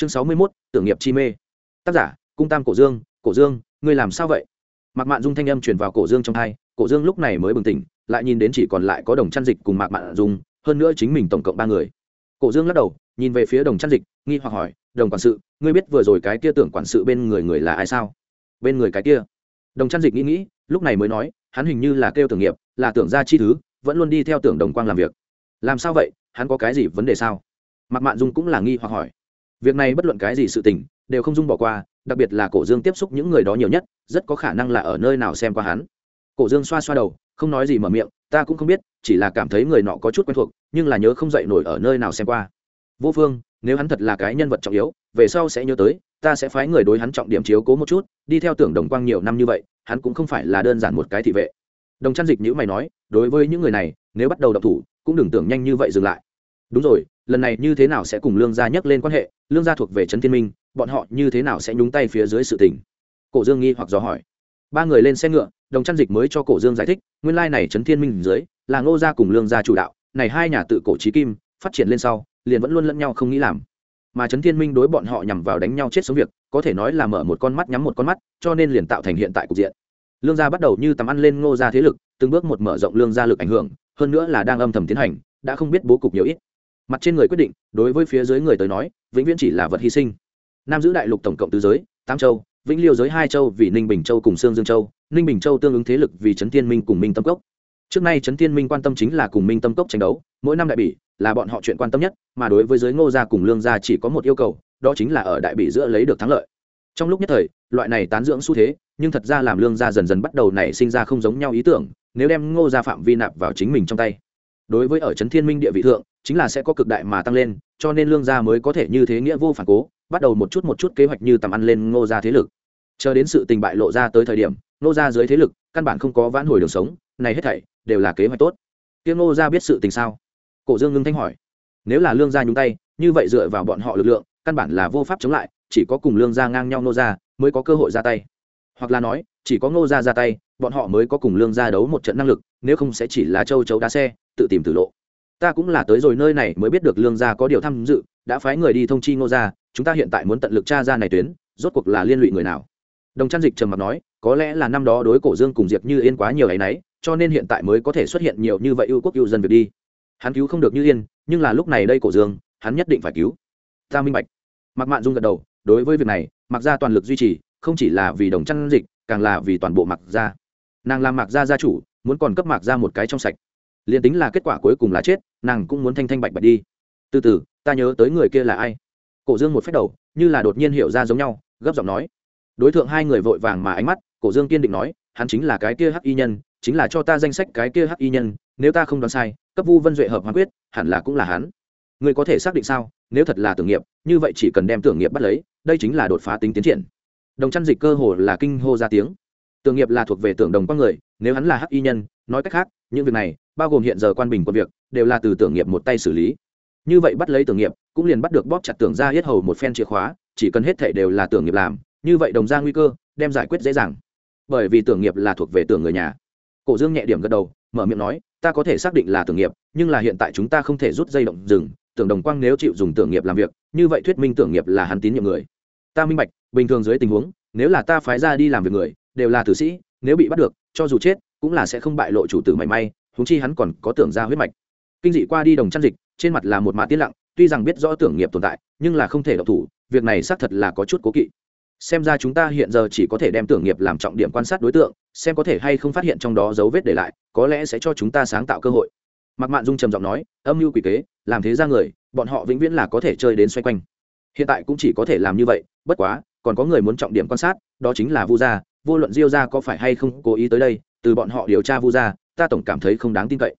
chương sáu mươi mốt, tưởng nghiệp chi mê. Tác giả, cung tam cổ dương cổ dương, ngươi làm sao vậy? Mạc mạn dung thanh âm truyền vào cổ dương trong hai cổ dương lúc này mới bừng tỉnh, lại nhìn đến chỉ còn lại có đồng chăn dịch cùng mạc mạn dung, hơn nữa chính mình tổng cộng ba người. Cổ dương lắc đầu, nhìn về phía đồng chăn dịch, nghi hoặc hỏi, đồng quản sự, ngươi biết vừa rồi cái kia tưởng quản sự bên người người là ai sao? Bên người cái kia. Đồng chăn dịch nghĩ nghĩ, lúc này mới nói, hắn hình như là kêu tưởng nghiệp, là tưởng gia chi thứ, vẫn luôn đi theo tưởng đồng quang làm việc. Làm sao vậy? Hắn có cái gì vấn đề sao? Mạc mạn dung cũng là nghi hoặc hỏi việc này bất luận cái gì sự tình, đều không dung bỏ qua, đặc biệt là cổ dương tiếp xúc những người đó nhiều nhất, rất có khả năng là ở nơi nào xem qua hắn. Cổ dương xoa xoa đầu, không nói gì mở miệng, ta cũng không biết, chỉ là cảm thấy người nọ có chút quen thuộc, nhưng là nhớ không dậy nổi ở nơi nào xem qua. Vô phương, nếu hắn thật là cái nhân vật trọng yếu, về sau sẽ nhớ tới, ta sẽ phái người đối hắn trọng điểm chiếu cố một chút, đi theo tưởng đồng quang nhiều năm như vậy, hắn cũng không phải là đơn giản một cái thị vệ. Đồng chăn dịch nhữ mày nói, đối với những người này, nếu bắt đầu đọc thủ, cũng đừng tưởng nhanh như vậy dừng lại đúng rồi, lần này như thế nào sẽ cùng lương gia nhắc lên quan hệ? Lương gia thuộc về trấn thiên minh, bọn họ như thế nào sẽ nhúng tay phía dưới sự tình? Cổ dương nghi hoặc dò hỏi. Ba người lên xe ngựa, đồng chăn dịch mới cho cổ dương giải thích, nguyên lai này trấn thiên minh dưới, là ngô gia cùng lương gia chủ đạo, này hai nhà tự cổ trí kim, phát triển lên sau, liền vẫn luôn lẫn nhau không nghĩ làm. Mà trấn thiên minh đối bọn họ nhằm vào đánh nhau chết sống việc, có thể nói là mở một con mắt nhắm một con mắt, cho nên liền tạo thành hiện tại cục diện. Lương gia bắt đầu như tắm ăn lên ngô gia thế lực, từng bước một mở rộng lương gia lực ảnh hưởng, hơn nữa là đang âm thầm tiến hành, đã không biết bố cục nhiều ít mặt trên người quyết định, đối với phía dưới người tới nói, vĩnh viễn chỉ là vật hy sinh. Nam giữ đại lục tổng cộng tứ giới tam châu, vĩnh liêu giới hai châu vì ninh bình châu cùng sương dương châu, ninh bình châu tương ứng thế lực vì trấn thiên minh cùng minh tâm cốc. Trước nay trấn thiên minh quan tâm chính là cùng minh tâm cốc tranh đấu, mỗi năm đại bỉ là bọn họ chuyện quan tâm nhất, mà đối với giới ngô gia cùng lương gia chỉ có một yêu cầu, đó chính là ở đại bỉ giữa lấy được thắng lợi. Trong lúc nhất thời, loại này tán dưỡng xu thế, nhưng thật ra làm lương gia dần dần bắt đầu nảy sinh ra không giống nhau ý tưởng, nếu đem ngô gia phạm vi nạp vào chính mình trong tay đối với ở trấn thiên minh địa vị thượng, chính là sẽ có cực đại mà tăng lên, cho nên lương gia mới có thể như thế nghĩa vô phản cố, bắt đầu một chút một chút kế hoạch như tầm ăn lên ngô gia thế lực. Chờ đến sự tình bại lộ ra tới thời điểm, ngô gia dưới thế lực, căn bản không có vãn hồi đường sống, này hết thảy, đều là kế hoạch tốt. Tiếng ngô gia biết sự tình sao? Cổ dương ngưng thanh hỏi. Nếu là lương gia nhúng tay, như vậy dựa vào bọn họ lực lượng, căn bản là vô pháp chống lại, chỉ có cùng lương gia ngang nhau ngô gia mới có cơ hội ra tay. Hoặc là nói, chỉ có ngô gia ra tay, bọn họ mới có cùng lương gia đấu một trận năng lực, nếu không sẽ chỉ là châu chấu đá xe tự tìm tử lộ. Ta cũng là tới rồi nơi này mới biết được lương gia có điều tham dự, đã phái người đi thông chi ngô gia, chúng ta hiện tại muốn tận lực tra ra này tuyến, rốt cuộc là liên lụy người nào? Đồng trăn dịch trầm mặc nói, có lẽ là năm đó đối cổ dương cùng diệp như yên quá nhiều ấy nấy, cho nên hiện tại mới có thể xuất hiện nhiều như vậy ưu quốc ưu dân việc đi. Hắn cứu không được như yên, nhưng là lúc này đây cổ dương, hắn nhất định phải cứu. Ta minh bạch. Mặc mạn dung gật đầu, đối với việc này mặc gia toàn lực duy trì, không chỉ là vì đồng trăn dịch, càng là vì toàn bộ mặc gia. Nàng làm mặc gia gia chủ, muốn còn cấp mặc gia một cái trong sạch liền tính là kết quả cuối cùng là chết, nàng cũng muốn thanh thanh bạch bạch đi. Từ từ, ta nhớ tới người kia là ai? Cổ dương một phép đầu, như là đột nhiên hiểu ra giống nhau, gấp giọng nói. Đối tượng hai người vội vàng mà ánh mắt, cổ dương kiên định nói, hắn chính là cái kia hắc y nhân, chính là cho ta danh sách cái kia hắc y nhân, nếu ta không đoán sai, cấp vu vân duệ hợp hoàn quyết, hẳn là cũng là hắn. Người có thể xác định sao? Nếu thật là tưởng nghiệp, như vậy chỉ cần đem tưởng nghiệp bắt lấy, đây chính là đột phá tính tiến triển. Đồng chăn dịch cơ hồ là kinh hô ra tiếng. Tưởng nghiệp là thuộc về tưởng đồng con người, nếu hắn là hắc y nhân, nói cách khác những việc này, bao gồm hiện giờ quan bình quân việc, đều là từ tưởng nghiệp một tay xử lý. Như vậy bắt lấy tưởng nghiệp, cũng liền bắt được bóp chặt tưởng ra hết hầu một phen chìa khóa, chỉ cần hết thảy đều là tưởng nghiệp làm, như vậy đồng ra nguy cơ, đem giải quyết dễ dàng. Bởi vì tưởng nghiệp là thuộc về tưởng người nhà. Cổ dương nhẹ điểm gật đầu, mở miệng nói, ta có thể xác định là tưởng nghiệp, nhưng là hiện tại chúng ta không thể rút dây động rừng, tưởng đồng quang nếu chịu dùng tưởng nghiệp làm việc, như vậy thuyết minh tưởng nghiệp là hắn tín nhiệm người. Ta minh bạch, bình thường dưới tình huống, nếu là ta phái ra đi làm việc người, đều là tử sĩ, nếu bị bắt được cho dù chết, cũng là sẽ không bại lộ chủ tử mảy may húng chi hắn còn có tưởng ra huyết mạch. Kinh dị qua đi đồng chăn dịch, trên mặt là một mã tiên lặng, tuy rằng biết rõ tưởng nghiệp tồn tại, nhưng là không thể độc thủ, việc này xác thật là có chút cố kỵ. Xem ra chúng ta hiện giờ chỉ có thể đem tưởng nghiệp làm trọng điểm quan sát đối tượng, xem có thể hay không phát hiện trong đó dấu vết để lại, có lẽ sẽ cho chúng ta sáng tạo cơ hội. Mặc mạn dung trầm giọng nói, âm mưu quỷ kế, làm thế ra người, bọn họ vĩnh viễn là có thể chơi đến xoay quanh. Hiện tại cũng chỉ có thể làm như vậy, bất quá, còn có người muốn trọng điểm quan sát, đó chính là vu gia vô luận diêu gia có phải hay không cố ý tới đây, từ bọn họ điều tra vu gia, ta tổng cảm thấy không đáng tin cậy.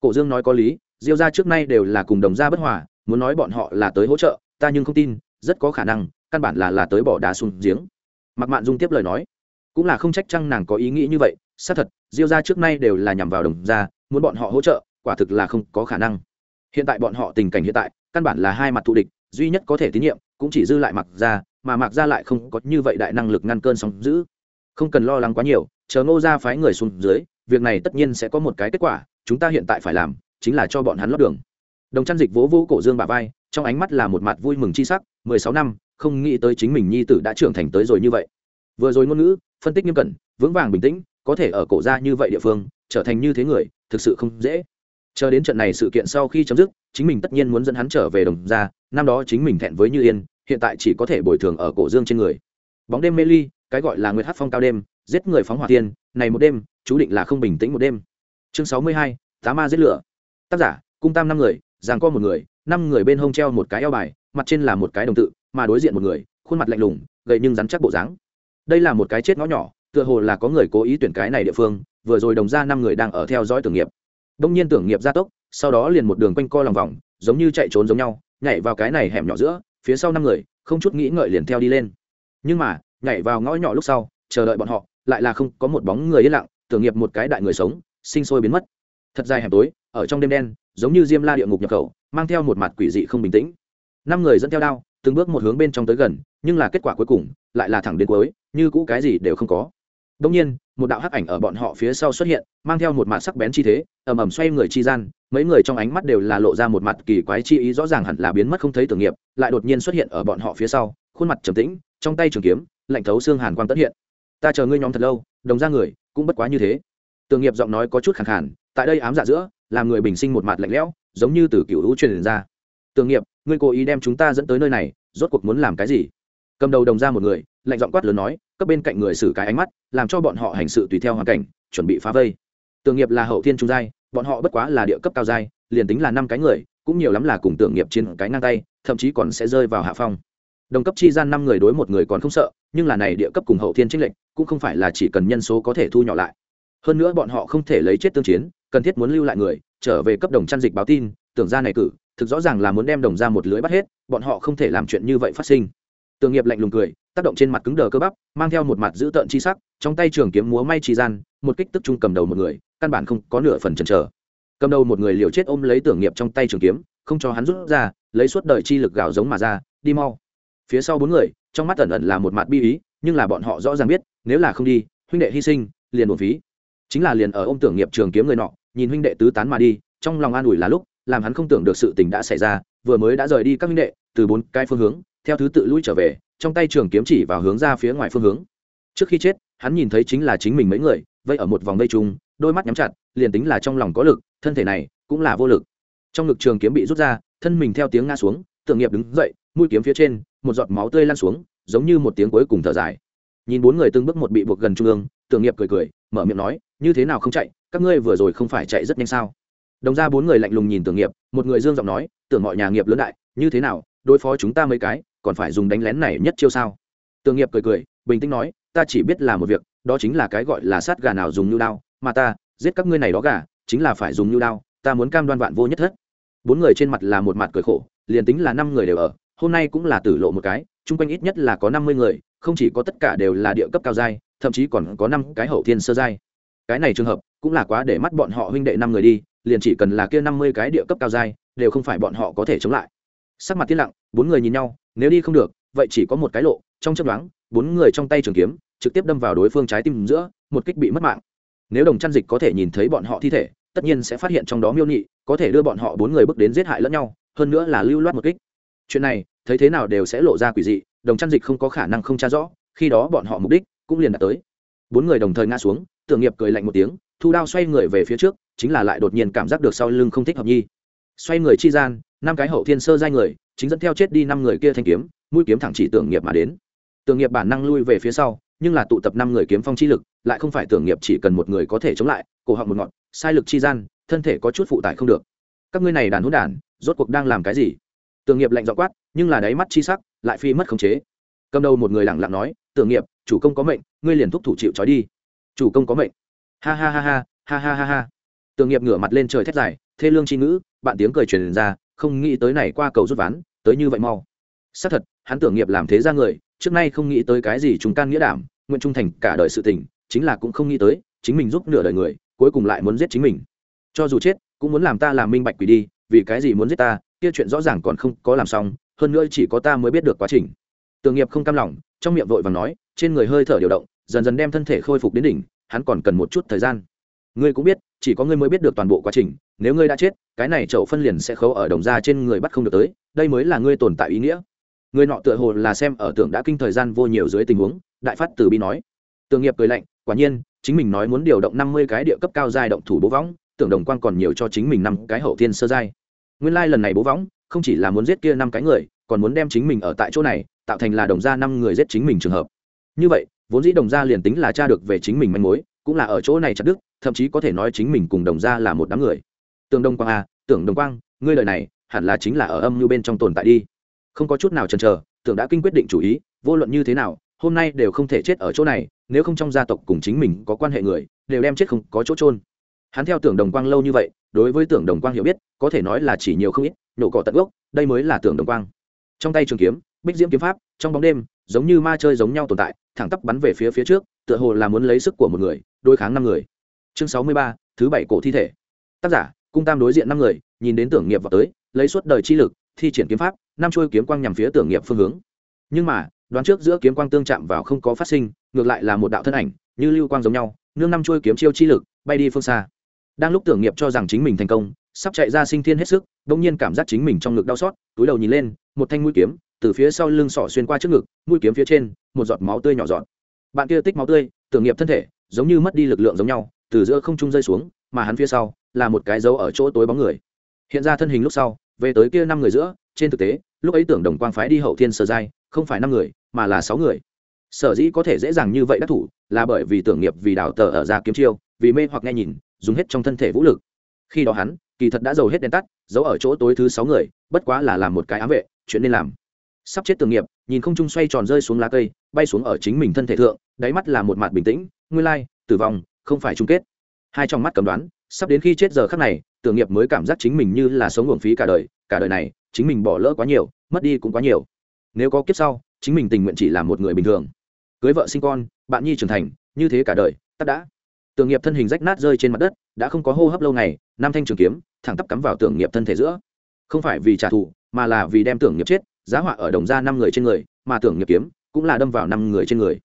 Cổ dương nói có lý, diêu gia trước nay đều là cùng đồng gia bất hòa, muốn nói bọn họ là tới hỗ trợ, ta nhưng không tin, rất có khả năng, căn bản là là tới bỏ đá xuống giếng. Mặc mạn dung tiếp lời nói, cũng là không trách chăng nàng có ý nghĩ như vậy, xác thật, diêu gia trước nay đều là nhằm vào đồng gia, muốn bọn họ hỗ trợ, quả thực là không có khả năng. Hiện tại bọn họ tình cảnh hiện tại, căn bản là hai mặt thù địch, duy nhất có thể tín nhiệm, cũng chỉ dư lại mặc gia, mà mặc gia lại không có như vậy đại năng lực ngăn cơn sóng giữ không cần lo lắng quá nhiều, chờ ngô gia phái người xuống dưới, việc này tất nhiên sẽ có một cái kết quả, chúng ta hiện tại phải làm, chính là cho bọn hắn lót đường. Đồng chăn dịch vỗ vỗ cổ dương bà vai, trong ánh mắt là một mặt vui mừng chi sắc, mười sáu năm, không nghĩ tới chính mình nhi tử đã trưởng thành tới rồi như vậy. Vừa rồi ngôn ngữ, phân tích nghiêm cẩn, vững vàng bình tĩnh, có thể ở cổ ra như vậy địa phương, trở thành như thế người, thực sự không dễ. Chờ đến trận này sự kiện sau khi chấm dứt, chính mình tất nhiên muốn dẫn hắn trở về đồng ra năm đó chính mình thẹn với như yên, hiện tại chỉ có thể bồi thường ở cổ dương trên người. Bóng đêm mê ly cái gọi là nguyệt hát phong cao đêm, giết người phóng hỏa thiên, này một đêm, chú định là không bình tĩnh một đêm. Chương sáu mươi hai, tá ma giết lửa. Tác giả, cung tam năm người giàng co một người, năm người bên hông treo một cái eo bài, mặt trên là một cái đồng tự, mà đối diện một người, khuôn mặt lạnh lùng, gầy nhưng rắn chắc bộ dáng. Đây là một cái chết ngõ nhỏ, tựa hồ là có người cố ý tuyển cái này địa phương, vừa rồi đồng ra năm người đang ở theo dõi tưởng nghiệp. Đông nhiên tưởng nghiệp gia tốc, sau đó liền một đường quanh co lòng vòng, giống như chạy trốn giống nhau, nhảy vào cái này hẻm nhỏ giữa, phía sau năm người, không chút nghĩ ngợi liền theo đi lên. Nhưng mà nhảy vào ngõ nhỏ lúc sau, chờ đợi bọn họ, lại là không có một bóng người yên lặng, tưởng nghiệp một cái đại người sống, sinh sôi biến mất. Thật dài hẻm tối, ở trong đêm đen, giống như diêm la địa ngục nhập khẩu, mang theo một mặt quỷ dị không bình tĩnh. Năm người dẫn theo đao, từng bước một hướng bên trong tới gần, nhưng là kết quả cuối cùng, lại là thẳng đến cuối, như cũ cái gì đều không có. Đông nhiên, một đạo hắc ảnh ở bọn họ phía sau xuất hiện, mang theo một mặt sắc bén chi thế, ầm ầm xoay người chi gian, mấy người trong ánh mắt đều là lộ ra một mặt kỳ quái chi ý, rõ ràng hẳn là biến mất không thấy tưởng nghiệp, lại đột nhiên xuất hiện ở bọn họ phía sau, khuôn mặt trầm tĩnh, trong tay trường kiếm lạnh thấu xương hàn quang tất hiện. Ta chờ ngươi nhóm thật lâu, đồng ra người, cũng bất quá như thế. Tường nghiệp giọng nói có chút khẳng khàn, tại đây ám dạ giữa, làm người bình sinh một mặt lạnh lẽo, giống như từ cựu hữu truyền ra. Tường nghiệp, ngươi cố ý đem chúng ta dẫn tới nơi này, rốt cuộc muốn làm cái gì? Cầm đầu đồng ra một người, lạnh giọng quát lớn nói, cấp bên cạnh người xử cái ánh mắt, làm cho bọn họ hành sự tùy theo hoàn cảnh, chuẩn bị phá vây. Tường nghiệp là hậu thiên trung giai, bọn họ bất quá là địa cấp cao giai, liền tính là năm cái người, cũng nhiều lắm là cùng tưởng nghiệp trên cái ngang tay, thậm chí còn sẽ rơi vào hạ phong đồng cấp chi gian năm người đối một người còn không sợ, nhưng là này địa cấp cùng hậu thiên trinh lệnh cũng không phải là chỉ cần nhân số có thể thu nhỏ lại. Hơn nữa bọn họ không thể lấy chết tương chiến, cần thiết muốn lưu lại người, trở về cấp đồng chăn dịch báo tin, tưởng ra này cử, thực rõ ràng là muốn đem đồng ra một lưới bắt hết, bọn họ không thể làm chuyện như vậy phát sinh. Tường nghiệp lạnh lùng cười, tác động trên mặt cứng đờ cơ bắp, mang theo một mặt dữ tợn chi sắc, trong tay trường kiếm múa may chi gian, một kích tức trung cầm đầu một người, căn bản không có nửa phần chần chờ. Cầm đầu một người liều chết ôm lấy tưởng nghiệp trong tay trường kiếm, không cho hắn rút ra, lấy suốt đời chi lực gào giống mà ra, đi mau phía sau bốn người, trong mắt ẩn ẩn là một mặt bi ý, nhưng là bọn họ rõ ràng biết, nếu là không đi, huynh đệ hy sinh, liền một phí. Chính là liền ở ôm tưởng nghiệp trường kiếm người nọ, nhìn huynh đệ tứ tán mà đi, trong lòng an ủi là lúc, làm hắn không tưởng được sự tình đã xảy ra, vừa mới đã rời đi các huynh đệ, từ bốn cái phương hướng, theo thứ tự lui trở về, trong tay trường kiếm chỉ vào hướng ra phía ngoài phương hướng. Trước khi chết, hắn nhìn thấy chính là chính mình mấy người, vây ở một vòng vây chung, đôi mắt nhắm chặt, liền tính là trong lòng có lực, thân thể này cũng là vô lực. Trong ngực trường kiếm bị rút ra, thân mình theo tiếng nga xuống, tưởng nghiệp đứng dậy, mũi kiếm phía trên một giọt máu tươi lan xuống, giống như một tiếng cuối cùng thở dài. Nhìn bốn người từng bước một bị buộc gần trung ương, tưởng nghiệp cười cười, mở miệng nói, như thế nào không chạy? Các ngươi vừa rồi không phải chạy rất nhanh sao? Đồng ra bốn người lạnh lùng nhìn tưởng nghiệp, một người dương giọng nói, tưởng mọi nhà nghiệp lớn đại, như thế nào? Đối phó chúng ta mấy cái, còn phải dùng đánh lén này nhất chiêu sao? Tưởng nghiệp cười cười, bình tĩnh nói, ta chỉ biết là một việc, đó chính là cái gọi là sát gà nào dùng nhu đao, mà ta giết các ngươi này đó gà, chính là phải dùng nhu đao, ta muốn cam đoan vạn vô nhất thất. Bốn người trên mặt là một mặt cười khổ, liền tính là năm người đều ở hôm nay cũng là tử lộ một cái, chung quanh ít nhất là có năm mươi người, không chỉ có tất cả đều là địa cấp cao giai, thậm chí còn có năm cái hậu thiên sơ giai. Cái này trường hợp, cũng là quá để mắt bọn họ huynh đệ năm người đi, liền chỉ cần là kia năm mươi cái địa cấp cao giai, đều không phải bọn họ có thể chống lại. Sắc mặt tiên lặng, bốn người nhìn nhau, nếu đi không được, vậy chỉ có một cái lộ, trong chấp đoán bốn người trong tay trường kiếm, trực tiếp đâm vào đối phương trái tim giữa, một kích bị mất mạng. Nếu đồng chăn dịch có thể nhìn thấy bọn họ thi thể, tất nhiên sẽ phát hiện trong đó miêu nhị, có thể đưa bọn họ bốn người bước đến giết hại lẫn nhau, hơn nữa là lưu loát một kích. Chuyện này thấy thế nào đều sẽ lộ ra quỷ dị, đồng chăn dịch không có khả năng không tra rõ, khi đó bọn họ mục đích cũng liền đạt tới. Bốn người đồng thời ngã xuống, tưởng nghiệp cười lạnh một tiếng, thu đao xoay người về phía trước, chính là lại đột nhiên cảm giác được sau lưng không thích hợp nhi. Xoay người chi gian, năm cái hậu thiên sơ giai người, chính dẫn theo chết đi năm người kia thanh kiếm, mũi kiếm thẳng chỉ tưởng nghiệp mà đến. Tưởng nghiệp bản năng lui về phía sau, nhưng là tụ tập năm người kiếm phong chi lực, lại không phải tưởng nghiệp chỉ cần một người có thể chống lại, cổ họng một ngọn, sai lực chi gian, thân thể có chút phụ tải không được. Các ngươi này đàn hỗn đản, rốt cuộc đang làm cái gì? Tưởng nghiệp lạnh dọ quát nhưng là đáy mắt chi sắc lại phi mất khống chế. Cầm đầu một người lẳng lặng nói, tưởng nghiệp, chủ công có mệnh, ngươi liền thúc thủ chịu trói đi. Chủ công có mệnh. Ha ha ha ha ha ha ha ha. Tưởng nghiệp ngửa mặt lên trời thét dài, thê lương chi ngữ, bạn tiếng cười truyền ra, không nghĩ tới này qua cầu rút ván, tới như vậy mau. Xác thật, hắn tưởng nghiệp làm thế ra người, trước nay không nghĩ tới cái gì chúng can nghĩa đảm, nguyện trung thành cả đời sự tình, chính là cũng không nghĩ tới, chính mình giúp nửa đời người, cuối cùng lại muốn giết chính mình. Cho dù chết, cũng muốn làm ta làm minh bạch quỷ đi, vì cái gì muốn giết ta, kia chuyện rõ ràng còn không có làm xong hơn nữa chỉ có ta mới biết được quá trình. Tường nghiệp không cam lòng, trong miệng vội và nói, trên người hơi thở điều động, dần dần đem thân thể khôi phục đến đỉnh, hắn còn cần một chút thời gian. Ngươi cũng biết, chỉ có ngươi mới biết được toàn bộ quá trình, nếu ngươi đã chết, cái này chậu phân liền sẽ khấu ở đồng ra trên người bắt không được tới, đây mới là ngươi tồn tại ý nghĩa. Người nọ tựa hồ là xem ở tưởng đã kinh thời gian vô nhiều dưới tình huống, đại phát từ bi nói. Tường nghiệp cười lạnh, quả nhiên, chính mình nói muốn điều động năm mươi cái địa cấp cao giai động thủ bố võng, tưởng đồng quang còn nhiều cho chính mình năm cái hậu thiên sơ giai. Nguyên lai lần này bố võng không chỉ là muốn giết kia năm cái người, còn muốn đem chính mình ở tại chỗ này, tạo thành là đồng gia năm người giết chính mình trường hợp. Như vậy, vốn dĩ đồng gia liền tính là tra được về chính mình manh mối, cũng là ở chỗ này chặt đức thậm chí có thể nói chính mình cùng đồng gia là một đám người. Tưởng đồng quang à tưởng đồng quang, ngươi lời này, hẳn là chính là ở âm như bên trong tồn tại đi. Không có chút nào chần chờ tưởng đã kinh quyết định chủ ý, vô luận như thế nào, hôm nay đều không thể chết ở chỗ này, nếu không trong gia tộc cùng chính mình có quan hệ người, đều đem chết không có chỗ trôn hắn theo tưởng đồng quang lâu như vậy đối với tưởng đồng quang hiểu biết, có thể nói là chỉ nhiều không ít, nổ cỏ tận gốc, đây mới là tưởng đồng quang. Trong tay trường kiếm, bích diễm kiếm pháp, trong bóng đêm, giống như ma chơi giống nhau tồn tại, thẳng tắp bắn về phía phía trước, tựa hồ là muốn lấy sức của một người, đối kháng năm người. Chương sáu mươi ba, thứ bảy cổ thi thể. Tác giả, cung tam đối diện năm người, nhìn đến tưởng nghiệp vào tới, lấy suốt đời chi lực, thi triển kiếm pháp, năm trôi kiếm quang nhằm phía tưởng nghiệp phương hướng. Nhưng mà, đoán trước giữa kiếm quang tương chạm vào không có phát sinh, ngược lại là một đạo thân ảnh, như lưu quang giống nhau, nương năm trôi kiếm chiêu chi lực, bay đi phương xa đang lúc tưởng nghiệp cho rằng chính mình thành công, sắp chạy ra sinh thiên hết sức đ ỗ n g nhiên cảm giác chính mình trong ngực đau xót, túi đầu nhìn lên, một thanh mũi kiếm, từ phía sau lưng sỏ xuyên qua trước ngực, mũi kiếm phía trên, một giọt máu tươi nhỏ giọt. Bạn kia tích máu tươi, tưởng nghiệp thân thể, giống như mất đi lực lượng giống nhau, từ giữa không trung rơi xuống, mà hắn phía sau là một cái dấu ở chỗ tối bóng người. Hiện ra thân hình lúc sau, về tới kia năm người giữa, trên thực tế, lúc ấy tưởng đồng quang phái đi hậu thiên sơ giai, không phải năm người, mà là sáu người. Sở dĩ có thể dễ dàng như vậy đắc thủ, là bởi vì tưởng nghiệp vì đào tờ ở ra kiếm chiêu, vì mê hoặc nghe nhìn dùng hết trong thân thể vũ lực. Khi đó hắn, kỳ thật đã giàu hết đèn tắt, giấu ở chỗ tối thứ sáu người, bất quá là làm một cái ám vệ, chuyện nên làm. Sắp chết tưởng nghiệp nhìn không trung xoay tròn rơi xuống lá cây, bay xuống ở chính mình thân thể thượng, đáy mắt là một mặt bình tĩnh, nguyên lai, tử vong, không phải chung kết. Hai trong mắt cầm đoán, sắp đến khi chết giờ khắc này, tưởng nghiệp mới cảm giác chính mình như là sống uổng phí cả đời cả đời này, chính mình bỏ lỡ quá nhiều, mất đi cũng quá nhiều. Nếu có kiếp sau, chính mình tình nguyện chỉ là một người bình thường. Cưới vợ sinh con, bạn nhi trưởng thành, như thế cả đời tắt đã tưởng nghiệp thân hình rách nát rơi trên mặt đất, đã không có hô hấp lâu ngày nam thanh trường kiếm, thẳng tắp cắm vào tưởng nghiệp thân thể giữa. Không phải vì trả thù, mà là vì đem tưởng nghiệp chết, giá họa ở đồng ra năm người trên người, mà tưởng nghiệp kiếm cũng là đâm vào năm người trên người.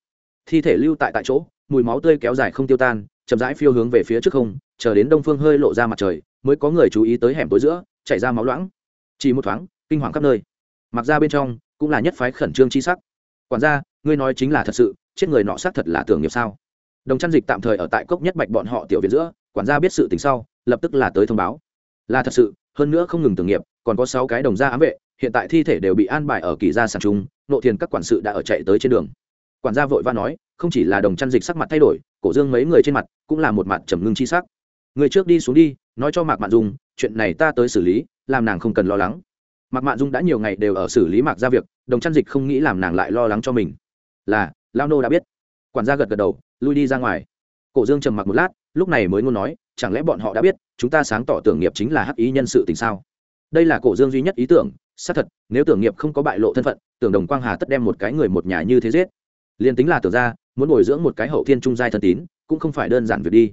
Thi thể lưu tại tại chỗ, mùi máu tươi kéo dài không tiêu tan, chậm rãi phiêu hướng về phía trước không, chờ đến đông phương hơi lộ ra mặt trời, mới có người chú ý tới hẻm tối giữa, chảy ra máu loãng. Chỉ một thoáng, kinh hoàng khắp nơi. Mặc ra bên trong, cũng là nhất phái khẩn trương chi sắc. Quản gia, ngươi nói chính là thật sự, chết người nọ xác thật là tưởng nghiệp sao? Đồng chăn dịch tạm thời ở tại cốc nhất bạch bọn họ tiểu viện giữa, quản gia biết sự tình sau, lập tức là tới thông báo. Là thật sự, hơn nữa không ngừng tưởng nghiệp, còn có sáu cái đồng gia ám vệ, hiện tại thi thể đều bị an bài ở kỳ gia sản trung, nộ thiền các quản sự đã ở chạy tới trên đường. Quản gia vội va nói, không chỉ là đồng chăn dịch sắc mặt thay đổi, cổ dương mấy người trên mặt cũng là một mặt trầm ngưng chi sắc. Người trước đi xuống đi, nói cho mạc mạn dung, chuyện này ta tới xử lý, làm nàng không cần lo lắng. Mạc mạn dung đã nhiều ngày đều ở xử lý mạc ra việc, đồng chăn dịch không nghĩ làm nàng lại lo lắng cho mình. Là, lao nô đã biết. Quản gia gật gật đầu lui đi ra ngoài. Cổ dương trầm mặc một lát, lúc này mới muốn nói, chẳng lẽ bọn họ đã biết, chúng ta sáng tỏ tưởng nghiệp chính là hắc ý nhân sự tình sao? Đây là cổ dương duy nhất ý tưởng, xác thật, nếu tưởng nghiệp không có bại lộ thân phận, tưởng đồng quang hà tất đem một cái người một nhà như thế giết. Liền tính là tưởng ra, muốn bồi dưỡng một cái hậu thiên trung giai thân tín, cũng không phải đơn giản việc đi.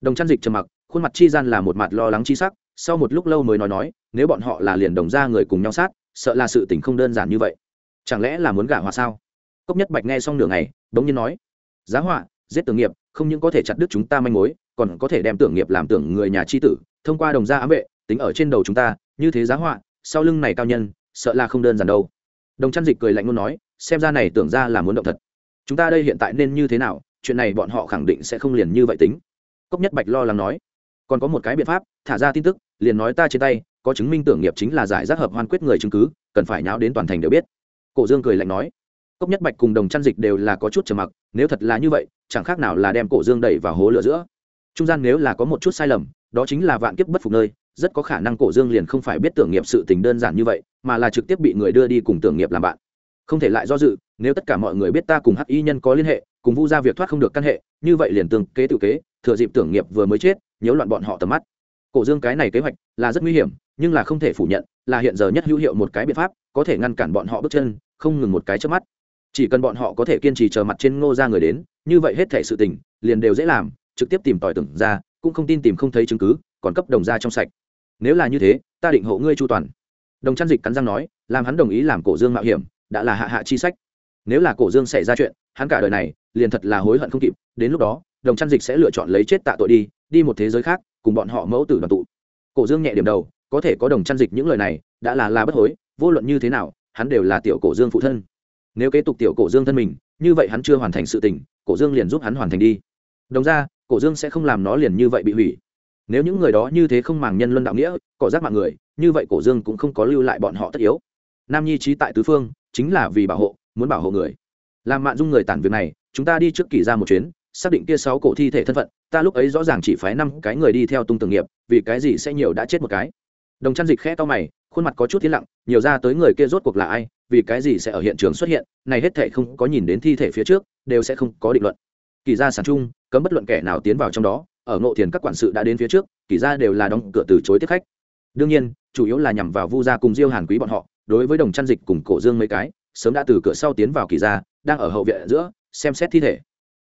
Đồng chăn dịch trầm mặc, khuôn mặt chi gian là một mặt lo lắng chi sắc, sau một lúc lâu mới nói nói, nếu bọn họ là liền đồng ra người cùng nhau sát, sợ là sự tình không đơn giản như vậy. Chẳng lẽ là muốn gả hòa sao? Cốc nhất bạch nghe xong nửa ngày đống nhiên nói, giá họa giết tưởng nghiệp, không những có thể chặt đứt chúng ta manh mối, còn có thể đem tưởng nghiệp làm tưởng người nhà chi tử, thông qua đồng gia ám vệ, tính ở trên đầu chúng ta, như thế giá họa, sau lưng này cao nhân, sợ là không đơn giản đâu. Đồng chăn dịch cười lạnh luôn nói, xem ra này tưởng ra là muốn động thật. Chúng ta đây hiện tại nên như thế nào? Chuyện này bọn họ khẳng định sẽ không liền như vậy tính. Cốc nhất bạch lo lắng nói, còn có một cái biện pháp, thả ra tin tức, liền nói ta trên tay, có chứng minh tưởng nghiệp chính là giải rác hợp hoan quyết người chứng cứ, cần phải nháo đến toàn thành đều biết. Cổ dương cười lạnh nói, cốc nhất bạch cùng đồng chăn dịch đều là có chút trầm mặc, nếu thật là như vậy chẳng khác nào là đem cổ dương đẩy vào hố lửa giữa. Trung gian nếu là có một chút sai lầm, đó chính là vạn kiếp bất phục nơi, rất có khả năng cổ dương liền không phải biết tưởng nghiệp sự tình đơn giản như vậy, mà là trực tiếp bị người đưa đi cùng tưởng nghiệp làm bạn. Không thể lại do dự, nếu tất cả mọi người biết ta cùng hắc y nhân có liên hệ, cùng vu ra việc thoát không được căn hệ, như vậy liền tương kế tự kế, thừa dịp tưởng nghiệp vừa mới chết, nhiễu loạn bọn họ tầm mắt. Cổ dương cái này kế hoạch là rất nguy hiểm, nhưng là không thể phủ nhận, là hiện giờ nhất hữu hiệu một cái biện pháp, có thể ngăn cản bọn họ bước chân, không ngừng một cái trước mắt chỉ cần bọn họ có thể kiên trì chờ mặt trên ngô ra người đến, như vậy hết thể sự tình, liền đều dễ làm, trực tiếp tìm tòi tưởng ra, cũng không tin tìm không thấy chứng cứ, còn cấp đồng ra trong sạch. Nếu là như thế, ta định hộ ngươi chu toàn. Đồng chăn dịch cắn răng nói, làm hắn đồng ý làm cổ dương mạo hiểm, đã là hạ hạ chi sách. Nếu là cổ dương xảy ra chuyện, hắn cả đời này, liền thật là hối hận không kịp, đến lúc đó, đồng chăn dịch sẽ lựa chọn lấy chết tạ tội đi đi một thế giới khác, cùng bọn họ mẫu tử đoàn tụ. Cổ dương nhẹ điểm đầu, có thể có đồng chăn dịch những lời này, đã là là bất hối, vô luận như thế nào, hắn đều là tiểu cổ dương phụ thân nếu kế tục tiểu cổ dương thân mình, như vậy hắn chưa hoàn thành sự tình, cổ dương liền giúp hắn hoàn thành đi. Đồng ra, cổ dương sẽ không làm nó liền như vậy bị hủy. Nếu những người đó như thế không màng nhân luân đạo nghĩa, cỏ rác mạng người, như vậy cổ dương cũng không có lưu lại bọn họ tất yếu. Nam nhi trí tại tứ phương, chính là vì bảo hộ, muốn bảo hộ người. Làm mạn dung người tản việc này, chúng ta đi trước kỳ ra một chuyến, xác định kia sáu cổ thi thể thân phận, ta lúc ấy rõ ràng chỉ phái năm cái người đi theo tung tưởng nghiệp, vì cái gì sẽ nhiều đã chết một cái. Đồng chăn dịch khẽ to mày, khuôn mặt có chút thiên lặng, nhiều ra tới người kia rốt cuộc là ai vì cái gì sẽ ở hiện trường xuất hiện, này hết thể không có nhìn đến thi thể phía trước, đều sẽ không có định luận. Kỳ ra sản chung, cấm bất luận kẻ nào tiến vào trong đó, ở ngộ thiền các quản sự đã đến phía trước, kỳ ra đều là đóng cửa từ chối tiếp khách. Đương nhiên, chủ yếu là nhằm vào vu gia cùng diêu hàn quý bọn họ, đối với đồng chăn dịch cùng cổ dương mấy cái, sớm đã từ cửa sau tiến vào kỳ ra đang ở hậu viện giữa, xem xét thi thể.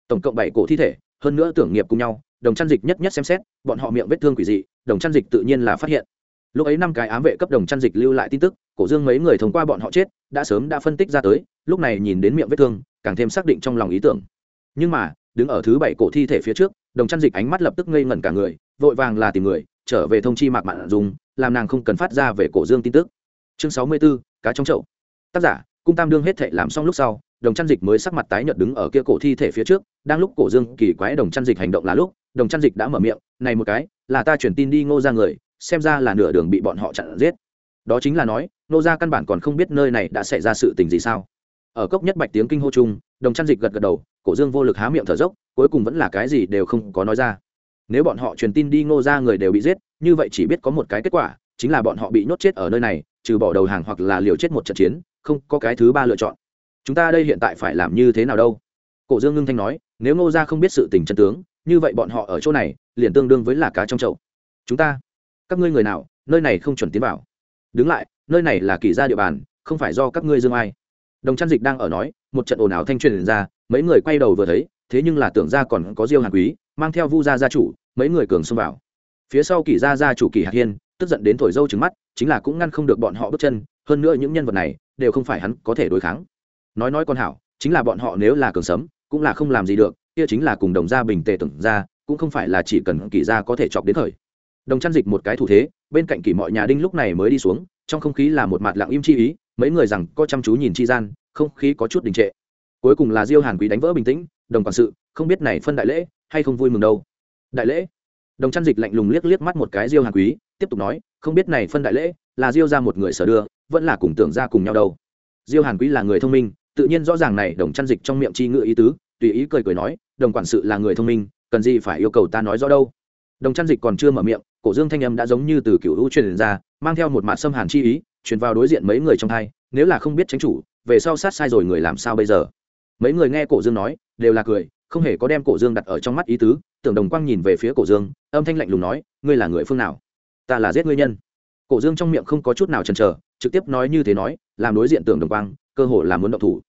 Tổng cộng bảy cổ thi thể, hơn nữa tưởng nghiệp cùng nhau, đồng chăn dịch nhất nhất xem xét, bọn họ miệng vết thương quỷ dị, đồng chăn dịch tự nhiên là phát hiện lúc ấy năm cái ám vệ cấp đồng chăn dịch lưu lại tin tức cổ dương mấy người thông qua bọn họ chết đã sớm đã phân tích ra tới lúc này nhìn đến miệng vết thương càng thêm xác định trong lòng ý tưởng. Nhưng mà đứng ở thứ bảy cổ thi thể phía trước đồng chăn dịch ánh mắt lập tức ngây ngẩn cả người vội vàng là tìm người trở về thông chi mạc mạn dùng làm nàng không cần phát ra về cổ dương tin tức. Chương sáu mươi 64, cá trong chậu. Tác giả cung tam đương hết thệ làm xong lúc sau đồng chăn dịch mới sắc mặt tái nhợt đứng ở kia cổ thi thể phía trước đang lúc cổ dương kỳ quái đồng chăn dịch hành động là lúc đồng chăn dịch đã mở miệng này một cái là ta chuyển tin đi ngô ra người xem ra là nửa đường bị bọn họ chặn giết. Đó chính là nói ngô gia căn bản còn không biết nơi này đã xảy ra sự tình gì sao. Ở cốc nhất bạch tiếng kinh hô chung, đồng chăn dịch gật gật đầu, cổ dương vô lực há miệng thở dốc, cuối cùng vẫn là cái gì đều không có nói ra. Nếu bọn họ truyền tin đi ngô ra người đều bị giết, như vậy chỉ biết có một cái kết quả, chính là bọn họ bị nhốt chết ở nơi này, trừ bỏ đầu hàng hoặc là liều chết một trận chiến, không có cái thứ ba lựa chọn. Chúng ta đây hiện tại phải làm như thế nào đâu? Cổ dương ngưng thanh nói, nếu ngô gia không biết sự tình chân tướng, như vậy bọn họ ở chỗ này, liền tương đương với là cá trong chậu. Chúng ta các ngươi người nào, nơi này không chuẩn tiến vào. Đứng lại, nơi này là kỳ gia địa bàn, không phải do các ngươi dương ai. Đồng trăn dịch đang ở nói, một trận ồn ào thanh truyền ra, mấy người quay đầu vừa thấy, thế nhưng là tưởng ra còn có diêu hàn quý, mang theo vu gia gia chủ, mấy người cường xông vào. Phía sau kỳ gia gia chủ kỳ hạt hiên, tức giận đến thổi dâu trứng mắt, chính là cũng ngăn không được bọn họ bước chân, hơn nữa những nhân vật này, đều không phải hắn có thể đối kháng. Nói nói con hảo, chính là bọn họ nếu là cường sấm, cũng là không làm gì được, kia chính là cùng đồng gia bình tề tưởng ra, cũng không phải là chỉ cần kỳ gia có thể chọc đến thời đồng chăn dịch một cái thủ thế, bên cạnh kỷ mọi nhà đinh lúc này mới đi xuống, trong không khí là một mặt lặng im chi ý, mấy người rằng có chăm chú nhìn chi gian, không khí có chút đình trệ. Cuối cùng là diêu hàn quý đánh vỡ bình tĩnh, đồng quản sự, không biết này phân đại lễ hay không vui mừng đâu? Đại lễ? Đồng chăn dịch lạnh lùng liếc liếc mắt một cái diêu hàn quý, tiếp tục nói, không biết này phân đại lễ là diêu ra một người sở đưa, vẫn là cùng tưởng ra cùng nhau đâu. Diêu hàn quý là người thông minh, tự nhiên rõ ràng này đồng chăn dịch trong miệng chi ngự ý tứ, tùy ý cười cười nói, đồng quản sự là người thông minh, cần gì phải yêu cầu ta nói rõ đâu? Đồng chăn dịch còn chưa mở miệng cổ dương thanh âm đã giống như từ cựu hữu truyền ra, mang theo một mạt xâm hàn chi ý, truyền vào đối diện mấy người trong thai, nếu là không biết tránh chủ, về sau sát sai rồi người làm sao bây giờ? Mấy người nghe cổ dương nói, đều là cười, không hề có đem cổ dương đặt ở trong mắt ý tứ, tưởng đồng quang nhìn về phía cổ dương, âm thanh lạnh lùng nói, ngươi là người phương nào? Ta là giết ngươi nhân. Cổ dương trong miệng không có chút nào chần chờ, trực tiếp nói như thế nói, làm đối diện tưởng đồng quang, cơ hồ là muốn động thủ.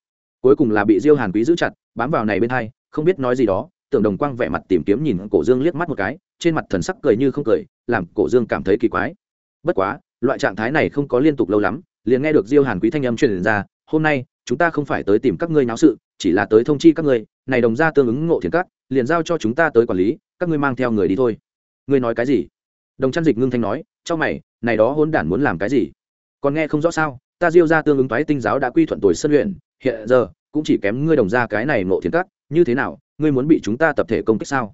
Cuối cùng là bị diêu hàn quý giữ chặt, bám vào này bên hai, không biết nói gì đó tưởng đồng quang vẻ mặt tìm kiếm nhìn cổ dương liếc mắt một cái, trên mặt thần sắc cười như không cười, làm cổ dương cảm thấy kỳ quái. Bất quá, loại trạng thái này không có liên tục lâu lắm, liền nghe được diêu hàn quý thanh âm truyền ra, hôm nay, chúng ta không phải tới tìm các ngươi náo sự, chỉ là tới thông chi các ngươi, này đồng ra tương ứng ngộ thiền các, liền giao cho chúng ta tới quản lý, các ngươi mang theo người đi thôi. Ngươi nói cái gì? Đồng chăn dịch ngưng thanh nói trong mày, này đó hôn đản muốn làm cái gì? Còn nghe không rõ sao, ta diêu ra tương ứng toái tinh giáo đã quy thuận tuổi sân luyện hiện giờ, cũng chỉ kém ngươi đồng ra cái này ngộ thiền các, như thế nào ngươi muốn bị chúng ta tập thể công kích sao?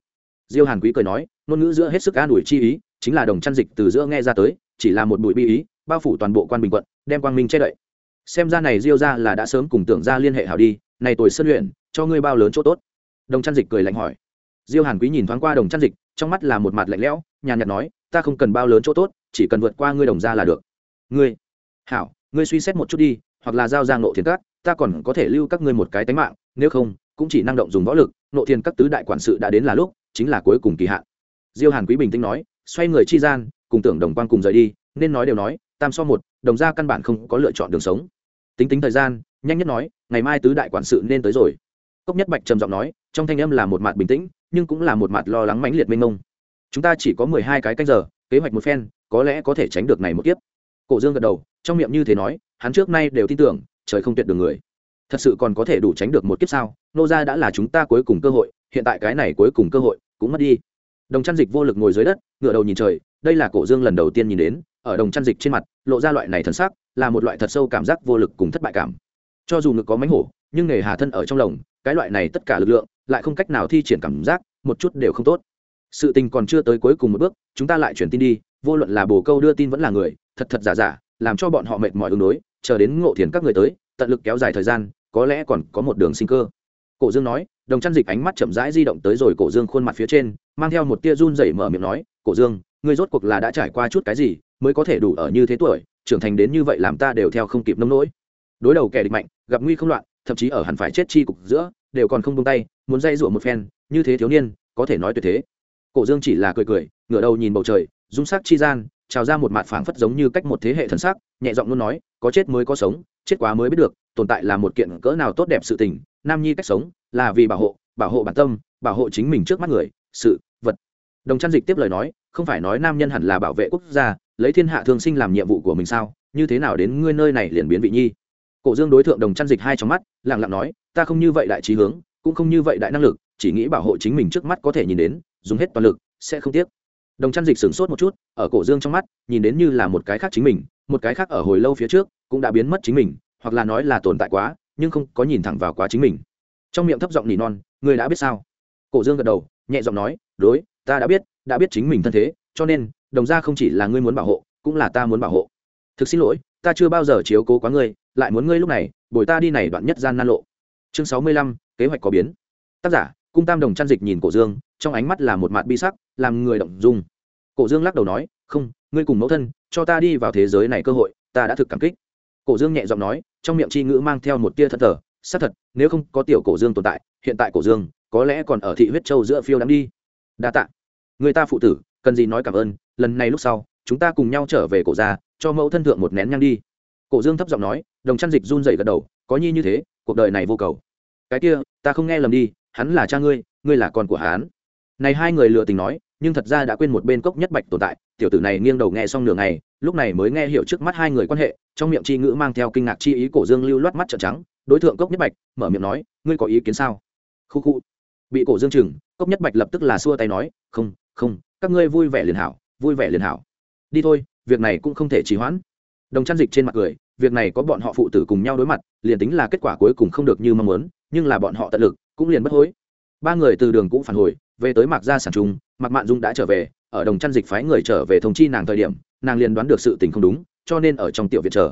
Diêu hàn quý cười nói, ngôn ngữ giữa hết sức an ủi chi ý, chính là đồng chăn dịch từ giữa nghe ra tới, chỉ là một bụi bi ý, bao phủ toàn bộ quan bình quận, đem quang minh che đậy. Xem ra này diêu ra là đã sớm cùng tưởng ra liên hệ hảo đi, này tuổi sân luyện cho ngươi bao lớn chỗ tốt. Đồng chăn dịch cười lạnh hỏi. Diêu hàn quý nhìn thoáng qua đồng chăn dịch, trong mắt là một mặt lạnh lẽo, nhàn nhạt nói, ta không cần bao lớn chỗ tốt, chỉ cần vượt qua ngươi đồng ra là được. Ngươi, hảo, ngươi suy xét một chút đi, hoặc là giao ra ngộ thiền các, ta còn có thể lưu các ngươi một cái tánh mạng, nếu không, cũng chỉ năng động dùng võ lực nộ thiền các tứ đại quản sự đã đến là lúc, chính là cuối cùng kỳ hạn. Diêu hàn quý bình tĩnh nói, xoay người chi gian, cùng tưởng đồng quan cùng rời đi, nên nói đều nói, tam so một, đồng ra căn bản không có lựa chọn đường sống. Tính tính thời gian, nhanh nhất nói, ngày mai tứ đại quản sự nên tới rồi. Cốc nhất bạch trầm giọng nói, trong thanh âm là một mặt bình tĩnh, nhưng cũng là một mặt lo lắng mãnh liệt mênh mông. Chúng ta chỉ có mười hai cái canh giờ, kế hoạch một phen, có lẽ có thể tránh được này một kiếp. Cổ dương gật đầu, trong miệng như thế nói, hắn trước nay đều tin tưởng, trời không tuyệt được người thật sự còn có thể đủ tránh được một kiếp sao? Nô gia đã là chúng ta cuối cùng cơ hội, hiện tại cái này cuối cùng cơ hội cũng mất đi. Đồng chăn dịch vô lực ngồi dưới đất ngựa đầu nhìn trời, đây là cổ dương lần đầu tiên nhìn đến, ở đồng chăn dịch trên mặt, lộ ra loại này thần sắc, là một loại thật sâu cảm giác vô lực cùng thất bại cảm. Cho dù ngực có mánh hổ, nhưng nghề hà thân ở trong lồng, cái loại này tất cả lực lượng, lại không cách nào thi triển cảm giác, một chút đều không tốt. Sự tình còn chưa tới cuối cùng một bước, chúng ta lại chuyển tin đi, vô luận là bồ câu đưa tin vẫn là người, thật thật giả giả, làm cho bọn họ mệt mỏi ứng đối, chờ đến ngộ thiền các người tới, tận lực kéo dài thời gian có lẽ còn có một đường sinh cơ. Cổ dương nói, đồng chăn dịch ánh mắt chậm rãi di động tới rồi cổ dương khuôn mặt phía trên, mang theo một tia run rẩy mở miệng nói, cổ dương, ngươi rốt cuộc là đã trải qua chút cái gì mới có thể đủ ở như thế tuổi, trưởng thành đến như vậy làm ta đều theo không kịp nông nỗi. Đối đầu kẻ địch mạnh, gặp nguy không loạn, thậm chí ở hẳn phải chết chi cục giữa, đều còn không buông tay, muốn dây rủa một phen, như thế thiếu niên, có thể nói tuyệt thế. Cổ dương chỉ là cười cười, ngửa đầu nhìn bầu trời, dung sắc chi gian, trào ra một mặt phảng phất giống như cách một thế hệ thần sắc, nhẹ giọng luôn nói, có chết mới có sống, chết quá mới biết được tồn tại là một kiện cỡ nào tốt đẹp sự tình, nam nhi cách sống là vì bảo hộ bảo hộ bản tâm, bảo hộ chính mình trước mắt người, sự, vật. Đồng trăn dịch tiếp lời nói, không phải nói nam nhân hẳn là bảo vệ quốc gia, lấy thiên hạ thương sinh làm nhiệm vụ của mình sao? Như thế nào đến ngươi nơi này liền biến vị nhi? Cổ dương đối tượng đồng trăn dịch hai trong mắt lẳng lặng nói, ta không như vậy đại trí hướng, cũng không như vậy đại năng lực, chỉ nghĩ bảo hộ chính mình trước mắt có thể nhìn đến, dùng hết toàn lực, sẽ không tiếc. Đồng trăn dịch sửng sốt một chút, ở cổ dương trong mắt, nhìn đến như là một cái khác chính mình, một cái khác ở hồi lâu phía trước, cũng đã biến mất chính mình hoặc là nói là tồn tại quá, nhưng không có nhìn thẳng vào quá chính mình. Trong miệng thấp giọng nỉ non, ngươi đã biết sao? Cổ dương gật đầu, nhẹ giọng nói, đối, ta đã biết đã biết chính mình thân thế, cho nên, đồng ra không chỉ là ngươi muốn bảo hộ, cũng là ta muốn bảo hộ. Thực xin lỗi, ta chưa bao giờ chiếu cố quá ngươi, lại muốn ngươi lúc này, bồi ta đi này đoạn nhất gian nan lộ. Chương sáu mươi lăm, kế hoạch có biến. Tác giả, cung tam đồng chăn dịch nhìn cổ dương, trong ánh mắt là một mặt bi sắc, làm người động dung. Cổ dương lắc đầu nói, không, ngươi cùng mẫu thân, cho ta đi vào thế giới này cơ hội, ta đã thực cảm kích. Cổ dương nhẹ giọng nói trong miệng chi ngữ mang theo một tia thật thở, xác thật nếu không có tiểu cổ dương tồn tại hiện tại cổ dương có lẽ còn ở thị huyết châu giữa phiêu đắm đi. Đa t ạ người ta phụ tử cần gì nói cảm ơn lần này lúc sau chúng ta cùng nhau trở về cổ ra cho mẫu thân thượng một nén nhang đi. Cổ dương thấp giọng nói đồng chăn dịch run dậy gật đầu có nhi như thế cuộc đời này vô cầu. Cái kia ta không nghe lầm đi hắn là cha ngươi ngươi là con của hắn. Này hai người lừa tình nói nhưng thật ra đã quên một bên cốc nhất bạch tồn tại tiểu tử này nghiêng đầu nghe xong nửa ngày lúc này mới nghe hiểu trước mắt hai người quan hệ, trong miệng chi ngữ mang theo kinh ngạc chi ý cổ dương lưu loát mắt trợn trắng, đối tượng cốc nhất bạch, mở miệng nói, ngươi có ý kiến sao? Khu khu. Bị cổ dương chừng, cốc nhất bạch lập tức là xua tay nói, không không, các ngươi vui vẻ liền hảo, vui vẻ liền hảo. Đi thôi, việc này cũng không thể trì hoãn. Đồng chăn dịch trên mặt cười, việc này có bọn họ phụ tử cùng nhau đối mặt, liền tính là kết quả cuối cùng không được như mong muốn, nhưng là bọn họ tận lực, cũng liền bất hối. Ba người từ đường cũng phản hồi, về tới mạc gia sản trung, mạc mạn dung đã trở về, ở đồng chăn dịch phái người trở về thông chi nàng thời điểm nàng liền đoán được sự tình không đúng, cho nên ở trong tiểu viện chờ.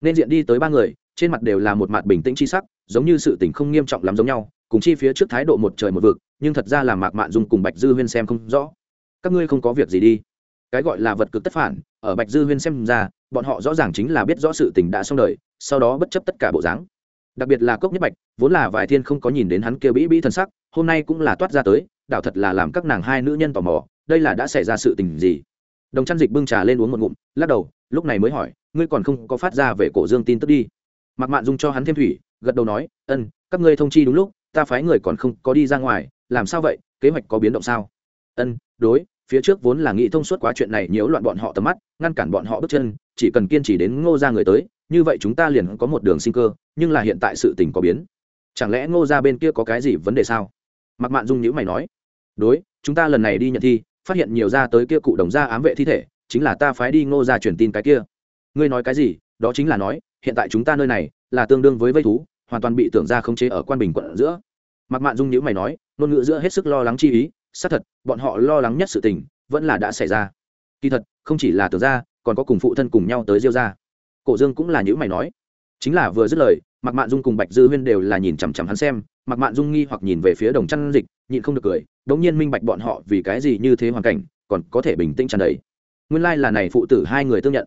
Nên diện đi tới ba người, trên mặt đều là một mặt bình tĩnh chi sắc, giống như sự tình không nghiêm trọng lắm giống nhau, cùng chi phía trước thái độ một trời một vực, nhưng thật ra là mạc mạn dung cùng bạch dư huyên xem không rõ. Các ngươi không có việc gì đi. Cái gọi là vật cực tất phản, ở bạch dư huyên xem ra, bọn họ rõ ràng chính là biết rõ sự tình đã xong đời, sau đó bất chấp tất cả bộ dáng. Đặc biệt là cốc nhất bạch, vốn là vài thiên không có nhìn đến hắn kêu bĩ bĩ thân sắc, hôm nay cũng là toát ra tới đạo thật là làm các nàng hai nữ nhân tò mò, đây là đã xảy ra sự tình gì? Đồng chăn dịch bưng trà lên uống một ngụm, lắc đầu, lúc này mới hỏi, ngươi còn không có phát ra về cổ dương tin tức đi? Mặc mạn dung cho hắn thêm thủy, gật đầu nói, ân, các ngươi thông chi đúng lúc, ta phái người còn không có đi ra ngoài, làm sao vậy, kế hoạch có biến động sao? Ân, đối, phía trước vốn là nghĩ thông suốt quá chuyện này nhiễu loạn bọn họ tầm mắt, ngăn cản bọn họ bước chân, chỉ cần kiên trì đến ngô ra người tới, như vậy chúng ta liền có một đường sinh cơ, nhưng là hiện tại sự tình có biến. Chẳng lẽ ngô ra bên kia có cái gì vấn đề sao? Mặc mạn dung nhữ mày nói, đối, chúng ta lần này đi nhận thi phát hiện nhiều ra tới kia cụ đồng gia ám vệ thi thể, chính là ta phái đi ngô ra truyền tin cái kia. Ngươi nói cái gì? Đó chính là nói, hiện tại chúng ta nơi này là tương đương với vây thú, hoàn toàn bị tưởng ra khống chế ở quan bình quận giữa. Mặc mạn dung nhữ mày nói, ngôn ngữ giữa hết sức lo lắng chi ý, xác thật, bọn họ lo lắng nhất sự tình vẫn là đã xảy ra. Kỳ thật, không chỉ là tưởng ra, còn có cùng phụ thân cùng nhau tới diêu ra. Cổ dương cũng là nhữ mày nói. Chính là vừa dứt lời mặc mạn dung cùng bạch dư huyên đều là nhìn chằm chằm hắn xem mặc mạn dung nghi hoặc nhìn về phía đồng chăn dịch, nhịn không được cười đ ỗ n g nhiên minh bạch bọn họ vì cái gì như thế hoàn cảnh, còn có thể bình tĩnh tràn đầy. Nguyên lai là này phụ tử hai người tương nhận.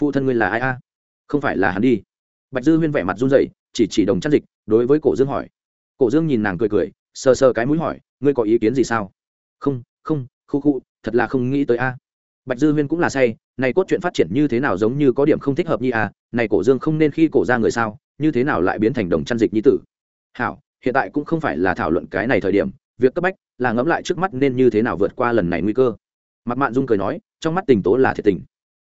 Phụ thân ngươi là ai a? Không phải là hắn đi. Bạch dư huyên vẻ mặt run rẩy, chỉ chỉ đồng chăn dịch, đối với cổ dương hỏi. Cổ dương nhìn nàng cười cười, sờ sờ cái mũi hỏi, ngươi có ý kiến gì sao? Không không, khu khu, thật là không nghĩ tới a. Bạch dư huyên cũng là say, này cốt truyện phát triển như thế nào giống như có điểm không thích hợp như a, này cổ dương không nên khi cổ ra người sao, như thế nào lại biến thành đồng chăn dịch như tử? Hảo hiện tại cũng không phải là thảo luận cái này thời điểm, việc cấp bách là ngẫm lại trước mắt nên như thế nào vượt qua lần này nguy cơ. Mặt mạn dung cười nói, trong mắt tình tố là thiệt tình.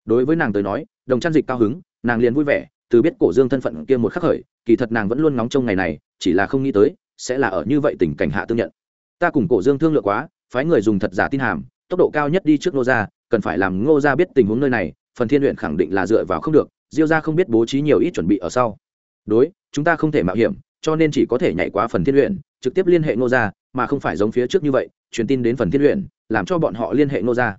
Đối với nàng tới nói, đồng chăn dịch cao hứng, nàng liền vui vẻ, từ biết cổ dương thân phận kia một khắc khởi, kỳ thật nàng vẫn luôn ngóng trong ngày này, chỉ là không nghĩ tới, sẽ là ở như vậy tình cảnh hạ tương nhận. Ta cùng cổ dương thương lượng quá, phái người dùng thật giả tin hàm, tốc độ cao nhất đi trước ngô gia, cần phải làm ngô gia biết tình huống nơi này, phần thiên luyện khẳng định là dựa vào không được, diêu gia không biết bố trí nhiều ít chuẩn bị ở sau. Đối, chúng ta không thể mạo hiểm cho nên chỉ có thể nhảy qua phần thiên luyện, trực tiếp liên hệ ngô gia, mà không phải giống phía trước như vậy, truyền tin đến phần thiên luyện, làm cho bọn họ liên hệ ngô gia.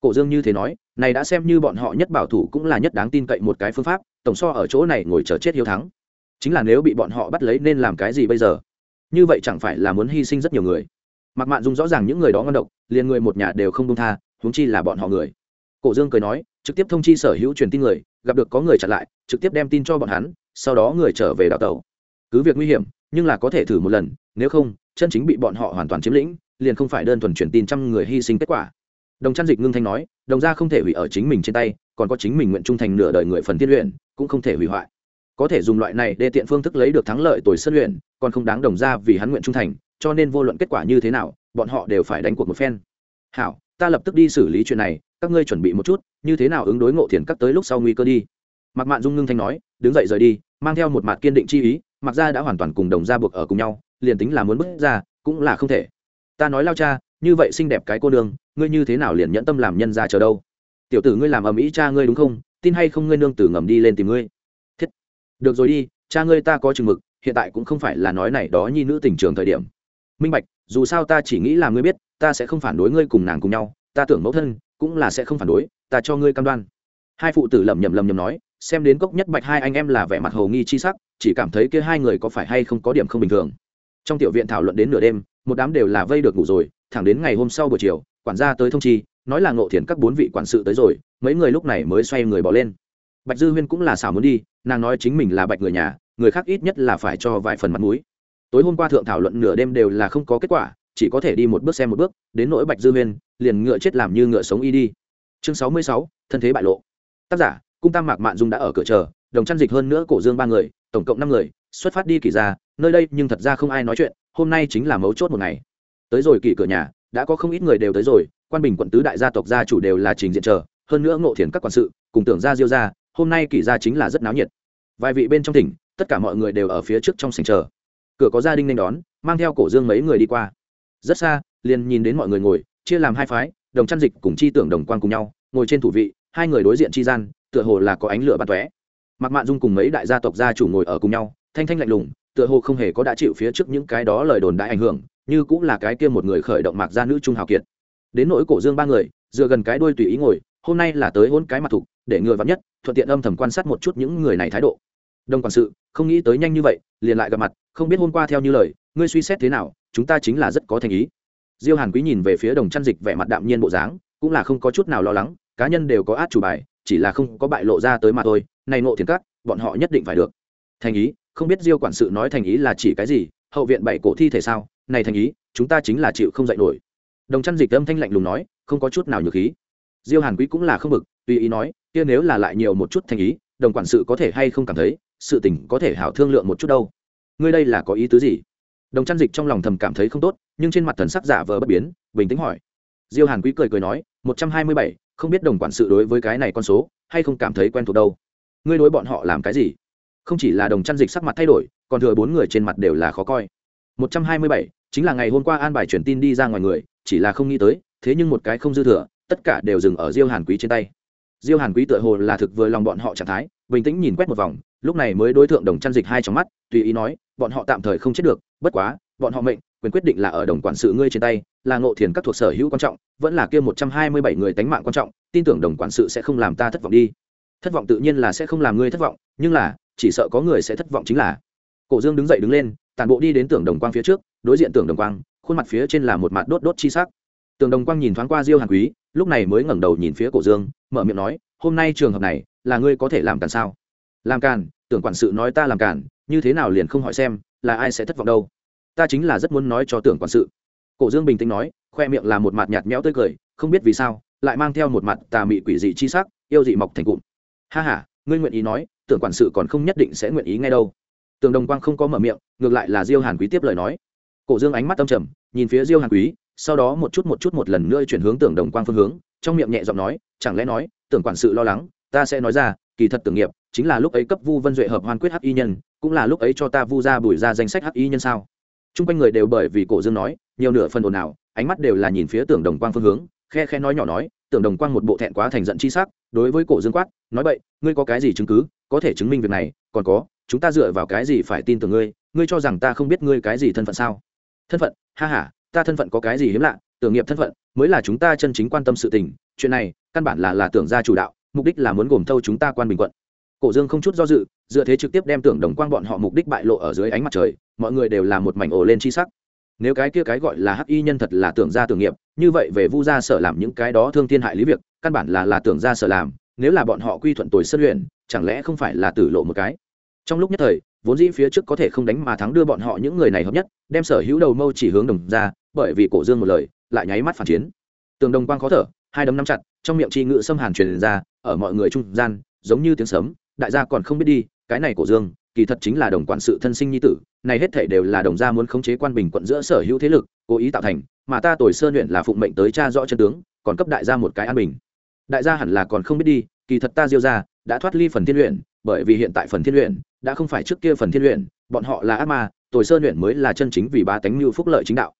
Cổ dương như thế nói, này đã xem như bọn họ nhất bảo thủ cũng là nhất đáng tin cậy một cái phương pháp, tổng so ở chỗ này ngồi chờ chết hiếu thắng. Chính là nếu bị bọn họ bắt lấy nên làm cái gì bây giờ? Như vậy chẳng phải là muốn hy sinh rất nhiều người. Mặc mạn dung rõ ràng những người đó ngon độc, liền người một nhà đều không công tha, huống chi là bọn họ người. Cổ dương cười nói, trực tiếp thông chi sở hữu truyền tin người, gặp được có người chặn lại, trực tiếp đem tin cho bọn hắn, sau đó người trở về đảo tàu cứ việc nguy hiểm, nhưng là có thể thử một lần, nếu không, chân chính bị bọn họ hoàn toàn chiếm lĩnh, liền không phải đơn thuần truyền tin trăm người hy sinh kết quả. Đồng trăn dịch ngưng thanh nói, đồng ra không thể hủy ở chính mình trên tay, còn có chính mình nguyện trung thành nửa đời người phần tiên luyện, cũng không thể hủy hoại. Có thể dùng loại này để tiện phương thức lấy được thắng lợi tuổi sân luyện, còn không đáng đồng ra vì hắn nguyện trung thành, cho nên vô luận kết quả như thế nào, bọn họ đều phải đánh cuộc một phen. Hảo, ta lập tức đi xử lý chuyện này, các ngươi chuẩn bị một chút, như thế nào ứng đối ngộ thiền cắt tới lúc sau nguy cơ đi. Mặc mạn dung ngưng thanh nói, đứng dậy rời đi, mang theo một mặt kiên định chi ý mặc ra đã hoàn toàn cùng đồng ra buộc ở cùng nhau, liền tính là muốn bước ra, cũng là không thể. Ta nói lao cha, như vậy xinh đẹp cái cô nương, ngươi như thế nào liền nhẫn tâm làm nhân ra chờ đâu? Tiểu tử ngươi làm ầm ĩ cha ngươi đúng không? Tin hay không ngươi nương tử ngầm đi lên tìm ngươi. Thiết. Được rồi đi, cha ngươi ta có chừng mực, hiện tại cũng không phải là nói này đó nhi nữ tình trường thời điểm. Minh bạch, dù sao ta chỉ nghĩ là ngươi biết, ta sẽ không phản đối ngươi cùng nàng cùng nhau, ta tưởng mẫu thân cũng là sẽ không phản đối, ta cho ngươi cam đoan. Hai phụ tử lẩm nhẩm lẩm nhẩm nói xem đến cốc nhất bạch hai anh em là vẻ mặt hồ nghi chi sắc, chỉ cảm thấy kia hai người có phải hay không có điểm không bình thường. Trong tiểu viện thảo luận đến nửa đêm, một đám đều là vây được ngủ rồi, thẳng đến ngày hôm sau buổi chiều, quản gia tới thông chi, nói là ngộ thiền các bốn vị quản sự tới rồi, mấy người lúc này mới xoay người bỏ lên. Bạch dư huyên cũng là xảo muốn đi, nàng nói chính mình là bạch người nhà, người khác ít nhất là phải cho vài phần mặt mũi. Tối hôm qua thượng thảo luận nửa đêm đều là không có kết quả, chỉ có thể đi một bước xem một bước, đến nỗi bạch dư huyên, liền ngựa chết làm như ngựa sống y đi. Chương sáu mươi sáu, thân thế bại lộ. Tác giả cung tam mạc mạn dung đã ở cửa chờ đồng chăn dịch hơn nữa cổ dương ba người tổng cộng năm người xuất phát đi kỳ ra nơi đây nhưng thật ra không ai nói chuyện hôm nay chính là mấu chốt một ngày. Tới rồi kỳ cửa nhà đã có không ít người đều tới rồi quan bình quận tứ đại gia tộc gia chủ đều là trình diện chờ hơn nữa ngộ thiền các quản sự cùng tưởng gia diêu gia, hôm nay kỳ ra chính là rất náo nhiệt. Vài vị bên trong tỉnh tất cả mọi người đều ở phía trước trong sảnh chờ. Cửa có gia đình nên đón mang theo cổ dương mấy người đi qua. Rất xa liền nhìn đến mọi người ngồi chia làm hai phái đồng chăn dịch cùng chi tưởng đồng quan cùng nhau ngồi trên thủ vị hai người đối diện chi gian tựa hồ là có ánh lửa bắn tóe. Mặc mạn dung cùng mấy đại gia tộc gia chủ ngồi ở cùng nhau, thanh thanh lạnh lùng, tựa hồ không hề có đã chịu phía trước những cái đó lời đồn đại ảnh hưởng, như cũng là cái kia một người khởi động mạc gia nữ trung hào kiệt. Đến nỗi cổ dương ba người, dựa gần cái đuôi tùy ý ngồi, hôm nay là tới hôn cái mặt thục, để người vắn nhất, thuận tiện âm thầm quan sát một chút những người này thái độ. Đông quản sự, không nghĩ tới nhanh như vậy, liền lại gặp mặt, không biết hôm qua theo như lời, ngươi suy xét thế nào, chúng ta chính là rất có thành ý. Diêu hàn quý nhìn về phía đồng chăn dịch vẻ mặt đạm nhiên bộ dáng, cũng là không có chút nào lo lắng, cá nhân đều có át chủ bài chỉ là không có bại lộ ra tới mà thôi, này ngộ thiền các, bọn họ nhất định phải được. Thành ý, không biết diêu quản sự nói thành ý là chỉ cái gì, hậu viện bảy cổ thi thể sao? Này thành ý, chúng ta chính là chịu không dạy nổi. Đồng chăn dịch âm thanh lạnh lùng nói, không có chút nào nhược khí. Diêu hàn quý cũng là không bực, tùy ý nói, kia nếu là lại nhiều một chút thành ý, đồng quản sự có thể hay không cảm thấy, sự tình có thể hảo thương lượng một chút đâu. Ngươi đây là có ý tứ gì? Đồng chăn dịch trong lòng thầm cảm thấy không tốt, nhưng trên mặt thần sắc giả vờ bất biến, bình tĩnh hỏi. Diêu hàn quý cười cười nói, một trăm hai mươi bảy không biết đồng quản sự đối với cái này con số, hay không cảm thấy quen thuộc đâu. Ngươi đối bọn họ làm cái gì? Không chỉ là đồng chăn dịch sắc mặt thay đổi, còn thừa bốn người trên mặt đều là khó coi. Một trăm hai mươi bảy, chính là ngày hôm qua an bài truyền tin đi ra ngoài người, chỉ là không nghĩ tới, thế nhưng một cái không dư thừa, tất cả đều dừng ở diêu hàn quý trên tay. Diêu hàn quý tựa hồ là thực vừa lòng bọn họ trạng thái, bình tĩnh nhìn quét một vòng, lúc này mới đối tượng đồng chăn dịch hai trong mắt, tùy ý nói, bọn họ tạm thời không chết được, bất quá, bọn họ mệnh quyền quyết định là ở đồng quản sự ngươi trên tay, là ngộ thiền các thuộc sở hữu quan trọng, vẫn là kia một trăm hai mươi bảy người tánh mạng quan trọng, tin tưởng đồng quản sự sẽ không làm ta thất vọng đi. Thất vọng tự nhiên là sẽ không làm ngươi thất vọng, nhưng là, chỉ sợ có người sẽ thất vọng chính là. Cổ dương đứng dậy đứng lên tàn bộ đi đến tưởng đồng quang phía trước, đối diện tưởng đồng quang, khuôn mặt phía trên là một mặt đốt đốt chi sắc. Tưởng đồng quang nhìn thoáng qua diêu hàn quý, lúc này mới ngẩng đầu nhìn phía cổ dương, mở miệng nói, hôm nay trường hợp này, là ngươi có thể làm càn sao? Làm càn, tưởng quản sự nói ta làm càn, như thế nào liền không hỏi xem, là ai sẽ thất vọng đâu? Ta chính là rất muốn nói cho tưởng quản sự. Cổ dương bình tĩnh nói, khoe miệng là một mặt nhạt nhẽo tươi cười, không biết vì sao, lại mang theo một mặt tà mị quỷ dị chi sắc, yêu dị mọc thành cụm. Ha ha, ngươi nguyện ý nói, tưởng quản sự còn không nhất định sẽ nguyện ý ngay đâu. Tường đồng quang không có mở miệng, ngược lại là diêu hàn quý tiếp lời nói. Cổ dương ánh mắt tâm trầm, nhìn phía diêu hàn quý, sau đó một chút một chút một lần nữa chuyển hướng tưởng đồng quang phương hướng, trong miệng nhẹ giọng nói, chẳng lẽ nói, tưởng quản sự lo lắng, ta sẽ nói ra, kỳ thật tưởng nghiệp, chính là lúc ấy cấp vu vân duệ hợp hoàn quyết hắc y nhân, cũng là lúc ấy cho ta vu ra bùi ra danh sách hắc y nhân sao? T r u n g quanh người đều bởi vì cổ dương nói, nhiều nửa phần ồn nào ánh mắt đều là nhìn phía tưởng đồng quang phương hướng, khe khe nói nhỏ nói, tưởng đồng quang một bộ thẹn quá thành giận chi sắc, đối với cổ dương quát, nói vậy ngươi có cái gì chứng cứ, có thể chứng minh việc này, còn có, chúng ta dựa vào cái gì phải tin tưởng ngươi ngươi cho rằng ta không biết ngươi cái gì thân phận sao? Thân phận? Ha ha, ta thân phận có cái gì hiếm lạ, tưởng nghiệp thân phận, mới là chúng ta chân chính quan tâm sự tình, chuyện này, căn bản là là tưởng ra chủ đạo, mục đích là muốn gồm thâu chúng ta quan bình quận. Cổ dương không chút do dự, dựa thế trực tiếp đem tưởng đồng quang bọn họ mục đích bại lộ ở dưới ánh mặt trời mọi người đều là một mảnh ổ lên chi sắc. Nếu cái kia cái gọi là hắc y nhân thật là tưởng ra tưởng nghiệp, như vậy về vu gia sở làm những cái đó thương thiên hại lý việc, căn bản là là tưởng ra sở làm, nếu là bọn họ quy thuận tồi sân luyện, chẳng lẽ không phải là tử lộ một cái? Trong lúc nhất thời, vốn dĩ phía trước có thể không đánh mà thắng đưa bọn họ những người này hợp nhất, đem sở hữu đầu mâu chỉ hướng đồng ra, bởi vì cổ dương một lời, lại nháy mắt phản chiến. Tường đồng quang khó thở, hai đấm nắm chặt, trong miệng chi ngự xâm hàn truyền ra, ở mọi người trung gian, giống như tiếng sấm, đại gia còn không biết đi, cái này cổ dương kỳ thật chính là đồng quản sự thân sinh nhi tử, này hết thể đều là đồng gia muốn khống chế quan bình quận giữa sở hữu thế lực, cố ý tạo thành, mà ta tuổi sơn luyện là phụng mệnh tới cha rõ chân tướng, còn cấp đại gia một cái an bình. Đại gia hẳn là còn không biết đi, kỳ thật ta diêu ra đã thoát ly phần thiên luyện, bởi vì hiện tại phần thiên luyện đã không phải trước kia phần thiên luyện, bọn họ là ác ma tuổi sơn luyện mới là chân chính vì ba tánh mưu phúc lợi chính đạo.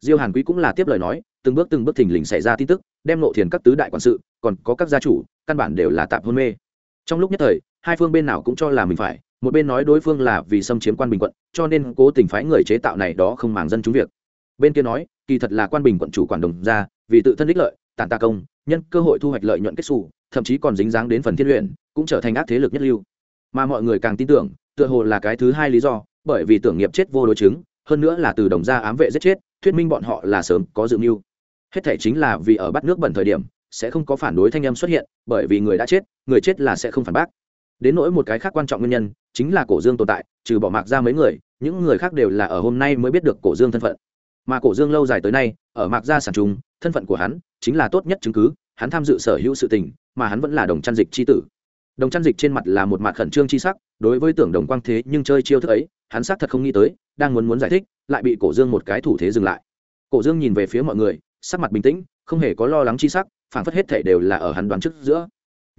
Diêu hàn quý cũng là tiếp lời nói, từng bước từng bước thình lình xảy ra tin tức, đem nộ thiền các tứ đại quản sự, còn có các gia chủ, căn bản đều là tạm hôn mê. Trong lúc nhất thời hai phương bên nào cũng cho là mình phải, một bên nói đối phương là vì xâm chiếm quan bình quận, cho nên cố tình phái người chế tạo này đó không màng dân chúng việc. Bên kia nói, kỳ thật là quan bình quận chủ quản đồng ra vì tự thân ích lợi tàn ta công, nhân cơ hội thu hoạch lợi nhuận kết xù, thậm chí còn dính dáng đến phần thiên luyện, cũng trở thành ác thế lực nhất lưu. Mà mọi người càng tin tưởng, tựa hồ là cái thứ hai lý do, bởi vì tưởng nghiệp chết vô đối chứng, hơn nữa là từ đồng gia ám vệ giết chết, thuyết minh bọn họ là sớm có dự mưu. Hết thể chính là vì ở bắt nước bẩn thời điểm, sẽ không có phản đối thanh âm xuất hiện, bởi vì người đã chết, người chết là sẽ không phản bác đến nỗi một cái khác quan trọng nguyên nhân, chính là cổ dương tồn tại, trừ bỏ mạc ra mấy người, những người khác đều là ở hôm nay mới biết được cổ dương thân phận. Mà cổ dương lâu dài tới nay, ở mạc gia sản trùng thân phận của hắn chính là tốt nhất chứng cứ, hắn tham dự sở hữu sự tình, mà hắn vẫn là đồng chăn dịch c h i tử. Đồng chăn dịch trên mặt là một mặt khẩn trương c h i sắc, đối với tưởng đồng quang thế nhưng chơi chiêu thức ấy, hắn xác thật không nghĩ tới, đang muốn muốn giải thích, lại bị cổ dương một cái thủ thế dừng lại. Cổ dương nhìn về phía mọi người, sắc mặt bình tĩnh, không hề có lo lắng c h i sắc phản phất hết thể đều là ở hắn đoán trước giữa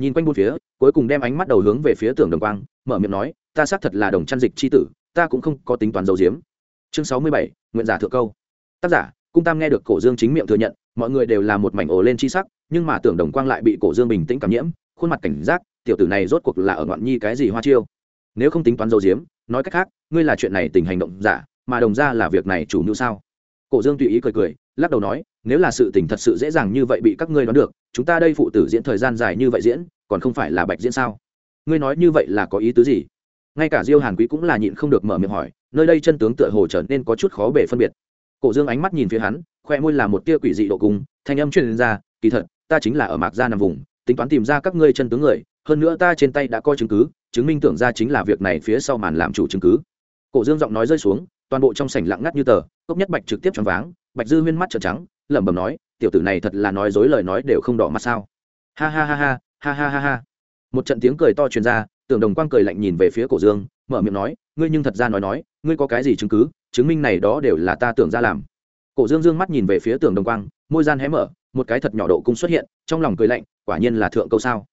nhìn quanh bốn phía, cuối cùng đem ánh mắt đầu hướng về phía tưởng đồng quang, mở miệng nói, ta xác thật là đồng chăn dịch c h i tử, ta cũng không có tính toán dầu diếm chương sáu mươi bảy, nguyện giả thượng câu. Tác giả, cung tam nghe được cổ dương chính miệng thừa nhận, mọi người đều là một mảnh ồ lên chi sắc, nhưng mà tưởng đồng quang lại bị cổ dương bình tĩnh cảm nhiễm, khuôn mặt cảnh giác, tiểu tử này rốt cuộc là ở ngoạn nhi cái gì hoa chiêu? Nếu không tính toán dầu diếm nói cách khác, ngươi là chuyện này tình hành động giả, mà đồng ra là việc này chủ mưu sao? Cổ dương tùy ý cười cười lắc đầu nói, nếu là sự tình thật sự dễ dàng như vậy bị các ngươi đoán được, chúng ta đây phụ tử diễn thời gian dài như vậy diễn, còn không phải là bạch diễn sao? Ngươi nói như vậy là có ý tứ gì? Ngay cả diêu hàn quý cũng là nhịn không được mở miệng hỏi, nơi đây chân tướng tựa hồ trở nên có chút khó bể phân biệt. Cổ dương ánh mắt nhìn phía hắn, khoe môi là một tia quỷ dị độ cung, thanh âm truyền ra, kỳ thật, ta chính là ở mạc gia nằm vùng, tính toán tìm ra các ngươi chân tướng người, hơn nữa ta trên tay đã có chứng cứ, chứng minh tưởng ra chính là việc này phía sau màn làm chủ chứng cứ. Cổ dương giọng nói rơi xuống, toàn bộ trong sảnh lặng ngắt như tờ, cốc nhất bạch trực tiếp choáng váng bạch dư huyên mắt trợn trắng, lẩm bẩm nói, tiểu tử này thật là nói dối lời nói đều không đỏ mặt sao? Ha ha ha ha ha ha ha ha. Một trận tiếng cười to truyền ra tưởng đồng quang cười lạnh nhìn về phía cổ dương, mở miệng nói, ngươi nhưng thật ra nói nói, ngươi có cái gì chứng cứ, chứng minh này đó đều là ta tưởng ra làm. Cổ dương dương mắt nhìn về phía Tưởng đồng quang, môi gian hé mở, một cái thật nhỏ độ cung xuất hiện, trong lòng cười lạnh, quả nhiên là thượng câu sao.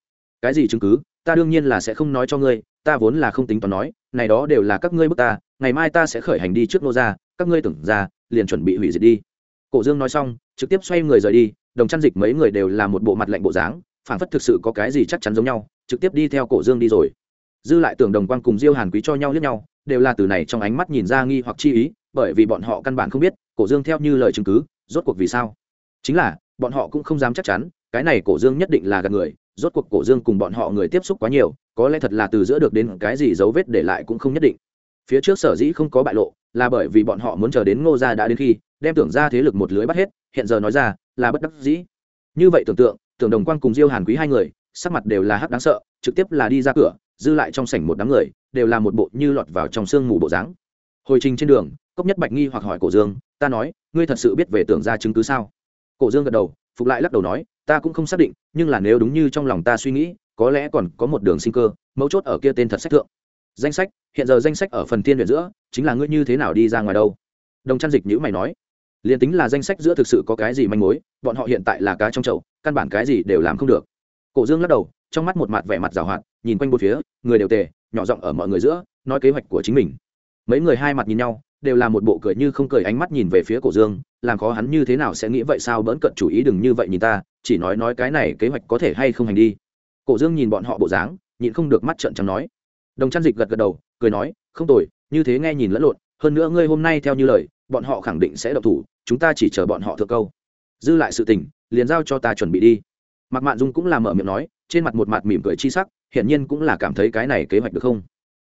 Cái gì chứng cứ? Ta đương nhiên là sẽ không nói cho ngươi, ta vốn là không tính toán nói, này đó đều là các ngươi bức ta, ngày mai ta sẽ khởi hành đi trước nô ra các ngươi tưởng ra liền chuẩn bị hủy diệt đi. Cổ dương nói xong, trực tiếp xoay người rời đi, đồng chăn dịch mấy người đều là một bộ mặt lạnh bộ dáng phản phất thực sự có cái gì chắc chắn giống nhau, trực tiếp đi theo cổ dương đi rồi. Dư lại tưởng đồng quang cùng diêu hàn quý cho nhau liếc nhau, đều là từ này trong ánh mắt nhìn ra nghi hoặc chi ý, bởi vì bọn họ căn bản không biết, cổ dương theo như lời chứng cứ, rốt cuộc vì sao? Chính là, bọn họ cũng không dám chắc chắn, cái này cổ dương nhất định là gạt người, rốt cuộc cổ dương cùng bọn họ người tiếp xúc quá nhiều, có lẽ thật là từ giữa được đến cái gì dấu vết để lại cũng không nhất định. Phía trước sở dĩ không có bại lộ là bởi vì bọn họ muốn chờ đến ngô gia đã đến khi, đem tưởng ra thế lực một lưới bắt hết, hiện giờ nói ra là bất đắc dĩ. Như vậy tưởng tượng, tưởng đồng quang cùng diêu hàn quý hai người, sắc mặt đều là hắc đáng sợ, trực tiếp là đi ra cửa, dư lại trong sảnh một đám người, đều là một bộ như lọt vào trong sương mù bộ dáng. Hồi trình trên đường, cốc nhất bạch nghi hoặc hỏi cổ dương, ta nói, ngươi thật sự biết về tưởng ra chứng cứ sao? Cổ dương gật đầu, phục lại lắc đầu nói, ta cũng không xác định, nhưng là nếu đúng như trong lòng ta suy nghĩ, có lẽ còn có một đường sinh cơ, mấu chốt ở kia tên thật sách thượng danh sách, hiện giờ danh sách ở phần tiên luyện giữa, chính là ngươi như thế nào đi ra ngoài đâu? Đồng chăn dịch nhữ mày nói. Liền tính là danh sách giữa thực sự có cái gì manh mối, bọn họ hiện tại là cá trong chậu, căn bản cái gì đều làm không được. Cổ dương lắc đầu, trong mắt một mặt vẻ mặt rào hoạt, nhìn quanh một phía, người đều tề, nhỏ giọng ở mọi người giữa, nói kế hoạch của chính mình. Mấy người hai mặt nhìn nhau, đều là một bộ cười như không cười ánh mắt nhìn về phía cổ dương, làm khó hắn như thế nào sẽ nghĩ vậy sao bỡn cận chủ ý đừng như vậy nhìn ta, chỉ nói nói cái này kế hoạch có thể hay không hành đi. Cổ dương nhìn bọn họ bộ dáng, nhịn không được mắt trợn trắng nói đồng trăn dịch gật gật đầu, cười nói, không tồi, như thế nghe nhìn lẫn lộn, hơn nữa ngươi hôm nay theo như lời, bọn họ khẳng định sẽ độc thủ, chúng ta chỉ chờ bọn họ thượng câu. Dư lại sự tình, liền giao cho ta chuẩn bị đi. Mạc mạn dung cũng là mở miệng nói, trên mặt một mặt mỉm cười chi sắc, hiển nhiên cũng là cảm thấy cái này kế hoạch được không?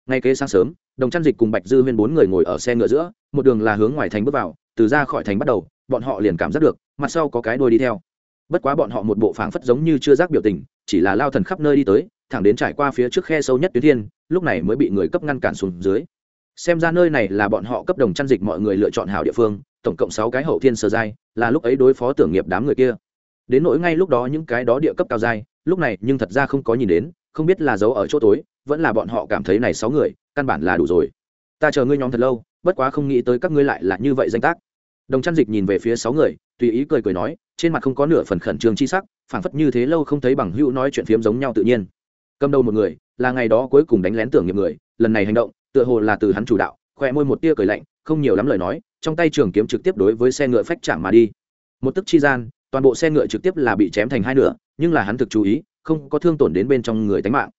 Ngay kế sáng sớm, đồng trăn dịch cùng bạch dư huyên bốn người ngồi ở xe ngựa giữa, một đường là hướng ngoài thành bước vào, từ ra khỏi thành bắt đầu, bọn họ liền cảm giác được, mặt sau có cái đuôi đi theo. Bất quá bọn họ một bộ phảng phất giống như chưa giác biểu tình, chỉ là lao thần khắp nơi đi tới thẳng đến trải qua phía trước khe sâu nhất tuyến thiên, lúc này mới bị người cấp ngăn cản xuống dưới. Xem ra nơi này là bọn họ cấp đồng chăn dịch mọi người lựa chọn hảo địa phương, tổng cộng sáu cái hậu thiên sơ giai, là lúc ấy đối phó tưởng nghiệp đám người kia. Đến nỗi ngay lúc đó những cái đó địa cấp cao giai, lúc này nhưng thật ra không có nhìn đến, không biết là giấu ở chỗ tối, vẫn là bọn họ cảm thấy này sáu người, căn bản là đủ rồi. Ta chờ ngươi nhóm thật lâu, bất quá không nghĩ tới các ngươi lại là như vậy danh tác. Đồng chăn dịch nhìn về phía sáu người, tùy ý cười cười nói, trên mặt không có nửa phần khẩn trương chi sắc, phảng phất như thế lâu không thấy bằng hữu nói chuyện phiếm giống nhau tự nhiên cầm đầu một người, là ngày đó cuối cùng đánh lén tưởng nghiệp người, lần này hành động, tựa hồ là từ hắn chủ đạo khỏe môi một tia cười lạnh, không nhiều lắm lời nói, trong tay trường kiếm trực tiếp đối với xe ngựa phách chạm mà đi. Một tức chi gian, toàn bộ xe ngựa trực tiếp là bị chém thành hai nửa, nhưng là hắn thực chú ý, không có thương tổn đến bên trong người tánh mạng.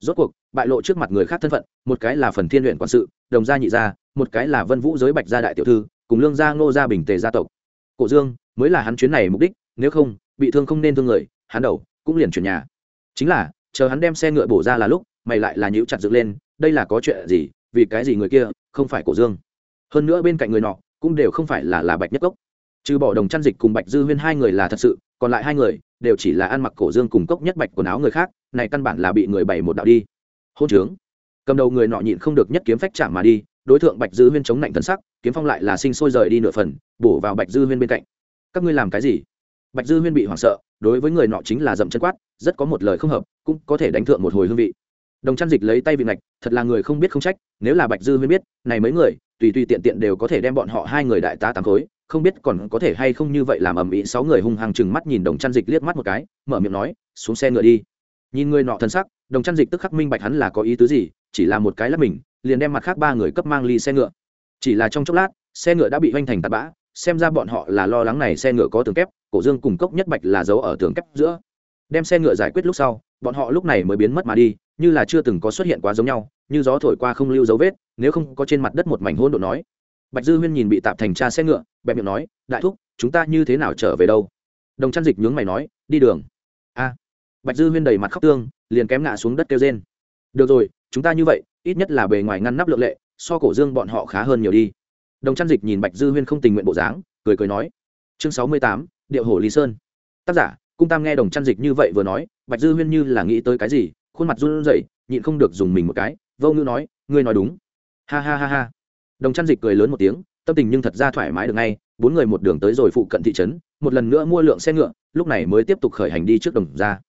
Rốt cuộc, bại lộ trước mặt người khác thân phận, một cái là phần thiên luyện quản sự, đồng gia nhị gia, một cái là vân vũ giới bạch gia đại tiểu thư, cùng lương gia ngô gia bình tề gia tộc. Cổ dương, mới là hắn chuyến này mục đích, nếu không, bị thương không nên thương người, hắn đầu, cũng liền chuyển nhà. Chính là chờ hắn đem xe ngựa bổ ra là lúc, mày lại là nhíu chặt dựng lên, đây là có chuyện gì, vì cái gì người kia không phải cổ dương? Hơn nữa bên cạnh người nọ cũng đều không phải là là bạch nhất cốc. Trừ bỏ đồng chăn dịch cùng bạch dư huyên hai người là thật sự, còn lại hai người đều chỉ là ăn mặc cổ dương cùng cốc nhất bạch quần áo người khác, này căn bản là bị người bày một đạo đi. Hôn trướng. Cầm đầu người nọ nhịn không được nhất kiếm phách chạm mà đi, đối tượng bạch dư huyên chống lạnh thân sắc, kiếm phong lại là sinh sôi rời đi nửa phần, bổ vào bạch dư huyên bên cạnh. Các ngươi làm cái gì? Bạch dư huyên bị hoảng sợ, đối với người nọ chính là dậm chân quát, rất có một lời không hợp, cũng có thể đánh thượng một hồi hương vị. Đồng chăn dịch lấy tay vị ngạch, thật là người không biết không trách, nếu là bạch dư huyên biết, này mấy người, tùy tùy tiện tiện đều có thể đem bọn họ hai người đại tá tám khối, không biết còn có thể hay không như vậy làm ầm ĩ sáu người hung hăng chừng mắt nhìn đồng chăn dịch liếc mắt một cái, mở miệng nói, xuống xe ngựa đi. Nhìn người nọ thân sắc, đồng chăn dịch tức khắc minh bạch hắn là có ý tứ gì, chỉ là một cái lắp mình, liền đem mặt khác ba người cấp mang ly xe ngựa. Chỉ là trong chốc lát, xe ngựa đã bị hoành thành tạt bã xem ra bọn họ là lo lắng này xe ngựa có tường kép, cổ dương cùng cốc nhất bạch là giấu ở tường kép giữa. Đem xe ngựa giải quyết lúc sau, bọn họ lúc này mới biến mất mà đi, như là chưa từng có xuất hiện quá giống nhau, như gió thổi qua không lưu dấu vết, nếu không có trên mặt đất một mảnh hôn độn nói. Bạch dư huyên nhìn bị tạp thành cha xe ngựa, bẹp miệng nói, đại thúc, chúng ta như thế nào trở về đâu? Đồng chăn dịch nhướng mày nói, đi đường. A. Bạch dư huyên đầy mặt khóc tương, liền kém ngã xuống đất kêu rên. Được rồi, chúng ta như vậy, ít nhất là bề ngoài ngăn nắp lượng lệ, so cổ dương bọn họ khá hơn nhiều đi đồng trăn dịch nhìn bạch dư huyên không tình nguyện bộ dáng, cười cười nói, chương sáu mươi tám, điệu hồ lý sơn. Tác giả, cung tam nghe đồng trăn dịch như vậy vừa nói, bạch dư huyên như là nghĩ tới cái gì, khuôn mặt run rẩy, nhịn không được dùng mình một cái, vô ngữ nói, ngươi nói đúng. Ha ha ha ha. Đồng trăn dịch cười lớn một tiếng, tâm tình nhưng thật ra thoải mái được ngay, bốn người một đường tới rồi phụ cận thị trấn, một lần nữa mua lượng xe ngựa, lúc này mới tiếp tục khởi hành đi trước đồng ra.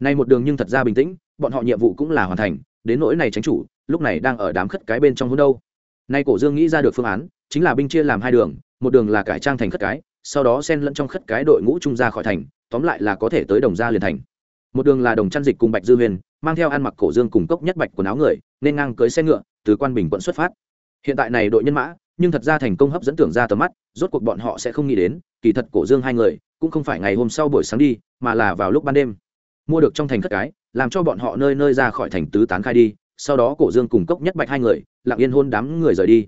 Nay một đường nhưng thật ra bình tĩnh, bọn họ nhiệm vụ cũng là hoàn thành, đến nỗi này tránh chủ, lúc này đang ở đám khất cái bên trong hôn đâu nay cổ dương nghĩ ra được phương án, chính là binh chia làm hai đường, một đường là cải trang thành khất cái, sau đó xen lẫn trong khất cái đội ngũ trung ra khỏi thành, tóm lại là có thể tới đồng gia liền thành. Một đường là đồng chăn dịch cùng bạch dư huyền, mang theo ăn mặc cổ dương cùng cốc nhất bạch quần áo người, nên ngang cưới xe ngựa, từ quan bình quận xuất phát. Hiện tại này đội nhân mã, nhưng thật ra thành công hấp dẫn tưởng ra tầm mắt, rốt cuộc bọn họ sẽ không nghĩ đến, kỳ thật cổ dương hai người, cũng không phải ngày hôm sau buổi sáng đi, mà là vào lúc ban đêm. Mua được trong thành khất cái, làm cho bọn họ nơi nơi ra khỏi thành tứ tán khai đi sau đó cổ dương cùng cốc nhất bạch hai người, lặng yên hôn đám người rời đi.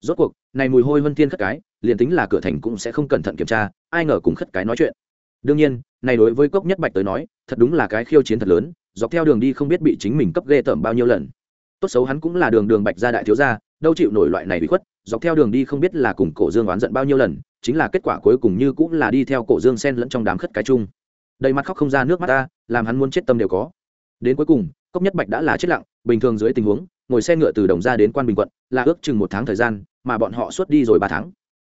Rốt cuộc, này mùi hôi vân thiên khất cái, liền tính là cửa thành cũng sẽ không cẩn thận kiểm tra, ai ngờ cùng khất cái nói chuyện. Đương nhiên, này đối với cốc nhất bạch tới nói, thật đúng là cái khiêu chiến thật lớn, dọc theo đường đi không biết bị chính mình cấp ghê tởm bao nhiêu lần. Tốt xấu hắn cũng là đường đường bạch gia đại thiếu gia, đâu chịu nổi loại này bị khuất, dọc theo đường đi không biết là cùng cổ dương oán giận bao nhiêu lần, chính là kết quả cuối cùng như cũng là đi theo cổ dương sen lẫn trong đám khất cái chung. Đầy mặt khóc không ra nước mắt ta, làm hắn muốn chết tâm đều có. Đến cuối cùng cốc nhất bạch đã là chết lặng, bình thường dưới tình huống, ngồi xe ngựa từ đồng ra đến quan bình quận là ước chừng một tháng thời gian, mà bọn họ suốt đi rồi ba tháng.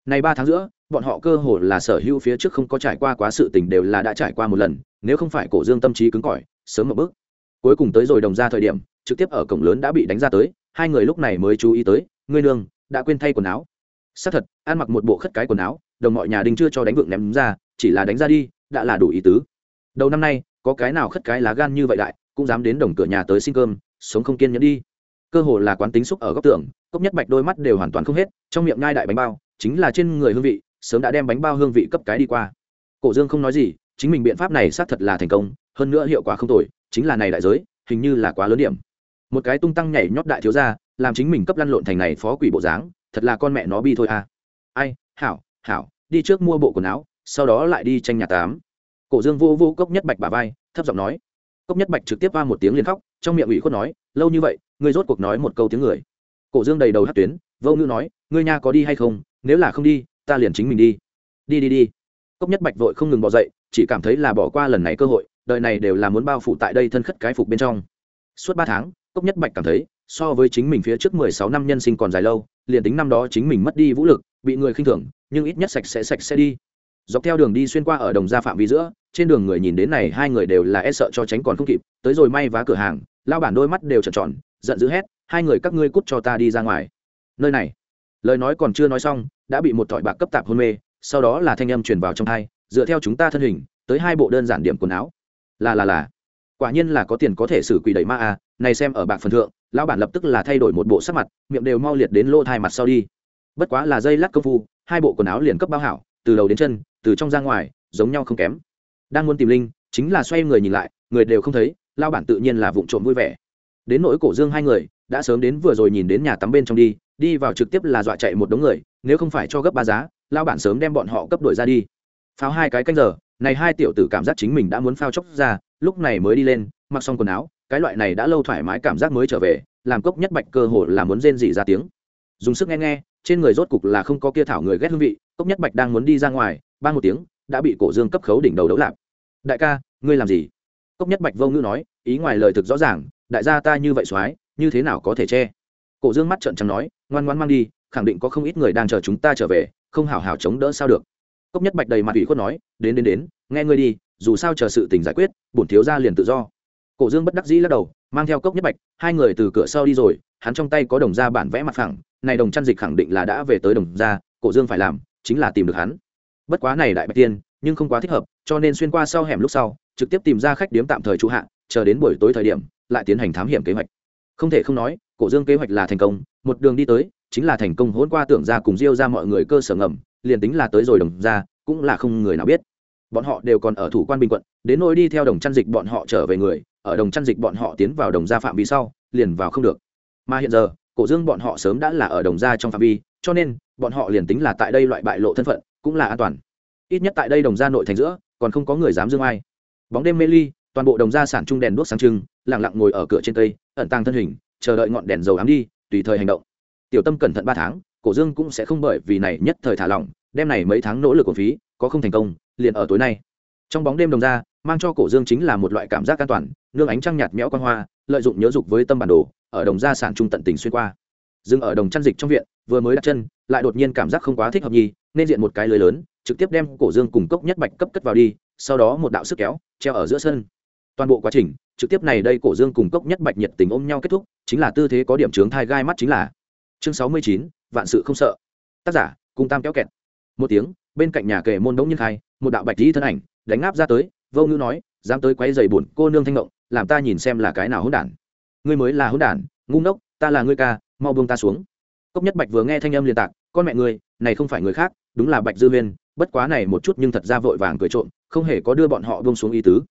Này ba tháng giữa, bọn họ cơ hồ là sở hữu phía trước không có trải qua quá sự tình đều là đã trải qua một lần, nếu không phải cổ dương tâm trí cứng cỏi, sớm một bước. Cuối cùng tới rồi đồng ra thời điểm, trực tiếp ở cổng lớn đã bị đánh ra tới, hai người lúc này mới chú ý tới, ngươi nương, đã quên thay quần áo. Xác thật, ăn mặc một bộ khất cái quần áo, đồng mọi nhà đình chưa cho đánh vượng ném ra, chỉ là đánh ra đi, đã là đủ ý tứ. Đầu năm nay, có cái nào khất cái lá gan như vậy đại cũng dám đến đồng cửa nhà tới xin cơm, sống không kiên nhẫn đi. Cơ hồ là quán tính xúc ở góc tường, cốc nhất bạch đôi mắt đều hoàn toàn không hết, trong miệng ngai đại bánh bao, chính là trên người hương vị, sớm đã đem bánh bao hương vị cấp cái đi qua. Cổ dương không nói gì, chính mình biện pháp này xác thật là thành công, hơn nữa hiệu quả không tồi, chính là này đại giới, hình như là quá lớn điểm. Một cái tung tăng nhảy nhót đại thiếu gia, làm chính mình cấp lăn lộn thành này phó quỷ bộ dáng, thật là con mẹ nó bi thôi à. Ai, hảo hảo, đi trước mua bộ quần áo, sau đó lại đi tranh nhà tám. Cổ dương vô vô cốc nhất bạch bà vai, thấp giọng nói cốc nhất bạch trực tiếp va một tiếng liền khóc, trong miệng ủy khuất nói, lâu như vậy, ngươi rốt cuộc nói một câu tiếng người. Cổ dương đầy đầu hát tuyến, vô ngữ nói, ngươi nha có đi hay không? Nếu là không đi, ta liền chính mình đi. Đi đi đi. Cốc nhất bạch vội không ngừng bỏ dậy, chỉ cảm thấy là bỏ qua lần này cơ hội, đời này đều là muốn bao phủ tại đây thân khất cái phục bên trong. Suốt ba tháng, cốc nhất bạch cảm thấy, so với chính mình phía trước mười sáu năm nhân sinh còn dài lâu, liền tính năm đó chính mình mất đi vũ lực, bị người khinh thường, nhưng ít nhất sạch sẽ sạch sẽ đi dọc theo đường đi xuyên qua ở đồng gia phạm vi giữa, trên đường người nhìn đến này hai người đều là e sợ cho tránh còn không kịp, tới rồi may vá cửa hàng lao bản đôi mắt đều trợn tròn, giận dữ hét, hai người các ngươi cút cho ta đi ra ngoài. Nơi này, lời nói còn chưa nói xong, đã bị một thỏi bạc cấp tạp hôn mê, sau đó là thanh âm truyền vào trong thai dựa theo chúng ta thân hình, tới hai bộ đơn giản điểm quần áo. Là là là. Quả nhiên là có tiền có thể xử quỷ đẩy ma à này xem ở bạc phần thượng, lão bản lập tức là thay đổi một bộ sắc mặt, miệng đều mau liệt đến lỗ thai mặt sau đi. Bất quá là dây lắc công phu, hai bộ quần áo liền cấp bao hảo, từ đầu đến chân từ trong ra ngoài, giống nhau không kém. Đang muốn tìm linh, chính là xoay người nhìn lại, người đều không thấy lao bản tự nhiên là vụng trộm vui vẻ. Đến nỗi cổ dương hai người, đã sớm đến vừa rồi nhìn đến nhà tắm bên trong đi đi vào trực tiếp là dọa chạy một đống người, nếu không phải cho gấp ba giá lao bản sớm đem bọn họ cấp đổi ra đi. Pháo hai cái canh giờ, này hai tiểu tử cảm giác chính mình đã muốn phao chốc ra, lúc này mới đi lên, mặc xong quần áo, cái loại này đã lâu thoải mái cảm giác mới trở về, làm cốc nhất bạch cơ hồ là muốn rên rỉ ra tiếng. Dùng sức nghe nghe, trên người rốt cục là không có kia thảo người ghét hương vị cốc nhất bạch đang muốn đi ra ngoài ba một tiếng, đã bị cổ dương cấp khấu đỉnh đầu đấu lạp. Đại ca, ngươi làm gì? Cốc nhất bạch vô ngữ nói, ý ngoài lời thực rõ ràng, đại gia ta như vậy soái, như thế nào có thể che? Cổ dương mắt trợn trắng nói, ngoan ngoan mang đi, khẳng định có không ít người đang chờ chúng ta trở về, không hảo hảo chống đỡ sao được. Cốc nhất bạch đầy mặt ủy khuất nói, đến đến đến, nghe ngươi đi, dù sao chờ sự tình giải quyết, bổn thiếu gia liền tự do. Cổ dương bất đắc dĩ lắc đầu, mang theo cốc nhất bạch, hai người từ cửa sau đi rồi, hắn trong tay có đồng ra bản vẽ mặt phẳng, này đồng chăn dịch khẳng định là đã về tới đồng ra, cổ dương phải làm chính là tìm được hắn. Bất quá này đại bạch tiên, nhưng không quá thích hợp, cho nên xuyên qua sau hẻm lúc sau, trực tiếp tìm ra khách điếm tạm thời trụ hạ, chờ đến buổi tối thời điểm, lại tiến hành thám hiểm kế hoạch. Không thể không nói, cổ dương kế hoạch là thành công, một đường đi tới, chính là thành công hỗn qua tưởng ra cùng diêu ra mọi người cơ sở ngầm, liền tính là tới rồi đồng ra, cũng là không người nào biết. Bọn họ đều còn ở thủ quan bình quận, đến nỗi đi theo đồng chăn dịch bọn họ trở về người, ở đồng chăn dịch bọn họ tiến vào đồng gia phạm vi sau, liền vào không được. Mà hiện giờ, cổ dương bọn họ sớm đã là ở đồng gia trong phạm vi, cho nên bọn họ liền tính là tại đây loại bại lộ thân phận, cũng là an toàn. Ít nhất tại đây đồng gia nội thành giữa, còn không có người dám dương ai. Bóng đêm mê ly, toàn bộ đồng gia sản trung đèn đuốc sáng trưng lẳng lặng ngồi ở cửa trên cây, ẩn tàng thân hình, chờ đợi ngọn đèn dầu ám đi, tùy thời hành động. Tiểu tâm cẩn thận ba tháng, cổ dương cũng sẽ không bởi vì này nhất thời thả lỏng, đêm này mấy tháng nỗ lực của phí, có không thành công, liền ở tối nay. Trong bóng đêm đồng ra mang cho cổ dương chính là một loại cảm giác an toàn, nương ánh trăng nhạt méo quan hoa, lợi dụng nhớ dục với tâm bản đồ, ở đồng gia sản trung tận tình xuyên qua dừng ở đồng chăn dịch trong viện, vừa mới đặt chân, lại đột nhiên cảm giác không quá thích hợp nhi nên diện một cái lưới lớn, trực tiếp đem cổ dương cùng cốc nhất bạch cấp cất vào đi, sau đó một đạo sức kéo, treo ở giữa sân. Toàn bộ quá trình, trực tiếp này đây cổ dương cùng cốc nhất bạch nhiệt tình ôm nhau kết thúc, chính là tư thế có điểm trướng thai gai mắt chính là. Chương sáu mươi chín, vạn sự không sợ. Tác giả cung tam kéo kẹt. Một tiếng, bên cạnh nhà kề môn đống nhân khai, một đạo bạch lý thân ảnh, đánh áp ra tới, vô ngữ nói, dám tới quấy giày buồn cô nương thanh ngộng, làm ta nhìn xem là cái nào hỗn đản. Ngươi mới là hỗn đản, ngu ngốc, ta là ngươi ca mau buông ta xuống. Cốc nhất bạch vừa nghe thanh âm liên tạc, con mẹ ngươi, này không phải người khác, đúng là bạch dư huyên, bất quá này một chút nhưng thật ra vội vàng cười trộm, không hề có đưa bọn họ buông xuống ý tứ.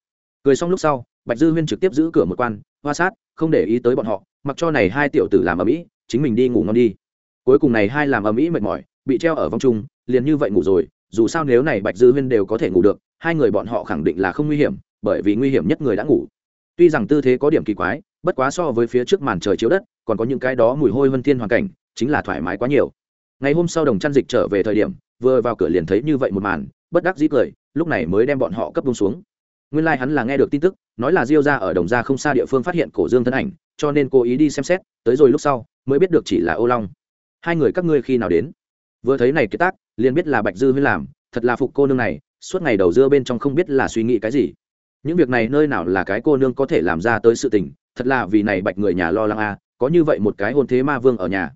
Cười xong lúc sau, bạch dư huyên trực tiếp giữ cửa một quan, hoa sát, không để ý tới bọn họ, mặc cho này hai tiểu tử làm ở mỹ chính mình đi ngủ ngon đi. Cuối cùng này hai làm ở mỹ mệt mỏi, bị treo ở vòng trung, liền như vậy ngủ rồi, dù sao nếu này bạch dư huyên đều có thể ngủ được, hai người bọn họ khẳng định là không nguy hiểm, bởi vì nguy hiểm nhất người đã ngủ. Tuy rằng tư thế có điểm kỳ quái bất quá so với phía trước màn trời chiếu đất, còn có những cái đó mùi hôi vân thiên hoàn cảnh, chính là thoải mái quá nhiều. Ngày hôm sau đồng chăn dịch trở về thời điểm, vừa vào cửa liền thấy như vậy một màn, bất đắc dĩ cười, lúc này mới đem bọn họ cấp bung xuống. Nguyên lai、like、hắn là nghe được tin tức, nói là diêu ra ở đồng gia không xa địa phương phát hiện cổ dương thân ảnh, cho nên cố ý đi xem xét, tới rồi lúc sau, mới biết được chỉ là ô long. Hai người các ngươi khi nào đến? Vừa thấy này kiệt tác, liền biết là bạch dư huyên làm, thật là phục cô nương này, suốt ngày đầu dưa bên trong không biết là suy nghĩ cái gì. Những việc này nơi nào là cái cô nương có thể làm ra tới sự tình thật là vì này bạch người nhà lo lắng à, có như vậy một cái hôn thế ma vương ở nhà.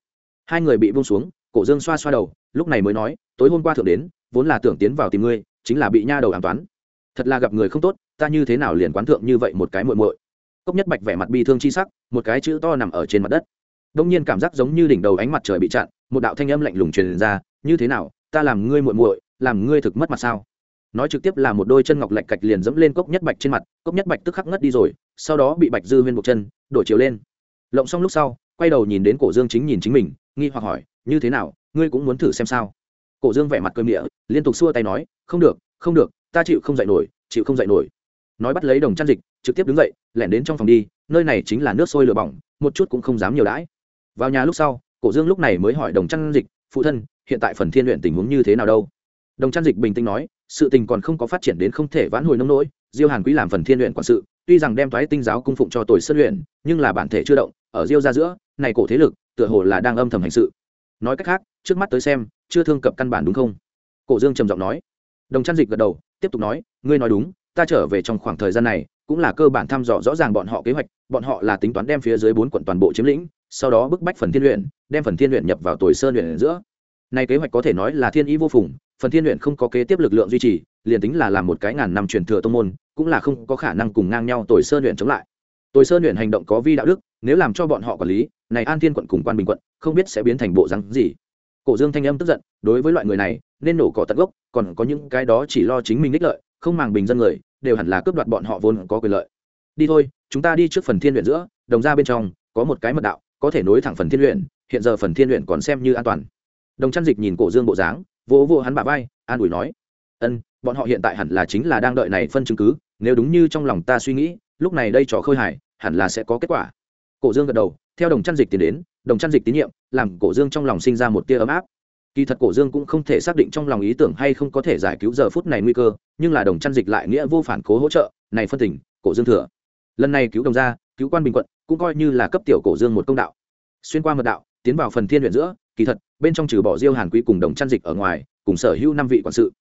Hai người bị buông xuống cổ dương xoa xoa đầu lúc này mới nói tối hôm qua thượng đến vốn là tưởng tiến vào tìm ngươi chính là bị nha đầu an toán. Thật là gặp người không tốt ta như thế nào liền quán thượng như vậy một cái muội muội? Cốc nhất bạch vẻ mặt bi thương chi sắc một cái chữ to nằm ở trên mặt đất. Đông nhiên cảm giác giống như đỉnh đầu ánh mặt trời bị chặn một đạo thanh âm lạnh lùng truyền ra như thế nào ta làm ngươi muội muội làm ngươi thực mất mặt sao? Nói trực tiếp là một đôi chân ngọc lạch cạch liền dẫm lên cốc nhất bạch trên mặt, cốc nhất bạch tức khắc ngất đi rồi, sau đó bị bạch dư huyên buộc chân, đổi chiều lên. Lộng xong lúc sau, quay đầu nhìn đến cổ dương chính nhìn chính mình, nghi hoặc hỏi, như thế nào, ngươi cũng muốn thử xem sao? Cổ dương vẻ mặt cơm địa liên tục xua tay nói, không được không được, ta chịu không dạy nổi, chịu không dạy nổi. Nói bắt lấy đồng chăn dịch, trực tiếp đứng dậy, lẻn đến trong phòng đi, nơi này chính là nước sôi lửa bỏng, một chút cũng không dám nhiều đãi. Vào nhà lúc sau, cổ dương lúc này mới hỏi đồng chăn dịch, phụ thân, hiện tại phần thiên luyện tình huống như thế nào đâu? Đồng chăn dịch bình tĩnh nói sự tình còn không có phát triển đến không thể vãn hồi nông nỗi, diêu hàn quý làm phần thiên luyện quản sự, tuy rằng đem thoái tinh giáo cung phụng cho tuổi sân luyện, nhưng là bản thể chưa động, ở diêu ra giữa, này cổ thế lực, tựa hồ là đang âm thầm hành sự. Nói cách khác, trước mắt tới xem, chưa thương cập căn bản đúng không? Cổ dương trầm giọng nói. Đồng trăn dịch gật đầu, tiếp tục nói, ngươi nói đúng, ta trở về trong khoảng thời gian này, cũng là cơ bản thăm dò rõ ràng bọn họ kế hoạch, bọn họ là tính toán đem phía dưới bốn quận toàn bộ chiếm lĩnh, sau đó bức bách phần thiên luyện, đem phần thiên luyện nhập vào tuổi sơn luyện giữa. Này kế hoạch có thể nói là thiên ý vô phùng phần thiên luyện không có kế tiếp lực lượng duy trì, liền tính là làm một cái ngàn năm truyền thừa tông môn, cũng là không có khả năng cùng ngang nhau tuổi sơn luyện chống lại. Tuổi sơn luyện hành động có vi đạo đức, nếu làm cho bọn họ quản lý, này an thiên quận cùng quan bình quận, không biết sẽ biến thành bộ rắn gì. Cổ dương thanh âm tức giận, đối với loại người này, nên nổ cỏ tận gốc, còn có những cái đó chỉ lo chính mình ích lợi, không màng bình dân người, đều hẳn là cướp đoạt bọn họ vốn có quyền lợi. Đi thôi, chúng ta đi trước phần thiên luyện giữa, đồng ra bên trong, có một cái mật đạo, có thể nối thẳng phần thiên luyện, hiện giờ phần thiên luyện còn xem như an toàn. Đồng chăn dịch nhìn cổ dương bộ dáng vỗ vỗ hắn bà vai, an ủi nói, ân, bọn họ hiện tại hẳn là chính là đang đợi này phân chứng cứ, nếu đúng như trong lòng ta suy nghĩ, lúc này đây trò khơi hải hẳn là sẽ có kết quả. Cổ dương gật đầu, theo đồng chăn dịch tiến đến, đồng chăn dịch tín nhiệm, làm cổ dương trong lòng sinh ra một tia ấm áp. Kỳ thật cổ dương cũng không thể xác định trong lòng ý tưởng hay không có thể giải cứu giờ phút này nguy cơ, nhưng là đồng chăn dịch lại nghĩa vô phản cố hỗ trợ, này phân tình, cổ dương thừa. Lần này cứu đồng gia, cứu quan bình quận, cũng coi như là cấp tiểu cổ dương một công đạo. Xuyên qua mật đạo, tiến vào phần thiên huyện giữa, kỳ thật bên trong trừ bỏ diêu hàn quý cùng đồng chăn dịch ở ngoài, cùng sở hữu năm vị quản sự.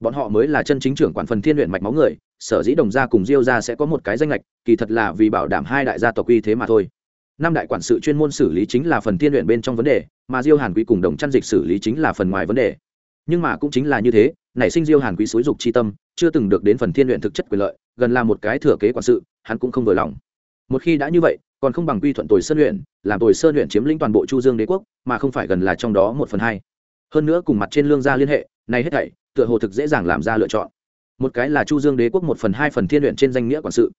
Bọn họ mới là chân chính trưởng quản phần thiên luyện mạch máu người, sở dĩ đồng gia cùng diêu gia sẽ có một cái danh lệch kỳ thật là vì bảo đảm hai đại gia tộc uy thế mà thôi. Năm đại quản sự chuyên môn xử lý chính là phần thiên luyện bên trong vấn đề, mà diêu hàn quý cùng đồng chăn dịch xử lý chính là phần ngoài vấn đề. Nhưng mà cũng chính là như thế, nảy sinh diêu hàn quý xúi dục chi tâm, chưa từng được đến phần thiên luyện thực chất quyền lợi, gần là một cái thừa kế quản sự, hắn cũng không vừa lòng. Một khi đã như vậy còn không bằng quy thuận tồi sơn luyện, làm tồi sơn luyện chiếm lĩnh toàn bộ chu dương đế quốc, mà không phải gần là trong đó một phần hai. Hơn nữa cùng mặt trên lương gia liên hệ, này hết thảy, tựa hồ thực dễ dàng làm ra lựa chọn. Một cái là chu dương đế quốc một phần hai phần thiên luyện trên danh nghĩa quản sự.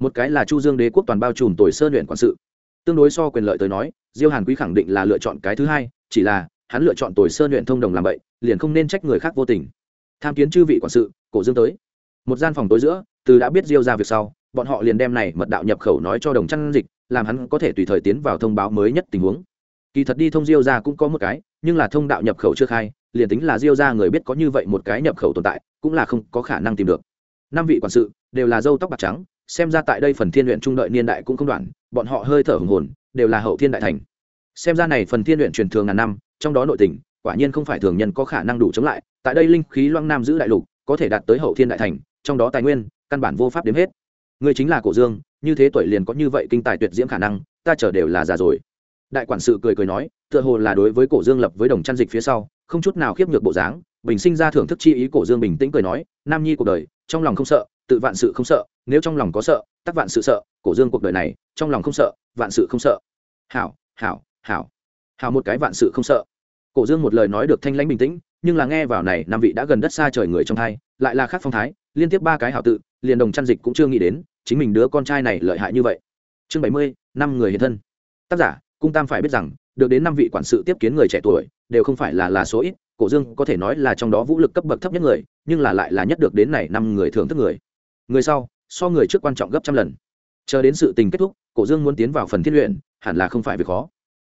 Một cái là chu dương đế quốc toàn bao trùm tồi sơn luyện quản sự. Tương đối so quyền lợi tới nói, diêu hàn quý khẳng định là lựa chọn cái thứ hai, chỉ là, hắn lựa chọn tồi sơn luyện thông đồng làm vậy, liền không nên trách người khác vô tình. Tham kiến chư vị quản sự, cổ dương tới. Một gian phòng tối giữa, từ đã biết diêu ra việc sau, bọn họ liền đem này mật đạo nhập khẩu nói cho đồng chăn dịch làm hắn có thể tùy thời tiến vào thông báo mới nhất tình huống. Kỳ thật đi thông diêu ra cũng có một cái, nhưng là thông đạo nhập khẩu chưa khai, liền tính là diêu ra người biết có như vậy một cái nhập khẩu tồn tại, cũng là không có khả năng tìm được. Năm vị quản sự đều là dâu tóc bạc trắng, xem ra tại đây phần thiên luyện trung đợi niên đại cũng không đoạn, bọn họ hơi thở hùng hồn, đều là hậu thiên đại thành. Xem ra này phần thiên luyện truyền thường ngàn năm, trong đó nội tình, quả nhiên không phải thường nhân có khả năng đủ chống lại, tại đây linh khí loang nam giữ đại lục, có thể đạt tới hậu thiên đại thành, trong đó tài nguyên, căn bản vô pháp đếm hết. Người chính là cổ dương như thế tuổi liền có như vậy kinh tài tuyệt diễm khả năng, ta chờ đều là già rồi. Đại quản sự cười cười nói, tựa hồ là đối với cổ dương lập với đồng chăn dịch phía sau, không chút nào khiếp nhược bộ dáng. Bình sinh ra thưởng thức chi ý cổ dương bình tĩnh cười nói, nam nhi cuộc đời, trong lòng không sợ, tự vạn sự không sợ, nếu trong lòng có sợ, tắc vạn sự sợ, cổ dương cuộc đời này, trong lòng không sợ, vạn sự không sợ. Hảo hảo hảo hảo một cái vạn sự không sợ. Cổ dương một lời nói được thanh lãnh bình tĩnh, nhưng là nghe vào này, năm vị đã gần đất xa trời người trong thai lại là khác phong thái, liên tiếp ba cái hảo tự, liền đồng chăn dịch cũng chưa nghĩ đến chính mình đứa con trai này lợi hại như vậy. Chương bảy mươi, năm người hiện thân. Tác giả, cung tam phải biết rằng, được đến năm vị quản sự tiếp kiến người trẻ tuổi, đều không phải là là số ít, cổ dương có thể nói là trong đó vũ lực cấp bậc thấp nhất người, nhưng là lại là nhất được đến này năm người thưởng thức người. Người sau, so người trước quan trọng gấp trăm lần. Chờ đến sự tình kết thúc, cổ dương muốn tiến vào phần thiên luyện, hẳn là không phải việc khó.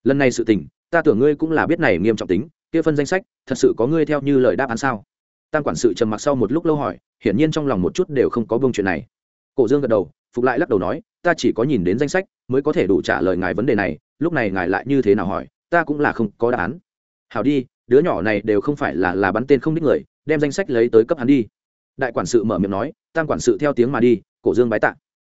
Lần này sự tình, ta tưởng ngươi cũng là biết này nghiêm trọng tính, kia phân danh sách, thật sự có ngươi theo như lời đáp án sao? Tam quản sự trầm mặc sau một lúc lâu hỏi, hiển nhiên trong lòng một chút đều không có bông chuyện này cổ dương gật đầu, phục lại lắc đầu nói, ta chỉ có nhìn đến danh sách mới có thể đủ trả lời ngài vấn đề này, lúc này ngài lại như thế nào hỏi, ta cũng là không có đáp án. Hảo đi, đứa nhỏ này đều không phải là là bắn tên không đích người, đem danh sách lấy tới cấp hắn đi. Đại quản sự mở miệng nói, tam quản sự theo tiếng mà đi, cổ dương bái tạ.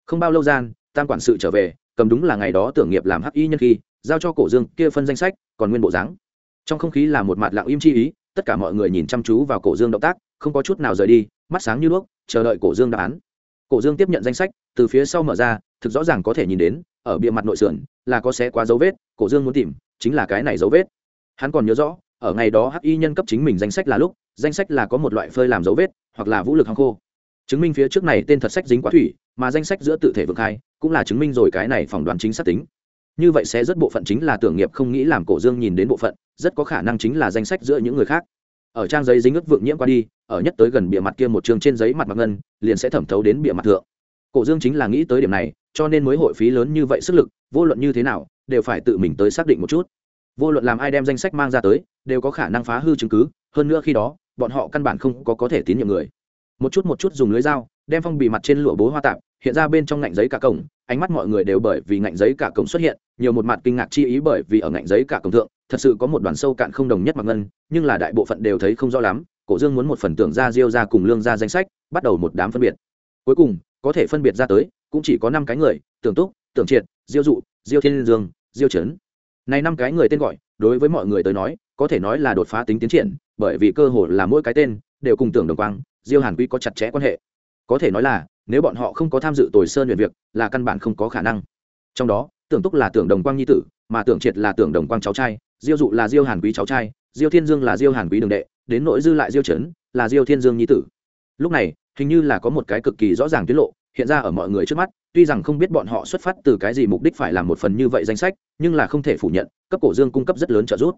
Không bao lâu gian, tam quản sự trở về, cầm đúng là ngày đó tưởng nghiệp làm hắc y nhân khi, giao cho cổ dương kia phân danh sách, còn nguyên bộ dáng. Trong không khí là một mặt lặng im chi ý, tất cả mọi người nhìn chăm chú vào cổ dương động tác, không có chút nào rời đi, mắt sáng như đuốc, chờ đợi cổ dương đáp án cổ dương tiếp nhận danh sách, từ phía sau mở ra, thực rõ ràng có thể nhìn đến, ở bìa mặt nội sườn, là có xé quá dấu vết, cổ dương muốn tìm, chính là cái này dấu vết. Hắn còn nhớ rõ, ở ngày đó hắc y nhân cấp chính mình danh sách là lúc, danh sách là có một loại phơi làm dấu vết, hoặc là vũ lực hăng khô. Chứng minh phía trước này tên thật sách dính quá thủy, mà danh sách giữa tự thể vương khai, cũng là chứng minh rồi cái này phỏng đoán chính xác tính. Như vậy sẽ rất bộ phận chính là tưởng nghiệp không nghĩ làm cổ dương nhìn đến bộ phận, rất có khả năng chính là danh sách giữa những người khác ở trang giấy dính ướt vượng nhiễm qua đi, ở nhất tới gần bìa mặt kia một chương trên giấy mặt mặt ngân, liền sẽ thẩm thấu đến bìa mặt thượng. Cổ dương chính là nghĩ tới điểm này, cho nên mới hội phí lớn như vậy sức lực, vô luận như thế nào, đều phải tự mình tới xác định một chút. Vô luận làm ai đem danh sách mang ra tới, đều có khả năng phá hư chứng cứ, hơn nữa khi đó, bọn họ căn bản không có có thể tín nhiệm người. Một chút một chút dùng lưới dao, đem phong bì mặt trên lụa bố hoa tạp hiện ra bên trong ngạnh giấy cả cổng, ánh mắt mọi người đều bởi vì ngạnh giấy cả cổng xuất hiện, nhiều một mặt kinh ngạc chi ý bởi vì ở ngạnh giấy cả cổng thượng, thật sự có một đoàn sâu cạn không đồng nhất mặc ngân, nhưng là đại bộ phận đều thấy không rõ lắm, cổ dương muốn một phần tưởng ra diêu ra cùng lương ra danh sách, bắt đầu một đám phân biệt. Cuối cùng, có thể phân biệt ra tới, cũng chỉ có năm cái người, tưởng túc, tưởng triệt, diêu dụ, diêu thiên dương, diêu trấn. Này năm cái người tên gọi, đối với mọi người tới nói, có thể nói là đột phá tính tiến triển, bởi vì cơ hội là mỗi cái tên đều cùng tưởng đồng quang, diêu hàn quý có chặt chẽ quan hệ. Có thể nói là nếu bọn họ không có tham dự tồi sơn luyện việc, là căn bản không có khả năng. Trong đó, tưởng túc là tưởng đồng quang nhi tử, mà tưởng triệt là tưởng đồng quang cháu trai, diêu dụ là diêu hàn quý cháu trai, diêu thiên dương là diêu hàn quý đường đệ, đến nội dư lại diêu trấn, là diêu thiên dương nhi tử. Lúc này, hình như là có một cái cực kỳ rõ ràng tiết lộ, hiện ra ở mọi người trước mắt, tuy rằng không biết bọn họ xuất phát từ cái gì mục đích phải làm một phần như vậy danh sách, nhưng là không thể phủ nhận, cấp cổ dương cung cấp rất lớn trợ giúp.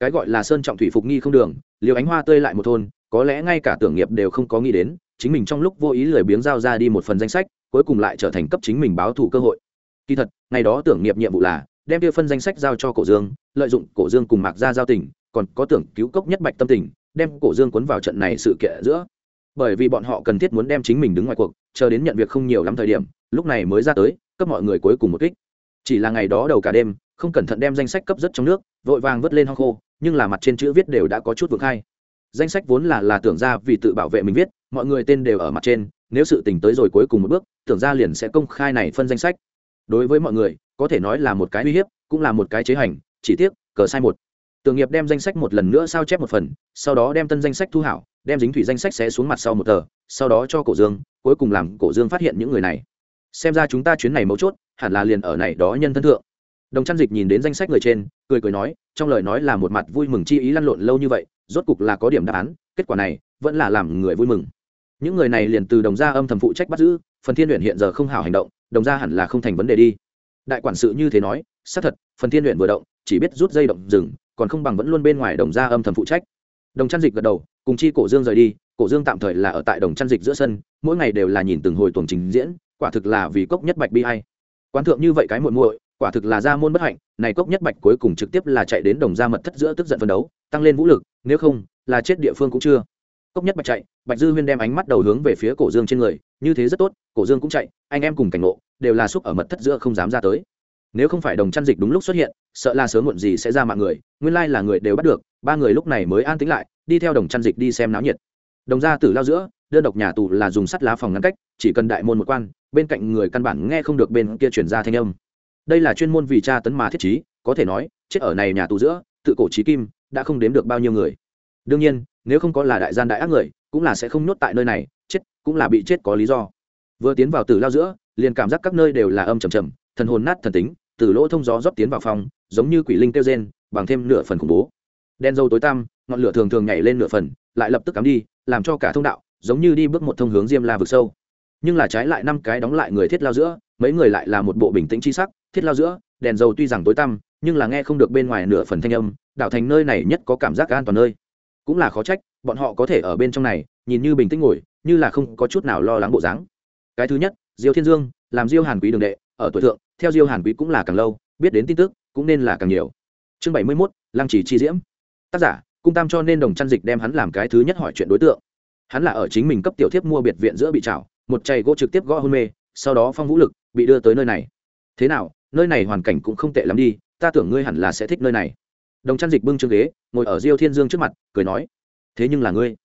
Cái gọi là sơn trọng thủy phục nghi không đường, liều ánh hoa tươi lại một thôn, có lẽ ngay cả tưởng nghiệp đều không có nghĩ đến chính mình trong lúc vô ý lười biếng giao ra đi một phần danh sách, cuối cùng lại trở thành cấp chính mình báo thù cơ hội. Kỳ thật, ngày đó tưởng nghiệp nhiệm vụ là đem kia phân danh sách giao cho cổ dương, lợi dụng cổ dương cùng mạc ra giao tình, còn có tưởng cứu cốc nhất bạch tâm tình, đem cổ dương cuốn vào trận này sự kiện giữa. Bởi vì bọn họ cần thiết muốn đem chính mình đứng ngoài cuộc, chờ đến nhận việc không nhiều lắm thời điểm, lúc này mới ra tới, cấp mọi người cuối cùng một kích. Chỉ là ngày đó đầu cả đêm, không cẩn thận đem danh sách cấp rất trong nước, vội vàng vớt lên hong khô, nhưng là mặt trên chữ viết đều đã có chút vượng khai danh sách vốn là là tưởng ra vì tự bảo vệ mình viết, mọi người tên đều ở mặt trên, nếu sự tình tới rồi cuối cùng một bước, tưởng ra liền sẽ công khai này phân danh sách. Đối với mọi người, có thể nói là một cái uy hiếp, cũng là một cái chế hành, chỉ tiếc, cờ sai một. Tưởng nghiệp đem danh sách một lần nữa sao chép một phần, sau đó đem tân danh sách thu hảo, đem dính thủy danh sách sẽ xuống mặt sau một tờ, sau đó cho cổ dương, cuối cùng làm cổ dương phát hiện những người này. Xem ra chúng ta chuyến này mấu chốt, hẳn là liền ở này đó nhân thân thượng. Đồng trăn dịch nhìn đến danh sách người trên, cười cười nói, trong lời nói là một mặt vui mừng chi ý lăn lộn lâu như vậy rốt cục là có điểm đáp án, kết quả này vẫn là làm người vui mừng. Những người này liền từ đồng gia âm thầm phụ trách bắt giữ, phần thiên luyện hiện giờ không hào hành động, đồng gia hẳn là không thành vấn đề đi. Đại quản sự như thế nói, xác thật, phần thiên luyện vừa động, chỉ biết rút dây động rừng, còn không bằng vẫn luôn bên ngoài đồng gia âm thầm phụ trách. Đồng trăn dịch gật đầu, cùng chi cổ dương rời đi, cổ dương tạm thời là ở tại đồng trăn dịch giữa sân, mỗi ngày đều là nhìn từng hồi tuồng trình diễn, quả thực là vì cốc nhất bạch bi hay quán thượng như vậy cái muội muội, quả thực là gia môn bất hạnh, này cốc nhất bạch cuối cùng trực tiếp là chạy đến đồng gia mật thất giữa tức giận phân đấu, tăng lên vũ lực nếu không, là chết địa phương cũng chưa. Cốc nhất bạch chạy, bạch dư huyên đem ánh mắt đầu hướng về phía cổ dương trên người, như thế rất tốt, cổ dương cũng chạy, anh em cùng cảnh ngộ, đều là xúc ở mật thất giữa không dám ra tới. Nếu không phải đồng chăn dịch đúng lúc xuất hiện, sợ là sớm muộn gì sẽ ra mạng người, nguyên lai là người đều bắt được, ba người lúc này mới an tĩnh lại, đi theo đồng chăn dịch đi xem náo nhiệt. Đồng gia tử lao giữa, đơn độc nhà tù là dùng sắt lá phòng ngăn cách, chỉ cần đại môn một quan, bên cạnh người căn bản nghe không được bên kia chuyển ra thanh âm. Đây là chuyên môn vì cha tấn mà thiết trí, có thể nói, chết ở này nhà tù giữa, tự cổ trí kim đã không đếm được bao nhiêu người. Đương nhiên, nếu không có là đại gian đại ác người, cũng là sẽ không nhốt tại nơi này, chết cũng là bị chết có lý do. Vừa tiến vào tử lao giữa, liền cảm giác các nơi đều là âm trầm trầm, thần hồn nát thần tính, từ lỗ thông gió rót tiến vào phòng, giống như quỷ linh tiêu gen bằng thêm nửa phần khủng bố. Đen dâu tối tăm, ngọn lửa thường thường nhảy lên nửa phần, lại lập tức cắm đi, làm cho cả thông đạo giống như đi bước một thông hướng diêm la vực sâu. Nhưng là trái lại năm cái đóng lại người thiết lao giữa mấy người lại là một bộ bình tĩnh chi sắc, thiết lao giữa, đèn dầu tuy rằng tối tăm, nhưng là nghe không được bên ngoài nửa phần thanh âm, đảo thành nơi này nhất có cảm giác an toàn nơi. Cũng là khó trách, bọn họ có thể ở bên trong này, nhìn như bình tĩnh ngồi, như là không có chút nào lo lắng bộ dáng. Cái thứ nhất, diêu thiên dương, làm diêu hàn quý đường đệ, ở tuổi thượng, theo diêu hàn quý cũng là càng lâu, biết đến tin tức, cũng nên là càng nhiều. Chương bảy mươi mốt, lăng chỉ chi diễm. Tác giả, cung tam cho nên đồng chăn dịch đem hắn làm cái thứ nhất hỏi chuyện đối tượng. Hắn là ở chính mình cấp tiểu thiếp mua biệt viện giữa bị trảo, một chày gỗ trực tiếp gõ hôn mê, sau đó phong vũ lực bị đưa tới nơi này. Thế nào, nơi này hoàn cảnh cũng không tệ lắm đi, ta tưởng ngươi hẳn là sẽ thích nơi này. Đồng chăn dịch bưng chương ghế, ngồi ở diêu thiên dương trước mặt, cười nói, thế nhưng là ngươi.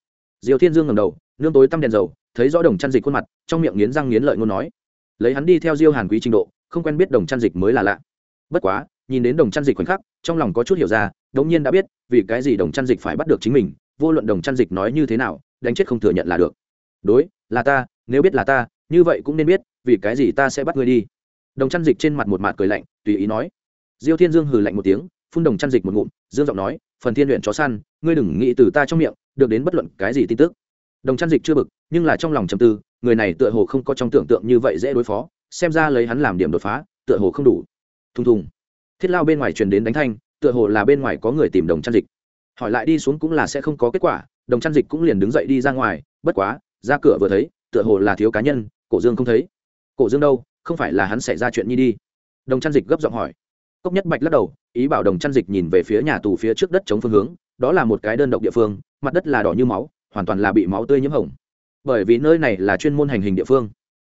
Diêu thiên dương ngầm đầu, nương tối tăm đèn dầu, thấy rõ đồng chăn dịch khuôn mặt, trong miệng nghiến răng nghiến lợi ngôn nói, lấy hắn đi theo diêu hàn quý trình độ, không quen biết đồng chăn dịch mới là lạ. Bất quá, nhìn đến đồng chăn dịch khoảnh khắc, trong lòng có chút hiểu ra, đống nhiên đã biết, vì cái gì đồng chăn dịch phải bắt được chính mình, vô luận đồng chăn dịch nói như thế nào, đánh chết không thừa nhận là được. Đối, là ta, nếu biết là ta, như vậy cũng nên biết vì cái gì ta sẽ bắt ngươi đi? Đồng chăn dịch trên mặt một mặt cười lạnh, tùy ý nói. Diêu thiên dương hừ lạnh một tiếng, phun đồng chăn dịch một ngụm, dương giọng nói, phần thiên luyện chó săn, ngươi đừng nghĩ từ ta trong miệng, được đến bất luận cái gì tin tức. Đồng chăn dịch chưa bực, nhưng là trong lòng trầm tư, người này tựa hồ không có trong tưởng tượng như vậy dễ đối phó, xem ra lấy hắn làm điểm đột phá, tựa hồ không đủ. Thùng thùng. Thiết lao bên ngoài truyền đến đánh thanh, tựa hồ là bên ngoài có người tìm đồng chăn dịch. Hỏi lại đi xuống cũng là sẽ không có kết quả, đồng chăn dịch cũng liền đứng dậy đi ra ngoài, bất quá, ra cửa vừa thấy, tựa hồ là thiếu cá nhân, cổ dương không thấy cổ dương đâu? Không phải là hắn xảy ra chuyện nhi đi. Đồng chăn dịch gấp giọng hỏi. Cốc nhất bạch lắc đầu, ý bảo đồng chăn dịch nhìn về phía nhà tù phía trước đất chống phương hướng, đó là một cái đơn độc địa phương, mặt đất là đỏ như máu, hoàn toàn là bị máu tươi nhiễm hồng. Bởi vì nơi này là chuyên môn hành hình địa phương.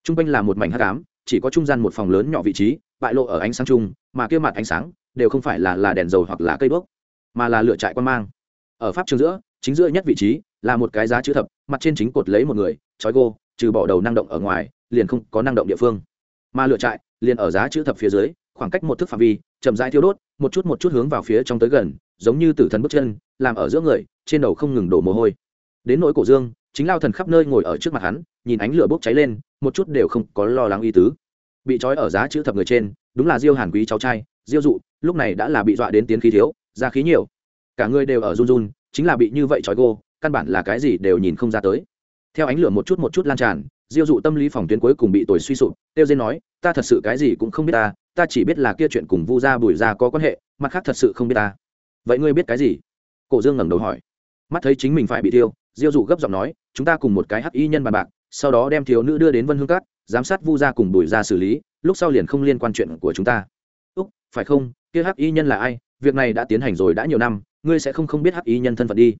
T r u n g quanh là một mảnh hát cám chỉ có trung gian một phòng lớn nhỏ vị trí, bại lộ ở ánh sáng chung, mà kia mặt ánh sáng đều không phải là là đèn dầu hoặc là cây đuốc, mà là lựa trại quan mang. Ở pháp trường giữa, chính giữa nhất vị trí là một cái giá chữ thập, mặt trên chính cột lấy một người, trói gô, trừ bỏ đầu năng động ở ngoài liền không có năng động địa phương. Mà lựa trại liền ở giá chữ thập phía dưới, khoảng cách một thước phạm vi, chậm rãi thiêu đốt, một chút một chút hướng vào phía trong tới gần, giống như tử thần bước chân, làm ở giữa người, trên đầu không ngừng đổ mồ hôi. Đến nỗi cổ dương, chính lao thần khắp nơi ngồi ở trước mặt hắn, nhìn ánh lửa bốc cháy lên, một chút đều không có lo lắng y tứ. Bị trói ở giá chữ thập người trên, đúng là diêu hàn quý cháu trai, diêu dụ, lúc này đã là bị dọa đến tiến khí thiếu, ra khí nhiều. Cả người đều ở run run, chính là bị như vậy trói gô, căn bản là cái gì đều nhìn không ra tới. Theo ánh lửa một chút một chút lan tràn diêu dụ tâm lý phòng tuyến cuối cùng bị tồi suy sụp, tiêu dên nói, ta thật sự cái gì cũng không biết ta ta chỉ biết là kia chuyện cùng vu gia bùi gia có quan hệ, mặt khác thật sự không biết ta. Vậy ngươi biết cái gì? Cổ dương ngẩng đầu hỏi. Mắt thấy chính mình phải bị tiêu diêu dụ gấp giọng nói, chúng ta cùng một cái hắc y nhân bàn bạc, sau đó đem thiếu nữ đưa đến vân hương cát, giám sát vu gia cùng bùi gia xử lý, lúc sau liền không liên quan chuyện của chúng ta. Úc, phải không? Kia hắc y nhân là ai? Việc này đã tiến hành rồi đã nhiều năm, ngươi sẽ không không biết hắc y nhân thân phận đi.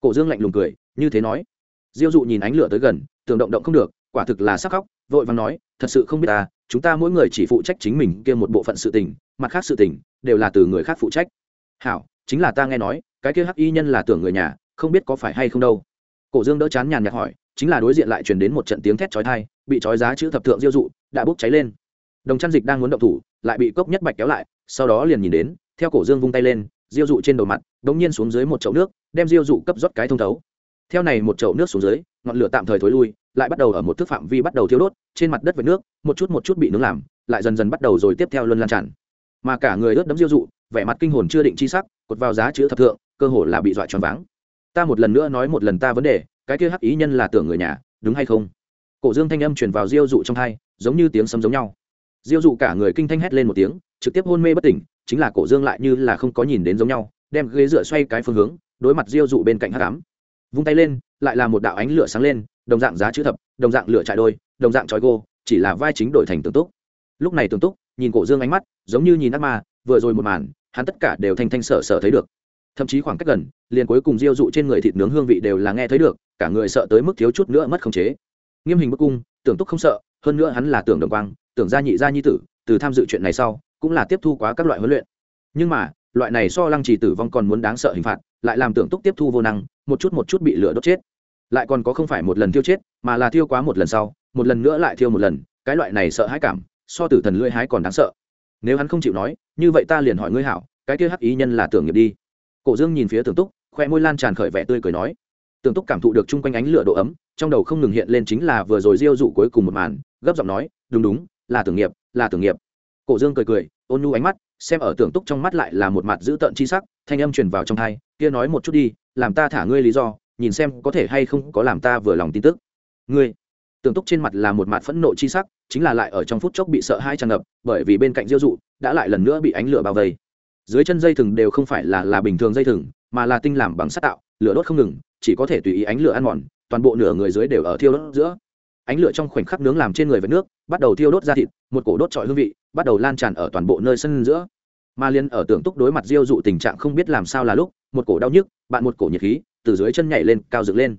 Cổ dương lạnh lùng cười, như thế nói. Diêu dụ nhìn ánh lửa tới gần, tưởng động động không được quả thực là sắc khóc, vội vàng nói, thật sự không biết ta, chúng ta mỗi người chỉ phụ trách chính mình kia một bộ phận sự tình, mặt khác sự tình đều là từ người khác phụ trách. Hảo, chính là ta nghe nói, cái kia hắc y nhân là tưởng người nhà, không biết có phải hay không đâu. Cổ dương đỡ chán nhàn nhạt hỏi, chính là đối diện lại truyền đến một trận tiếng thét chói tai, bị chói giá chữ thập thượng diêu dụ, đã bốc cháy lên. Đồng chăn dịch đang muốn động thủ, lại bị cốc nhất bạch kéo lại, sau đó liền nhìn đến, theo cổ dương vung tay lên, diêu dụ trên đầu mặt, đống nhiên xuống dưới một chậu nước, đem diêu dụ cấp rót cái thông thấu. Theo này một chậu nước xuống dưới, ngọn lửa tạm thời thối lui lại bắt đầu ở một thước phạm vi bắt đầu thiêu đốt, trên mặt đất với nước, một chút một chút bị nướng làm, lại dần dần bắt đầu rồi tiếp theo luân lan tràn. Mà cả người ướt đấm diêu dụ, vẻ mặt kinh hồn chưa định chi sắc, cột vào giá chữ thập thượng, cơ hồ là bị dọa choáng váng. Ta một lần nữa nói một lần ta vấn đề, cái kia hắc ý nhân là tưởng người nhà, đúng hay không? Cổ dương thanh âm truyền vào diêu dụ trong thai giống như tiếng sấm giống nhau. Diêu dụ cả người kinh thanh hét lên một tiếng, trực tiếp hôn mê bất tỉnh, chính là cổ dương lại như là không có nhìn đến giống nhau, đem ghế dựa xoay cái phương hướng, đối mặt diêu dụ bên cạnh hắc ám. Vung tay lên, lại là một đạo ánh lửa sáng lên đồng dạng giá chữ thập, đồng dạng lửa trại đôi, đồng dạng trói gô, chỉ là vai chính đổi thành tường túc. Lúc này tường túc, nhìn cổ dương ánh mắt, giống như nhìn ác ma, vừa rồi một màn, hắn tất cả đều thanh thanh sở sở thấy được. Thậm chí khoảng cách gần, liền cuối cùng diêu dụ trên người thịt nướng hương vị đều là nghe thấy được, cả người sợ tới mức thiếu chút nữa mất khống chế. Nghiêm hình bức cung, tưởng túc không sợ, hơn nữa hắn là tưởng đồng quang, tưởng gia nhị gia nhi tử, từ tham dự chuyện này sau, cũng là tiếp thu quá các loại huấn luyện. Nhưng mà, loại này so lăng trì tử vong còn muốn đáng sợ hình phạt, lại làm tưởng túc tiếp thu vô năng, một chút một chút bị lửa đốt chết lại còn có không phải một lần thiêu chết, mà là thiêu quá một lần sau, một lần nữa lại thiêu một lần, cái loại này sợ hãi cảm, so tử thần lưỡi hái còn đáng sợ. Nếu hắn không chịu nói, như vậy ta liền hỏi ngươi hảo, cái kia hắc ý nhân là tưởng nghiệp đi. Cổ dương nhìn phía tưởng túc, khoe môi lan tràn khởi vẻ tươi cười nói. Tưởng túc cảm thụ được chung quanh ánh lửa độ ấm, trong đầu không ngừng hiện lên chính là vừa rồi diêu dụ cuối cùng một màn, gấp giọng nói, đúng đúng, là tưởng nghiệp, là tưởng nghiệp. Cổ dương cười cười, ôn nhu ánh mắt, xem ở tưởng túc trong mắt lại là một mặt dữ tợn chi sắc, thanh âm truyền vào trong thai kia nói một chút đi, làm ta thả ngươi lý do nhìn xem có thể hay không có làm ta vừa lòng tin tức. Ngươi, tưởng túc trên mặt là một mặt phẫn nộ chi sắc, chính là lại ở trong phút chốc bị sợ hai tràn ngập, bởi vì bên cạnh diêu dụ đã lại lần nữa bị ánh lửa bao vây. Dưới chân dây thừng đều không phải là là bình thường dây thừng, mà là tinh làm bằng sắt tạo, lửa đốt không ngừng, chỉ có thể tùy ý ánh lửa ăn mòn, toàn bộ nửa người dưới đều ở thiêu đốt giữa. Ánh lửa trong khoảnh khắc nướng làm trên người với nước, bắt đầu thiêu đốt ra thịt, một cổ đốt trọi hương vị, bắt đầu lan tràn ở toàn bộ nơi sân giữa. Ma liên ở tưởng túc đối mặt diêu dụ tình trạng không biết làm sao là lúc, một cổ đau nhức, bạn một cổ nhiệt khí từ dưới chân nhảy lên, cao dựng lên.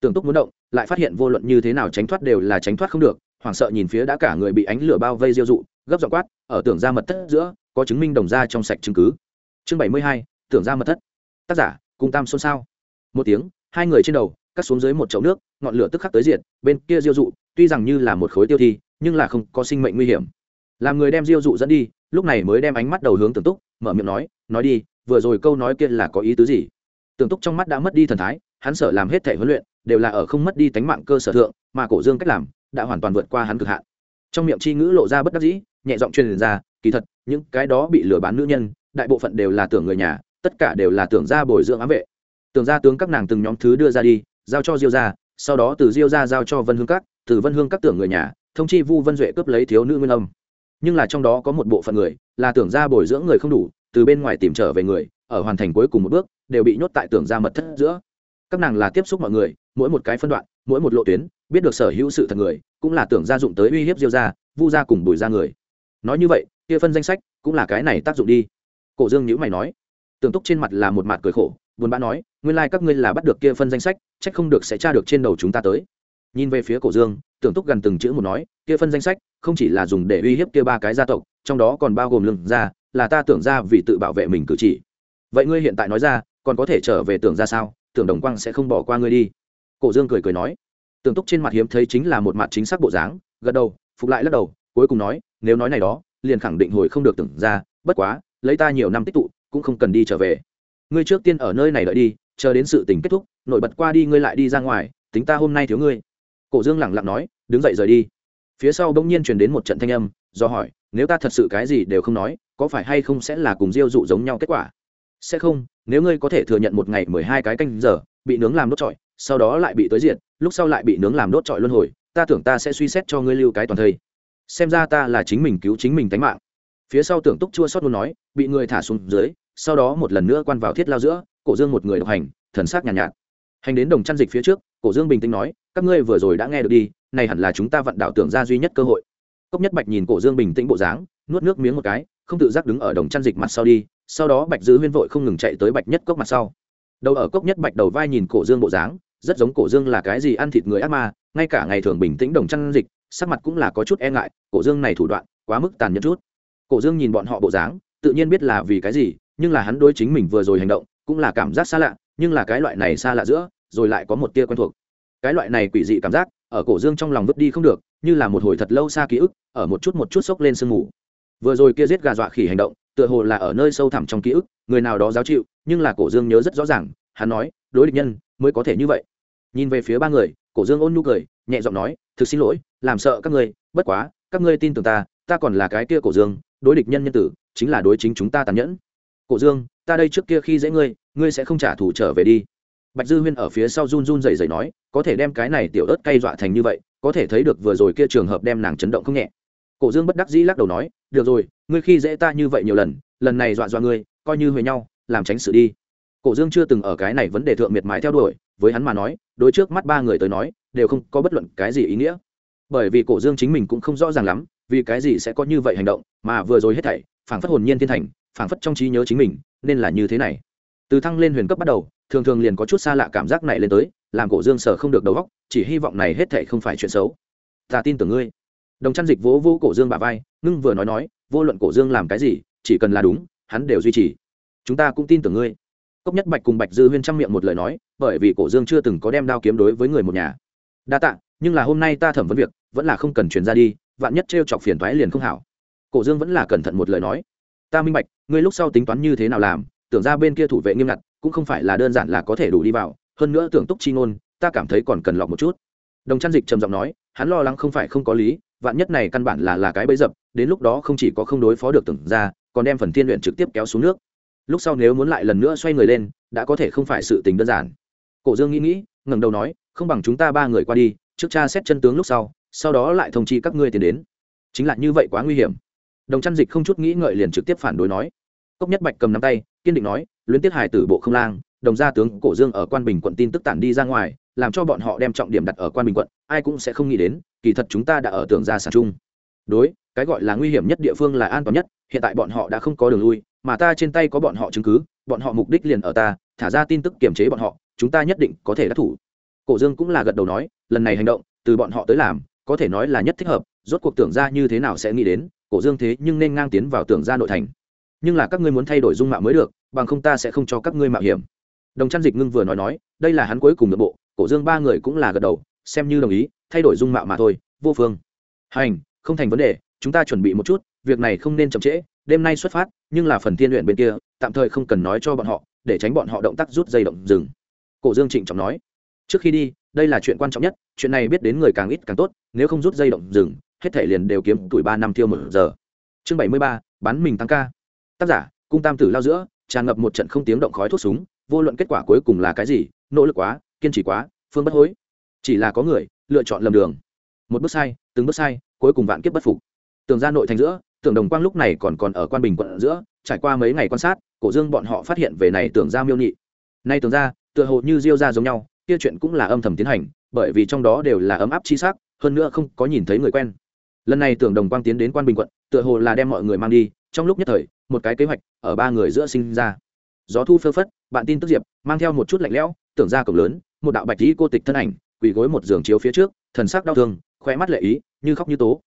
Tưởng túc muốn động, lại phát hiện vô luận như thế nào tránh thoát đều là tránh thoát không được, hoảng sợ nhìn phía đã cả người bị ánh lửa bao vây diêu dụ, gấp dọ quát, ở tưởng ra mật thất giữa, có chứng minh đồng ra trong sạch chứng cứ. Chương bảy mươi hai, tưởng ra mật thất. Tác giả cung tam xôn xao một tiếng, hai người trên đầu, cắt xuống dưới một chậu nước, ngọn lửa tức khắc tới diện bên kia diêu dụ, tuy rằng như là một khối tiêu thi, nhưng là không có sinh mệnh nguy hiểm. Làm người đem diêu dụ dẫn đi, lúc này mới đem ánh mắt đầu hướng tưởng túc, mở miệng nói nói đi, vừa rồi câu nói kia là có ý tứ gì? Tưởng túc trong mắt đã mất đi thần thái, hắn sợ làm hết thể huấn luyện, đều là ở không mất đi tánh mạng cơ sở thượng, mà cổ dương cách làm, đã hoàn toàn vượt qua hắn cực hạn. Trong miệng chi ngữ lộ ra bất đắc dĩ, nhẹ giọng truyền ra, kỳ thật, những cái đó bị lừa bán nữ nhân, đại bộ phận đều là tưởng người nhà, tất cả đều là tưởng gia bồi dưỡng ám vệ. Tưởng gia tướng các nàng từng nhóm thứ đưa ra đi, giao cho diêu gia, sau đó từ diêu gia giao cho vân hương các, từ vân hương các tưởng người nhà, thông chi vu vân duệ cướp lấy thiếu nữ nguyên âm. Nhưng là trong đó có một bộ phận người, là tưởng gia bồi dưỡng người không đủ, từ bên ngoài tìm trở về người ở hoàn thành cuối cùng một bước, đều bị nhốt tại tưởng gia mật thất giữa. Các nàng là tiếp xúc mọi người, mỗi một cái phân đoạn, mỗi một lộ tuyến, biết được sở hữu sự thật người, cũng là tưởng gia dụng tới uy hiếp diêu gia, vu gia cùng bùi gia người. Nói như vậy, kia phân danh sách cũng là cái này tác dụng đi. Cổ dương nhữ mày nói, tưởng túc trên mặt là một mặt cười khổ, buồn bã nói, nguyên lai các ngươi là bắt được kia phân danh sách trách không được sẽ tra được trên đầu chúng ta tới. Nhìn về phía cổ dương, tưởng túc gần từng chữ một nói, kia phân danh sách không chỉ là dùng để uy hiếp kia ba cái gia tộc, trong đó còn bao gồm lương gia, là ta tưởng ra vì tự bảo vệ mình cử chỉ vậy ngươi hiện tại nói ra, còn có thể trở về tưởng ra sao? Tưởng đồng quang sẽ không bỏ qua ngươi đi. Cổ dương cười cười nói. Tưởng túc trên mặt hiếm thấy chính là một mặt chính xác bộ dáng, gật đầu, phục lại lắc đầu, cuối cùng nói, nếu nói này đó, liền khẳng định hồi không được tưởng ra, bất quá, lấy ta nhiều năm tích tụ, cũng không cần đi trở về. Ngươi trước tiên ở nơi này đợi đi, chờ đến sự tình kết thúc, nổi bật qua đi ngươi lại đi ra ngoài, tính ta hôm nay thiếu ngươi. Cổ dương lẳng lặng nói, đứng dậy rời đi. Phía sau bỗng nhiên truyền đến một trận thanh âm, do hỏi, nếu ta thật sự cái gì đều không nói, có phải hay không sẽ là cùng diêu dụ giống nhau kết quả? Sẽ không nếu ngươi có thể thừa nhận một ngày mười hai cái canh giờ bị nướng làm đốt trọi sau đó lại bị tới diện lúc sau lại bị nướng làm đốt trọi luân hồi ta tưởng ta sẽ suy xét cho ngươi lưu cái toàn thây. Xem ra ta là chính mình cứu chính mình tánh mạng. Phía sau tưởng túc chua xót luôn nói bị người thả xuống dưới sau đó một lần nữa quan vào thiết lao giữa cổ dương một người độc hành thần sắc nhàn nhạt, nhạt. Hành đến đồng chăn dịch phía trước cổ dương bình tĩnh nói các ngươi vừa rồi đã nghe được đi này hẳn là chúng ta vận đạo tưởng ra duy nhất cơ hội. Cốc nhất bạch nhìn cổ dương bình tĩnh bộ dáng nuốt nước miếng một cái không tự giác đứng ở đồng chăn dịch mặt sau đi sau đó bạch dư huyên vội không ngừng chạy tới bạch nhất cốc mặt sau. Đầu ở cốc nhất bạch đầu vai nhìn cổ dương bộ dáng, rất giống cổ dương là cái gì ăn thịt người ác ma, ngay cả ngày thường bình tĩnh đồng chăn dịch, sắc mặt cũng là có chút e ngại, cổ dương này thủ đoạn quá mức tàn nhẫn chút. Cổ dương nhìn bọn họ bộ dáng, tự nhiên biết là vì cái gì, nhưng là hắn đối chính mình vừa rồi hành động, cũng là cảm giác xa lạ, nhưng là cái loại này xa lạ giữa, rồi lại có một tia quen thuộc. Cái loại này quỷ dị cảm giác, ở cổ dương trong lòng vứt đi không được, như là một hồi thật lâu xa ký ức, ở một chút một chút sốc lên sương mù. Vừa rồi kia giết gà dọa khỉ hành động tựa hồ là ở nơi sâu thẳm trong ký ức, người nào đó giáo chịu, nhưng là cổ dương nhớ rất rõ ràng, hắn nói, đối địch nhân mới có thể như vậy. Nhìn về phía ba người, cổ dương ôn nhu cười, nhẹ giọng nói, thực xin lỗi, làm sợ các ngươi, bất quá, các ngươi tin tưởng ta ta còn là cái kia cổ dương, đối địch nhân nhân tử, chính là đối chính chúng ta tàn nhẫn. Cổ dương, ta đây trước kia khi dễ ngươi ngươi sẽ không trả thù trở về đi. Bạch dư huyên ở phía sau run run rẩy rẩy nói, có thể đem cái này tiểu ớt cay dọa thành như vậy, có thể thấy được vừa rồi kia trường hợp đem nàng chấn động không nhẹ cổ dương bất đắc dĩ lắc đầu nói, được rồi, ngươi khi dễ ta như vậy nhiều lần lần này dọa dọa ngươi, coi như huề nhau, làm tránh sự đi. Cổ dương chưa từng ở cái này vấn đề thượng miệt mài theo đuổi, với hắn mà nói, đối trước mắt ba người tới nói, đều không có bất luận cái gì ý nghĩa. Bởi vì cổ dương chính mình cũng không rõ ràng lắm, vì cái gì sẽ có như vậy hành động, mà vừa rồi hết thảy, phảng phất hồn nhiên thiên thành, phảng phất trong trí nhớ chính mình, nên là như thế này. Từ thăng lên huyền cấp bắt đầu, thường thường liền có chút xa lạ cảm giác này lên tới, làm cổ dương sở không được đầu óc, chỉ hy vọng này hết thảy không phải chuyện xấu. Ta tin tưởng ngươi đồng chăn dịch vỗ vỗ cổ dương bà vai, ngưng vừa nói nói, vô luận cổ dương làm cái gì, chỉ cần là đúng, hắn đều duy trì. Chúng ta cũng tin tưởng ngươi. Cốc nhất bạch cùng bạch dư huyên chăm miệng một lời nói, bởi vì cổ dương chưa từng có đem đao kiếm đối với người một nhà. Đa tạ, nhưng là hôm nay ta thẩm vấn việc, vẫn là không cần truyền ra đi, vạn nhất t chọc phiền thoái liền không hảo. Cổ dương vẫn là cẩn thận một lời nói. Ta minh bạch, ngươi lúc sau tính toán như thế nào làm, tưởng ra bên kia thủ vệ nghiêm ngặt, cũng không phải là đơn giản là có thể đủ đi vào, hơn nữa tưởng túc chi ngôn, ta cảm thấy còn cần lọc một chút. Đồng chăn dịch trầm giọng nói, hắn lo lắng không phải không có lý vạn nhất này căn bản là là cái bẫy dập, đến lúc đó không chỉ có không đối phó được tưởng ra, còn đem phần thiên luyện trực tiếp kéo xuống nước. Lúc sau nếu muốn lại lần nữa xoay người lên, đã có thể không phải sự tình đơn giản. Cổ dương nghĩ nghĩ, ngẩng đầu nói, không bằng chúng ta ba người qua đi, trước cha xét chân tướng lúc sau sau đó lại thông chi các ngươi tiến đến. Chính là như vậy quá nguy hiểm. Đồng chăn dịch không chút nghĩ ngợi liền trực tiếp phản đối nói. Cốc nhất bạch cầm nắm tay, kiên định nói, luyến tiết hải tử bộ không lang, đồng gia tướng cổ dương ở quan bình quận tin tức tản đi ra ngoài làm cho bọn họ đem trọng điểm đặt ở quan bình quận, ai cũng sẽ không nghĩ đến, kỳ thật chúng ta đã ở tường gia sản chung. Đối, cái gọi là nguy hiểm nhất địa phương là an toàn nhất, hiện tại bọn họ đã không có đường lui, mà ta trên tay có bọn họ chứng cứ, bọn họ mục đích liền ở ta, thả ra tin tức kiềm chế bọn họ, chúng ta nhất định có thể đắc thủ. Cổ dương cũng là gật đầu nói, lần này hành động, từ bọn họ tới làm, có thể nói là nhất thích hợp, rốt cuộc tưởng ra như thế nào sẽ nghĩ đến, cổ dương thế nhưng nên ngang tiến vào tưởng ra nội thành. Nhưng là các ngươi muốn thay đổi dung mạo mới được, bằng không ta sẽ không cho các ngươi mạo hiểm. Đồng trăn dịch ngưng vừa nói nói, đây là hắn cuối cùng nội bộ cổ dương ba người cũng là gật đầu, xem như đồng ý, thay đổi dung mạo mà thôi, vô phương. Hành, không thành vấn đề, chúng ta chuẩn bị một chút, việc này không nên chậm trễ, đêm nay xuất phát, nhưng là phần tiên luyện bên kia, tạm thời không cần nói cho bọn họ, để tránh bọn họ động tác rút dây động dừng. Cổ dương trịnh trọng nói. Trước khi đi, đây là chuyện quan trọng nhất, chuyện này biết đến người càng ít càng tốt, nếu không rút dây động dừng, hết thể liền đều kiếm tuổi ba năm tiêu một giờ. Chương bảy mươi ba bắn mình tăng ca. Tác giả, cung tam tử lao giữa, tràn ngập một trận không tiếng động khói thuốc súng, vô luận kết quả cuối cùng là cái gì, nỗ lực quá kiên trì quá, phương bất hối. Chỉ là có người lựa chọn lầm đường. Một bước sai, từng bước sai, cuối cùng vạn kiếp bất phục. Tường ra nội thành giữa tưởng đồng quang lúc này còn còn ở quan bình quận giữa, trải qua mấy ngày quan sát, cổ dương bọn họ phát hiện về này tưởng ra miêu nhị. Nay tưởng ra, tựa hồ như diêu ra giống nhau, kia chuyện cũng là âm thầm tiến hành, bởi vì trong đó đều là ấm áp chi sắc, hơn nữa không có nhìn thấy người quen. Lần này tưởng đồng quang tiến đến quan bình quận, tựa hồ là đem mọi người mang đi, trong lúc nhất thời, một cái kế hoạch ở ba người giữa sinh ra. Gió thu phơ phất, bạn tin tức diệp, mang theo một chút lạnh lẽo tưởng ra cổng lớn một đạo bạch tí cô tịch thân ảnh, quỳ gối một giường chiếu phía trước, thần sắc đau thương khoe mắt lệ ý, như khóc như tố.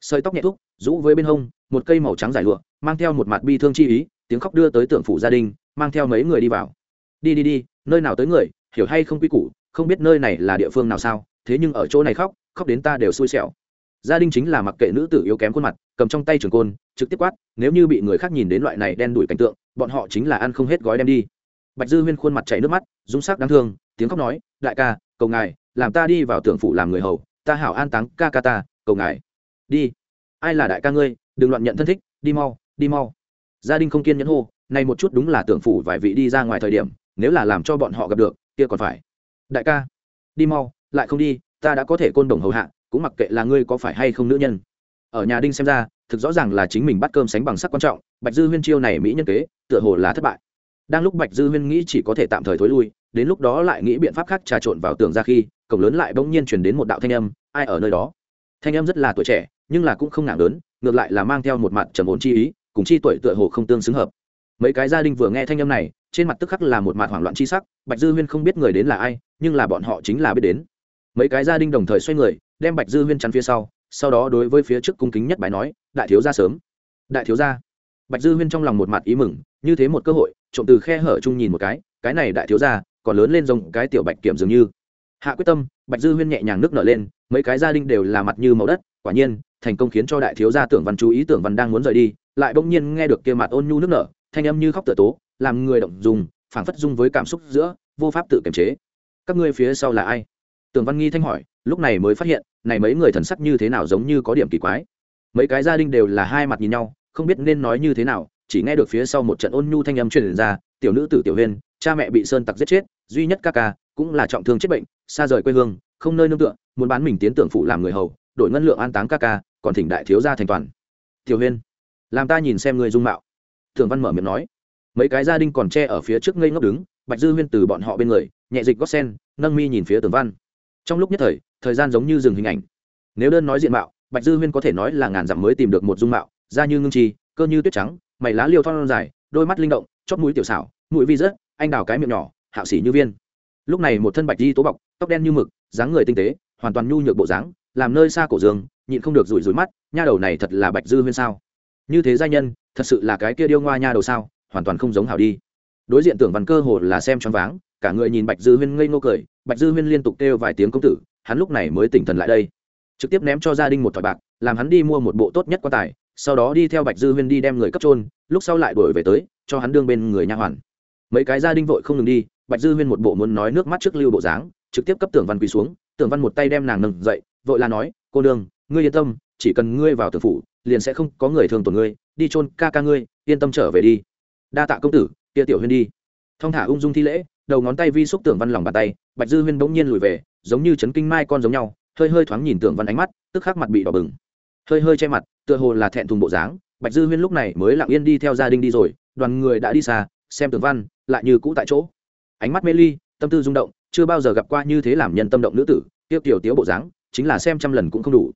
Sợi tóc nhẹ thúc, rũ với bên hông, một cây màu trắng dài lụa, mang theo một mặt bi thương chi ý, tiếng khóc đưa tới tượng phủ gia đình, mang theo mấy người đi vào. Đi đi đi, nơi nào tới người, hiểu hay không quy củ, không biết nơi này là địa phương nào sao, thế nhưng ở chỗ này khóc khóc đến ta đều xui xẻo. Gia đình chính là mặc kệ nữ tử yếu kém khuôn mặt, cầm trong tay trường côn, trực tiếp quát, nếu như bị người khác nhìn đến loại này đen đuổi cảnh tượng, bọn họ chính là ăn không hết gói đem đi. Bạch dư huyên khuôn mặt chảy nước mắt, rung sắc đáng thương tiếng khóc nói, đại ca, cầu ngài, làm ta đi vào tưởng phủ làm người hầu, ta hảo an táng ca ca ta, cầu ngài. Đi. Ai là đại ca ngươi? Đừng loạn nhận thân thích, đi mau đi mau. Gia đình không kiên nhẫn hô, này một chút đúng là tưởng phủ vài vị đi ra ngoài thời điểm, nếu là làm cho bọn họ gặp được, kia còn phải. Đại ca. Đi mau, lại không đi, ta đã có thể côn đồng hầu hạ, cũng mặc kệ là ngươi có phải hay không nữ nhân. Ở nhà đinh xem ra, thực rõ ràng là chính mình bắt cơm sánh bằng sắc quan trọng, bạch dư huyên chiêu này mỹ nhân kế, tựa hồ là thất bại. Đang lúc bạch dư huyên nghĩ chỉ có thể tạm thời thối lui đến lúc đó lại nghĩ biện pháp khác trà trộn vào tường ra khi, cổng lớn lại bỗng nhiên chuyển đến một đạo thanh âm, ai ở nơi đó? Thanh âm rất là tuổi trẻ, nhưng là cũng không nặng lớn, ngược lại là mang theo một mặt trầm ổn chi ý, cùng chi tuổi tựa hồ không tương xứng hợp. Mấy cái gia đình vừa nghe thanh âm này, trên mặt tức khắc là một mặt hoảng loạn chi sắc, bạch dư huyên không biết người đến là ai, nhưng là bọn họ chính là biết đến. Mấy cái gia đình đồng thời xoay người, đem bạch dư huyên chắn phía sau sau đó đối với phía trước cung kính nhất bài nói, đại thiếu gia sớm. Đại thiếu gia? Bạch dư huyên trong lòng một mặt ý mừng, như thế một cơ hội, trộm từ khe hở chung nhìn một cái cái này đại thiếu gia còn lớn lên giống cái tiểu bạch kiểm dường như. Hạ quyết tâm, bạch dư huyên nhẹ nhàng nước nở lên, mấy cái gia đình đều là mặt như màu đất, quả nhiên, thành công khiến cho đại thiếu gia tưởng văn chú ý tưởng văn đang muốn rời đi, lại bỗng nhiên nghe được kia mặt ôn nhu nước nở, thanh âm như khóc tựa tố, làm người động dùng phảng phất dung với cảm xúc giữa, vô pháp tự kiềm chế. Các ngươi phía sau là ai? Tưởng văn nghi thanh hỏi, lúc này mới phát hiện, này mấy người thần sắc như thế nào giống như có điểm kỳ quái. Mấy cái gia đình đều là hai mặt nhìn nhau, không biết nên nói như thế nào, chỉ nghe được phía sau một trận ôn nhu thanh âm truyền ra tiểu nữ tử tiểu huyên cha mẹ bị sơn tặc giết chết, duy nhất ca ca cũng là trọng thương chết bệnh, xa rời quê hương, không nơi nương tựa, muốn bán mình tiến tưởng phụ làm người hầu, đổi ngân lượng an táng ca ca, còn thỉnh đại thiếu gia thành toàn. Tiểu huyên làm ta nhìn xem người dung mạo. Thường văn mở miệng nói. Mấy cái gia đình còn che ở phía trước ngây ngốc đứng, bạch dư huyên từ bọn họ bên người, nhẹ dịch gót sen, nâng mi nhìn phía tường văn. Trong lúc nhất thời thời gian giống như dừng hình ảnh. Nếu đơn nói diện mạo, bạch dư huyên có thể nói là ngàn dặm mới tìm được một dung mạo, da như ngưng chi, cơ như tuyết trắng, mày lá liêu thon dài, đôi mắt linh động chót mũi tiểu xảo mũi vi rớt, anh đào cái miệng nhỏ, hạo xỉ như viên. Lúc này một thân bạch di tố bọc, tóc đen như mực, dáng người tinh tế, hoàn toàn nhu nhược bộ dáng, làm nơi xa cổ dương, nhịn không được rủi rủi mắt, nha đầu này thật là bạch dư huyên sao? Như thế gia nhân, thật sự là cái kia điêu ngoa nha đầu sao, hoàn toàn không giống hảo đi. Đối diện tưởng văn cơ hồ là xem choáng váng, cả người nhìn bạch dư huyên ngây ngô cười, bạch dư huyên liên tục kêu vài tiếng công tử, hắn lúc này mới tỉnh thần lại đây. Trực tiếp ném cho gia đình một thỏi bạc, làm hắn đi mua một bộ tốt nhất quan tài, sau đó đi theo bạch dư huyên đi đem người cấp trôn lúc sau lại đổi về tới, cho hắn đương bên người nha hoàn mấy cái gia đình vội không ngừng đi bạch dư huyên một bộ muốn nói nước mắt trước lưu bộ dáng trực tiếp cấp tưởng văn quỳ xuống tưởng văn một tay đem nàng nâng dậy vội là nói cô đường, ngươi yên tâm chỉ cần ngươi vào tưởng phủ liền sẽ không có người thương tổn ngươi đi chôn ca ca ngươi yên tâm trở về đi. Đa tạ công tử kia tiểu huyên đi. Thong thả ung dung thi lễ đầu ngón tay vi xúc tưởng văn lòng bàn tay bạch dư huyên bỗng nhiên lùi về giống như chấn kinh mai con giống nhau hơi hơi thoáng nhìn tưởng văn ánh mắt tức khắc mặt bị đỏ bừng. Hơi hơi che mặt tựa hồ là thẹn thùng bộ dáng bạch dư huyên lúc này mới lặng yên đi theo gia đình đi rồi đoàn người đã đi xa xem tưởng văn lại như cũ tại chỗ. Ánh mắt mê ly, tâm tư rung động, chưa bao giờ gặp qua như thế làm nhân tâm động nữ tử, tiêu tiểu tiếu bộ dáng, chính là xem trăm lần cũng không đủ.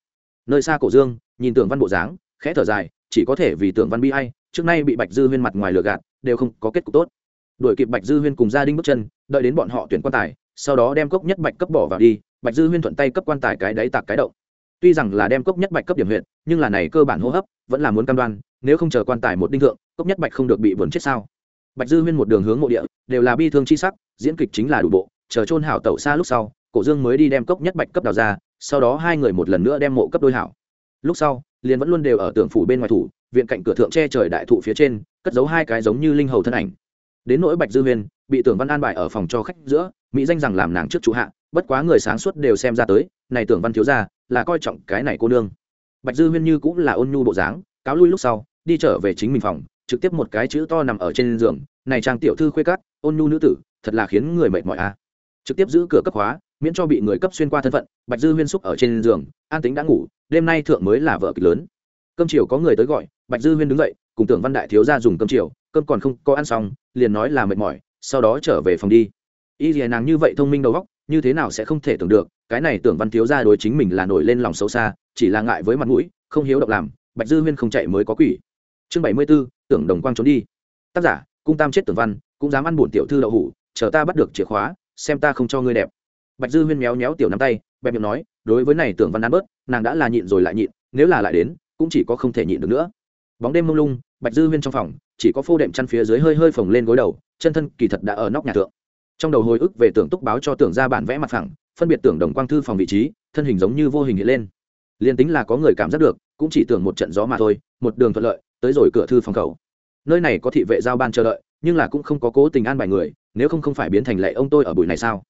Nơi xa cổ dương, nhìn tưởng văn bộ dáng, khẽ thở dài, chỉ có thể vì tưởng văn bi hay trước nay bị bạch dư huyên mặt ngoài lừa gạt, đều không có kết cục tốt. Đuổi kịp bạch dư huyên cùng gia đình bước chân, đợi đến bọn họ tuyển quan tài, sau đó đem cốc nhất bạch cấp bỏ vào đi, bạch dư huyên thuận tay cấp quan tài cái đáy tạc cái động. Tuy rằng là đem cốc nhất bạch cấp điểm huyện nhưng là này cơ bản hô hấp, vẫn là muốn cam đoan, nếu không chờ quan tài một đinh thượng, cốc nhất bạch không được bị buồn chết sao? Bạch dư huyên một đường hướng mộ địa, đều là bi thương chi sắc, diễn kịch chính là đủ bộ, chờ Trôn hảo tẩu xa lúc sau, cổ dương mới đi đem cốc nhất bạch cấp đào ra, sau đó hai người một lần nữa đem mộ cấp đôi hảo. Lúc sau, liền vẫn luôn đều ở tường phủ bên ngoài thủ, viện cạnh cửa thượng che trời đại thụ phía trên, cất giấu hai cái giống như linh hầu thân ảnh. Đến nỗi bạch dư huyên, bị tưởng văn an bài ở phòng cho khách giữa, mỹ danh rằng làm nàng trước chủ hạ, bất quá người sáng suốt đều xem ra tới, này tưởng văn thiếu ra là coi trọng cái này cô nương. Bạch dư huyên như cũng là ôn nhu bộ dáng, cáo lui lúc sau, đi trở về chính mình phòng trực tiếp một cái chữ to nằm ở trên giường này trang tiểu thư khuê cắt, ôn nhu nữ tử thật là khiến người mệt mỏi a à. trực tiếp giữ cửa cấp hóa miễn cho bị người cấp xuyên qua thân phận bạch dư huyên xúc ở trên giường an tính đã ngủ đêm nay thượng mới là vợ kịch lớn. Cơm chiều có người tới gọi bạch dư huyên đứng dậy cùng tưởng văn đại thiếu ra dùng cơm chiều cơm còn không có ăn xong liền nói là mệt mỏi sau đó trở về phòng đi. Y dìa nàng như vậy thông minh đầu óc như thế nào sẽ không thể tưởng được cái này tưởng văn thiếu ra đối chính mình là nổi lên lòng xấu xa chỉ là ngại với mặt mũi không hiếu động làm bạch dư huyên không chạy mới có quỷ. Chương bảy mươi b ố tưởng đồng quang trốn đi. Tác giả, cung tam chết tưởng văn, cũng dám ăn bổn tiểu thư đậu hủ, chờ ta bắt được chìa khóa, xem ta không cho ngươi đẹp. Bạch dư huyên méo méo tiểu nắm tay, bẹp miệng nói, đối với này tưởng văn ăn bớt, nàng đã là nhịn rồi lại nhịn, nếu là lại đến, cũng chỉ có không thể nhịn được nữa. Bóng đêm mông lung, bạch dư huyên trong phòng, chỉ có phô đệm chăn phía dưới hơi hơi phồng lên gối đầu, chân thân kỳ thật đã ở nóc nhà tượng trong đầu hồi ức về tưởng túc báo cho tưởng ra bản vẽ mặt phẳng, phân biệt tưởng đồng quang thư phòng vị trí, thân hình giống như vô hình hiện lên. Liền tính là có người cảm giác được, cũng chỉ tưởng một trận gió mà thôi, một đường thuận lợi tới rồi cửa thư phòng khẩu nơi này có thị vệ giao ban chờ đợi, nhưng là cũng không có cố tình an bài người, nếu không không phải biến thành lệ ông tôi ở buổi này sao?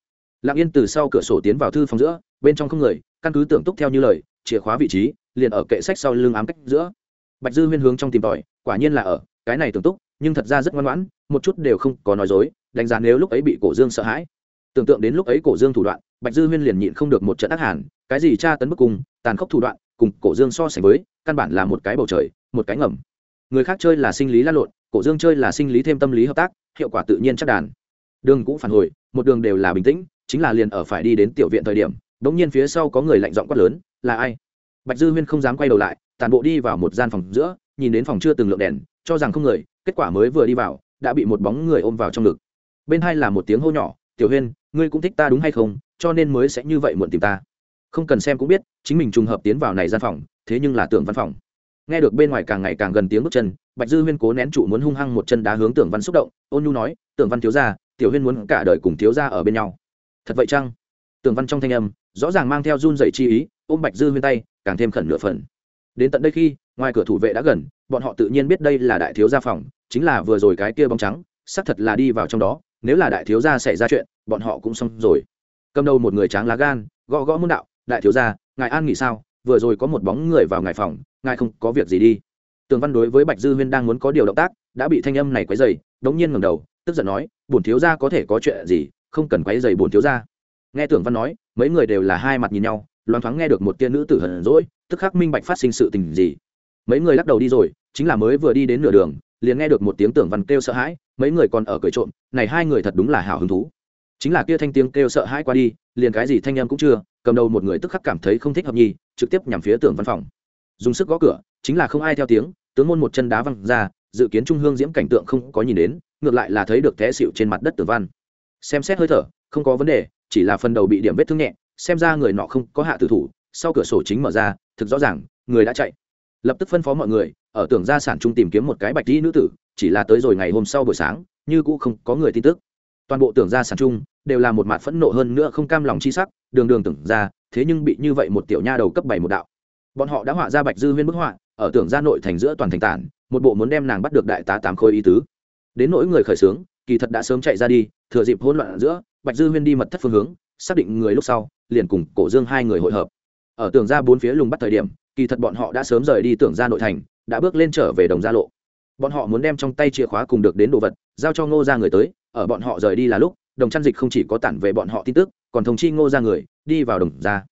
Lặng yên từ sau cửa sổ tiến vào thư phòng giữa, bên trong không người, căn cứ tưởng túc theo như lời, chìa khóa vị trí, liền ở kệ sách sau lưng ám cách giữa. Bạch dư huyên hướng trong tìm tòi, quả nhiên là ở, cái này tưởng túc, nhưng thật ra rất ngoan ngoãn, một chút đều không có nói dối, đánh giá nếu lúc ấy bị cổ dương sợ hãi. Tưởng tượng đến lúc ấy cổ dương thủ đoạn, bạch dư huyên liền nhịn không được một trận ác hàn, cái gì tra tấn bức cùng, tàn khốc thủ đoạn, cùng cổ dương so sánh với, căn bản là một cái bầu trời, một cái ngầm người khác chơi là sinh lý lăn lộn, cổ dương chơi là sinh lý thêm tâm lý hợp tác, hiệu quả tự nhiên chắc đàn. Đường cũng phản hồi, một đường đều là bình tĩnh, chính là liền ở phải đi đến tiểu viện thời điểm đ ỗ n g nhiên phía sau có người lạnh giọng quát lớn, là ai? Bạch dư huyên không dám quay đầu lại tàn bộ đi vào một gian phòng giữa, nhìn đến phòng chưa từng lượng đèn, cho rằng không người, kết quả mới vừa đi vào, đã bị một bóng người ôm vào trong ngực. Bên hai là một tiếng hô nhỏ, tiểu huyên, ngươi cũng thích ta đúng hay không? Cho nên mới sẽ như vậy muộn tìm ta. Không cần xem cũng biết, chính mình trùng hợp tiến vào này gian phòng, thế nhưng là tưởng văn phòng nghe được bên ngoài càng ngày càng gần tiếng bước chân, bạch dư huyên cố nén trụ muốn hung hăng một chân đá hướng tưởng văn xúc động, ôn nhu nói, tưởng văn thiếu gia, tiểu huyên muốn cả đời cùng thiếu gia ở bên nhau. Thật vậy chăng? Tưởng văn trong thanh âm, rõ ràng mang theo run dậy chi ý, ôm bạch dư huyên tay, càng thêm khẩn nửa phần. Đến tận đây khi, ngoài cửa thủ vệ đã gần, bọn họ tự nhiên biết đây là đại thiếu gia phòng, chính là vừa rồi cái kia bóng trắng, xác thật là đi vào trong đó, nếu là đại thiếu gia xảy ra chuyện, bọn họ cũng xong rồi. Cầm đầu một người tráng lá gan, gõ gõ môn đạo, đại thiếu gia, ngài an nghỉ sao? Vừa rồi có một bóng người vào ngài phòng, ngài không có việc gì đi. Tường văn đối với bạch dư huyên đang muốn có điều động tác, đã bị thanh âm này quấy dày đống nhiên ngầm đầu, tức giận nói, bổn thiếu gia có thể có chuyện gì, không cần quấy dày bổn thiếu gia. Nghe tưởng văn nói, mấy người đều là hai mặt nhìn nhau, loáng thoáng nghe được một tia nữ tử hận rỗi tức khắc minh bạch phát sinh sự tình gì. Mấy người lắc đầu đi rồi, chính là mới vừa đi đến nửa đường, liền nghe được một tiếng tưởng văn kêu sợ hãi, mấy người còn ở cười trộm, này hai người thật đúng là hảo hứng thú. Chính là kia thanh tiếng kêu sợ hãi qua đi, liền cái gì thanh em cũng chưa cầm đầu một người tức khắc cảm thấy không thích hợp nhi, trực tiếp nhằm phía tưởng văn phòng. Dùng sức gõ cửa, chính là không ai theo tiếng, tướng môn một chân đá văng ra, dự kiến trung hương diễm cảnh tượng không có nhìn đến, ngược lại là thấy được té xịu trên mặt đất tử văn. Xem xét hơi thở, không có vấn đề, chỉ là phần đầu bị điểm vết thương nhẹ, xem ra người nọ không có hạ tử thủ, sau cửa sổ chính mở ra, thực rõ ràng, người đã chạy. Lập tức phân phó mọi người, ở tưởng gia sản trung tìm kiếm một cái bạch đi nữ tử, chỉ là tới rồi ngày hôm sau buổi sáng, như cũ không có người tin tức toàn bộ tưởng gia sản trung đều là một mặt phẫn nộ hơn nữa không cam lòng chi sắc, đường đường tưởng ra, thế nhưng bị như vậy một tiểu nha đầu cấp bảy một đạo. Bọn họ đã họa ra bạch dư huyên bức họa, ở tưởng gia nội thành giữa toàn thành tản, một bộ muốn đem nàng bắt được đại tá tám khôi ý tứ. Đến nỗi người khởi xướng, kỳ thật đã sớm chạy ra đi, thừa dịp hỗn loạn giữa, bạch dư huyên đi mật thất phương hướng, xác định người lúc sau, liền cùng cổ dương hai người hội hợp. Ở tưởng gia bốn phía lùng bắt thời điểm, kỳ thật bọn họ đã sớm rời đi tưởng gia nội thành, đã bước lên trở về đồng gia lộ. Bọn họ muốn đem trong tay chìa khóa cùng được đến đồ vật, giao cho ngô ra người tới ở bọn họ rời đi là lúc, đồng chăn dịch không chỉ có tản về bọn họ tin tức, còn thông chi ngô ra người, đi vào đồng ra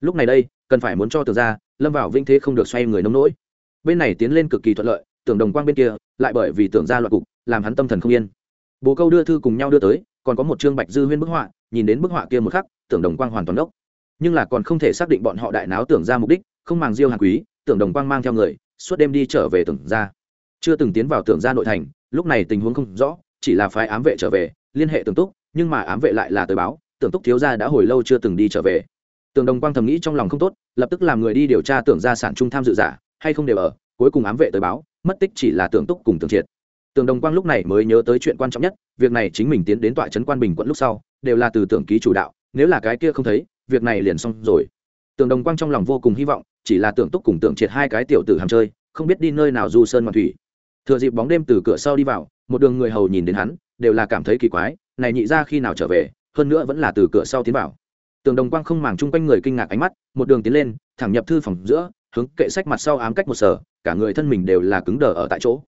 lúc này đây, cần phải muốn cho tưởng ra lâm vào vinh thế không được xoay người nông nỗi. Bên này tiến lên cực kỳ thuận lợi, tưởng đồng quang bên kia, lại bởi vì tưởng ra loạt cục, làm hắn tâm thần không yên. Bố câu đưa thư cùng nhau đưa tới, còn có một chương bạch dư huyên bức họa, nhìn đến bức họa kia một khắc, tưởng đồng quang hoàn toàn đốc. Nhưng là còn không thể xác định bọn họ đại náo tưởng ra mục đích, không màng diêu hàng quý, tưởng đồng quang mang theo người, suốt đêm đi trở về tưởng ra chưa từng tiến vào tưởng ra nội thành, lúc này tình huống không rõ chỉ là phái ám vệ trở về, liên hệ tưởng túc, nhưng mà ám vệ lại là tới báo, tưởng túc thiếu gia đã hồi lâu chưa từng đi trở về. Tưởng đồng quang thầm nghĩ trong lòng không tốt, lập tức làm người đi điều tra tưởng gia sản trung tham dự giả, hay không đều ở, cuối cùng ám vệ tới báo, mất tích chỉ là tưởng túc cùng tưởng triệt. Tưởng đồng quang lúc này mới nhớ tới chuyện quan trọng nhất, việc này chính mình tiến đến tọa trấn quan bình quận lúc sau, đều là từ tưởng ký chủ đạo, nếu là cái kia không thấy, việc này liền xong rồi. Tưởng đồng quang trong lòng vô cùng hy vọng, chỉ là tưởng túc cùng tưởng triệt hai cái tiểu tử hàm chơi, không biết đi nơi nào du sơn ngoạn thủy. Thừa dịp bóng đêm từ cửa sau đi vào một đường người hầu nhìn đến hắn, đều là cảm thấy kỳ quái, này nhị ra khi nào trở về, hơn nữa vẫn là từ cửa sau tiến vào. Tường đồng quang không màng chung quanh người kinh ngạc ánh mắt, một đường tiến lên, thẳng nhập thư phòng giữa, hướng kệ sách mặt sau ám cách một sở, cả người thân mình đều là cứng đờ ở tại chỗ.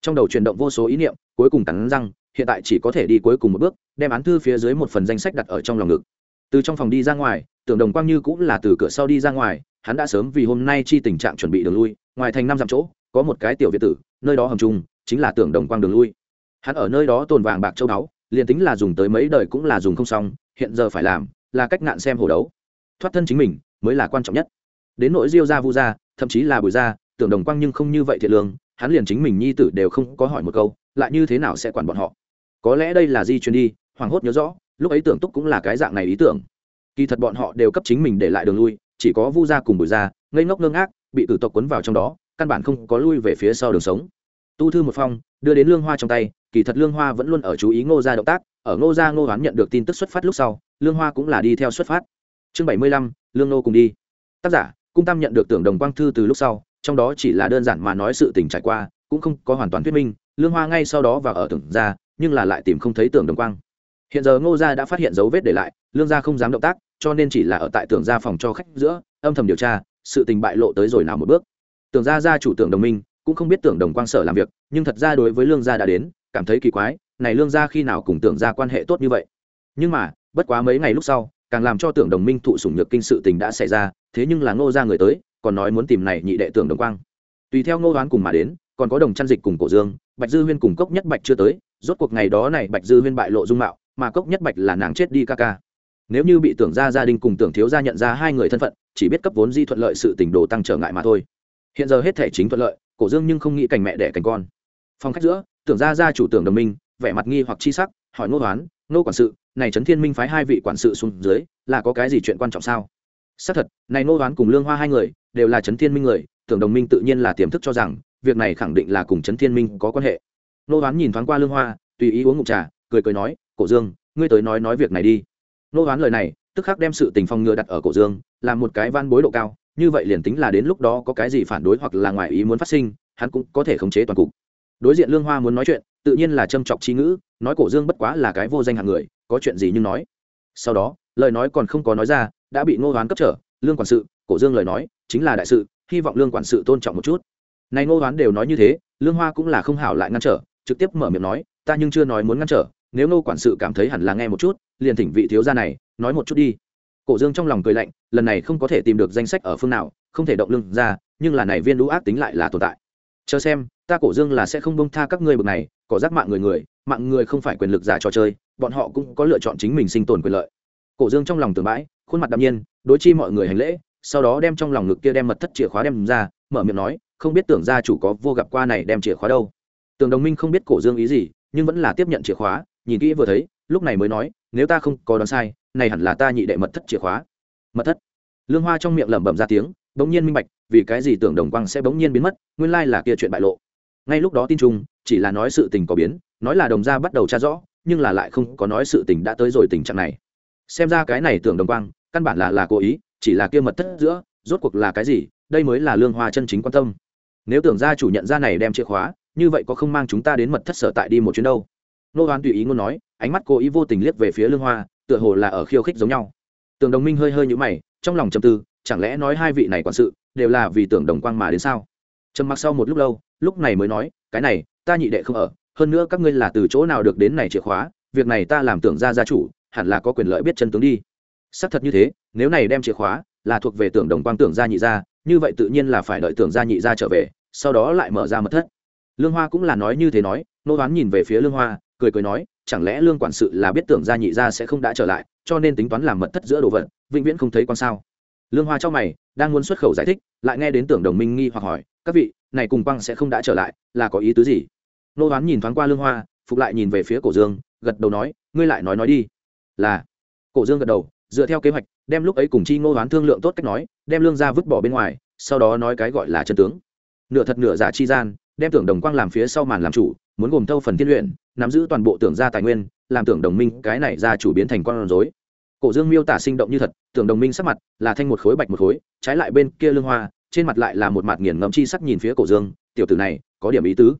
Trong đầu chuyển động vô số ý niệm, cuối cùng cắn răng, hiện tại chỉ có thể đi cuối cùng một bước, đem án thư phía dưới một phần danh sách đặt ở trong lòng ngực. Từ trong phòng đi ra ngoài tưởng đồng quang như cũng là từ cửa sau đi ra ngoài, hắn đã sớm vì hôm nay chi tình trạng chuẩn bị đường lui, ngoài thành năm dặm chỗ, có một cái tiểu việt tử, nơi đó hầm chung chính là tưởng đồng quang đường lui hắn ở nơi đó tồn vàng bạc châu báu, liền tính là dùng tới mấy đời cũng là dùng không xong, hiện giờ phải làm là cách ngạn xem hồ đấu. Thoát thân chính mình mới là quan trọng nhất. Đến nỗi diêu ra vu ra thậm chí là bùi ra tưởng đồng quang nhưng không như vậy thiệt lương, hắn liền chính mình nhi tử đều không có hỏi một câu, lại như thế nào sẽ quản bọn họ? Có lẽ đây là di truyền đi, hoàng hốt nhớ rõ, lúc ấy tưởng túc cũng là cái dạng này ý tưởng. Kỳ thật bọn họ đều cấp chính mình để lại đường lui, chỉ có vu gia cùng bùi gia, ngây ngốc ngơ ngác, bị tử tộc quấn vào trong đó, căn bản không có lui về phía sau đường sống. Tu thư một phong đưa đến lương hoa trong tay kỳ thật lương hoa vẫn luôn ở chú ý ngô gia động tác, ở ngô gia ngô hoán nhận được tin tức xuất phát lúc sau, lương hoa cũng là đi theo xuất phát. Chương bảy mươi lăm, lương nô cùng đi. Tác giả, cung tam nhận được tưởng đồng quang thư từ lúc sau, trong đó chỉ là đơn giản mà nói sự tình trải qua, cũng không có hoàn toàn thuyết minh, lương hoa ngay sau đó vào ở tưởng gia, nhưng là lại tìm không thấy tưởng đồng quang. Hiện giờ ngô gia đã phát hiện dấu vết để lại, lương gia không dám động tác, cho nên chỉ là ở tại tưởng gia phòng cho khách giữa, âm thầm điều tra, sự tình bại lộ tới rồi nào một bước. Tưởng gia gia chủ tưởng đồng minh, cũng không biết tưởng đồng quang sở làm việc, nhưng thật ra đối với lương gia đã đến cảm thấy kỳ quái, này lương gia khi nào cùng tưởng gia quan hệ tốt như vậy. Nhưng mà, bất quá mấy ngày lúc sau, càng làm cho tưởng đồng minh thụ sủng nhược kinh sự tình đã xảy ra, thế nhưng là ngô gia người tới, còn nói muốn tìm này nhị đệ tưởng đồng quang. Tùy theo ngô đoán cùng mà đến, còn có đồng chăn dịch cùng cổ dương, bạch dư huyên cùng cốc nhất bạch chưa tới, rốt cuộc ngày đó này bạch dư huyên bại lộ dung mạo, mà cốc nhất bạch là nàng chết đi ca ca. Nếu như bị tưởng gia gia đình cùng tưởng thiếu gia nhận ra hai người thân phận, chỉ biết cấp vốn di thuận lợi sự tình đồ tăng trở ngại mà thôi. Hiện giờ hết thể chính thuận lợi, cổ dương nhưng không nghĩ cảnh mẹ đẻ cảnh con. Phong khách giữa tưởng ra ra chủ tưởng đồng minh, vẻ mặt nghi hoặc chi sắc, hỏi ngô hoán, ngô quản sự, này trấn thiên minh phái hai vị quản sự xuống dưới, là có cái gì chuyện quan trọng sao? Xác thật, này ngô hoán cùng lương hoa hai người, đều là trấn thiên minh người, tưởng đồng minh tự nhiên là tiềm thức cho rằng, việc này khẳng định là cùng trấn thiên minh có quan hệ. Ngô hoán nhìn thoáng qua lương hoa, tùy ý uống ngụm trà, cười cười nói, cổ dương, ngươi tới nói nói việc này đi. Nô hoán lời này, tức khắc đem sự tình phong ngừa đặt ở cổ dương làm một cái van bối độ cao, như vậy liền tính là đến lúc đó có cái gì phản đối hoặc là ngoài ý muốn phát sinh, hắn cũng có thể khống chế toàn cục đối diện lương hoa muốn nói chuyện, tự nhiên là châm chọc chi ngữ, nói cổ dương bất quá là cái vô danh hạng người, có chuyện gì nhưng nói. Sau đó, lời nói còn không có nói ra, đã bị ngô hoán cấp trở, lương quản sự, cổ dương lời nói, chính là đại sự, hy vọng lương quản sự tôn trọng một chút. Này ngô hoán đều nói như thế, lương hoa cũng là không hảo lại ngăn trở, trực tiếp mở miệng nói, ta nhưng chưa nói muốn ngăn trở, nếu ngô quản sự cảm thấy hẳn là nghe một chút, liền thỉnh vị thiếu gia này, nói một chút đi. Cổ dương trong lòng cười lạnh, lần này không có thể tìm được danh sách ở phương nào, không thể động lưng ra, nhưng là này viên đũ ác tính lại là tồn tại chờ xem, ta cổ dương là sẽ không bông tha các ngươi bực này, có giác mạng người người, mạng người không phải quyền lực giả trò chơi, bọn họ cũng có lựa chọn chính mình sinh tồn quyền lợi. Cổ dương trong lòng tưởng bãi, khuôn mặt đạm nhiên, đối chi mọi người hành lễ, sau đó đem trong lòng ngực kia đem mật thất chìa khóa đem ra, mở miệng nói, không biết tưởng gia chủ có vô gặp qua này đem chìa khóa đâu. Tường đồng minh không biết cổ dương ý gì, nhưng vẫn là tiếp nhận chìa khóa, nhìn kỹ vừa thấy, lúc này mới nói, nếu ta không có đoán sai, này hẳn là ta nhị đệ mật thất chìa khóa. Mật thất. Lương hoa trong miệng lẩm bẩm ra tiếng bỗng nhiên minh bạch vì cái gì tưởng đồng quang sẽ bỗng nhiên biến mất, nguyên lai là kia chuyện bại lộ. Ngay lúc đó tin trung chỉ là nói sự tình có biến, nói là đồng gia bắt đầu tra rõ, nhưng là lại không có nói sự tình đã tới rồi tình trạng này. Xem ra cái này tưởng đồng quang, căn bản là là cố ý, chỉ là kia mật thất giữa, rốt cuộc là cái gì, đây mới là lương hoa chân chính quan tâm. Nếu tưởng gia chủ nhận ra này đem chìa khóa, như vậy có không mang chúng ta đến mật thất sở tại đi một chuyến đâu? Nô đoán tùy ý ngôn nói, ánh mắt cố ý vô tình liếc về phía lương hoa, tựa hồ là ở khiêu khích giống nhau. Tưởng đồng minh hơi hơi nhũ mày, trong lòng trầm tư, chẳng lẽ nói hai vị này quản sự đều là vì tưởng đồng quang mà đến sao? Trầm mặc sau một lúc lâu, lúc này mới nói, cái này, ta nhị đệ không ở, hơn nữa các ngươi là từ chỗ nào được đến này chìa khóa, việc này ta làm tưởng ra gia chủ, hẳn là có quyền lợi biết chân tướng đi. Xác thật như thế, nếu này đem chìa khóa là thuộc về tưởng đồng quang tưởng gia nhị gia, như vậy tự nhiên là phải đợi tưởng gia nhị gia trở về, sau đó lại mở ra mật thất. Lương hoa cũng là nói như thế nói, nô đoán nhìn về phía lương hoa, cười cười nói, chẳng lẽ lương quản sự là biết tưởng gia nhị gia sẽ không đã trở lại, cho nên tính toán làm mật thất giữa đồ vật, vĩnh viễn không thấy con sao? Lương hoa cho mày, đang muốn xuất khẩu giải thích, lại nghe đến tưởng đồng minh nghi hoặc hỏi, các vị, này cùng quang sẽ không đã trở lại, là có ý tứ gì? Nô đoán nhìn thoáng qua lương hoa, phục lại nhìn về phía cổ dương, gật đầu nói, ngươi lại nói nói đi. Là. Cổ dương gật đầu, dựa theo kế hoạch, đem lúc ấy cùng chi ngô đoán thương lượng tốt cách nói, đem lương ra vứt bỏ bên ngoài, sau đó nói cái gọi là chân tướng. Nửa thật nửa giả chi gian, đem tưởng đồng quang làm phía sau màn làm chủ, muốn gồm thâu phần thiên luyện, nắm giữ toàn bộ tưởng gia tài nguyên, làm tưởng đồng minh cái này ra chủ biến thành con rối cổ dương miêu tả sinh động như thật, tưởng đồng minh sắc mặt, là thanh một khối bạch một khối, trái lại bên kia lương hoa, trên mặt lại là một mặt nghiền ngẫm chi sắc nhìn phía cổ dương, tiểu tử này, có điểm ý tứ.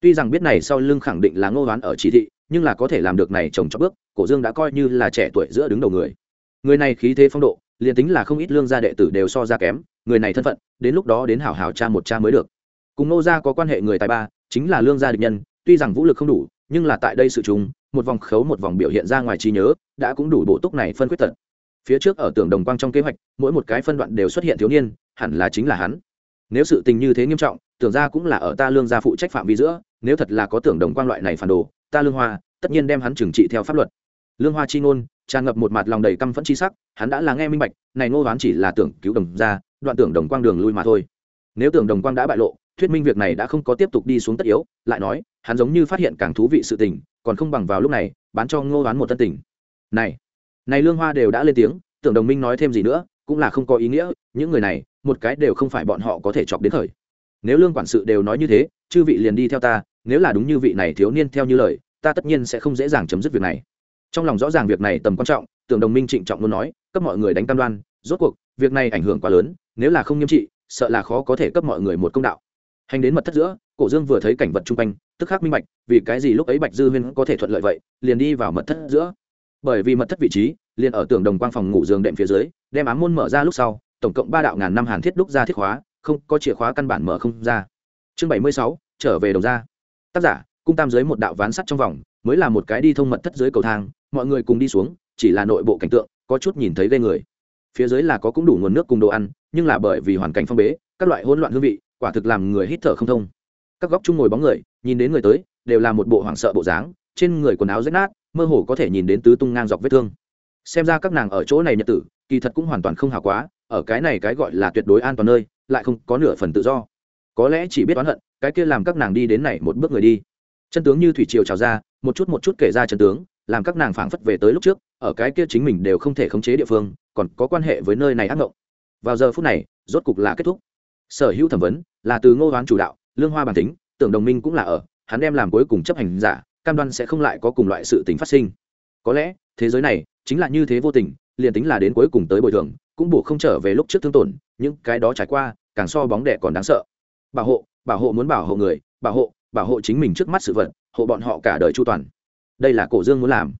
Tuy rằng biết này sau lưng khẳng định là ngô đoán ở chỉ thị, nhưng là có thể làm được này trồng cho bước, cổ dương đã coi như là trẻ tuổi giữa đứng đầu người. Người này khí thế phong độ, liền tính là không ít lương gia đệ tử đều so ra kém, người này thân phận, đến lúc đó đến hảo hảo cha một cha mới được. Cùng nô gia có quan hệ người tài ba, chính là lương gia địch nhân, tuy rằng vũ lực không đủ, nhưng là tại đây sự chúng một vòng khấu, một vòng biểu hiện ra ngoài trí nhớ, đã cũng đủ bộ túc này phân quyết tật. Phía trước ở tưởng đồng quang trong kế hoạch, mỗi một cái phân đoạn đều xuất hiện thiếu niên, hẳn là chính là hắn. Nếu sự tình như thế nghiêm trọng, tưởng ra cũng là ở ta lương gia phụ trách phạm vi giữa, nếu thật là có tưởng đồng quang loại này phản đồ, ta lương hoa, tất nhiên đem hắn trừng trị theo pháp luật. Lương hoa chi ngôn, tràn ngập một mặt lòng đầy căm phẫn chi sắc, hắn đã là nghe minh bạch, này ngô đoán chỉ là tưởng cứu đồng ra đoạn tưởng đồng quang đường lui mà thôi. Nếu tưởng đồng quang đã bại lộ, thuyết minh việc này đã không có tiếp tục đi xuống tất yếu, lại nói, hắn giống như phát hiện càng thú vị sự tình còn không bằng vào lúc này, bán cho ngô đoán một tân tình này này lương hoa đều đã lên tiếng, tưởng đồng minh nói thêm gì nữa, cũng là không có ý nghĩa, những người này, một cái đều không phải bọn họ có thể chọc đến thời. Nếu lương quản sự đều nói như thế, chư vị liền đi theo ta, nếu là đúng như vị này thiếu niên theo như lời, ta tất nhiên sẽ không dễ dàng chấm dứt việc này. Trong lòng rõ ràng việc này tầm quan trọng, tưởng đồng minh trịnh trọng muốn nói, cấp mọi người đánh cam đoan, rốt cuộc, việc này ảnh hưởng quá lớn, nếu là không nghiêm trị, sợ là khó có thể cấp mọi người một công đạo hành đến mật thất giữa, cổ dương vừa thấy cảnh vật chung quanh, tức khắc minh bạch, vì cái gì lúc ấy bạch dư huyên có thể thuận lợi vậy, liền đi vào mật thất giữa. Bởi vì mật thất vị trí, liền ở tường đồng quang phòng ngủ giường đệm phía dưới, đem ám môn mở ra lúc sau, tổng cộng ba đạo ngàn năm hàn thiết đúc ra thiết khóa, không, có chìa khóa căn bản mở không ra. Chương bảy mươi sáu, trở về đồng ra tác giả, cung tam dưới một đạo ván sắt trong vòng, mới là một cái đi thông mật thất dưới cầu thang, mọi người cùng đi xuống, chỉ là nội bộ cảnh tượng, có chút nhìn thấy ghê người. Phía dưới là có cũng đủ nguồn nước cùng đồ ăn, nhưng là bởi vì hoàn cảnh phong bế, các loại hỗn loạn hương vị quả thực làm người hít thở không thông. Các góc chung ngồi bóng người, nhìn đến người tới, đều là một bộ hoảng sợ bộ dáng, trên người quần áo rách nát, mơ hồ có thể nhìn đến tứ tung ngang dọc vết thương. Xem ra các nàng ở chỗ này nhật tử, kỳ thật cũng hoàn toàn không hào quá, ở cái này cái gọi là tuyệt đối an toàn nơi, lại không có nửa phần tự do. Có lẽ chỉ biết oán hận, cái kia làm các nàng đi đến này một bước người đi. Chân tướng như thủy triều trào ra, một chút một chút kể ra chân tướng, làm các nàng phảng phất về tới lúc trước, ở cái kia chính mình đều không thể khống chế địa phương, còn có quan hệ với nơi này ác mộng vào giờ phút này, rốt cục là kết thúc sở hữu thẩm vấn là từ ngô hoán chủ đạo, lương hoa bản tính, tưởng đồng minh cũng là ở, hắn đem làm cuối cùng chấp hành giả, cam đoan sẽ không lại có cùng loại sự tình phát sinh. Có lẽ, thế giới này chính là như thế vô tình, liền tính là đến cuối cùng tới bồi thường, cũng bổ không trở về lúc trước thương tổn, những cái đó trải qua, càng so bóng đẻ còn đáng sợ. Bảo hộ bảo hộ muốn bảo hộ người, bảo hộ bảo hộ chính mình trước mắt sự vật, hộ bọn họ cả đời chu toàn. Đây là cổ dương muốn làm.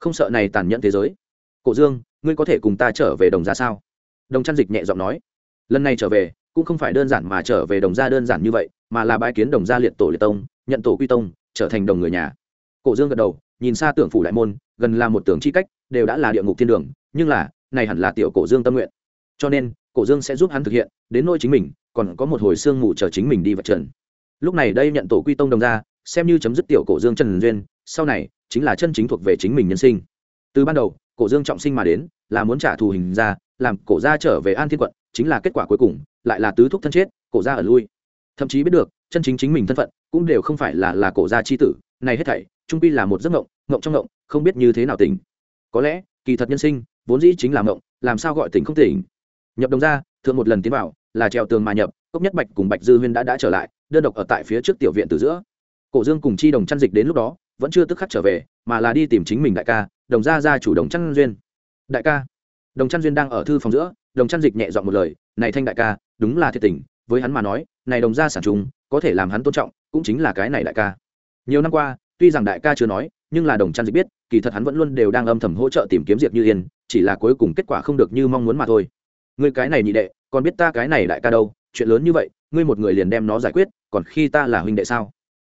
Không sợ này tàn nhẫn thế giới. Cổ dương, ngươi có thể cùng ta trở về đồng gia sao? Đồng chăn dịch nhẹ giọng nói. Lần này trở về cũng không phải đơn giản mà trở về đồng gia đơn giản như vậy, mà là bãi kiến đồng gia liệt tổ liệt tông, nhận tổ quy tông, trở thành đồng người nhà. Cổ dương gật đầu, nhìn xa tưởng phủ đại môn, gần là một tưởng chi cách, đều đã là địa ngục thiên đường, nhưng là, này hẳn là tiểu cổ dương tâm nguyện. Cho nên, cổ dương sẽ giúp hắn thực hiện, đến nôi chính mình, còn có một hồi xương ngủ chờ chính mình đi vật trần. Lúc này đây nhận tổ quy tông đồng ra xem như chấm dứt tiểu cổ dương trần duyên, sau này, chính là chân chính thuộc về chính mình nhân sinh. Từ ban đầu, cổ dương trọng sinh mà đến, là muốn trả thù hình ra, làm cổ gia trở về an thiên quận, chính là kết quả cuối cùng lại là tứ thúc thân chết, cổ gia ở lui. Thậm chí biết được, chân chính chính mình thân phận cũng đều không phải là là cổ gia chi tử, này hết thảy, trung pi là một giấc ngộng ngộng trong ngộng không biết như thế nào tỉnh. Có lẽ, kỳ thật nhân sinh, vốn dĩ chính là ngộng làm sao gọi tỉnh không tỉnh. Nhập đồng ra thượng một lần tiến vào, là treo tường mà nhập, cốc nhất bạch cùng bạch dư huyên đã đã trở lại, đơn độc ở tại phía trước tiểu viện từ giữa. Cổ dương cùng chi đồng chăn dịch đến lúc đó, vẫn chưa tức khắc trở về, mà là đi tìm chính mình đại ca, đồng gia gia chủ đồng chăn duyên. Đại ca, đồng chăn duyên đang ở thư phòng giữa, đồng chăn dịch nhẹ dọn một lời, này thanh đại ca đúng là thiệt tình, với hắn mà nói, này đồng gia sản trùng, có thể làm hắn tôn trọng, cũng chính là cái này đại ca. Nhiều năm qua, tuy rằng đại ca chưa nói, nhưng là đồng trăn dịch biết, kỳ thật hắn vẫn luôn đều đang âm thầm hỗ trợ tìm kiếm diệp như yên, chỉ là cuối cùng kết quả không được như mong muốn mà thôi. Ngươi cái này nhị đệ, còn biết ta cái này đại ca đâu, chuyện lớn như vậy, ngươi một người liền đem nó giải quyết, còn khi ta là huynh đệ sao?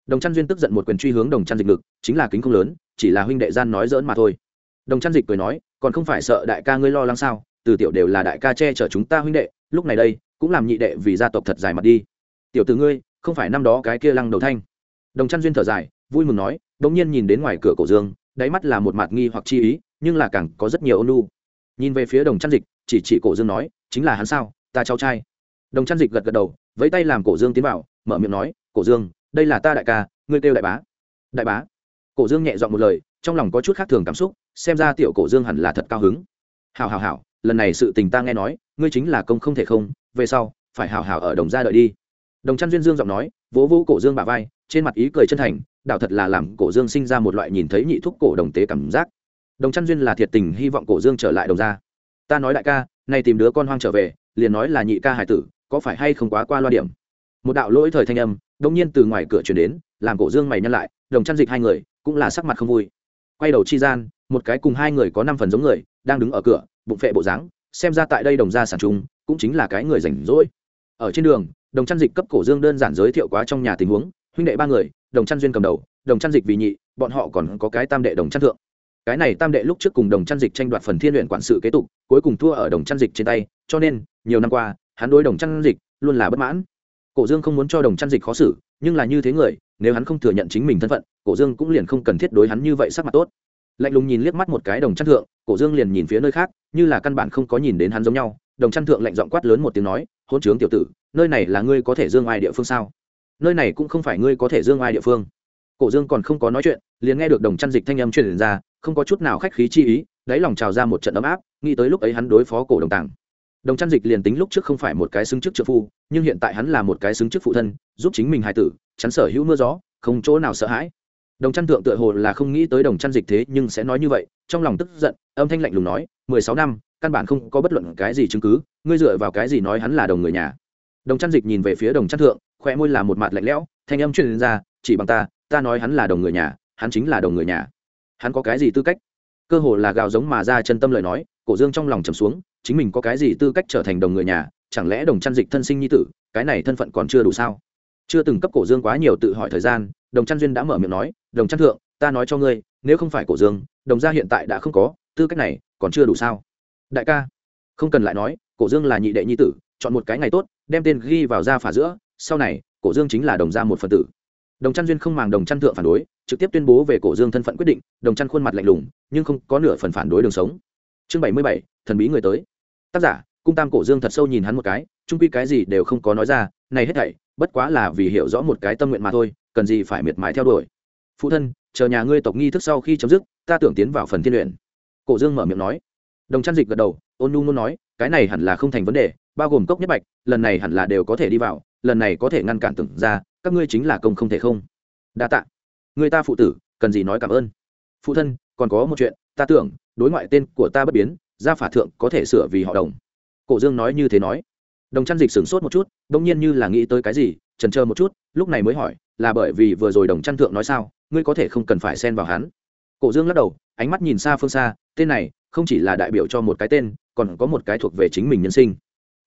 Đồng trăn duyên tức giận một quyền truy hướng đồng trăn dịch ngực chính là kính không lớn, chỉ là huynh đệ gian nói dỡn mà thôi. Đồng trăn dịch cười nói, còn không phải sợ đại ca ngươi lo lắng sao? Từ tiểu đều là đại ca che chở chúng ta huynh đệ, lúc này đây cũng làm nhị đệ vì gia tộc thật dài mặt đi. Tiểu từ ngươi, không phải năm đó cái kia lăng đầu thanh. Đồng chăn duyên thở dài, vui mừng nói đ ỗ n g nhiên nhìn đến ngoài cửa cổ dương, đáy mắt là một mặt nghi hoặc chi ý, nhưng là càng có rất nhiều ôn lu nhìn về phía đồng chăn dịch, chỉ chỉ cổ dương nói, chính là hắn sao, ta cháu trai. Đồng chăn dịch gật gật đầu, vẫy tay làm cổ dương tiến vào, mở miệng nói, cổ dương, đây là ta đại ca, ngươi kêu đại bá. Đại bá? Cổ dương nhẹ dọn một lời, trong lòng có chút khác thường cảm xúc, xem ra tiểu cổ dương hẳn là thật cao hứng. Hào hào hào lần này sự tình ta nghe nói, ngươi chính là công không thể không, về sau, phải hào hào ở đồng gia đợi đi. Đồng chăn duyên dương giọng nói, vỗ vỗ cổ dương bà vai, trên mặt ý cười chân thành đạo thật là làm cổ dương sinh ra một loại nhìn thấy nhị thúc cổ đồng tế cảm giác. Đồng chăn duyên là thiệt tình hy vọng cổ dương trở lại đồng gia. Ta nói đại ca, nay tìm đứa con hoang trở về, liền nói là nhị ca hải tử, có phải hay không quá qua loa điểm? Một đạo lỗi thời thanh âm đông nhiên từ ngoài cửa chuyển đến, làm cổ dương mày nhăn lại, đồng chăn dịch hai người, cũng là sắc mặt không vui. Quay đầu chi gian, một cái cùng hai người có năm phần giống người, đang đứng ở cửa bụng phệ bộ dáng, xem ra tại đây đồng gia sản trung, cũng chính là cái người rảnh rỗi. Ở trên đường, đồng chăn dịch cấp cổ dương đơn giản giới thiệu quá trong nhà tình huống, huynh đệ ba người, đồng chăn duyên cầm đầu, đồng chăn dịch vì nhị, bọn họ còn có cái tam đệ đồng chăn thượng. Cái này tam đệ lúc trước cùng đồng chăn dịch tranh đoạt phần thiên luyện quản sự kế tục, cuối cùng thua ở đồng chăn dịch trên tay, cho nên, nhiều năm qua, hắn đối đồng chăn dịch luôn là bất mãn. Cổ dương không muốn cho đồng chăn dịch khó xử, nhưng là như thế người, nếu hắn không thừa nhận chính mình thân phận, cổ dương cũng liền không cần thiết đối hắn như vậy sắc mặt tốt. Lạnh lùng nhìn liếc mắt một cái đồng chăn thượng, cổ dương liền nhìn phía nơi khác như là căn bản không có nhìn đến hắn giống nhau, đồng chăn thượng lạnh giọng quát lớn một tiếng nói hôn trướng tiểu tử, nơi này là ngươi có thể dương ai địa phương sao? Nơi này cũng không phải ngươi có thể dương ai địa phương. Cổ dương còn không có nói chuyện, liền nghe được đồng chăn dịch thanh âm truyền ra, không có chút nào khách khí chi ý, đáy lòng trào ra một trận ấm áp, nghĩ tới lúc ấy hắn đối phó cổ đồng tàng. Đồng chăn dịch liền tính lúc trước không phải một cái xứng chức trợ phu, nhưng hiện tại hắn là một cái xứng chức phụ thân, giúp chính mình hài tử, chắn sở hữu mưa gió, không chỗ nào sợ hãi đồng chăn thượng tựa hồ là không nghĩ tới đồng chăn dịch thế, nhưng sẽ nói như vậy, trong lòng tức giận, âm thanh lạnh lùng nói, mười sáu năm, căn bản không có bất luận cái gì chứng cứ, ngươi dựa vào cái gì nói hắn là đồng người nhà? Đồng chăn dịch nhìn về phía đồng chăn thượng khoe môi là một mặt lạnh lẽo, thanh âm truyền ra, chỉ bằng ta ta nói hắn là đồng người nhà, hắn chính là đồng người nhà. Hắn có cái gì tư cách? Cơ hồ là gào giống mà ra chân tâm lời nói, cổ dương trong lòng trầm xuống, chính mình có cái gì tư cách trở thành đồng người nhà, chẳng lẽ đồng chăn dịch thân sinh nhi tử, cái này thân phận còn chưa đủ sao? Chưa từng cấp cổ dương quá nhiều tự hỏi thời gian, đồng trăn duyên đã mở miệng nói, đồng trăn thượng, ta nói cho ngươi, nếu không phải cổ dương, đồng gia hiện tại đã không có, tư cách này còn chưa đủ sao? Đại ca. Không cần lại nói, cổ dương là nhị đệ nhi tử, chọn một cái ngày tốt, đem tên ghi vào gia phả giữa, sau này, cổ dương chính là đồng gia một phần tử. Đồng trăn duyên không màng đồng trăn thượng phản đối, trực tiếp tuyên bố về cổ dương thân phận quyết định, đồng trăn khuôn mặt lạnh lùng, nhưng không có nửa phần phản đối đường sống. Chương bảy mươi bảy, thần bí người tới. Tác giả, cung tam cổ dương thật sâu nhìn hắn một cái trung quy cái gì đều không có nói ra, này hết thảy bất quá là vì hiểu rõ một cái tâm nguyện mà thôi, cần gì phải miệt mài theo đuổi. Phụ thân, chờ nhà ngươi tộc nghi thức sau khi chấm dứt, ta tưởng tiến vào phần thiên luyện. Cổ dương mở miệng nói. Đồng trăn dịch gật đầu, ôn nhu muốn nói, cái này hẳn là không thành vấn đề, bao gồm cốc nhất bạch, lần này hẳn là đều có thể đi vào, lần này có thể ngăn cản tưởng ra, các ngươi chính là công không thể không. Đa tạ. Người ta phụ tử, cần gì nói cảm ơn. Phụ thân, còn có một chuyện, ta tưởng, đối ngoại tên của ta bất biến, gia phả thượng có thể sửa vì họ đồng. Cổ dương nói như thế nói đồng chăn dịch sửng sốt một chút đ ỗ n g nhiên như là nghĩ tới cái gì trần trơ một chút, lúc này mới hỏi, là bởi vì vừa rồi đồng chăn thượng nói sao? Ngươi có thể không cần phải xen vào hắn? Cổ dương lắc đầu, ánh mắt nhìn xa phương xa, tên này, không chỉ là đại biểu cho một cái tên, còn có một cái thuộc về chính mình nhân sinh.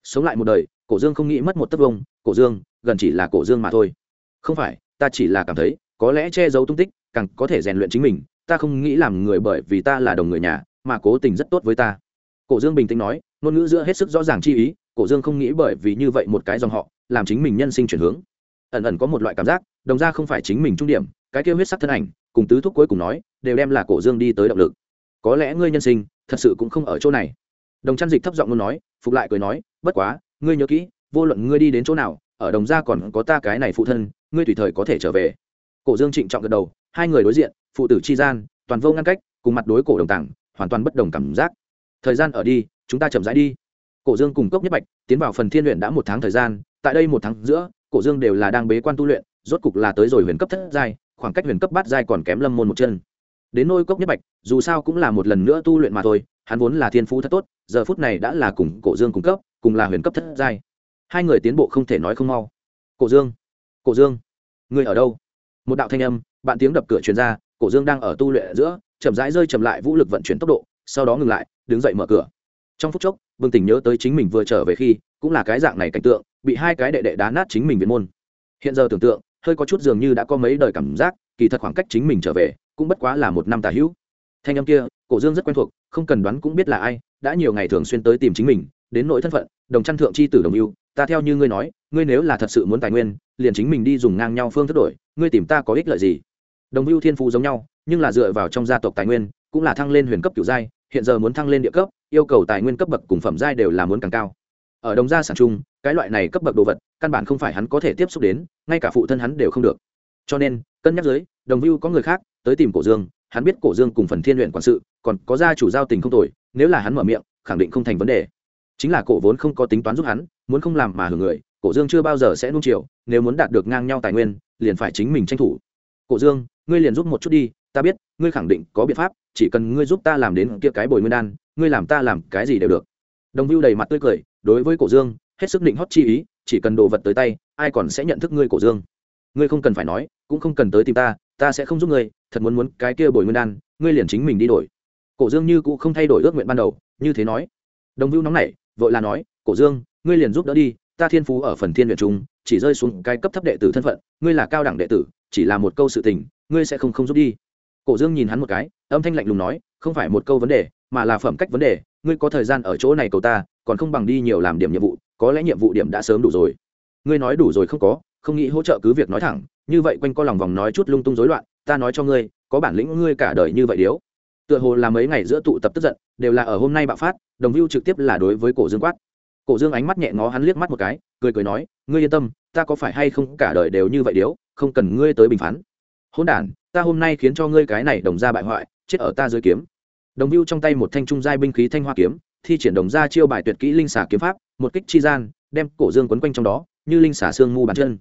Sống lại một đời, cổ dương không nghĩ mất một tấc vông, cổ dương, gần chỉ là cổ dương mà thôi. Không phải, ta chỉ là cảm thấy, có lẽ che giấu tung tích, càng có thể rèn luyện chính mình, ta không nghĩ làm người bởi vì ta là đồng người nhà, mà cố tình rất tốt với ta. Cổ dương bình tĩnh nói, ngôn ngữ giữa hết sức rõ ràng chi ý cổ dương không nghĩ bởi vì như vậy một cái dòng họ, làm chính mình nhân sinh chuyển hướng. Ẩn ẩn có một loại cảm giác, đồng ra không phải chính mình trung điểm, cái kêu huyết sắc thân ảnh, cùng tứ thúc cuối cùng nói, đều đem là cổ dương đi tới động lực. Có lẽ ngươi nhân sinh, thật sự cũng không ở chỗ này. Đồng chăn dịch thấp giọng luôn nói, phục lại cười nói, bất quá, ngươi nhớ kỹ, vô luận ngươi đi đến chỗ nào, ở đồng gia còn có ta cái này phụ thân, ngươi tùy thời có thể trở về. Cổ dương trịnh trọng gật đầu, hai người đối diện, phụ tử chi gian, toàn vô ngăn cách, cùng mặt đối cổ đồng tảng hoàn toàn bất đồng cảm giác. Thời gian ở đi, chúng ta chậm rãi đi cổ dương cùng cốc nhất bạch tiến vào phần thiên luyện đã một tháng thời gian, tại đây một tháng giữa, cổ dương đều là đang bế quan tu luyện, rốt cục là tới rồi huyền cấp thất giai, khoảng cách huyền cấp bát giai còn kém lâm môn một chân. Đến nôi cốc nhất bạch, dù sao cũng là một lần nữa tu luyện mà thôi, hắn vốn là thiên phú thật tốt, giờ phút này đã là cùng cổ dương cung cấp, cùng là huyền cấp thất giai. Hai người tiến bộ không thể nói không mau. Cổ dương cổ dương, người ở đâu? Một đạo thanh âm, bạn tiếng đập cửa truyền ra, cổ dương đang ở tu luyện giữa, chậm rãi rơi chậm lại vũ lực vận chuyển tốc độ, sau đó ngừng lại, đứng dậy mở cửa. Trong phút chốc bừng tỉnh nhớ tới chính mình vừa trở về khi, cũng là cái dạng này cảnh tượng, bị hai cái đệ đệ đá nát chính mình viện môn. Hiện giờ tưởng tượng, hơi có chút dường như đã có mấy đời cảm giác, kỳ thật khoảng cách chính mình trở về, cũng bất quá là một năm tà hữu. Thanh âm kia, cổ dương rất quen thuộc, không cần đoán cũng biết là ai, đã nhiều ngày thường xuyên tới tìm chính mình, đến nỗi thân phận, đồng chăn thượng c h i tử đồng yêu, ta theo như ngươi nói, ngươi nếu là thật sự muốn tài nguyên, liền chính mình đi dùng ngang nhau phương thức đổi, ngươi tìm ta có ích lợi gì? Đồng hưu thiên phú giống nhau, nhưng là dựa vào trong gia tộc tài nguyên, cũng là thăng lên huyền cấp kiểu giai hiện giờ muốn thăng lên địa cấp yêu cầu tài nguyên cấp bậc cùng phẩm giai đều là muốn càng cao. Ở đồng gia sản trung, cái loại này cấp bậc đồ vật căn bản không phải hắn có thể tiếp xúc đến ngay cả phụ thân hắn đều không được. Cho nên cân nhắc dưới đồng view có người khác tới tìm cổ dương hắn biết cổ dương cùng phần thiên luyện quản sự còn có gia chủ giao tình không tồi nếu là hắn mở miệng khẳng định không thành vấn đề. Chính là cổ vốn không có tính toán giúp hắn muốn không làm mà hưởng người cổ dương chưa bao giờ sẽ nung chiều nếu muốn đạt được ngang nhau tài nguyên liền phải chính mình tranh thủ. Cổ dương ngươi liền giúp một chút đi ta biết, ngươi khẳng định có biện pháp, chỉ cần ngươi giúp ta làm đến kia cái bồi nguyên đan, ngươi làm ta làm cái gì đều được. Đồng vưu đầy mặt tươi cười, đối với cổ dương, hết sức định hót chi ý, chỉ cần đồ vật tới tay, ai còn sẽ nhận thức ngươi, cổ dương. Ngươi không cần phải nói, cũng không cần tới tìm ta ta sẽ không giúp ngươi, thật muốn muốn cái kia bồi nguyên đan, ngươi liền chính mình đi đổi. Cổ dương như cũng không thay đổi ước nguyện ban đầu, như thế nói. Đồng vưu nóng nảy, vội là nói, cổ dương, ngươi liền giúp đỡ đi, ta thiên phú ở phần thiên luyện trung, chỉ rơi xuống cái cấp thấp đệ tử thân phận, ngươi là cao đẳng đệ tử, chỉ là một câu sự tình, ngươi sẽ không không giúp đi cổ dương nhìn hắn một cái, âm thanh lạnh lùng nói, không phải một câu vấn đề, mà là phẩm cách vấn đề. Ngươi có thời gian ở chỗ này cầu ta, còn không bằng đi nhiều làm điểm nhiệm vụ, có lẽ nhiệm vụ điểm đã sớm đủ rồi. Ngươi nói đủ rồi không có, không nghĩ hỗ trợ cứ việc nói thẳng, như vậy quanh co lòng vòng nói chút lung tung rối loạn, ta nói cho ngươi, có bản lĩnh ngươi cả đời như vậy điếu. Tựa hồ là mấy ngày giữa tụ tập tức giận, đều là ở hôm nay bạo phát, đồng view trực tiếp là đối với cổ dương quát. Cổ dương ánh mắt nhẹ ngó hắn liếc mắt một cái, cười cười nói, ngươi yên tâm, ta có phải hay không cả đời đều như vậy điếu, không cần ngươi tới bình phán. Hôn đ ta hôm nay khiến cho ngươi cái này đồng ra bại hoại, chết ở ta dưới kiếm. Đồng view trong tay một thanh trung giai binh khí thanh hoa kiếm, thi triển đồng ra chiêu bài tuyệt kỹ linh xả kiếm pháp, một kích chi gian, đem cổ dương quấn quanh trong đó, như linh xả xương mu bàn chân.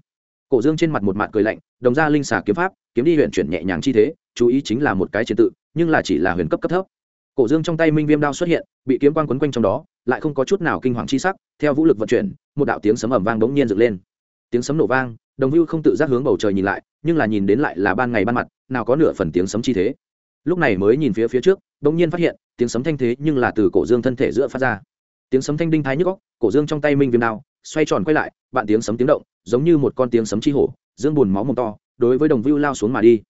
Cổ dương trên mặt một mạn cười lạnh, đồng ra linh xả kiếm pháp, kiếm đi huyện chuyển nhẹ nhàng chi thế, chú ý chính là một cái chiến tự, nhưng là chỉ là huyền cấp cấp thấp. Cổ dương trong tay minh viêm đao xuất hiện, bị kiếm quang quấn quanh trong đó, lại không có chút nào kinh hoàng chi sắc, theo vũ lực vận chuyển, một đạo tiếng sấm ầm vang bỗng nhiên dựng lên tiếng sấm nổ vang, đồng hưu không tự giác hướng bầu trời nhìn lại, nhưng là nhìn đến lại là ban ngày ban mặt, nào có nửa phần tiếng sấm chi thế. Lúc này mới nhìn phía phía trước bỗng nhiên phát hiện, tiếng sấm thanh thế nhưng là từ cổ dương thân thể giữa phát ra. Tiếng sấm thanh đinh thái nhức góc cổ dương trong tay minh viêm đao, xoay tròn quay lại, bạn tiếng sấm tiếng động, giống như một con tiếng sấm chi hổ, dương bùn máu mồm to, đối với đồng vưu lao xuống mà đi.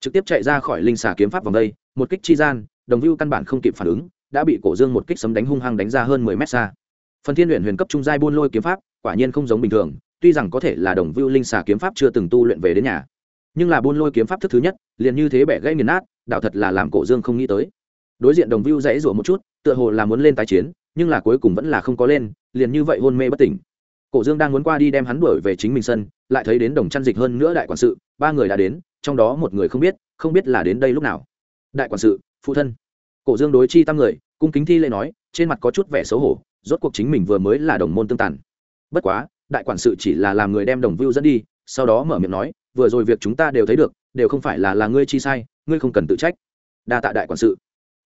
Trực tiếp chạy ra khỏi linh xà kiếm pháp vòng đây, một kích chi gian, đồng vưu căn bản không kịp phản ứng, đã bị cổ dương một kích sấm đánh hung hăng đánh ra hơn mười mét xa. Phần thiên luyện huyền cấp trung giai buôn lôi kiếm pháp, quả nhiên không giống bình thường tuy rằng có thể là đồng vưu linh xà kiếm pháp chưa từng tu luyện về đến nhà, nhưng là buôn lôi kiếm pháp thức thứ nhất, liền như thế bẻ gãy nghiền nát, đạo thật là làm cổ dương không nghĩ tới. Đối diện đồng vưu dãy rủa một chút, tựa hồ là muốn lên tái chiến, nhưng là cuối cùng vẫn là không có lên, liền như vậy hôn mê bất tỉnh. Cổ dương đang muốn qua đi đem hắn đuổi về chính mình sân, lại thấy đến đồng chăn dịch hơn nữa đại quản sự, ba người đã đến, trong đó một người không biết không biết là đến đây lúc nào. Đại quản sự, phụ thân. Cổ dương đối chi tam người, cung kính thi lễ nói, trên mặt có chút vẻ xấu hổ, rốt cuộc chính mình vừa mới là đồng môn tương tàn. Bất quá đại quản sự chỉ là làm người đem đồng vưu dẫn đi, sau đó mở miệng nói, vừa rồi việc chúng ta đều thấy được, đều không phải là là ngươi chi sai, ngươi không cần tự trách. Đa tạ đại quản sự.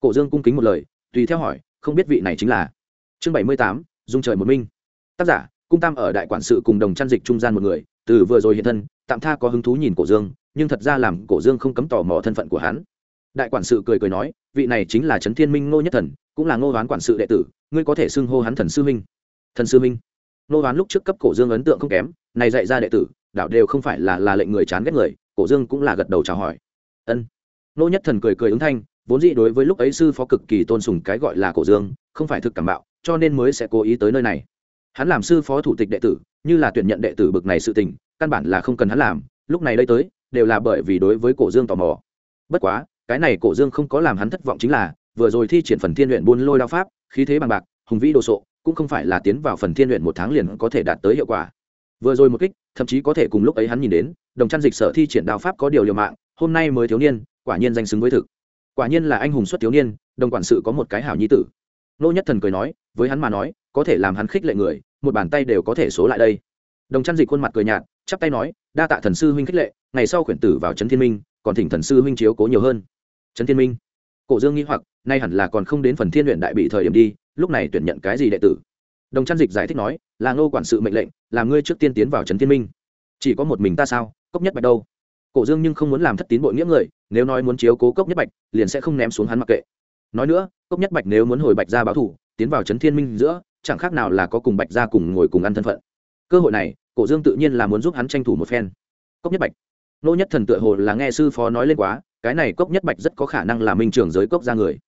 Cổ dương cung kính một lời, tùy theo hỏi, không biết vị này chính là? Chương bảy mươi tám, dung trời một minh. Tác giả, cung tam ở đại quản sự cùng đồng chăn dịch trung gian một người, từ vừa rồi hiện thân, tạm tha có hứng thú nhìn cổ dương, nhưng thật ra làm cổ dương không cấm tò mò thân phận của hắn. Đại quản sự cười cười nói, vị này chính là trấn thiên minh ngô nhất thần, cũng là ngô hoán quản sự đệ tử, ngươi có thể xưng hô hắn thần sư minh. Thần sư minh nô hoán lúc trước cấp cổ dương ấn tượng không kém, này dạy ra đệ tử đạo đều không phải là là lệnh người chán ghét người, cổ dương cũng là gật đầu chào hỏi. Ân. Nô nhất thần cười cười ứng thanh, vốn dĩ đối với lúc ấy sư phó cực kỳ tôn sùng cái gọi là cổ dương, không phải thực cảm bạo, cho nên mới sẽ cố ý tới nơi này. Hắn làm sư phó thủ tịch đệ tử, như là tuyển nhận đệ tử bực này sự tình, căn bản là không cần hắn làm, lúc này đây tới, đều là bởi vì đối với cổ dương tò mò. Bất quá, cái này cổ dương không có làm hắn thất vọng chính là, vừa rồi thi triển phần thiên luyện buôn lôi đao pháp, khí thế bằng bạc, hùng vĩ đồ sộ cũng không phải là tiến vào phần thiên luyện một tháng liền có thể đạt tới hiệu quả. Vừa rồi một kích, thậm chí có thể cùng lúc ấy hắn nhìn đến, đồng trăn dịch sở thi triển đao pháp có điều liều mạng, hôm nay mới thiếu niên, quả nhiên danh xứng với thực. Quả nhiên là anh hùng xuất thiếu niên, đồng quản sự có một cái hảo nhi tử. Nô nhất thần cười nói, với hắn mà nói, có thể làm hắn khích lệ người, một bàn tay đều có thể số lại đây. Đồng trăn dịch khuôn mặt cười nhạt, chắp tay nói, đa tạ thần sư huynh khích lệ, ngày sau khuyển tử vào trấn thiên minh, còn thỉnh thần sư huynh chiếu cố nhiều hơn. Trấn thiên minh. Cổ dương nghĩ hoặc, nay hẳn là còn không đến phần thiên luyện đại bị thời điểm đi lúc này tuyển nhận cái gì đệ tử? Đồng chăn dịch giải thích nói, là ngô quản sự mệnh lệnh làm ngươi trước tiên tiến vào trấn thiên minh. Chỉ có một mình ta sao? Cốc nhất bạch đâu? Cổ dương nhưng không muốn làm thất tín bội nghĩa người, nếu nói muốn chiếu cố cốc nhất bạch, liền sẽ không ném xuống hắn mặc kệ. Nói nữa, cốc nhất bạch nếu muốn hồi bạch ra báo thủ, tiến vào trấn thiên minh giữa, chẳng khác nào là có cùng bạch ra cùng ngồi cùng ăn thân phận. Cơ hội này, cổ dương tự nhiên là muốn giúp hắn tranh thủ một phen. Cốc nhất bạch. Nô nhất thần tựa hồ là nghe sư phó nói lên quá, cái này cốc nhất bạch rất có khả năng là minh trưởng giới cốc ra người.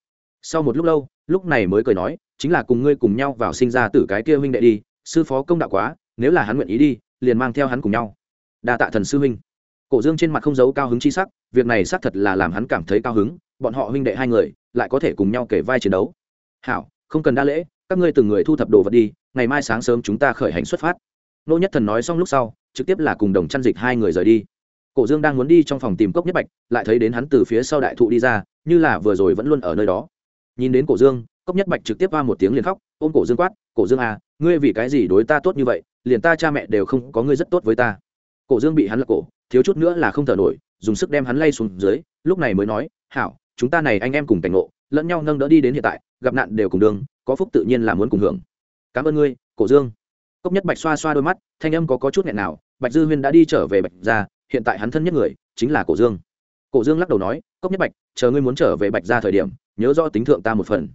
Sau một lúc lâu, lúc này mới cười nói chính là cùng ngươi cùng nhau vào sinh ra từ cái kia huynh đệ đi, sư phó công đạo quá, nếu là hắn nguyện ý đi, liền mang theo hắn cùng nhau. Đa tạ thần sư huynh. Cổ dương trên mặt không giấu cao hứng chi sắc, việc này xác thật là làm hắn cảm thấy cao hứng, bọn họ huynh đệ hai người, lại có thể cùng nhau kể vai chiến đấu. Hảo, không cần đa lễ, các ngươi từng người thu thập đồ vật đi, ngày mai sáng sớm chúng ta khởi hành xuất phát. Nô nhất thần nói xong lúc sau, trực tiếp là cùng đồng chăn dịch hai người rời đi. Cổ dương đang muốn đi trong phòng tìm cốc nhất bạch, lại thấy đến hắn từ phía sau đại thụ đi ra, như là vừa rồi vẫn luôn ở nơi đó. Nhìn đến cổ dương cốc nhất bạch trực tiếp qua một tiếng liền khóc ôm cổ dương quát cổ dương à ngươi vì cái gì đối ta tốt như vậy liền ta cha mẹ đều không có ngươi rất tốt với ta. Cổ dương bị hắn lật cổ thiếu chút nữa là không thở nổi dùng sức đem hắn lay xuống dưới lúc này mới nói hảo chúng ta này anh em cùng cảnh ngộ lẫn nhau nâng đỡ đi đến hiện tại gặp nạn đều cùng đường có phúc tự nhiên là muốn cùng hưởng. Cảm ơn ngươi cổ dương. Cốc nhất bạch xoa xoa đôi mắt thanh âm có, có chút nghẹn nào bạch dư huyên đã đi trở về bạch ra hiện tại hắn thân nhất người chính là cổ dương. Cổ dương lắc đầu nói cốc nhất bạch chờ ngươi muốn trở về bạch ra thời điểm nhớ do tính thượng ta một phần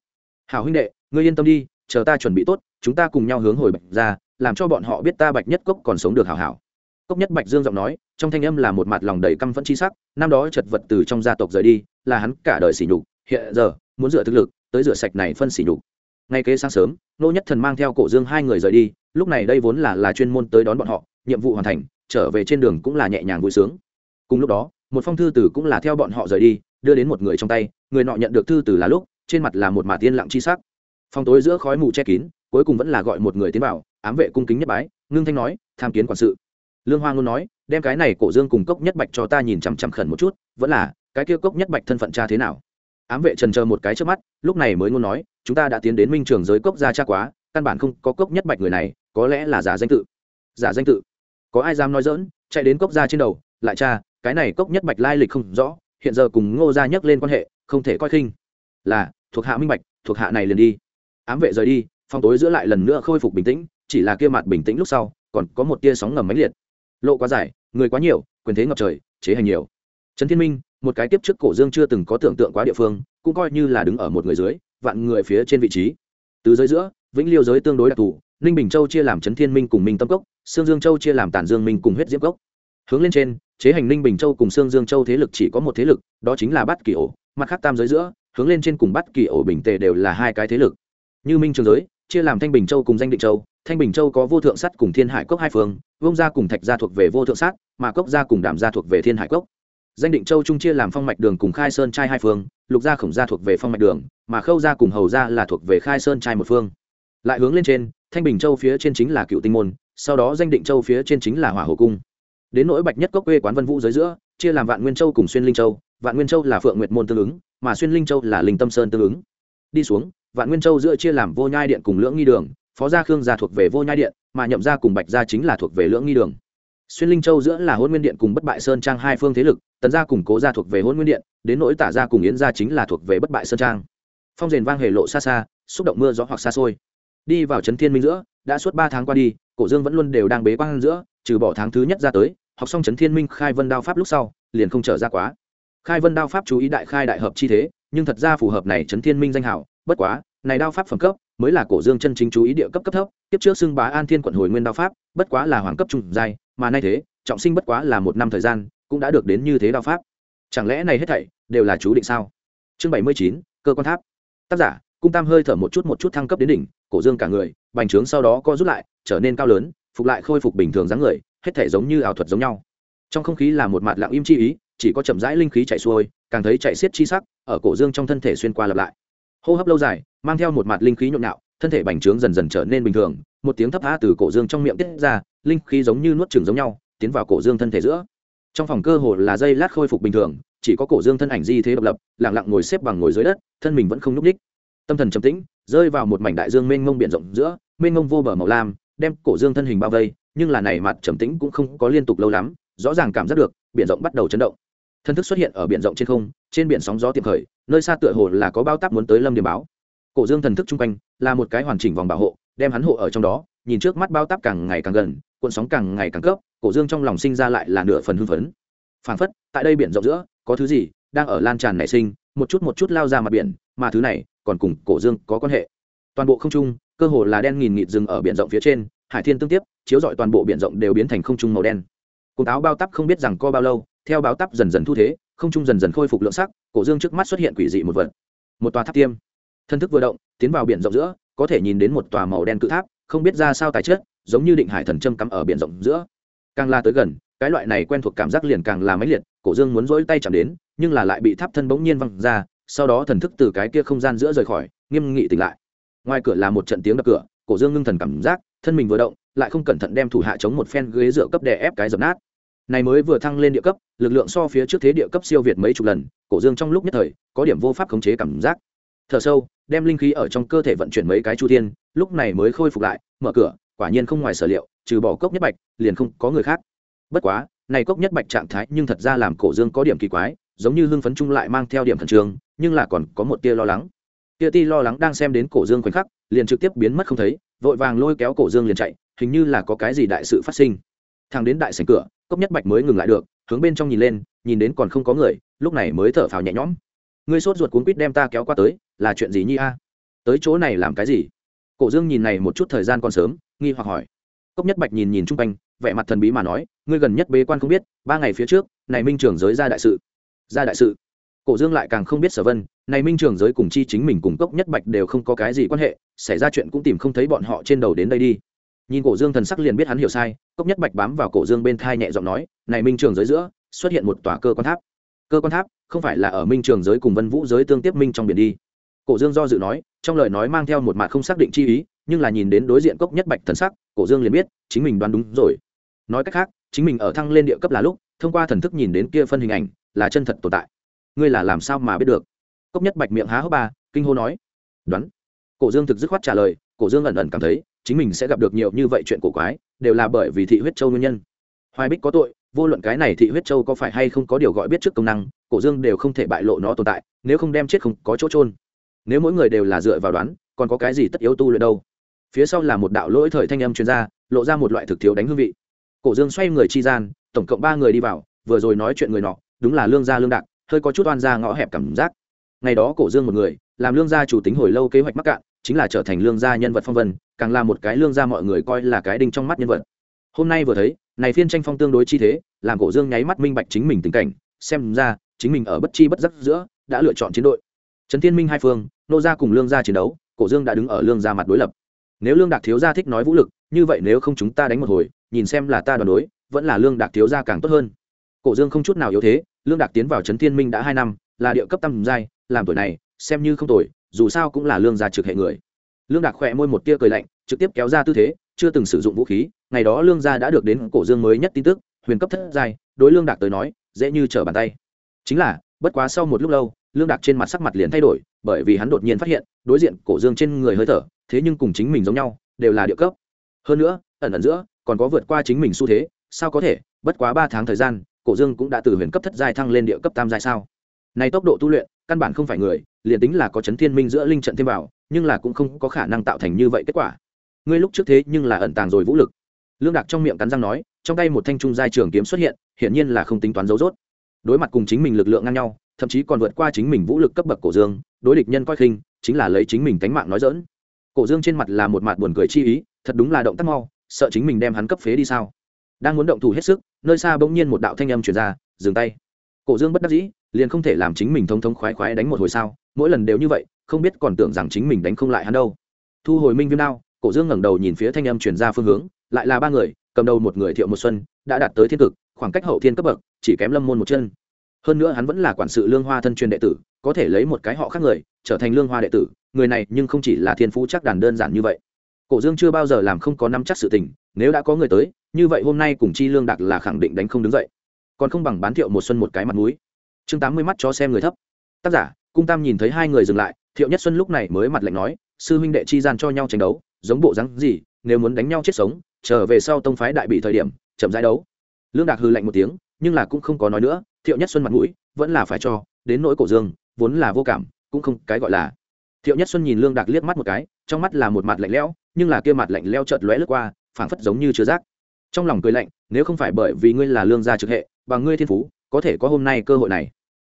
hảo huynh đệ, ngươi yên tâm đi, chờ ta chuẩn bị tốt, chúng ta cùng nhau hướng hồi bạch ra, làm cho bọn họ biết ta bạch nhất cốc còn sống được hảo hảo. Cốc nhất bạch dương giọng nói, trong thanh âm là một mặt lòng đầy căm phẫn chi sắc, năm đó chật vật từ trong gia tộc rời đi, là hắn cả đời sỉ nhục, hiện giờ, muốn dựa thực lực, tới rửa sạch này phân sỉ nhục. Ngay kế sáng sớm, nô nhất thần mang theo cổ dương hai người rời đi, lúc này đây vốn là là chuyên môn tới đón bọn họ, nhiệm vụ hoàn thành, trở về trên đường cũng là nhẹ nhàng vui sướng. Cùng lúc đó, một phong thư từ cũng là theo bọn họ rời đi, đưa đến một người trong tay, người nọ nhận được thư từ là lúc trên mặt là một mả tiên lặng chi sắc. Phòng tối giữa khói mù che kín, cuối cùng vẫn là gọi một người tiến vào, ám vệ cung kính nhất bái, ngưng thanh nói, tham kiến quản sự. Lương hoa ngôn nói, đem cái này cổ dương cùng cốc nhất bạch cho ta nhìn chằm chằm khẩn một chút, vẫn là, cái kia cốc nhất bạch thân phận cha thế nào? Ám vệ trần chờ một cái trước mắt, lúc này mới ngôn nói, chúng ta đã tiến đến minh trường giới cốc gia cha quá, căn bản không có cốc nhất bạch người này, có lẽ là giả danh tự. Giả danh tự? Có ai dám nói dỡn chạy đến cốc gia trên đầu, lại cha, cái này cốc nhất bạch lai lịch không rõ, hiện giờ cùng ngô gia nhắc lên quan hệ, không thể coi khinh. Là thuộc hạ minh bạch, thuộc hạ này liền đi. Ám vệ rời đi, phòng tối giữa lại lần nữa khôi phục bình tĩnh, chỉ là kia mặt bình tĩnh lúc sau, còn có một tia sóng ngầm mãnh liệt. Lộ quá dài, người quá nhiều, quyền thế ngập trời, chế hành nhiều. Trấn thiên minh, một cái tiếp trước cổ dương chưa từng có tưởng tượng quá địa phương, cũng coi như là đứng ở một người dưới, vạn người phía trên vị trí. Từ giới giữa, vĩnh liêu giới tương đối đặc thù, ninh bình châu chia làm trấn thiên minh cùng minh tâm cốc, sương dương châu chia làm tản dương minh cùng huyết diễm cốc. Hướng lên trên, chế hành ninh bình châu cùng sương dương châu thế lực chỉ có một thế lực, đó chính là bát kỳ ổ, mặt khác tam giới giữa hướng lên trên cùng bắt kỳ ổ bình tề đều là hai cái thế lực. Như minh trường giới, chia làm thanh bình châu cùng danh định châu, thanh bình châu có vô thượng sắt cùng thiên hải cốc hai phương vông gia cùng thạch gia thuộc về vô thượng sắt mà cốc gia cùng đảm gia thuộc về thiên hải cốc. Danh định châu trung chia làm phong mạch đường cùng khai sơn trai hai phương, lục gia khổng gia thuộc về phong mạch đường, mà khâu gia cùng hầu gia là thuộc về khai sơn trai một phương. Lại hướng lên trên, thanh bình châu phía trên chính là cựu tinh môn, sau đó danh định châu phía trên chính là hỏa hồ cung. Đến nỗi bạch nhất cốc quê quán vân vũ giới giữa chia làm vạn nguyên châu cùng xuyên linh châu, vạn nguyên châu là phượng nguyệt môn tương ứng, mà xuyên linh châu là linh tâm sơn tương ứng. Đi xuống, vạn nguyên châu giữa chia làm vô nhai điện cùng lưỡng nghi đường, phó gia khương gia thuộc về vô nhai điện, mà nhậm gia cùng bạch gia chính là thuộc về lưỡng nghi đường. Xuyên linh châu giữa là hôn nguyên điện cùng bất bại sơn trang hai phương thế lực, tần gia cùng cố gia thuộc về hôn nguyên điện, đến nỗi tả gia cùng yến gia chính là thuộc về bất bại sơn trang. Phong rền vang hề lộ xa xa, xúc động mưa gió hoặc xa xôi. Đi vào trấn thiên minh giữa, đã suốt ba tháng qua đi, cổ dương vẫn luôn đều đang bế quan giữa, trừ bỏ tháng thứ nhất ra tới học xong trấn thiên minh khai vân đao pháp lúc sau, liền không trở ra quá. Khai vân đao pháp chú ý đại khai đại hợp chi thế, nhưng thật ra phù hợp này trấn thiên minh danh hảo bất quá, này đao pháp phẩm cấp, mới là cổ dương chân chính chú ý địa cấp cấp thấp tiếp trước xưng bá an thiên quận hồi nguyên đao pháp, bất quá là hoàng cấp trung giai, mà nay thế, trọng sinh bất quá là một năm thời gian, cũng đã được đến như thế đao pháp. Chẳng lẽ này hết thảy đều là chú định sao? Chương bảy mươi chín, cơ quan tháp. Tác giả, cung tam hơi thở một chút một chút thăng cấp đến đỉnh, cổ dương cả người, bành trướng sau đó co rút lại, trở nên cao lớn phục lại khôi phục bình thường dáng người, hết thể giống như ảo thuật giống nhau. Trong không khí là một mặt lặng im chi ý, chỉ có chậm rãi linh khí chạy xuôi, càng thấy chạy xiết chi sắc, ở cổ dương trong thân thể xuyên qua lặp lại. Hô hấp lâu dài, mang theo một mặt linh khí nhộn nhạo, thân thể bành trướng dần dần trở nên bình thường, một tiếng thấp tha từ cổ dương trong miệng tiết ra, linh khí giống như nuốt chừng giống nhau, tiến vào cổ dương thân thể giữa. Trong phòng cơ hồ là dây lát khôi phục bình thường, chỉ có cổ dương thân ảnh di thế độc lập lẳng lặng ngồi xếp bằng ngồi dưới đất, thân mình vẫn không nhúc ních tâm thần trầm tĩnh, rơi vào một mảnh đại dương mênh mông biển rộng giữa, mênh mông vô bờ màu lam đem cổ dương thân hình bao vây, nhưng là này mặt trầm tĩnh cũng không có liên tục lâu lắm, rõ ràng cảm giác được, biển rộng bắt đầu chấn động. Thân thức xuất hiện ở biển rộng trên không, trên biển sóng gió tiệm khởi, nơi xa tựa hồ là có bao táp muốn tới lâm điểm báo. Cổ dương thần thức chung quanh, là một cái hoàn chỉnh vòng bảo hộ, đem hắn hộ ở trong đó, nhìn trước mắt bao táp càng ngày càng gần, cuộn sóng càng ngày càng cấp, cổ dương trong lòng sinh ra lại là nửa phần hưng phấn. Phảng phất, tại đây biển rộng giữa, có thứ gì đang ở lan tràn nảy sinh, một chút một chút lao ra mặt biển, mà thứ này còn cùng cổ dương có quan hệ toàn bộ không trung, cơ hồ là đen nghìn nghịt rừng ở biển rộng phía trên, hải thiên tương tiếp, chiếu rọi toàn bộ biển rộng đều biến thành không trung màu đen. Cùng táo bao tắp không biết rằng co bao lâu, theo báo tắp dần dần thu thế, không trung dần dần khôi phục lượng sắc, cổ dương trước mắt xuất hiện quỷ dị một vật. Một tòa tháp tiêm. Thân thức vừa động, tiến vào biển rộng giữa, có thể nhìn đến một tòa màu đen cự tháp, không biết ra sao tài chất, giống như định hải thần châm cắm ở biển rộng giữa. Càng la tới gần, cái loại này quen thuộc cảm giác liền càng là máy liệt, cổ dương muốn dỗi tay chạm đến, nhưng là lại bị tháp thân bỗng nhiên văng ra, sau đó thần thức từ cái kia không gian giữa rời khỏi, nghiêm nghị tỉnh lại ngoài cửa là một trận tiếng đập cửa, cổ dương ngưng thần cảm giác, thân mình vừa động, lại không cẩn thận đem thủ hạ chống một phen ghế dựa cấp đè ép cái dập nát. Này mới vừa thăng lên địa cấp, lực lượng so phía trước thế địa cấp siêu việt mấy chục lần, cổ dương trong lúc nhất thời, có điểm vô pháp khống chế cảm giác. Thở sâu, đem linh khí ở trong cơ thể vận chuyển mấy cái chu thiên, lúc này mới khôi phục lại, mở cửa, quả nhiên không ngoài sở liệu, trừ bỏ cốc nhất bạch, liền không có người khác. Bất quá, này cốc nhất bạch trạng thái nhưng thật ra làm cổ dương có điểm kỳ quái, giống như hưng phấn chung lại mang theo điểm thần trường nhưng là còn có một tia lo lắng tia ti lo lắng đang xem đến cổ dương khoảnh khắc, liền trực tiếp biến mất không thấy, vội vàng lôi kéo cổ dương liền chạy, hình như là có cái gì đại sự phát sinh. Thằng đến đại sảnh cửa, cốc nhất bạch mới ngừng lại được, hướng bên trong nhìn lên, nhìn đến còn không có người, lúc này mới thở phào nhẹ nhõm. Ngươi sốt ruột cuốn quýt đem ta kéo qua tới, là chuyện gì nhi a? Tới chỗ này làm cái gì? Cổ dương nhìn này một chút thời gian còn sớm, nghi hoặc hỏi. Cốc nhất bạch nhìn nhìn chung quanh, vẻ mặt thần bí mà nói, ngươi gần nhất bế quan không biết, ba ngày phía trước, này minh trưởng giới ra đại sự. Ra đại sự cổ dương lại càng không biết sở vân, này minh trường giới cùng chi chính mình cùng cốc nhất bạch đều không có cái gì quan hệ, xảy ra chuyện cũng tìm không thấy bọn họ trên đầu đến đây đi. Nhìn cổ dương thần sắc liền biết hắn hiểu sai, cốc nhất bạch bám vào cổ dương bên thai nhẹ giọng nói, này minh trường giới giữa, xuất hiện một tòa cơ quan tháp. Cơ quan tháp không phải là ở minh trường giới cùng vân vũ giới tương tiếp minh trong biển đi. Cổ dương do dự nói, trong lời nói mang theo một mặt không xác định chi ý, nhưng là nhìn đến đối diện cốc nhất bạch thần sắc, cổ dương liền biết, chính mình đoán đúng rồi. Nói cách khác, chính mình ở thăng lên địa cấp là lúc, thông qua thần thức nhìn đến kia phân hình ảnh, là chân thật tồn tại ngươi là làm sao mà biết được? Cốc nhất bạch miệng há hốc ba, kinh hô nói. Đoán. Cổ dương thực dứt khoát trả lời, cổ dương ẩn ẩn cảm thấy, chính mình sẽ gặp được nhiều như vậy chuyện cổ quái, đều là bởi vì thị huyết châu nguyên nhân. Hoài bích có tội, vô luận cái này thị huyết châu có phải hay không có điều gọi biết trước công năng, cổ dương đều không thể bại lộ nó tồn tại, nếu không đem chết không có chỗ trôn nếu mỗi người đều là dựa vào đoán, còn có cái gì tất yếu tu luyện đâu? Phía sau là một đạo lỗi thời thanh âm chuyên gia lộ ra một loại thực thiếu đánh hương vị. Cổ dương xoay người chi gian, tổng cộng ba người đi vào, vừa rồi nói chuyện người nọ, đúng là lương gia lương đạc hơi có chút oan ra ngõ hẹp cảm giác. Ngày đó cổ dương một người, làm lương gia chủ tính hồi lâu kế hoạch mắc cạn, chính là trở thành lương gia nhân vật phong vân, càng là một cái lương gia mọi người coi là cái đinh trong mắt nhân vật. Hôm nay vừa thấy, này phiên tranh phong tương đối chi thế, làm cổ dương nháy mắt minh bạch chính mình tình cảnh, xem ra, chính mình ở bất chi bất giác giữa, đã lựa chọn chiến đội. Trấn thiên minh hai phương, nô gia cùng lương gia chiến đấu, cổ dương đã đứng ở lương gia mặt đối lập. Nếu lương đạc thiếu gia thích nói vũ lực, như vậy nếu không chúng ta đánh một hồi, nhìn xem là ta đoàn đối, vẫn là lương đạc thiếu gia càng tốt hơn. Cổ dương không chút nào yếu thế lương đạc tiến vào trấn thiên minh đã hai năm, là địa cấp tam giai, làm tuổi này, xem như không tuổi dù sao cũng là lương gia trực hệ người. Lương đạc khỏe môi một tia cười lạnh, trực tiếp kéo ra tư thế, chưa từng sử dụng vũ khí, ngày đó lương gia đã được đến cổ dương mới nhất tin tức, huyền cấp thất giai, đối lương đạc tới nói, dễ như trở bàn tay. Chính là, bất quá sau một lúc lâu, lương đạc trên mặt sắc mặt liền thay đổi, bởi vì hắn đột nhiên phát hiện, đối diện cổ dương trên người hơi thở, thế nhưng cùng chính mình giống nhau, đều là địa cấp. Hơn nữa, ẩn ẩn giữa, còn có vượt qua chính mình xu thế, sao có thể, bất quá ba tháng thời gian cổ dương cũng đã từ huyền cấp thất giai thăng lên địa cấp tam giai sao? Nay tốc độ tu luyện, căn bản không phải người, liền tính là có chấn thiên minh giữa linh trận thêm vào, nhưng là cũng không có khả năng tạo thành như vậy kết quả. Ngươi lúc trước thế nhưng là ẩn tàng rồi vũ lực. Lương đạc trong miệng cắn răng nói, trong tay một thanh trung giai trường kiếm xuất hiện, hiển nhiên là không tính toán dấu dốt. Đối mặt cùng chính mình lực lượng ngang nhau, thậm chí còn vượt qua chính mình vũ lực cấp bậc cổ dương, đối địch nhân coi khinh, chính là lấy chính mình tánh mạng nói dỡn cổ dương trên mặt là một mặt buồn cười chi ý, thật đúng là động tác mau, sợ chính mình đem hắn cấp phế đi sao? Đang muốn động thủ hết sức, nơi xa bỗng nhiên một đạo thanh âm chuyển ra, dừng tay. Cổ dương bất đắc dĩ, liền không thể làm chính mình thông thống khoái khoái đánh một hồi sao, mỗi lần đều như vậy, không biết còn tưởng rằng chính mình đánh không lại hắn đâu. Thu hồi minh viêm đao, cổ dương ngẩng đầu nhìn phía thanh âm chuyển ra phương hướng, lại là ba người, cầm đầu một người thiệu một xuân, đã đạt tới thiên cực, khoảng cách hậu thiên cấp bậc, chỉ kém lâm môn một chân. Hơn nữa hắn vẫn là quản sự lương hoa thân truyền đệ tử, có thể lấy một cái họ khác người, trở thành lương hoa đệ tử, người này nhưng không chỉ là thiên phú chắc đàn đơn giản như vậy cổ dương chưa bao giờ làm không có năm chắc sự tình, nếu đã có người tới, như vậy hôm nay cùng chi lương đặc là khẳng định đánh không đứng dậy. Còn không bằng bán thiệu một xuân một cái mặt mũi. Chương tám mươi mắt cho xem người thấp. Tác giả, cung tam nhìn thấy hai người dừng lại, thiệu nhất xuân lúc này mới mặt lạnh nói, sư huynh đệ chi gian cho nhau tranh đấu, giống bộ rắn gì, nếu muốn đánh nhau chết sống, trở về sau tông phái đại bị thời điểm, chậm giải đấu. Lương đạc hư lạnh một tiếng, nhưng là cũng không có nói nữa, thiệu nhất xuân mặt mũi, vẫn là phải cho, đến nỗi cổ dương, vốn là vô cảm, cũng không cái gọi là. Thiệu nhất xuân nhìn lương đạc liếc mắt một cái, trong mắt là một mặt lạnh lẽo nhưng là kia mặt lạnh leo chợt lóe lướt qua, phảng phất giống như chưa rác. Trong lòng cười lạnh, nếu không phải bởi vì ngươi là lương gia trực hệ bằng ngươi thiên phú, có thể có hôm nay cơ hội này.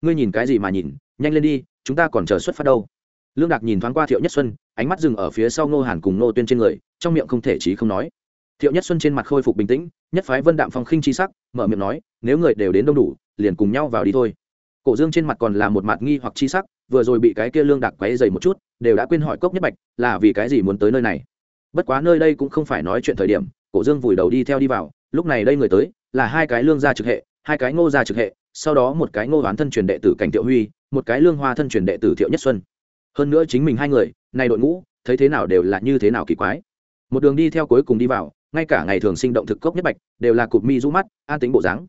Ngươi nhìn cái gì mà nhìn, nhanh lên đi, chúng ta còn chờ xuất phát đâu. Lương đạc nhìn thoáng qua thiệu nhất xuân, ánh mắt dừng ở phía sau ngô hàn cùng ngô tuyên trên người, trong miệng không thể trí không nói. Thiệu nhất xuân trên mặt khôi phục bình tĩnh, nhất phái vân đạm phong khinh chi sắc, mở miệng nói, nếu người đều đến đông đủ, liền cùng nhau vào đi thôi. Cổ dương trên mặt còn là một mặt nghi hoặc chi sắc, vừa rồi bị cái kia lương đặc quấy dày một chút, đều đã quên hỏi cốc nhất bạch, là vì cái gì muốn tới nơi này bất quá nơi đây cũng không phải nói chuyện thời điểm, cổ dương vùi đầu đi theo đi vào, lúc này đây người tới, là hai cái lương gia trực hệ, hai cái ngô gia trực hệ, sau đó một cái ngô hoán thân truyền đệ tử cảnh thiệu huy, một cái lương hoa thân truyền đệ tử thiệu nhất xuân. Hơn nữa chính mình hai người, này đội ngũ, thấy thế nào đều là như thế nào kỳ quái. Một đường đi theo cuối cùng đi vào, ngay cả ngày thường sinh động thực cốc nhất bạch, đều là cụp mi rũ mắt, an tính bộ dáng.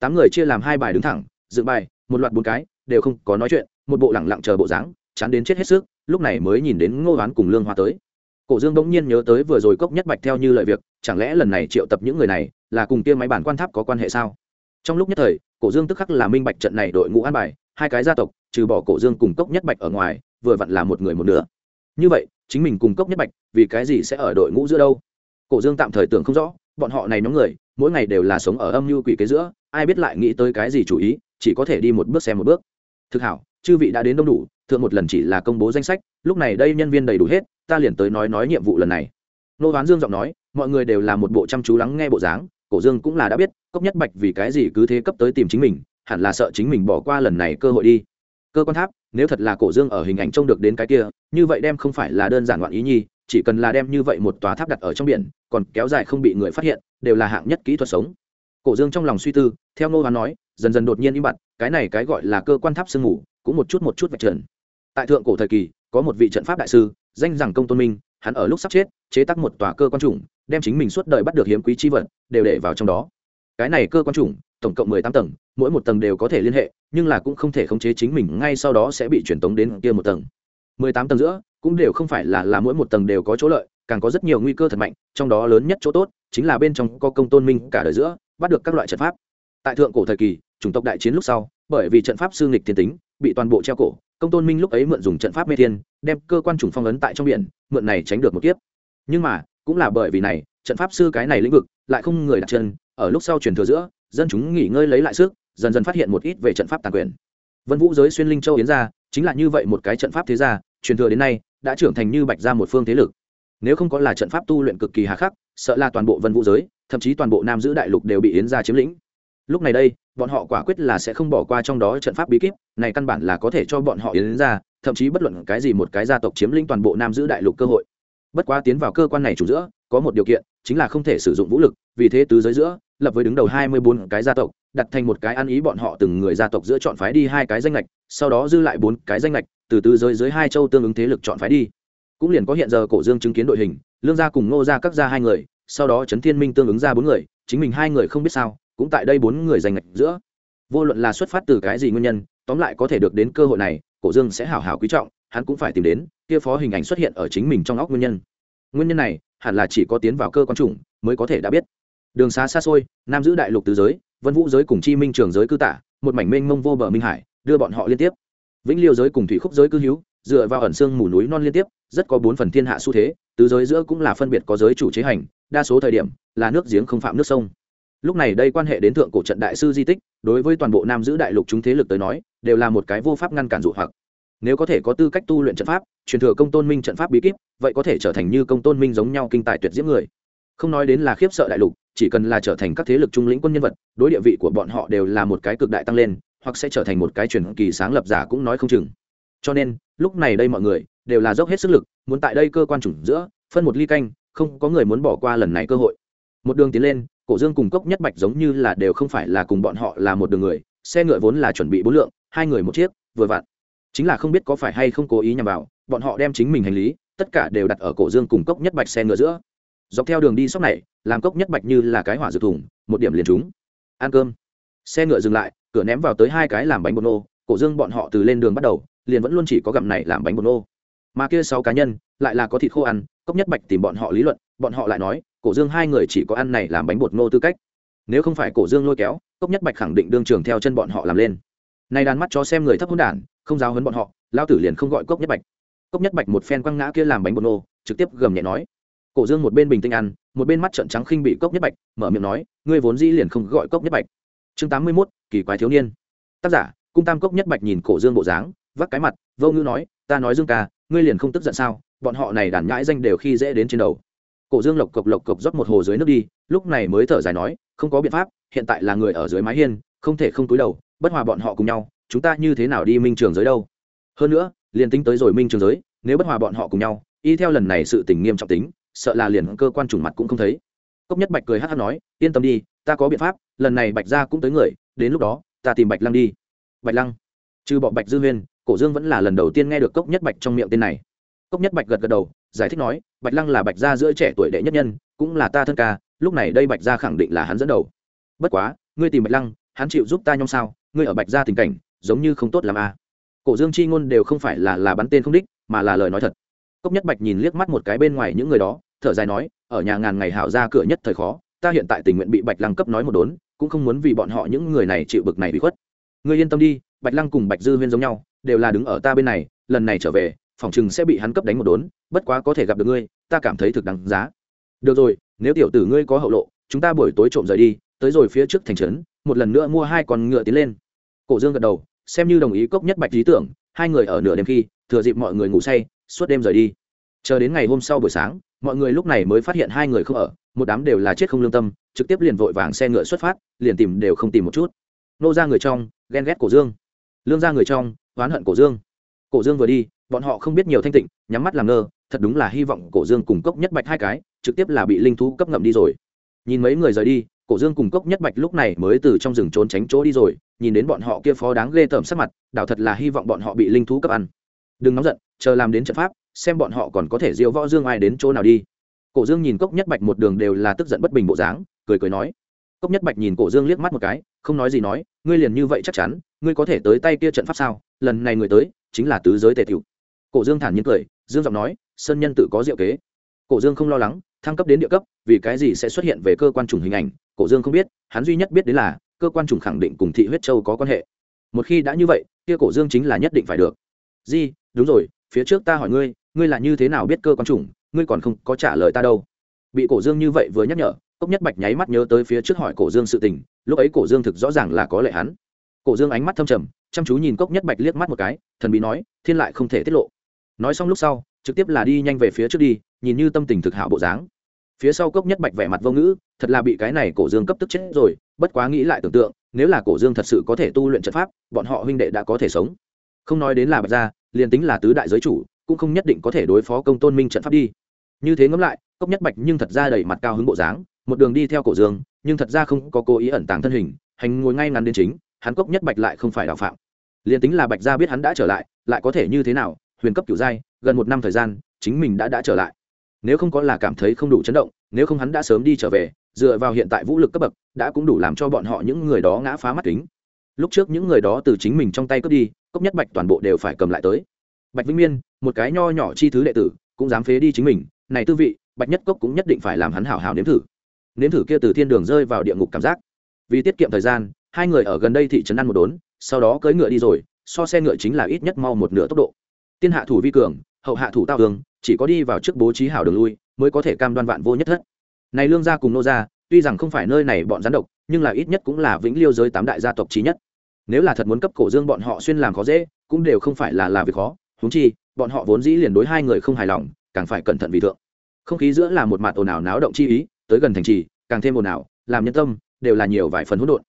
Tám người chia làm hai bài đứng thẳng, dựng bài, một loạt bốn cái, đều không có nói chuyện, một bộ lẳng lặng chờ bộ dáng, chán đến chết hết sức, lúc này mới nhìn đến ngô hoán cùng lương hoa tới cổ dương bỗng nhiên nhớ tới vừa rồi cốc nhất bạch theo như lời việc, chẳng lẽ lần này triệu tập những người này là cùng kia máy bản quan tháp có quan hệ sao? Trong lúc nhất thời, cổ dương tức khắc là minh bạch trận này đội ngũ an bài, hai cái gia tộc, trừ bỏ cổ dương cùng cốc nhất bạch ở ngoài, vừa vặn là một người một nửa. Như vậy, chính mình cùng cốc nhất bạch, vì cái gì sẽ ở đội ngũ giữa đâu? Cổ dương tạm thời tưởng không rõ, bọn họ này nhóm người, mỗi ngày đều là sống ở âm mưu quỷ kế giữa, ai biết lại nghĩ tới cái gì chủ ý, chỉ có thể đi một bước xem một bước. Thực hảo, chư vị đã đến đông đủ, thượng một lần chỉ là công bố danh sách, lúc này đây nhân viên đầy đủ hết ta liền tới nói nói nhiệm vụ lần này. Nô hoán dương giọng nói, mọi người đều là một bộ chăm chú lắng nghe bộ dáng, cổ dương cũng là đã biết, cốc nhất bạch vì cái gì cứ thế cấp tới tìm chính mình, hẳn là sợ chính mình bỏ qua lần này cơ hội đi. Cơ quan tháp, nếu thật là cổ dương ở hình ảnh trông được đến cái kia, như vậy đem không phải là đơn giản loạn ý nhi, chỉ cần là đem như vậy một tòa tháp đặt ở trong biển, còn kéo dài không bị người phát hiện, đều là hạng nhất kỹ thuật sống. Cổ dương trong lòng suy tư, theo ngô hoán nói, dần dần đột nhiên im bặt, cái này cái gọi là cơ quan tháp sương ngủ cũng một chút một chút vạch trần. Tại thượng cổ thời kỳ có một vị trận pháp đại sư, danh rằng công tôn minh, hắn ở lúc sắp chết, chế tác một tòa cơ quan trùng đem chính mình suốt đời bắt được hiếm quý chi vật, đều để vào trong đó. Cái này cơ quan trùng tổng cộng mười tám tầng, mỗi một tầng đều có thể liên hệ, nhưng là cũng không thể khống chế chính mình, ngay sau đó sẽ bị truyền tống đến kia một tầng. Mười tám tầng giữa, cũng đều không phải là là mỗi một tầng đều có chỗ lợi, càng có rất nhiều nguy cơ thật mạnh, trong đó lớn nhất chỗ tốt, chính là bên trong có công tôn minh cả đời giữa, bắt được các loại trận pháp. Tại thượng cổ thời kỳ, chủng tộc đại chiến lúc sau, bởi vì trận pháp sư nghịch thiên tính, bị toàn bộ treo cổ công tôn minh lúc ấy mượn dùng trận pháp mê thiên, đem cơ quan trùng phong ấn tại trong biển, mượn này tránh được một kiếp. Nhưng mà, cũng là bởi vì này, trận pháp sư cái này lĩnh vực lại không người đặt chân, ở lúc sau truyền thừa giữa, dân chúng nghỉ ngơi lấy lại sức, dần dần phát hiện một ít về trận pháp tàn quyền. Vân vũ giới xuyên linh châu yến ra, chính là như vậy một cái trận pháp thế gia, truyền thừa đến nay, đã trưởng thành như bạch ra một phương thế lực. Nếu không có là trận pháp tu luyện cực kỳ hà khắc, sợ là toàn bộ vân vũ giới, thậm chí toàn bộ nam giữ đại lục đều bị yến gia chiếm lĩnh lúc này đây, bọn họ quả quyết là sẽ không bỏ qua trong đó trận pháp bí kíp, này căn bản là có thể cho bọn họ yến ra, thậm chí bất luận cái gì một cái gia tộc chiếm lĩnh toàn bộ nam giữ đại lục cơ hội. Bất quá tiến vào cơ quan này chủ giữa, có một điều kiện, chính là không thể sử dụng vũ lực, vì thế tứ giới giữa, lập với đứng đầu hai mươi bốn cái gia tộc, đặt thành một cái ăn ý bọn họ từng người gia tộc giữa chọn phái đi hai cái danh lệch, sau đó dư lại bốn cái danh lệch, từ tứ giới dưới hai châu tương ứng thế lực chọn phái đi. Cũng liền có hiện giờ cổ dương chứng kiến đội hình, lương gia cùng ngô gia các gia hai người, sau đó trấn thiên minh tương ứng ra bốn người, chính mình hai người không biết sao cũng tại đây bốn người giành ngạch giữa. Vô luận là xuất phát từ cái gì nguyên nhân, tóm lại có thể được đến cơ hội này, cổ dương sẽ hào hào quý trọng, hắn cũng phải tìm đến, kia phó hình ảnh xuất hiện ở chính mình trong óc nguyên nhân. Nguyên nhân này, hẳn là chỉ có tiến vào cơ quan chủng mới có thể đã biết. Đường xa xa xôi, nam giữ đại lục tứ giới, vân vũ giới cùng chi minh trường giới cư tả, một mảnh mênh mông vô bờ minh hải, đưa bọn họ liên tiếp. Vĩnh liêu giới cùng thủy khúc giới cư hữu, dựa vào ẩn xương mù núi non liên tiếp, rất có bốn phần thiên hạ xu thế, tứ giới giữa cũng là phân biệt có giới chủ chế hành, đa số thời điểm là nước giếng không phạm nước sông lúc này đây quan hệ đến thượng cổ trận đại sư di tích, đối với toàn bộ nam giữ đại lục chúng thế lực tới nói, đều là một cái vô pháp ngăn cản dụ hoặc. Nếu có thể có tư cách tu luyện trận pháp, truyền thừa công tôn minh trận pháp bí kíp, vậy có thể trở thành như công tôn minh giống nhau kinh tài tuyệt diễm người. Không nói đến là khiếp sợ đại lục, chỉ cần là trở thành các thế lực trung lĩnh quân nhân vật, đối địa vị của bọn họ đều là một cái cực đại tăng lên, hoặc sẽ trở thành một cái truyền kỳ sáng lập giả cũng nói không chừng. Cho nên, lúc này đây mọi người, đều là dốc hết sức lực, muốn tại đây cơ quan chủng giữa, phân một ly canh, không có người muốn bỏ qua lần này cơ hội một đường tiến lên, cổ dương cùng cốc nhất bạch giống như là đều không phải là cùng bọn họ là một đường người, xe ngựa vốn là chuẩn bị bốn lượng, hai người một chiếc, vừa vặn. Chính là không biết có phải hay không cố ý nhằm vào, bọn họ đem chính mình hành lý, tất cả đều đặt ở cổ dương cùng cốc nhất bạch xe ngựa giữa. Dọc theo đường đi sóc này, làm cốc nhất bạch như là cái hỏa dược thùng, một điểm liền trúng. Ăn cơm. Xe ngựa dừng lại, cửa ném vào tới hai cái làm bánh bột nô, cổ dương bọn họ từ lên đường bắt đầu, liền vẫn luôn chỉ có gặm này làm bánh bột nô. Mà kia sáu cá nhân, lại là có thịt khô ăn cốc nhất bạch tìm bọn họ lý luận, bọn họ lại nói, cổ dương hai người chỉ có ăn này làm bánh bột nô tư cách. Nếu không phải cổ dương lôi kéo, cốc nhất bạch khẳng định đương trường theo chân bọn họ làm lên. Nay đàn mắt cho xem người thấp hôn đản, không giáo hấn bọn họ lao tử liền không gọi cốc nhất bạch. Cốc nhất bạch một phen quăng ngã kia làm bánh bột nô trực tiếp gầm nhẹ nói, cổ dương một bên bình tĩnh ăn, một bên mắt trợn trắng khinh bị cốc nhất bạch, mở miệng nói, ngươi vốn dĩ liền không gọi cốc nhất bạch. Chương tám mươi mốt, kỳ quái thiếu niên. Tác giả, cung tam cốc nhất bạch nhìn cổ dương bộ dáng, vác cái mặt, vô ngữ nói, ta nói dương ca, ngươi liền không tức giận sao? Bọn họ này đàn nhãi danh đều khi dễ đến trên đầu. Cổ dương lộc cộc lộc cộc rót một hồ dưới nước đi, lúc này mới thở dài nói, không có biện pháp, hiện tại là người ở dưới mái hiên, không thể không túi đầu, bất hòa bọn họ cùng nhau, chúng ta như thế nào đi minh trường giới đâu? Hơn nữa, liền tính tới rồi minh trường giới, nếu bất hòa bọn họ cùng nhau, y theo lần này sự tình nghiêm trọng tính, sợ là liền cơ quan trùng mặt cũng không thấy. Cốc nhất bạch cười hát hát nói, yên tâm đi, ta có biện pháp, lần này bạch gia cũng tới người, đến lúc đó, ta tìm bạch lăng đi. Bạch lăng? Trừ bọn bạch dư huyên, cổ dương vẫn là lần đầu tiên nghe được cốc nhất bạch trong miệng tên này cốc nhất bạch gật gật đầu, giải thích nói, bạch lăng là bạch gia giữa trẻ tuổi đệ nhất nhân, cũng là ta thân ca, lúc này đây bạch gia khẳng định là hắn dẫn đầu. Bất quá, ngươi tìm bạch lăng, hắn chịu giúp ta nhong sao, ngươi ở bạch gia tình cảnh, giống như không tốt làm a à. cổ dương chi ngôn đều không phải là là bắn tên không đích, mà là lời nói thật. Cốc nhất bạch nhìn liếc mắt một cái bên ngoài những người đó, thở dài nói, ở nhà ngàn ngày hảo ra cửa nhất thời khó, ta hiện tại tình nguyện bị bạch lăng cấp nói một đốn, cũng không muốn vì bọn họ những người này chịu bực này bị khuất. Ngươi yên tâm đi, bạch lăng cùng bạch dư huyên giống nhau, đều là đứng ở ta bên này, lần này trở về phòng chừng sẽ bị hắn cấp đánh một đốn, bất quá có thể gặp được ngươi, ta cảm thấy thực đáng giá. Được rồi, nếu tiểu tử ngươi có hậu lộ, chúng ta buổi tối trộm rời đi, tới rồi phía trước thành trấn, một lần nữa mua hai con ngựa tiến lên. Cổ dương gật đầu, xem như đồng ý cốc nhất bạch lý tưởng, hai người ở nửa đêm khi, thừa dịp mọi người ngủ say, suốt đêm rời đi. Chờ đến ngày hôm sau buổi sáng, mọi người lúc này mới phát hiện hai người không ở, một đám đều là chết không lương tâm, trực tiếp liền vội vàng xe ngựa xuất phát, liền tìm đều không tìm một chút. Nô ra người trong, ghen ghét cổ dương. Lương ra người trong, oán hận cổ dương. Cổ dương vừa đi bọn họ không biết nhiều thanh tịnh, nhắm mắt làm ngơ, thật đúng là hy vọng cổ dương cùng cốc nhất bạch hai cái, trực tiếp là bị linh thú cấp ngậm đi rồi. Nhìn mấy người rời đi, cổ dương cùng cốc nhất bạch lúc này mới từ trong rừng trốn tránh chỗ đi rồi, nhìn đến bọn họ kia phó đáng ghê tởm sắc mặt, đảo thật là hy vọng bọn họ bị linh thú cấp ăn. Đừng nóng giận, chờ làm đến trận pháp, xem bọn họ còn có thể diêu võ dương ai đến chỗ nào đi. Cổ dương nhìn cốc nhất bạch một đường đều là tức giận bất bình bộ dáng, cười cười nói. Cốc nhất bạch nhìn cổ dương liếc mắt một cái, không nói gì nói, ngươi liền như vậy chắc chắn, ngươi có thể tới tay kia trận pháp sao? Lần này người tới, chính là tứ giới tề tiểu cổ dương thản nhiên cười, dương giọng nói, sơn nhân tự có diệu kế. Cổ dương không lo lắng, thăng cấp đến địa cấp, vì cái gì sẽ xuất hiện về cơ quan trùng hình ảnh? Cổ dương không biết, hắn duy nhất biết đến là, cơ quan trùng khẳng định cùng thị huyết châu có quan hệ. Một khi đã như vậy, kia cổ dương chính là nhất định phải được. Di, đúng rồi, phía trước ta hỏi ngươi ngươi là như thế nào biết cơ quan trùng ngươi còn không có trả lời ta đâu. Bị cổ dương như vậy vừa nhắc nhở, cốc nhất bạch nháy mắt nhớ tới phía trước hỏi cổ dương sự tình, lúc ấy cổ dương thực rõ ràng là có lệ hắn. Cổ dương ánh mắt thâm trầm, chăm chú nhìn cốc nhất bạch liếc mắt một cái, thần bí nói, thiên lại không thể tiết lộ nói xong lúc sau, trực tiếp là đi nhanh về phía trước đi, nhìn như tâm tình thực hảo bộ dáng. Phía sau cốc nhất bạch vẻ mặt vô ngữ, thật là bị cái này cổ dương cấp tức chết rồi, bất quá nghĩ lại tưởng tượng, nếu là cổ dương thật sự có thể tu luyện trận pháp, bọn họ huynh đệ đã có thể sống. Không nói đến là bạch gia, liền tính là tứ đại giới chủ, cũng không nhất định có thể đối phó công tôn minh trận pháp đi. Như thế ngẫm lại, cốc nhất bạch nhưng thật ra đầy mặt cao hứng bộ dáng, một đường đi theo cổ dương, nhưng thật ra không có cố ý ẩn tàng thân hình, hành ngồi ngay ngắn đến chính, hắn cốc nhất bạch lại không phải đạo phạm. Liền tính là bạch gia biết hắn đã trở lại lại có thể như thế nào huyền cấp kiểu giai, gần một năm thời gian, chính mình đã đã trở lại. Nếu không có là cảm thấy không đủ chấn động, nếu không hắn đã sớm đi trở về, dựa vào hiện tại vũ lực cấp bậc, đã cũng đủ làm cho bọn họ những người đó ngã phá mắt kính. Lúc trước những người đó từ chính mình trong tay cướp đi, cốc nhất bạch toàn bộ đều phải cầm lại tới. Bạch vĩnh miên, một cái nho nhỏ chi thứ đệ tử, cũng dám phế đi chính mình. Này tư vị, bạch nhất cốc cũng nhất định phải làm hắn hảo hảo nếm thử. Nếm thử kia từ thiên đường rơi vào địa ngục cảm giác. Vì tiết kiệm thời gian, hai người ở gần đây thị trấn ăn một đốn, sau đó cưỡi ngựa đi rồi, so xe ngựa chính là ít nhất mau một nửa tốc độ tiên hạ thủ vi cường, hậu hạ thủ tao tường chỉ có đi vào trước bố trí hảo đường lui, mới có thể cam đoan vạn vô nhất thất. Này lương gia cùng nô gia, tuy rằng không phải nơi này bọn gián độc, nhưng là ít nhất cũng là vĩnh liêu giới tám đại gia tộc trí nhất. Nếu là thật muốn cấp cổ dương bọn họ xuyên làm khó dễ, cũng đều không phải là là việc khó. Huống chi, bọn họ vốn dĩ liền đối hai người không hài lòng, càng phải cẩn thận vì thượng. Không khí giữa là một mặt ồn ào náo động chi ý, tới gần thành trì, càng thêm ồn ào, làm nhân tâm đều là nhiều vài phần hỗn độn.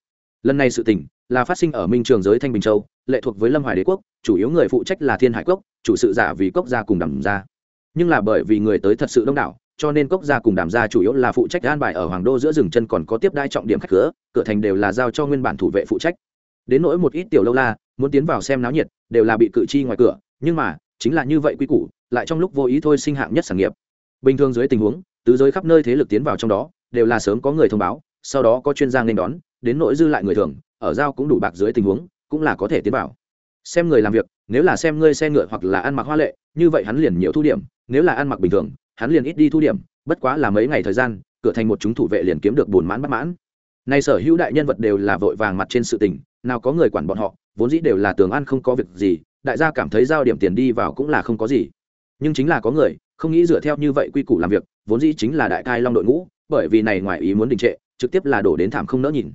Lần này sự tình là phát sinh ở minh trường giới thanh bình châu lệ thuộc với lâm hoài đế quốc, chủ yếu người phụ trách là thiên hải cốc, chủ sự giả vì cốc gia cùng đàm gia. Nhưng là bởi vì người tới thật sự đông đảo, cho nên cốc gia cùng đàm gia chủ yếu là phụ trách an bài ở hoàng đô giữa rừng chân còn có tiếp đai trọng điểm khách cửa cửa thành đều là giao cho nguyên bản thủ vệ phụ trách. Đến nỗi một ít tiểu lâu la, muốn tiến vào xem náo nhiệt, đều là bị cự chi ngoài cửa, nhưng mà, chính là như vậy quy củ, lại trong lúc vô ý thôi sinh hạng nhất sản nghiệp. Bình thường dưới tình huống, tứ giới khắp nơi thế lực tiến vào trong đó, đều là sớm có người thông báo, sau đó có chuyên gia nên đón, đến nỗi dư lại người thường, ở giao cũng đủ bạc dưới tình huống cũng là có thể tiến vào. Xem người làm việc, nếu là xem ngươi xe ngựa hoặc là ăn mặc hoa lệ, như vậy hắn liền nhiều thu điểm, nếu là ăn mặc bình thường, hắn liền ít đi thu điểm, bất quá là mấy ngày thời gian, cửa thành một chúng thủ vệ liền kiếm được buồn mãn bất mãn. Nay sở hữu đại nhân vật đều là vội vàng mặt trên sự tình, nào có người quản bọn họ, vốn dĩ đều là tường ăn không có việc gì, đại gia cảm thấy giao điểm tiền đi vào cũng là không có gì. Nhưng chính là có người, không nghĩ dựa theo như vậy quy củ làm việc, vốn dĩ chính là đại cai long đội ngũ, bởi vì này ngoài ý muốn đình trệ, trực tiếp là đổ đến thảm không nỡ nhìn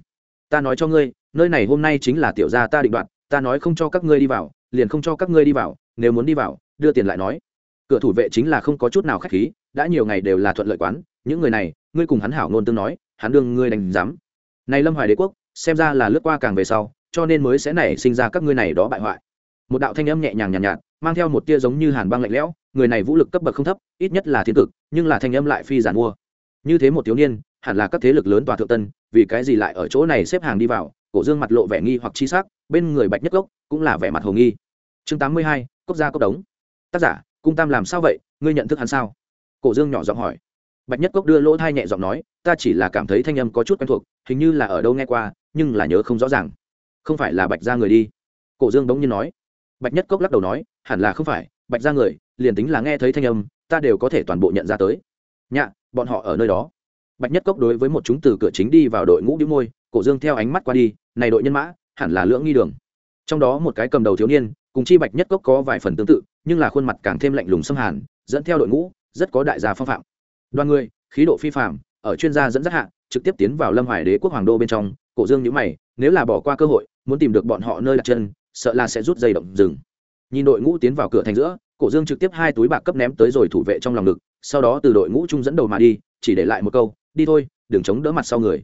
ta nói cho ngươi nơi này hôm nay chính là tiểu gia ta định đoạt ta nói không cho các ngươi đi vào liền không cho các ngươi đi vào nếu muốn đi vào đưa tiền lại nói. Cửa thủ vệ chính là không có chút nào khách khí đã nhiều ngày đều là thuận lợi quán những người này ngươi cùng hắn hảo ngôn tương nói hắn đương ngươi đành dám. Này lâm hoài đế quốc xem ra là lướt qua càng về sau cho nên mới sẽ nảy sinh ra các ngươi này đó bại hoại. Một đạo thanh âm nhẹ nhàng nhàn nhạt, nhạt mang theo một tia giống như hàn băng lạnh lẽo người này vũ lực cấp bậc không thấp ít nhất là thiên cực nhưng là thanh âm lại phi giản mua. Như thế một thiếu niên hẳn là các thế lực lớn tòa thượng tân vì cái gì lại ở chỗ này xếp hàng đi vào, cổ dương mặt lộ vẻ nghi hoặc chi sắc, bên người bạch nhất gốc cũng là vẻ mặt hồ nghi. Chương tám mươi hai, cốc gia cốc đống. Tác giả, cung tam làm sao vậy, ngươi nhận thức hắn sao? Cổ dương nhỏ giọng hỏi. Bạch nhất cốc đưa lỗ thai nhẹ giọng nói, ta chỉ là cảm thấy thanh âm có chút quen thuộc, hình như là ở đâu nghe qua, nhưng là nhớ không rõ ràng. Không phải là bạch gia người đi. Cổ dương bỗng nhiên nói. Bạch nhất cốc lắc đầu nói, hẳn là không phải, bạch gia người, liền tính là nghe thấy thanh âm, ta đều có thể toàn bộ nhận ra tới. Nhạ, bọn họ ở nơi đó bạch nhất cốc đối với một chúng từ cửa chính đi vào đội ngũ đĩu môi, cổ dương theo ánh mắt qua đi, này đội nhân mã, hẳn là lưỡng nghi đường. Trong đó một cái cầm đầu thiếu niên, cùng chi bạch nhất cốc có vài phần tương tự, nhưng là khuôn mặt càng thêm lạnh lùng xâm hàn, dẫn theo đội ngũ, rất có đại gia phong phạm. Đoàn người, khí độ phi phạm ở chuyên gia dẫn dắt hạ, trực tiếp tiến vào lâm hải đế quốc hoàng đô bên trong, cổ dương nhữ mày, nếu là bỏ qua cơ hội, muốn tìm được bọn họ nơi đặt chân, sợ là sẽ rút dây động rừng. Nhìn đội ngũ tiến vào cửa thành giữa, cổ dương trực tiếp hai túi bạc cấp ném tới rồi thủ vệ trong lòng ngực, sau đó từ đội ngũ trung dẫn đầu mà đi, chỉ để lại một câu đi thôi, đừng chống đỡ mặt sau người.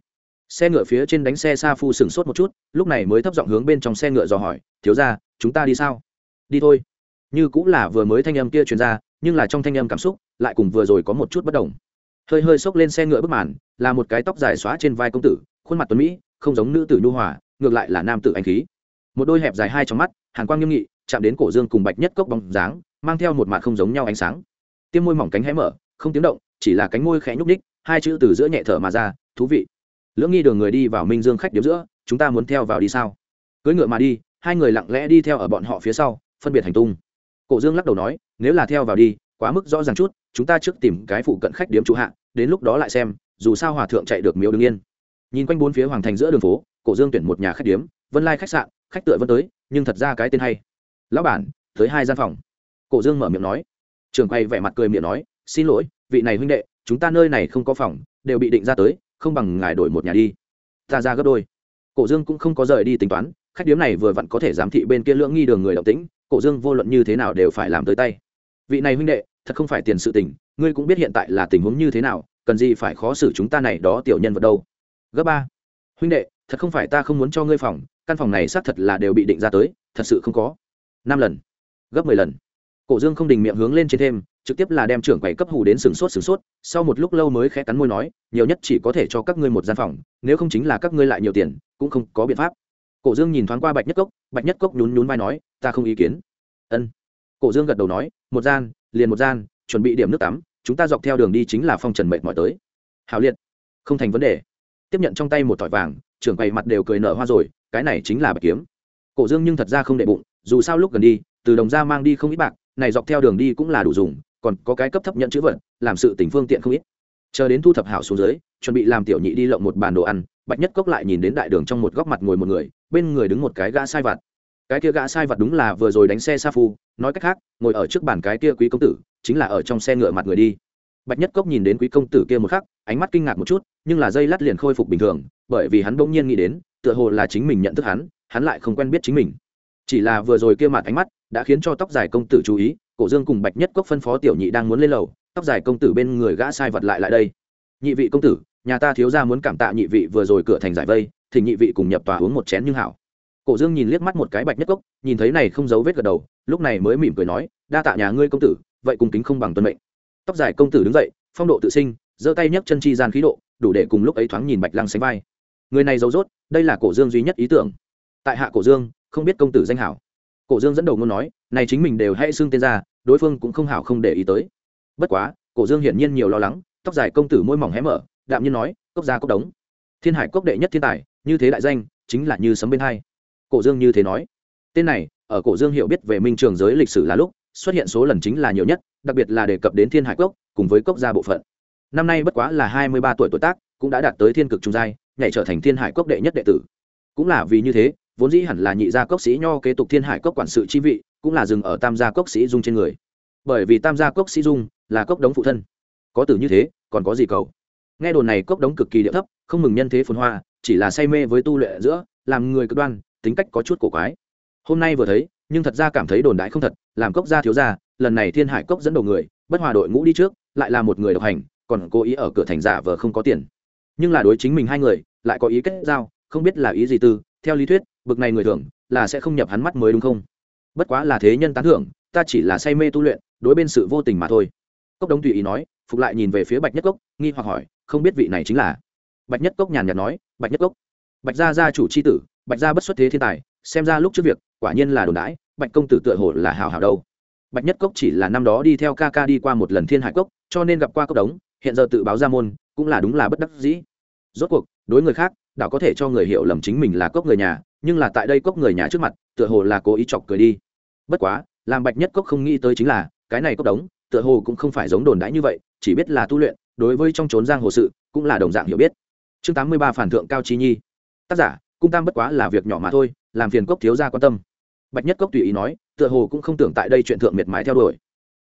Xe ngựa phía trên đánh xe sa phu sừng sốt một chút, lúc này mới thấp giọng hướng bên trong xe ngựa dò hỏi, thiếu ra chúng ta đi sao? Đi thôi. Như cũng là vừa mới thanh âm kia truyền ra, nhưng là trong thanh âm cảm xúc lại cùng vừa rồi có một chút bất đồng. Hơi hơi xốc lên xe ngựa bức màn, là một cái tóc dài xóa trên vai công tử, khuôn mặt tuấn mỹ, không giống nữ tử nhu hòa, ngược lại là nam tử anh khí. Một đôi hẹp dài hai trong mắt, hàn quang nghiêm nghị, chạm đến cổ dương cùng bạch nhất cốc bóng dáng, mang theo một mặt không giống nhau ánh sáng. Tiêm môi mỏng cánh hé mở, không tiếng động, chỉ là cánh môi khẽ nhúc ních hai chữ từ giữa nhẹ thở mà ra, thú vị. Lưỡng nghi đường người đi vào minh dương khách điếm giữa, chúng ta muốn theo vào đi sao? Cưỡi ngựa mà đi, hai người lặng lẽ đi theo ở bọn họ phía sau, phân biệt hành tung. Cổ dương lắc đầu nói, nếu là theo vào đi, quá mức rõ ràng chút, chúng ta trước tìm cái phụ cận khách điếm trụ hạ, đến lúc đó lại xem, dù sao hòa thượng chạy được miếu đương yên. Nhìn quanh bốn phía hoàng thành giữa đường phố, cổ dương tuyển một nhà khách điếm, vân lai khách sạn, khách tựa vẫn tới, nhưng thật ra cái tên hay. Lão bản, tới hai gian phòng. Cổ dương mở miệng nói. Trường quay vẻ mặt cười miệng nói, xin lỗi, vị này huynh đệ chúng ta nơi này không có phòng, đều bị định ra tới, không bằng ngài đổi một nhà đi. Ta ra gấp đôi. Cổ dương cũng không có rời đi tính toán, khách điếm này vừa vặn có thể giám thị bên kia lưỡng nghi đường người động tĩnh, cổ dương vô luận như thế nào đều phải làm tới tay. Vị này huynh đệ, thật không phải tiền sự tình, ngươi cũng biết hiện tại là tình huống như thế nào, cần gì phải khó xử chúng ta này đó tiểu nhân vật đâu. Gấp ba. Huynh đệ, thật không phải ta không muốn cho ngươi phòng, căn phòng này xác thật là đều bị định ra tới, thật sự không có. Năm lần. Gấp mười lần. Cổ dương không đình miệng hướng lên trên thêm trực tiếp là đem trưởng quầy cấp hù đến sừng sốt sừng sốt, sau một lúc lâu mới khẽ cắn môi nói, nhiều nhất chỉ có thể cho các ngươi một gian phòng, nếu không chính là các ngươi lại nhiều tiền, cũng không có biện pháp. Cổ dương nhìn thoáng qua bạch nhất cốc, bạch nhất cốc nhún nhún vai nói, ta không ý kiến. Ân. Cổ dương gật đầu nói, một gian, liền một gian, chuẩn bị điểm nước tắm, chúng ta dọc theo đường đi chính là phong trần mệt mỏi tới. Hào liệt. Không thành vấn đề. Tiếp nhận trong tay một thỏi vàng, trưởng quầy mặt đều cười nở hoa rồi, cái này chính là bạch kiếm. Cổ dương nhưng thật ra không đệ bụng, dù sao lúc gần đi, từ đồng ra mang đi không ít bạc, này dọc theo đường đi cũng là đủ dùng còn có cái cấp thấp nhận chữ vật, làm sự tình phương tiện không ít. Chờ đến thu thập hảo xuống dưới, chuẩn bị làm tiểu nhị đi lộng một bàn đồ ăn, bạch nhất cốc lại nhìn đến đại đường trong một góc mặt ngồi một người, bên người đứng một cái gã sai vặt. Cái kia gã sai vặt đúng là vừa rồi đánh xe sa phu, nói cách khác, ngồi ở trước bàn cái kia quý công tử, chính là ở trong xe ngựa mặt người đi. Bạch nhất cốc nhìn đến quý công tử kia một khắc, ánh mắt kinh ngạc một chút, nhưng là dây lát liền khôi phục bình thường, bởi vì hắn bỗng nhiên nghĩ đến, tựa hồ là chính mình nhận thức hắn hắn lại không quen biết chính mình. Chỉ là vừa rồi kia mặt ánh mắt, đã khiến cho tóc dài công tử chú ý cổ dương cùng bạch nhất cốc phân phó tiểu nhị đang muốn lên lầu, tóc dài công tử bên người gã sai vật lại lại đây. Nhị vị công tử, nhà ta thiếu ra muốn cảm tạ nhị vị vừa rồi cửa thành giải vây thì nhị vị cùng nhập tòa uống một chén nhưng hảo. Cổ dương nhìn liếc mắt một cái bạch nhất cốc, nhìn thấy này không giấu vết gật đầu, lúc này mới mỉm cười nói, đa tạ nhà ngươi công tử, vậy cùng kính không bằng tuân mệnh. Tóc dài công tử đứng dậy, phong độ tự sinh, giơ tay nhấc chân chi gian khí độ, đủ để cùng lúc ấy thoáng nhìn bạch lăng sánh vai. Người này giấu rốt, đây là cổ dương duy nhất ý tưởng. Tại hạ cổ dương, không biết công tử danh hảo cổ dương dẫn đầu ngôn nói, này chính mình đều hay xưng tên ra, đối phương cũng không hảo không để ý tới. Bất quá, cổ dương hiển nhiên nhiều lo lắng, tóc dài công tử môi mỏng hé mở, đạm nhiên nói, cốc gia cốc đống. Thiên hải cốc đệ nhất thiên tài, như thế đại danh, chính là như sấm bên hai. Cổ dương như thế nói. Tên này, ở cổ dương hiểu biết về minh trường giới lịch sử là lúc, xuất hiện số lần chính là nhiều nhất, đặc biệt là đề cập đến thiên hải cốc, cùng với cốc gia bộ phận. Năm nay bất quá là hai mươi ba tuổi tuổi tác, cũng đã đạt tới thiên cực trung giai, nhảy trở thành thiên hải cốc đệ nhất đệ tử. Cũng là vì như thế vốn dĩ hẳn là nhị gia cốc sĩ nho kế tục thiên hải cốc quản sự chi vị, cũng là dừng ở tam gia cốc sĩ dung trên người. Bởi vì tam gia cốc sĩ dung là cốc đống phụ thân. Có tử như thế, còn có gì cầu? Nghe đồn này cốc đống cực kỳ địa thấp, không mừng nhân thế phồn hoa, chỉ là say mê với tu luyện giữa, làm người cực đoan, tính cách có chút cổ quái. Hôm nay vừa thấy, nhưng thật ra cảm thấy đồn đại không thật, làm cốc gia thiếu gia, lần này thiên hải cốc dẫn đầu người, bất hòa đội ngũ đi trước, lại là một người độc hành, còn cố ý ở cửa thành giả vờ không có tiền. Nhưng là đối chính mình hai người, lại có ý kết giao, không biết là ý gì tư theo lý thuyết, bực này người thường là sẽ không nhập hắn mắt mới đúng không? Bất quá là thế nhân tán thưởng, ta chỉ là say mê tu luyện, đối bên sự vô tình mà thôi. Cốc đông tùy ý nói, phục lại nhìn về phía bạch nhất cốc, nghi hoặc hỏi, không biết vị này chính là? Bạch nhất cốc nhàn nhạt nói, bạch nhất cốc. Bạch gia gia chủ c h i tử, bạch gia bất xuất thế thiên tài, xem ra lúc trước việc, quả nhiên là đồn đãi, bạch công tử tựa hồ là hào hào đâu. Bạch nhất cốc chỉ là năm đó đi theo ca ca đi qua một lần thiên hải cốc, cho nên gặp qua cốc đống, hiện giờ tự báo ra môn, cũng là đúng là bất đắc dĩ. Rốt cuộc, đối người khác đảo có thể cho người hiểu lầm chính mình là cốc người nhà, nhưng là tại đây cốc người nhà trước mặt, tựa hồ là cố ý chọc cười đi. Bất quá, làm bạch nhất cốc không nghĩ tới chính là, cái này cốc đống, tựa hồ cũng không phải giống đồn đãi như vậy, chỉ biết là tu luyện, đối với trong trốn giang hồ sự, cũng là đồng dạng hiểu biết. Chương tám mươi ba phản thượng cao chi nhi. Tác giả, cung tam bất quá là việc nhỏ mà thôi, làm phiền cốc thiếu gia quan tâm. Bạch nhất cốc tùy ý nói, tựa hồ cũng không tưởng tại đây chuyện thượng miệt mài theo đuổi.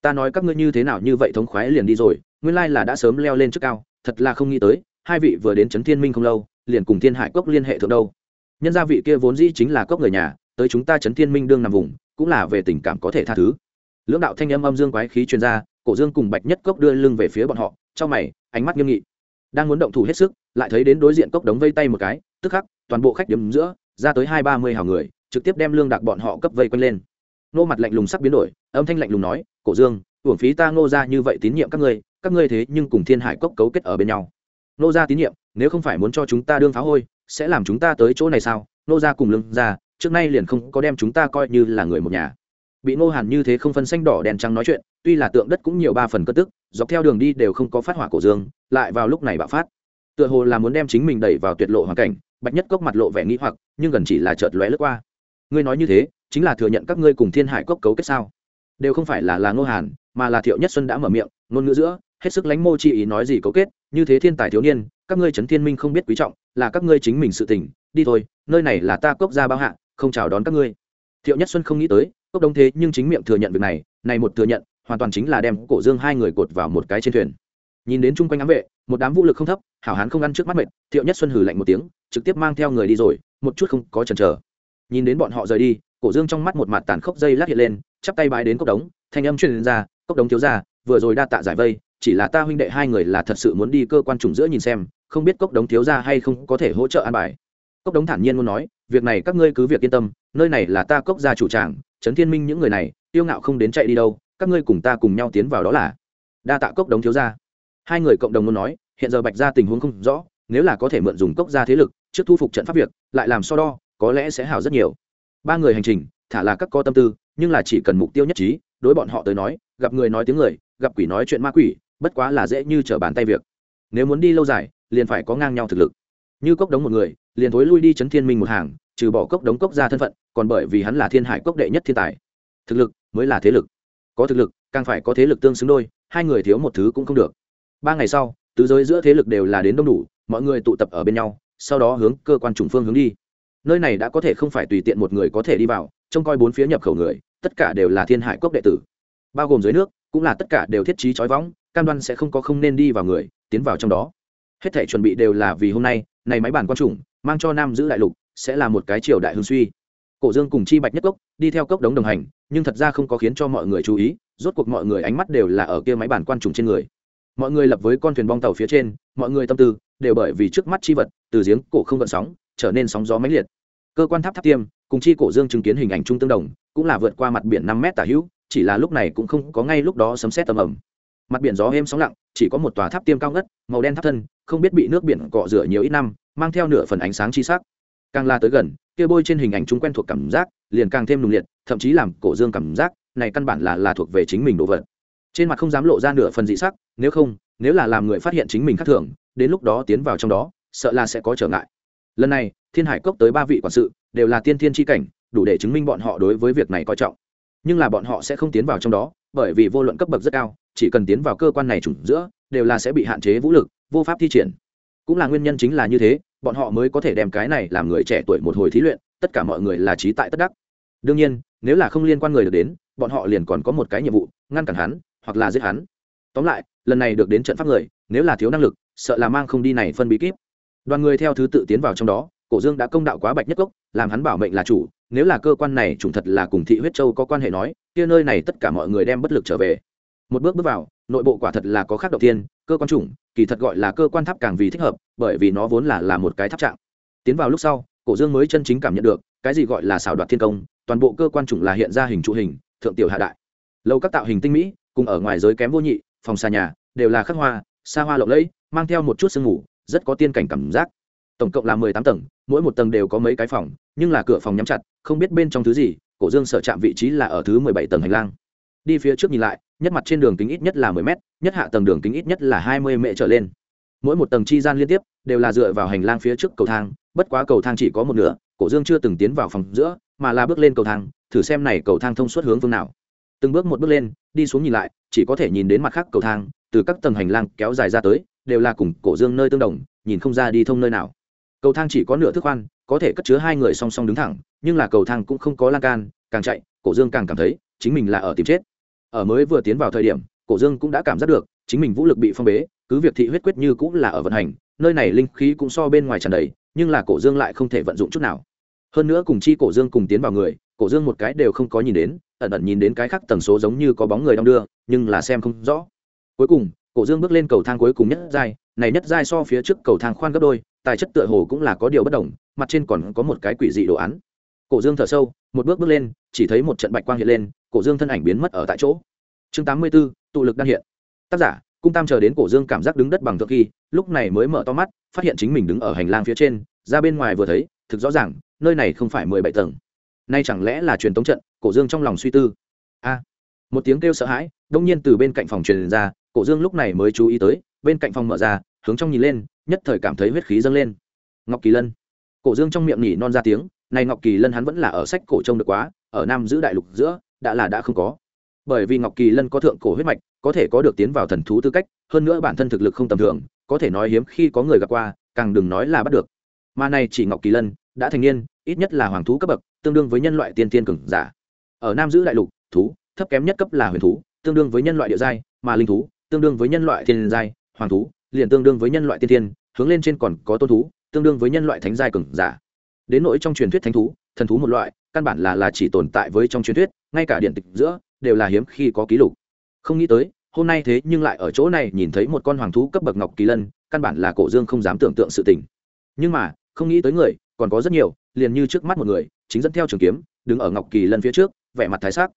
Ta nói các ngươi như thế nào như vậy thống khoái liền đi rồi, nguyên lai là đã sớm leo lên trước cao, thật là không nghĩ tới, hai vị vừa đến trấn thiên minh không lâu liền cùng thiên hải cốc liên hệ thượng đâu. Nhân gia vị kia vốn dĩ chính là cốc người nhà, tới chúng ta trấn thiên minh đương nằm vùng, cũng là về tình cảm có thể tha thứ. Lưỡng đạo thanh âm âm dương quái khí truyền ra, cổ dương cùng bạch nhất cốc đưa lưng về phía bọn họ trong mày, ánh mắt nghiêm nghị. Đang muốn động thủ hết sức, lại thấy đến đối diện cốc đống vây tay một cái, tức khắc, toàn bộ khách điểm giữa, ra tới hai ba mươi hào người, trực tiếp đem lương đạc bọn họ cấp vây quanh lên. Nô mặt lạnh lùng sắc biến đổi, âm thanh lạnh lùng nói, cổ dương, uổng phí ta ngô ra như vậy tín nhiệm các ngươi các ngươi thế nhưng cùng thiên hải cốc cấu kết ở bên nhau. Nô ra tín nhiệm nếu không phải muốn cho chúng ta đương phá hôi, sẽ làm chúng ta tới chỗ này sao? Nô ra cùng lương ra trước nay liền không có đem chúng ta coi như là người một nhà. Bị nô hàn như thế không phân xanh đỏ đèn trắng nói chuyện, tuy là tượng đất cũng nhiều ba phần cất tức, dọc theo đường đi đều không có phát hỏa cổ dương, lại vào lúc này bạo phát. Tựa hồ là muốn đem chính mình đẩy vào tuyệt lộ hoàn cảnh, bạch nhất cốc mặt lộ vẻ nghĩ hoặc, nhưng gần chỉ là chợt lóe lướt qua. Ngươi nói như thế, chính là thừa nhận các ngươi cùng thiên hải cốc cấu kết sao? Đều không phải là là ngô hàn, mà là thiệu nhất xuân đã mở miệng, ngôn ngữ giữa, hết sức lánh mô chi ý nói gì cấu kết, như thế thiên tài thiếu niên các ngươi trấn thiên minh không biết quý trọng, là các ngươi chính mình sự tình, đi thôi, nơi này là ta cốc gia bao hạ, không chào đón các ngươi. Thiệu nhất xuân không nghĩ tới, cốc đông thế nhưng chính miệng thừa nhận việc này này một thừa nhận, hoàn toàn chính là đem cổ dương hai người cột vào một cái trên thuyền. Nhìn đến chung quanh ám vệ, một đám vũ lực không thấp, hảo hán không ăn trước mắt mệt, thiệu nhất xuân hừ lạnh một tiếng, trực tiếp mang theo người đi rồi, một chút không có chần chờ. Nhìn đến bọn họ rời đi, cổ dương trong mắt một mặt tàn khốc dây lát hiện lên, chắp tay bái đến cốc đống, thanh âm truyền ra, cốc đống thiếu ra vừa rồi đa tạ giải vây chỉ là ta huynh đệ hai người là thật sự muốn đi cơ quan trùng giữa nhìn xem, không biết cốc đống thiếu ra hay không có thể hỗ trợ an bài. Cốc đống thản nhiên muốn nói, việc này các ngươi cứ việc yên tâm, nơi này là ta cốc gia chủ tràng, trấn thiên minh những người này, tiêu ngạo không đến chạy đi đâu, các ngươi cùng ta cùng nhau tiến vào đó là. Đa tạ cốc đống thiếu ra hai người cộng đồng muốn nói, hiện giờ bạch ra tình huống không rõ, nếu là có thể mượn dùng cốc gia thế lực, trước thu phục trận pháp việc, lại làm so đo, có lẽ sẽ hào rất nhiều. Ba người hành trình, thả là các co tâm tư, nhưng là chỉ cần mục tiêu nhất trí, đối bọn họ tới nói, gặp người nói tiếng người, gặp quỷ nói chuyện ma quỷ bất quá là dễ như trở bàn tay việc. Nếu muốn đi lâu dài, liền phải có ngang nhau thực lực. Như cốc đống một người, liền thối lui đi chấn thiên minh một hàng, trừ bỏ cốc đống cốc ra thân phận, còn bởi vì hắn là thiên hải cốc đệ nhất thiên tài. Thực lực mới là thế lực. Có thực lực, càng phải có thế lực tương xứng đôi, hai người thiếu một thứ cũng không được. Ba ngày sau, tứ giới giữa thế lực đều là đến đông đủ, mọi người tụ tập ở bên nhau, sau đó hướng cơ quan trùng phương hướng đi. Nơi này đã có thể không phải tùy tiện một người có thể đi vào, trông coi bốn phía nhập khẩu người, tất cả đều là thiên hải cốc đệ tử. Bao gồm dưới nước, cũng là tất cả đều thiết trí trói võng cam đoan sẽ không có không nên đi vào người, tiến vào trong đó. Hết thể chuẩn bị đều là vì hôm nay, này máy bản quan trùng, mang cho nam giữ đại lục, sẽ là một cái triều đại hương suy. Cổ dương cùng chi bạch nhất cốc, đi theo cốc đống đồng hành, nhưng thật ra không có khiến cho mọi người chú ý, rốt cuộc mọi người ánh mắt đều là ở kia máy bản quan trùng trên người. Mọi người lập với con thuyền bong tàu phía trên, mọi người tâm tư đều bởi vì trước mắt chi vật, từ giếng cổ không gợn sóng, trở nên sóng gió mãnh liệt. Cơ quan tháp tháp tiêm, cùng chi cổ dương chứng kiến hình ảnh trung tương đồng, cũng là vượt qua mặt biển năm mét tả hữu, chỉ là lúc này cũng không có ngay lúc đó sấm xét tầm ẩm mặt biển gió êm sóng lặng, chỉ có một tòa tháp tiêm cao ngất, màu đen tháp thân, không biết bị nước biển cọ rửa nhiều ít năm, mang theo nửa phần ánh sáng chi sắc. Càng la tới gần, kia bôi trên hình ảnh chúng quen thuộc cảm giác, liền càng thêm nùng liệt, thậm chí làm cổ dương cảm giác, này căn bản là là thuộc về chính mình đồ vật. Trên mặt không dám lộ ra nửa phần dị sắc, nếu không, nếu là làm người phát hiện chính mình khác thường, đến lúc đó tiến vào trong đó, sợ là sẽ có trở ngại. Lần này, thiên hải cốc tới ba vị quản sự, đều là tiên thiên tri cảnh, đủ để chứng minh bọn họ đối với việc này coi trọng. Nhưng là bọn họ sẽ không tiến vào trong đó bởi vì vô luận cấp bậc rất cao, chỉ cần tiến vào cơ quan này chủng giữa, đều là sẽ bị hạn chế vũ lực, vô pháp thi triển. Cũng là nguyên nhân chính là như thế, bọn họ mới có thể đem cái này làm người trẻ tuổi một hồi thí luyện, tất cả mọi người là trí tại tất đắc. Đương nhiên, nếu là không liên quan người được đến, bọn họ liền còn có một cái nhiệm vụ, ngăn cản hắn, hoặc là giết hắn. Tóm lại, lần này được đến trận pháp người, nếu là thiếu năng lực, sợ là mang không đi này phân bí kíp. Đoàn người theo thứ tự tiến vào trong đó, cổ dương đã công đạo quá bạch nhất cốc, làm hắn bảo mệnh là chủ, nếu là cơ quan này chủng thật là cùng thị huyết châu có quan hệ nói kia nơi này tất cả mọi người đem bất lực trở về. Một bước bước vào, nội bộ quả thật là có khác đầu tiên cơ quan chủng, kỳ thật gọi là cơ quan tháp càng vì thích hợp, bởi vì nó vốn là là một cái tháp trạng. Tiến vào lúc sau, cổ dương mới chân chính cảm nhận được, cái gì gọi là xảo đoạt thiên công, toàn bộ cơ quan chủng là hiện ra hình trụ hình, thượng tiểu hạ đại. Lâu các tạo hình tinh mỹ, cùng ở ngoài giới kém vô nhị, phòng xa nhà, đều là khắc hoa, xa hoa lộng lẫy, mang theo một chút sương ngủ rất có tiên cảnh cảm giác. Tổng cộng là mười tám tầng, mỗi một tầng đều có mấy cái phòng, nhưng là cửa phòng nhắm chặt, không biết bên trong thứ gì cổ dương sở chạm vị trí là ở thứ mười bảy tầng hành lang. Đi phía trước nhìn lại, nhất mặt trên đường kính ít nhất là mười m nhất hạ tầng đường kính ít nhất là hai mươi mệ trở lên. Mỗi một tầng chi gian liên tiếp, đều là dựa vào hành lang phía trước cầu thang, bất quá cầu thang chỉ có một nửa, cổ dương chưa từng tiến vào phòng giữa, mà là bước lên cầu thang, thử xem này cầu thang thông suốt hướng phương nào. Từng bước một bước lên, đi xuống nhìn lại, chỉ có thể nhìn đến mặt khác cầu thang, từ các tầng hành lang kéo dài ra tới, đều là cùng cổ dương nơi tương đồng, nhìn không ra đi thông nơi nào. Cầu thang chỉ có nửa thước khoan có thể cất chứa hai người song song đứng thẳng, nhưng là cầu thang cũng không có lan can, càng chạy, cổ dương càng cảm thấy chính mình là ở tìm chết. Ở mới vừa tiến vào thời điểm, cổ dương cũng đã cảm giác được chính mình vũ lực bị phong bế, cứ việc thị huyết quyết như cũng là ở vận hành, nơi này linh khí cũng so bên ngoài tràn đầy, nhưng là cổ dương lại không thể vận dụng chút nào. Hơn nữa cùng chi cổ dương cùng tiến vào người, cổ dương một cái đều không có nhìn đến, ẩn ẩn nhìn đến cái khác tần số giống như có bóng người đong đưa, nhưng là xem không rõ. Cuối cùng cổ dương bước lên cầu thang cuối cùng nhất giai, này nhất giai so phía trước cầu thang khoan gấp đôi, tài chất tựa hồ cũng là có điều bất đồng, mặt trên còn có một cái quỷ dị đồ án. Cổ dương thở sâu, một bước bước lên, chỉ thấy một trận bạch quang hiện lên, cổ dương thân ảnh biến mất ở tại chỗ. Chương tám mươi b ố tụ lực đang hiện. Tác giả, cung tam chờ đến cổ dương cảm giác đứng đất bằng thượng kỳ lúc này mới mở to mắt, phát hiện chính mình đứng ở hành lang phía trên, ra bên ngoài vừa thấy, thực rõ ràng, nơi này không phải mười bảy tầng. Nay chẳng lẽ là truyền tống trận, cổ dương trong lòng suy tư. A, một tiếng kêu sợ hãi, đông nhiên từ bên cạnh phòng truyền ra cổ dương lúc này mới chú ý tới, bên cạnh phòng mở ra, hướng trong nhìn lên, nhất thời cảm thấy huyết khí dâng lên. Ngọc kỳ lân. Cổ dương trong miệng nhỉ non ra tiếng, này ngọc kỳ lân hắn vẫn là ở sách cổ trông được quá, ở nam giữ đại lục giữa, đã là đã không có. Bởi vì ngọc kỳ lân có thượng cổ huyết mạch, có thể có được tiến vào thần thú tư cách, hơn nữa bản thân thực lực không tầm thường, có thể nói hiếm khi có người gặp qua, càng đừng nói là bắt được. Mà này chỉ ngọc kỳ lân, đã thành niên, ít nhất là hoàng thú cấp bậc, tương đương với nhân loại tiên tiên cường giả. Ở nam giữ đại lục, thú, thấp kém nhất cấp là huyền thú, tương đương với nhân loại địa giai, mà linh thú tương đương với nhân loại thiên giai, hoàng thú, liền tương đương với nhân loại tiên thiên, hướng lên trên còn có tôn thú, tương đương với nhân loại thánh giai cường giả. Đến nỗi trong truyền thuyết thánh thú, thần thú một loại, căn bản là là chỉ tồn tại với trong truyền thuyết, ngay cả điện tịch giữa, đều là hiếm khi có ký lục. Không nghĩ tới, hôm nay thế nhưng lại ở chỗ này nhìn thấy một con hoàng thú cấp bậc ngọc kỳ lân, căn bản là cổ dương không dám tưởng tượng sự tình. Nhưng mà, không nghĩ tới người, còn có rất nhiều, liền như trước mắt một người, chính dẫn theo trường kiếm, đứng ở ngọc kỳ lân phía trước, vẻ mặt thái sắc.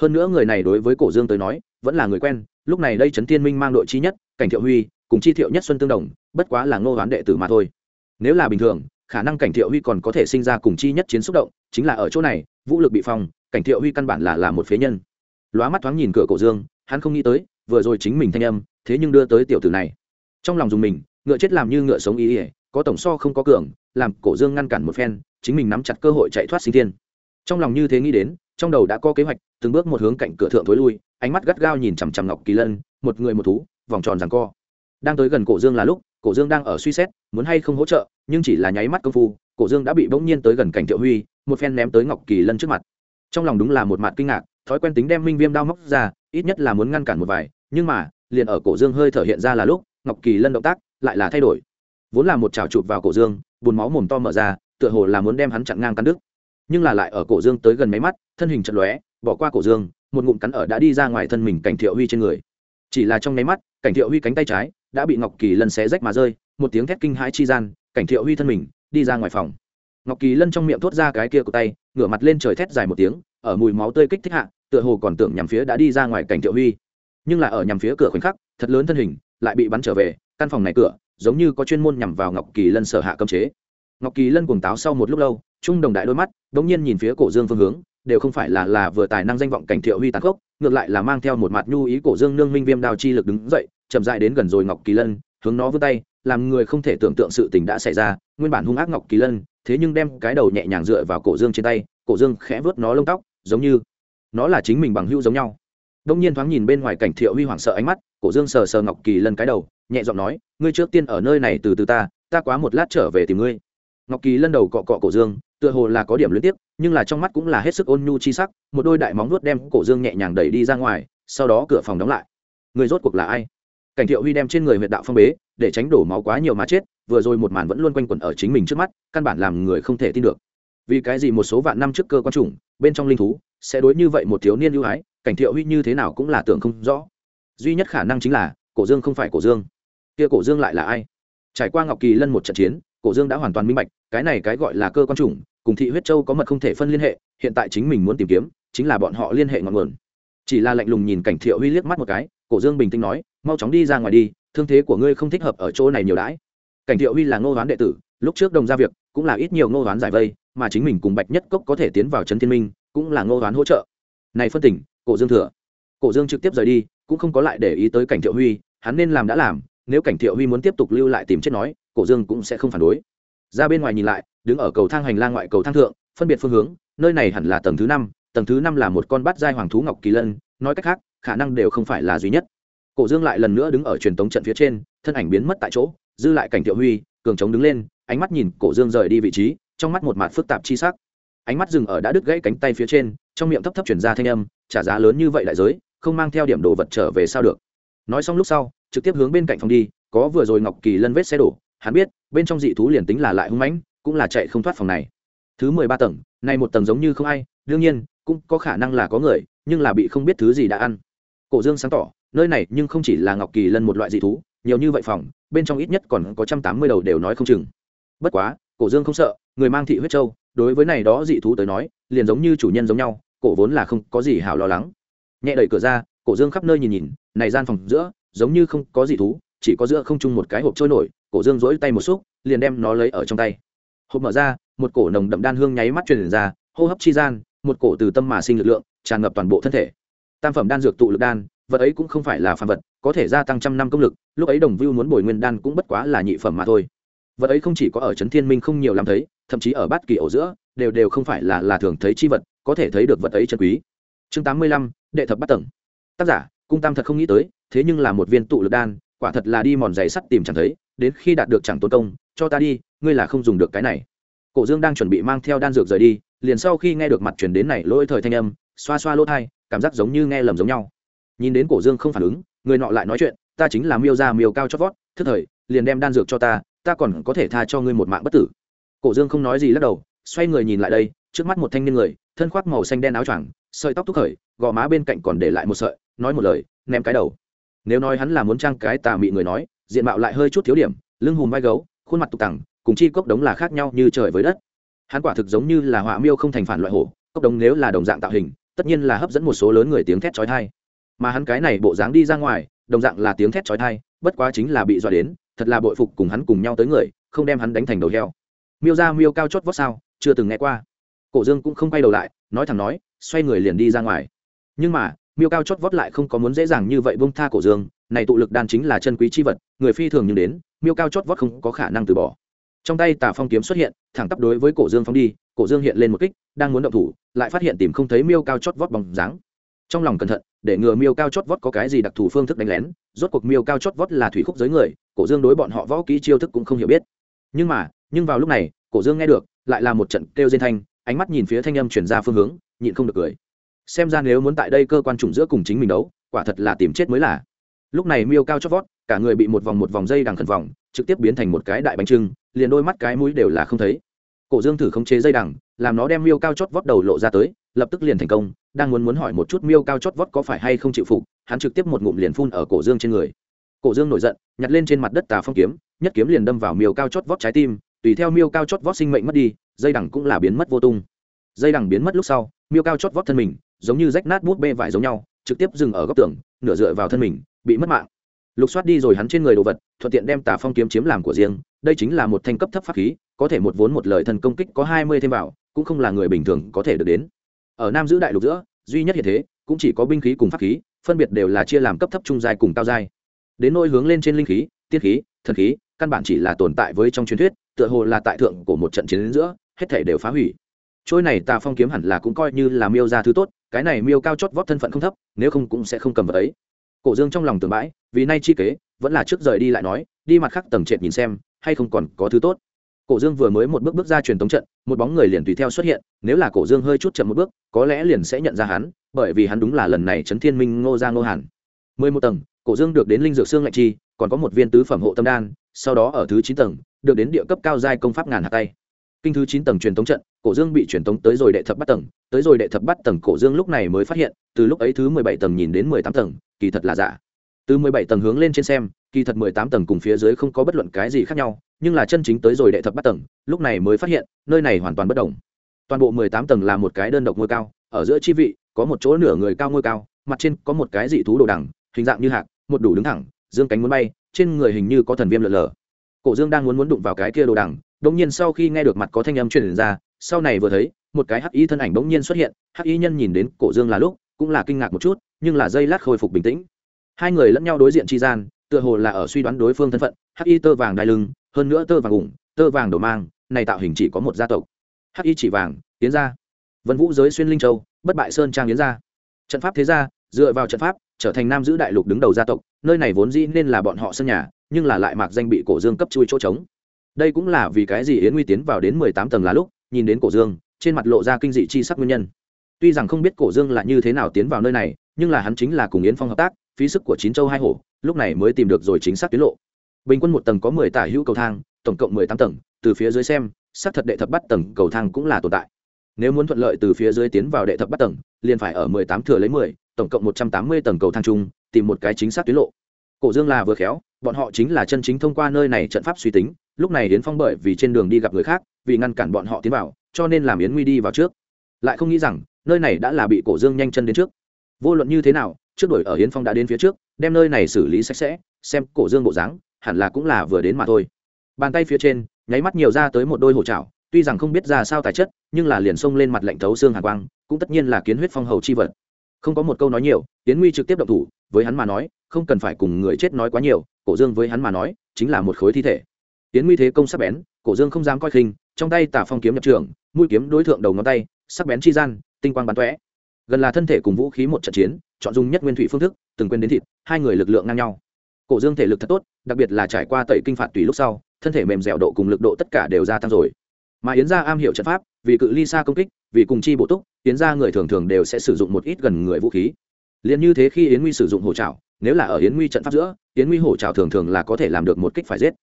Hơn nữa người này đối với cổ dương tới nói, vẫn là người quen lúc này đây trấn thiên minh mang đội chi nhất, cảnh thiệu huy, cùng chi thiệu nhất xuân tương đồng, bất quá là ngô hoán đệ tử mà thôi. Nếu là bình thường, khả năng cảnh thiệu huy còn có thể sinh ra cùng chi nhất chiến xúc động, chính là ở chỗ này, vũ lực bị phong, cảnh thiệu huy căn bản là là một phế nhân. Lóa mắt thoáng nhìn cửa cổ dương, hắn không nghĩ tới, vừa rồi chính mình thanh âm, thế nhưng đưa tới tiểu tử này. Trong lòng dùng mình, ngựa chết làm như ngựa sống ý ỉa, có tổng so không có cường, làm cổ dương ngăn cản một phen, chính mình nắm chặt cơ hội chạy thoát sinh thiên. Trong lòng như thế nghĩ đến, trong đầu đã có kế hoạch, từng bước một hướng cạnh cửa thượng thối lui ánh mắt gắt gao nhìn chằm chằm ngọc kỳ lân, một người một thú, vòng tròn rằng co. Đang tới gần cổ dương là lúc, cổ dương đang ở suy xét, muốn hay không hỗ trợ, nhưng chỉ là nháy mắt công phu, cổ dương đã bị bỗng nhiên tới gần cảnh thiệu huy, một phen ném tới ngọc kỳ lân trước mặt. Trong lòng đúng là một mặt kinh ngạc, thói quen tính đem minh viêm đao móc ra, ít nhất là muốn ngăn cản một vài, nhưng mà, liền ở cổ dương hơi thở hiện ra là lúc, ngọc kỳ lân động tác lại là thay đổi. Vốn là một trào chụp vào cổ dương bùn máu mồm to mở ra, tựa hồ là muốn đem hắn chặn ngang cắn đứt. Nhưng là lại ở cổ dương tới gần máy mắt, thân hình chật lóe, bỏ qua cổ dương một ngụm cắn ở đã đi ra ngoài thân mình cảnh thiệu huy trên người. Chỉ là trong nháy mắt, cảnh thiệu huy cánh tay trái đã bị ngọc kỳ lân xé rách mà rơi, một tiếng thét kinh hãi chi gian, cảnh thiệu huy thân mình đi ra ngoài phòng. Ngọc kỳ lân trong miệng thốt ra cái kia của tay, ngửa mặt lên trời thét dài một tiếng, ở mùi máu tươi kích thích hạ, tựa hồ còn tưởng nhằm phía đã đi ra ngoài cảnh thiệu huy. Nhưng là ở nhằm phía cửa khoảnh khắc, thật lớn thân hình lại bị bắn trở về, căn phòng này cửa giống như có chuyên môn nhằm vào ngọc kỳ lân sở hạ cấm chế. Ngọc kỳ lân cuồng táo sau một lúc lâu, trung đồng đại đôi mắt đ ỗ n g nhiên nhìn phía cổ dương phương hướng đều không phải là là vừa tài năng danh vọng cảnh thiệu huy tàn khốc, ngược lại là mang theo một mặt nhu ý cổ dương nương minh viêm đào chi lực đứng dậy, chậm dại đến gần rồi ngọc kỳ lân, hướng nó vươn tay, làm người không thể tưởng tượng sự tình đã xảy ra, nguyên bản hung ác ngọc kỳ lân, thế nhưng đem cái đầu nhẹ nhàng dựa vào cổ dương trên tay, cổ dương khẽ vớt nó lông tóc, giống như nó là chính mình bằng hữu giống nhau. Đông nhiên thoáng nhìn bên ngoài cảnh thiệu huy hoảng sợ ánh mắt, cổ dương sờ sờ ngọc kỳ lân cái đầu, nhẹ giọng nói, ngươi trước tiên ở nơi này từ từ ta ta quá một lát trở về tìm ngươi. Ngọc kỳ lân đầu cọ cọ cổ dương tựa hồ là có điểm liên tiếp nhưng là trong mắt cũng là hết sức ôn nhu chi sắc, một đôi đại móng nuốt đem cổ dương nhẹ nhàng đẩy đi ra ngoài, sau đó cửa phòng đóng lại. Người rốt cuộc là ai? Cảnh thiệu huy đem trên người huyện đạo phong bế, để tránh đổ máu quá nhiều mà chết, vừa rồi một màn vẫn luôn quanh quẩn ở chính mình trước mắt, căn bản làm người không thể tin được. Vì cái gì một số vạn năm trước cơ quan trùng bên trong linh thú, sẽ đối như vậy một thiếu niên ưu ái, cảnh thiệu huy như thế nào cũng là tưởng không rõ. Duy nhất khả năng chính là, cổ dương không phải cổ dương. Kia cổ dương lại là ai? Trải qua ngọc kỳ lân một trận chiến cổ dương đã hoàn toàn minh bạch, cái này cái gọi là cơ quan chủng, cùng thị huyết châu có mật không thể phân liên hệ, hiện tại chính mình muốn tìm kiếm, chính là bọn họ liên hệ ngọn nguồn. Chỉ là lạnh lùng nhìn cảnh thiệu huy liếc mắt một cái, cổ dương bình tĩnh nói, mau chóng đi ra ngoài đi, thương thế của ngươi không thích hợp ở chỗ này nhiều đãi. Cảnh thiệu huy là ngô hoán đệ tử, lúc trước đồng ra việc, cũng là ít nhiều ngô hoán giải vây, mà chính mình cùng bạch nhất cốc có thể tiến vào trấn thiên minh, cũng là ngô hoán hỗ trợ. Này phân tỉnh cổ dương thừa. Cổ dương trực tiếp rời đi, cũng không có lại để ý tới cảnh thiệu huy, hắn nên làm đã làm, nếu cảnh thiệu huy muốn tiếp tục lưu lại tìm chết nói cổ dương cũng sẽ không phản đối. Ra bên ngoài nhìn lại, đứng ở cầu thang hành lang ngoại cầu thang thượng, phân biệt phương hướng, nơi này hẳn là tầng thứ năm, tầng thứ năm là một con bát giai hoàng thú ngọc kỳ lân, nói cách khác, khả năng đều không phải là duy nhất. Cổ dương lại lần nữa đứng ở truyền tống trận phía trên, thân ảnh biến mất tại chỗ, dư lại cảnh thiệu huy, cường trống đứng lên, ánh mắt nhìn cổ dương rời đi vị trí, trong mắt một mặt phức tạp chi sắc. Ánh mắt dừng ở đã đứt gãy cánh tay phía trên, trong miệng thấp thấp chuyển ra thanh âm, trả giá lớn như vậy đại giới, không mang theo điểm đồ vật trở về sao được? Nói xong lúc sau, trực tiếp hướng bên cạnh phòng đi, có vừa rồi ngọc kỳ lân vết xe đổ hắn biết, bên trong dị thú liền tính là lại hung mãnh, cũng là chạy không thoát phòng này. Thứ mười ba tầng này một tầng giống như không ai, đương nhiên, cũng có khả năng là có người, nhưng là bị không biết thứ gì đã ăn. Cổ dương sáng tỏ, nơi này nhưng không chỉ là ngọc kỳ lân một loại dị thú, nhiều như vậy phòng, bên trong ít nhất còn có trăm tám mươi đầu đều nói không chừng. Bất quá, cổ dương không sợ, người mang thị huyết châu, đối với này đó dị thú tới nói, liền giống như chủ nhân giống nhau, cổ vốn là không có gì hảo lo lắng. Nhẹ đẩy cửa ra, cổ dương khắp nơi nhìn nhìn, này gian phòng giữa, giống như không có dị thú chỉ có giữa không chung một cái hộp trôi nổi, cổ dương dỗi tay một xúc, liền đem nó lấy ở trong tay. Hộp mở ra, một cổ nồng đậm đan hương nháy mắt truyền ra, hô hấp chi gian, một cổ từ tâm mà sinh lực lượng, tràn ngập toàn bộ thân thể. Tam phẩm đan dược tụ lực đan, vật ấy cũng không phải là phàm vật, có thể gia tăng trăm năm công lực, lúc ấy đồng vưu muốn bồi nguyên đan cũng bất quá là nhị phẩm mà thôi. Vật ấy không chỉ có ở trấn thiên minh không nhiều làm thấy, thậm chí ở bát kỳ ổ giữa, đều đều không phải là là thường thấy chi vật, có thể thấy được vật ấy chân quý. Chương tám mươi lăm, đệ thập bát tầng. Tác giả, cung tam thật không nghĩ tới, thế nhưng là một viên tụ lực đan quả thật là đi mòn giày sắt tìm chẳng thấy, đến khi đạt được chẳng tốn công, cho ta đi, ngươi là không dùng được cái này. Cổ dương đang chuẩn bị mang theo đan dược rời đi, liền sau khi nghe được mặt chuyển đến này lỗi thời thanh âm, xoa xoa lỗ thai, cảm giác giống như nghe lầm giống nhau. Nhìn đến cổ dương không phản ứng, người nọ lại nói chuyện, ta chính là miêu ra miêu cao chót vót, thức thời, liền đem đan dược cho ta ta còn có thể tha cho ngươi một mạng bất tử. Cổ dương không nói gì lắc đầu, xoay người nhìn lại đây, trước mắt một thanh niên người, thân khoác màu xanh đen áo choàng, sợi tóc thúc khởi, gò má bên cạnh còn để lại một sợi, nói một lời, ném cái đầu nếu nói hắn là muốn trang cái tà mị người nói, diện mạo lại hơi chút thiếu điểm, lưng hùm vai gấu, khuôn mặt tục tẳng cùng chi cốc đống là khác nhau như trời với đất. Hắn quả thực giống như là họa miêu không thành phản loại hổ, cốc đống nếu là đồng dạng tạo hình, tất nhiên là hấp dẫn một số lớn người tiếng thét trói thai mà hắn cái này bộ dáng đi ra ngoài, đồng dạng là tiếng thét trói thai bất quá chính là bị dọa đến, thật là bội phục cùng hắn cùng nhau tới người, không đem hắn đánh thành đầu heo. Miêu ra miêu cao chót vót sao, chưa từng nghe qua. Cổ dương cũng không quay đầu lại, nói thẳng nói, xoay người liền đi ra ngoài. Nhưng mà miêu cao chót vót lại không có muốn dễ dàng như vậy bông tha cổ dương, này tụ lực đan chính là chân quý chi vật, người phi thường nhưng đến, miêu cao chót vót không có khả năng từ bỏ. Trong tay tà phong kiếm xuất hiện, thẳng tắp đối với cổ dương phóng đi, cổ dương hiện lên một kích, đang muốn động thủ, lại phát hiện tìm không thấy miêu cao chót vót bằng dáng. Trong lòng cẩn thận, để ngừa miêu cao chót vót có cái gì đặc thù phương thức đánh lén, rốt cuộc miêu cao chót vót là thủy khúc giới người, cổ dương đối bọn họ võ kỹ chiêu thức cũng không hiểu biết. Nhưng mà, nhưng vào lúc này, cổ dương nghe được, lại là một trận kêu diên thanh, ánh mắt nhìn phía thanh âm chuyển ra phương hướng, nhịn không được cười xem ra nếu muốn tại đây cơ quan trùng giữa cùng chính mình đấu, quả thật là tìm chết mới là. Lúc này miêu cao chót vót, cả người bị một vòng một vòng dây đằng khẩn vòng, trực tiếp biến thành một cái đại bánh trưng, liền đôi mắt cái mũi đều là không thấy. Cổ dương thử khống chế dây đằng, làm nó đem miêu cao chót vót đầu lộ ra tới, lập tức liền thành công, đang muốn muốn hỏi một chút miêu cao chót vót có phải hay không chịu phục, hắn trực tiếp một ngụm liền phun ở cổ dương trên người. Cổ dương nổi giận, nhặt lên trên mặt đất tà phong kiếm, nhất kiếm liền đâm vào miêu cao chót vót trái tim, tùy theo miêu cao chót vót sinh mệnh mất đi, dây đằng cũng là biến mất vô tung. Dây đằng biến mất lúc sau, miêu cao chót vót thân mình giống như rách nát bút bê vải giống nhau, trực tiếp dừng ở góc tường, nửa dựa vào thân mình, bị mất mạng. Lục soát đi rồi hắn trên người đồ vật, thuận tiện đem tà phong kiếm chiếm làm của riêng, đây chính là một thanh cấp thấp pháp khí, có thể một vốn một lời thần công kích có hai mươi thêm vào, cũng không là người bình thường có thể được đến. Ở nam giữ đại lục giữa, duy nhất hiện thế, cũng chỉ có binh khí cùng pháp khí, phân biệt đều là chia làm cấp thấp trung giai cùng cao giai. Đến nôi hướng lên trên linh khí tiết khí, thần khí, căn bản chỉ là tồn tại với trong truyền thuyết, tựa hồ là tại thượng của một trận chiến đến giữa, hết thể đều phá hủy. Trôi này tà phong kiếm hẳn là cũng coi như là miêu ra thứ tốt cái này miêu cao chót vót thân phận không thấp, nếu không cũng sẽ không cầm vật ấy. Cổ dương trong lòng tưởng bãi, vì nay chi kế, vẫn là trước rời đi lại nói, đi mặt khác tầng trệt nhìn xem, hay không còn có thứ tốt. Cổ dương vừa mới một bước bước ra truyền tống trận, một bóng người liền tùy theo xuất hiện, nếu là cổ dương hơi chút chậm một bước, có lẽ liền sẽ nhận ra hắn, bởi vì hắn đúng là lần này trấn thiên minh ngô ra ngô hàn. Mười một tầng, cổ dương được đến linh dược xương lạnh chi, còn có một viên tứ phẩm hộ tâm đan, sau đó ở thứ chín tầng, được đến địa cấp cao giai công pháp ngàn hạt tay. Kinh thứ chín tầng truyền tống trận cổ dương bị truyền tống tới rồi đệ thập bắt tầng, tới rồi đệ thập bắt tầng cổ dương lúc này mới phát hiện, từ lúc ấy thứ mười bảy tầng nhìn đến mười tám tầng, kỳ thật là giả. Từ mười bảy tầng hướng lên trên xem, kỳ thật mười tám tầng cùng phía dưới không có bất luận cái gì khác nhau, nhưng là chân chính tới rồi đệ thập bắt tầng, lúc này mới phát hiện, nơi này hoàn toàn bất đồng. Toàn bộ mười tám tầng là một cái đơn độc ngôi cao, ở giữa chi vị, có một chỗ nửa người cao ngôi cao, mặt trên có một cái dị thú đồ đằng, hình dạng như hạc, một đủ đứng thẳng, dương cánh muốn bay, trên người hình như có thần viêm lợn lờ. Cổ dương đang muốn muốn đụng vào cái kia đồ đằng, đột nhiên sau khi nghe được mặt có thanh âm truyền ra sau này vừa thấy, một cái hắc y thân ảnh bỗng nhiên xuất hiện, hắc y nhân nhìn đến cổ dương là lúc, cũng là kinh ngạc một chút, nhưng là dây lát khôi phục bình tĩnh. Hai người lẫn nhau đối diện tri gian, tựa hồ là ở suy đoán đối phương thân phận, hắc y tơ vàng đai lưng, hơn nữa tơ vàng ủng, tơ vàng đổ mang, này tạo hình chỉ có một gia tộc. Hắc y chỉ vàng, tiến ra. Vân vũ giới xuyên linh châu, bất bại sơn trang tiến ra. Trận pháp thế gia, dựa vào trận pháp, trở thành nam giữ đại lục đứng đầu gia tộc, nơi này vốn dĩ nên là bọn họ sân nhà, nhưng là lại mạc danh bị cổ dương cấp chui chỗ trống. Đây cũng là vì cái gì yến nguy tiến vào đến mười tám tầng là lúc nhìn đến cổ dương, trên mặt lộ ra kinh dị chi sắc nguyên nhân. Tuy rằng không biết cổ dương là như thế nào tiến vào nơi này, nhưng là hắn chính là cùng yến phong hợp tác, phí sức của chín châu hai hổ, lúc này mới tìm được rồi chính xác tiến lộ. Bình quân một tầng có mười tả hữu cầu thang, tổng cộng mười tám tầng, từ phía dưới xem, xác thật đệ thập bắt tầng cầu thang cũng là tồn tại. Nếu muốn thuận lợi từ phía dưới tiến vào đệ thập bắt tầng, liền phải ở mười tám thừa lấy mười, tổng cộng một trăm tám mươi tầng cầu thang chung, tìm một cái chính xác tuyến lộ. Cổ dương là vừa khéo, bọn họ chính là chân chính thông qua nơi này trận pháp suy tính lúc này yến phong bởi vì trên đường đi gặp người khác, vì ngăn cản bọn họ tiến vào, cho nên làm yến nguy đi vào trước. Lại không nghĩ rằng, nơi này đã là bị cổ dương nhanh chân đến trước. Vô luận như thế nào, trước đuổi ở yến phong đã đến phía trước, đem nơi này xử lý sạch sẽ, xem cổ dương bộ dáng, hẳn là cũng là vừa đến mà thôi. Bàn tay phía trên, nháy mắt nhiều ra tới một đôi hổ trào tuy rằng không biết ra sao tài chất, nhưng là liền xông lên mặt lạnh thấu xương hàn quang, cũng tất nhiên là kiến huyết phong hầu chi vật. Không có một câu nói nhiều tiến nguy trực tiếp động thủ, với hắn mà nói, không cần phải cùng người chết nói quá nhiều, cổ dương với hắn mà nói, chính là một khối thi thể tiến nguy thế công sắc bén, cổ dương không dám coi khinh, trong tay tả phong kiếm nhập trường, mũi kiếm đối tượng đầu ngón tay, sắc bén chi gian, tinh quang bắn tóe. Gần là thân thể cùng vũ khí một trận chiến, chọn dùng nhất nguyên thủy phương thức, từng quên đến thịt, hai người lực lượng ngang nhau. Cổ dương thể lực thật tốt, đặc biệt là trải qua tẩy kinh phạt tùy lúc sau, thân thể mềm dẻo độ cùng lực độ tất cả đều gia tăng rồi. Mà yến gia am hiểu trận pháp, vì cự ly xa công kích, vì cùng chi bộ túc, yến gia người thường thường đều sẽ sử dụng một ít gần người vũ khí. Liền như thế khi yến nguy sử dụng hổ trảo nếu là ở yến nguy trận pháp giữa, yến nguy hổ trảo thường thường là có thể làm được một kích phải giết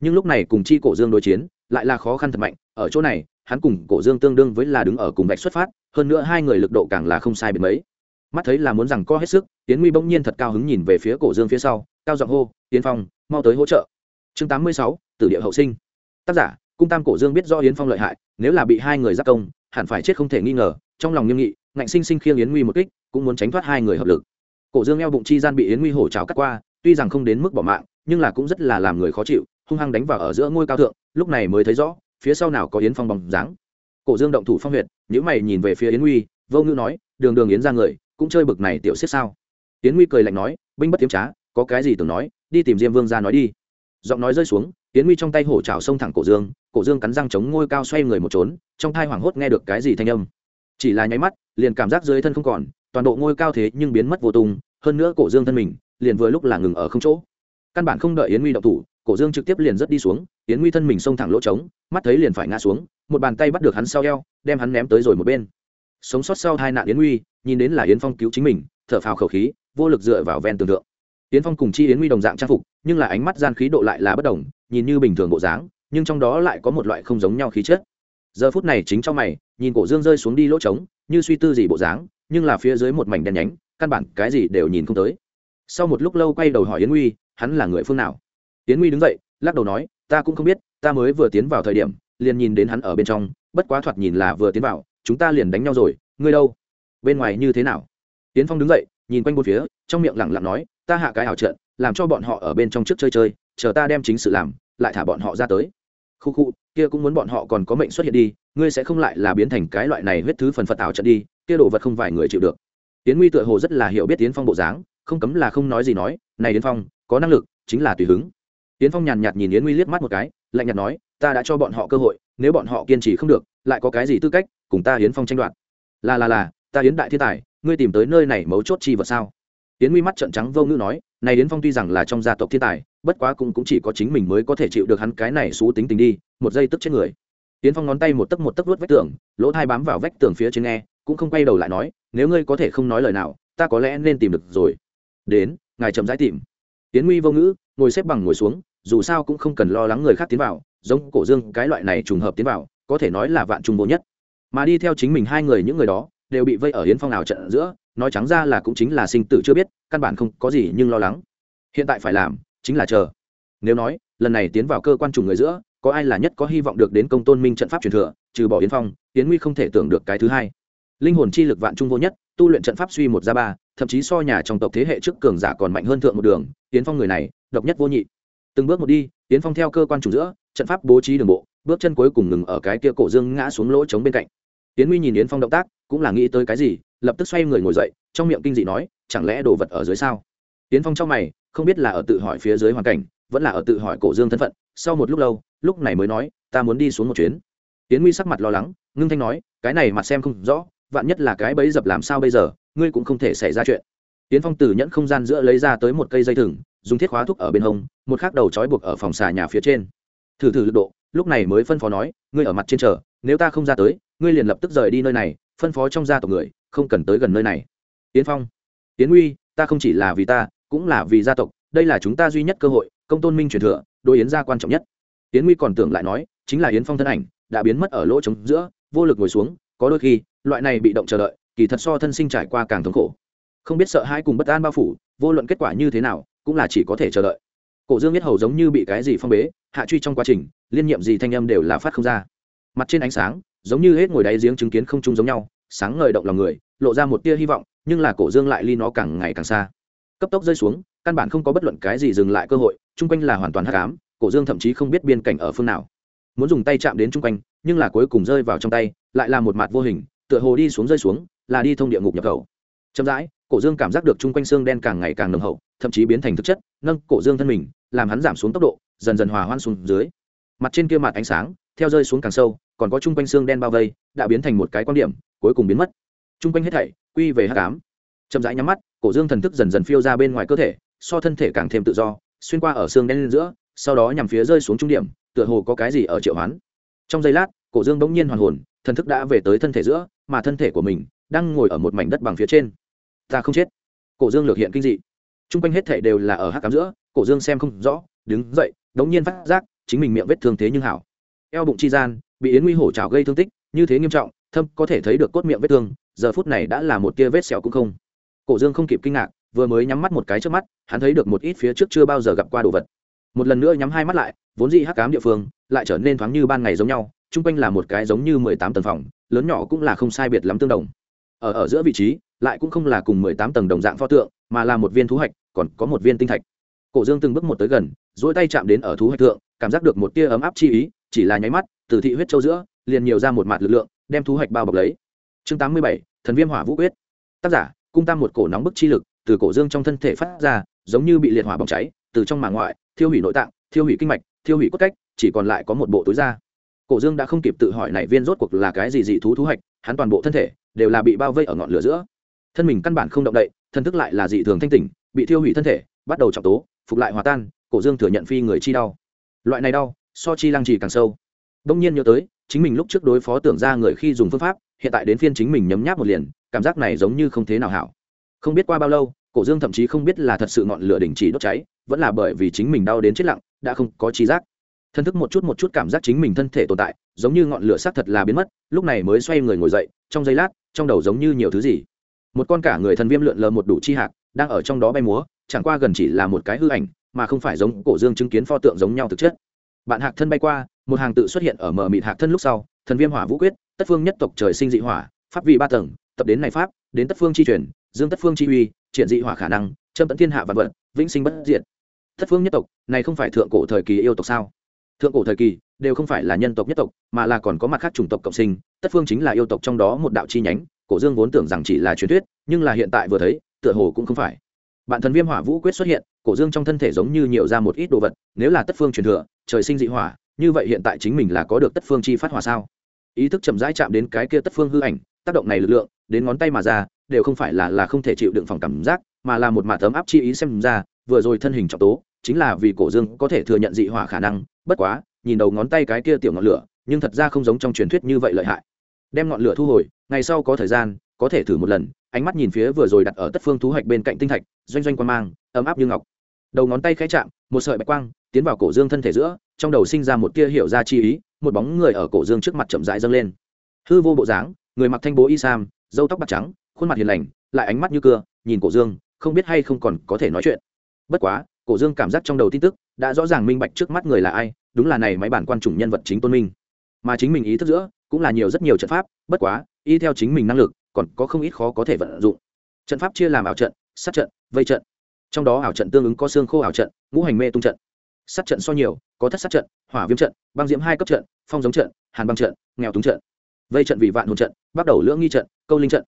nhưng lúc này cùng chi cổ dương đối chiến, lại là khó khăn thật mạnh. Ở chỗ này, hắn cùng cổ dương tương đương với là đứng ở cùng vạch xuất phát, hơn nữa hai người lực độ càng là không sai biệt mấy. Mắt thấy là muốn rằng co hết sức, yến nguy bỗng nhiên thật cao hứng nhìn về phía cổ dương phía sau, cao giọng hô tiến phong, mau tới hỗ trợ. Chương tám mươi sáu, tử địa hậu sinh. Tác giả, cung tam cổ dương biết do yến phong lợi hại, nếu là bị hai người giác công, hẳn phải chết không thể nghi ngờ, trong lòng nghiêm nghị, ngạnh sinh sinh khiêng yến nguy một kích, cũng muốn tránh thoát hai người hợp lực. Cổ dương eo bụng chi gian bị yến nguy hổ trào cắt qua, tuy rằng không đến mức bỏ mạng, nhưng là cũng rất là làm người khó chịu hung hăng đánh vào ở giữa ngôi cao thượng, lúc này mới thấy rõ, phía sau nào có yến phong bóng dáng. Cổ dương động thủ phong huyệt nhữ mày nhìn về phía yến nguy vô ngữ nói, đường đường yến ra người, cũng chơi bực này tiểu xếp sao? Yến nguy cười lạnh nói, binh bất tiếm trá, có cái gì tưởng nói, đi tìm diêm vương ra nói đi. Giọng nói rơi xuống, yến nguy trong tay hổ trào xông thẳng cổ dương cổ dương cắn răng chống ngôi cao xoay người một trốn, trong thai hoảng hốt nghe được cái gì thanh âm. Chỉ là nháy mắt, liền cảm giác dưới thân không còn, toàn bộ ngôi cao thế nhưng biến mất vô tung, hơn nữa cổ dương thân mình, liền vừa lúc là ngừng ở không chỗ. Căn bản không đợi yến nguy động thủ cổ dương trực tiếp liền rất đi xuống, yến nguy thân mình xông thẳng lỗ trống, mắt thấy liền phải ngã xuống, một bàn tay bắt được hắn sau eo, đem hắn ném tới rồi một bên. Sống sót sau hai nạn yến nguy, nhìn đến là yến phong cứu chính mình, thở phào khẩu khí, vô lực dựa vào ven tường tượng yến phong cùng chi yến nguy đồng dạng trang phục, nhưng là ánh mắt gian khí độ lại là bất đồng, nhìn như bình thường bộ dáng, nhưng trong đó lại có một loại không giống nhau khí chất. Giờ phút này chính trong mày, nhìn cổ dương rơi xuống đi lỗ trống, như suy tư gì bộ dáng, nhưng là phía dưới một mảnh đen nhánh, căn bản cái gì đều nhìn không tới. Sau một lúc lâu quay đầu hỏi yến nguy, hắn là người phương nào? Tiến nguy đứng dậy, lắc đầu nói, ta cũng không biết, ta mới vừa tiến vào thời điểm, liền nhìn đến hắn ở bên trong, bất quá thoạt nhìn là vừa tiến vào, chúng ta liền đánh nhau rồi, ngươi đâu? Bên ngoài như thế nào? Tiến phong đứng dậy, nhìn quanh bốn phía, trong miệng lẳng lặng nói, ta hạ cái ảo trận, làm cho bọn họ ở bên trong trước chơi chơi, chờ ta đem chính sự làm, lại thả bọn họ ra tới. Khu khu, kia cũng muốn bọn họ còn có mệnh xuất hiện đi, ngươi sẽ không lại là biến thành cái loại này huyết thứ phần phật ảo trận đi, kia đồ vật không vài người chịu được. Tiến nguy tựa hồ rất là hiểu biết tiến phong bộ dáng, không cấm là không nói gì nói, này tiến phong, có năng lực, chính là tùy hứng tiến phong nhàn nhạt nhìn yến nguy liếc mắt một cái, lạnh nhạt nói, ta đã cho bọn họ cơ hội, nếu bọn họ kiên trì không được, lại có cái gì tư cách, cùng ta yến phong tranh đoạt? Là là là, ta yến đại thiên tài, ngươi tìm tới nơi này mấu chốt chi vật sao? Yến nguy mắt trợn trắng vô ngữ nói, này yến phong tuy rằng là trong gia tộc thiên tài, bất quá cũng cũng chỉ có chính mình mới có thể chịu được hắn cái này xú tính tình đi, một giây tức chết người. Yến phong ngón tay một tấc một tấc vuốt vách tường, lỗ thai bám vào vách tường phía trên nghe, cũng không quay đầu lại nói, nếu ngươi có thể không nói lời nào, ta có lẽ nên tìm được rồi. Đến, ngài chậm rãi tìm. Yến nguy vô ngữ, ngồi xếp bằng ngồi xuống dù sao cũng không cần lo lắng người khác tiến vào, giống cổ dương, cái loại này trùng hợp tiến vào, có thể nói là vạn trung vô nhất. Mà đi theo chính mình hai người những người đó, đều bị vây ở hiến phong nào trận giữa, nói trắng ra là cũng chính là sinh tử chưa biết, căn bản không có gì nhưng lo lắng. Hiện tại phải làm, chính là chờ. Nếu nói, lần này tiến vào cơ quan trùng người giữa, có ai là nhất có hy vọng được đến công tôn minh trận pháp truyền thừa, trừ bỏ yến phong yến nguy không thể tưởng được cái thứ hai. Linh hồn chi lực vạn trung vô nhất, tu luyện trận pháp suy một ra ba, thậm chí so nhà trong tộc thế hệ trước cường giả còn mạnh hơn thượng một đường yến phong người này, độc nhất vô nhị từng bước một đi tiến phong theo cơ quan chủ giữa, trận pháp bố trí đường bộ, bước chân cuối cùng ngừng ở cái kia cổ dương ngã xuống lỗ trống bên cạnh. Tiến huy nhìn yến phong động tác, cũng là nghĩ tới cái gì, lập tức xoay người ngồi dậy, trong miệng kinh dị nói, chẳng lẽ đồ vật ở dưới sao? Tiến phong trong mày, không biết là ở tự hỏi phía dưới hoàn cảnh, vẫn là ở tự hỏi cổ dương thân phận, sau một lúc lâu, lúc này mới nói, ta muốn đi xuống một chuyến. Tiến huy sắc mặt lo lắng, ngưng thanh nói, cái này mặt xem không rõ, vạn nhất là cái bẫy dập làm sao bây giờ, ngươi cũng không thể xảy ra chuyện. Tiến phong từ nhẫn không gian giữa lấy ra tới một cây dây thừng dùng thiết khóa thúc ở bên hông, một khác đầu trói buộc ở phòng xà nhà phía trên. Thử thử lực độ, lúc này mới phân phó nói, ngươi ở mặt trên chờ, nếu ta không ra tới, ngươi liền lập tức rời đi nơi này, phân phó trong gia tộc người, không cần tới gần nơi này. Tiến phong tiến uy, ta không chỉ là vì ta, cũng là vì gia tộc, đây là chúng ta duy nhất cơ hội, công tôn minh truyền thừa đôi yến gia quan trọng nhất. Yến uy còn tưởng lại nói, chính là yến phong thân ảnh, đã biến mất ở lỗ trống giữa, vô lực ngồi xuống, có đôi khi, loại này bị động chờ đợi, kỳ thật so thân sinh trải qua càng thống khổ. Không biết sợ hai cùng bất an bao phủ, vô luận kết quả như thế nào cũng là chỉ có thể chờ đợi. Cổ dương biết hầu giống như bị cái gì phong bế, hạ truy trong quá trình, liên nhiệm gì thanh âm đều là phát không ra. Mặt trên ánh sáng, giống như hết ngồi đáy giếng chứng kiến không chung giống nhau, sáng ngời động lòng người, lộ ra một tia hy vọng, nhưng là cổ dương lại ly nó càng ngày càng xa. Cấp tốc rơi xuống, căn bản không có bất luận cái gì dừng lại cơ hội, chung quanh là hoàn toàn hắc ám, cổ dương thậm chí không biết biên cảnh ở phương nào. Muốn dùng tay chạm đến chung quanh, nhưng là cuối cùng rơi vào trong tay, lại là một mặt vô hình, tựa hồ đi xuống rơi xuống, là đi thông địa ngục nhập khẩu chậm rãi, cổ dương cảm giác được chung quanh xương đen càng ngày càng nồng hậu, thậm chí biến thành thực chất, nâng cổ dương thân mình, làm hắn giảm xuống tốc độ, dần dần hòa hoan xuống dưới. Mặt trên kia mặt ánh sáng, theo rơi xuống càng sâu, còn có chung quanh xương đen bao vây, đã biến thành một cái quan điểm, cuối cùng biến mất. Chung quanh hết thảy, quy về hắc ám. Chậm rãi nhắm mắt, cổ dương thần thức dần dần phiêu ra bên ngoài cơ thể, so thân thể càng thêm tự do, xuyên qua ở xương đen lên giữa, sau đó nhằm phía rơi xuống trung điểm, tựa hồ có cái gì ở triệu hoán. Trong giây lát, cổ dương bỗng nhiên hoàn hồn, thần thức đã về tới thân thể giữa, mà thân thể của mình đang ngồi ở một mảnh đất bằng phía trên ta không chết. Cổ dương lược hiện kinh dị. T r u n g quanh hết thảy đều là ở hát cám giữa, cổ dương xem không rõ, đứng dậy, đống nhiên phát giác, chính mình miệng vết thương thế nhưng hảo. Eo bụng chi gian, bị yến nguy hổ trào gây thương tích, như thế nghiêm trọng, thâm có thể thấy được cốt miệng vết thương, giờ phút này đã là một tia vết sẹo cũng không. Cổ dương không kịp kinh ngạc, vừa mới nhắm mắt một cái trước mắt, hắn thấy được một ít phía trước chưa bao giờ gặp qua đồ vật. Một lần nữa nhắm hai mắt lại, vốn dị hắc cám địa phương, lại trở nên thoáng như ban ngày giống nhau, chung quanh là một cái giống như mười tám tầng phòng, lớn nhỏ cũng là không sai biệt lắm tương đồng. Ở ở giữa vị trí lại cũng không là cùng mười tám tầng đồng dạng pho tượng, mà là một viên thú hạch, còn có một viên tinh thạch. Cổ dương từng bước một tới gần dỗi tay chạm đến ở thú hạch thượng, cảm giác được một tia ấm áp chi ý, chỉ là nháy mắt, từ thị huyết châu giữa, liền nhiều ra một mặt lực lượng, đem thú hạch bao bọc lấy. Chương tám mươi bảy, thần viêm hỏa vũ quyết. Tác giả, cung tam một cổ nóng bức chi lực, từ cổ dương trong thân thể phát ra, giống như bị liệt hỏa bỏng cháy, từ trong màng ngoại, thiêu hủy nội tạng, thiêu hủy kinh mạch, thiêu hủy cốt cách, chỉ còn lại có một bộ túi da. Cổ dương đã không kịp tự hỏi này viên rốt cuộc là cái gì dị thú thú hạch, hắn toàn bộ thân thể đều là bị bao vây ở ngọn lửa giữa thân mình căn bản không động đậy, thân thức lại là dị thường thanh tỉnh, bị thiêu hủy thân thể, bắt đầu trọng tố, phục lại hòa tan, cổ dương thừa nhận phi người chi đau. Loại này đau, so chi lăng trì càng sâu. Đông nhiên nhớ tới, chính mình lúc trước đối phó tưởng ra người khi dùng phương pháp, hiện tại đến phiên chính mình nhấm nháp một liền, cảm giác này giống như không thế nào hảo. Không biết qua bao lâu, cổ dương thậm chí không biết là thật sự ngọn lửa đình chỉ đốt cháy, vẫn là bởi vì chính mình đau đến chết lặng, đã không có trí giác. Thân thức một chút một chút cảm giác chính mình thân thể tồn tại, giống như ngọn lửa xác thật là biến mất, lúc này mới xoay người ngồi dậy, trong giây lát, trong đầu giống như nhiều thứ gì một con cả người thần viêm lượn lờ một đủ chi hạc, đang ở trong đó bay múa, chẳng qua gần chỉ là một cái hư ảnh, mà không phải giống cổ dương chứng kiến pho tượng giống nhau thực chất. Bạn hạc thân bay qua, một hàng tự xuất hiện ở mờ mịt hạc thân lúc sau, thần viêm hỏa vũ quyết, tất phương nhất tộc trời sinh dị hỏa, pháp vị ba tầng, tập đến này pháp, đến tất phương chi truyền, dương tất phương chi uy, triển dị hỏa khả năng, châm tận thiên hạ vạn vật, vĩnh sinh bất diệt. Tất phương nhất tộc, này không phải thượng cổ thời kỳ yêu tộc sao? Thượng cổ thời kỳ, đều không phải là nhân tộc nhất tộc, mà là còn có mặt khác chủng tộc cộng sinh, tất phương chính là yêu tộc trong đó một đạo chi nhánh cổ dương vốn tưởng rằng chỉ là truyền thuyết, nhưng là hiện tại vừa thấy, tựa hồ cũng không phải. Bạn thần viêm hỏa vũ quyết xuất hiện, cổ dương trong thân thể giống như nhiều ra một ít đồ vật, nếu là tất phương truyền thừa, trời sinh dị hỏa, như vậy hiện tại chính mình là có được tất phương chi phát hỏa sao? Ý thức chậm rãi chạm đến cái kia tất phương hư ảnh, tác động này lực lượng, đến ngón tay mà ra, đều không phải là là không thể chịu đựng phòng cảm giác, mà là một mạt tấm áp chi ý xem ra, vừa rồi thân hình trọng tố, chính là vì cổ dương có thể thừa nhận dị hỏa khả năng, bất quá, nhìn đầu ngón tay cái kia tiểu ngọn lửa, nhưng thật ra không giống trong truyền thuyết như vậy lợi hại. Đem ngọn lửa thu hồi ngày sau có thời gian, có thể thử một lần. Ánh mắt nhìn phía vừa rồi đặt ở tất phương thú hạch bên cạnh tinh thạch, doanh doanh quan mang, ấm áp như ngọc. Đầu ngón tay khẽ chạm, một sợi bạch quang tiến vào cổ dương thân thể giữa, trong đầu sinh ra một tia hiểu ra chi ý, một bóng người ở cổ dương trước mặt chậm rãi dâng lên. Hư vô bộ dáng, người mặc thanh bố y sam dâu tóc bạc trắng, khuôn mặt hiền lành, lại ánh mắt như cưa, nhìn cổ dương, không biết hay không còn có thể nói chuyện. Bất quá, cổ dương cảm giác trong đầu tin tức, đã rõ ràng minh bạch trước mắt người là ai, đúng là này máy bản quan chủng nhân vật chính tôn minh. Mà chính mình ý thức giữa, cũng là nhiều rất nhiều trận pháp, bất quá y theo chính mình năng lực, còn có không ít khó có thể vận dụng. Trận pháp chia làm ảo trận, sát trận, vây trận. Trong đó ảo trận tương ứng có xương khô ảo trận, ngũ hành mê tung trận. Sát trận so nhiều, có thất sát trận, hỏa viêm trận, băng diễm hai cấp trận, phong giống trận, hàn băng trận, nghèo túng trận. Vây trận vì vạn hồn trận, bắt đầu lưỡng nghi trận, câu linh trận.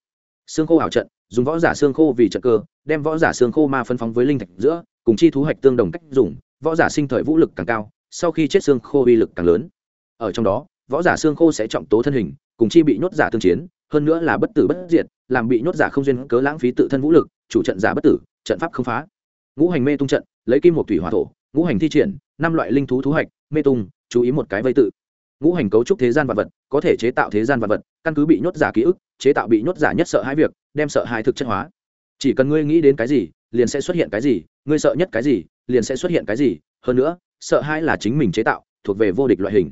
Xương khô ảo trận, dùng võ giả xương khô vì trận cơ, đem võ giả xương khô ma phân phóng với linh thạch giữa, cùng chi thú hoạch tương đồng cách dùng, võ giả sinh thời vũ lực càng cao, sau khi chết xương khô uy lực càng lớn. Ở trong đó, võ giả xương khô sẽ trọng tố thân hình cùng chi bị nhốt giả tương chiến, hơn nữa là bất tử bất diệt, làm bị nhốt giả không duyên cớ lãng phí tự thân vũ lực, chủ trận giả bất tử, trận pháp không phá. Ngũ hành mê tung trận, lấy kim một thủy hỏa thổ, ngũ hành thi triển, năm loại linh thú thú hạch, mê tung, chú ý một cái vây tự. Ngũ hành cấu trúc thế gian vật vật, có thể chế tạo thế gian vật vật, căn cứ bị nhốt giả ký ức, chế tạo bị nhốt giả nhất sợ hai việc, đem sợ hai thực chất hóa. Chỉ cần ngươi nghĩ đến cái gì, liền sẽ xuất hiện cái gì, ngươi sợ nhất cái gì, liền sẽ xuất hiện cái gì, hơn nữa, sợ hai là chính mình chế tạo, thuộc về vô địch loại hình.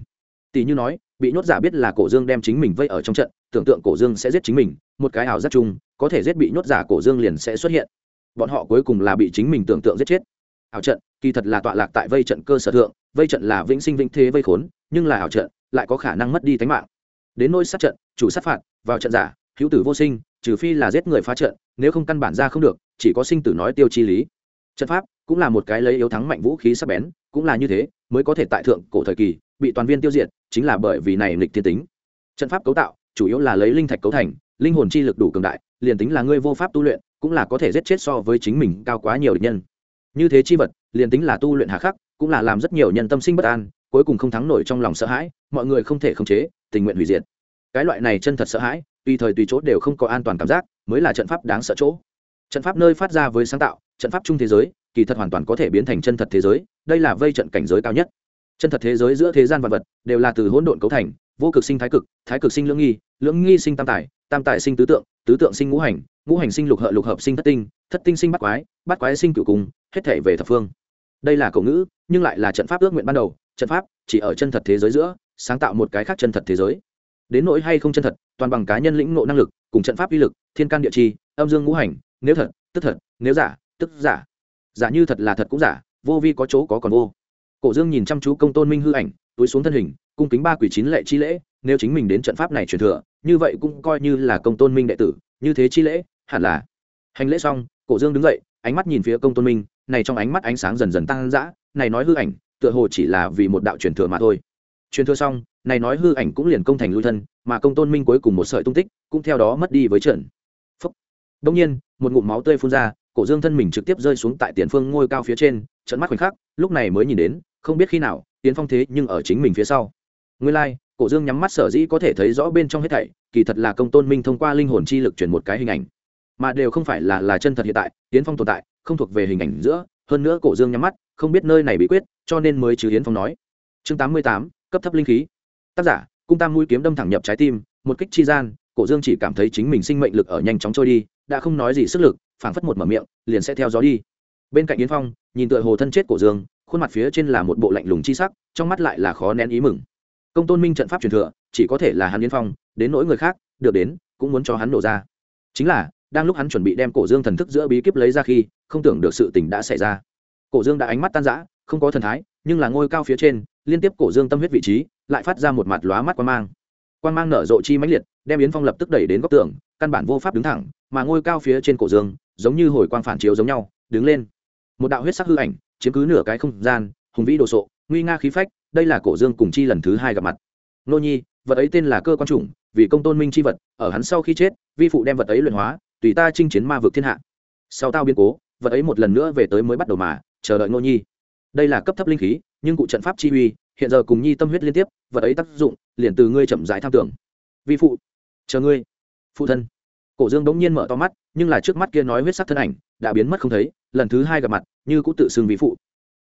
Tỷ như nói bị nhốt giả biết là cổ dương đem chính mình vây ở trong trận, tưởng tượng cổ dương sẽ giết chính mình, một cái ảo giác chung, có thể giết bị nhốt giả cổ dương liền sẽ xuất hiện. Bọn họ cuối cùng là bị chính mình tưởng tượng giết chết. Ảo trận, kỳ thật là tọa lạc tại vây trận cơ sở thượng, vây trận là vĩnh sinh vĩnh thế vây khốn, nhưng là ảo trận lại có khả năng mất đi tính mạng. Đến nôi sát trận, chủ sát phạt, vào trận giả, hữu tử vô sinh, trừ phi là giết người phá trận, nếu không căn bản ra không được, chỉ có sinh tử nói tiêu chi lý. Trận pháp cũng là một cái lấy yếu thắng mạnh vũ khí sắc bén, cũng là như thế, mới có thể tại thượng cổ thời kỳ bị toàn viên tiêu diệt, chính là bởi vì này nghịch thiên tính. Trận pháp cấu tạo, chủ yếu là lấy linh thạch cấu thành, linh hồn chi lực đủ cường đại, liền tính là ngươi vô pháp tu luyện, cũng là có thể giết chết so với chính mình cao quá nhiều địch nhân. Như thế chi vật, liền tính là tu luyện hà khắc, cũng là làm rất nhiều nhân tâm sinh bất an, cuối cùng không thắng nổi trong lòng sợ hãi, mọi người không thể khống chế, tình nguyện hủy diệt. Cái loại này chân thật sợ hãi, tùy thời tùy chỗ đều không có an toàn cảm giác, mới là trận pháp đáng sợ chỗ. Trận pháp nơi phát ra với sáng tạo, trận pháp chung thế giới, kỳ thật hoàn toàn có thể biến thành chân thật thế giới, đây là vây trận cảnh giới cao nhất chân thật thế giới giữa thế gian vật vật đều là từ hỗn độn cấu thành, vô cực sinh thái cực thái cực sinh lưỡng nghi lưỡng nghi sinh tam tài tam tài sinh tứ tượng tứ tượng sinh ngũ hành ngũ hành sinh lục hợp lục hợp sinh thất tinh thất tinh sinh bát quái bát quái sinh cửu cung, hết thể về thập phương. Đây là cổ ngữ, nhưng lại là trận pháp ước nguyện ban đầu, trận pháp chỉ ở chân thật thế giới giữa, sáng tạo một cái khác chân thật thế giới. Đến nỗi hay không chân thật, toàn bằng cá nhân lĩnh ngộ năng lực, cùng trận pháp uy lực, thiên can địa chi, âm dương ngũ hành, nếu thật, tức thật, nếu giả, tức giả. Giả như thật là thật cũng giả, vô vi có chỗ có còn vô cổ dương nhìn chăm chú công tôn minh hư ảnh, túi xuống thân hình, cung kính ba quỷ chín lệ chi lễ, nếu chính mình đến trận pháp này truyền thừa, như vậy cũng coi như là công tôn minh đệ tử, như thế chi lễ, hẳn là. Hành lễ xong, cổ dương đứng dậy, ánh mắt nhìn phía công tôn minh, này trong ánh mắt ánh sáng dần dần tăng dã, này nói hư ảnh, tựa hồ chỉ là vì một đạo truyền thừa mà thôi. Truyền thừa xong, này nói hư ảnh cũng liền công thành lui thân, mà công tôn minh cuối cùng một sợi tung tích cũng theo đó mất đi với trận. Phúc. Đông nhiên, một ngụm máu tươi phun ra, cổ dương thân mình trực tiếp rơi xuống tại tiền phương ngôi cao phía trên trận mắt khoảnh khắc, lúc này mới nhìn đến không biết khi nào tiến phong thế nhưng ở chính mình phía sau. Nguyên lai、like, cổ dương nhắm mắt sở dĩ có thể thấy rõ bên trong hết thảy kỳ thật là công tôn minh thông qua linh hồn chi lực chuyển một cái hình ảnh. Mà đều không phải là là chân thật hiện tại tiến phong tồn tại không thuộc về hình ảnh giữa hơn nữa cổ dương nhắm mắt không biết nơi này bí quyết cho nên mới chứ hiến phong nói. Chương tám mươi tám cấp thấp linh khí. Tác giả cung tam mũi kiếm đâm thẳng nhập trái tim một kích chi gian cổ dương chỉ cảm thấy chính mình sinh mệnh lực ở nhanh chóng trôi đi đã không nói gì sức lực phảng phất một mở miệng liền sẽ theo gió đi. Bên cạnh yến phong nhìn tựa hồ thân chết cổ dương khuôn mặt phía trên là một bộ lạnh lùng chi sắc, trong mắt lại là khó nén ý mừng. Công tôn minh trận pháp truyền thừa, chỉ có thể là hắn yến phong, đến nỗi người khác, được đến, cũng muốn cho hắn nổ ra. Chính là, đang lúc hắn chuẩn bị đem cổ dương thần thức giữa bí kíp lấy ra khi, không tưởng được sự tình đã xảy ra. Cổ dương đã ánh mắt tan rã, không có thần thái, nhưng là ngôi cao phía trên, liên tiếp cổ dương tâm huyết vị trí, lại phát ra một mặt lóa mắt quan mang. Quan mang nở rộ chi mãnh liệt, đem yến phong lập tức đẩy đến góc tường, căn bản vô pháp đứng thẳng, mà ngôi cao phía trên cổ dương, giống như hồi quang phản chiếu giống nhau, đứng lên. Một đạo huyết sắc hư ảnh chiếm cứ nửa cái không gian, hùng vĩ đồ sộ, nguy nga khí phách, đây là cổ dương cùng chi lần thứ hai gặp mặt. Nô nhi, vật ấy tên là cơ quan chủng, vì công tôn minh chi vật, ở hắn sau khi chết, vi phụ đem vật ấy luyện hóa, tùy ta chinh chiến ma vực thiên hạ. Sau tao biến cố, vật ấy một lần nữa về tới mới bắt đầu mà, chờ đợi nô nhi. Đây là cấp thấp linh khí, nhưng cụ trận pháp chi uy, hiện giờ cùng nhi tâm huyết liên tiếp, vật ấy tác dụng, liền từ ngươi chậm rãi tham tưởng. Vi phụ, chờ ngươi. Phụ thân. Cổ dương bỗng nhiên mở to mắt, nhưng là trước mắt kia nói huyết sắc thân ảnh, đã biến mất không thấy, lần thứ hai gặp mặt như cũng tự xưng vi phụ.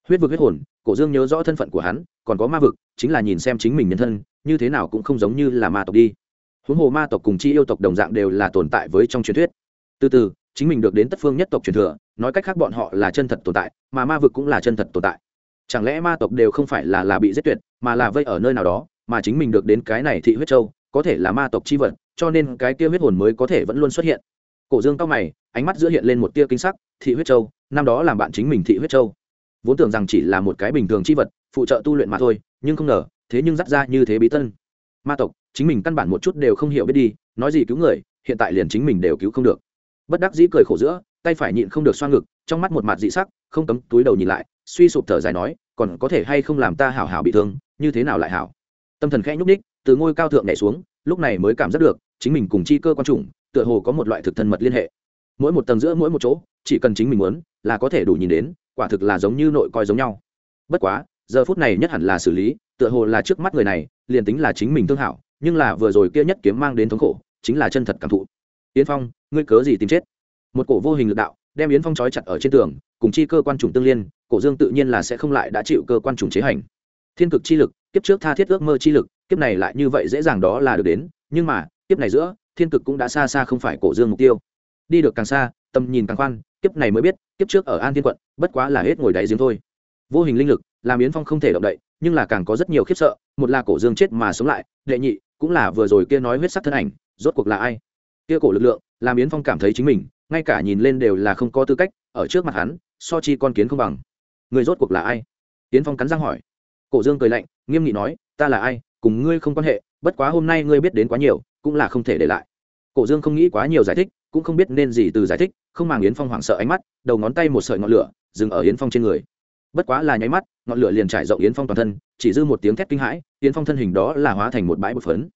Huyết vực huyết hồn, cổ dương nhớ rõ thân phận của hắn, còn có ma vực, chính là nhìn xem chính mình nhân thân, như thế nào cũng không giống như là ma tộc đi. Huống hồ ma tộc cùng chi yêu tộc đồng dạng đều là tồn tại với trong truyền thuyết. Từ từ, chính mình được đến tất phương nhất tộc truyền thừa, nói cách khác bọn họ là chân thật tồn tại, mà ma vực cũng là chân thật tồn tại. Chẳng lẽ ma tộc đều không phải là là bị giết tuyệt, mà là vây ở nơi nào đó, mà chính mình được đến cái này thị huyết châu, có thể là ma tộc chi vật, cho nên cái kia huyết hồn mới có thể vẫn luôn xuất hiện. Cổ dương cao mày ánh mắt giữa hiện lên một tia kinh sắc, thị huyết châu, năm đó làm bạn chính mình thị huyết châu. Vốn tưởng rằng chỉ là một cái bình thường chi vật, phụ trợ tu luyện mà thôi, nhưng không ngờ, thế nhưng dắt ra như thế bí tân. Ma tộc, chính mình căn bản một chút đều không hiểu biết đi, nói gì cứu người, hiện tại liền chính mình đều cứu không được. Bất đắc dĩ cười khổ giữa, tay phải nhịn không được xoa ngực, trong mắt một mặt dị sắc, không cấm túi đầu nhìn lại, suy sụp thở dài nói, còn có thể hay không làm ta hảo hảo bị thương, như thế nào lại hảo? Tâm thần khẽ nhúc ních từ ngôi cao thượng nhảy xuống, lúc này mới cảm giác được, chính mình cùng chi cơ quan trùng, tựa hồ có một loại thực thân mật liên hệ mỗi một tầng giữa mỗi một chỗ, chỉ cần chính mình muốn, là có thể đủ nhìn đến, quả thực là giống như nội coi giống nhau. Bất quá, giờ phút này nhất hẳn là xử lý, tựa hồ là trước mắt người này, liền tính là chính mình thương hảo, nhưng là vừa rồi kia nhất kiếm mang đến thống khổ, chính là chân thật cảm thụ. Yến phong, ngươi cớ gì tìm chết? Một cổ vô hình lực đạo, đem yến phong trói chặt ở trên tường, cùng chi cơ quan trùng tương liên, cổ dương tự nhiên là sẽ không lại đã chịu cơ quan trùng chế hành. Thiên cực chi lực, kiếp trước tha thiết ước mơ chi lực, kiếp này lại như vậy dễ dàng đó là được đến, nhưng mà, kiếp này giữa, thiên cực cũng đã xa xa không phải cổ dương mục tiêu đi được càng xa, tầm nhìn càng khoan, kiếp này mới biết, kiếp trước ở an thiên quận, bất quá là hết ngồi đáy giếng thôi. Vô hình linh lực, làm yến phong không thể động đậy, nhưng là càng có rất nhiều khiếp sợ, một là cổ dương chết mà sống lại, đệ nhị, cũng là vừa rồi kia nói huyết sắc thân ảnh, rốt cuộc là ai? Kia cổ lực lượng, làm yến phong cảm thấy chính mình, ngay cả nhìn lên đều là không có tư cách, ở trước mặt hắn, so chi con kiến không bằng. Người rốt cuộc là ai? Yến phong cắn răng hỏi. Cổ dương cười lạnh, nghiêm nghị nói, ta là ai? Cùng ngươi không quan hệ, bất quá hôm nay ngươi biết đến quá nhiều, cũng là không thể để lại. Cổ dương không nghĩ quá nhiều giải thích cũng không biết nên gì từ giải thích, không màng yến phong hoảng sợ ánh mắt, đầu ngón tay một sợi ngọn lửa dừng ở yến phong trên người. Bất quá là nháy mắt, ngọn lửa liền trải rộng yến phong toàn thân, chỉ dư một tiếng thét kinh hãi, yến phong thân hình đó là hóa thành một bãi bột phấn.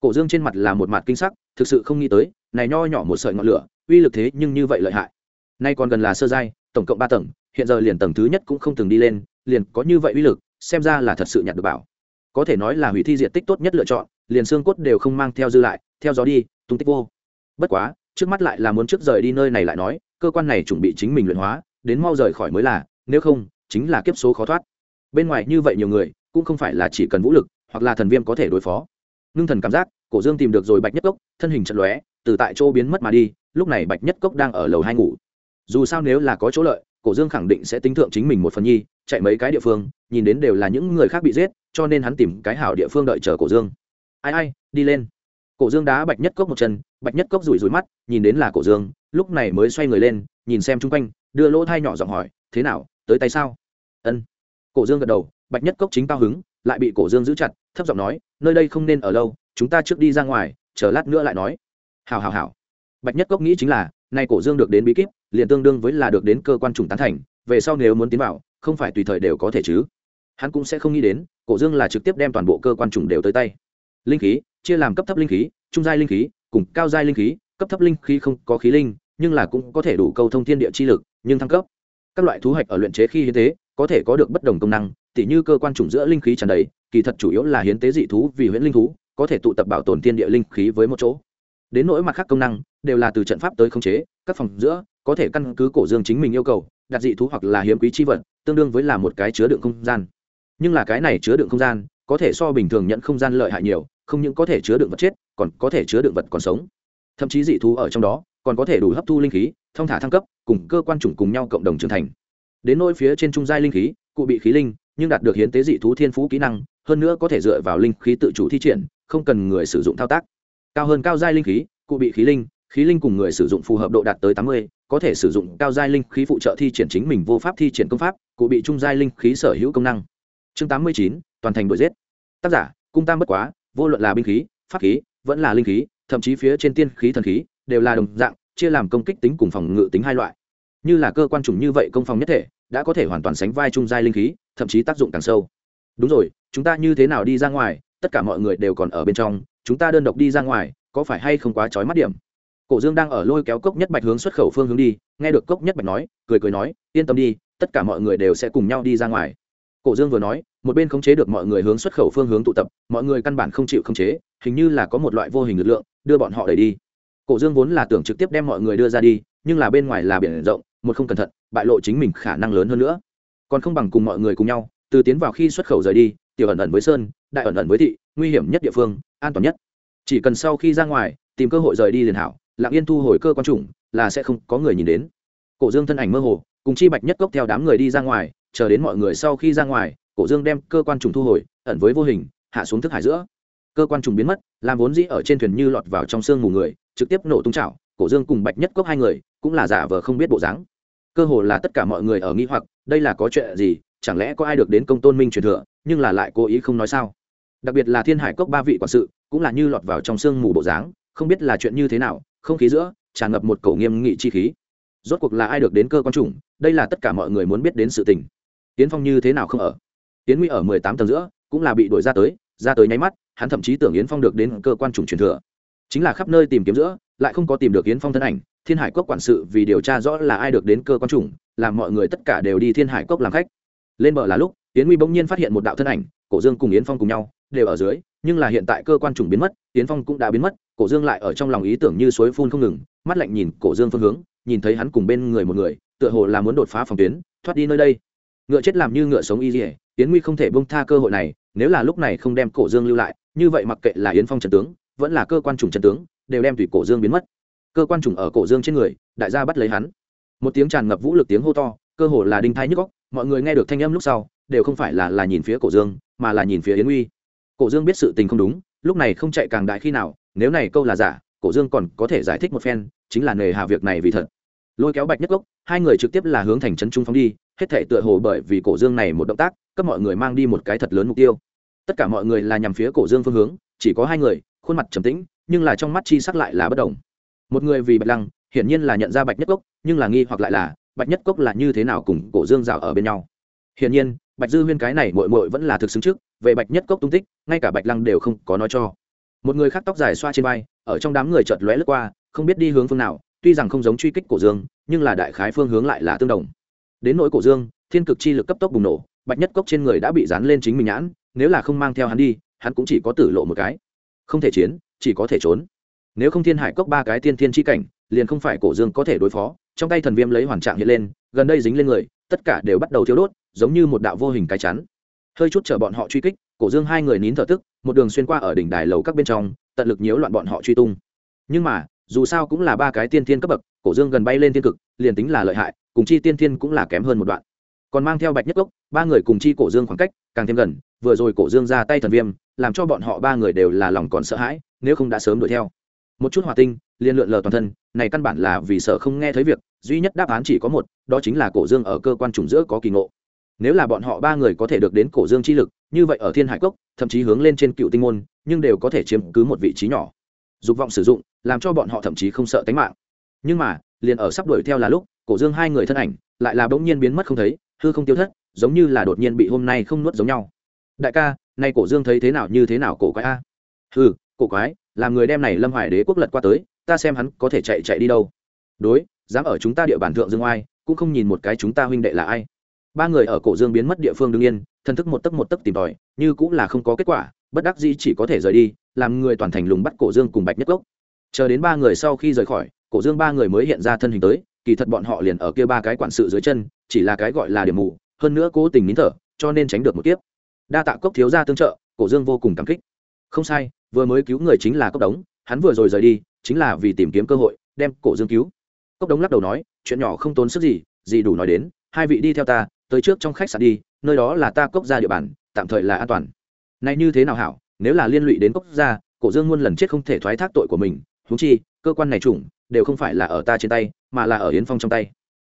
Cổ dương trên mặt là một mặt kinh sắc, thực sự không nghĩ tới, này nho nhỏ một sợi ngọn lửa, uy lực thế nhưng như vậy lợi hại. Nay còn gần là sơ giai, tổng cộng ba tầng, hiện giờ liền tầng thứ nhất cũng không từng đi lên, liền có như vậy uy lực, xem ra là thật sự nhặt được bảo. Có thể nói là hủy thi diện tích tốt nhất lựa chọn, liền xương cốt đều không mang theo dư lại, theo gió đi, tung tích vô. Bất quá trước mắt lại là muốn trước rời đi nơi này lại nói, cơ quan này chuẩn bị chính mình luyện hóa, đến mau rời khỏi mới là, nếu không, chính là kiếp số khó thoát. Bên ngoài như vậy nhiều người, cũng không phải là chỉ cần vũ lực, hoặc là thần viêm có thể đối phó. Ngưng thần cảm giác, cổ dương tìm được rồi bạch nhất cốc, thân hình trận lóe, từ tại chỗ biến mất mà đi, lúc này bạch nhất cốc đang ở lầu hai ngủ. Dù sao nếu là có chỗ lợi, cổ dương khẳng định sẽ tính thượng chính mình một phần nhi, chạy mấy cái địa phương, nhìn đến đều là những người khác bị giết, cho nên hắn tìm cái hảo địa phương đợi chờ cổ dương. Ai ai, đi lên cổ dương đá bạch nhất cốc một chân, bạch nhất cốc rủi rủi mắt, nhìn đến là cổ dương, lúc này mới xoay người lên, nhìn xem chung quanh, đưa lỗ thai nhỏ giọng hỏi, thế nào, tới tay sao? Ân. Cổ dương gật đầu, bạch nhất cốc chính cao hứng, lại bị cổ dương giữ chặt, thấp giọng nói, nơi đây không nên ở lâu, chúng ta trước đi ra ngoài, chờ lát nữa lại nói. Hào hào hào bạch nhất cốc nghĩ chính là, nay cổ dương được đến bí kíp, liền tương đương với là được đến cơ quan trùng tán thành, về sau nếu muốn tiến vào, không phải tùy thời đều có thể chứ. Hắn cũng sẽ không nghĩ đến, cổ dương là trực tiếp đem toàn bộ cơ quan trùng đều tới tay. Linh khí chia làm cấp thấp linh khí, trung giai linh khí, cùng cao giai linh khí. Cấp thấp linh khí không có khí linh, nhưng là cũng có thể đủ câu thông thiên địa chi lực, nhưng thăng cấp. Các loại thú hoạch ở luyện chế khi hiến tế, có thể có được bất đồng công năng, tỉ như cơ quan chủng giữa linh khí tràn đầy, kỳ thật chủ yếu là hiến tế dị thú vì huyễn linh thú, có thể tụ tập bảo tồn thiên địa linh khí với một chỗ. Đến nỗi mặt khác công năng, đều là từ trận pháp tới khống chế, các phòng giữa, có thể căn cứ cổ dương chính mình yêu cầu, đặt dị thú hoặc là hiếm quý chi vật, tương đương với là một cái chứa đựng không gian. Nhưng là cái này chứa đựng không gian, có thể so bình thường nhận không gian lợi hại nhiều không những có thể chứa đựng vật chết, còn có thể chứa đựng vật còn sống. Thậm chí dị thú ở trong đó, còn có thể đủ hấp thu linh khí, thông thả thăng cấp, cùng cơ quan chủng cùng nhau cộng đồng trưởng thành. Đến nỗi phía trên trung giai linh khí, cụ bị khí linh, nhưng đạt được hiến tế dị thú thiên phú kỹ năng, hơn nữa có thể dựa vào linh khí tự chủ thi triển, không cần người sử dụng thao tác. Cao hơn cao giai linh khí, cụ bị khí linh khí linh cùng người sử dụng phù hợp độ đạt tới tám mươi, có thể sử dụng cao giai linh khí phụ trợ thi triển chính mình vô pháp thi triển công pháp, cụ bị trung giai linh khí sở hữu công năng. Chương tám mươi chín, toàn thành đội giết. Tác giả, cung tam bất quá vô luận là binh khí, pháp khí, vẫn là linh khí, thậm chí phía trên tiên khí thần khí, đều là đồng dạng, chia làm công kích tính cùng phòng ngự tính hai loại. Như là cơ quan trùng như vậy công phòng nhất thể, đã có thể hoàn toàn sánh vai trung giai linh khí, thậm chí tác dụng càng sâu. Đúng rồi, chúng ta như thế nào đi ra ngoài, tất cả mọi người đều còn ở bên trong, chúng ta đơn độc đi ra ngoài, có phải hay không quá trói mắt điểm? Cổ dương đang ở lôi kéo cốc nhất bạch hướng xuất khẩu phương hướng đi, nghe được cốc nhất bạch nói, cười cười nói, yên tâm đi, tất cả mọi người đều sẽ cùng nhau đi ra ngoài cổ dương vừa nói, một bên khống chế được mọi người hướng xuất khẩu phương hướng tụ tập, mọi người căn bản không chịu khống chế, hình như là có một loại vô hình lực lượng, đưa bọn họ đẩy đi. Cổ dương vốn là tưởng trực tiếp đem mọi người đưa ra đi, nhưng là bên ngoài là biển rộng, một không cẩn thận, bại lộ chính mình khả năng lớn hơn nữa. Còn không bằng cùng mọi người cùng nhau, từ tiến vào khi xuất khẩu rời đi, tiểu ẩn ẩn với sơn, đại ẩn ẩn với thị, nguy hiểm nhất địa phương, an toàn nhất. Chỉ cần sau khi ra ngoài, tìm cơ hội rời đi liền hảo, lặng yên thu hồi cơ quan chủng, là sẽ không có người nhìn đến. Cổ dương thân ảnh mơ hồ, cùng chi bạch nhất cốc theo đám người đi ra ngoài chờ đến mọi người sau khi ra ngoài, cổ dương đem cơ quan trùng thu hồi, ẩn với vô hình, hạ xuống thức hải giữa. Cơ quan trùng biến mất, làm vốn dĩ ở trên thuyền như lọt vào trong sương mù người, trực tiếp nổ tung chảo, cổ dương cùng bạch nhất cốc hai người, cũng là giả vờ không biết bộ dáng. Cơ hồ là tất cả mọi người ở nghi hoặc, đây là có chuyện gì, chẳng lẽ có ai được đến công tôn minh truyền thừa, nhưng là lại cố ý không nói sao? Đặc biệt là thiên hải cốc ba vị quản sự, cũng là như lọt vào trong sương mù bộ dáng, không biết là chuyện như thế nào, không khí giữa, tràn ngập một cổ nghiêm nghị chi khí. Rốt cuộc là ai được đến cơ quan trùng, đây là tất cả mọi người muốn biết đến sự tình tiến phong như thế nào không ở? Tiến nguy ở mười tám tầng giữa, cũng là bị đuổi ra tới ra tới nháy mắt, hắn thậm chí tưởng yến phong được đến cơ quan trùng truyền thừa. Chính là khắp nơi tìm kiếm giữa, lại không có tìm được yến phong thân ảnh, thiên hải cốc quản sự vì điều tra rõ là ai được đến cơ quan trùng làm mọi người tất cả đều đi thiên hải cốc làm khách. Lên bờ là lúc, yến nguy bỗng nhiên phát hiện một đạo thân ảnh, cổ dương cùng yến phong cùng nhau, đều ở dưới, nhưng là hiện tại cơ quan trùng biến mất, yến phong cũng đã biến mất, cổ dương lại ở trong lòng ý tưởng như suối phun không ngừng, mắt lạnh nhìn cổ dương phương hướng, nhìn thấy hắn cùng bên người một người, tựa hồ là muốn đột phá phòng tuyến, thoát đi nơi đây ngựa chết làm như ngựa sống y dỉa, yến nguy không thể bông tha cơ hội này, nếu là lúc này không đem cổ dương lưu lại, như vậy mặc kệ là yến phong trần tướng, vẫn là cơ quan trùng trần tướng, đều đem tùy cổ dương biến mất. Cơ quan trùng ở cổ dương trên người, đại gia bắt lấy hắn. Một tiếng tràn ngập vũ lực tiếng hô to, cơ hồ là đinh thai nhức góc mọi người nghe được thanh âm lúc sau, đều không phải là là nhìn phía cổ dương, mà là nhìn phía yến uy cổ dương biết sự tình không đúng, lúc này không chạy càng đại khi nào, nếu này câu là giả, cổ dương còn có thể giải thích một phen, chính là nề hà việc này vì thật. Lôi kéo bạch nhất gốc hai người trực tiếp là hướng thành trấn trung phóng đi, hết thể tựa hồ bởi vì cổ dương này một động tác, cấp mọi người mang đi một cái thật lớn mục tiêu. Tất cả mọi người là nhằm phía cổ dương phương hướng, chỉ có hai người, khuôn mặt trầm tĩnh, nhưng là trong mắt chi sắc lại là bất đồng một người vì bạch lăng, hiển nhiên là nhận ra bạch nhất cốc, nhưng là nghi hoặc lại là, bạch nhất cốc là như thế nào cùng cổ dương dạo ở bên nhau? Hiển nhiên, bạch dư huyên cái này mội mội vẫn là thực xứng trước, về bạch nhất cốc tung tích, ngay cả bạch lăng đều không có nói cho. Một người khác tóc dài xoa trên vai, ở trong đám người chợt lóe lướt qua, không biết đi hướng phương nào, tuy rằng không giống truy kích cổ dương nhưng là đại khái phương hướng lại là tương đồng. Đến nỗi cổ dương, thiên cực chi lực cấp tốc bùng nổ, bạch nhất cốc trên người đã bị dán lên chính mình nhãn, nếu là không mang theo hắn đi, hắn cũng chỉ có tử lộ một cái. Không thể chiến, chỉ có thể trốn. Nếu không thiên hải cốc ba cái tiên thiên chi cảnh, liền không phải cổ dương có thể đối phó, trong tay thần viêm lấy hoàn trạng hiện lên, gần đây dính lên người, tất cả đều bắt đầu thiếu đốt, giống như một đạo vô hình cái chắn. Hơi chút chở bọn họ truy kích, cổ dương hai người nín thở tức, một đường xuyên qua ở đỉnh đài lầu các bên trong, tận lực nhiễu loạn bọn họ truy tung. Nhưng mà dù sao cũng là ba cái tiên thiên cấp bậc, cổ dương gần bay lên tiên cực, liền tính là lợi hại, cùng chi tiên thiên cũng là kém hơn một đoạn. Còn mang theo bạch nhất gốc ba người cùng chi cổ dương khoảng cách, càng thêm gần, vừa rồi cổ dương ra tay thần viêm, làm cho bọn họ ba người đều là lòng còn sợ hãi, nếu không đã sớm đuổi theo. Một chút hòa tinh liên lượn lờ toàn thân, này căn bản là vì sợ không nghe thấy việc, duy nhất đáp án chỉ có một, đó chính là cổ dương ở cơ quan trùng giữa có kỳ ngộ. Nếu là bọn họ ba người có thể được đến cổ dương chi lực, như vậy ở thiên hải cốc, thậm chí hướng lên trên cựu tinh môn, nhưng đều có thể chiếm cứ một vị trí nhỏ. Dục vọng sử dụng làm cho bọn họ thậm chí không sợ tính mạng. Nhưng mà liền ở sắp đuổi theo là lúc cổ dương hai người thân ảnh lại là bỗng nhiên biến mất không thấy hư không tiêu thất giống như là đột nhiên bị hôm nay không nuốt giống nhau. Đại ca nay cổ dương thấy thế nào như thế nào cổ quái a? Hừ, cổ quái làm người đem này lâm hải đế quốc lật qua tới ta xem hắn có thể chạy chạy đi đâu. Đối dám ở chúng ta địa bàn thượng dương oai cũng không nhìn một cái chúng ta huynh đệ là ai. Ba người ở cổ dương biến mất địa phương đương nhiên thân thức một tấc một tấc tìm tòi như cũng là không có kết quả bất đắc dĩ chỉ có thể rời đi làm người toàn thành lùng bắt cổ dương cùng bạch nhất gốc chờ đến ba người sau khi rời khỏi, cổ dương ba người mới hiện ra thân hình tới, kỳ thật bọn họ liền ở kia ba cái quản sự dưới chân, chỉ là cái gọi là điểm mù, hơn nữa cố tình nín thở, cho nên tránh được một kiếp. Đa tạ cốc thiếu gia tương trợ, cổ dương vô cùng cảm kích. Không sai, vừa mới cứu người chính là cốc đống, hắn vừa rồi rời đi, chính là vì tìm kiếm cơ hội, đem cổ dương cứu. Cốc đống lắc đầu nói, chuyện nhỏ không tốn sức gì gì đủ nói đến, hai vị đi theo ta, tới trước trong khách sạn đi, nơi đó là ta cốc ra địa bàn, tạm thời là an toàn. Nay như thế nào hảo, nếu là liên lụy đến cốc gia, cổ dương muôn lần chết không thể thoái thác tội của mình huống chi, cơ quan này chủng đều không phải là ở ta trên tay, mà là ở yến phong trong tay.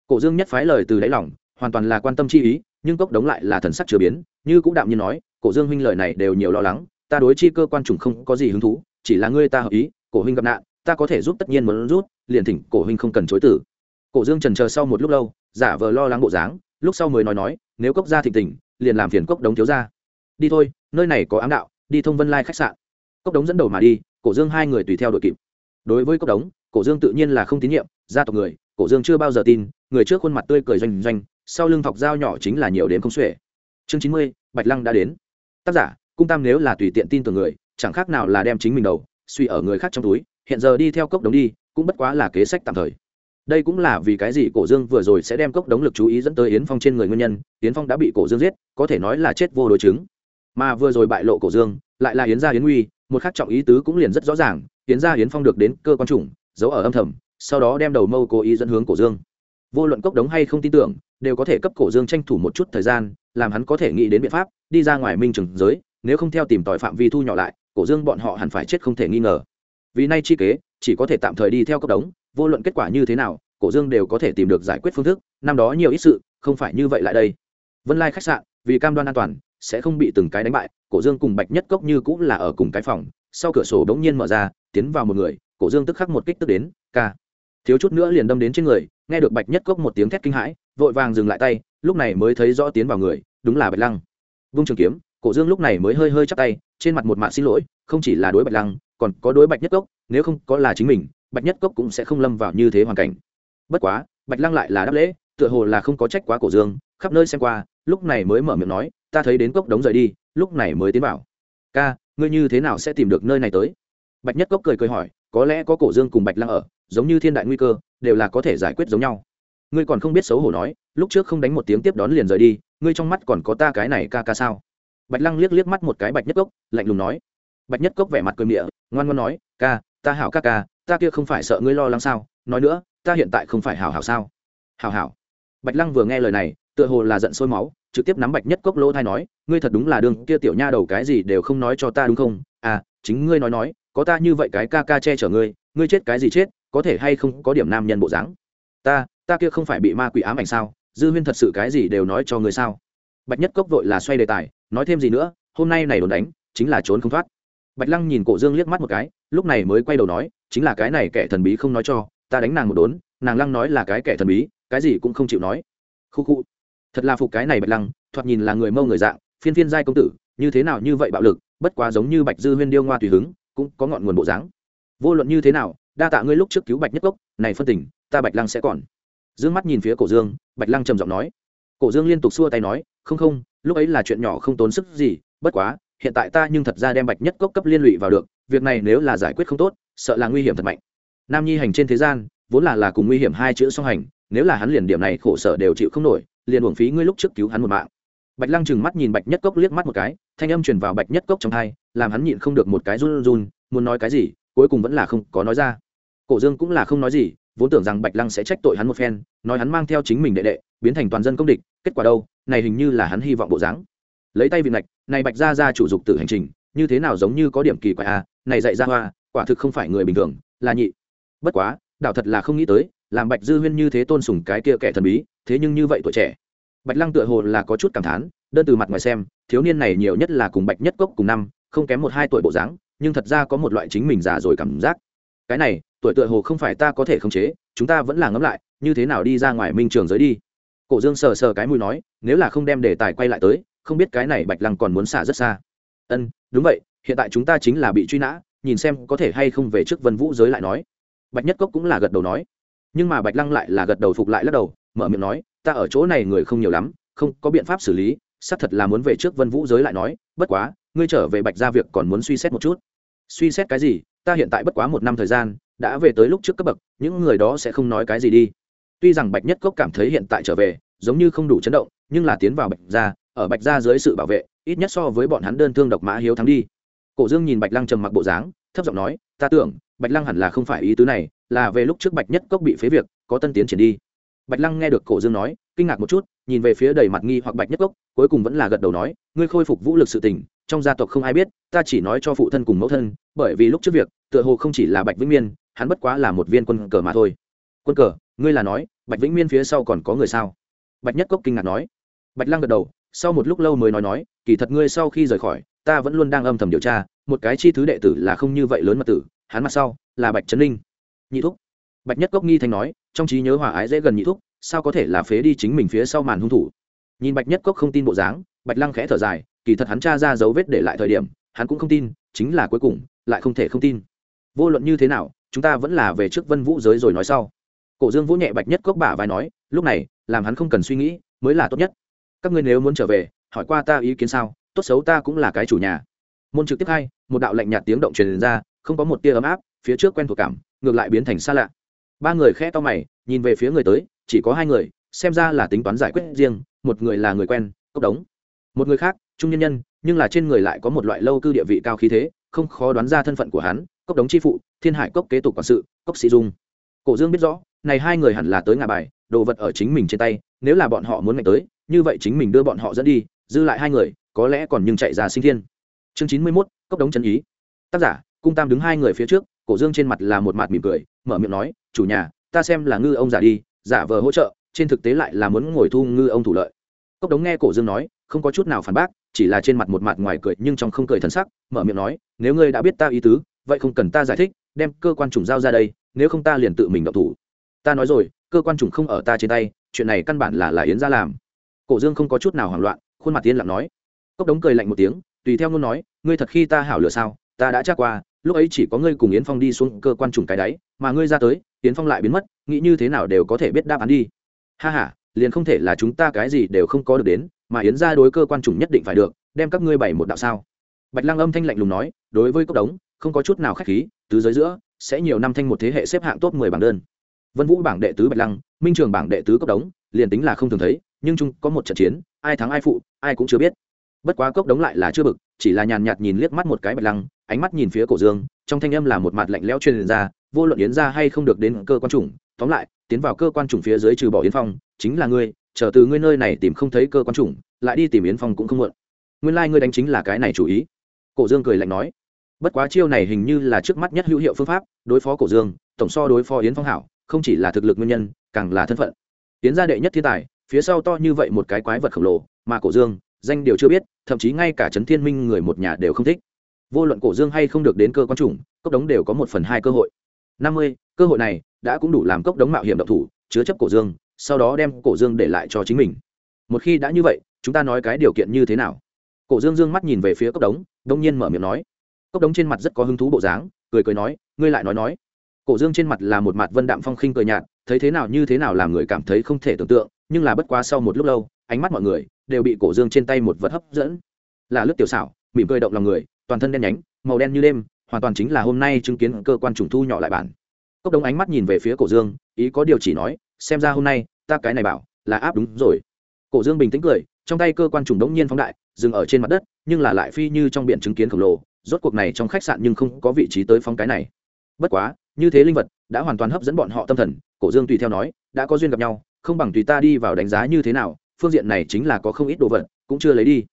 Cổ dương nhất phái lời từ đáy lòng, hoàn toàn là quan tâm chi ý, nhưng cốc đống lại là thần sắc chưa biến, như cũng đạm như nói, cổ dương huynh lời này đều nhiều lo lắng, ta đối chi cơ quan chủng không có gì hứng thú, chỉ là ngươi ta hợp ý, cổ huynh gặp nạn, ta có thể giúp tất nhiên muốn rút, liền thỉnh cổ huynh không cần chối tử cổ dương trần chờ sau một lúc lâu, giả vờ lo lắng bộ dáng, lúc sau mới nói nói, nếu cốc gia thịnh tình, liền làm phiền cốc đống thiếu ra đi thôi, nơi này có ám đạo, đi thông vân lai khách sạn. Cốc đống dẫn đầu mà đi, cổ dương hai người tùy theo đội kịp đối với cốc đống, cổ dương tự nhiên là không tín nhiệm, gia tộc người, cổ dương chưa bao giờ tin, người trước khuôn mặt tươi cười doanh doanh, sau lưng thọc dao nhỏ chính là nhiều đến không xuể. Chương chín mươi, bạch lăng đã đến. Tác giả, cung tam nếu là tùy tiện tin tưởng người, chẳng khác nào là đem chính mình đầu, suy ở người khác trong túi, hiện giờ đi theo cốc đống đi, cũng bất quá là kế sách tạm thời. Đây cũng là vì cái gì cổ dương vừa rồi sẽ đem cốc đống lực chú ý dẫn tới yến phong trên người nguyên nhân, yến phong đã bị cổ dương giết, có thể nói là chết vô đối chứng. Mà vừa rồi bại lộ cổ dương, lại là yến gia yến uy một khắc trọng ý tứ cũng liền rất rõ ràng yến gia yến phong được đến cơ quan chủng, giấu ở âm thầm, sau đó đem đầu mâu cố ý dẫn hướng cổ dương. Vô luận cốc đống hay không tin tưởng, đều có thể cấp cổ dương tranh thủ một chút thời gian, làm hắn có thể nghĩ đến biện pháp, đi ra ngoài minh trường giới, nếu không theo tìm tòi phạm vi thu nhỏ lại, cổ dương bọn họ hẳn phải chết không thể nghi ngờ. Vì nay chi kế, chỉ có thể tạm thời đi theo cốc đống, vô luận kết quả như thế nào, cổ dương đều có thể tìm được giải quyết phương thức, năm đó nhiều ít sự, không phải như vậy lại đây. Vân lai khách sạn, vì cam đoan an toàn, sẽ không bị từng cái đánh bại, cổ dương cùng bạch nhất cốc như cũng là ở cùng cái phòng, sau cửa sổ bỗng nhiên mở ra tiến vào một người, cổ dương tức khắc một kích tức đến, ca. Thiếu chút nữa liền đâm đến trên người, nghe được bạch nhất cốc một tiếng thét kinh hãi, vội vàng dừng lại tay, lúc này mới thấy rõ tiến vào người, đúng là bạch lăng. Vung trường kiếm, cổ dương lúc này mới hơi hơi chắp tay, trên mặt một mạng xin lỗi, không chỉ là đối bạch lăng, còn có đối bạch nhất cốc, nếu không có là chính mình, bạch nhất cốc cũng sẽ không lâm vào như thế hoàn cảnh. Bất quá, bạch lăng lại là đáp lễ, tựa hồ là không có trách quá cổ dương, khắp nơi xem qua, lúc này mới mở miệng nói, ta thấy đến cốc đống rời đi, lúc này mới tiến vào. Ca, ngươi như thế nào sẽ tìm được nơi này tới? Bạch nhất cốc cười cười hỏi, có lẽ có cổ dương cùng bạch lăng ở, giống như thiên đại nguy cơ, đều là có thể giải quyết giống nhau. Ngươi còn không biết xấu hổ nói, lúc trước không đánh một tiếng tiếp đón liền rời đi, ngươi trong mắt còn có ta cái này ca ca sao? Bạch lăng liếc liếc mắt một cái bạch nhất cốc, lạnh lùng nói. Bạch nhất cốc vẻ mặt cười miệng ngoan ngoan nói, ca, ta hảo ca ca, ta kia không phải sợ ngươi lo lắng sao? Nói nữa, ta hiện tại không phải hảo hảo sao? Hảo hảo. Bạch lăng vừa nghe lời này, tựa hồ là giận sôi máu, trực tiếp nắm bạch nhất cốc lỗ thai nói, ngươi thật đúng là đường kia tiểu nha đầu cái gì đều không nói cho ta đúng không? À chính ngươi nói nói có ta như vậy cái ca ca che chở ngươi ngươi chết cái gì chết, có thể hay không có điểm nam nhân bộ dáng? Ta ta kia không phải bị ma quỷ ám ảnh sao? Dư huyên thật sự cái gì đều nói cho ngươi sao? Bạch nhất cốc vội là xoay đề tài, nói thêm gì nữa, hôm nay này đồn đánh, chính là trốn không thoát. Bạch lăng nhìn cổ dương liếc mắt một cái, lúc này mới quay đầu nói, chính là cái này kẻ thần bí không nói cho, ta đánh nàng một đốn, nàng lăng nói là cái kẻ thần bí, cái gì cũng không chịu nói. Khu khu. Thật là phục cái này bạch lăng, thoạt nhìn là người mâu người dạng, phiên phiên giai công tử, như thế nào như vậy bạo lực, bất quá giống như bạch dư huyên điêu ngoa tùy hứng cũng có ngọn nguồn bộ dáng. Vô luận như thế nào, đa tạ ngươi lúc trước cứu bạch nhất cốc, này phân tình, ta bạch lăng sẽ còn. D ư ơ n g mắt nhìn phía cổ dương, bạch lăng trầm giọng nói. Cổ dương liên tục xua tay nói, không không, lúc ấy là chuyện nhỏ không tốn sức gì, bất quá, hiện tại ta nhưng thật ra đem bạch nhất cốc cấp liên lụy vào được, việc này nếu là giải quyết không tốt, sợ là nguy hiểm thật mạnh. Nam nhi hành trên thế gian, vốn là là cùng nguy hiểm hai chữ song hành, nếu là hắn liền điểm này khổ sở đều chịu không nổi, liền uổng phí ngươi lúc trước cứu hắn một mạng. Bạch lăng chừng mắt nhìn bạch nhất cốc liếc mắt một cái, thanh âm truyền vào bạch nhất cốc trong hai làm hắn nhịn không được một cái run run, muốn nói cái gì, cuối cùng vẫn là không có nói ra. Cổ dương cũng là không nói gì, vốn tưởng rằng bạch lăng sẽ trách tội hắn một phen, nói hắn mang theo chính mình đệ đệ, biến thành toàn dân công địch, kết quả đâu, này hình như là hắn hy vọng bộ dáng. Lấy tay vị ngạch này bạch ra ra chủ dục tử hành trình, như thế nào giống như có điểm kỳ quái à này dạy ra hoa, quả thực không phải người bình thường, là nhị. Bất quá, đạo thật là không nghĩ tới, làm bạch dư huyên như thế tôn sùng cái kia kẻ thần bí, thế nhưng như vậy tuổi trẻ. Bạch lăng tựa hồ là có chút cảm thán, đơn từ mặt ngoài xem, thiếu niên này nhiều nhất là cùng bạch nhất cốc cùng năm không kém một hai tuổi bộ dáng, nhưng thật ra có một loại chính mình già rồi cảm giác. Cái này, tuổi tựa hồ không phải ta có thể khống chế, chúng ta vẫn là ngẫm lại, như thế nào đi ra ngoài minh trường giới đi. Cổ dương sờ sờ cái mùi nói, nếu là không đem đề tài quay lại tới, không biết cái này bạch lăng còn muốn xả rất xa. Ân, đúng vậy, hiện tại chúng ta chính là bị truy nã, nhìn xem có thể hay không về trước vân vũ giới lại nói. Bạch nhất cốc cũng là gật đầu nói. Nhưng mà bạch lăng lại là gật đầu phục lại lắc đầu, mở miệng nói, ta ở chỗ này người không nhiều lắm, không có biện pháp xử lý, xác thật là muốn về trước vân vũ giới lại nói, bất quá ngươi trở về bạch ra việc còn muốn suy xét một chút. Suy xét cái gì? Ta hiện tại bất quá một năm thời gian, đã về tới lúc trước cấp bậc, những người đó sẽ không nói cái gì đi. Tuy rằng bạch nhất cốc cảm thấy hiện tại trở về, giống như không đủ chấn động, nhưng là tiến vào bạch gia, ở bạch gia dưới sự bảo vệ, ít nhất so với bọn hắn đơn thương độc mã hiếu thắng đi. Cổ dương nhìn bạch lăng trầm mặc bộ dáng, thấp giọng nói, ta tưởng, bạch lăng hẳn là không phải ý tứ này, là về lúc trước bạch nhất cốc bị phế việc, có tân tiến triển đi. Bạch lăng nghe được cổ dương nói, kinh ngạc một chút, nhìn về phía đầy mặt nghi hoặc bạch nhất cốc, cuối cùng vẫn là gật đầu nói, ngươi khôi phục vũ lực sự tình trong gia tộc không ai biết, ta chỉ nói cho phụ thân cùng mẫu thân, bởi vì lúc trước việc, tựa hồ không chỉ là bạch vĩnh miên, hắn bất quá là một viên quân cờ mà thôi. Quân cờ, ngươi là nói, bạch vĩnh miên phía sau còn có người sao? Bạch nhất cốc kinh ngạc nói. Bạch lăng gật đầu, sau một lúc lâu mới nói nói, kỳ thật ngươi sau khi rời khỏi, ta vẫn luôn đang âm thầm điều tra, một cái chi thứ đệ tử là không như vậy lớn mật tử, hắn mặt sau là bạch trấn ninh. Nhị thúc. Bạch nhất cốc nghi thanh nói, trong trí nhớ hòa ái dễ gần nhị thúc, sao có thể là phế đi chính mình phía sau màn hung thủ? Nhìn bạch nhất cốc không tin bộ dáng, bạch lăng khẽ thở dài kỳ thật hắn tra ra dấu vết để lại thời điểm, hắn cũng không tin, chính là cuối cùng, lại không thể không tin. Vô luận như thế nào, chúng ta vẫn là về trước vân vũ giới rồi nói sau. Cổ dương vũ nhẹ bạch nhất cốc bả vai nói, lúc này, làm hắn không cần suy nghĩ, mới là tốt nhất. Các ngươi nếu muốn trở về, hỏi qua ta ý kiến sao, tốt xấu ta cũng là cái chủ nhà. Môn trực tiếp hai, một đạo lạnh nhạt tiếng động truyền ra, không có một tia ấm áp, phía trước quen thuộc cảm, ngược lại biến thành xa lạ. Ba người khẽ to mày, nhìn về phía người tới, chỉ có hai người, xem ra là tính toán giải quyết riêng, một người là người quen, cốc đống một người khác, trung nhân nhân, nhưng là trên người lại có một loại lâu cư địa vị cao khí thế, không khó đoán ra thân phận của hắn, cốc đống chi phụ, thiên hải cốc kế tục quản sự, cốc sĩ dung. Cổ dương biết rõ, này hai người hẳn là tới ngà bài, đồ vật ở chính mình trên tay, nếu là bọn họ muốn ngày tới, như vậy chính mình đưa bọn họ dẫn đi, dư lại hai người, có lẽ còn nhưng chạy ra sinh thiên. Chương chín mươi mốt, cốc đống chân ý. Tác giả, cung tam đứng hai người phía trước, cổ dương trên mặt là một mặt mỉm cười, mở miệng nói, chủ nhà, ta xem là ngư ông giả đi, giả vờ hỗ trợ, trên thực tế lại là muốn ngồi thu ngư ông thủ lợi. Cốc đống nghe cổ dương nói không có chút nào phản bác, chỉ là trên mặt một mặt ngoài cười nhưng trong không cười thân sắc, mở miệng nói, nếu ngươi đã biết ta ý tứ, vậy không cần ta giải thích, đem cơ quan chủng giao ra đây, nếu không ta liền tự mình động thủ. Ta nói rồi, cơ quan chủng không ở ta trên tay, chuyện này căn bản là là yến ra làm. Cổ dương không có chút nào hoảng loạn, khuôn mặt yên lặng nói. Cốc đống cười lạnh một tiếng, tùy theo ngôn nói, ngươi thật khi ta hảo lựa sao, ta đã chắc qua, lúc ấy chỉ có ngươi cùng yến phong đi xuống cơ quan trùng cái đáy, mà ngươi ra tới, yến phong lại biến mất, nghĩ như thế nào đều có thể biết đáp án đi. Ha h a liền không thể là chúng ta cái gì đều không có được đến mà yến ra đối cơ quan chủng nhất định phải được, đem các ngươi bày một đạo sao? Bạch lăng âm thanh lạnh lùng nói, đối với cốc đống, không có chút nào khách khí, tứ giới giữa, sẽ nhiều năm thanh một thế hệ xếp hạng top mười bảng đơn. Vân vũ bảng đệ tứ bạch lăng, minh trường bảng đệ tứ cốc đống, liền tính là không thường thấy, nhưng chung có một trận chiến, ai thắng ai phụ, ai cũng chưa biết. Bất quá cốc đống lại là chưa bực, chỉ là nhàn nhạt nhìn liếc mắt một cái bạch lăng, ánh mắt nhìn phía cổ dương, trong thanh âm là một mặt lạnh lẽo truyền ra, vô luận yến ra hay không được đến cơ quan chủng, tóm lại, tiến vào cơ quan chủng phía dưới trừ bỏ yến phong, chính là ngươi chờ từ ngươi nơi này tìm không thấy cơ quan chủng, lại đi tìm yến phong cũng không muộn. Nguyên lai、like、ngươi đánh chính là cái này chủ ý. Cổ dương cười lạnh nói. Bất quá chiêu này hình như là trước mắt nhất hữu hiệu phương pháp, đối phó cổ dương, tổng so đối phó yến phong hảo, không chỉ là thực lực nguyên nhân, càng là thân phận. Yến gia đệ nhất thiên tài, phía sau to như vậy một cái quái vật khổng lồ, mà cổ dương, danh điều chưa biết, thậm chí ngay cả trấn thiên minh người một nhà đều không thích. Vô luận cổ dương hay không được đến cơ quan chủng, cốc đống đều có một phần hai cơ hội. Năm mươi, cơ hội này đã cũng đủ làm cốc đống mạo hiểm độc thủ, chứa chấp cổ dương sau đó đem cổ dương để lại cho chính mình. Một khi đã như vậy, chúng ta nói cái điều kiện như thế nào? Cổ dương dương mắt nhìn về phía cốc đống, đông nhiên mở miệng nói. Cốc đống trên mặt rất có hứng thú bộ dáng, cười cười nói, ngươi lại nói nói. Cổ dương trên mặt là một mặt vân đạm phong khinh cười nhạt, thấy thế nào như thế nào làm người cảm thấy không thể tưởng tượng, nhưng là bất quá sau một lúc lâu, ánh mắt mọi người đều bị cổ dương trên tay một vật hấp dẫn. Là lướt tiểu xảo, mỉm cười động lòng người, toàn thân đen nhánh, màu đen như đêm, hoàn toàn chính là hôm nay chứng kiến cơ quan trùng thu nhỏ lại bản. Cốc đống ánh mắt nhìn về phía cổ dương, ý có điều chỉ nói xem ra hôm nay, ta cái này bảo, là áp đúng rồi. Cổ dương bình tĩnh cười, trong tay cơ quan trùng đống nhiên phóng đại, dừng ở trên mặt đất, nhưng là lại phi như trong biển chứng kiến khổng lồ, rốt cuộc này trong khách sạn nhưng không có vị trí tới phóng cái này. Bất quá, như thế linh vật, đã hoàn toàn hấp dẫn bọn họ tâm thần, cổ dương tùy theo nói, đã có duyên gặp nhau, không bằng tùy ta đi vào đánh giá như thế nào, phương diện này chính là có không ít đồ vật, cũng chưa lấy đi.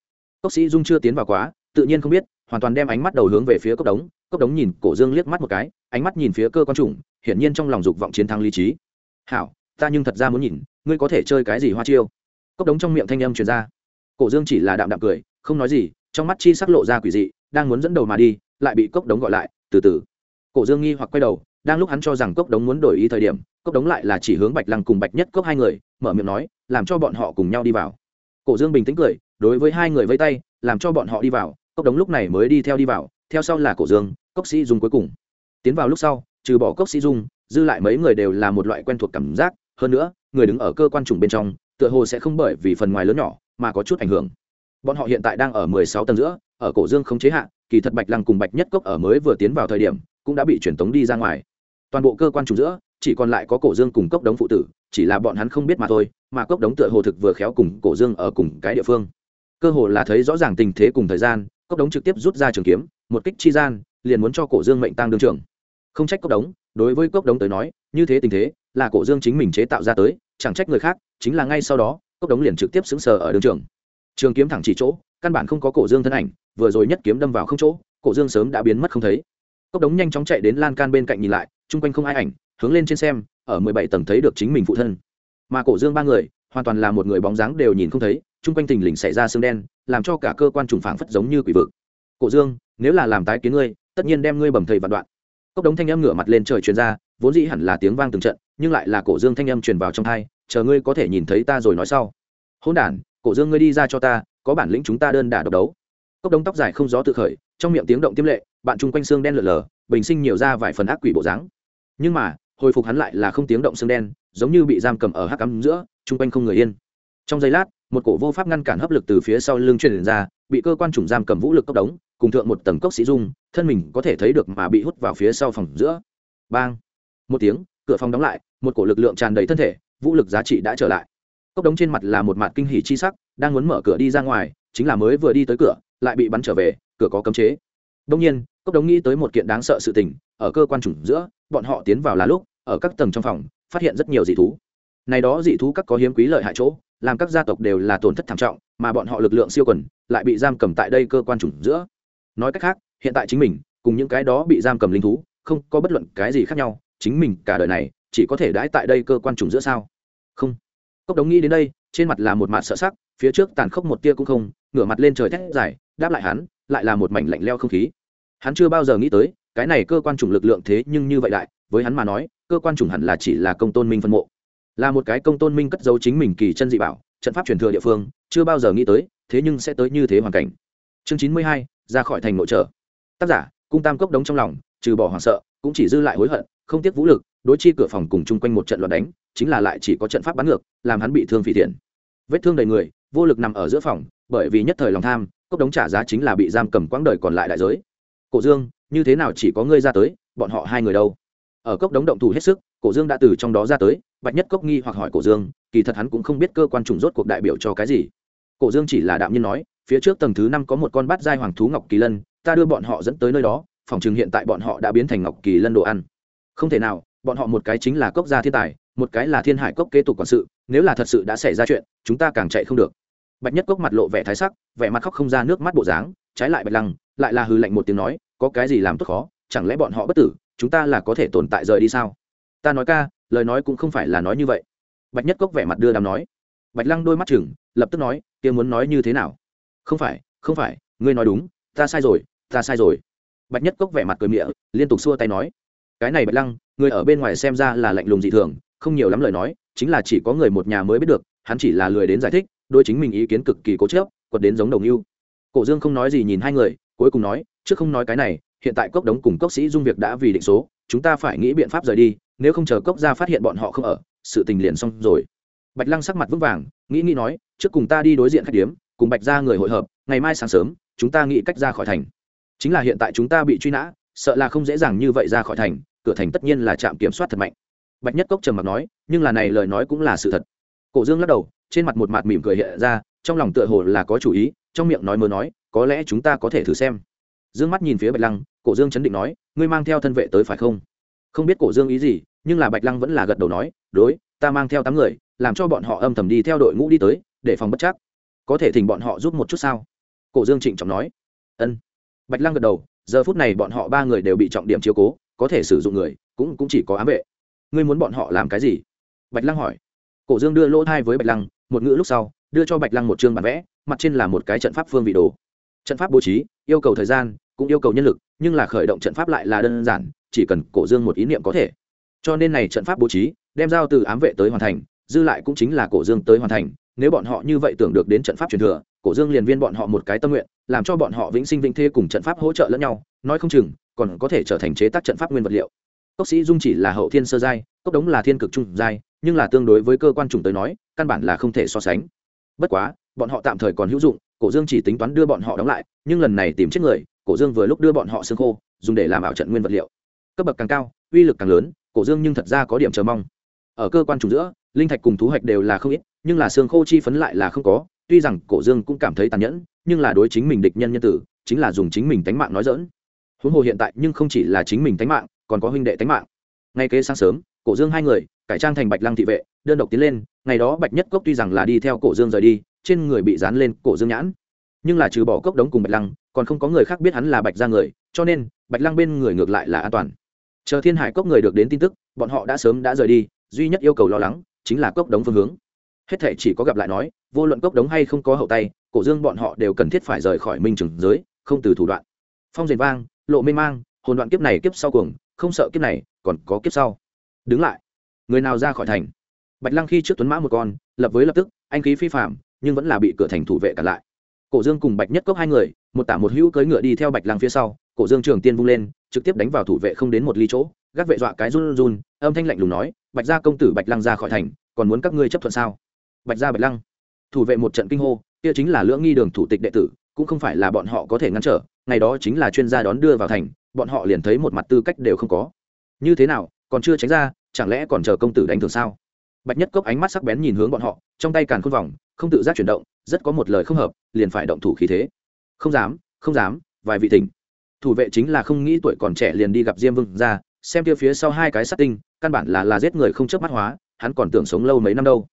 Cốc sĩ dung chưa tiến vào quá, tự nhiên không biết, hoàn toàn đem ánh mắt đầu hướng về phía cốc đống cốc đống nhìn cổ dương liếc mắt một cái, ánh mắt nhìn phía cơ quan trùng, hiển nhiên trong lòng dục vọng chiến thắng lý trí. Hảo ta nhưng thật ra muốn nhìn, ngươi có thể chơi cái gì hoa chiêu? Cốc đống trong miệng thanh âm truyền ra. Cổ dương chỉ là đạm đạm cười, không nói gì, trong mắt chi sắc lộ ra quỷ dị, đang muốn dẫn đầu mà đi, lại bị cốc đống gọi lại, từ từ. Cổ dương nghi hoặc quay đầu, đang lúc hắn cho rằng cốc đống muốn đổi ý thời điểm, cốc đống lại là chỉ hướng bạch lăng cùng bạch nhất cốc hai người, mở miệng nói, làm cho bọn họ cùng nhau đi vào. Cổ dương bình tĩnh cười, đối với hai người vây tay, làm cho bọn họ đi vào. Cốc đống lúc này mới đi theo đi vào, theo sau là cổ dương, cốc sĩ dung cuối cùng. Tiến vào lúc sau, trừ bỏ cốc sĩ dung, dư lại mấy người đều là một loại quen thuộc cảm giác hơn nữa, người đứng ở cơ quan trùng bên trong, tựa hồ sẽ không bởi vì phần ngoài lớn nhỏ mà có chút ảnh hưởng. Bọn họ hiện tại đang ở mười sáu tầng giữa, ở cổ dương không chế hạn kỳ thật bạch lăng cùng bạch nhất cốc ở mới vừa tiến vào thời điểm, cũng đã bị truyền tống đi ra ngoài. Toàn bộ cơ quan trùng giữa, chỉ còn lại có cổ dương cùng cốc đống phụ tử, chỉ là bọn hắn không biết mà thôi, mà cốc đống tựa hồ thực vừa khéo cùng cổ dương ở cùng cái địa phương. Cơ hồ là thấy rõ ràng tình thế cùng thời gian, cốc đống trực tiếp rút ra trường kiếm, một kích chi gian, liền muốn cho cổ dương mệnh tăng đương trường không trách cốc đống đối với cốc đống tới nói, như thế tình thế, là cổ dương chính mình chế tạo ra tới, chẳng trách người khác, chính là ngay sau đó, cốc đống liền trực tiếp xứng sờ ở đường trường. Trường kiếm thẳng chỉ chỗ, căn bản không có cổ dương thân ảnh, vừa rồi nhất kiếm đâm vào không chỗ, cổ dương sớm đã biến mất không thấy. Cốc đống nhanh chóng chạy đến lan can bên cạnh nhìn lại, chung quanh không ai ảnh, hướng lên trên xem, ở mười bảy tầng thấy được chính mình phụ thân. Mà cổ dương ba người, hoàn toàn là một người bóng dáng đều nhìn không thấy, chung quanh thình lình xảy ra xương đen, làm cho cả cơ quan trùng phảng phất giống như quỷ vực. Cổ dương, nếu là làm tái kiến ngươi, tất nhiên đem ngươi bầm thầy vạn đoạn cốc đống thanh âm ngửa mặt lên trời truyền ra, vốn dĩ hẳn là tiếng vang từng trận, nhưng lại là cổ dương thanh âm truyền vào trong thai, chờ ngươi có thể nhìn thấy ta rồi nói sau. Hôn đản, cổ dương ngươi đi ra cho ta, có bản lĩnh chúng ta đơn đả độc đấu. Cốc đống tóc dài không gió tự khởi, trong miệng tiếng động tiêm lệ, bạn chung quanh xương đen lở lờ, bình sinh nhiều ra vài phần ác quỷ bộ dáng. Nhưng mà, hồi phục hắn lại là không tiếng động xương đen, giống như bị giam cầm ở hắc cắm giữa, chung quanh không người yên. Trong giây lát, một cổ vô pháp ngăn cản hấp lực từ phía sau lưng truyền ra, bị cơ quan trùng giam cầm vũ lực cốc đống cùng thượng một tầng cốc sĩ dung, thân mình có thể thấy được mà bị hút vào phía sau phòng giữa. Bang! Một tiếng, cửa phòng đóng lại, một cổ lực lượng tràn đầy thân thể, vũ lực giá trị đã trở lại. Cốc đống trên mặt là một mặt kinh hỉ chi sắc, đang muốn mở cửa đi ra ngoài, chính là mới vừa đi tới cửa, lại bị bắn trở về, cửa có cấm chế. Đông nhiên, cốc đống nghĩ tới một kiện đáng sợ sự tình, ở cơ quan chủng giữa, bọn họ tiến vào là lúc, ở các tầng trong phòng, phát hiện rất nhiều dị thú. Này đó dị thú các có hiếm quý lợi hại chỗ, làm các gia tộc đều là tổn thất thảm trọng, mà bọn họ lực lượng siêu quần, lại bị giam cầm tại đây cơ quan chủng giữa nói cách khác, hiện tại chính mình, cùng những cái đó bị giam cầm linh thú, không có bất luận cái gì khác nhau, chính mình cả đời này, chỉ có thể đãi tại đây cơ quan trùng giữa sao? Không. Cốc đống nghĩ đến đây, trên mặt là một mặt sợ sắc, phía trước tàn khốc một tia cũng không, ngửa mặt lên trời thét dài, đáp lại hắn, lại là một mảnh lạnh leo không khí. Hắn chưa bao giờ nghĩ tới, cái này cơ quan trùng lực lượng thế nhưng như vậy đại, với hắn mà nói, cơ quan trùng hẳn là chỉ là công tôn minh phân mộ. Là một cái công tôn minh cất giấu chính mình kỳ chân dị bảo, trận pháp truyền thừa địa phương, chưa bao giờ nghĩ tới, thế nhưng sẽ tới như thế hoàn cảnh. Chương chín mươi hai ra khỏi thành nội trợ. Tác giả, cung tam cốc đống trong lòng, trừ bỏ hoảng sợ, cũng chỉ dư lại hối hận, không tiếc vũ lực, đối chi cửa phòng cùng chung quanh một trận loạn đánh, chính là lại chỉ có trận pháp bắn ngược, làm hắn bị thương phỉ thiện. Vết thương đầy người, vô lực nằm ở giữa phòng, bởi vì nhất thời lòng tham, cốc đống trả giá chính là bị giam cầm quãng đời còn lại đại giới. Cổ dương, như thế nào chỉ có ngươi ra tới, bọn họ hai người đâu? Ở cốc đống động thủ hết sức, cổ dương đã từ trong đó ra tới, bạch nhất cốc nghi hoặc hỏi cổ dương, kỳ thật hắn cũng không biết cơ quan trùng rốt cuộc đại biểu cho cái gì. Cổ dương chỉ là đạm nhiên nói phía trước tầng thứ năm có một con bát giai hoàng thú ngọc kỳ lân, ta đưa bọn họ dẫn tới nơi đó, phòng chừng hiện tại bọn họ đã biến thành ngọc kỳ lân đồ ăn. Không thể nào, bọn họ một cái chính là cốc gia thiên tài, một cái là thiên hải cốc kế tục quản sự, nếu là thật sự đã xảy ra chuyện, chúng ta càng chạy không được. Bạch nhất cốc mặt lộ vẻ thái sắc, vẻ mặt khóc không ra nước mắt bộ dáng, trái lại bạch lăng, lại là hư lạnh một tiếng nói, có cái gì làm tốt khó, chẳng lẽ bọn họ bất tử, chúng ta là có thể tồn tại rời đi sao? Ta nói ca, lời nói cũng không phải là nói như vậy. Bạch nhất cốc vẻ mặt đưa đàm nói. Bạch lăng đôi mắt chừng, lập tức nói, kia muốn nói như thế nào? Không phải không phải, ngươi nói đúng, ta sai rồi, ta sai rồi. Bạch nhất cốc vẻ mặt cười mịa liên tục xua tay nói. Cái này bạch lăng, người ở bên ngoài xem ra là lạnh lùng dị thường, không nhiều lắm lời nói, chính là chỉ có người một nhà mới biết được, hắn chỉ là lười đến giải thích đôi chính mình ý kiến cực kỳ cố chớp quật đến giống đồng yêu. Cổ dương không nói gì nhìn hai người, cuối cùng nói, trước không nói cái này, hiện tại cốc đống cùng cốc sĩ dung việc đã vì định số, chúng ta phải nghĩ biện pháp rời đi, nếu không chờ cốc ra phát hiện bọn họ không ở, sự tình liền xong rồi. Bạch lăng sắc mặt vững vàng, nghĩ nghĩ nói, trước cùng ta đi đối diện khách điếm cùng bạch ra người hội hợp, ngày mai sáng sớm, chúng ta nghĩ cách ra khỏi thành. Chính là hiện tại chúng ta bị truy nã, sợ là không dễ dàng như vậy ra khỏi thành, cửa thành tất nhiên là trạm kiểm soát thật mạnh. Bạch nhất cốc trầm mặc nói, nhưng là này lời nói cũng là sự thật. Cổ dương lắc đầu, trên mặt một mặt mỉm cười hiện ra, trong lòng tựa hồ là có chủ ý, trong miệng nói mơ nói, có lẽ chúng ta có thể thử xem. Dương mắt nhìn phía bạch lăng, cổ dương chấn định nói, ngươi mang theo thân vệ tới phải không? Không biết cổ dương ý gì, nhưng là bạch lăng vẫn là gật đầu nói, đối, ta mang theo tám người, làm cho bọn họ âm thầm đi theo đội ngũ đi tới, để phòng bất chắc có thể thỉnh bọn họ giúp một chút sao? Cổ dương trịnh trọng nói. Ân. Bạch lăng gật đầu, giờ phút này bọn họ ba người đều bị trọng điểm chiếu cố, có thể sử dụng người, cũng cũng chỉ có ám vệ. Ngươi muốn bọn họ làm cái gì? Bạch lăng hỏi. Cổ dương đưa lỗ thai với bạch lăng, một ngữ lúc sau, đưa cho bạch lăng một chương bản vẽ, mặt trên là một cái trận pháp phương vị đồ. Trận pháp bố trí, yêu cầu thời gian, cũng yêu cầu nhân lực, nhưng là khởi động trận pháp lại là đơn giản, chỉ cần cổ dương một ý niệm có thể. Cho nên này trận pháp bố trí, đem giao từ ám vệ tới hoàn thành, dư lại cũng chính là cổ dương tới hoàn thành nếu bọn họ như vậy tưởng được đến trận pháp truyền thừa, cổ dương liền viên bọn họ một cái tâm nguyện, làm cho bọn họ vĩnh sinh vĩnh thê cùng trận pháp hỗ trợ lẫn nhau, nói không chừng, còn có thể trở thành chế tác trận pháp nguyên vật liệu. Cốc sĩ dung chỉ là hậu thiên sơ giai, cốc đống là thiên cực trung giai, nhưng là tương đối với cơ quan trùng tới nói, căn bản là không thể so sánh. Bất quá, bọn họ tạm thời còn hữu dụng, cổ dương chỉ tính toán đưa bọn họ đóng lại, nhưng lần này tìm chết người, cổ dương vừa lúc đưa bọn họ xương khô, dùng để làm ảo trận nguyên vật liệu. Cấp bậc càng cao, uy lực càng lớn, cổ dương nhưng thật ra có điểm chờ mong. Ở cơ quan trùng giữa, linh thạch cùng thú hoạch đều là không ít nhưng là xương khô chi phấn lại là không có, tuy rằng cổ dương cũng cảm thấy tàn nhẫn, nhưng là đối chính mình địch nhân nhân tử, chính là dùng chính mình tánh mạng nói dỡn huống hồ hiện tại nhưng không chỉ là chính mình tánh mạng, còn có huynh đệ tánh mạng. Ngay kế sáng sớm, cổ dương hai người, cải trang thành bạch lăng thị vệ, đơn độc tiến lên, ngày đó bạch nhất cốc tuy rằng là đi theo cổ dương rời đi, trên người bị dán lên cổ dương nhãn. Nhưng là trừ bỏ cốc đống cùng bạch lăng, còn không có người khác biết hắn là bạch ra người, cho nên bạch lăng bên người ngược lại là an toàn. Chờ thiên hải cốc người được đến tin tức, bọn họ đã sớm đã rời đi, duy nhất yêu cầu lo lắng chính là cốc đống phương hướng hết thể chỉ có gặp lại nói, vô luận cốc đống hay không có hậu tay, cổ dương bọn họ đều cần thiết phải rời khỏi minh trường giới, không từ thủ đoạn. Phong diền vang, lộ mê mang, hồn đoạn kiếp này kiếp sau cùng không sợ kiếp này, còn có kiếp sau. Đứng lại. Người nào ra khỏi thành? Bạch lăng khi trước tuấn mã một con, lập với lập tức, anh khí phi phạm nhưng vẫn là bị cửa thành thủ vệ cản lại. Cổ dương cùng bạch nhất cốc hai người, một tả một hữu cưỡi ngựa đi theo bạch lăng phía sau, cổ dương trường tiên vung lên, trực tiếp đánh vào thủ vệ không đến một ly chỗ, gác vệ dọa cái run run, âm thanh lạnh lùng nói, bạch gia công tử bạch lăng ra khỏi thành, còn muốn các ngươi chấp thuận sao? Bạch gia bạch lăng. Thủ vệ một trận kinh hô, kia chính là lưỡng nghi đường thủ tịch đệ tử, cũng không phải là bọn họ có thể ngăn trở, ngày đó chính là chuyên gia đón đưa vào thành, bọn họ liền thấy một mặt tư cách đều không có. Như thế nào, còn chưa tránh ra, chẳng lẽ còn chờ công tử đánh thường sao? Bạch nhất cốc ánh mắt sắc bén nhìn hướng bọn họ, trong tay càn khôn vòng, không tự giác chuyển động, rất có một lời không hợp, liền phải động thủ khí thế. Không dám không dám, vài vị thỉnh. Thủ vệ chính là không nghĩ tuổi còn trẻ liền đi gặp diêm vương ra, xem kia phía sau hai cái sát tinh, căn bản là là giết người không chớp mắt hóa, hắn còn tưởng sống lâu mấy năm đâu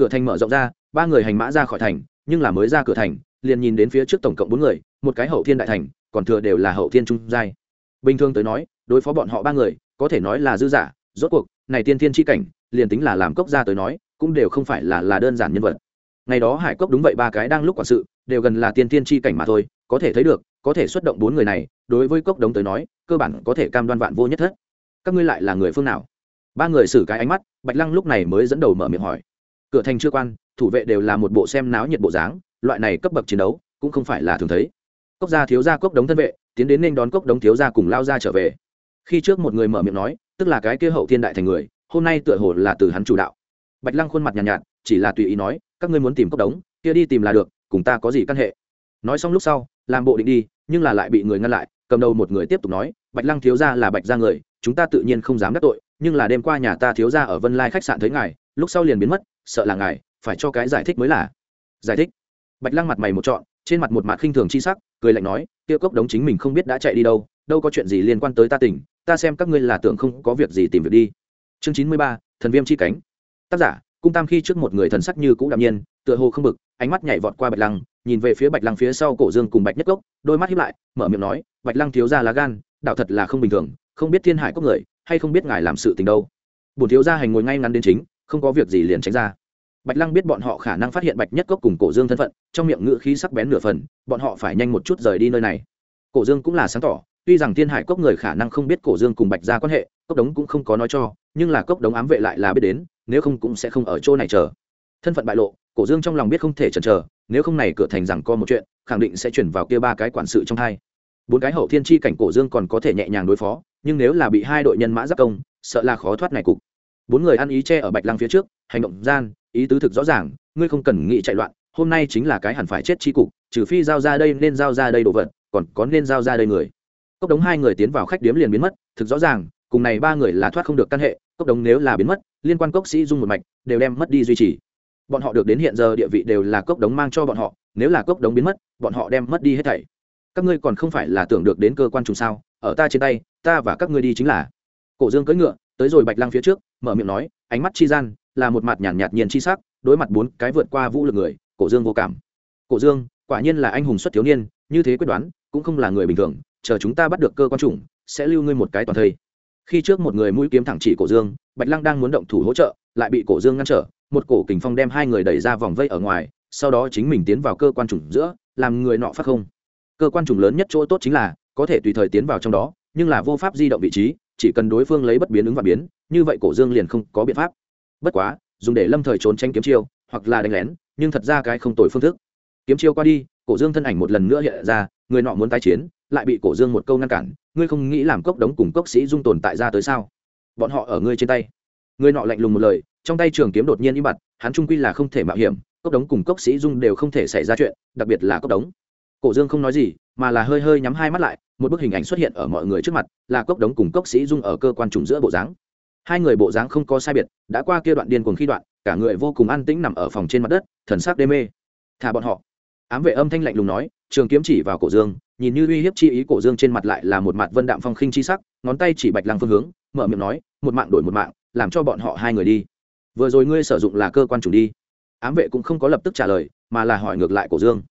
cửa thành mở rộng ra, ba người hành mã ra khỏi thành, nhưng là mới ra cửa thành, liền nhìn đến phía trước tổng cộng bốn người, một cái hậu thiên đại thành, còn thừa đều là hậu thiên trung giai. Bình thường tới nói, đối phó bọn họ ba người, có thể nói là dư giả, rốt cuộc, này tiên thiên chi cảnh, liền tính là làm cốc ra tới nói, cũng đều không phải là là đơn giản nhân vật. Ngày đó hải cốc đúng vậy ba cái đang lúc quản sự, đều gần là tiên thiên chi cảnh mà thôi, có thể thấy được, có thể xuất động bốn người này, đối với cốc đống tới nói, cơ bản có thể cam đoan vạn vô nhất thất. Các ngươi lại là người phương nào? Ba người xử cái ánh mắt, bạch lăng lúc này mới dẫn đầu mở miệng hỏi cửa thành chưa quan thủ vệ đều là một bộ xem náo nhiệt bộ dáng loại này cấp bậc chiến đấu cũng không phải là thường thấy. Cốc gia thiếu gia cốc đống thân vệ tiến đến nên đón cốc đống thiếu gia cùng lao ra trở về. Khi trước một người mở miệng nói tức là cái kia hậu thiên đại thành người hôm nay tựa hồ là từ hắn chủ đạo. Bạch lăng khuôn mặt nhàn nhạt, nhạt chỉ là tùy ý nói các ngươi muốn tìm cốc đống kia đi tìm là được cùng ta có gì căn hệ. Nói xong lúc sau làm bộ định đi nhưng là lại bị người ngăn lại cầm đầu một người tiếp tục nói bạch lăng thiếu gia là bạch gia người chúng ta tự nhiên không dám đắc tội nhưng là đêm qua nhà ta thiếu gia ở vân lai khách sạn thấy ngài lúc sau liền biến mất sợ là ngài, phải cho cái giải thích mới là. Giải thích? Bạch lăng mặt mày một trọn, trên mặt một mặt khinh thường chi sắc, cười lạnh nói, kia cốc đống chính mình không biết đã chạy đi đâu đâu có chuyện gì liên quan tới ta tỉnh, ta xem các ngươi là tưởng không có việc gì tìm việc đi. Chương chín mươi ba, thần viêm chi cánh. Tác giả, cung tam khi trước một người thần sắc như cũ đạm nhiên, tựa hồ không bực, ánh mắt nhảy vọt qua bạch lăng, nhìn về phía bạch lăng phía sau cổ dương cùng bạch nhất cốc, đôi mắt hiếp lại, mở miệng nói, bạch lăng thiếu ra lá gan, đạo thật là không bình thường, không biết thiên hải cốc người, hay không biết ngài làm sự tình đâu. Bổn thiếu gia hành ngồi ngay ngắn đến chính không có việc gì liền tránh ra. Bạch lăng biết bọn họ khả năng phát hiện bạch nhất cốc cùng cổ dương thân phận, trong miệng ngữ khí sắc bén nửa phần, bọn họ phải nhanh một chút rời đi nơi này. Cổ dương cũng là sáng tỏ, tuy rằng thiên hải cốc người khả năng không biết cổ dương cùng bạch ra quan hệ, cốc đống cũng không có nói cho, nhưng là cốc đống ám vệ lại là biết đến, nếu không cũng sẽ không ở chỗ này chờ. Thân phận bại lộ, cổ dương trong lòng biết không thể chần chờ, nếu không này cửa thành rằng co một chuyện, khẳng định sẽ chuyển vào kia ba cái quản sự trong hai. Bốn cái hậu thiên chi cảnh cổ dương còn có thể nhẹ nhàng đối phó, nhưng nếu là bị hai đội nhân mã giáp công, sợ là khó thoát này cục bốn người ăn ý che ở bạch lăng phía trước, hành động gian, ý tứ thực rõ ràng, ngươi không cần nghĩ chạy loạn, hôm nay chính là cái hẳn phải chết chi cục, trừ phi giao ra đây nên giao ra đây đồ vật, còn có nên giao ra đây người. Cốc đống hai người tiến vào khách điếm liền biến mất, thực rõ ràng, cùng này ba người là thoát không được căn hệ, cốc đống nếu là biến mất, liên quan cốc sĩ dung một mạch đều đem mất đi duy trì. Bọn họ được đến hiện giờ địa vị đều là cốc đống mang cho bọn họ, nếu là cốc đống biến mất, bọn họ đem mất đi hết thảy. Các ngươi còn không phải là tưởng được đến cơ quan trùng sao, ở ta trên tay, ta và các ngươi đi chính là. Cổ dương cưỡi ngựa tới rồi bạch lăng phía trước mở miệng nói ánh mắt chi gian là một mặt nhàn nhạt, nhạt nhiên chi sắc đối mặt bốn cái vượt qua vũ lực người cổ dương vô cảm. Cổ dương quả nhiên là anh hùng xuất thiếu niên như thế quyết đoán cũng không là người bình thường chờ chúng ta bắt được cơ quan trùng sẽ lưu ngươi một cái toàn thây. Khi trước một người mũi kiếm thẳng chỉ cổ dương bạch lăng đang muốn động thủ hỗ trợ lại bị cổ dương ngăn trở một cổ kình phong đem hai người đẩy ra vòng vây ở ngoài sau đó chính mình tiến vào cơ quan trùng giữa làm người nọ phát không. Cơ quan trùng lớn nhất chỗ tốt chính là có thể tùy thời tiến vào trong đó nhưng là vô pháp di động vị trí chỉ cần đối phương lấy bất biến ứng và biến, như vậy cổ dương liền không có biện pháp. Bất quá, dùng để lâm thời trốn tránh kiếm chiêu, hoặc là đánh lén, nhưng thật ra cái không tồi phương thức. Kiếm chiêu qua đi, cổ dương thân ảnh một lần nữa hiện ra, người nọ muốn tái chiến, lại bị cổ dương một câu ngăn cản. Ngươi không nghĩ làm cốc đống cùng cốc sĩ dung tồn tại ra tới sao? Bọn họ ở ngươi trên tay. Người nọ lạnh lùng một lời, trong tay trường kiếm đột nhiên im bặt, hắn trung quy là không thể mạo hiểm, cốc đống cùng cốc sĩ dung đều không thể xảy ra chuyện, đặc biệt là cốc đống. Cổ dương không nói gì mà là hơi hơi nhắm hai mắt lại, một bức hình ảnh xuất hiện ở mọi người trước mặt, là cốc đống cùng cốc sĩ dung ở cơ quan trùng giữa bộ dáng. Hai người bộ dáng không có sai biệt, đã qua kia đoạn điên cuồng khi đoạn, cả người vô cùng an tĩnh nằm ở phòng trên mặt đất, thần sắc đê mê. Thả bọn họ. Ám vệ âm thanh lạnh lùng nói, trường kiếm chỉ vào cổ dương, nhìn như uy hiếp chi ý cổ dương trên mặt lại là một mặt vân đạm phong khinh chi sắc, ngón tay chỉ bạch lăng phương hướng, mở miệng nói, một mạng đổi một mạng, làm cho bọn họ hai người đi. Vừa rồi ngươi sử dụng là cơ quan chủ đi. Ám vệ cũng không có lập tức trả lời, mà là hỏi ngược lại cổ dương.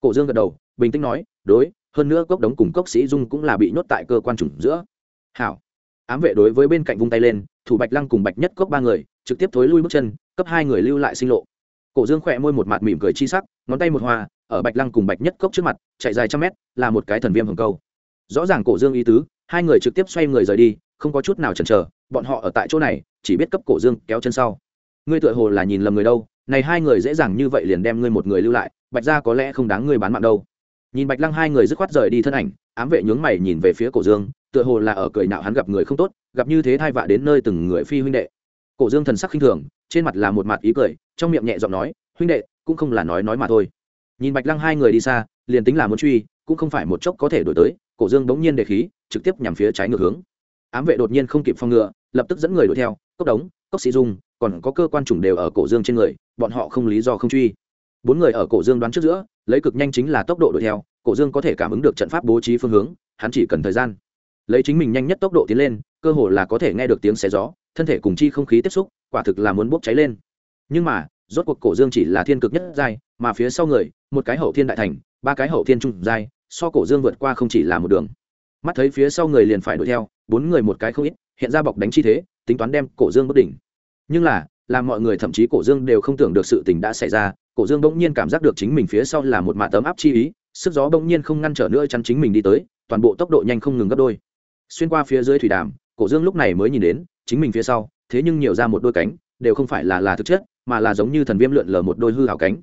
Cổ dương gật đầu, bình tĩnh nói đối, hơn nữa cốc đống cùng cốc sĩ dung cũng là bị nhốt tại cơ quan chủng giữa. Hảo. Ám vệ đối với bên cạnh vung tay lên, thủ bạch lăng cùng bạch nhất cốc ba người, trực tiếp thối lui bước chân, cấp hai người lưu lại sinh lộ. Cổ dương khỏe môi một mặt mỉm cười chi sắc, ngón tay một hoa ở bạch lăng cùng bạch nhất cốc trước mặt, chạy dài trăm mét, là một cái thần viêm hồng câu. Rõ ràng cổ dương ý tứ, hai người trực tiếp xoay người rời đi, không có chút nào chần chờ, bọn họ ở tại chỗ này, chỉ biết cấp cổ dương kéo chân sau. Ngươi tựa hồ là nhìn lầm người đâu, này hai người dễ dàng như vậy liền đem ngươi một người lưu lại, bạch ra có lẽ không đáng ngươi bán mạng đâu nhìn bạch lăng hai người dứt khoát rời đi thân ảnh, ám vệ nhướng mày nhìn về phía cổ dương, tựa hồ là ở cười nạo hắn gặp người không tốt, gặp như thế thai vạ đến nơi từng người phi huynh đệ. Cổ dương thần sắc khinh thường, trên mặt là một mặt ý cười, trong miệng nhẹ giọng nói, huynh đệ, cũng không là nói nói mà thôi. Nhìn bạch lăng hai người đi xa, liền tính là muốn truy, cũng không phải một chốc có thể đổi tới, cổ dương bỗng nhiên đề khí, trực tiếp nhằm phía trái ngược hướng. Ám vệ đột nhiên không kịp phong ngựa lập tức dẫn người đuổi theo, cốc đống, cốc sĩ dung, còn có cơ quan chủng đều ở cổ dương trên người, bọn họ không lý do không truy bốn người ở cổ dương đoán trước giữa, lấy cực nhanh chính là tốc độ đuổi theo, cổ dương có thể cảm ứng được trận pháp bố trí phương hướng, hắn chỉ cần thời gian. Lấy chính mình nhanh nhất tốc độ tiến lên, cơ hồ là có thể nghe được tiếng xé gió, thân thể cùng chi không khí tiếp xúc, quả thực là muốn bốc cháy lên. Nhưng mà, rốt cuộc cổ dương chỉ là thiên cực nhất giai, mà phía sau người, một cái hậu thiên đại thành, ba cái hậu thiên trung giai, so cổ dương vượt qua không chỉ là một đường. Mắt thấy phía sau người liền phải đuổi theo, bốn người một cái không ít, hiện ra bọc đánh chi thế, tính toán đem cổ dương bất đỉnh. Nhưng là, làm mọi người thậm chí cổ dương đều không tưởng được sự tình đã xảy ra cổ dương bỗng nhiên cảm giác được chính mình phía sau là một mạ tấm áp chi ý, sức gió bỗng nhiên không ngăn trở nữa chắn chính mình đi tới, toàn bộ tốc độ nhanh không ngừng gấp đôi. Xuyên qua phía dưới thủy đàm, cổ dương lúc này mới nhìn đến, chính mình phía sau, thế nhưng nhiều ra một đôi cánh, đều không phải là là thực chất, mà là giống như thần viêm lượn lờ một đôi hư hảo cánh.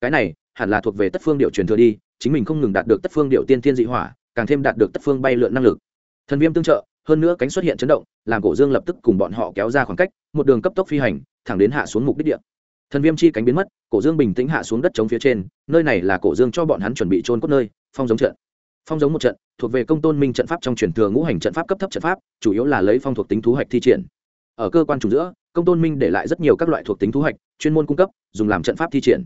Cái này, hẳn là thuộc về tất phương điệu truyền thừa đi, chính mình không ngừng đạt được tất phương điệu tiên thiên dị hỏa, càng thêm đạt được tất phương bay lượn năng lực. Thần viêm tương trợ, hơn nữa cánh xuất hiện chấn động, làm cổ dương lập tức cùng bọn họ kéo ra khoảng cách, một đường cấp tốc phi hành, thẳng đến hạ xuống mục đích địa thần viêm chi cánh biến mất, cổ dương bình tĩnh hạ xuống đất chống phía trên, nơi này là cổ dương cho bọn hắn chuẩn bị trôn cốt nơi, phong giống trận. Phong giống một trận, thuộc về công tôn minh trận pháp trong truyền thừa ngũ hành trận pháp cấp thấp trận pháp, chủ yếu là lấy phong thuộc tính thú hạch thi triển. Ở cơ quan chủ giữa, công tôn minh để lại rất nhiều các loại thuộc tính thú hạch, chuyên môn cung cấp, dùng làm trận pháp thi triển.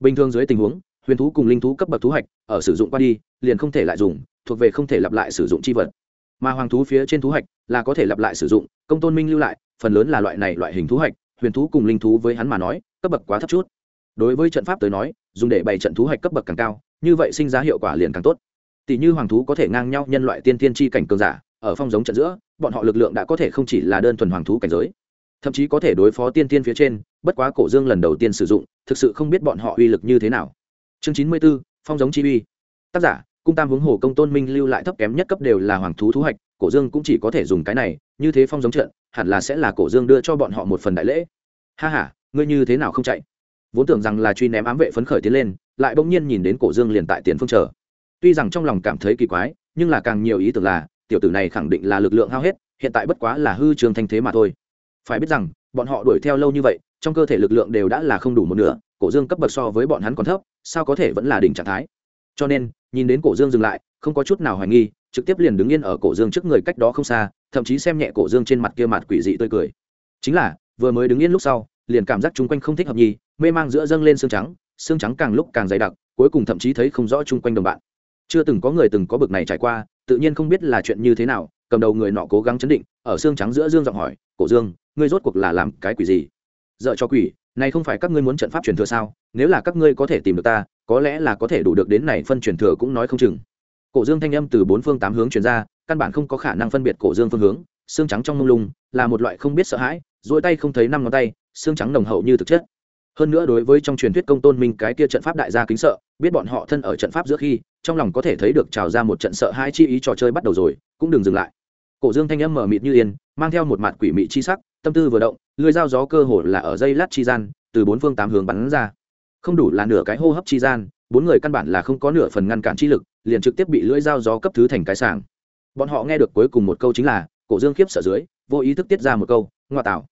Bình thường dưới tình huống, huyền thú cùng linh thú cấp bậc thú hạch, ở sử dụng qua đi, liền không thể lại dùng, thuộc về không thể lặp lại sử dụng chi vật. Mà hoàng thú phía trên thú hạch, là có thể lặp lại sử dụng, công tôn minh lưu lại, phần lớn là loại này loại hình thú hạch, huyền thú cùng linh thú với hắn mà nói cấp bậc quá thấp chút. Đối với trận pháp tới nói, dùng để bày trận thú hạch cấp bậc càng cao, như vậy sinh ra hiệu quả liền càng tốt. Tỷ như hoàng thú có thể ngang nhau nhân loại tiên tiên tri cảnh cường giả, ở phong giống trận giữa, bọn họ lực lượng đã có thể không chỉ là đơn thuần hoàng thú cảnh giới, thậm chí có thể đối phó tiên tiên phía trên, bất quá cổ dương lần đầu tiên sử dụng, thực sự không biết bọn họ uy lực như thế nào. Chương chín mươi b ố phong giống chi uy. Tác giả, cung tam hướng hồ công tôn minh lưu lại thấp kém nhất cấp đều là hoàng thú thú hạch cổ dương cũng chỉ có thể dùng cái này, như thế phong giống trận, hẳn là sẽ là cổ dương đưa cho bọn họ một phần đại lễ. Ha h a ngươi như thế nào không chạy? Vốn tưởng rằng là truy ném ám vệ phấn khởi tiến lên, lại bỗng nhiên nhìn đến cổ dương liền tại tiền phương chờ. Tuy rằng trong lòng cảm thấy kỳ quái, nhưng là càng nhiều ý tưởng là, tiểu tử này khẳng định là lực lượng hao hết, hiện tại bất quá là hư trường thanh thế mà thôi. Phải biết rằng, bọn họ đuổi theo lâu như vậy, trong cơ thể lực lượng đều đã là không đủ một nửa, cổ dương cấp bậc so với bọn hắn còn thấp, sao có thể vẫn là đỉnh trạng thái? Cho nên, nhìn đến cổ dương dừng lại, không có chút nào hoài nghi, trực tiếp liền đứng yên ở cổ dương trước người cách đó không xa, thậm chí xem nhẹ cổ dương trên mặt kia mặt quỷ dị tươi cười. Chính là, vừa mới đứng yên lúc sau liền cảm giác chung quanh không thích hợp nhi mê mang giữa dâng lên xương trắng xương trắng càng lúc càng dày đặc, cuối cùng thậm chí thấy không rõ chung quanh đồng bạn. Chưa từng có người từng có bực này trải qua, tự nhiên không biết là chuyện như thế nào, cầm đầu người nọ cố gắng chấn định, ở xương trắng giữa dương giọng hỏi, cổ dương, ngươi rốt cuộc là làm cái quỷ gì? Dợ cho quỷ, này không phải các ngươi muốn trận pháp truyền thừa sao? Nếu là các ngươi có thể tìm được ta, có lẽ là có thể đủ được đến này phân truyền thừa cũng nói không chừng. Cổ dương thanh âm từ bốn phương tám hướng truyền ra, căn bản không có khả năng phân biệt cổ dương phương hướng, xương trắng trong mông lung, là một loại không biết sợ hãi dỗi tay không thấy năm ngón tay xương trắng nồng hậu như thực chất. Hơn nữa đối với trong truyền thuyết công tôn minh cái kia trận pháp đại gia kính sợ, biết bọn họ thân ở trận pháp giữa khi, trong lòng có thể thấy được trào ra một trận sợ hai chi ý trò chơi bắt đầu rồi, cũng đừng dừng lại. Cổ dương thanh âm mở mịt như yên, mang theo một mặt quỷ mị chi sắc, tâm tư vừa động lưới dao gió cơ hồ là ở dây lát chi gian, từ bốn phương tám hướng bắn ra. Không đủ là nửa cái hô hấp chi gian, bốn người căn bản là không có nửa phần ngăn cản chi lực, liền trực tiếp bị lưỡi dao gió cấp thứ thành cái sàng bọn họ nghe được cuối cùng một câu chính là, cổ dương khiếp sợ dưới, vô ý thức tiết ra một câu, ngoa tạo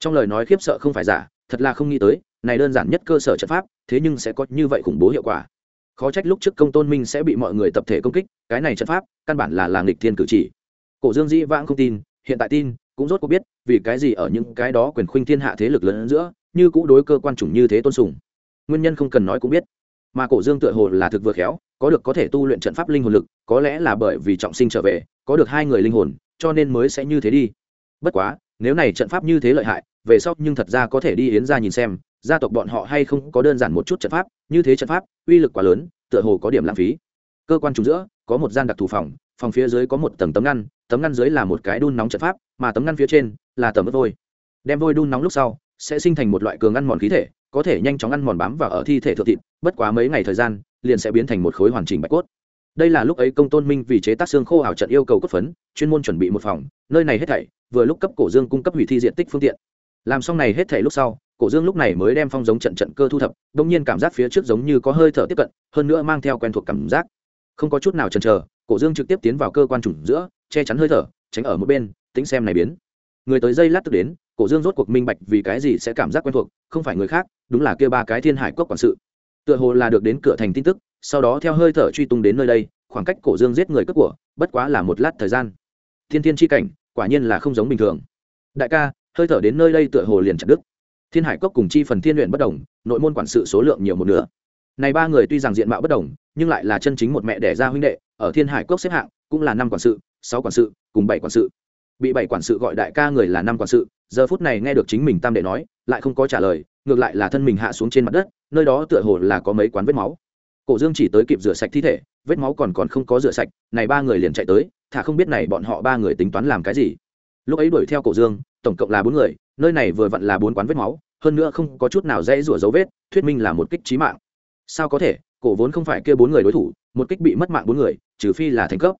trong lời nói khiếp sợ không phải giả, thật là không nghĩ tới, này đơn giản nhất cơ sở trận pháp, thế nhưng sẽ có như vậy khủng bố hiệu quả. Khó trách lúc trước công tôn minh sẽ bị mọi người tập thể công kích, cái này trận pháp, căn bản là làng lịch thiên cử chỉ. Cổ dương dĩ vãng không tin, hiện tại tin, cũng rốt cuộc biết, vì cái gì ở những cái đó quyền khuynh thiên hạ thế lực lớn giữa, như cũ đối cơ quan chủng như thế tôn sùng. Nguyên nhân không cần nói cũng biết. Mà cổ dương tựa hồ là thực vừa khéo, có được có thể tu luyện trận pháp linh hồn lực, có lẽ là bởi vì trọng sinh trở về, có được hai người linh hồn, cho nên mới sẽ như thế đi. Bất quá, nếu này trận pháp như thế lợi hại về sau nhưng thật ra có thể đi yến ra nhìn xem, gia tộc bọn họ hay không có đơn giản một chút trận pháp, như thế trận pháp, uy lực quá lớn, tựa hồ có điểm lãng phí. Cơ quan trùng giữa, có một gian đặc thù phòng phòng phía dưới có một tầng tấm ngăn tấm ngăn dưới là một cái đun nóng trận pháp, mà tấm ngăn phía trên là tầm ớt vôi. Đem vôi đun nóng lúc sau, sẽ sinh thành một loại cường ăn mòn khí thể, có thể nhanh chóng ăn mòn bám vào ở thi thể thượng thịt, bất quá mấy ngày thời gian, liền sẽ biến thành một khối hoàn chỉnh bạch cốt. Đây là lúc ấy công tôn minh vì chế tác xương khô ảo trận yêu cầu cốt phấn, chuyên môn chuẩn bị một phòng, nơi này hết thảy, vừa lúc cấp cổ dương cung cấp hủy thi diện tích phương tiện làm xong này hết thảy lúc sau, cổ dương lúc này mới đem phong giống trận trận cơ thu thập đông nhiên cảm giác phía trước giống như có hơi thở tiếp cận, hơn nữa mang theo quen thuộc cảm giác. Không có chút nào chần chờ, cổ dương trực tiếp tiến vào cơ quan chủng giữa, che chắn hơi thở, tránh ở một bên, tính xem này biến. Người tới dây lát tức đến, cổ dương rốt cuộc minh bạch vì cái gì sẽ cảm giác quen thuộc, không phải người khác, đúng là kia ba cái thiên hải cốc quản sự. Tựa hồ là được đến cửa thành tin tức, sau đó theo hơi thở truy tung đến nơi đây, khoảng cách cổ dương giết người cướp của, bất quá là một lát thời gian. Thiên thiên tri cảnh, quả nhiên là không giống bình thường. Đại ca hơi thở đến nơi đây tựa hồ liền chặt đức thiên hải cốc cùng chi phần thiên luyện bất đồng, nội môn quản sự số lượng nhiều một nửa. Này ba người tuy rằng diện mạo bất đồng, nhưng lại là chân chính một mẹ đẻ ra huynh đệ, ở thiên hải cốc xếp hạng, cũng là năm quản sự, sáu quản sự, cùng bảy quản sự. Bị bảy quản sự gọi đại ca người là năm quản sự, giờ phút này nghe được chính mình tam đệ nói, lại không có trả lời, ngược lại là thân mình hạ xuống trên mặt đất, nơi đó tựa hồ là có mấy quán vết máu. Cổ dương chỉ tới kịp rửa sạch thi thể, vết máu còn còn không có rửa sạch, này ba người liền chạy tới thả không biết này bọn họ ba người tính toán làm cái gì. Lúc ấy đuổi theo cổ dương tổng cộng là bốn người, nơi này vừa vặn là bốn quán vết máu, hơn nữa không có chút nào dễ rủa dấu vết, thuyết minh là một kích trí mạng. Sao có thể? Cổ vốn không phải kia bốn người đối thủ, một kích bị mất mạng bốn người, trừ phi là thành cấp.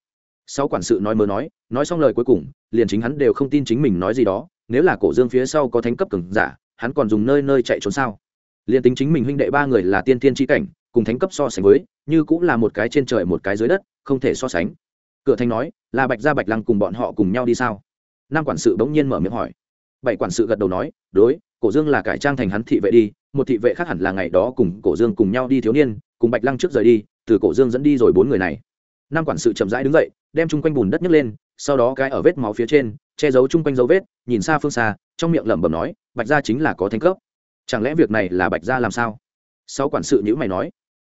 Sau quản sự nói mơ nói nói xong lời cuối cùng, liền chính hắn đều không tin chính mình nói gì đó, nếu là cổ dương phía sau có thánh cấp cường giả, hắn còn dùng nơi nơi chạy trốn sao? Liền tính chính mình huynh đệ ba người là tiên tiên tri cảnh, cùng thánh cấp so sánh với, như cũng là một cái trên trời một cái dưới đất, không thể so sánh. Cửa thanh nói, là bạch gia bạch lăng cùng bọn họ cùng nhau đi sao? Năm quản sự bỗng nhiên mở miệng hỏi. Bảy quản sự gật đầu nói, đối, cổ dương là cải trang thành hắn thị vệ đi, một thị vệ khác hẳn là ngày đó cùng cổ dương cùng nhau đi thiếu niên, cùng bạch lăng trước rời đi, từ cổ dương dẫn đi rồi bốn người này. Năm quản sự chậm rãi đứng dậy, đem chung quanh bùn đất nhấc lên, sau đó cái ở vết máu phía trên, che giấu chung quanh dấu vết, nhìn xa phương xa, trong miệng lẩm bẩm nói, bạch gia chính là có thành cấp. Chẳng lẽ việc này là bạch gia làm sao? Sáu quản sự nhữ mày nói.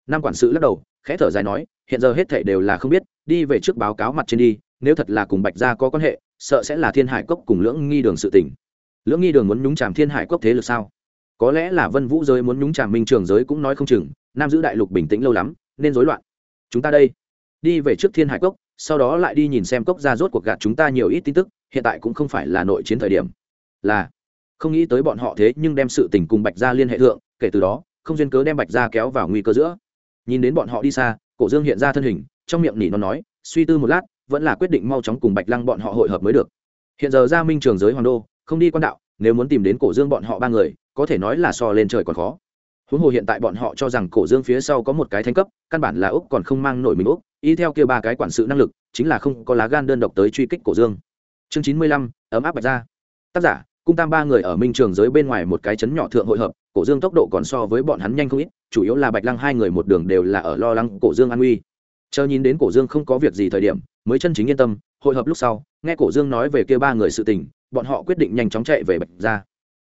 Năm quản sự lắc đầu, khẽ thở dài nói, hiện giờ hết thảy đều là không biết, đi về trước báo cáo mặt trên đi, nếu thật là cùng bạch gia có quan hệ sợ sẽ là thiên hải cốc cùng lưỡng nghi đường sự tình. Lưỡng nghi đường muốn nhúng tràm thiên hải Cốc thế lực sao? Có lẽ là vân vũ giới muốn nhúng tràm minh trường giới cũng nói không chừng, nam giữ đại lục bình tĩnh lâu lắm, nên rối loạn. Chúng ta đây, đi về trước thiên hải cốc, sau đó lại đi nhìn xem cốc ra rốt cuộc gạt chúng ta nhiều ít tin tức, hiện tại cũng không phải là nội chiến thời điểm. Là, không nghĩ tới bọn họ thế nhưng đem sự tình cùng bạch gia liên hệ thượng, kể từ đó, không duyên cớ đem bạch gia kéo vào nguy cơ giữa. Nhìn đến bọn họ đi xa, cổ dương hiện ra thân hình, trong miệng nỉ nó nói, suy tư một lát vẫn là quyết định mau chóng cùng bạch lăng bọn họ hội hợp mới được. Hiện giờ gia minh trường giới hoàng đô, không đi quan đạo, nếu muốn tìm đến cổ dương bọn họ ba người, có thể nói là so lên trời còn khó. Huống hồ hiện tại bọn họ cho rằng cổ dương phía sau có một cái thanh cấp, căn bản là úc còn không mang nổi mình úc, y theo kia ba cái quản sự năng lực, chính là không có lá gan đơn độc tới truy kích cổ dương. Chương chín mươi lăm, ấm áp bạch ra tác giả, cung tam ba người ở minh trường giới bên ngoài một cái chấn nhỏ thượng hội hợp, cổ dương tốc độ còn so với bọn hắn nhanh không ít, chủ yếu là bạch lăng hai người một đường đều là ở lo lắng cổ dương an uy chờ nhìn đến cổ dương không có việc gì thời điểm mới chân chính yên tâm, hội hợp lúc sau, nghe cổ dương nói về kia ba người sự tình, bọn họ quyết định nhanh chóng chạy về bạch gia.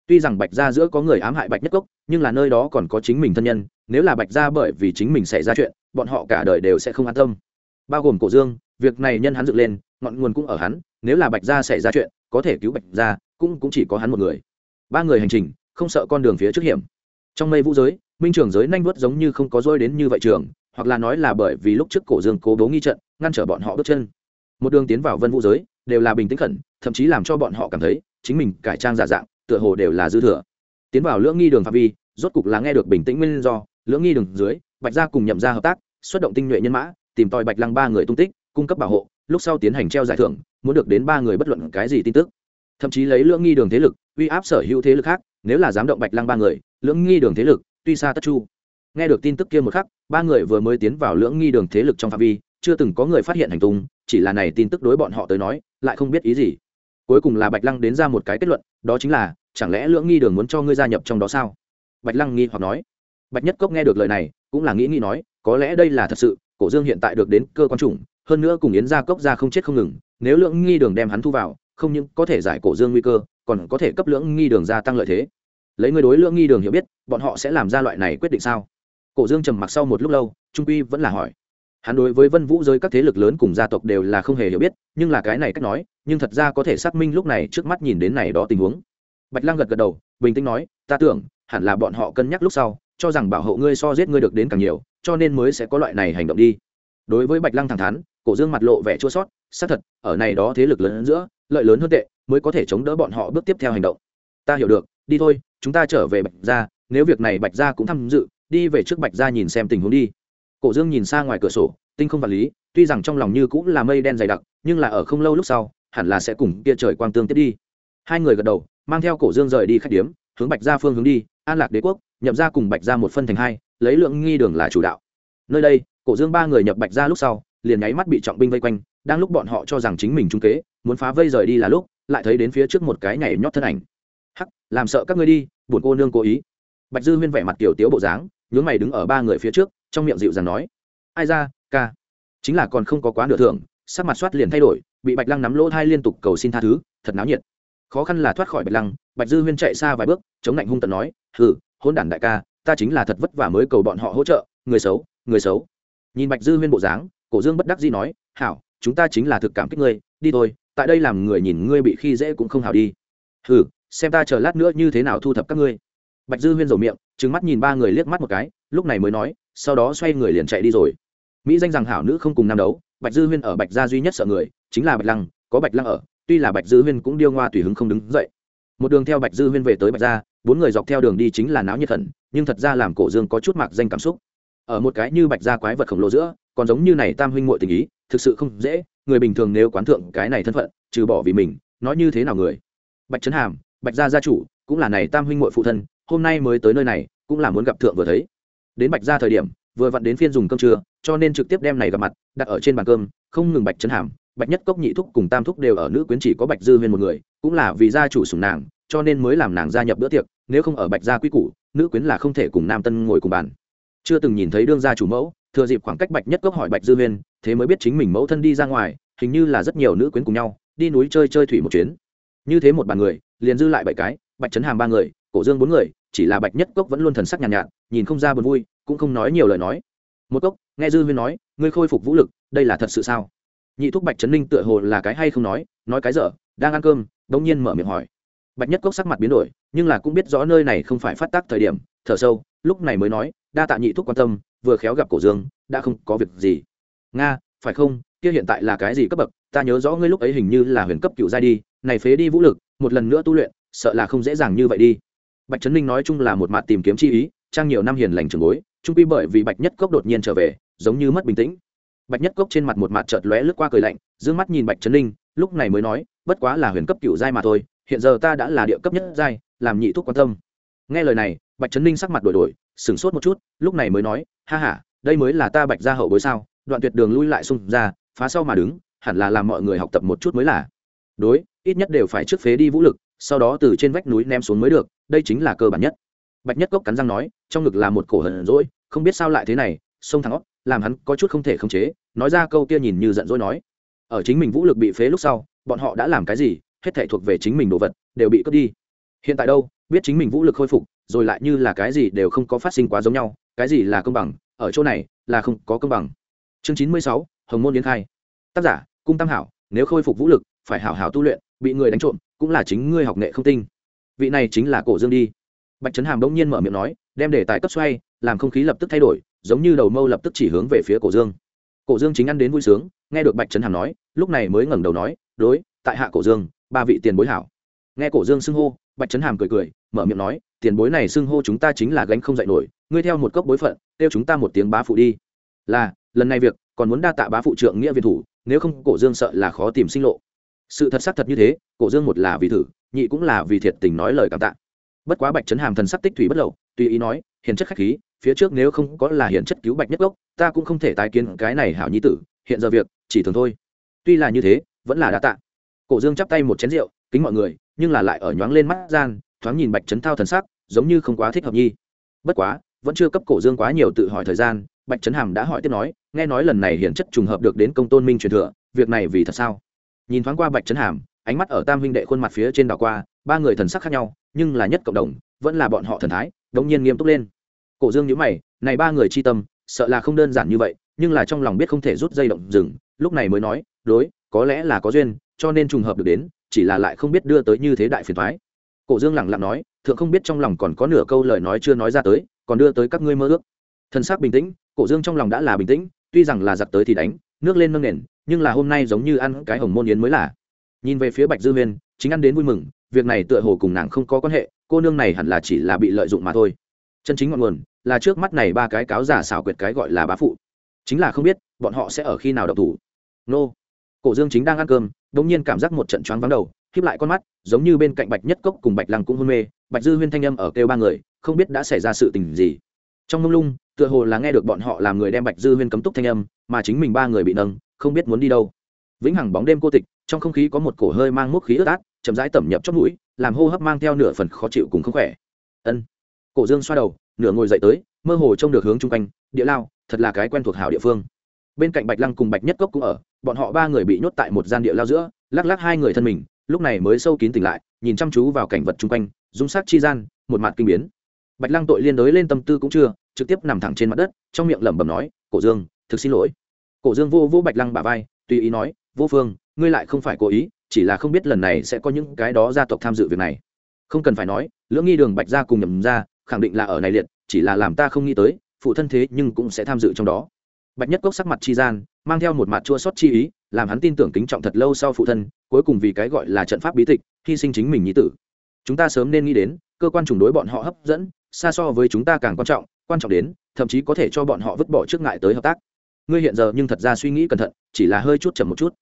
Tuy rằng bạch gia giữa có người ám hại bạch nhất cốc, nhưng là nơi đó còn có chính mình thân nhân, nếu là bạch gia bởi vì chính mình xảy ra chuyện, bọn họ cả đời đều sẽ không an tâm. Bao gồm cổ dương, việc này nhân hắn dựng lên, ngọn nguồn cũng ở hắn, nếu là bạch gia xảy ra chuyện, có thể cứu bạch gia, cũng cũng chỉ có hắn một người. Ba người hành trình, không sợ con đường phía trước hiểm. Trong mây vũ giới, minh trường giới nanh vớt giống như không có dôi đến như vậy trường hoặc là nói là bởi vì lúc trước cổ dương cố bố nghi trận, ngăn trở bọn họ bước chân. Một đường tiến vào vân vũ giới, đều là bình tĩnh khẩn, thậm chí làm cho bọn họ cảm thấy chính mình cải trang giả dạng, tựa hồ đều là dư thừa. Tiến vào lưỡng nghi đường phạm vi, rốt cục là nghe được bình tĩnh nguyên do, lưỡng nghi đường dưới, bạch gia cùng nhậm gia hợp tác, xuất động tinh nhuệ nhân mã, tìm tòi bạch lăng ba người tung tích, cung cấp bảo hộ, lúc sau tiến hành treo giải thưởng, muốn được đến ba người bất luận cái gì tin tức. Thậm chí lấy lưỡng nghi đường thế lực, uy áp sở hữu thế lực khác, nếu là dám động bạch lăng ba người, lưỡng nghi đường thế lực, tuy xa tất chu nghe được tin tức kia một khắc, ba người vừa mới tiến vào lưỡng nghi đường thế lực trong phạm vi, chưa từng có người phát hiện hành tung, chỉ là này tin tức đối bọn họ tới nói, lại không biết ý gì. Cuối cùng là bạch lăng đến ra một cái kết luận, đó chính là, chẳng lẽ lưỡng nghi đường muốn cho ngươi gia nhập trong đó sao? Bạch lăng nghi hoặc nói. Bạch nhất cốc nghe được lời này, cũng là nghĩ nghĩ nói, có lẽ đây là thật sự, cổ dương hiện tại được đến cơ quan chủng, hơn nữa cùng yến gia cốc ra không chết không ngừng, nếu lưỡng nghi đường đem hắn thu vào, không những có thể giải cổ dương nguy cơ, còn có thể cấp lưỡng nghi đường gia tăng lợi thế. Lấy người đối lưỡng nghi đường hiểu biết, bọn họ sẽ làm ra loại này quyết định sao? Cổ dương trầm mặc sau một lúc lâu, trung quy vẫn là hỏi. Hắn đối với vân vũ giới các thế lực lớn cùng gia tộc đều là không hề hiểu biết, nhưng là cái này cách nói, nhưng thật ra có thể xác minh lúc này trước mắt nhìn đến này đó tình huống. Bạch Lang gật gật đầu, bình tĩnh nói, ta tưởng, hẳn là bọn họ cân nhắc lúc sau, cho rằng bảo hộ ngươi so giết ngươi được đến càng nhiều, cho nên mới sẽ có loại này hành động đi. Đối với bạch lăng thẳng thắn, cổ dương mặt lộ vẻ chua sót xác thật, ở này đó thế lực lớn giữa, lợi lớn hơn tệ, mới có thể chống đỡ bọn họ bước tiếp theo hành động. Ta hiểu được, đi thôi, chúng ta trở về bạch gia, nếu việc này bạch gia cũng tham dự đi về trước bạch gia nhìn xem tình huống đi. Cổ dương nhìn xa ngoài cửa sổ, tinh không vật lý, tuy rằng trong lòng như cũng là mây đen dày đặc, nhưng là ở không lâu lúc sau, hẳn là sẽ cùng kia trời quang tương tiếp đi. Hai người gật đầu, mang theo cổ dương rời đi khách điếm, hướng bạch gia phương hướng đi, an lạc đế quốc nhậm ra cùng bạch gia một phân thành hai, lấy lượng nghi đường là chủ đạo. Nơi đây, cổ dương ba người nhập bạch gia lúc sau, liền nháy mắt bị trọng binh vây quanh, đang lúc bọn họ cho rằng chính mình trung kế, muốn phá vây rời đi là lúc, lại thấy đến phía trước một cái nhảy nhót thân ảnh. Hắc, làm sợ các ngươi đi, buồn cô nương cố ý. Bạch dư huyên vẻ mặt tiểu tiếu bộ dáng nhướng mày đứng ở ba người phía trước, trong miệng dịu dàng nói, ai ra, ca, chính là còn không có quá nửa thưởng. Sắc mặt soát liền thay đổi, bị bạch lăng nắm lỗ thai liên tục cầu xin tha thứ, thật náo nhiệt. Khó khăn là thoát khỏi bạch lăng, bạch dư huyên chạy xa vài bước, chống lạnh hung tận nói, hừ hôn đản đại ca, ta chính là thật vất vả mới cầu bọn họ hỗ trợ, người xấu người xấu. Nhìn bạch dư huyên bộ dáng, cổ dương bất đắc dĩ nói, hảo, chúng ta chính là thực cảm kích ngươi, đi thôi, tại đây làm người nhìn ngươi bị khi dễ cũng không hảo đi. Hừ, xem ta chờ lát nữa như thế nào thu thập các ngươi. Bạch dư huyên rầu miệng trừng mắt nhìn ba người liếc mắt một cái, lúc này mới nói, sau đó xoay người liền chạy đi rồi. Mỹ danh rằng hảo nữ không cùng nam đấu, bạch dư huyên ở bạch gia duy nhất sợ người, chính là bạch lăng, có bạch lăng ở, tuy là bạch dư huyên cũng điêu ngoa tùy hứng không đứng dậy. Một đường theo bạch dư huyên về tới bạch gia, bốn người dọc theo đường đi chính là náo nhiệt thần nhưng thật ra làm cổ dương có chút mạc danh cảm xúc. Ở một cái như bạch gia quái vật khổng lồ giữa, còn giống như này tam huynh muội tình ý, thực sự không dễ, người bình thường nếu quán thượng cái này thân phận, trừ bỏ vì mình, nói như thế nào người? Bạch trấn hàm, bạch gia gia chủ, cũng là này tam huynh muội phụ thân, hôm nay mới tới nơi này cũng là muốn gặp thượng vừa thấy. Đến bạch gia thời điểm, vừa vặn đến phiên dùng cơm trưa, cho nên trực tiếp đem này gặp mặt, đặt ở trên bàn cơm, không ngừng bạch trấn hàm, bạch nhất cốc nhị thúc cùng tam thúc đều ở nữ quyến chỉ có bạch dư huyên một người, cũng là vì gia chủ sùng nàng, cho nên mới làm nàng gia nhập bữa tiệc, nếu không ở bạch gia quy củ, nữ quyến là không thể cùng nam tân ngồi cùng bàn. Chưa từng nhìn thấy đương gia chủ mẫu, thừa dịp khoảng cách bạch nhất cốc hỏi bạch dư huyên, thế mới biết chính mình mẫu thân đi ra ngoài, hình như là rất nhiều nữ quyến cùng nhau, đi núi chơi chơi thủy một chuyến. Như thế một bàn người, liền dư lại bảy cái, bạch trấn hàm ba người, cổ dương bốn người chỉ là bạch nhất cốc vẫn luôn thần sắc nhàn nhạt, nhạt nhìn không ra buồn vui cũng không nói nhiều lời nói. Một cốc nghe dư huyên nói ngươi khôi phục vũ lực đây là thật sự sao? Nhị thúc bạch trấn ninh tựa hồ là cái hay không nói nói cái dở đang ăn cơm bỗng nhiên mở miệng hỏi. Bạch nhất cốc sắc mặt biến đổi nhưng là cũng biết rõ nơi này không phải phát tác thời điểm thở sâu lúc này mới nói đa tạ nhị thúc quan tâm vừa khéo gặp cổ dương đã không có việc gì. Nga phải không kia hiện tại là cái gì cấp bậc ta nhớ rõ ngươi lúc ấy hình như là huyền cấp cựu giai đi này phế đi vũ lực một lần nữa tu luyện sợ là không dễ dàng như vậy đi bạch trấn ninh nói chung là một mặt tìm kiếm chi ý, trang nhiều năm hiền lành trường bối, trung quy bởi vì bạch nhất cốc đột nhiên trở về, giống như mất bình tĩnh. Bạch nhất cốc trên mặt một mặt chợt lóe lướt qua cười lạnh d ư ơ n g mắt nhìn bạch trấn ninh, lúc này mới nói, bất quá là huyền cấp cựu giai mà thôi, hiện giờ ta đã là địa cấp nhất giai, làm nhị thuốc quan tâm. Nghe lời này, bạch trấn ninh sắc mặt đổi đổi, sửng sốt một chút, lúc này mới nói, ha h a đây mới là ta bạch gia hậu bối sao? Đoạn tuyệt đường lui lại xung ra, phá sau mà đứng, hẳn là làm mọi người học tập một chút mới là. Đối, ít nhất đều phải trước phế đi vũ lực sau đó từ trên vách núi ném xuống mới được, đây chính là cơ bản nhất. Bạch nhất cốc cắn răng nói, trong ngực là một cổ hận rỗi không biết sao lại thế này xông thẳng óc, làm hắn có chút không thể khống chế, nói ra câu kia nhìn như giận dỗi nói. Ở chính mình vũ lực bị phế lúc sau, bọn họ đã làm cái gì, hết thể thuộc về chính mình đồ vật, đều bị cướp đi. Hiện tại đâu, biết chính mình vũ lực khôi phục, rồi lại như là cái gì đều không có phát sinh quá giống nhau, cái gì là công bằng, ở chỗ này là không có công bằng. Chương chín mươi sáu, hồng môn yến khai. Tác giả, cung tam hảo, nếu khôi phục vũ lực, phải hảo hảo tu luyện, bị người đánh trộm cũng là chính ngươi học nghệ không tinh. Vị này chính là cổ dương đi. Bạch trấn hàm đông nhiên mở miệng nói, đem đề tài cấp xoay, làm không khí lập tức thay đổi, giống như đầu mâu lập tức chỉ hướng về phía cổ dương. Cổ dương chính ăn đến vui sướng, nghe được bạch trấn hàm nói, lúc này mới ngẩng đầu nói, đối, tại hạ cổ dương, ba vị tiền bối hảo. Nghe cổ dương xưng hô, bạch trấn hàm cười cười, mở miệng nói, tiền bối này xưng hô chúng ta chính là gánh không dạy nổi, ngươi theo một cốc bối phận, kêu chúng ta một tiếng bá phụ đi. Là, lần này việc, còn muốn đa tạ bá phụ trượng nghĩa viên thủ, nếu không cổ dương sợ là khó tìm sinh lộ sự thật xác thật như thế, cổ dương một là vì thử, nhị cũng là vì thiệt tình nói lời cảm tạ. Bất quá bạch trấn hàm thần sắc tích thủy bất lậu, tùy ý nói, hiền chất khách khí, phía trước nếu không có là hiền chất cứu bạch nhất gốc ta cũng không thể tái kiến cái này hảo nhi tử, hiện giờ việc, chỉ thường thôi. Tuy là như thế, vẫn là đã tạ. Cổ dương chắp tay một chén rượu, kính mọi người, nhưng là lại ở nhoáng lên mắt gian, thoáng nhìn bạch trấn thao thần sắc, giống như không quá thích hợp nhi. Bất quá, vẫn chưa cấp cổ dương quá nhiều tự hỏi thời gian, bạch trấn hàm đã hỏi tiếp nói, nghe nói lần này hiển chất trùng hợp được đến công tôn minh truyền thừa, việc này vì thật sao? Nhìn thoáng qua bạch trấn hàm, ánh mắt ở tam huynh đệ khuôn mặt phía trên đảo qua, ba người thần sắc khác nhau, nhưng là nhất cộng đồng, vẫn là bọn họ thần thái, đống nhiên nghiêm túc lên. Cổ dương nhíu mày, này ba người chi tâm, sợ là không đơn giản như vậy, nhưng là trong lòng biết không thể rút dây động dừng, lúc này mới nói, đối, có lẽ là có duyên, cho nên trùng hợp được đến, chỉ là lại không biết đưa tới như thế đại phiền thoái cổ dương lẳng lặng nói, thượng không biết trong lòng còn có nửa câu lời nói chưa nói ra tới, còn đưa tới các ngươi mơ ước. Thân xác bình tĩnh, cổ dương trong lòng đã là bình tĩnh, tuy rằng là giặc tới thì đánh, nước lên nâng nền nhưng là hôm nay giống như ăn cái hồng môn yến mới là. Nhìn về phía bạch dư huyên, chính ăn đến vui mừng, việc này tựa hồ cùng nàng không có quan hệ, cô nương này hẳn là chỉ là bị lợi dụng mà thôi. Chân chính ngọn nguồn là trước mắt này ba cái cáo giả xảo quyệt cái gọi là bá phụ. Chính là không biết, bọn họ sẽ ở khi nào độc thủ. Nô. Cổ dương chính đang ăn cơm đột nhiên cảm giác một trận choáng vắng đầu khiếp lại con mắt, giống như bên cạnh bạch nhất cốc cùng bạch lăng cũng hôn mê, bạch dư huyên thanh âm ở kêu ba người, không biết đã xảy ra sự tình gì. Trong mông lung, tựa hồ là nghe được bọn họ làm người đem bạch dư huyên cấm túc thanh âm, mà chính mình ba người bị nâng không biết muốn đi đâu. Vĩnh hằng bóng đêm cô tịch, trong không khí có một cổ hơi mang mốc khí ướt át, chậm rãi tẩm nhập chót mũi, làm hô hấp mang theo nửa phần khó chịu cùng không khỏe. Ân. Cổ dương xoa đầu, nửa ngồi dậy tới, mơ hồ trông được hướng chung quanh, địa lao, thật là cái quen thuộc hảo địa phương. Bên cạnh bạch lăng cùng bạch nhất cốc cũng ở, bọn họ ba người bị nhốt tại một gian địa lao giữa, lắc lắc hai người thân mình, lúc này mới sâu kín tỉnh lại, nhìn chăm chú vào cảnh vật chung quanh, dung sắc chi gian, một mặt kinh biến. Bạch lăng tội liên đối lên tâm tư cũng chưa, trực tiếp nằm thẳng trên mặt đất, trong miệng lẩm bẩm nói, cổ dương, thực xin lỗi cổ dương vô vô bạch lăng bà vai, tùy ý nói, vô phương, ngươi lại không phải cố ý, chỉ là không biết lần này sẽ có những cái đó gia tộc tham dự việc này. Không cần phải nói, lưỡng nghi đường bạch gia cùng nhầm ra khẳng định là ở này liệt, chỉ là làm ta không nghĩ tới, phụ thân thế nhưng cũng sẽ tham dự trong đó. Bạch nhất cốc sắc mặt chi gian, mang theo một mặt chua sót chi ý, làm hắn tin tưởng kính trọng thật lâu sau phụ thân, cuối cùng vì cái gọi là trận pháp bí tịch, hy sinh chính mình nhi tử. Chúng ta sớm nên nghĩ đến, cơ quan chủng đối bọn họ hấp dẫn, xa so với chúng ta càng quan trọng quan trọng đến, thậm chí có thể cho bọn họ vứt bỏ trước ngại tới hợp tác ngươi hiện giờ nhưng thật ra suy nghĩ cẩn thận, chỉ là hơi chút chậm một chút.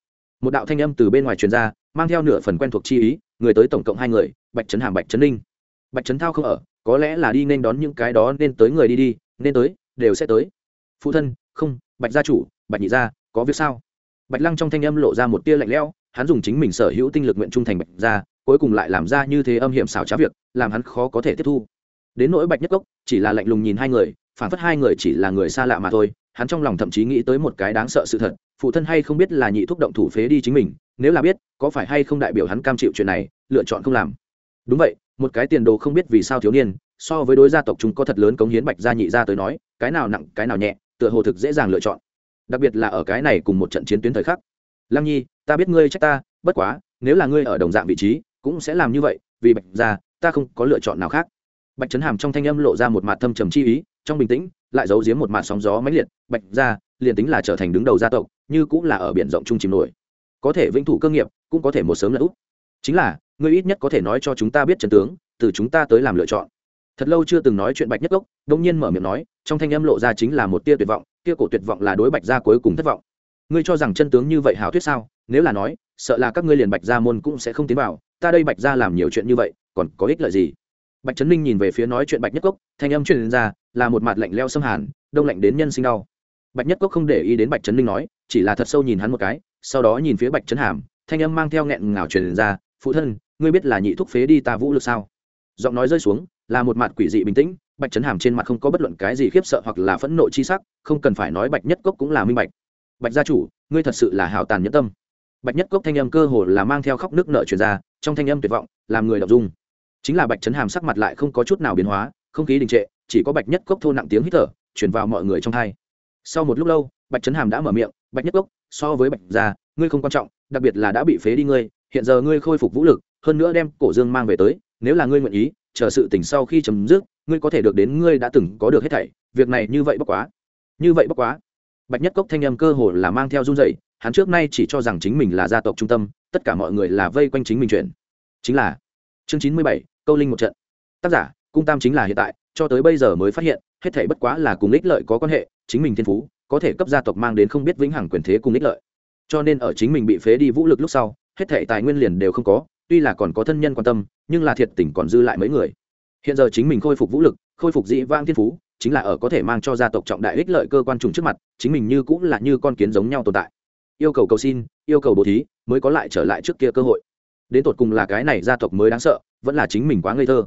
Một đạo thanh âm từ bên ngoài truyền ra, mang theo nửa phần quen thuộc chi ý, người tới tổng cộng hai người, bạch trấn hàm, bạch trấn ninh. Bạch trấn thao không ở, có lẽ là đi nên đón những cái đó nên tới người đi đi, nên tới, đều sẽ tới. Phụ thân, không, bạch gia chủ, bạch nhị gia, có việc sao? Bạch lăng trong thanh âm lộ ra một tia lạnh lẽo, hắn dùng chính mình sở hữu tinh lực nguyện trung thành bạch gia, cuối cùng lại làm ra như thế âm hiểm xảo trá việc, làm hắn khó có thể tiếp thu. Đến nỗi bạch nhất cốc, chỉ là lạnh lùng nhìn hai người, phản phất hai người chỉ là người xa lạ mà thôi hắn trong lòng thậm chí nghĩ tới một cái đáng sợ sự thật, phụ thân hay không biết là nhị thúc động thủ phế đi chính mình, nếu là biết, có phải hay không đại biểu hắn cam chịu chuyện này, lựa chọn không làm. Đúng vậy, một cái tiền đồ không biết vì sao thiếu niên, so với đối gia tộc chúng có thật lớn cống hiến bạch gia nhị gia tới nói, cái nào nặng, cái nào nhẹ, tựa hồ thực dễ dàng lựa chọn. Đặc biệt là ở cái này cùng một trận chiến tuyến thời khắc. Lăng nhi, ta biết ngươi trách ta, bất quá, nếu là ngươi ở đồng dạng vị trí, cũng sẽ làm như vậy, vì bạch gia, ta không có lựa chọn nào khác. Bạch trấn hàm trong thanh âm lộ ra một mặt thâm trầm chi ý, trong bình tĩnh lại giấu giếm một màn sóng gió mãnh liệt, bạch ra, liền tính là trở thành đứng đầu gia tộc, như cũng là ở biển rộng trung chìm nổi. Có thể vĩnh thủ cơ nghiệp, cũng có thể một sớm là út. Chính là, ngươi ít nhất có thể nói cho chúng ta biết trần tướng, từ chúng ta tới làm lựa chọn. Thật lâu chưa từng nói chuyện bạch nhất gốc đông nhiên mở miệng nói, trong thanh âm lộ ra chính là một tia tuyệt vọng tia cổ tuyệt vọng là đối bạch gia cuối cùng thất vọng. Ngươi cho rằng chân tướng như vậy hảo thuyết sao? Nếu là nói, sợ là các ngươi liền bạch gia môn cũng sẽ không tiến vào, ta đây bạch gia làm nhiều chuyện như vậy, còn có ích lợi gì? Bạch trấn ninh nhìn về phía nói chuyện bạch nhất cốc, thanh âm truyền ra, là một mặt lạnh leo xâm hàn, đông lạnh đến nhân sinh đau. Bạch nhất cốc không để ý đến bạch trấn ninh nói, chỉ là thật sâu nhìn hắn một cái, sau đó nhìn phía bạch trấn hàm, thanh âm mang theo nghẹn ngào truyền ra, phụ thân, ngươi biết là nhị thúc phế đi ta vũ lực sao? Giọng nói rơi xuống, là một mặt quỷ dị bình tĩnh, bạch trấn hàm trên mặt không có bất luận cái gì khiếp sợ hoặc là phẫn nộ chi sắc, không cần phải nói bạch nhất cốc cũng là minh bạch. Bạch gia chủ, ngươi thật sự là hảo tàn nhẫn tâm. Bạch nhất cốc thanh âm cơ hồ là mang theo khóc nước nợ truyền ra, trong thanh âm tuyệt vọng, làm người đọc dung chính là bạch trấn hàm sắc mặt lại không có chút nào biến hóa không khí đình trệ chỉ có bạch nhất cốc thô nặng tiếng hít thở chuyển vào mọi người trong thai sau một lúc lâu bạch trấn hàm đã mở miệng bạch nhất cốc so với bạch già, ngươi không quan trọng đặc biệt là đã bị phế đi ngươi hiện giờ ngươi khôi phục vũ lực hơn nữa đem cổ dương mang về tới nếu là ngươi nguyện ý chờ sự tỉnh sau khi chấm dứt ngươi có thể được đến ngươi đã từng có được hết thảy việc này như vậy bất quá. Như vậy bất quá. Bạch nhất cốc thanh âm cơ hồ là mang theo run dậy hắn trước nay chỉ cho rằng chính mình là gia tộc trung tâm tất cả mọi người là vây quanh chính mình chuyện. Chính là chương chín mươi bảy, câu linh một trận. Tác giả, cung tam chính là hiện tại, cho tới bây giờ mới phát hiện, hết thảy bất quá là cùng ích lợi có quan hệ, chính mình thiên phú, có thể cấp gia tộc mang đến không biết vĩnh hằng quyền thế cùng ích lợi. Cho nên ở chính mình bị phế đi vũ lực lúc sau, hết thảy tài nguyên liền đều không có, tuy là còn có thân nhân quan tâm, nhưng là thiệt tình còn dư lại mấy người. Hiện giờ chính mình khôi phục vũ lực, khôi phục dị vang thiên phú, chính là ở có thể mang cho gia tộc trọng đại ích lợi cơ quan trùng trước mặt, chính mình như cũng là như con kiến giống nhau tồn tại. Yêu cầu cầu xin, yêu cầu bố thí, mới có lại trở lại trước kia cơ hội đến tột cùng là cái này gia tộc mới đáng sợ, vẫn là chính mình quá ngây thơ.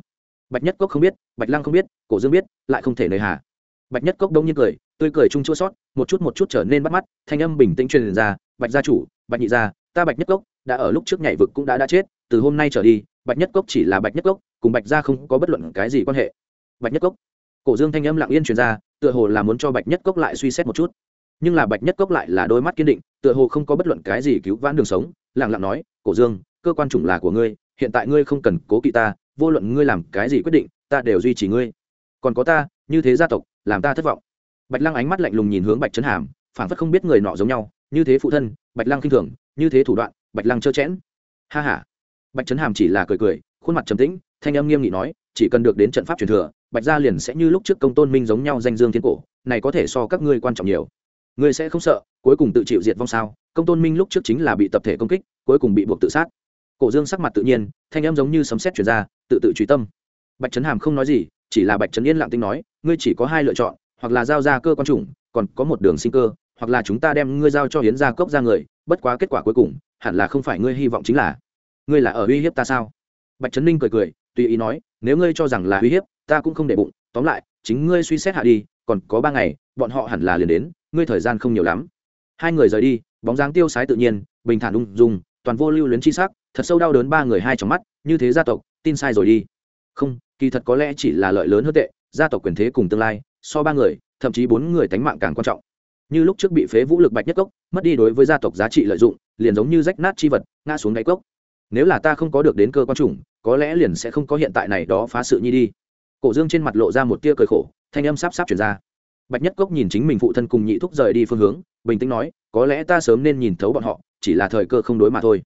Bạch nhất cốc không biết, bạch lăng không biết, cổ dương biết, lại không thể nơi hà. Bạch nhất cốc đông nhiên cười, tươi cười chung chua sót, một chút một chút trở nên bắt mắt, thanh âm bình tĩnh truyền ra, bạch gia chủ, bạch nhị gia, ta bạch nhất cốc đã ở lúc trước nhảy vực cũng đã đã chết, từ hôm nay trở đi, bạch nhất cốc chỉ là bạch nhất cốc, cùng bạch gia không có bất luận cái gì quan hệ. Bạch nhất cốc. Cổ dương thanh âm lặng yên truyền ra, tựa hồ là muốn cho bạch nhất cốc lại suy xét một chút. Nhưng là bạch nhất cốc lại là đôi mắt kiên định, tựa hồ không có bất luận cái gì cứu vãn đường sống lẳng lặng nói, cổ dương cơ quan chủng là của ngươi, hiện tại ngươi không cần cố kỵ ta, vô luận ngươi làm cái gì quyết định, ta đều duy trì ngươi. Còn có ta, như thế gia tộc, làm ta thất vọng. Bạch lăng ánh mắt lạnh lùng nhìn hướng bạch trấn hàm phản phất không biết người nọ giống nhau, như thế phụ thân, bạch lăng k i n h thường, như thế thủ đoạn, bạch lăng trơ chẽn. Ha h a bạch trấn hàm chỉ là cười cười, khuôn mặt trầm tĩnh, thanh âm nghiêm nghị nói, chỉ cần được đến trận pháp truyền thừa, bạch gia liền sẽ như lúc trước công tôn minh giống nhau danh dương thiên cổ, này có thể so các ngươi quan trọng nhiều. Ngươi sẽ không sợ, cuối cùng tự chịu diệt vong sao? Công tôn minh lúc trước chính là bị tập thể công kích, cuối cùng bị buộc tự sát cổ dương sắc mặt tự nhiên, thanh âm giống như sấm sét chuyển ra, tự tự truy tâm. Bạch trấn hàm không nói gì, chỉ là bạch trấn yên lặng tính nói, ngươi chỉ có hai lựa chọn, hoặc là giao ra cơ quan chủng, còn có một đường sinh cơ, hoặc là chúng ta đem ngươi giao cho hiến gia cốc ra người, bất quá kết quả cuối cùng, hẳn là không phải ngươi hy vọng chính là. Ngươi là ở uy hiếp ta sao? Bạch trấn ninh cười cười, tùy ý nói, nếu ngươi cho rằng là uy hiếp, ta cũng không để bụng, tóm lại, chính ngươi suy xét hạ đi, còn có ba ngày, bọn họ hẳn là liền đến, ngươi thời gian không nhiều lắm. Hai người rời đi, bóng dáng tiêu sái tự nhiên, bình thản ung dung toàn vô lưu luyến chi sắc, thật sâu đau đớn ba người hai trong mắt, như thế gia tộc, tin sai rồi đi. Không, kỳ thật có lẽ chỉ là lợi lớn hơn tệ, gia tộc quyền thế cùng tương lai, so ba người, thậm chí bốn người tánh mạng càng quan trọng. Như lúc trước bị phế vũ lực bạch nhất cốc, mất đi đối với gia tộc giá trị lợi dụng, liền giống như rách nát chi vật, ngã xuống đáy cốc. Nếu là ta không có được đến cơ quan chủng, có lẽ liền sẽ không có hiện tại này đó phá sự nhi đi. Cổ dương trên mặt lộ ra một tia cười khổ, thanh âm sắp sắp truyền ra bạch nhất cốc nhìn chính mình phụ thân cùng nhị thúc rời đi phương hướng, bình tĩnh nói, có lẽ ta sớm nên nhìn thấu bọn họ, chỉ là thời cơ không đối mà thôi.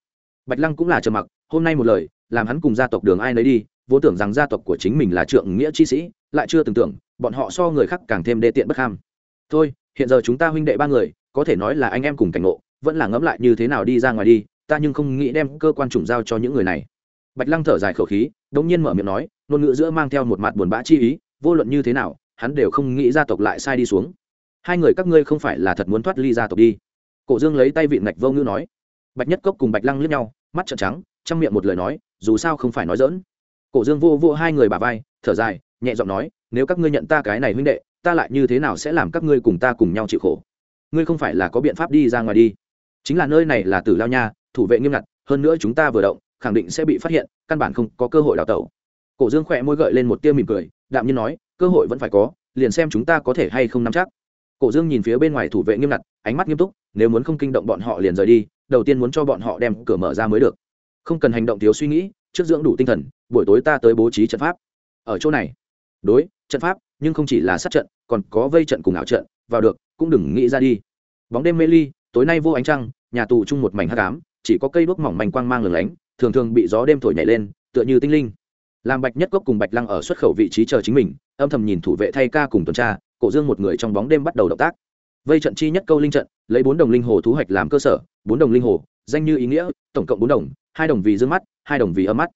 Bạch lăng cũng là trầm mặc, hôm nay một lời, làm hắn cùng gia tộc đường ai nấy đi Vô tưởng rằng gia tộc của chính mình là trượng nghĩa chi sĩ, lại chưa từng tưởng, bọn họ so người khác càng thêm đê tiện bất ham. Thôi, hiện giờ chúng ta huynh đệ ba người, có thể nói là anh em cùng cảnh ngộ, vẫn là ngẫm lại như thế nào đi ra ngoài đi, ta nhưng không nghĩ đem cơ quan chủng giao cho những người này. Bạch lăng thở dài khẩu khí, đống nhiên mở miệng nói, ngôn ngữ giữa mang theo một mặt buồn bã chi ý, vô luận như thế nào hắn đều không nghĩ gia tộc lại sai đi xuống. Hai người các ngươi không phải là thật muốn thoát ly gia tộc đi. Cổ dương lấy tay vịn ngạch vô ngữ nói. Bạch nhất cốc cùng bạch lăng liếc nhau, mắt trợn trắng, trong miệng một lời nói, dù sao không phải nói dỡn cổ dương vô vô hai người bà vai, thở dài, nhẹ giọng nói, nếu các ngươi nhận ta cái này huynh đệ, ta lại như thế nào sẽ làm các ngươi cùng ta cùng nhau chịu khổ? Ngươi không phải là có biện pháp đi ra ngoài đi. Chính là nơi này là tử lao nha, thủ vệ nghiêm ngặt, hơn nữa chúng ta vừa động, khẳng định sẽ bị phát hiện, căn bản không có cơ hội đào tẩu. Cổ dương khỏe môi gợi lên một tia mỉm cười, đạm nhiên nói cơ hội vẫn phải có, liền xem chúng ta có thể hay không nắm chắc. Cổ dương nhìn phía bên ngoài thủ vệ nghiêm ngặt, ánh mắt nghiêm túc, nếu muốn không kinh động bọn họ liền rời đi, đầu tiên muốn cho bọn họ đem cửa mở ra mới được. Không cần hành động thiếu suy nghĩ, trước dưỡng đủ tinh thần, buổi tối ta tới bố trí trận pháp. Ở chỗ này. Đối, trận pháp, nhưng không chỉ là sát trận, còn có vây trận cùng ảo trận, vào được, cũng đừng nghĩ ra đi. Bóng đêm mê ly, tối nay vô ánh trăng, nhà tù chung một mảnh hắc ám, chỉ có cây đuốc mỏng manh quang mang lửng lánh, thường thường bị gió đêm thổi nhảy lên, tựa như tinh linh làm bạch nhất cốc cùng bạch lăng ở xuất khẩu vị trí chờ chính mình, âm thầm nhìn thủ vệ thay ca cùng tuần tra, cổ dương một người trong bóng đêm bắt đầu động tác. Vây trận chi nhất câu linh trận, lấy bốn đồng linh hồ thú hoạch làm cơ sở, bốn đồng linh hồ, danh như ý nghĩa, tổng cộng bốn đồng, hai đồng vì dương mắt, hai đồng vì âm mắt.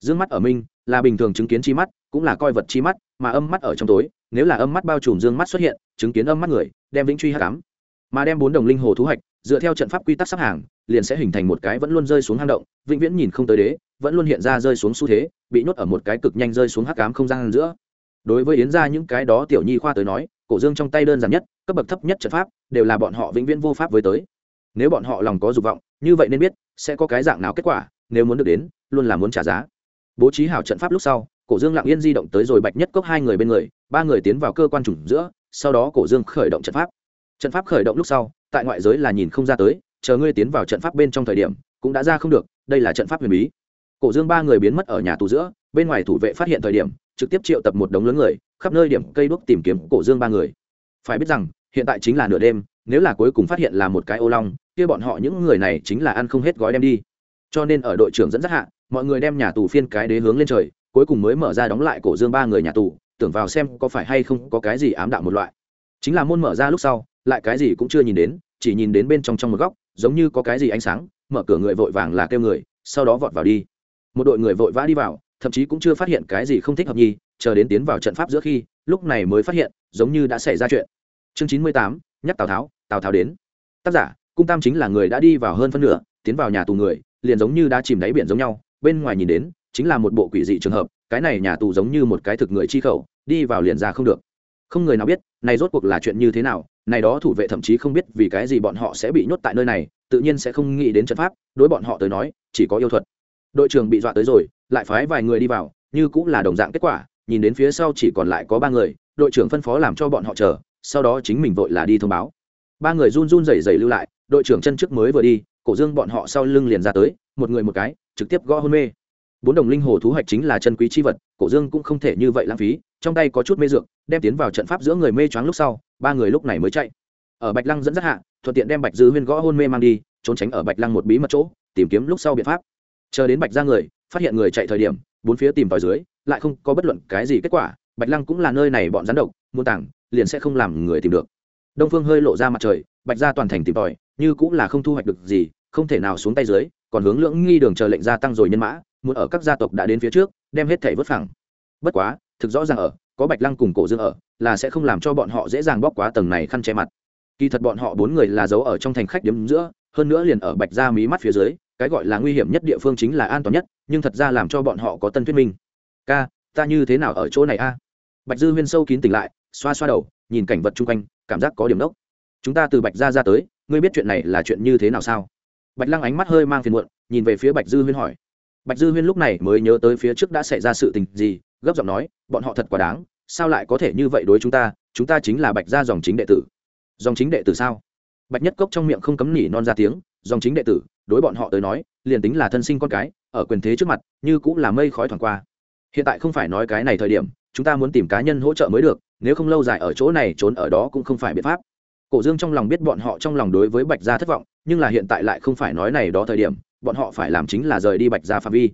Dương mắt ở minh, là bình thường chứng kiến chi mắt, cũng là coi vật chi mắt, mà âm mắt ở trong tối, nếu là âm mắt bao trùm dương mắt xuất hiện, chứng kiến âm mắt người, đem vĩnh truy hát cám. Mà đem bốn đồng linh hồ thú hoạch dựa theo trận pháp quy tắc sắp hàng, liền sẽ hình thành một cái vẫn luôn rơi xuống hang động, vĩnh viễn nhìn không tới đế, vẫn luôn hiện ra rơi xuống xu thế, bị nhốt ở một cái cực nhanh rơi xuống hắc cám không gian giữa. Đối với yến gia những cái đó tiểu nhi khoa tới nói, cổ dương trong tay đơn giản nhất, cấp bậc thấp nhất trận pháp, đều là bọn họ vĩnh viễn vô pháp với tới. Nếu bọn họ lòng có dục vọng, như vậy nên biết, sẽ có cái dạng nào kết quả, nếu muốn được đến, luôn là muốn trả giá. Bố trí hảo trận pháp lúc sau, cổ dương lặng yên di động tới rồi bạch nhất cốc hai người bên người, ba người tiến vào cơ quan trùng giữa, sau đó cổ dương khởi động trận pháp. Trận pháp khởi động lúc sau tại ngoại giới là nhìn không ra tới, chờ ngươi tiến vào trận pháp bên trong thời điểm, cũng đã ra không được, đây là trận pháp huyền bí. Cổ dương ba người biến mất ở nhà tù giữa, bên ngoài thủ vệ phát hiện thời điểm, trực tiếp triệu tập một đống lớn người, khắp nơi điểm cây đuốc tìm kiếm cổ dương ba người. Phải biết rằng, hiện tại chính là nửa đêm, nếu là cuối cùng phát hiện là một cái ô long, kia bọn họ những người này chính là ăn không hết gói đem đi. Cho nên ở đội trưởng dẫn dắt hạ, mọi người đem nhà tù phiên cái đế hướng lên trời, cuối cùng mới mở ra đóng lại cổ dương ba người nhà tù, tưởng vào xem có phải hay không có cái gì ám đạo một loại. Chính là môn mở ra lúc sau lại cái gì cũng chưa nhìn đến, chỉ nhìn đến bên trong trong một góc, giống như có cái gì ánh sáng, mở cửa người vội vàng là kêu người, sau đó vọt vào đi. Một đội người vội vã đi vào, thậm chí cũng chưa phát hiện cái gì không thích hợp nhi, chờ đến tiến vào trận pháp giữa khi, lúc này mới phát hiện, giống như đã xảy ra chuyện. Chương chín mươi tám, nhắc tào tháo tào tháo đến. Tác giả, cung tam chính là người đã đi vào hơn phân nửa, tiến vào nhà tù người, liền giống như đã chìm đáy biển giống nhau, bên ngoài nhìn đến, chính là một bộ quỷ dị trường hợp, cái này nhà tù giống như một cái thực người chi khẩu, đi vào liền ra không được. Không người nào biết, này rốt cuộc là chuyện như thế nào này đó thủ vệ thậm chí không biết vì cái gì bọn họ sẽ bị nhốt tại nơi này, tự nhiên sẽ không nghĩ đến trận pháp, đối bọn họ tới nói, chỉ có yêu thuật. Đội trưởng bị dọa tới rồi, lại phái vài người đi vào, như cũng là đồng dạng kết quả, nhìn đến phía sau chỉ còn lại có ba người, đội trưởng phân phó làm cho bọn họ chờ, sau đó chính mình vội là đi thông báo. Ba người run run rẩy rẩy lưu lại, đội trưởng chân trước mới vừa đi, cổ dương bọn họ sau lưng liền ra tới, một người một cái, trực tiếp gõ hôn mê. Bốn đồng linh hồ thú hoạch chính là chân quý chi vật, cổ dương cũng không thể như vậy lãng phí, trong tay có chút mê dược, đem tiến vào trận pháp giữa người mê choáng lúc sau ba người lúc này mới chạy. Ở bạch lăng dẫn dắt hạ, thuận tiện đem bạch dư huyên gõ hôn mê mang đi, trốn tránh ở bạch lăng một bí mật chỗ, tìm kiếm lúc sau biện pháp. Chờ đến bạch ra người, phát hiện người chạy thời điểm, bốn phía tìm tòi dưới, lại không có bất luận cái gì kết quả. Bạch lăng cũng là nơi này bọn rắn độc muôn tảng, liền sẽ không làm người tìm được. Đông phương hơi lộ ra mặt trời, bạch ra toàn thành tìm tòi, như cũng là không thu hoạch được gì, không thể nào xuống tay dưới, còn hướng lưỡng nghi đường chờ lệnh gia tăng rồi nhân mã, muốn ở các gia tộc đã đến phía trước, đem hết thảy vớt phẳng. Bất quá, thực rõ ràng ở, có bạch lăng cùng cổ dương ở là sẽ không làm cho bọn họ dễ dàng bóc quá tầng này khăn che mặt. Kỳ thật bọn họ bốn người là giấu ở trong thành khách điểm giữa, hơn nữa liền ở bạch gia mí mắt phía dưới, cái gọi là nguy hiểm nhất địa phương chính là an toàn nhất, nhưng thật ra làm cho bọn họ có tân thuyết minh. Ca, ta như thế nào ở chỗ này a? Bạch dư huyên sâu kín tỉnh lại, xoa xoa đầu, nhìn cảnh vật chung quanh, cảm giác có điểm đốc. Chúng ta từ bạch gia ra tới, ngươi biết chuyện này là chuyện như thế nào sao? Bạch lăng ánh mắt hơi mang phiền muộn, nhìn về phía bạch dư huyên hỏi. Bạch dư huyên lúc này mới nhớ tới phía trước đã xảy ra sự tình gì, gấp giọng nói, bọn họ thật quá đáng sao lại có thể như vậy đối chúng ta? Chúng ta chính là bạch gia dòng chính đệ tử. Dòng chính đệ tử sao? Bạch nhất cốc trong miệng không cấm nỉ non ra tiếng, dòng chính đệ tử, đối bọn họ tới nói, liền tính là thân sinh con cái, ở quyền thế trước mặt, như cũng là mây khói thoảng qua. Hiện tại không phải nói cái này thời điểm, chúng ta muốn tìm cá nhân hỗ trợ mới được, nếu không lâu dài ở chỗ này trốn ở đó cũng không phải biện pháp. Cổ dương trong lòng biết bọn họ trong lòng đối với bạch gia thất vọng, nhưng là hiện tại lại không phải nói này đó thời điểm, bọn họ phải làm chính là rời đi bạch gia phạm vi.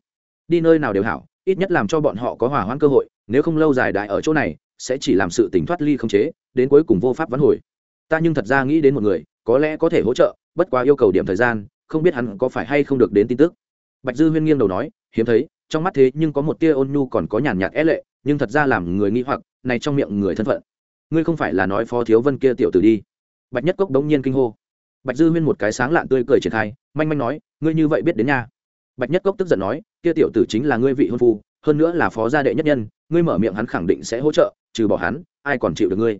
Đi nơi nào đều hảo, ít nhất làm cho bọn họ có hòa hoãn cơ hội nếu không lâu dài đại ở chỗ này, sẽ chỉ làm sự tỉnh thoát ly không chế, đến cuối cùng vô pháp vãn hồi. Ta nhưng thật ra nghĩ đến một người, có lẽ có thể hỗ trợ, bất quá yêu cầu điểm thời gian, không biết hắn có phải hay không được đến tin tức. Bạch dư huyên nghiêng đầu nói, hiếm thấy, trong mắt thế nhưng có một tia ôn nhu còn có nhàn nhạt é lệ, nhưng thật ra làm người nghĩ hoặc, này trong miệng người thân phận. Ngươi không phải là nói phó thiếu vân kia tiểu tử đi. Bạch nhất cốc đống nhiên kinh hô. Bạch dư huyên một cái sáng lạn tươi cười triển khai, manh manh nói, ngươi như vậy biết đến nha bạch nhất cốc tức giận nói, kia tiểu tử chính là ngươi vị hôn phu hơn nữa là phó gia đệ nhất nhân, ngươi mở miệng hắn khẳng định sẽ hỗ trợ, trừ bỏ hắn, ai còn chịu được ngươi?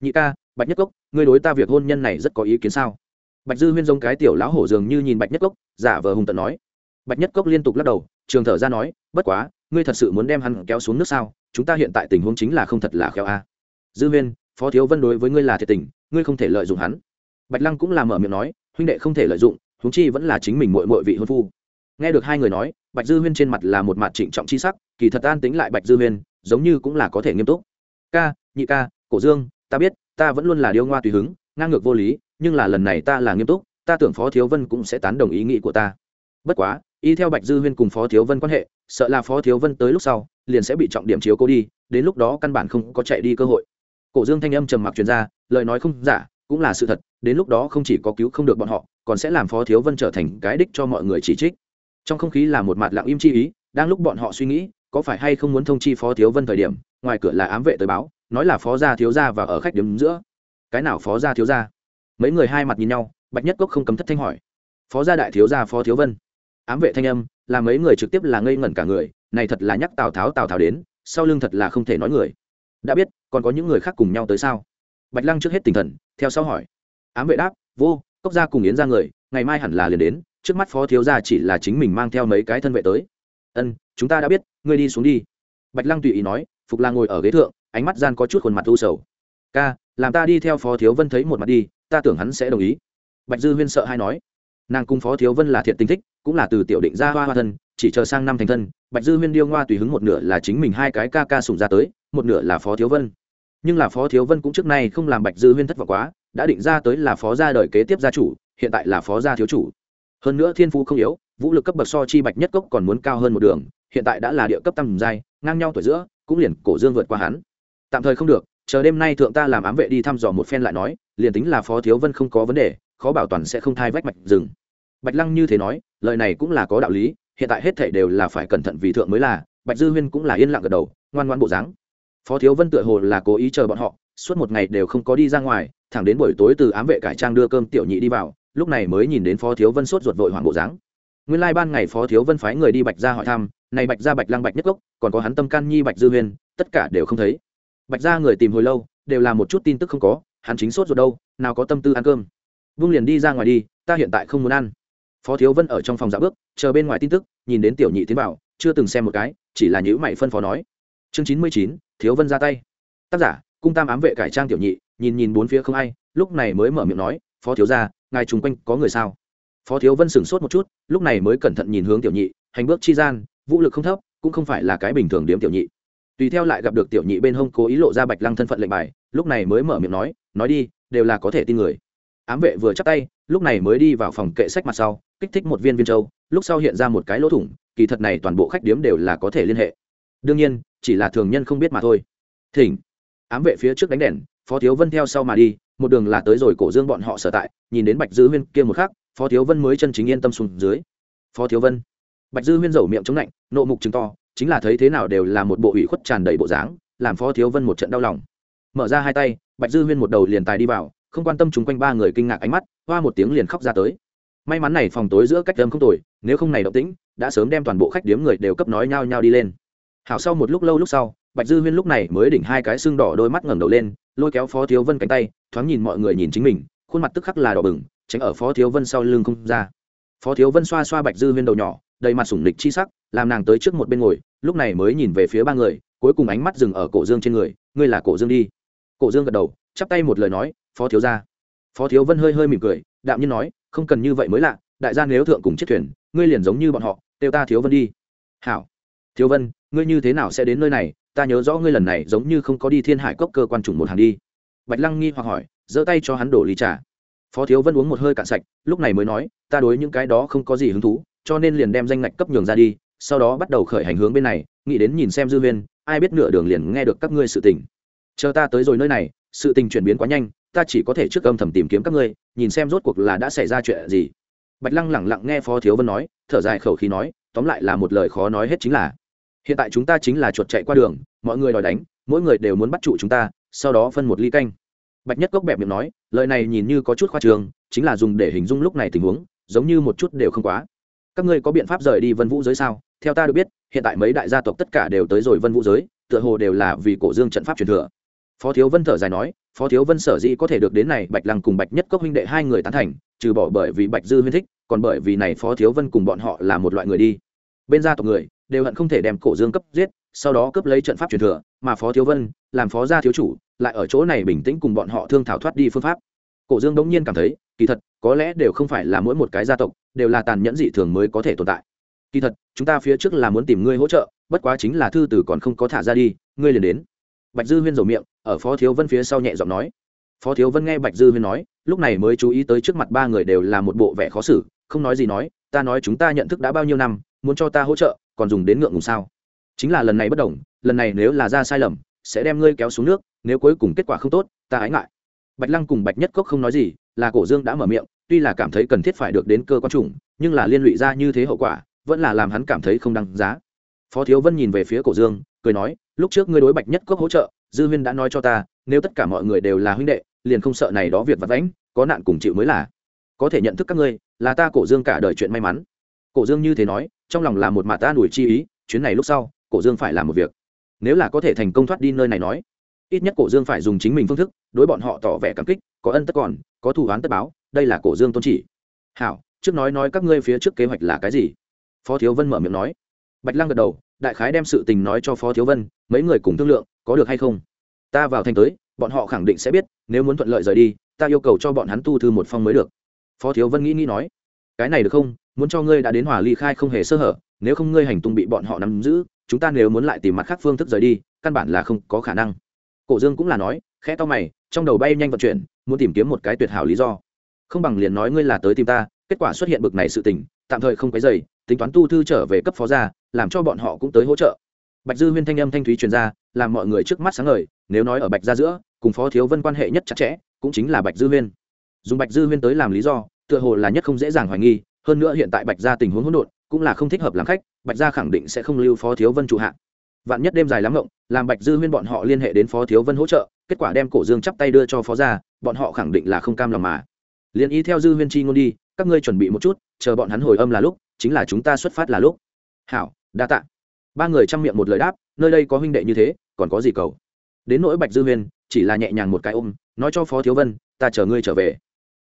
Nhị ca, bạch nhất cốc, ngươi đối ta việc hôn nhân này rất có ý kiến sao? Bạch dư huyên giống cái tiểu lão hổ dường như nhìn bạch nhất cốc, giả vờ hùng tận nói. Bạch nhất cốc liên tục lắc đầu, trường thở ra nói, bất quá, ngươi thật sự muốn đem hắn kéo xuống nước sao? Chúng ta hiện tại tình huống chính là không thật là khéo a. Dư huyên, phó thiếu vân đối với ngươi là thiệt tình, ngươi không thể lợi dụng hắn. Bạch lăng cũng làm mở miệng nói, huynh đệ không thể lợi dụng, huống chi vẫn là chính mình mội mội vị hôn phu nghe được hai người nói, bạch dư huyên trên mặt là một mặt trịnh trọng c h i sắc, kỳ thật an tính lại bạch dư huyên, giống như cũng là có thể nghiêm túc. Ca, nhị ca, cổ dương, ta biết, ta vẫn luôn là điêu ngoa tùy hứng, ngang ngược vô lý, nhưng là lần này ta là nghiêm túc, ta tưởng phó thiếu vân cũng sẽ tán đồng ý nghĩ của ta. Bất quá, y theo bạch dư huyên cùng phó thiếu vân quan hệ, sợ là phó thiếu vân tới lúc sau, liền sẽ bị trọng điểm chiếu cố đi, đến lúc đó căn bản không có chạy đi cơ hội. Cổ dương thanh âm trầm mặc truyền ra, lời nói không giả, cũng là sự thật, đến lúc đó không chỉ có cứu không được bọn họ, còn sẽ làm phó thiếu vân trở thành cái đích cho mọi người chỉ trích trong không khí là một mặt lặng im chi ý, đang lúc bọn họ suy nghĩ, có phải hay không muốn thông chi phó thiếu vân thời điểm, ngoài cửa là ám vệ tới báo, nói là phó gia thiếu gia và ở khách điểm giữa. Cái nào phó gia thiếu gia? Mấy người hai mặt nhìn nhau, bạch nhất cốc không cấm thất thanh hỏi. Phó gia đại thiếu gia, phó thiếu vân. Ám vệ thanh âm, là mấy người trực tiếp là ngây ngẩn cả người, này thật là nhắc tào tháo tào tháo đến, sau lưng thật là không thể nói người. Đã biết, còn có những người khác cùng nhau tới sao? Bạch lăng trước hết tinh thần, theo sau hỏi. Ám vệ đáp, vô, cốc gia cùng yến ra người, ngày mai hẳn là liền đến trước mắt phó thiếu gia chỉ là chính mình mang theo mấy cái thân vệ tới. Ân, chúng ta đã biết, ngươi đi xuống đi. Bạch lăng tùy ý nói, phục la ngồi ở ghế thượng, ánh mắt gian có chút khuôn mặt u sầu. Ca, làm ta đi theo phó thiếu vân thấy một mặt đi, ta tưởng hắn sẽ đồng ý. Bạch dư huyên sợ hay nói. Nàng cung phó thiếu vân là thiện tinh thích, cũng là từ tiểu định ra hoa hoa thân, chỉ chờ sang năm thành thân, bạch dư huyên điêu ngoa tùy hứng một nửa là chính mình hai cái ca ca sùng ra tới, một nửa là phó thiếu vân. Nhưng là phó thiếu vân cũng trước nay không làm bạch dư huyên thất vọng quá, đã định ra tới là phó gia đời kế tiếp gia chủ, hiện tại là phó gia thiếu chủ hơn nữa thiên phú không yếu, vũ lực cấp bậc so chi bạch nhất cốc còn muốn cao hơn một đường, hiện tại đã là địa cấp tăng giai, ngang nhau tuổi giữa, cũng liền cổ dương vượt qua hắn. Tạm thời không được, chờ đêm nay thượng ta làm ám vệ đi thăm dò một phen lại nói, liền tính là phó thiếu vân không có vấn đề, khó bảo toàn sẽ không thai vách mạch rừng. Bạch lăng như thế nói, lời này cũng là có đạo lý, hiện tại hết thảy đều là phải cẩn thận vì thượng mới là, bạch dư huyên cũng là yên lặng gật đầu, ngoan ngoan bộ dáng. Phó thiếu vân tựa hồ là cố ý chờ bọn họ, suốt một ngày đều không có đi ra ngoài, thẳng đến buổi tối từ ám vệ cải trang đưa cơm tiểu nhị đi vào lúc này mới nhìn đến phó thiếu vân sốt ruột vội hoảng bộ dáng. Nguyên lai ban ngày phó thiếu vân phái người đi bạch ra hỏi thăm, này bạch ra bạch lang bạch nhất gốc còn có hắn tâm can nhi bạch dư huyên tất cả đều không thấy. Bạch ra người tìm hồi lâu, đều là một chút tin tức không có, hắn chính sốt ruột đâu, nào có tâm tư ăn cơm. Vung liền đi ra ngoài đi, ta hiện tại không muốn ăn. Phó thiếu vân ở trong phòng dạ bước, chờ bên ngoài tin tức, nhìn đến tiểu nhị tiến vào, chưa từng xem một cái, chỉ là nhữ mày phân phó nói. Chương chín mươi chín, thiếu vân ra tay. Tác giả, cung tam ám vệ cải trang tiểu nhị, nhìn nhìn bốn phía không ai, lúc này mới mở miệng nói, phó thiếu gia ngài chung quanh có người sao? Phó thiếu vân sửng sốt một chút, lúc này mới cẩn thận nhìn hướng tiểu nhị, hành bước chi gian, vũ lực không thấp, cũng không phải là cái bình thường điếm tiểu nhị. Tùy theo lại gặp được tiểu nhị bên hông cố ý lộ ra bạch lăng thân phận lệnh bài, lúc này mới mở miệng nói nói đi, đều là có thể tin người. Ám vệ vừa chắc tay, lúc này mới đi vào phòng kệ sách mặt sau, kích thích một viên viên châu, lúc sau hiện ra một cái lỗ thủng, kỳ thật này toàn bộ khách điếm đều là có thể liên hệ. Đương nhiên, chỉ là thường nhân không biết mà thôi. Thỉnh. Ám vệ phía trước đánh đèn, phó thiếu vân theo sau mà đi một đường là tới rồi cổ dương bọn họ sở tại, nhìn đến bạch dư huyên kia một khắc, phó thiếu vân mới chân chính yên tâm xuống dưới. Phó thiếu vân. Bạch dư huyên dầu miệng chống lạnh, nộ mục chứng to, chính là thấy thế nào đều là một bộ ủy khuất tràn đầy bộ dáng, làm phó thiếu vân một trận đau lòng. Mở ra hai tay, bạch dư huyên một đầu liền tài đi vào, không quan tâm chúng quanh ba người kinh ngạc ánh mắt, hoa một tiếng liền khóc ra tới. May mắn này phòng tối giữa cách âm không tồi, nếu không này động tĩnh, đã sớm đem toàn bộ khách điếm người đều cấp nói nhau nhau đi lên. Hảo sau một lúc lâu lúc sau, bạch dư huyên lúc này mới đỉnh hai cái xương đỏ đôi mắt ngẩng đầu lên lôi kéo phó thiếu vân cánh tay, thoáng nhìn mọi người nhìn chính mình, khuôn mặt tức khắc là đỏ bừng, tránh ở phó thiếu vân sau lưng không ra. Phó thiếu vân xoa xoa bạch dư huyên đầu nhỏ, đầy mặt sủng lịch chi sắc, làm nàng tới trước một bên ngồi, lúc này mới nhìn về phía ba người, cuối cùng ánh mắt dừng ở cổ dương trên người, ngươi là cổ dương đi. Cổ dương gật đầu, chắp tay một lời nói, phó thiếu gia. Phó thiếu vân hơi hơi mỉm cười, đạm nhiên nói, không cần như vậy mới lạ, đại gia nếu thượng cùng chiếc thuyền, ngươi liền giống như bọn họ, kêu ta thiếu vân đi. Hảo. Thiếu vân, ngươi như thế nào sẽ đến nơi này ta nhớ rõ ngươi lần này giống như không có đi thiên hải cốc cơ quan trùng một hàng đi. Bạch lăng nghi hoặc hỏi giơ tay cho hắn đổ ly trà. Phó thiếu vân uống một hơi cạn sạch lúc này mới nói ta đối những cái đó không có gì hứng thú cho nên liền đem danh ngạch cấp nhường ra đi sau đó bắt đầu khởi hành hướng bên này nghĩ đến nhìn xem dư Viên, ai biết nửa đường liền nghe được các ngươi sự tình. Chờ ta tới rồi nơi này sự tình chuyển biến quá nhanh ta chỉ có thể trước âm thầm tìm kiếm các ngươi nhìn xem rốt cuộc là đã xảy ra chuyện gì. Bạch lăng lẳng lặng nghe phó thiếu vân nói thở dài khẩu khí nói tóm lại là một lời khó nói hết chính là hiện tại chúng ta chính là chuột chạy qua đường, mọi người đòi đánh, mỗi người đều muốn bắt trụ chúng ta, sau đó phân một ly canh. Bạch nhất cốc bẹp miệng nói, lời này nhìn như có chút khoa trường chính là dùng để hình dung lúc này tình huống, giống như một chút đều không quá. Các ngươi có biện pháp rời đi vân vũ giới sao? Theo ta được biết, hiện tại mấy đại gia tộc tất cả đều tới rồi vân vũ giới, tựa hồ đều là vì cổ dương trận pháp truyền thừa. Phó thiếu vân thở dài nói, phó thiếu vân sở dĩ có thể được đến này, bạch lăng cùng bạch nhất cốc huynh đệ hai người tán thành, trừ bỏ bởi vì bạch dư huyên thích, còn bởi vì này phó thiếu vân cùng bọn họ là một loại người đi. Bên gia tộc người đều hận không thể đem cổ dương cấp giết, sau đó cướp lấy trận pháp truyền thừa, mà phó thiếu vân làm phó gia thiếu chủ, lại ở chỗ này bình tĩnh cùng bọn họ thương thảo thoát đi phương pháp. Cổ dương đống nhiên cảm thấy, kỳ thật, có lẽ đều không phải là mỗi một cái gia tộc, đều là tàn nhẫn dị thường mới có thể tồn tại. Kỳ thật, chúng ta phía trước là muốn tìm ngươi hỗ trợ, bất quá chính là thư từ còn không có thả ra đi, ngươi liền đến. Bạch dư huyên rầu miệng, ở phó thiếu vân phía sau nhẹ giọng nói. Phó thiếu vân nghe bạch dư huyên nói, lúc này mới chú ý tới trước mặt ba người đều là một bộ vẻ khó xử, không nói gì nói, ta nói chúng ta nhận thức đã bao nhiêu năm muốn cho ta hỗ trợ, còn dùng đến ngượng ngùng sao? Chính là lần này bất đồng, lần này nếu là ra sai lầm, sẽ đem ngươi kéo xuống nước, nếu cuối cùng kết quả không tốt, ta ái ngại. Bạch lăng cùng bạch nhất cốc không nói gì, là cổ dương đã mở miệng, tuy là cảm thấy cần thiết phải được đến cơ quan chủng, nhưng là liên lụy ra như thế hậu quả, vẫn là làm hắn cảm thấy không đăng giá. Phó thiếu vân nhìn về phía cổ dương, cười nói, lúc trước ngươi đối bạch nhất cốc hỗ trợ, dư huyên đã nói cho ta, nếu tất cả mọi người đều là huynh đệ, liền không sợ này đó việc vặt vãnh, có nạn cùng chịu mới là. Có thể nhận thức các ngươi, là ta cổ dương cả đời chuyện may mắn cổ dương như thế nói, trong lòng là một mạt ta đuổi chi ý, chuyến này lúc sau, cổ dương phải làm một việc. Nếu là có thể thành công thoát đi nơi này nói, ít nhất cổ dương phải dùng chính mình phương thức, đối bọn họ tỏ vẻ cảm kích, có ân tất còn, có thù oán tất báo, đây là cổ dương tôn chỉ. Hảo, trước nói nói các ngươi phía trước kế hoạch là cái gì? Phó thiếu vân mở miệng nói. Bạch lăng gật đầu, đại khái đem sự tình nói cho phó thiếu vân, mấy người cùng thương lượng, có được hay không? Ta vào thành tới, bọn họ khẳng định sẽ biết, nếu muốn thuận lợi rời đi, ta yêu cầu cho bọn hắn tu thư một phong mới được. Phó thiếu vân nghĩ nghĩ nói. Cái này được không? Muốn cho ngươi đã đến hòa ly khai không hề sơ hở, nếu không ngươi hành tung bị bọn họ nắm giữ, chúng ta nếu muốn lại tìm mặt khác phương thức rời đi, căn bản là không có khả năng. Cổ dương cũng là nói, khẽ to mày, trong đầu bay nhanh vận chuyển, muốn tìm kiếm một cái tuyệt hảo lý do. Không bằng liền nói ngươi là tới tìm ta, kết quả xuất hiện bực này sự tình, tạm thời không cái dày tính toán tu thư trở về cấp phó gia, làm cho bọn họ cũng tới hỗ trợ. Bạch dư huyên thanh âm thanh thúy truyền ra, làm mọi người trước mắt sáng ngời, nếu nói ở bạch gia giữa, cùng phó thiếu vân quan hệ nhất chặt chẽ, cũng chính là bạch dư huyên. Dùng bạch dư huyên tới làm lý do, tựa hồ là nhất không dễ dàng hoài nghi hơn nữa hiện tại bạch gia tình huống hỗn độn, cũng là không thích hợp làm khách, bạch gia khẳng định sẽ không lưu phó thiếu vân trụ hạ. Vạn nhất đêm dài lắm ngộng, làm bạch dư huyên bọn họ liên hệ đến phó thiếu vân hỗ trợ, kết quả đem cổ dương chắp tay đưa cho phó gia, bọn họ khẳng định là không cam lòng mà. Liền ý theo dư huyên chi ngôn đi, các ngươi chuẩn bị một chút, chờ bọn hắn hồi âm là lúc, chính là chúng ta xuất phát là lúc. Hảo, đa tạ. Ba người chăm miệng một lời đáp, nơi đây có huynh đệ như thế, còn có gì cầu? Đến nỗi bạch dư huyên, chỉ là nhẹ nhàng một cái ôm, nói cho phó thiếu vân, ta chờ ngươi trở về.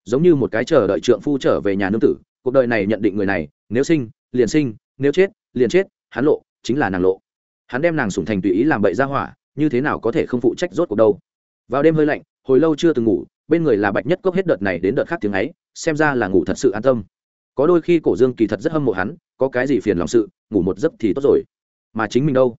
Giống như một cái chờ đợi trượng phu trở về nhà nương tử cuộc đời này nhận định người này, nếu sinh, liền sinh, nếu chết, liền chết, hắn lộ, chính là nàng lộ. Hắn đem nàng sủng thành tùy ý làm bậy ra hỏa, như thế nào có thể không phụ trách rốt cuộc đâu? Vào đêm hơi lạnh, hồi lâu chưa từng ngủ, bên người là bạch nhất cốc hết đợt này đến đợt khác tiếng ấy, xem ra là ngủ thật sự an tâm. Có đôi khi cổ dương kỳ thật rất hâm mộ hắn, có cái gì phiền lòng sự, ngủ một giấc thì tốt rồi. Mà chính mình đâu?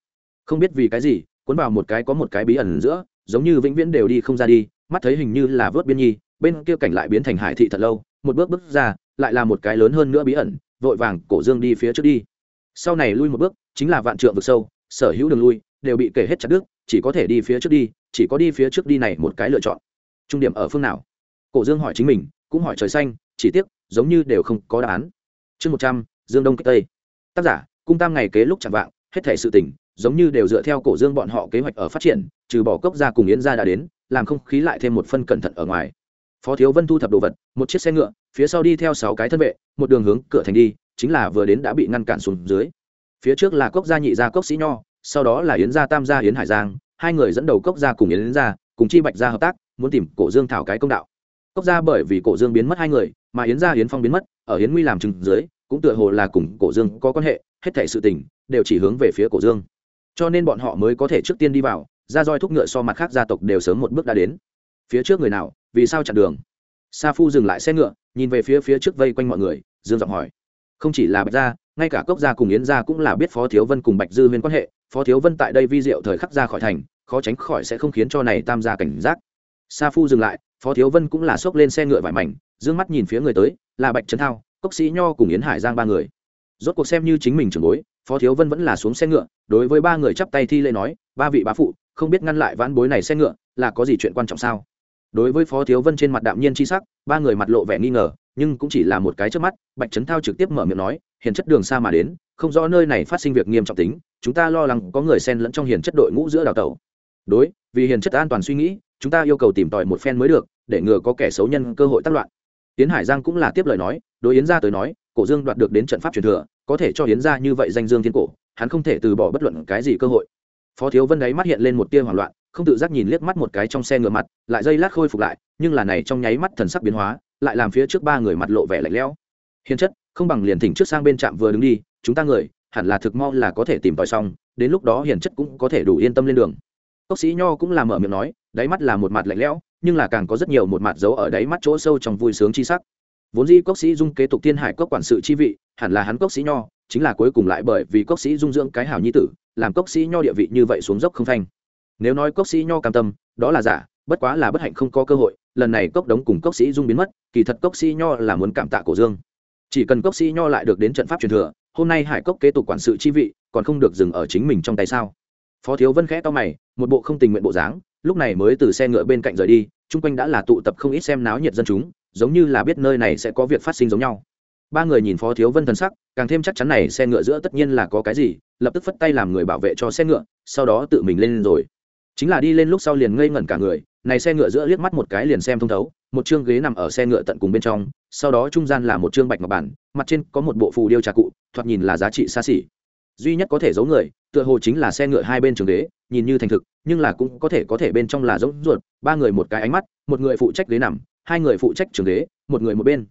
Không biết vì cái gì, cuốn vào một cái có một cái bí ẩn giữa, giống như vĩnh viễn đều đi không ra đi, mắt thấy hình như là vớt biên nhi, bên kia cảnh lại biến thành hải thị thật lâu, một bước bước ra lại là một cái lớn hơn nữa bí ẩn, vội vàng cổ dương đi phía trước đi. Sau này lui một bước, chính là vạn trượng vực sâu, sở hữu đường lui đều bị kể hết chặt đứt, chỉ có thể đi phía trước đi, chỉ có đi phía trước đi này một cái lựa chọn. Trung điểm ở phương nào? Cổ dương hỏi chính mình, cũng hỏi trời xanh, chỉ tiếc, giống như đều không có đáp án. Chương một trăm, dương đông kích tây. Tác giả, cung tam ngày kế lúc chẳng vạng, hết thể sự tỉnh giống như đều dựa theo cổ dương bọn họ kế hoạch ở phát triển, trừ bỏ cốc ra cùng yến ra đã đến, làm không khí lại thêm một phân cẩn thận ở ngoài. Phó thiếu vân thu thập đồ vật, một chiếc xe ngựa phía sau đi theo sáu cái thân vệ, một đường hướng cửa thành đi, chính là vừa đến đã bị ngăn cản xuống dưới. Phía trước là cốc gia nhị gia cốc sĩ nho, sau đó là yến gia tam gia yến hải giang, hai người dẫn đầu cốc gia cùng yến gia, cùng chi bạch gia hợp tác, muốn tìm cổ dương thảo cái công đạo. Cốc gia bởi vì cổ dương biến mất hai người, mà yến gia yến phong biến mất, ở yến nguy làm chừng dưới, cũng tựa hồ là cùng cổ dương có quan hệ, hết thảy sự tình đều chỉ hướng về phía cổ dương. Cho nên bọn họ mới có thể trước tiên đi vào, ra roi thúc ngựa so mặt khác gia tộc đều sớm một bước đã đến. Phía trước người nào, vì sao chặn đường? Sa phu dừng lại xe ngựa nhìn về phía phía trước vây quanh mọi người, dương giọng hỏi. Không chỉ là bạch gia, ngay cả cốc gia cùng yến gia cũng là biết phó thiếu vân cùng bạch dư huyên quan hệ. Phó thiếu vân tại đây vi diệu thời khắc ra khỏi thành, khó tránh khỏi sẽ không khiến cho này tam gia cảnh giác. Sa phu dừng lại, phó thiếu vân cũng là xốc lên xe ngựa vải mảnh d ư ơ n g mắt nhìn phía người tới, là bạch trấn thao, cốc sĩ nho cùng yến hải giang ba người. Rốt cuộc xem như chính mình trưởng bối, phó thiếu vân vẫn là xuống xe ngựa, đối với ba người chắp tay thi lễ nói, ba vị bá phụ, không biết ngăn lại vãn bối này xe ngựa, là có gì chuyện quan trọng sao? Đối với phó thiếu vân trên mặt đạm nhiên c h i sắc, ba người mặt lộ vẻ nghi ngờ, nhưng cũng chỉ là một cái trước mắt, bạch trấn thao trực tiếp mở miệng nói, hiền chất đường xa mà đến, không rõ nơi này phát sinh việc nghiêm trọng tính, chúng ta lo lắng có người xen lẫn trong hiền chất đội ngũ giữa đào tẩu. Đối, vì hiền chất an toàn suy nghĩ, chúng ta yêu cầu tìm tòi một phen mới được, để ngừa có kẻ xấu nhân cơ hội tác loạn. Tiến hải giang cũng là tiếp lời nói, đối yến gia tới nói, cổ dương đoạt được đến trận pháp truyền thừa, có thể cho yến gia như vậy danh dương thiên cổ, hắn không thể từ bỏ bất luận cái gì cơ hội. Phó thiếu vân đáy mắt hiện lên một tia hoảng loạn không tự giác nhìn liếc mắt một cái trong xe ngựa mặt, lại dây lát khôi phục lại, nhưng là này trong nháy mắt thần sắc biến hóa, lại làm phía trước ba người mặt lộ vẻ lạnh lẽo. Hiền chất, không bằng liền thỉnh trước sang bên trạm vừa đứng đi, chúng ta người, hẳn là thực mau là có thể tìm tòi xong, đến lúc đó hiền chất cũng có thể đủ yên tâm lên đường. Cốc sĩ nho cũng là mở miệng nói, đáy mắt là một mặt lạnh lẽo, nhưng là càng có rất nhiều một mặt giấu ở đáy mắt chỗ sâu trong vui sướng chi sắc. Vốn dĩ cốc sĩ dung kế tục thiên hải cốc quản sự chi vị, hẳn là hắn cốc sĩ nho, chính là cuối cùng lại bởi vì cốc sĩ dung dưỡng cái hảo nhi tử, làm cốc sĩ nho địa vị như vậy xuống dốc không phanh nếu nói cốc sĩ nho cam tâm, đó là giả, bất quá là bất hạnh không có cơ hội, lần này cốc đống cùng cốc sĩ dung biến mất, kỳ thật cốc sĩ nho là muốn cảm tạ cổ dương. Chỉ cần cốc sĩ nho lại được đến trận pháp truyền thừa, hôm nay hải cốc kế tục quản sự chi vị, còn không được dừng ở chính mình trong tay sao? Phó thiếu vân khẽ to mày, một bộ không tình nguyện bộ dáng, lúc này mới từ xe ngựa bên cạnh rời đi, chung quanh đã là tụ tập không ít xem náo nhiệt dân chúng, giống như là biết nơi này sẽ có việc phát sinh giống nhau. Ba người nhìn phó thiếu vân thần sắc, càng thêm chắc chắn này xe ngựa giữa tất nhiên là có cái gì, lập tức phất tay làm người bảo vệ cho xe ngựa, sau đó tự mình lên rồi chính là đi lên lúc sau liền ngây ngẩn cả người, này xe ngựa giữa liếc mắt một cái liền xem thông thấu, một chương ghế nằm ở xe ngựa tận cùng bên trong, sau đó trung gian là một chương bạch ngọc bản, mặt trên có một bộ phù điêu trà cụ, thoạt nhìn là giá trị xa xỉ. Duy nhất có thể giấu người, tựa hồ chính là xe ngựa hai bên trường ghế, nhìn như thành thực, nhưng là cũng có thể có thể bên trong là giống ruột, ba người một cái ánh mắt, một người phụ trách ghế nằm, hai người phụ trách trường ghế, một người một bên.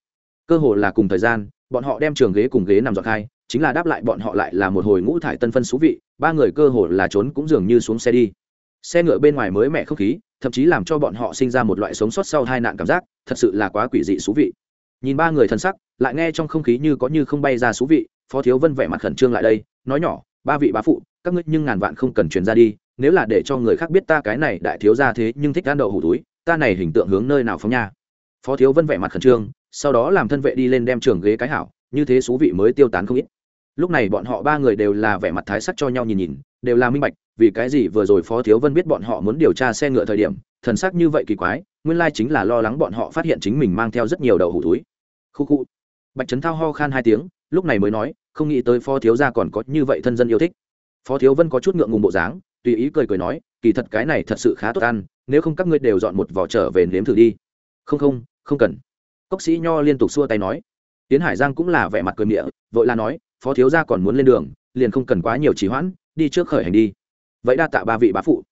Cơ hồ là cùng thời gian, bọn họ đem trường ghế cùng ghế nằm dọn khai chính là đáp lại bọn họ lại là một hồi ngũ thải tân phân xú vị, ba người cơ hồ là trốn cũng dường như xuống xe đi xe ngựa bên ngoài mới mẻ không khí, thậm chí làm cho bọn họ sinh ra một loại sống sót sau hai nạn cảm giác, thật sự là quá quỷ dị xú vị. Nhìn ba người thân sắc, lại nghe trong không khí như có như không bay ra xú vị, phó thiếu vân vẻ mặt khẩn trương lại đây, nói nhỏ, ba vị bá phụ, các ngươi nhưng ngàn vạn không cần truyền ra đi, nếu là để cho người khác biết ta cái này đại thiếu ra thế nhưng thích gan đậu hủ túi, ta này hình tượng hướng nơi nào phóng nha? Phó thiếu vân vẻ mặt khẩn trương, sau đó làm thân vệ đi lên đem trường ghế cái hảo, như thế xú vị mới tiêu tán không ít lúc này bọn họ ba người đều là vẻ mặt thái sắc cho nhau nhìn nhìn, đều là minh bạch, vì cái gì vừa rồi phó thiếu vân biết bọn họ muốn điều tra xe ngựa thời điểm, thần sắc như vậy kỳ quái, nguyên lai chính là lo lắng bọn họ phát hiện chính mình mang theo rất nhiều đầu hủ túi. Khu khu. Bạch trấn thao ho khan hai tiếng, lúc này mới nói, không nghĩ tới phó thiếu gia còn có như vậy thân dân yêu thích. Phó thiếu vân có chút ngượng ngùng bộ dáng, tùy ý cười cười nói, kỳ thật cái này thật sự khá tốt ăn, nếu không các ngươi đều dọn một vỏ trở về nếm thử đi. Không không không cần. Cốc sĩ nho liên tục xua tay nói. Tiến hải giang cũng là vẻ mặt cười miệng vội la nói phó thiếu gia còn muốn lên đường, liền không cần quá nhiều trì hoãn, đi trước khởi hành đi. Vậy đa tạ ba vị bá phụ.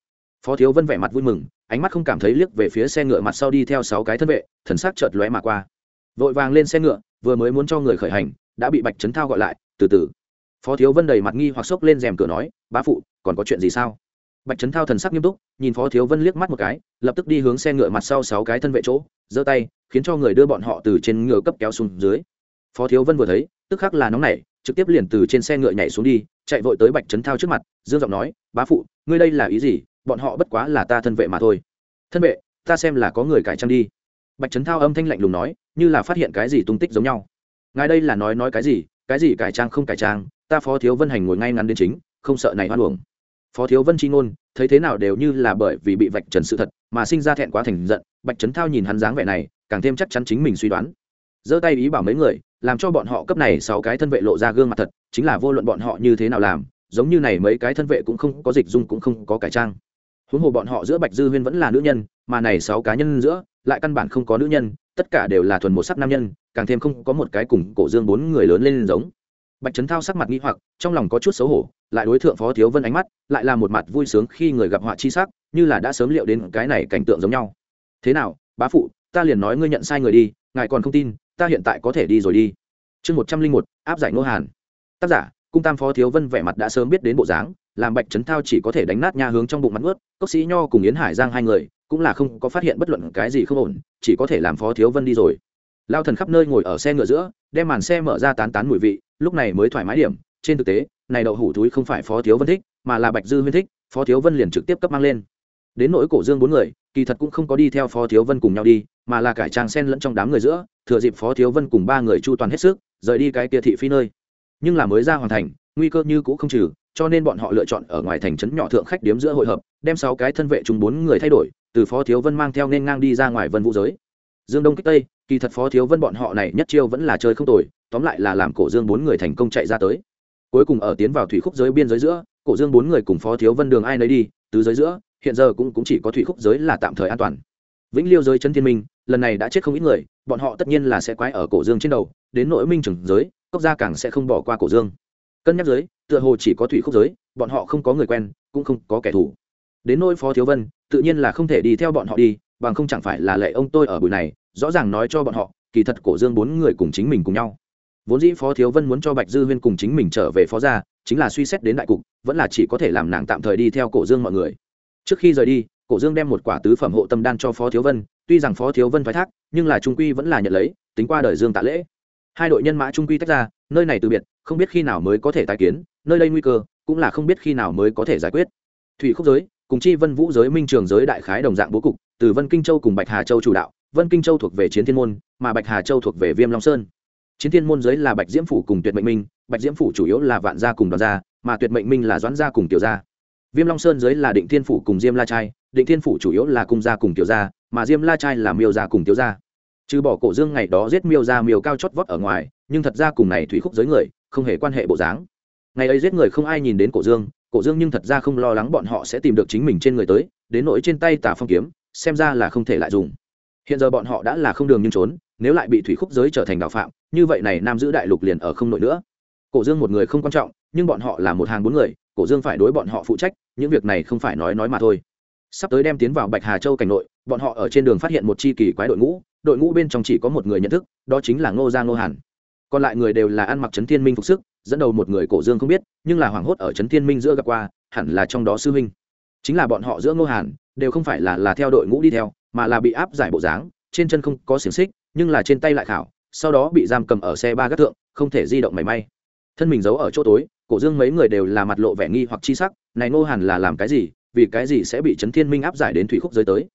Phó thiếu vân vẻ mặt vui mừng, ánh mắt không cảm thấy liếc về phía xe ngựa mặt sau đi theo sáu cái thân vệ, thần sắc chợt lóe mà qua. Vội vàng lên xe ngựa, vừa mới muốn cho người khởi hành, đã bị bạch trấn thao gọi lại, từ từ. Phó thiếu vân đầy mặt nghi hoặc sốc lên rèm cửa nói, bá phụ, còn có chuyện gì sao? Bạch trấn thao thần sắc nghiêm túc, nhìn phó thiếu vân liếc mắt một cái, lập tức đi hướng xe ngựa mặt sau sáu cái thân vệ chỗ, giơ tay, khiến cho người đưa bọn họ từ trên ngựa cấp kéo xuống dưới. Phó thiếu vân vừa thấy, tức khắc là nóng nảy trực tiếp liền từ trên xe ngựa nhảy xuống đi, chạy vội tới bạch trấn thao trước mặt, dương giọng nói, bá phụ, ngươi đây là ý gì? Bọn họ bất quá là ta thân vệ mà thôi. Thân vệ? Ta xem là có người cải trang đi. Bạch trấn thao âm thanh lạnh lùng nói, như là phát hiện cái gì tung tích giống nhau. Ngài đây là nói nói cái gì? Cái gì cải trang không cải trang? Ta phó thiếu vân hành ngồi ngay ngắn đến chính, không sợ này hoan uổng. Phó thiếu vân chi ngôn, thấy thế nào đều như là bởi vì bị vạch trần sự thật mà sinh ra thẹn quá thành giận, bạch trấn thao nhìn hắn dáng vẻ này, càng thêm chắc chắn chính mình suy đoán giơ tay ý bảo mấy người, làm cho bọn họ cấp này sáu cái thân vệ lộ ra gương mặt thật, chính là vô luận bọn họ như thế nào làm, giống như này mấy cái thân vệ cũng không có dịch dung cũng không có cải trang. Huống hồ bọn họ giữa bạch dư huyên vẫn là nữ nhân, mà này sáu cá nhân giữa, lại căn bản không có nữ nhân, tất cả đều là thuần một sắc nam nhân, càng thêm không có một cái cùng cổ dương bốn người lớn lên giống. Bạch trấn thao sắc mặt nghi hoặc, trong lòng có chút xấu hổ, lại đối thượng phó thiếu vân ánh mắt, lại là một mặt vui sướng khi người gặp họa chi sắc, như là đã sớm liệu đến cái này cảnh tượng giống nhau. Thế nào, bá phụ, ta liền nói ngươi nhận sai người đi, ngài còn không tin ta hiện tại có thể đi rồi đi. Chương một trăm linh một, áp giải nô hàn. Tác giả, cung tam phó thiếu vân vẻ mặt đã sớm biết đến bộ dáng, làm bạch trấn thao chỉ có thể đánh nát nha hướng trong bụng mặt ướt cốc sĩ nho cùng yến hải giang hai người, cũng là không có phát hiện bất luận cái gì không ổn, chỉ có thể làm phó thiếu vân đi rồi. Lao thần khắp nơi ngồi ở xe ngựa giữa, đem màn xe mở ra tán tán mùi vị, lúc này mới thoải mái điểm. Trên thực tế, này đậu hủ túi không phải phó thiếu vân thích, mà là bạch dư huyên thích, phó thiếu vân liền trực tiếp cấp mang lên. Đến nỗi cổ dương bốn người kỳ thật cũng không có đi theo phó thiếu vân cùng nhau đi, mà là cải trang sen lẫn trong đám người giữa, thừa dịp phó thiếu vân cùng ba người chu toàn hết sức, rời đi cái kia thị phi nơi. Nhưng là mới ra hoàn thành, nguy cơ như cũ không trừ, cho nên bọn họ lựa chọn ở ngoài thành trấn nhỏ thượng khách điếm giữa hội hợp, đem sáu cái thân vệ chung bốn người thay đổi, từ phó thiếu vân mang theo nên ngang đi ra ngoài vân vũ giới. Dương đông kích tây, kỳ thật phó thiếu vân bọn họ này nhất chiêu vẫn là chơi không tồi, tóm lại là làm cổ dương bốn người thành công chạy ra tới. Cuối cùng ở tiến vào thủy khúc giới biên giới giữa, cổ dương bốn người cùng phó thiếu vân đường ai nấy đi, tứ giới giữa hiện giờ cũng, cũng chỉ có thủy khúc giới là tạm thời an toàn. Vĩnh liêu giới chân thiên minh lần này đã chết không ít người bọn họ tất nhiên là sẽ quái ở cổ dương trên đầu đến nội minh trưởng giới cốc gia càng sẽ không bỏ qua cổ dương. Cân nhắc giới tựa hồ chỉ có thủy khúc giới bọn họ không có người quen cũng không có kẻ thù. Đến nỗi phó thiếu vân tự nhiên là không thể đi theo bọn họ đi bằng không chẳng phải là lệ ông tôi ở buổi này rõ ràng nói cho bọn họ kỳ thật cổ dương bốn người cùng chính mình cùng nhau. Vốn dĩ phó thiếu vân muốn cho bạch dư huyên cùng chính mình trở về phó gia chính là suy xét đến đại cục vẫn là chỉ có thể làm nàng tạm thời đi theo cổ dương mọi người trước khi rời đi, cổ dương đem một quả tứ phẩm hộ tâm đan cho phó thiếu vân, tuy rằng phó thiếu vân thoái thác, nhưng là trung quy vẫn là nhận lấy, tính qua đời dương tạ lễ. Hai đội nhân mã trung quy tách ra, nơi này từ biệt, không biết khi nào mới có thể tái kiến, nơi đây nguy cơ, cũng là không biết khi nào mới có thể giải quyết. Thủy khúc giới, cùng chi vân vũ giới minh trường giới đại khái đồng dạng bố cục, từ vân kinh châu cùng bạch hà châu chủ đạo, vân kinh châu thuộc về chiến thiên môn, mà bạch hà châu thuộc về viêm long sơn. Chiến thiên môn giới là bạch diễm phủ cùng tuyệt mệnh minh, bạch diễm phủ chủ yếu là vạn gia cùng đoàn gia, mà tuyệt mệnh minh là doãn gia cùng tiểu gia viêm long sơn dưới là định thiên phủ cùng diêm la trai, định thiên phủ chủ yếu là cung gia cùng tiểu gia, mà diêm la trai là miêu gia cùng tiểu gia. Trừ bỏ cổ dương ngày đó giết miêu gia miêu cao chót vót ở ngoài, nhưng thật ra cùng này thủy khúc giới người, không hề quan hệ bộ dáng. Ngày ấy giết người không ai nhìn đến cổ dương cổ dương nhưng thật ra không lo lắng bọn họ sẽ tìm được chính mình trên người tới, đến nỗi trên tay tà phong kiếm, xem ra là không thể lại dùng. Hiện giờ bọn họ đã là không đường nhưng trốn, nếu lại bị thủy khúc giới trở thành đạo phạm, như vậy này nam giữ đại lục liền ở không nổi nữa. Cổ dương một người không quan trọng nhưng bọn họ là một hàng bốn người, cổ dương phải đối bọn họ phụ trách, những việc này không phải nói nói mà thôi. Sắp tới đem tiến vào bạch hà châu cảnh nội, bọn họ ở trên đường phát hiện một chi kỳ quái đội ngũ đội ngũ bên trong chỉ có một người nhận thức, đó chính là ngô gia ngô hàn. Còn lại người đều là ăn mặc trấn thiên minh phục sức, dẫn đầu một người cổ dương không biết, nhưng là hoảng hốt ở trấn thiên minh giữa gặp qua, hẳn là trong đó sư huynh. Chính là bọn họ giữa ngô hàn, đều không phải là là theo đội ngũ đi theo, mà là bị áp giải bộ dáng, trên chân không có xiềng xích, nhưng là trên tay lại khảo, sau đó bị giam cầm ở xe ba gác thượng, không thể di động mảy may. Thân mình giấu ở chỗ tối cổ dương mấy người đều là mặt lộ vẻ nghi hoặc chi sắc, này ngô hàn là làm cái gì, vì cái gì sẽ bị trấn thiên minh áp giải đến thủy khúc giới tới?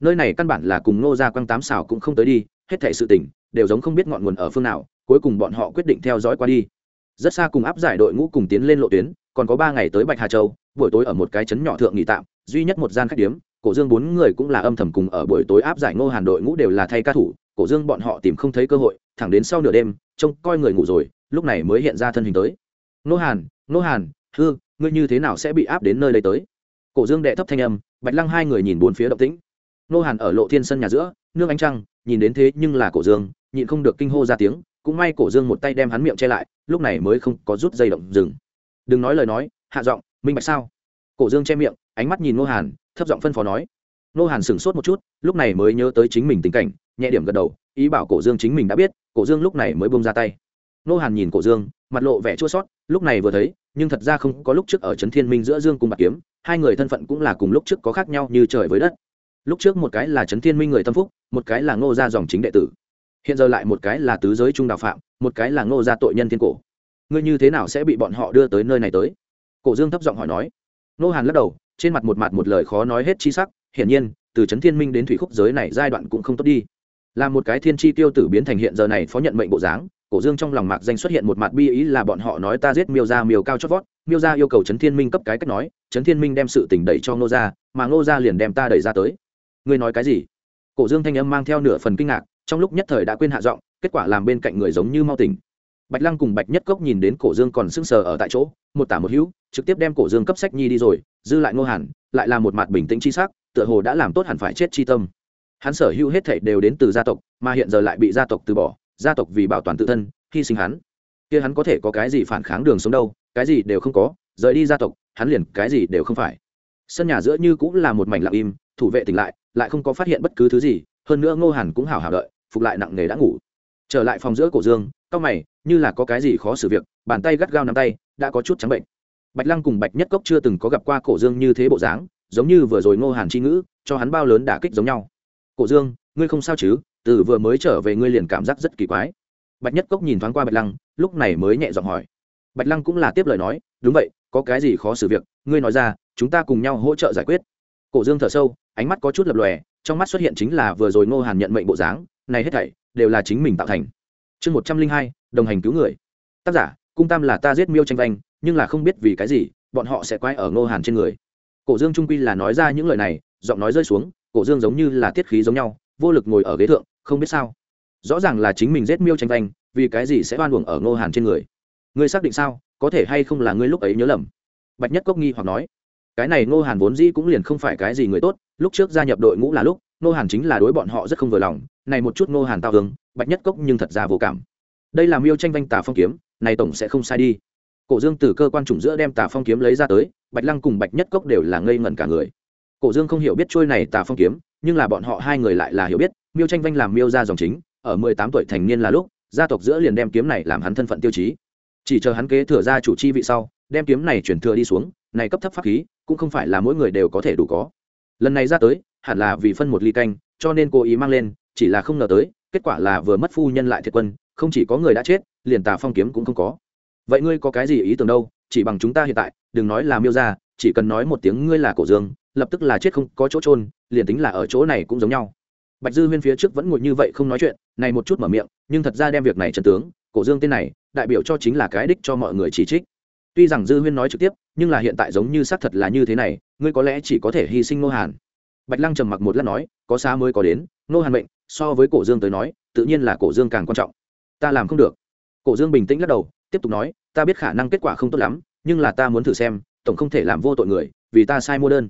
Nơi này căn bản là cùng ngô gia quang tám xào cũng không tới đi, hết thể sự tình, đều giống không biết ngọn nguồn ở phương nào, cuối cùng bọn họ quyết định theo dõi qua đi. Rất xa cùng áp giải đội ngũ cùng tiến lên lộ tuyến, còn có ba ngày tới bạch hà châu, buổi tối ở một cái trấn nhỏ thượng nghỉ tạm, duy nhất một gian khách điếm, cổ dương bốn người cũng là âm thầm cùng ở buổi tối áp giải ngô hàn đội ngũ đều là thay ca thủ, cổ dương bọn họ tìm không thấy cơ hội, thẳng đến sau nửa đêm, trông coi người ngủ rồi, lúc này mới hiện ra thân hình tới. Nô hàn Nô hàn, hư, ngươi như thế nào sẽ bị áp đến nơi đây tới? Cổ dương đệ thấp thanh âm, bạch lăng hai người nhìn bốn phía động tĩnh. Nô hàn ở lộ thiên sân nhà giữa, nương ánh trăng, nhìn đến thế nhưng là cổ dương, nhịn không được kinh hô ra tiếng, cũng may cổ dương một tay đem hắn miệng che lại, lúc này mới không có rút dây động dừng. Đừng nói lời nói, hạ giọng, minh bạch sao? Cổ dương che miệng, ánh mắt nhìn Nô hàn, thấp giọng phân phó nói. Nô hàn sửng sốt một chút, lúc này mới nhớ tới chính mình tình cảnh, nhẹ điểm gật đầu, ý bảo cổ dương chính mình đã biết, cổ dương lúc này mới bông ra tay. Nô hàn nhìn cổ dương, mặt lộ vẻ chua sót lúc này vừa thấy, nhưng thật ra không có lúc trước ở trấn thiên minh giữa dương cùng bạc kiếm, hai người thân phận cũng là cùng lúc trước có khác nhau như trời với đất. Lúc trước một cái là trấn thiên minh người tâm phúc, một cái là ngô gia dòng chính đệ tử. Hiện giờ lại một cái là tứ giới trung đạo phạm, một cái là ngô gia tội nhân thiên cổ. Ngươi như thế nào sẽ bị bọn họ đưa tới nơi này tới? Cổ dương thấp giọng hỏi nói. Ngô hàn lắc đầu, trên mặt một mặt một lời khó nói hết chi sắc, hiển nhiên, từ trấn thiên minh đến thủy khúc giới này giai đoạn cũng không tốt đi. Là một cái thiên chi tiêu tử biến thành hiện giờ này phó nhận mệnh bộ dáng cổ dương trong lòng mạc danh xuất hiện một mặt bi ý là bọn họ nói ta giết miêu ra miêu cao chót vót. Miêu ra yêu cầu trấn thiên minh cấp cái cách nói, trấn thiên minh đem sự tình đẩy cho ngô gia, mà ngô gia liền đem ta đẩy ra tới. Ngươi nói cái gì? Cổ dương thanh âm mang theo nửa phần kinh ngạc, trong lúc nhất thời đã quên hạ giọng, kết quả làm bên cạnh người giống như mau tỉnh. Bạch lăng cùng bạch nhất cốc nhìn đến cổ dương còn sưng sờ ở tại chỗ, một tả một hữu, trực tiếp đem cổ dương cấp sách nhi đi rồi dư lại ngô hẳn lại là một mặt bình tĩnh chi sắc, tựa hồ đã làm tốt hẳn phải chết chi tâm. Hắn sở hữu hết thảy đều đến từ gia tộc, mà hiện giờ lại bị gia tộc từ bỏ gia tộc vì bảo toàn tự thân, hy sinh hắn. Kia hắn có thể có cái gì phản kháng đường sống đâu, cái gì đều không có, rời đi gia tộc, hắn liền cái gì đều không phải. Sân nhà giữa như cũng là một mảnh lặng im, thủ vệ tỉnh lại lại không có phát hiện bất cứ thứ gì, hơn nữa ngô hàn cũng hào hào đợi, phục lại nặng nề đã ngủ. Trở lại phòng giữa cổ dương, cao mày, như là có cái gì khó xử việc, bàn tay gắt gao nắm tay, đã có chút trắng bệnh. Bạch lăng cùng bạch nhất cốc chưa từng có gặp qua cổ dương như thế bộ dáng, giống như vừa rồi ngô hàn chi ngữ, cho hắn bao lớn đả kích giống nhau. Cổ dương, ngươi không sao chứ? Từ vừa mới trở về ngươi liền cảm giác rất kỳ quái. Bạch nhất cốc nhìn thoáng qua bạch lăng, lúc này mới nhẹ giọng hỏi. Bạch lăng cũng là tiếp lời nói, đúng vậy, có cái gì khó xử việc, ngươi nói ra, chúng ta cùng nhau hỗ trợ giải quyết. Cổ dương thở sâu, ánh mắt có chút lập lòe, trong mắt xuất hiện chính là vừa rồi ngô hàn nhận mệnh bộ dáng, này hết thảy đều là chính mình tạo thành. Chương một trăm linh hai, đồng hành cứu người. Tác giả, cung tam là ta giết miêu tranh vanh, nhưng là không biết vì cái gì, bọn họ sẽ quay ở ngô hàn trên người. Cổ dương trung quy là nói ra những lời này, giọng nói rơi xuống, cổ dương giống như là tiết khí giống nhau, vô lực ngồi ở ghế thượng không biết sao. Rõ ràng là chính mình giết miêu tranh vanh, vì cái gì sẽ oan uổng ở ngô hàn trên người? Ngươi xác định sao? Có thể hay không là ngươi lúc ấy nhớ lầm? Bạch nhất cốc nghi hoặc nói. Cái này ngô hàn vốn dĩ cũng liền không phải cái gì người tốt, lúc trước gia nhập đội ngũ là lúc, ngô hàn chính là đối bọn họ rất không vừa lòng, này một chút ngô hàn tao hướng bạch nhất cốc nhưng thật ra vô cảm. Đây là miêu tranh vanh tà phong kiếm, này tổng sẽ không sai đi. Cổ dương từ cơ quan chủng giữa đem tà phong kiếm lấy ra tới, bạch lăng cùng bạch nhất cốc đều là ngây ngẩn cả người. Cổ dương không hiểu biết trôi này tà phong kiếm nhưng là bọn họ hai người lại là hiểu biết, miêu tranh vanh làm miêu ra dòng chính, ở mười tám tuổi thành niên là lúc, gia tộc giữa liền đem kiếm này làm hắn thân phận tiêu chí. Chỉ chờ hắn kế thừa ra chủ chi vị sau, đem kiếm này chuyển thừa đi xuống, này cấp thấp pháp khí, cũng không phải là mỗi người đều có thể đủ có. Lần này ra tới, hẳn là vì phân một ly canh, cho nên cố ý mang lên, chỉ là không ngờ tới, kết quả là vừa mất phu nhân lại thiệt quân, không chỉ có người đã chết, liền tà phong kiếm cũng không có. Vậy ngươi có cái gì ý tưởng đâu, chỉ bằng chúng ta hiện tại, đừng nói là miêu ra chỉ cần nói một tiếng ngươi là cổ dương lập tức là chết không có chỗ trôn liền tính là ở chỗ này cũng giống nhau. Bạch dư huyên phía trước vẫn ngồi như vậy không nói chuyện, này một chút mở miệng, nhưng thật ra đem việc này trần tướng, cổ dương tên này, đại biểu cho chính là cái đích cho mọi người chỉ trích. Tuy rằng dư huyên nói trực tiếp, nhưng là hiện tại giống như xác thật là như thế này, ngươi có lẽ chỉ có thể hy sinh nô hàn. Bạch lăng trầm mặc một lát nói, có xa mới có đến nô hàn mệnh, so với cổ dương tới nói, tự nhiên là cổ dương càng quan trọng. Ta làm không được. Cổ dương bình tĩnh lắc đầu, tiếp tục nói, ta biết khả năng kết quả không tốt lắm, nhưng là ta muốn thử xem, tổng không thể làm vô tội người, vì ta sai mua đơn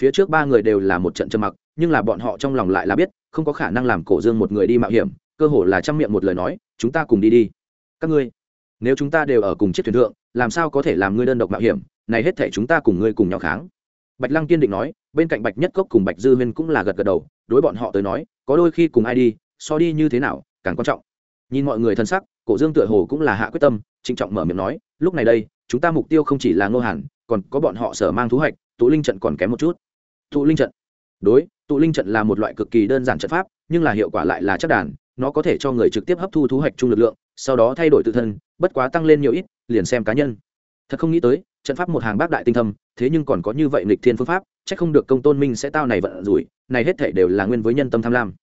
phía trước ba người đều là một trận trầm mặc, nhưng là bọn họ trong lòng lại là biết, không có khả năng làm cổ dương một người đi mạo hiểm, cơ hồ là chăm miệng một lời nói, chúng ta cùng đi đi. Các ngươi, nếu chúng ta đều ở cùng chiếc thuyền thượng, làm sao có thể làm ngươi đơn độc mạo hiểm? Này hết thể chúng ta cùng ngươi cùng nhau kháng. Bạch lăng kiên định nói, bên cạnh bạch nhất cốc cùng bạch dư huyên cũng là gật gật đầu, đối bọn họ tới nói, có đôi khi cùng ai đi, so đi như thế nào, càng quan trọng. Nhìn mọi người thân sắc, cổ dương tựa hồ cũng là hạ quyết tâm, trịnh trọng mở miệng nói, lúc này đây, chúng ta mục tiêu không chỉ là ngô hàn, còn có bọn họ sở mang thú hạch tụ linh trận còn kém một chút tụ linh trận. Đối, tụ linh trận là một loại cực kỳ đơn giản trận pháp, nhưng là hiệu quả lại là chắc đàn, nó có thể cho người trực tiếp hấp thu thú hạch chung lực lượng, sau đó thay đổi tự thân, bất quá tăng lên nhiều ít, liền xem cá nhân. Thật không nghĩ tới, trận pháp một hàng bác đại tinh thâm, thế nhưng còn có như vậy nghịch thiên phương pháp c h ắ c không được công tôn minh sẽ tao này vận rủi, này hết thể đều là nguyên với nhân tâm tham lam.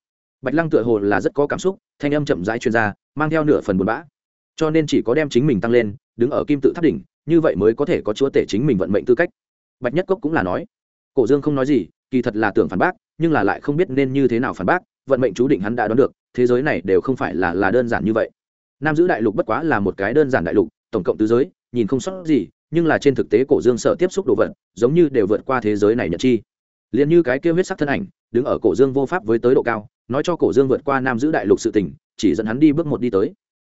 Bạch lăng tựa hồ là rất có cảm xúc, thanh âm chậm rãi chuyên gia mang theo nửa phần buồn bã. Cho nên chỉ có đem chính mình tăng lên, đứng ở kim tự tháp đỉnh, như vậy mới có thể có chúa tể chính mình vận mệnh tư cách. Bạch nhất cốc cũng là nói cổ dương không nói gì, kỳ thật là tưởng phản bác, nhưng là lại không biết nên như thế nào phản bác, vận mệnh chú định hắn đã đoán được, thế giới này đều không phải là là đơn giản như vậy. Nam giữ đại lục bất quá là một cái đơn giản đại lục, tổng cộng tứ giới, nhìn không sót gì, nhưng là trên thực tế cổ dương sợ tiếp xúc đồ vật, giống như đều vượt qua thế giới này nhật chi. Liền như cái kêu huyết sắc thân ảnh, đứng ở cổ dương vô pháp với tới độ cao, nói cho cổ dương vượt qua nam giữ đại lục sự tình, chỉ dẫn hắn đi bước một đi tới.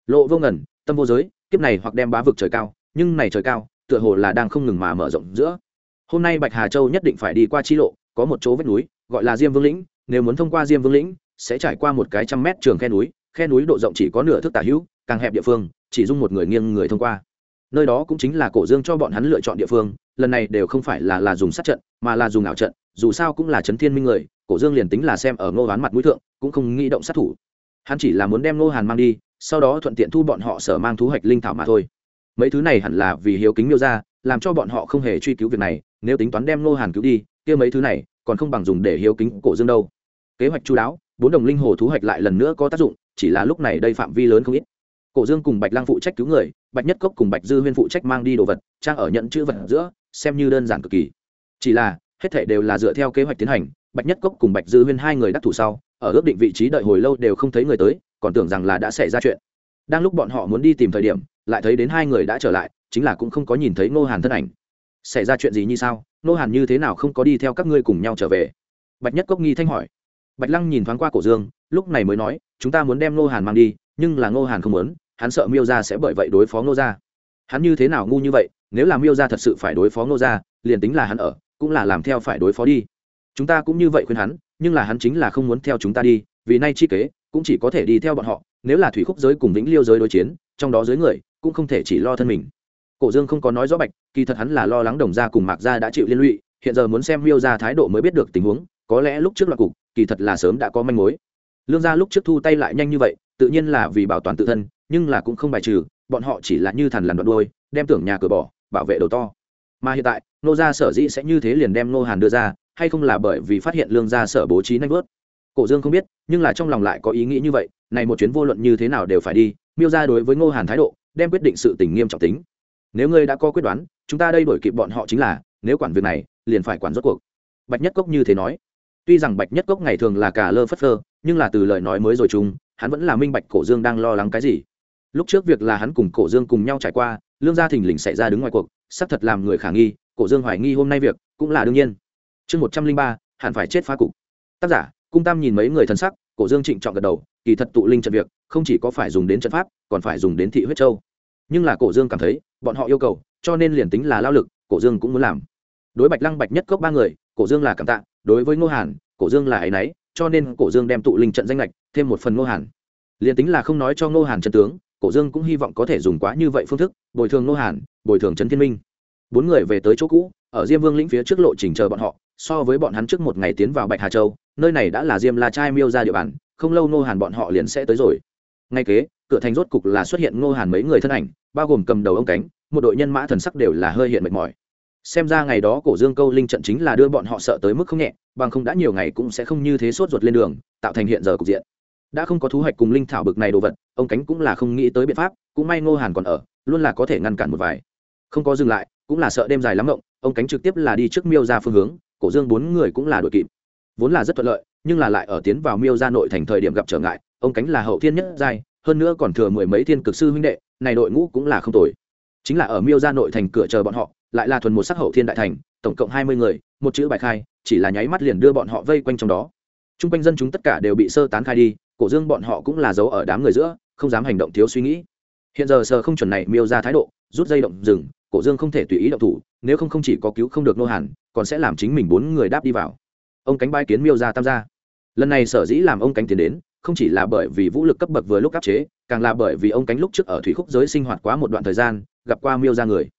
Lộ vô ngẩn tâm vô giới, kiếp này hoặc đem bá vực trời cao, nhưng này trời cao, tựa hồ là đang không ngừng mà mở rộng giữa hôm nay bạch hà châu nhất định phải đi qua chi lộ, có một chỗ vách núi, gọi là diêm vương lĩnh, nếu muốn thông qua diêm vương lĩnh, sẽ trải qua một cái trăm mét trường khe núi khe núi độ rộng chỉ có nửa thước tả hữu, càng hẹp địa phương, chỉ dung một người nghiêng người thông qua. Nơi đó cũng chính là cổ dương cho bọn hắn lựa chọn địa phương, lần này đều không phải là là dùng sát trận, mà là dùng ảo trận, dù sao cũng là chấn thiên minh người, cổ dương liền tính là xem ở ngô hoán mặt mũi thượng, cũng không nghĩ động sát thủ. Hắn chỉ là muốn đem ngô hàn mang đi, sau đó thuận tiện thu bọn họ sở mang thu hoạch linh thảo mà thôi. Mấy thứ này hẳn là vì hiếu kính miêu ra, làm cho bọn họ không hề truy cứu việc này nếu tính toán đem ngô hàn cứu đi, kia mấy thứ này, còn không bằng dùng để hiếu kính cổ dương đâu. Kế hoạch chú đáo, bốn đồng linh hồ thu hoạch lại lần nữa có tác dụng, chỉ là lúc này đây phạm vi lớn không ít. Cổ dương cùng bạch lang phụ trách cứu người, bạch nhất cốc cùng bạch dư huyên phụ trách mang đi đồ vật, trang ở nhận chữ vật giữa, xem như đơn giản cực kỳ. Chỉ là, hết thể đều là dựa theo kế hoạch tiến hành, bạch nhất cốc cùng bạch dư huyên hai người đắc thủ sau, ở ước định vị trí đợi hồi lâu đều không thấy người tới, còn tưởng rằng là đã xảy ra chuyện. Đang lúc bọn họ muốn đi tìm thời điểm, lại thấy đến hai người đã trở lại, chính là cũng không có nhìn thấy ngô hàn thân ảnh xảy ra chuyện gì như sao? Ngô hàn như thế nào không có đi theo các ngươi cùng nhau trở về? Bạch nhất cốc nghi thanh hỏi. Bạch lăng nhìn thoáng qua cổ dương, lúc này mới nói, chúng ta muốn đem ngô hàn mang đi, nhưng là ngô hàn không muốn, hắn sợ miêu gia sẽ bởi vậy đối phó ngô gia. Hắn như thế nào ngu như vậy, nếu là miêu gia thật sự phải đối phó ngô gia, liền tính là hắn ở, cũng là làm theo phải đối phó đi. Chúng ta cũng như vậy khuyên hắn, nhưng là hắn chính là không muốn theo chúng ta đi, vì nay chi kế, cũng chỉ có thể đi theo bọn họ, nếu là thủy khúc giới cùng vĩnh liêu giới đối chiến, trong đó giới người, cũng không thể chỉ lo thân mình cổ dương không có nói rõ bạch, kỳ thật hắn là lo lắng đồng gia cùng mạc gia đã chịu liên lụy, hiện giờ muốn xem miêu gia thái độ mới biết được tình huống, có lẽ lúc trước loạt cục, kỳ thật là sớm đã có manh mối. Lương gia lúc trước thu tay lại nhanh như vậy, tự nhiên là vì bảo toàn tự thân, nhưng là cũng không bài trừ, bọn họ chỉ là như thằn lằn đoạn đôi đem tưởng nhà cửa bỏ, bảo vệ đầu to. Mà hiện tại nô gia sở dĩ sẽ như thế liền đem nô hàn đưa ra, hay không là bởi vì phát hiện lương gia sở bố trí nanh vớt? Cổ dương không biết, nhưng là trong lòng lại có ý nghĩ như vậy, này một chuyến vô luận như thế nào đều phải đi, miêu ra đối với ngô hàn thái độ, đem quyết định sự tình nghiêm trọng tính nếu ngươi đã có quyết đoán, chúng ta đây đổi kịp bọn họ chính là, nếu quản việc này, liền phải quản rốt cuộc. Bạch nhất cốc như thế nói. Tuy rằng bạch nhất cốc ngày thường là cả lơ phất phơ, nhưng là từ lời nói mới rồi chung, hắn vẫn là minh bạch cổ dương đang lo lắng cái gì. Lúc trước việc là hắn cùng cổ dương cùng nhau trải qua, lương gia thình lình xảy ra đứng ngoài cuộc sắp thật làm người khả nghi, cổ dương hoài nghi hôm nay việc, cũng là đương nhiên. Chương một trăm linh ba, hẳn phải chết phá cục. Tác giả, cung tam nhìn mấy người thân sắc, cổ dương trịnh trọng gật đầu, kỳ thật tụ linh trận việc, không chỉ có phải dùng đến trận pháp, còn phải dùng đến thị huyết châu nhưng là cổ dương cảm thấy, bọn họ yêu cầu, cho nên liền tính là lao lực, cổ dương cũng muốn làm. Đối bạch lăng bạch nhất cốc ba người, cổ dương là cảm tạ, đối với ngô hàn, cổ dương là ấ y n ấ y cho nên cổ dương đem tụ linh trận danh lệch thêm một phần ngô hàn. Liền tính là không nói cho ngô hàn trận tướng, cổ dương cũng hy vọng có thể dùng quá như vậy phương thức, bồi thường ngô hàn, bồi thường trấn thiên minh. Bốn người về tới chỗ cũ, ở diêm vương lĩnh phía trước lộ trình chờ bọn họ, so với bọn hắn trước một ngày tiến vào bạch hà châu, nơi này đã là diêm la trai miêu ra địa bàn, không lâu ngô hàn bọn họ liền sẽ tới rồi. Ngay kế cửa thành rốt cục là xuất hiện ngô hàn mấy người thân ảnh, bao gồm cầm đầu ông cánh, một đội nhân mã thần sắc đều là hơi hiện mệt mỏi. Xem ra ngày đó cổ dương câu linh trận chính là đưa bọn họ sợ tới mức không nhẹ, bằng không đã nhiều ngày cũng sẽ không như thế sốt ruột lên đường, tạo thành hiện giờ cục diện. Đã không có thu hoạch cùng linh thảo bực này đồ vật, ông cánh cũng là không nghĩ tới biện pháp, cũng may ngô hàn còn ở, luôn là có thể ngăn cản một vài. Không có dừng lại, cũng là sợ đêm dài lắm ngộng, ông cánh trực tiếp là đi trước miêu ra phương hướng, cổ dương bốn người cũng là đội kịp. Vốn là rất thuận lợi, nhưng là lại ở tiến vào miêu ra nội thành thời điểm gặp trở ngại, ông cánh là hậu thiên nhất giai hơn nữa còn thừa mười mấy thiên cực sư huynh đệ, này đội ngũ cũng là không tồi. Chính là ở miêu ra nội thành cửa chờ bọn họ, lại là thuần một sắc hậu thiên đại thành, tổng cộng hai mươi người, một chữ bài khai, chỉ là nháy mắt liền đưa bọn họ vây quanh trong đó. T r u n g quanh dân chúng tất cả đều bị sơ tán khai đi, cổ dương bọn họ cũng là giấu ở đám người giữa, không dám hành động thiếu suy nghĩ. Hiện giờ sơ không chuẩn này miêu ra thái độ, rút dây động rừng, cổ dương không thể tùy ý động thủ, nếu không không chỉ có cứu không được nô hàn, còn sẽ làm chính mình bốn người đáp đi vào. Ông cánh bay kiến miêu ra tam gia. Lần này sở dĩ làm ông cánh tiến đến không chỉ là bởi vì vũ lực cấp bậc vừa lúc áp chế, càng là bởi vì ông cánh lúc trước ở thủy khúc giới sinh hoạt quá một đoạn thời gian, gặp qua miêu ra người.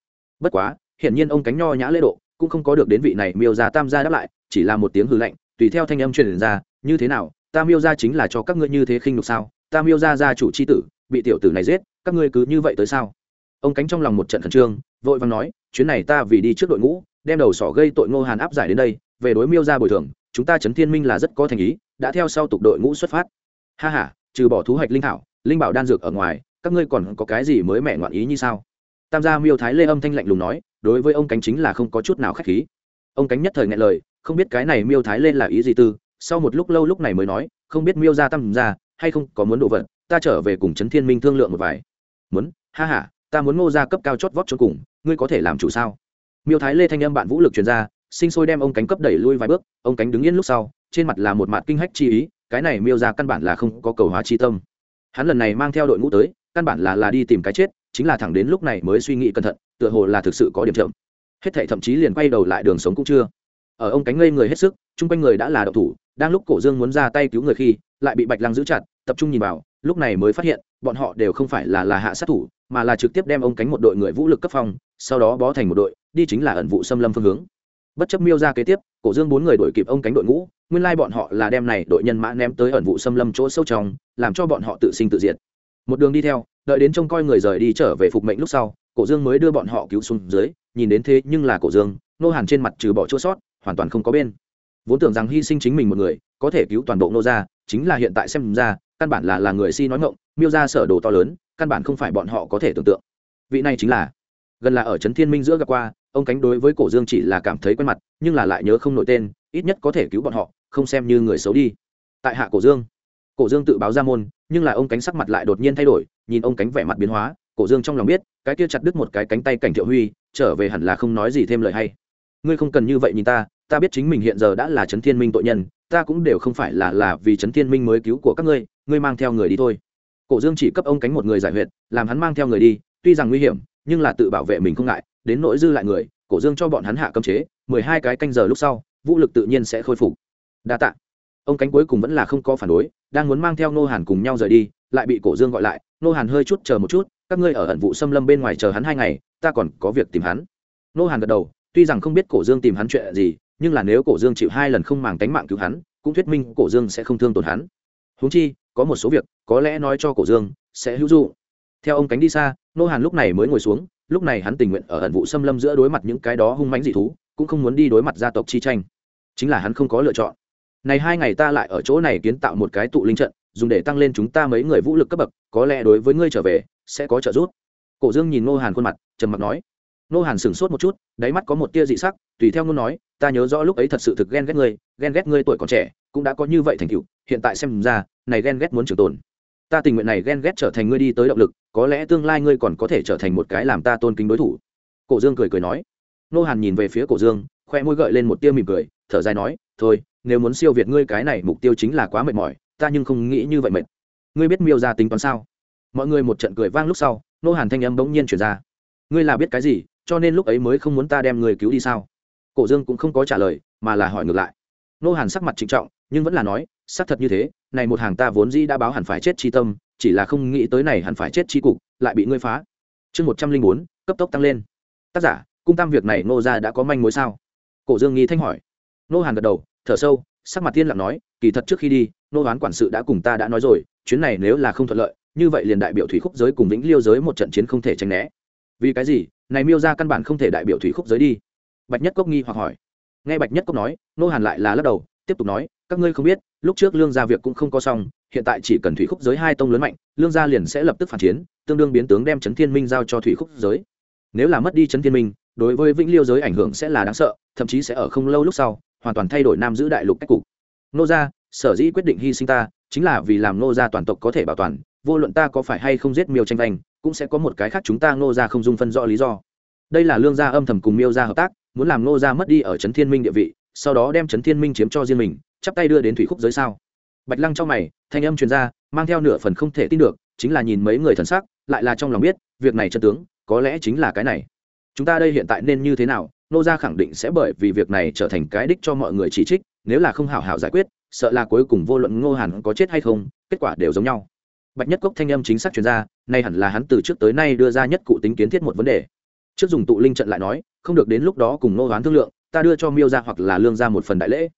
Bất quá, hiển nhiên ông cánh nho nhã lễ độ, cũng không có được đến vị này miêu ra tam gia đáp lại, chỉ là một tiếng hư lạnh, tùy theo thanh âm truyền ra, như thế nào, ta miêu ra chính là cho các ngươi như thế khinh nhục sao? Ta miêu ra gia chủ c h i tử, bị tiểu tử này giết, các ngươi cứ như vậy tới sao? Ông cánh trong lòng một trận khẩn trương, vội vàng nói, chuyến này ta vì đi trước đội ngũ, đem đầu sỏ gây tội ngô hàn áp giải đến đây, về đối miêu ra bồi thường, chúng ta chấn thiên minh là rất có thành ý, đã theo sau tục đội ngũ xuất phát ha ha, trừ bỏ thú hoạch linh thảo linh bảo đan dược ở ngoài các ngươi còn có cái gì mới mẹ ngoạn ý như sao? Tam gia miêu thái lê âm thanh lạnh lùng nói đối với ông cánh chính là không có chút nào k h á c h khí. Ông cánh nhất thời ngại lời không biết cái này miêu thái lê là ý gì tư sau một lúc lâu lúc này mới nói không biết miêu ra tam gia hay không có muốn đồ vật ta trở về cùng trấn thiên minh thương lượng một vài. Muốn ha h a ta muốn ngô ra cấp cao chót vót cho cùng ngươi có thể làm chủ sao? Miêu thái lê thanh âm bạn vũ lực truyền ra sinh sôi đem ông cánh cấp đẩy lui vài bước ông cánh đứng yên lúc sau trên mặt là một mặt kinh hách chi ý cái này miêu ra căn bản là không có cầu hóa chi tâm. Hắn lần này mang theo đội ngũ tới, căn bản là là đi tìm cái chết, chính là thẳng đến lúc này mới suy nghĩ cẩn thận, tựa hồ là thực sự có điểm chậm. Hết thảy thậm chí liền quay đầu lại đường sống cũng chưa. Ở ông cánh ngây người hết sức, chung quanh người đã là đậu thủ, đang lúc cổ dương muốn ra tay cứu người khi, lại bị bạch lăng giữ chặt, tập trung nhìn vào, lúc này mới phát hiện, bọn họ đều không phải là là hạ sát thủ, mà là trực tiếp đem ông cánh một đội người vũ lực cấp phong sau đó bó thành một đội, đi chính là ẩn vụ xâm lâm phương hướng. Bất chấp miêu ra kế tiếp cổ dương bốn người đuổi kịp ông cánh đội ngũ, nguyên lai bọn họ là đem này đội nhân mã ném tới ẩn vụ xâm lâm chỗ sâu trong, làm cho bọn họ tự sinh tự diệt. Một đường đi theo, đợi đến trông coi người rời đi trở về phục mệnh lúc sau, cổ dương mới đưa bọn họ cứu xuống dưới, nhìn đến thế nhưng là cổ dương, nô hàn trên mặt trừ bỏ chỗ sót, hoàn toàn không có bên. Vốn tưởng rằng hy sinh chính mình một người, có thể cứu toàn bộ nô gia, chính là hiện tại xem ra, căn bản là là người si nói ngộng miêu ra sở đồ to lớn, căn bản không phải bọn họ có thể tưởng tượng. Vị này chính là, gần là ở trấn thiên minh giữa gặp qua ông cánh đối với cổ dương chỉ là cảm thấy quen mặt, nhưng là lại nhớ không nổi tên, ít nhất có thể cứu bọn họ, không xem như người xấu đi. Tại hạ cổ dương. Cổ dương tự báo ra môn, nhưng là ông cánh sắc mặt lại đột nhiên thay đổi, nhìn ông cánh vẻ mặt biến hóa, cổ dương trong lòng biết, cái kia chặt đứt một cái cánh tay cảnh thiệu huy, trở về hẳn là không nói gì thêm lời hay. Ngươi không cần như vậy nhìn ta ta biết chính mình hiện giờ đã là trấn thiên minh tội nhân, ta cũng đều không phải là là vì trấn thiên minh mới cứu của các ngươi ngươi mang theo người đi thôi. Cổ dương chỉ cấp ông cánh một người giải huyệt, làm hắn mang theo người đi, tuy rằng nguy hiểm, nhưng là tự bảo vệ mình không ngại đến nỗi dư lại người, cổ dương cho bọn hắn hạ cấm chế, mười hai cái canh giờ lúc sau, vũ lực tự nhiên sẽ khôi phục. Đa tạ. Ông cánh cuối cùng vẫn là không có phản đối, đang muốn mang theo nô hàn cùng nhau rời đi, lại bị cổ dương gọi lại, nô hàn hơi chút chờ một chút, các ngươi ở ẩn vụ xâm lâm bên ngoài chờ hắn hai ngày, ta còn có việc tìm hắn. Nô hàn gật đầu, tuy rằng không biết cổ dương tìm hắn chuyện gì, nhưng là nếu cổ dương chịu hai lần không màng tánh mạng cứu hắn, cũng thuyết minh cổ dương sẽ không thương tổn hắn. Húng chi, có một số việc, có lẽ nói cho cổ dương, sẽ hữu dụ theo ông cánh đi xa, nô hàn lúc này mới ngồi xuống lúc này hắn tình nguyện ở ẩn vụ xâm lâm giữa đối mặt những cái đó hung mãnh dị thú, cũng không muốn đi đối mặt gia tộc chi tranh. Chính là hắn không có lựa chọn. Này hai ngày ta lại ở chỗ này kiến tạo một cái tụ linh trận, dùng để tăng lên chúng ta mấy người vũ lực cấp bậc, có lẽ đối với ngươi trở về, sẽ có trợ giúp. Cổ dương nhìn nô hàn khuôn mặt, trầm mặc nói. Nô hàn sửng sốt một chút, đáy mắt có một tia dị sắc, tùy theo ngôn nói, ta nhớ rõ lúc ấy thật sự thực ghen ghét ngươi, ghen ghét ngươi tuổi còn trẻ, cũng đã có như vậy thành tựu, hiện tại xem ra, này ghen ghét muốn trường tồn ta tình nguyện này ghen ghét trở thành ngươi đi tới động lực, có lẽ tương lai ngươi còn có thể trở thành một cái làm ta tôn kính đối thủ. Cổ dương cười cười nói. Nô hàn nhìn về phía cổ dương, khoe môi gợi lên một tia mỉm cười, thở dài nói, thôi, nếu muốn siêu việt ngươi cái này mục tiêu chính là quá mệt mỏi, ta nhưng không nghĩ như vậy mệt. Ngươi biết miêu ra tính toán sao? Mọi người một trận cười vang lúc sau, nô hàn thanh âm bỗng nhiên chuyển ra. Ngươi là biết cái gì, cho nên lúc ấy mới không muốn ta đem người cứu đi sao? Cổ dương cũng không có trả lời, mà là hỏi ngược lại. Nô hàn sắc mặt trịnh trọng, nhưng vẫn là nói, xác thật như thế này một hàng ta vốn dĩ đã báo hẳn phải chết chi tâm, chỉ là không nghĩ tới này hẳn phải chết chi cục, lại bị ngươi phá. Chương một trăm linh bốn, cấp tốc tăng lên. Tác giả, cung tam việc này nô ra đã có manh mối sao? Cổ dương nghi thanh hỏi. Nô hàn gật đầu, thở sâu, sắc mặt tiên lặng nói, kỳ thật trước khi đi nô hoán quản sự đã cùng ta đã nói rồi, chuyến này nếu là không thuận lợi, như vậy liền đại biểu thủy khúc giới cùng vĩnh liêu giới một trận chiến không thể tránh né. Vì cái gì? Này miêu ra căn bản không thể đại biểu thủy khúc giới đi. Bạch nhất cốc nghi hoặc hỏi. Nghe bạch nhất cốc nói nô hàn lại là lắc đầu, tiếp tục nói các ngươi không biết, lúc trước lương gia việc cũng không có xong, hiện tại chỉ cần thủy khúc giới hai tông lớn mạnh, lương gia liền sẽ lập tức phản chiến, tương đương biến tướng đem trấn thiên minh giao cho thủy khúc giới. Nếu là mất đi trấn thiên minh, đối với vĩnh liêu giới ảnh hưởng sẽ là đáng sợ, thậm chí sẽ ở không lâu lúc sau, hoàn toàn thay đổi nam giữ đại lục cách cục. Nô gia, sở dĩ quyết định hy sinh ta, chính là vì làm nô gia toàn tộc có thể bảo toàn, vô luận ta có phải hay không giết miêu tranh giành cũng sẽ có một cái khác chúng ta nô gia không dung phân rõ lý do. Đây là lương gia âm thầm cùng miêu gia hợp tác, muốn làm nô gia mất đi ở trấn thiên minh địa vị, sau đó đem trấn thiên minh chiếm cho riêng mình chắp tay đưa đến thủy khúc giới sao? Bạch lăng trong mày, thanh âm truyền ra, mang theo nửa phần không thể tin được, chính là nhìn mấy người thần sắc, lại là trong lòng biết, việc này chân tướng, có lẽ chính là cái này. Chúng ta đây hiện tại nên như thế nào? Nô gia khẳng định sẽ bởi vì việc này trở thành cái đích cho mọi người chỉ trích, nếu là không hảo hảo giải quyết, sợ là cuối cùng vô luận ngô hàn có chết hay không, kết quả đều giống nhau. Bạch nhất cốc thanh âm chính xác chuyên gia nay hẳn là hắn từ trước tới nay đưa ra nhất cụ tính kiến thiết một vấn đề. Trước dùng tụ linh trận lại nói, không được đến lúc đó cùng ngô hoán thương lượng, ta đưa cho miêu ra hoặc là lương ra một phần đại lễ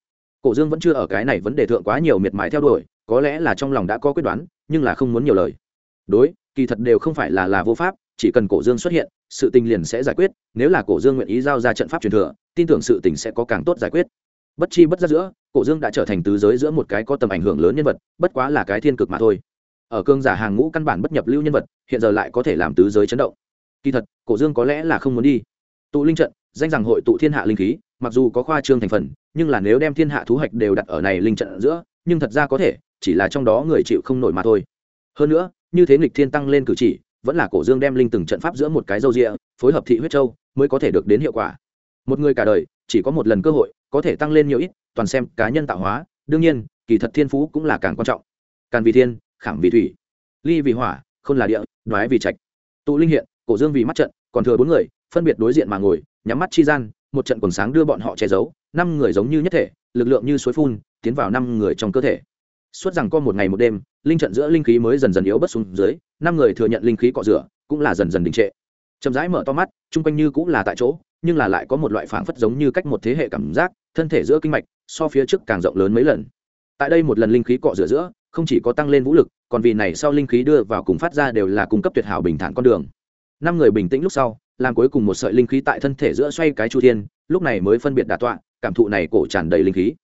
cổ dương vẫn chưa ở cái này vấn đề thượng quá nhiều miệt mài theo đuổi, có lẽ là trong lòng đã có quyết đoán, nhưng là không muốn nhiều lời. Đối, kỳ thật đều không phải là là vô pháp, chỉ cần cổ dương xuất hiện, sự tình liền sẽ giải quyết, nếu là cổ dương nguyện ý giao ra trận pháp truyền thừa, tin tưởng sự tình sẽ có càng tốt giải quyết. Bất chi bất giác giữa, cổ dương đã trở thành tứ giới giữa một cái có tầm ảnh hưởng lớn nhân vật, bất quá là cái thiên cực mà thôi. Ở cương giả hàng ngũ căn bản bất nhập lưu nhân vật, hiện giờ lại có thể làm tứ giới chấn động. Kỳ thật, cổ dương có lẽ là không muốn đi. Tụ linh trận, danh rằng hội tụ thiên hạ linh khí, mặc dù có khoa trương thành phần nhưng là nếu đem thiên hạ thú hoạch đều đặt ở này linh trận giữa, nhưng thật ra có thể, chỉ là trong đó người chịu không nổi mà thôi. Hơn nữa, như thế nghịch thiên tăng lên cử chỉ, vẫn là cổ dương đem linh từng trận pháp giữa một cái dâu rịa, phối hợp thị huyết châu, mới có thể được đến hiệu quả. Một người cả đời, chỉ có một lần cơ hội, có thể tăng lên nhiều ít, toàn xem cá nhân tạo hóa, đương nhiên, kỳ thật thiên phú cũng là càng quan trọng. Càn vì thiên, khảm vì thủy, ly vì hỏa không là địa nói vì trạch. Tụ linh hiện, cổ dương vì mắt trận, còn thừa bốn người, phân biệt đối diện mà ngồi, nhắm mắt chi gian một trận quần sáng đưa bọn họ che giấu, năm người giống như nhất thể, lực lượng như suối phun, tiến vào năm người trong cơ thể. Suốt rằng có một ngày một đêm, linh trận giữa linh khí mới dần dần yếu bất xuống dưới, năm người thừa nhận linh khí cọ rửa, cũng là dần dần đình trệ. Chậm rãi mở to mắt, chung quanh như cũng là tại chỗ, nhưng là lại có một loại phảng phất giống như cách một thế hệ cảm giác, thân thể giữa kinh mạch, so phía trước càng rộng lớn mấy lần. Tại đây một lần linh khí cọ rửa giữa, không chỉ có tăng lên vũ lực, còn vì này sau linh khí đưa vào cùng phát ra đều là cung cấp tuyệt hảo bình thản con đường. Năm người bình tĩnh lúc sau làm cuối cùng một sợi linh khí tại thân thể giữa xoay cái chu thiên, lúc này mới phân biệt đà tọa, cảm thụ này cổ tràn đầy linh khí.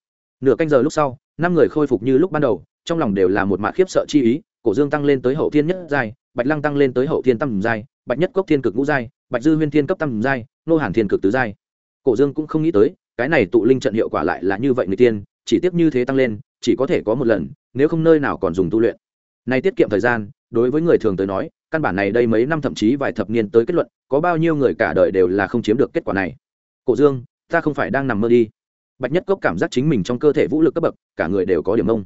Nửa canh giờ lúc sau, năm người khôi phục như lúc ban đầu, trong lòng đều là một mạ khiếp sợ chi ý, cổ dương tăng lên tới hậu thiên nhất giai, bạch lăng tăng lên tới hậu thiên tam giai, bạch nhất cốc thiên cực ngũ giai, bạch dư huyên thiên cấp tam giai, nô hàn thiên cực tứ giai. Cổ dương cũng không nghĩ tới, cái này tụ linh trận hiệu quả lại là như vậy người tiên, chỉ tiếp như thế tăng lên, chỉ có thể có một lần, nếu không nơi nào còn dùng tu luyện. Này tiết kiệm thời gian đối với người thường tới nói, căn bản này đây mấy năm thậm chí vài thập niên tới kết luận, có bao nhiêu người cả đời đều là không chiếm được kết quả này. Cổ dương, ta không phải đang nằm mơ đi. Bạch nhất cốc cảm giác chính mình trong cơ thể vũ lực cấp bậc, cả người đều có điểm mông.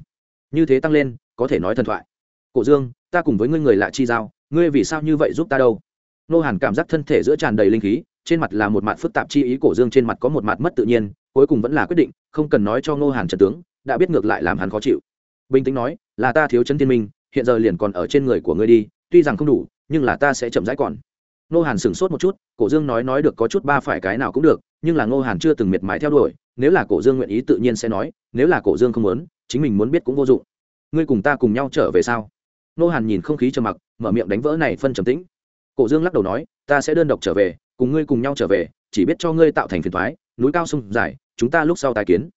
Như thế tăng lên, có thể nói thần thoại. Cổ dương, ta cùng với ngươi người lạ chi giao, ngươi vì sao như vậy giúp ta đâu? Nô hàn cảm giác thân thể giữa tràn đầy linh khí, trên mặt là một mặt phức tạp chi ý, cổ dương trên mặt có một mặt mất tự nhiên, cuối cùng vẫn là quyết định, không cần nói cho nô hàn trần tướng, đã biết ngược lại làm hắn khó chịu. Bình tĩnh nói, là ta thiếu chân thiên minh hiện giờ liền còn ở trên người của ngươi đi, tuy rằng không đủ, nhưng là ta sẽ chậm rãi còn. Nô hàn sửng sốt một chút, cổ dương nói nói được có chút ba phải cái nào cũng được, nhưng là ngô hàn chưa từng miệt mài theo đuổi, nếu là cổ dương nguyện ý tự nhiên sẽ nói, nếu là cổ dương không muốn, chính mình muốn biết cũng vô dụng. Ngươi cùng ta cùng nhau trở về sao? Nô hàn nhìn không khí trầm mặc, mở miệng đánh vỡ này phân trầm tĩnh. Cổ dương lắc đầu nói, ta sẽ đơn độc trở về, cùng ngươi cùng nhau trở về, chỉ biết cho ngươi tạo thành phiền thoái núi cao sông dài, chúng ta lúc sau tài kiến.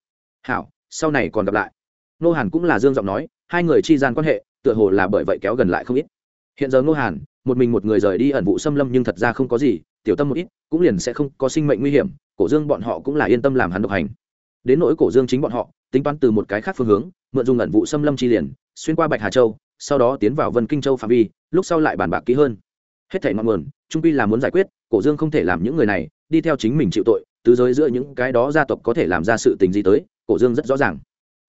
Hảo, sau này còn gặp lại. Nô hàn cũng là dương giọng nói, hai người chi gian quan hệ tựa hồ là bởi vậy kéo gần lại không ít. Hiện giờ Ngô hàn, một mình một người rời đi ẩn vụ xâm lâm nhưng thật ra không có gì, tiểu tâm một ít, cũng liền sẽ không có sinh mệnh nguy hiểm, cổ dương bọn họ cũng là yên tâm làm hắn độc hành. Đến nỗi cổ dương chính bọn họ, tính toán từ một cái khác phương hướng, mượn dùng ẩn vụ xâm lâm chi liền, xuyên qua bạch hà châu, sau đó tiến vào vân kinh châu phạm vi, lúc sau lại bàn bạc kỹ hơn. Hết thể ngọn nguồn, trung pi là muốn giải quyết, cổ dương không thể làm những người này, đi theo chính mình chịu tội, tứ giới giữa những cái đó gia tộc có thể làm ra sự tình gì tới, cổ dương rất rõ ràng.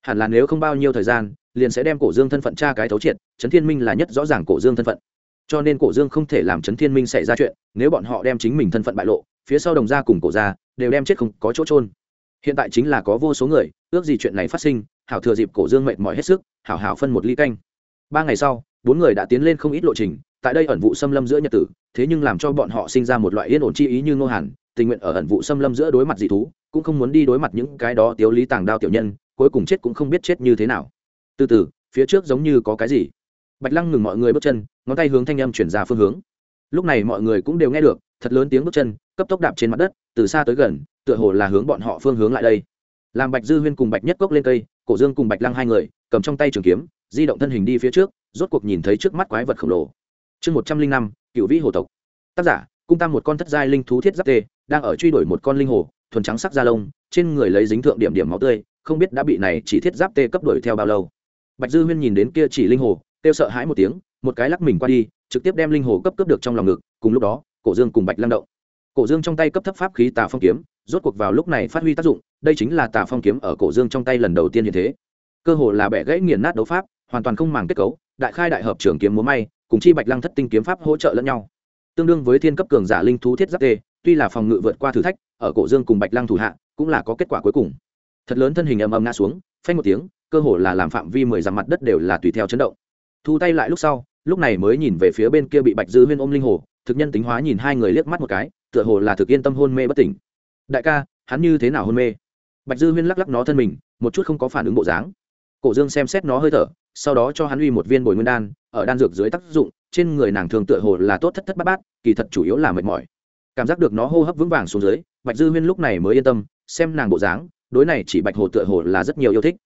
Hẳn là nếu không bao nhiêu thời gian liền sẽ đem cổ dương thân phận tra cái thấu triệt, trấn thiên minh là nhất rõ ràng cổ dương thân phận. Cho nên cổ dương không thể làm trấn thiên minh xảy ra chuyện, nếu bọn họ đem chính mình thân phận bại lộ, phía sau đồng gia cùng cổ gia đều đem chết không có chỗ trôn hiện tại chính là có vô số người, ước gì chuyện này phát sinh, hảo thừa dịp cổ dương mệt mỏi hết sức, hảo hảo phân một ly canh. Ba ngày sau, bốn người đã tiến lên không ít lộ trình, tại đây ẩn vụ xâm lâm giữa nhật tử, thế nhưng làm cho bọn họ sinh ra một loại yên ổn chi ý như ngô hàn, tình nguyện ở ẩn vụ xâm lâm giữa đối mặt dị thú, cũng không muốn đi đối mặt những cái đó tiếu lý tàng đao tiểu nhân, cuối cùng chết cũng không biết chết như thế nào từ từ, phía trước giống như có cái gì? Bạch lăng ngừng mọi người bước chân, ngón tay hướng thanh âm chuyển ra phương hướng. Lúc này mọi người cũng đều nghe được, thật lớn tiếng bước chân, cấp tốc đạp trên mặt đất, từ xa tới gần, tựa hồ là hướng bọn họ phương hướng lại đây. Làm bạch dư huyên cùng bạch nhất cốc lên cây, cổ dương cùng bạch lăng hai người, cầm trong tay trường kiếm, di động thân hình đi phía trước, rốt cuộc nhìn thấy trước mắt quái vật khổng lồ. Chương một trăm linh năm, cựu vĩ hồ tộc. Tác giả, cung tam một con thất giai linh thú thiết giáp tê, đang ở truy đuổi một con linh hồ, thuần trắng sắc da lông, trên người lấy dính thượng điểm điểm máu tươi, không biết đã bị này chỉ thiết giáp tê cấp đuổi theo bao lâu bạch dư huyên nhìn đến kia chỉ linh hồ, kêu sợ hãi một tiếng, một cái lắc mình qua đi, trực tiếp đem linh hồ cấp cấp được trong lòng ngực, cùng lúc đó, cổ dương cùng bạch lăng động. Cổ dương trong tay cấp thấp pháp khí tà phong kiếm, rốt cuộc vào lúc này phát huy tác dụng, đây chính là tà phong kiếm ở cổ dương trong tay lần đầu tiên như thế. Cơ hồ là bẻ gãy nghiền nát đấu pháp, hoàn toàn không màng kết cấu, đại khai đại hợp trưởng kiếm múa may, cùng chi bạch lăng thất tinh kiếm pháp hỗ trợ lẫn nhau. Tương đương với thiên cấp cường giả linh thú thiết giáp tê, tuy là phòng ngự vượt qua thử thách, ở cổ dương cùng bạch lăng thủ hạ, cũng là có kết quả cuối cùng. Thật lớn thân hình ầm ầm ngã xuống, phanh một tiếng cơ hồ là làm phạm vi mười dặm mặt đất đều là tùy theo chấn động. Thu tay lại lúc sau, lúc này mới nhìn về phía bên kia bị bạch dư huyên ôm linh hồ, thực nhân tính hóa nhìn hai người liếc mắt một cái, tựa hồ là thực yên tâm hôn mê bất tỉnh. Đại ca, hắn như thế nào hôn mê? Bạch dư huyên lắc lắc nó thân mình, một chút không có phản ứng bộ dáng. Cổ dương xem xét nó hơi thở, sau đó cho hắn uy một viên bồi nguyên đan, ở đan dược dưới tác dụng, trên người nàng thường tựa hồ là tốt thất thất bát bát, kỳ thật chủ yếu là mệt mỏi. Cảm giác được nó hô hấp vững vàng xuống dưới, bạch dư huyên lúc này mới yên tâm, xem nàng bộ dáng, đối này chỉ bạch hồ tựa hồ là rất nhiều yêu thích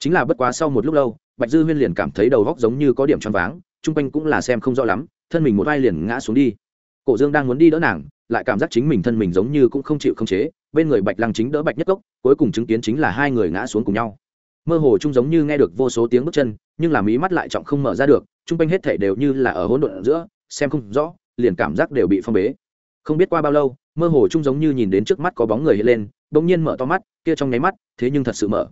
chính là bất quá sau một lúc lâu, bạch dư huyên liền cảm thấy đầu góc giống như có điểm choáng váng, chung quanh cũng là xem không rõ lắm, thân mình một vai liền ngã xuống đi. Cổ dương đang muốn đi đỡ nàng, lại cảm giác chính mình thân mình giống như cũng không chịu không chế, bên người bạch lăng chính đỡ bạch nhất cốc, cuối cùng chứng kiến chính là hai người ngã xuống cùng nhau. Mơ hồ chung giống như nghe được vô số tiếng bước chân, nhưng là mí mắt lại trọng không mở ra được, chung quanh hết thể đều như là ở hỗn độn giữa, xem không rõ, liền cảm giác đều bị phong bế. Không biết qua bao lâu, mơ hồ chung giống như nhìn đến trước mắt có bóng người hiện lên, bỗng nhiên mở to mắt, kia trong nháy mắt, thế nhưng thật sự mở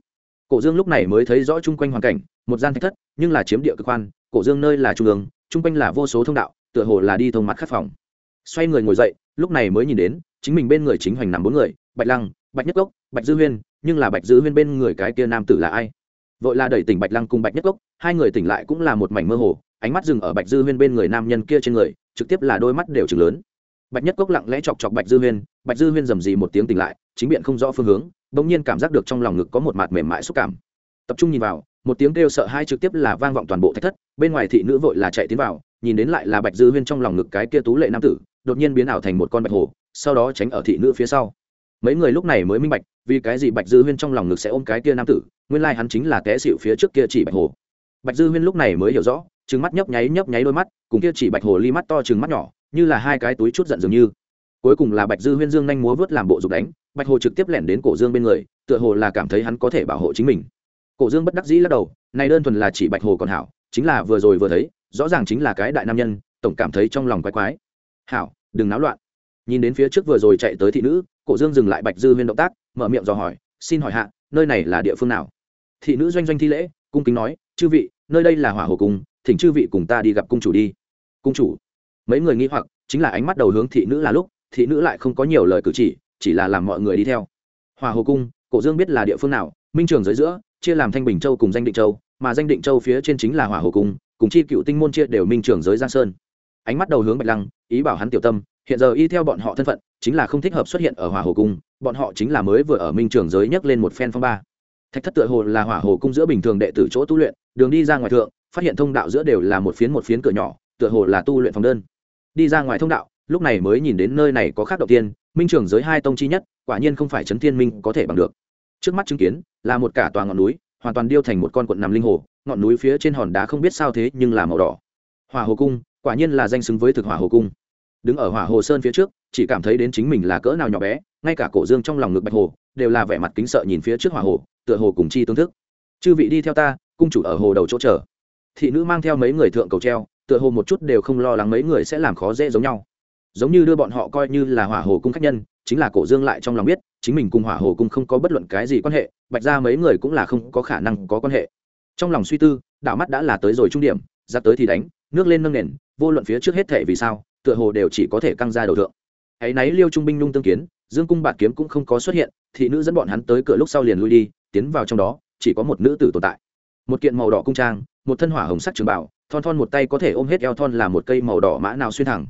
cổ dương lúc này mới thấy rõ chung quanh hoàn cảnh một gian thạch thất nhưng là chiếm địa cực quan cổ dương nơi là trung ương chung quanh là vô số thông đạo tựa hồ là đi thông mặt khắc phòng. Xoay người ngồi dậy lúc này mới nhìn đến chính mình bên người chính hoành nằm bốn người bạch lăng bạch nhất Cốc, bạch dư huyên nhưng là bạch dư huyên bên người cái kia nam tử là ai? Vội là đẩy tỉnh bạch lăng cùng bạch nhất Cốc, hai người tỉnh lại cũng là một mảnh mơ hồ ánh mắt dừng ở bạch dư huyên bên người nam nhân kia trên người trực tiếp là đôi mắt đều chừng lớn. Bạch nhất Cốc lặng lẽ chọc chọc bạch dư huyên bạch dư huyên dầm rì một tiếng tỉnh lại chính biện không rõ phương hướng bỗng nhiên cảm giác được trong lòng ngực có một mặt mềm mại xúc cảm. Tập trung nhìn vào, một tiếng kêu sợ hai trực tiếp là vang vọng toàn bộ thạch thất, bên ngoài thị nữ vội là chạy tiến vào, nhìn đến lại là bạch dư huyên trong lòng ngực cái kia tú lệ nam tử, đột nhiên biến ảo thành một con bạch hồ, sau đó tránh ở thị nữ phía sau. Mấy người lúc này mới minh bạch, vì cái gì bạch dư huyên trong lòng ngực sẽ ôm cái kia nam tử, nguyên lai hắn chính là té xịu phía trước kia chỉ bạch hồ. Bạch dư huyên lúc này mới hiểu rõ, trừng mắt nhấp nháy nhấp nháy đôi mắt, cùng kia chỉ bạch hồ ly mắt to trừng mắt nhỏ, như là hai cái túi chút giận dường như cuối cùng là bạch dư huyên dương nhanh múa vớt làm bộ dục đánh, bạch hồ trực tiếp lẻn đến cổ dương bên người, tựa hồ là cảm thấy hắn có thể bảo hộ chính mình. Cổ dương bất đắc dĩ lắc đầu, này đơn thuần là chỉ bạch hồ còn hảo, chính là vừa rồi vừa thấy, rõ ràng chính là cái đại nam nhân, tổng cảm thấy trong lòng quái quái. Hảo, đừng náo loạn. Nhìn đến phía trước vừa rồi chạy tới thị nữ, cổ dương dừng lại bạch dư huyên động tác, mở miệng dò hỏi, xin hỏi hạ, nơi này là địa phương nào? Thị nữ doanh doanh thi lễ, cung kính nói, chư vị, nơi đây là hỏa hồ cung, thỉnh chư vị cùng ta đi gặp cung chủ đi. Cung chủ? Mấy người nghi hoặc, chính là ánh mắt đầu hướng thị nữ là lúc thị nữ lại không có nhiều lời cử chỉ chỉ là làm mọi người đi theo. Hòa hồ cung, cổ dương biết là địa phương nào, minh trường giới giữa, chia làm thanh bình châu cùng danh định châu, mà danh định châu phía trên chính là Hòa hồ cung, cùng chi cựu tinh môn chia đều minh trường giới giang sơn. Ánh mắt đầu hướng bạch lăng, ý bảo hắn tiểu tâm, hiện giờ y theo bọn họ thân phận, chính là không thích hợp xuất hiện ở hỏa hồ cung, bọn họ chính là mới vừa ở minh trường giới nhấc lên một phen phong ba. Thạch thất tựa hồ là hỏa hồ cung giữa bình thường đệ tử chỗ tu luyện, đường đi ra ngoài thượng, phát hiện thông đạo giữa đều là một phiến một phiến cửa nhỏ, tựa hồ là tu luyện phòng đơn. Đi ra ngoài thông đạo lúc này mới nhìn đến nơi này có khác đầu tiên, minh trường giới hai tông chi nhất, quả nhiên không phải trấn thiên minh có thể bằng được. Trước mắt chứng kiến, là một cả tòa ngọn núi, hoàn toàn điêu thành một con quận nằm linh hồ, ngọn núi phía trên hòn đá không biết sao thế nhưng là màu đỏ. Hỏa hồ cung, quả nhiên là danh xứng với thực hỏa hồ cung. Đứng ở hỏa hồ sơn phía trước, chỉ cảm thấy đến chính mình là cỡ nào nhỏ bé, ngay cả cổ dương trong lòng ngực bạch hồ, đều là vẻ mặt kính sợ nhìn phía trước hỏa hồ, tựa hồ cùng chi tương thức. Chư vị đi theo ta, cung chủ ở hồ đầu chỗ chờ. Thị nữ mang theo mấy người thượng cầu treo, tựa hồ một chút đều không lo lắng mấy người sẽ làm khó dễ giống nhau giống như đưa bọn họ coi như là hỏa hồ cung khách nhân, chính là cổ dương lại trong lòng biết, chính mình cùng hỏa hồ cung không có bất luận cái gì quan hệ, bạch ra mấy người cũng là không có khả năng có quan hệ. Trong lòng suy tư đảo mắt đã là tới rồi trung điểm ra tới thì đánh, nước lên nâng nền, vô luận phía trước hết thể vì sao, tựa hồ đều chỉ có thể căng ra đầu thượng. Ấy náy liêu trung binh nung tương kiến, dương cung bạt kiếm cũng không có xuất hiện, thị nữ dẫn bọn hắn tới cửa lúc sau liền lui đi, tiến vào trong đó, chỉ có một nữ tử tồn tại. Một kiện màu đỏ cung trang, một thân hỏa hồng sắc trường bảo, thon thon một tay có thể ôm hết eo thon là một cây màu đỏ mã nào xuyên thẳng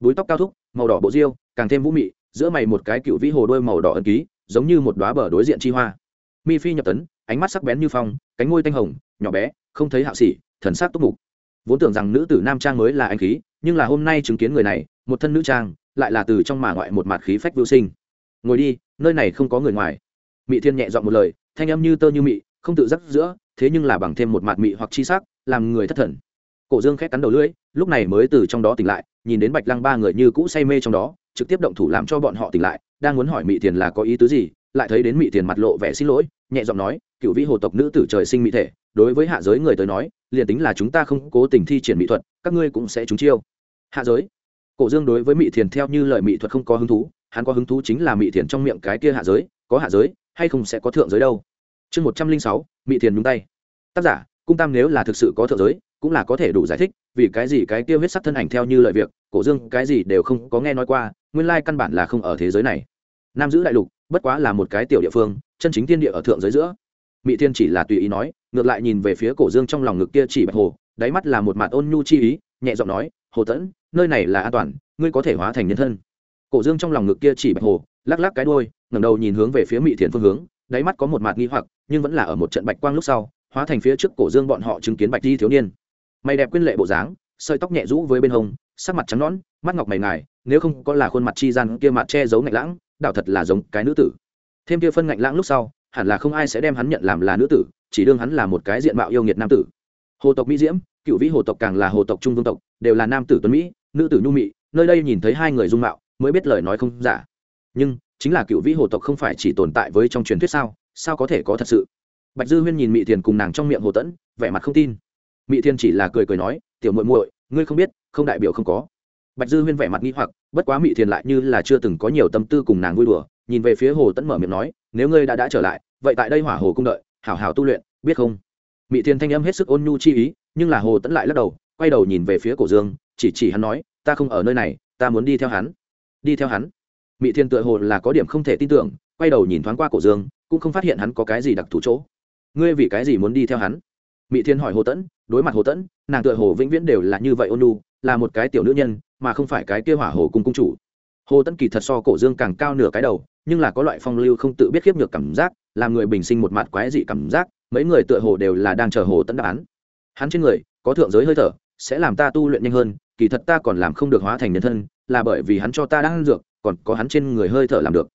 búi tóc cao thúc màu đỏ bộ diêu càng thêm vũ mị giữa mày một cái cựu vĩ hồ đôi màu đỏ ẩn ký giống như một đoá bờ đối diện chi hoa. Mi phi nhập tấn ánh mắt sắc bén như phong cánh ngôi tanh hồng nhỏ bé không thấy hạo sĩ, thần sắc túc mục. Vốn tưởng rằng nữ tử nam trang mới là anh khí nhưng là hôm nay chứng kiến người này một thân nữ trang lại là từ trong mà ngoại một mặt khí phách vưu sinh. Ngồi đi nơi này không có người ngoài. Mị thiên nhẹ dọn một lời thanh âm như tơ như mị không tự dắt giữa thế nhưng là bằng thêm một mặt mị hoặc chi sắc làm người thất thần. Cổ dương khét cắn đầu lưỡi lúc này mới từ trong đó tỉnh lại nhìn đến bạch lăng ba người như cũ say mê trong đó, trực tiếp động thủ làm cho bọn họ tỉnh lại, đang muốn hỏi mị thiền là có ý tứ gì, lại thấy đến mị thiền mặt lộ vẻ xin lỗi, nhẹ giọng nói cựu vĩ hồ tộc nữ tử trời sinh mỹ thể, đối với hạ giới người tới nói, liền tính là chúng ta không cố tình thi triển mỹ thuật, các ngươi cũng sẽ trúng chiêu. Hạ giới? Cổ dương đối với mỹ thiền theo như lời mỹ thuật không có hứng thú, hắn có hứng thú chính là mỹ thiền trong miệng cái kia hạ giới, có hạ giới hay không sẽ có thượng giới đâu. Chương một trăm linh sáu mỹ thiền nhúng tay. Tác giả, cung tam nếu là thực sự có thượng giới cũng là có thể đủ giải thích, vì cái gì cái kia huyết sắc thân ảnh theo như lời việc, cổ dương cái gì đều không có nghe nói qua, nguyên lai căn bản là không ở thế giới này. Nam giữ đại lục, bất quá là một cái tiểu địa phương, chân chính tiên địa ở thượng giới giữa. Mỹ thiên chỉ là tùy ý nói, ngược lại nhìn về phía cổ dương trong lòng ngực kia chỉ bạch hồ, đáy mắt là một mặt ôn nhu chi ý, nhẹ giọng nói, hồ tẫn, nơi này là an toàn, ngươi có thể hóa thành nhân thân. Cổ dương trong lòng ngực kia chỉ bạch hồ, lắc lắc cái đôi ngẩng đầu nhìn hướng về phía mỹ thiền phương hướng, đáy mắt có một mặt nghi hoặc, nhưng vẫn là ở một trận bạch quang lúc sau, hóa thành phía trước cổ dương bọn họ chứng kiến bạch di thiếu niên mày đẹp quyên lệ bộ dáng, sợi tóc nhẹ rũ với bên hông, sắc mặt trắng nõn, mắt ngọc mày ngài, nếu không có là khuôn mặt chi gian kia mặt che giấu ngạnh lãng, đạo thật là giống cái nữ tử. Thêm kia phân ngạnh lãng lúc sau, hẳn là không ai sẽ đem hắn nhận làm là nữ tử, chỉ đương hắn là một cái diện mạo yêu nghiệt nam tử. Hồ tộc mỹ diễm, cựu vĩ hồ tộc càng là hồ tộc trung vương tộc, đều là nam tử tuấn mỹ, nữ tử nhu mỹ nơi đây nhìn thấy hai người dung mạo, mới biết lời nói không giả. Nhưng, chính là cựu vĩ hồ tộc không phải chỉ tồn tại với trong truyền thuyết sao sao có thể có thật sự? Bạch dư huyên nhìn Mị thiền cùng nàng trong miệng hồ tẫn, vẻ mặt không tin mỹ Thiên chỉ là cười cười nói, tiểu muội muội, ngươi không biết, không đại biểu không có. Bạch dư huyên vẻ mặt nghi hoặc, bất quá mỹ Thiên lại như là chưa từng có nhiều tâm tư cùng nàng vui đùa, nhìn về phía hồ tẫn mở miệng nói, nếu ngươi đã đã trở lại, vậy tại đây hỏa hồ cung đợi, hảo hảo tu luyện, biết không? Mỹ Thiên thanh âm hết sức ôn nhu chi ý, nhưng là hồ tẫn lại lắc đầu, quay đầu nhìn về phía cổ dương, chỉ chỉ hắn nói, ta không ở nơi này, ta muốn đi theo hắn. Đi theo hắn? Mỹ thiên tựa hồ là có điểm không thể tin tưởng, quay đầu nhìn thoáng qua cổ dương, cũng không phát hiện hắn có cái gì đặc thù chỗ. Ngươi vì cái gì muốn đi theo hắn? Mỹ thiên hỏi hồ tẫn đối mặt hồ tẫn, nàng tựa hồ vĩnh viễn đều là như vậy ôn nu là một cái tiểu nữ nhân, mà không phải cái kia hỏa hồ cung cung chủ. Hồ tẫn kỳ thật so cổ dương càng cao nửa cái đầu, nhưng là có loại phong lưu không tự biết khiếp nhược cảm giác, làm người bình sinh một mặt quái dị cảm giác, mấy người tựa hồ đều là đang chờ hồ tẫn đáp án. Hắn trên người, có thượng giới hơi thở, sẽ làm ta tu luyện nhanh hơn, kỳ thật ta còn làm không được hóa thành nhân thân, là bởi vì hắn cho ta đang ăn dược, còn có hắn trên người hơi thở làm được.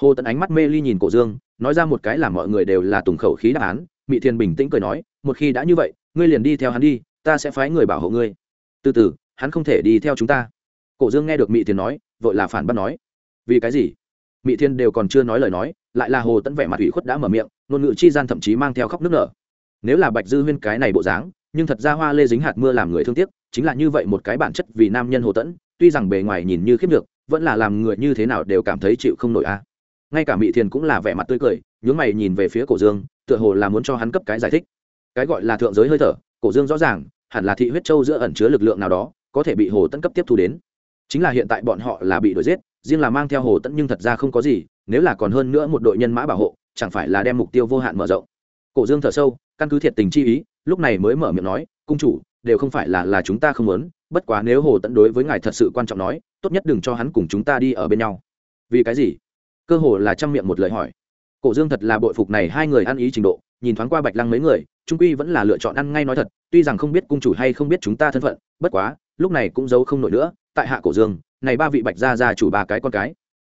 Hồ tẫn ánh mắt mê ly nhìn cổ dương, nói ra một cái làm mọi người đều là tùng khẩu khí đáp án mỹ thiên bình tĩnh cười nói, một khi đã như vậy ngươi liền đi theo hắn đi, ta sẽ phái người bảo hộ ngươi. Từ từ, hắn không thể đi theo chúng ta. Cổ dương nghe được mỹ thiên nói, vội là phản bác nói, vì cái gì? Mỹ thiên đều còn chưa nói lời nói, lại là hồ tẫn vẻ mặt ủy khuất đã mở miệng, ngôn ngữ chi gian thậm chí mang theo khóc nước nở. Nếu là bạch dư huyên cái này bộ dáng, nhưng thật ra hoa lê dính hạt mưa làm người thương tiếc, chính là như vậy một cái bản chất vì nam nhân hồ tẫn tuy rằng bề ngoài nhìn như khiếp được, vẫn là làm người như thế nào đều cảm thấy chịu không nổi a. Ngay cả mỹ thiền cũng là vẻ mặt tươi cười, nhướng mày nhìn về phía cổ dương, tựa hồ là muốn cho hắn cấp cái giải thích cái gọi là thượng giới hơi thở, cổ dương rõ ràng, hẳn là thị huyết châu giữa ẩn chứa lực lượng nào đó, có thể bị hồ tẫn cấp tiếp thu đến. Chính là hiện tại bọn họ là bị đuổi giết, riêng là mang theo hồ tẫn nhưng thật ra không có gì, nếu là còn hơn nữa một đội nhân mã bảo hộ, chẳng phải là đem mục tiêu vô hạn mở rộng. Cổ dương thở sâu, căn cứ thiệt tình chi ý, lúc này mới mở miệng nói, cung chủ, đều không phải là là chúng ta không muốn, bất quá nếu hồ tẫn đối với ngài thật sự quan trọng nói, tốt nhất đừng cho hắn cùng chúng ta đi ở bên nhau. Vì cái gì? Cơ hồ là chăm miệng một lời hỏi. Cổ dương thật là bội phục này hai người ăn ý trình độ nhìn thoáng qua bạch lăng mấy người, trung quy vẫn là lựa chọn ăn ngay nói thật, tuy rằng không biết cung chủ hay không biết chúng ta thân phận, bất quá, lúc này cũng giấu không nổi nữa, tại hạ cổ dương, này ba vị bạch gia gia chủ ba cái con cái.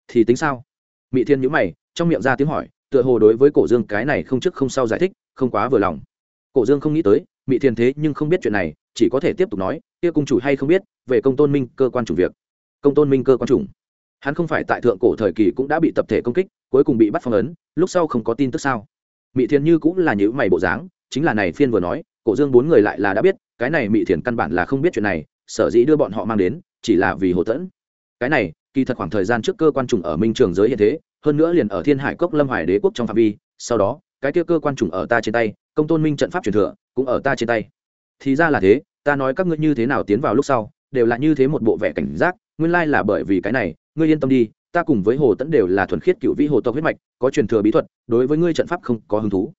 Thì tính sao? Mỹ thiên nhữ mày, trong miệng ra tiếng hỏi, tựa hồ đối với cổ dương cái này không trước không sau giải thích, không quá vừa lòng. Cổ dương không nghĩ tới mỹ thiên thế nhưng không biết chuyện này, chỉ có thể tiếp tục nói, kia cung chủ hay không biết, về công tôn minh cơ quan chủ việc. Công tôn minh cơ quan chủng hắn không phải tại thượng cổ thời kỳ cũng đã bị tập thể công kích, cuối cùng bị bắt phong ấn, lúc sau không có tin tức sao? Mị thiền như cũng là những mày bộ dáng, chính là này phiên vừa nói, cổ dương bốn người lại là đã biết, cái này Mị thiền căn bản là không biết chuyện này, sở dĩ đưa bọn họ mang đến, chỉ là vì hồ tẫn cái này, kỳ thật khoảng thời gian trước cơ quan trùng ở minh trường giới hiện thế, hơn nữa liền ở thiên hải cốc lâm hải đế quốc trong phạm vi, sau đó, cái kia cơ quan trùng ở ta trên tay, công tôn minh trận pháp truyền thừa, cũng ở ta trên tay. Thì ra là thế, ta nói các ngươi như thế nào tiến vào lúc sau, đều là như thế một bộ vẻ cảnh giác, nguyên lai là bởi vì cái này, ngươi yên tâm đi ta cùng với hồ tẫn đều là thuần khiết cựu vĩ hồ tộc huyết mạch, có truyền thừa bí thuật, đối với ngươi trận pháp không có hứng thú.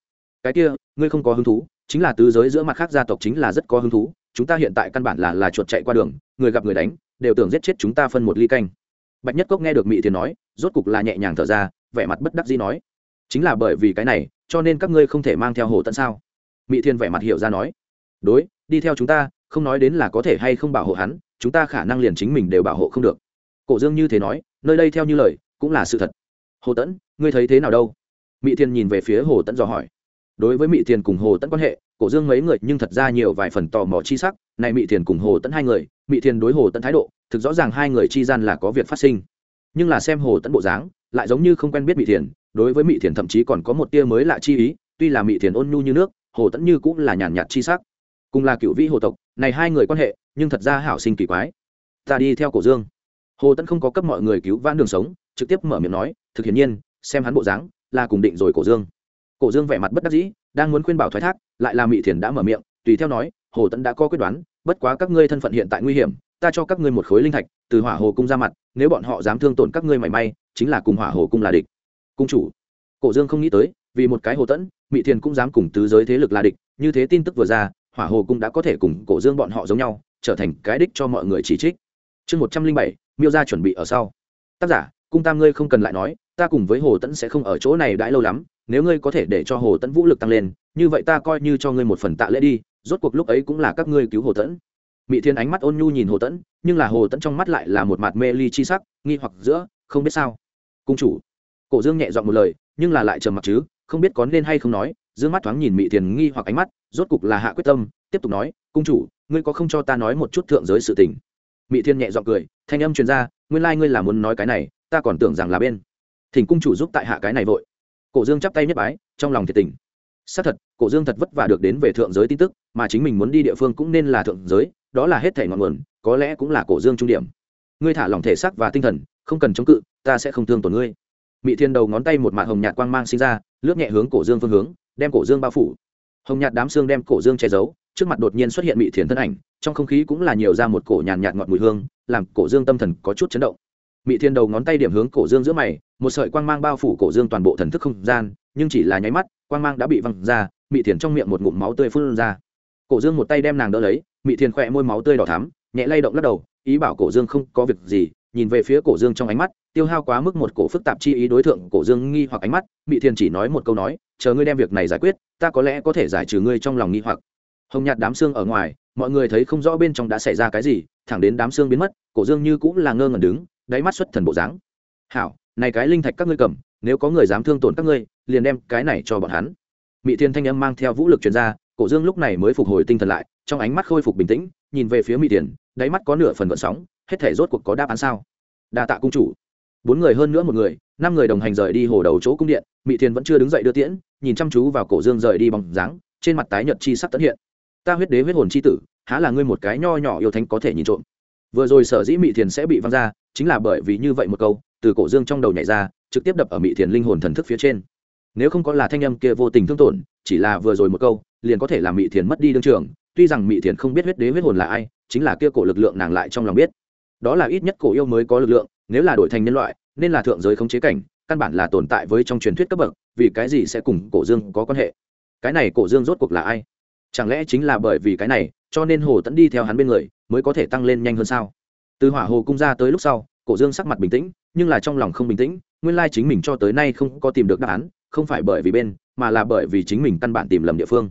Cái kia, ngươi không có hứng thú, chính là tứ giới giữa mặt khác gia tộc chính là rất có hứng thú, chúng ta hiện tại căn bản là là chuột chạy qua đường, người gặp người đánh, đều tưởng giết chết chúng ta phân một ly canh. Bạch nhất cốc nghe được mỹ thiền nói, rốt cục là nhẹ nhàng thở ra, vẻ mặt bất đắc dĩ nói, chính là bởi vì cái này, cho nên các ngươi không thể mang theo hồ tẫn sao? Mỹ thiên vẻ mặt hiểu ra nói, đối, đi theo chúng ta, không nói đến là có thể hay không bảo hộ hắn, chúng ta khả năng liền chính mình đều bảo hộ không được. Cổ dương như thế nói nơi đây theo như lời, cũng là sự thật. Hồ tẫn, ngươi thấy thế nào đâu? Mỹ thiên nhìn về phía hồ tẫn dò hỏi. Đối với mỹ thiên cùng hồ tẫn quan hệ, cổ dương mấy người nhưng thật ra nhiều vài phần tò mò chi sắc. Này mỹ thiên cùng hồ tẫn hai người mỹ thiên đối hồ tẫn thái độ, thực rõ ràng hai người chi gian là có việc phát sinh. Nhưng là xem hồ tẫn bộ dáng, lại giống như không quen biết mỹ thiền đối với mỹ thiền thậm chí còn có một tia mới lạ chi ý, tuy là mỹ thiền ôn nhu như nước, hồ tẫn như cũng là nhàn nhạt chi sắc. Cùng là cựu vĩ hồ tộc, này hai người quan hệ, nhưng thật ra hảo sinh kỳ quái. Ta đi theo cổ dương hồ tẫn không có cấp mọi người cứu vãn đường sống, trực tiếp mở miệng nói, thực hiển nhiên, xem hắn bộ dáng, là cùng định rồi cổ dương. Cổ dương vẻ mặt bất đắc dĩ, đang muốn khuyên bảo thoái thác, lại là mỹ thiền đã mở miệng, tùy theo nói, hồ tẫn đã có quyết đoán, bất quá các ngươi thân phận hiện tại nguy hiểm, ta cho các ngươi một khối linh thạch, từ hỏa hồ cung ra mặt, nếu bọn họ dám thương tổn các ngươi mảy may, chính là cùng hỏa hồ cung là địch. Cung chủ. Cổ dương không nghĩ tới, vì một cái hồ tẫn mỹ thiền cũng dám cùng tứ giới thế lực là địch, như thế tin tức vừa ra, hỏa hồ cung đã có thể cùng cổ dương bọn họ giống nhau, trở thành cái đích cho mọi người chỉ trích chương một trăm linh bảy, miêu ra chuẩn bị ở sau. Tác giả, cung tam ngươi không cần lại nói, ta cùng với hồ tẫn sẽ không ở chỗ này đãi lâu lắm, nếu ngươi có thể để cho hồ tẫn vũ lực tăng lên, như vậy ta coi như cho ngươi một phần tạ lễ đi, rốt cuộc lúc ấy cũng là các ngươi cứu hồ tẫn mỹ thiên ánh mắt ôn nhu nhìn hồ tẫn nhưng là hồ tẫn trong mắt lại là một mặt mê ly chi sắc, nghi hoặc giữa, không biết sao. Cung chủ. Cổ dương nhẹ dọn một lời, nhưng là lại trầm mặc chứ, không biết có nên hay không nói, dương mắt thoáng nhìn mỹ thiền nghi hoặc ánh mắt, rốt cục là hạ quyết tâm, tiếp tục nói, cung chủ, ngươi có không cho ta nói một chút thượng giới sự tình? Mỹ thiên nhẹ giọng cười, thanh âm truyền ra, nguyên lai ngươi là muốn nói cái này, ta còn tưởng rằng là bên. Thỉnh cung chủ giúp tại hạ cái này vội. Cổ dương chắp tay nhất bái, trong lòng thiệt tình. Xác thật, cổ dương thật vất vả được đến về thượng giới tin tức, mà chính mình muốn đi địa phương cũng nên là thượng giới, đó là hết thể ngọn nguồn, có lẽ cũng là cổ dương trung điểm. Ngươi thả lòng thể xác và tinh thần, không cần chống cự, ta sẽ không thương tổn ngươi. Mị thiên đầu ngón tay một mạt hồng nhạt quang mang sinh ra, lướt nhẹ hướng cổ dương phương hướng, đem cổ dương bao phủ. Hồng nhạt đám xương đem cổ dương che giấu trước mặt đột nhiên xuất hiện mị thiền thân ảnh, trong không khí cũng là nhiều ra một cổ nhàn nhạt ngọt mùi hương, làm cổ dương tâm thần có chút chấn động. Mị thiên đầu ngón tay điểm hướng cổ dương giữa mày, một sợi quang mang bao phủ cổ dương toàn bộ thần thức không gian, nhưng chỉ là nháy mắt, quang mang đã bị văng ra, mị thiền trong miệng một ngụm máu tươi phun ra. Cổ dương một tay đem nàng đỡ lấy, mị thiền khỏe môi máu tươi đỏ thắm, nhẹ lay động lắc đầu, ý bảo cổ dương không có việc gì, nhìn về phía cổ dương trong ánh mắt, tiêu hao quá mức một cổ phức tạp chi ý đối tượng cổ dương nghi hoặc ánh mắt, mị thiền chỉ nói một câu nói, chờ ngươi đem việc này giải quyết, ta có lẽ có thể giải trừ ngươi trong lòng nghi hoặc hồng nhạt đám xương ở ngoài, mọi người thấy không rõ bên trong đã xảy ra cái gì, thẳng đến đám xương biến mất, cổ dương như cũng là ngơ ngẩn đứng, đáy mắt xuất thần bộ dáng. Hảo, này cái linh thạch các ngươi cầm, nếu có người dám thương tổn các ngươi, liền đem cái này cho bọn hắn. Mỹ thiên thanh âm mang theo vũ lực truyền ra, cổ dương lúc này mới phục hồi tinh thần lại, trong ánh mắt khôi phục bình tĩnh, nhìn về phía mỹ tiền đáy mắt có nửa phần vận sóng, hết thể rốt cuộc có đáp án sao? Đa tạ cung chủ. Bốn người hơn nữa một người, năm người đồng hành rời đi hồ đầu chỗ cung điện mỹ thiên vẫn chưa đứng dậy đưa tiễn, nhìn chăm chú vào cổ dương rời đi bằng dáng, trên mặt tái nhợt chi sắc tận hiện ta huyết đế huyết hồn chi tử, há là ngươi một cái nho nhỏ yêu thánh có thể nhìn trộm. Vừa rồi sở dĩ mị thiền sẽ bị văng ra, chính là bởi vì như vậy một câu, từ cổ dương trong đầu nhảy ra, trực tiếp đập ở mị thiền linh hồn thần thức phía trên. Nếu không có là thanh âm kia vô tình thương tổn, chỉ là vừa rồi một câu, liền có thể làm mị thiền mất đi đương trường. Tuy rằng mị thiền không biết huyết đế huyết hồn là ai, chính là kia cổ lực lượng nàng lại trong lòng biết. Đó là ít nhất cổ yêu mới có lực lượng, nếu là đổi thành nhân loại, nên là thượng giới khống chế cảnh, căn bản là tồn tại với trong truyền thuyết cấp bậc, vì cái gì sẽ cùng cổ dương có quan hệ? Cái này cổ dương rốt cuộc là ai? Chẳng lẽ chính là bởi vì cái này, cho nên hồ tẫn đi theo hắn bên người, mới có thể tăng lên nhanh hơn sao? Từ hỏa hồ cung ra tới lúc sau, cổ dương sắc mặt bình tĩnh, nhưng là trong lòng không bình tĩnh, nguyên lai chính mình cho tới nay không có tìm được đáp án, không phải bởi vì bên, mà là bởi vì chính mình căn bản tìm lầm địa phương.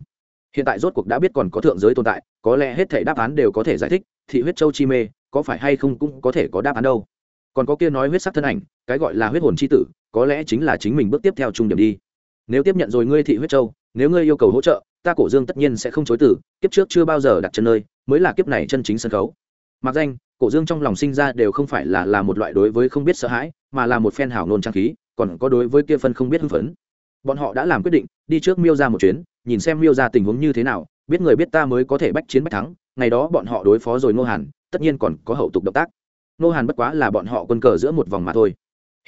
Hiện tại rốt cuộc đã biết còn có thượng giới tồn tại, có lẽ hết thể đáp án đều có thể giải thích, thị huyết châu chi mê, có phải hay không cũng có thể có đáp án đâu. Còn có kia nói huyết sắc thân ảnh, cái gọi là huyết hồn c h i tử, có lẽ chính là chính mình bước tiếp theo trung điểm đi. Nếu tiếp nhận rồi ngươi thị huyết châu nếu ngươi yêu cầu hỗ trợ, ta cổ dương tất nhiên sẽ không chối từ, kiếp trước chưa bao giờ đặt chân nơi, mới là kiếp này chân chính sân khấu. Mặc danh, cổ dương trong lòng sinh ra đều không phải là là một loại đối với không biết sợ hãi, mà là một phen hảo nôn trang khí, còn có đối với kia phân không biết hưng phấn. Bọn họ đã làm quyết định, đi trước miêu ra một chuyến, nhìn xem miêu ra tình huống như thế nào, biết người biết ta mới có thể bách chiến bách thắng, ngày đó bọn họ đối phó rồi ngô hàn, tất nhiên còn có hậu tục động tác. Ngô hàn bất quá là bọn họ quân cờ giữa một vòng mà thôi.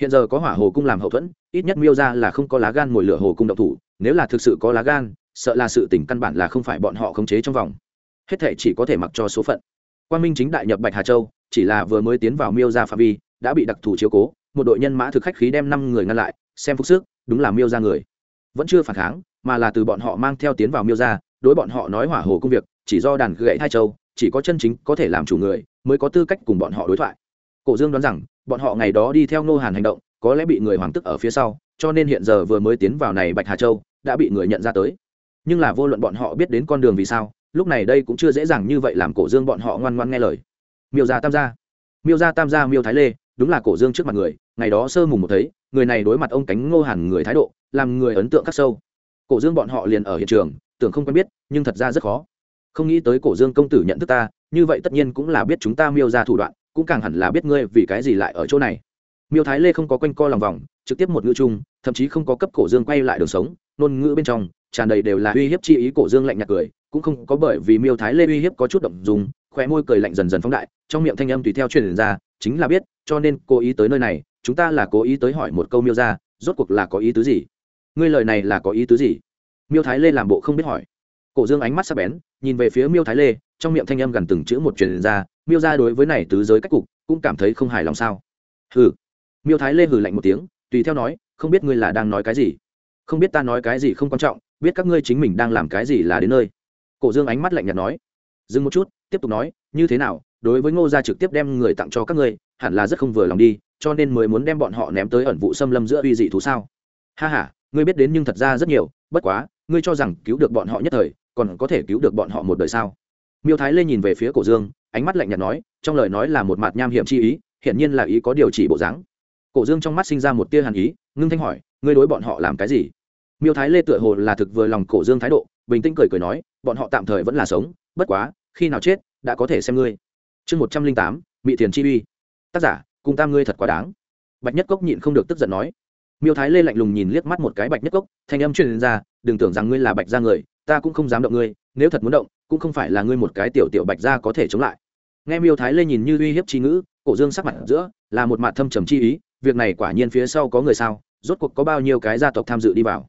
Hiện giờ có hỏa hồ cung làm hậu thuẫn, ít nhất miêu ra là không có lá gan ngồi lửa hồ cung động thủ nếu là thực sự có lá gan, sợ là sự tỉnh căn bản là không phải bọn họ khống chế trong vòng. Hết thể chỉ có thể mặc cho số phận. Quan minh chính đại nhập bạch hà châu, chỉ là vừa mới tiến vào miêu ra phạm vi, đã bị đặc thù chiếu cố, một đội nhân mã thực khách khí đem năm người ngăn lại, xem phúc sức, đúng là miêu ra người. Vẫn chưa phản kháng, mà là từ bọn họ mang theo tiến vào miêu ra đối bọn họ nói hỏa hồ công việc, chỉ do đàn gậy hai châu, chỉ có chân chính có thể làm chủ người, mới có tư cách cùng bọn họ đối thoại. Cổ dương đoán rằng, bọn họ ngày đó đi theo ngô hàn hành động có lẽ bị người hoàng tức ở phía sau, cho nên hiện giờ vừa mới tiến vào này bạch hà châu, đã bị người nhận ra tới. Nhưng là vô luận bọn họ biết đến con đường vì sao, lúc này đây cũng chưa dễ dàng như vậy làm cổ dương bọn họ ngoan ngoan nghe lời. Miêu gia tam gia. Miêu gia tam gia, miêu thái lê, đúng là cổ dương trước mặt người, ngày đó sơ mùng một thấy, người này đối mặt ông cánh ngô hàn người thái độ, làm người ấn tượng khắc sâu. Cổ dương bọn họ liền ở hiện trường, tưởng không quen biết, nhưng thật ra rất khó. Không nghĩ tới cổ dương công tử nhận thức ta, như vậy tất nhiên cũng là biết chúng ta miêu ra thủ đoạn, cũng càng hẳn là biết ngươi vì cái gì lại ở chỗ này miêu thái lê không có quanh co lòng vòng, trực tiếp một ngữ chung, thậm chí không có cấp cổ dương quay lại đường sống, ngôn ngữ bên trong, tràn đầy đều là uy hiếp chi ý cổ dương lạnh nhạt cười, cũng không có bởi vì miêu thái lê uy hiếp có chút động dùng khóe môi cười lạnh dần dần phóng đại, trong miệng thanh âm tùy theo truyền ra, chính là biết, cho nên cố ý tới nơi này, chúng ta là cố ý tới hỏi một câu miêu ra, rốt cuộc là có ý tứ gì? Ngươi lời này là có ý tứ gì? Miêu thái lê làm bộ không biết hỏi. Cổ dương ánh mắt sắc bén, nhìn về phía miêu thái lê, trong miệng thanh âm gần từng chữ một truyền ra, miêu ra đối với này tứ giới cách cục, cũng cảm thấy không hài lòng sao? Hừ miêu thái lê hừ lạnh một tiếng, tùy theo nói, không biết ngươi là đang nói cái gì? Không biết ta nói cái gì không quan trọng, biết các ngươi chính mình đang làm cái gì là đến nơi. Cổ dương ánh mắt lạnh nhạt nói. Dừng một chút, tiếp tục nói, như thế nào, đối với ngô gia trực tiếp đem người tặng cho các ngươi, hẳn là rất không vừa lòng đi, cho nên mới muốn đem bọn họ ném tới ẩn vụ xâm lâm giữa uy dị thú sao? Ha h a ngươi biết đến nhưng thật ra rất nhiều, bất quá, ngươi cho rằng cứu được bọn họ nhất thời, còn có thể cứu được bọn họ một đời sao? Miêu thái lê nhìn về phía cổ dương, ánh mắt lạnh nhạt nói, trong lời nói là một mặt nham hiểm chi ý, hiển nhiên là ý có điều chỉ bộ dáng cổ dương trong mắt sinh ra một tia hàn ý, ngưng thanh hỏi, ngươi đối bọn họ làm cái gì? Miêu thái lê tựa hồ là thực vừa lòng cổ dương thái độ, bình tĩnh cười cười nói, bọn họ tạm thời vẫn là sống, bất quá, khi nào chết, đã có thể xem ngươi. Chương một trăm linh tám mỹ thiền chi uy. Tác giả, cùng tam ngươi thật quá đáng. Bạch nhất cốc nhịn không được tức giận nói. Miêu thái lê lạnh lùng nhìn liếc mắt một cái bạch nhất cốc, thanh âm truyền ra, đừng tưởng rằng ngươi là bạch gia người, ta cũng không dám động ngươi, nếu thật muốn động, cũng không phải là ngươi một cái tiểu tiểu bạch gia có thể chống lại. Nghe miêu thái lê nhìn như uy hiếp chi ngữ, cổ dương sắc mặt giữa là một mặt thâm trầm chi ý việc này quả nhiên phía sau có người sao, rốt cuộc có bao nhiêu cái gia tộc tham dự đi vào.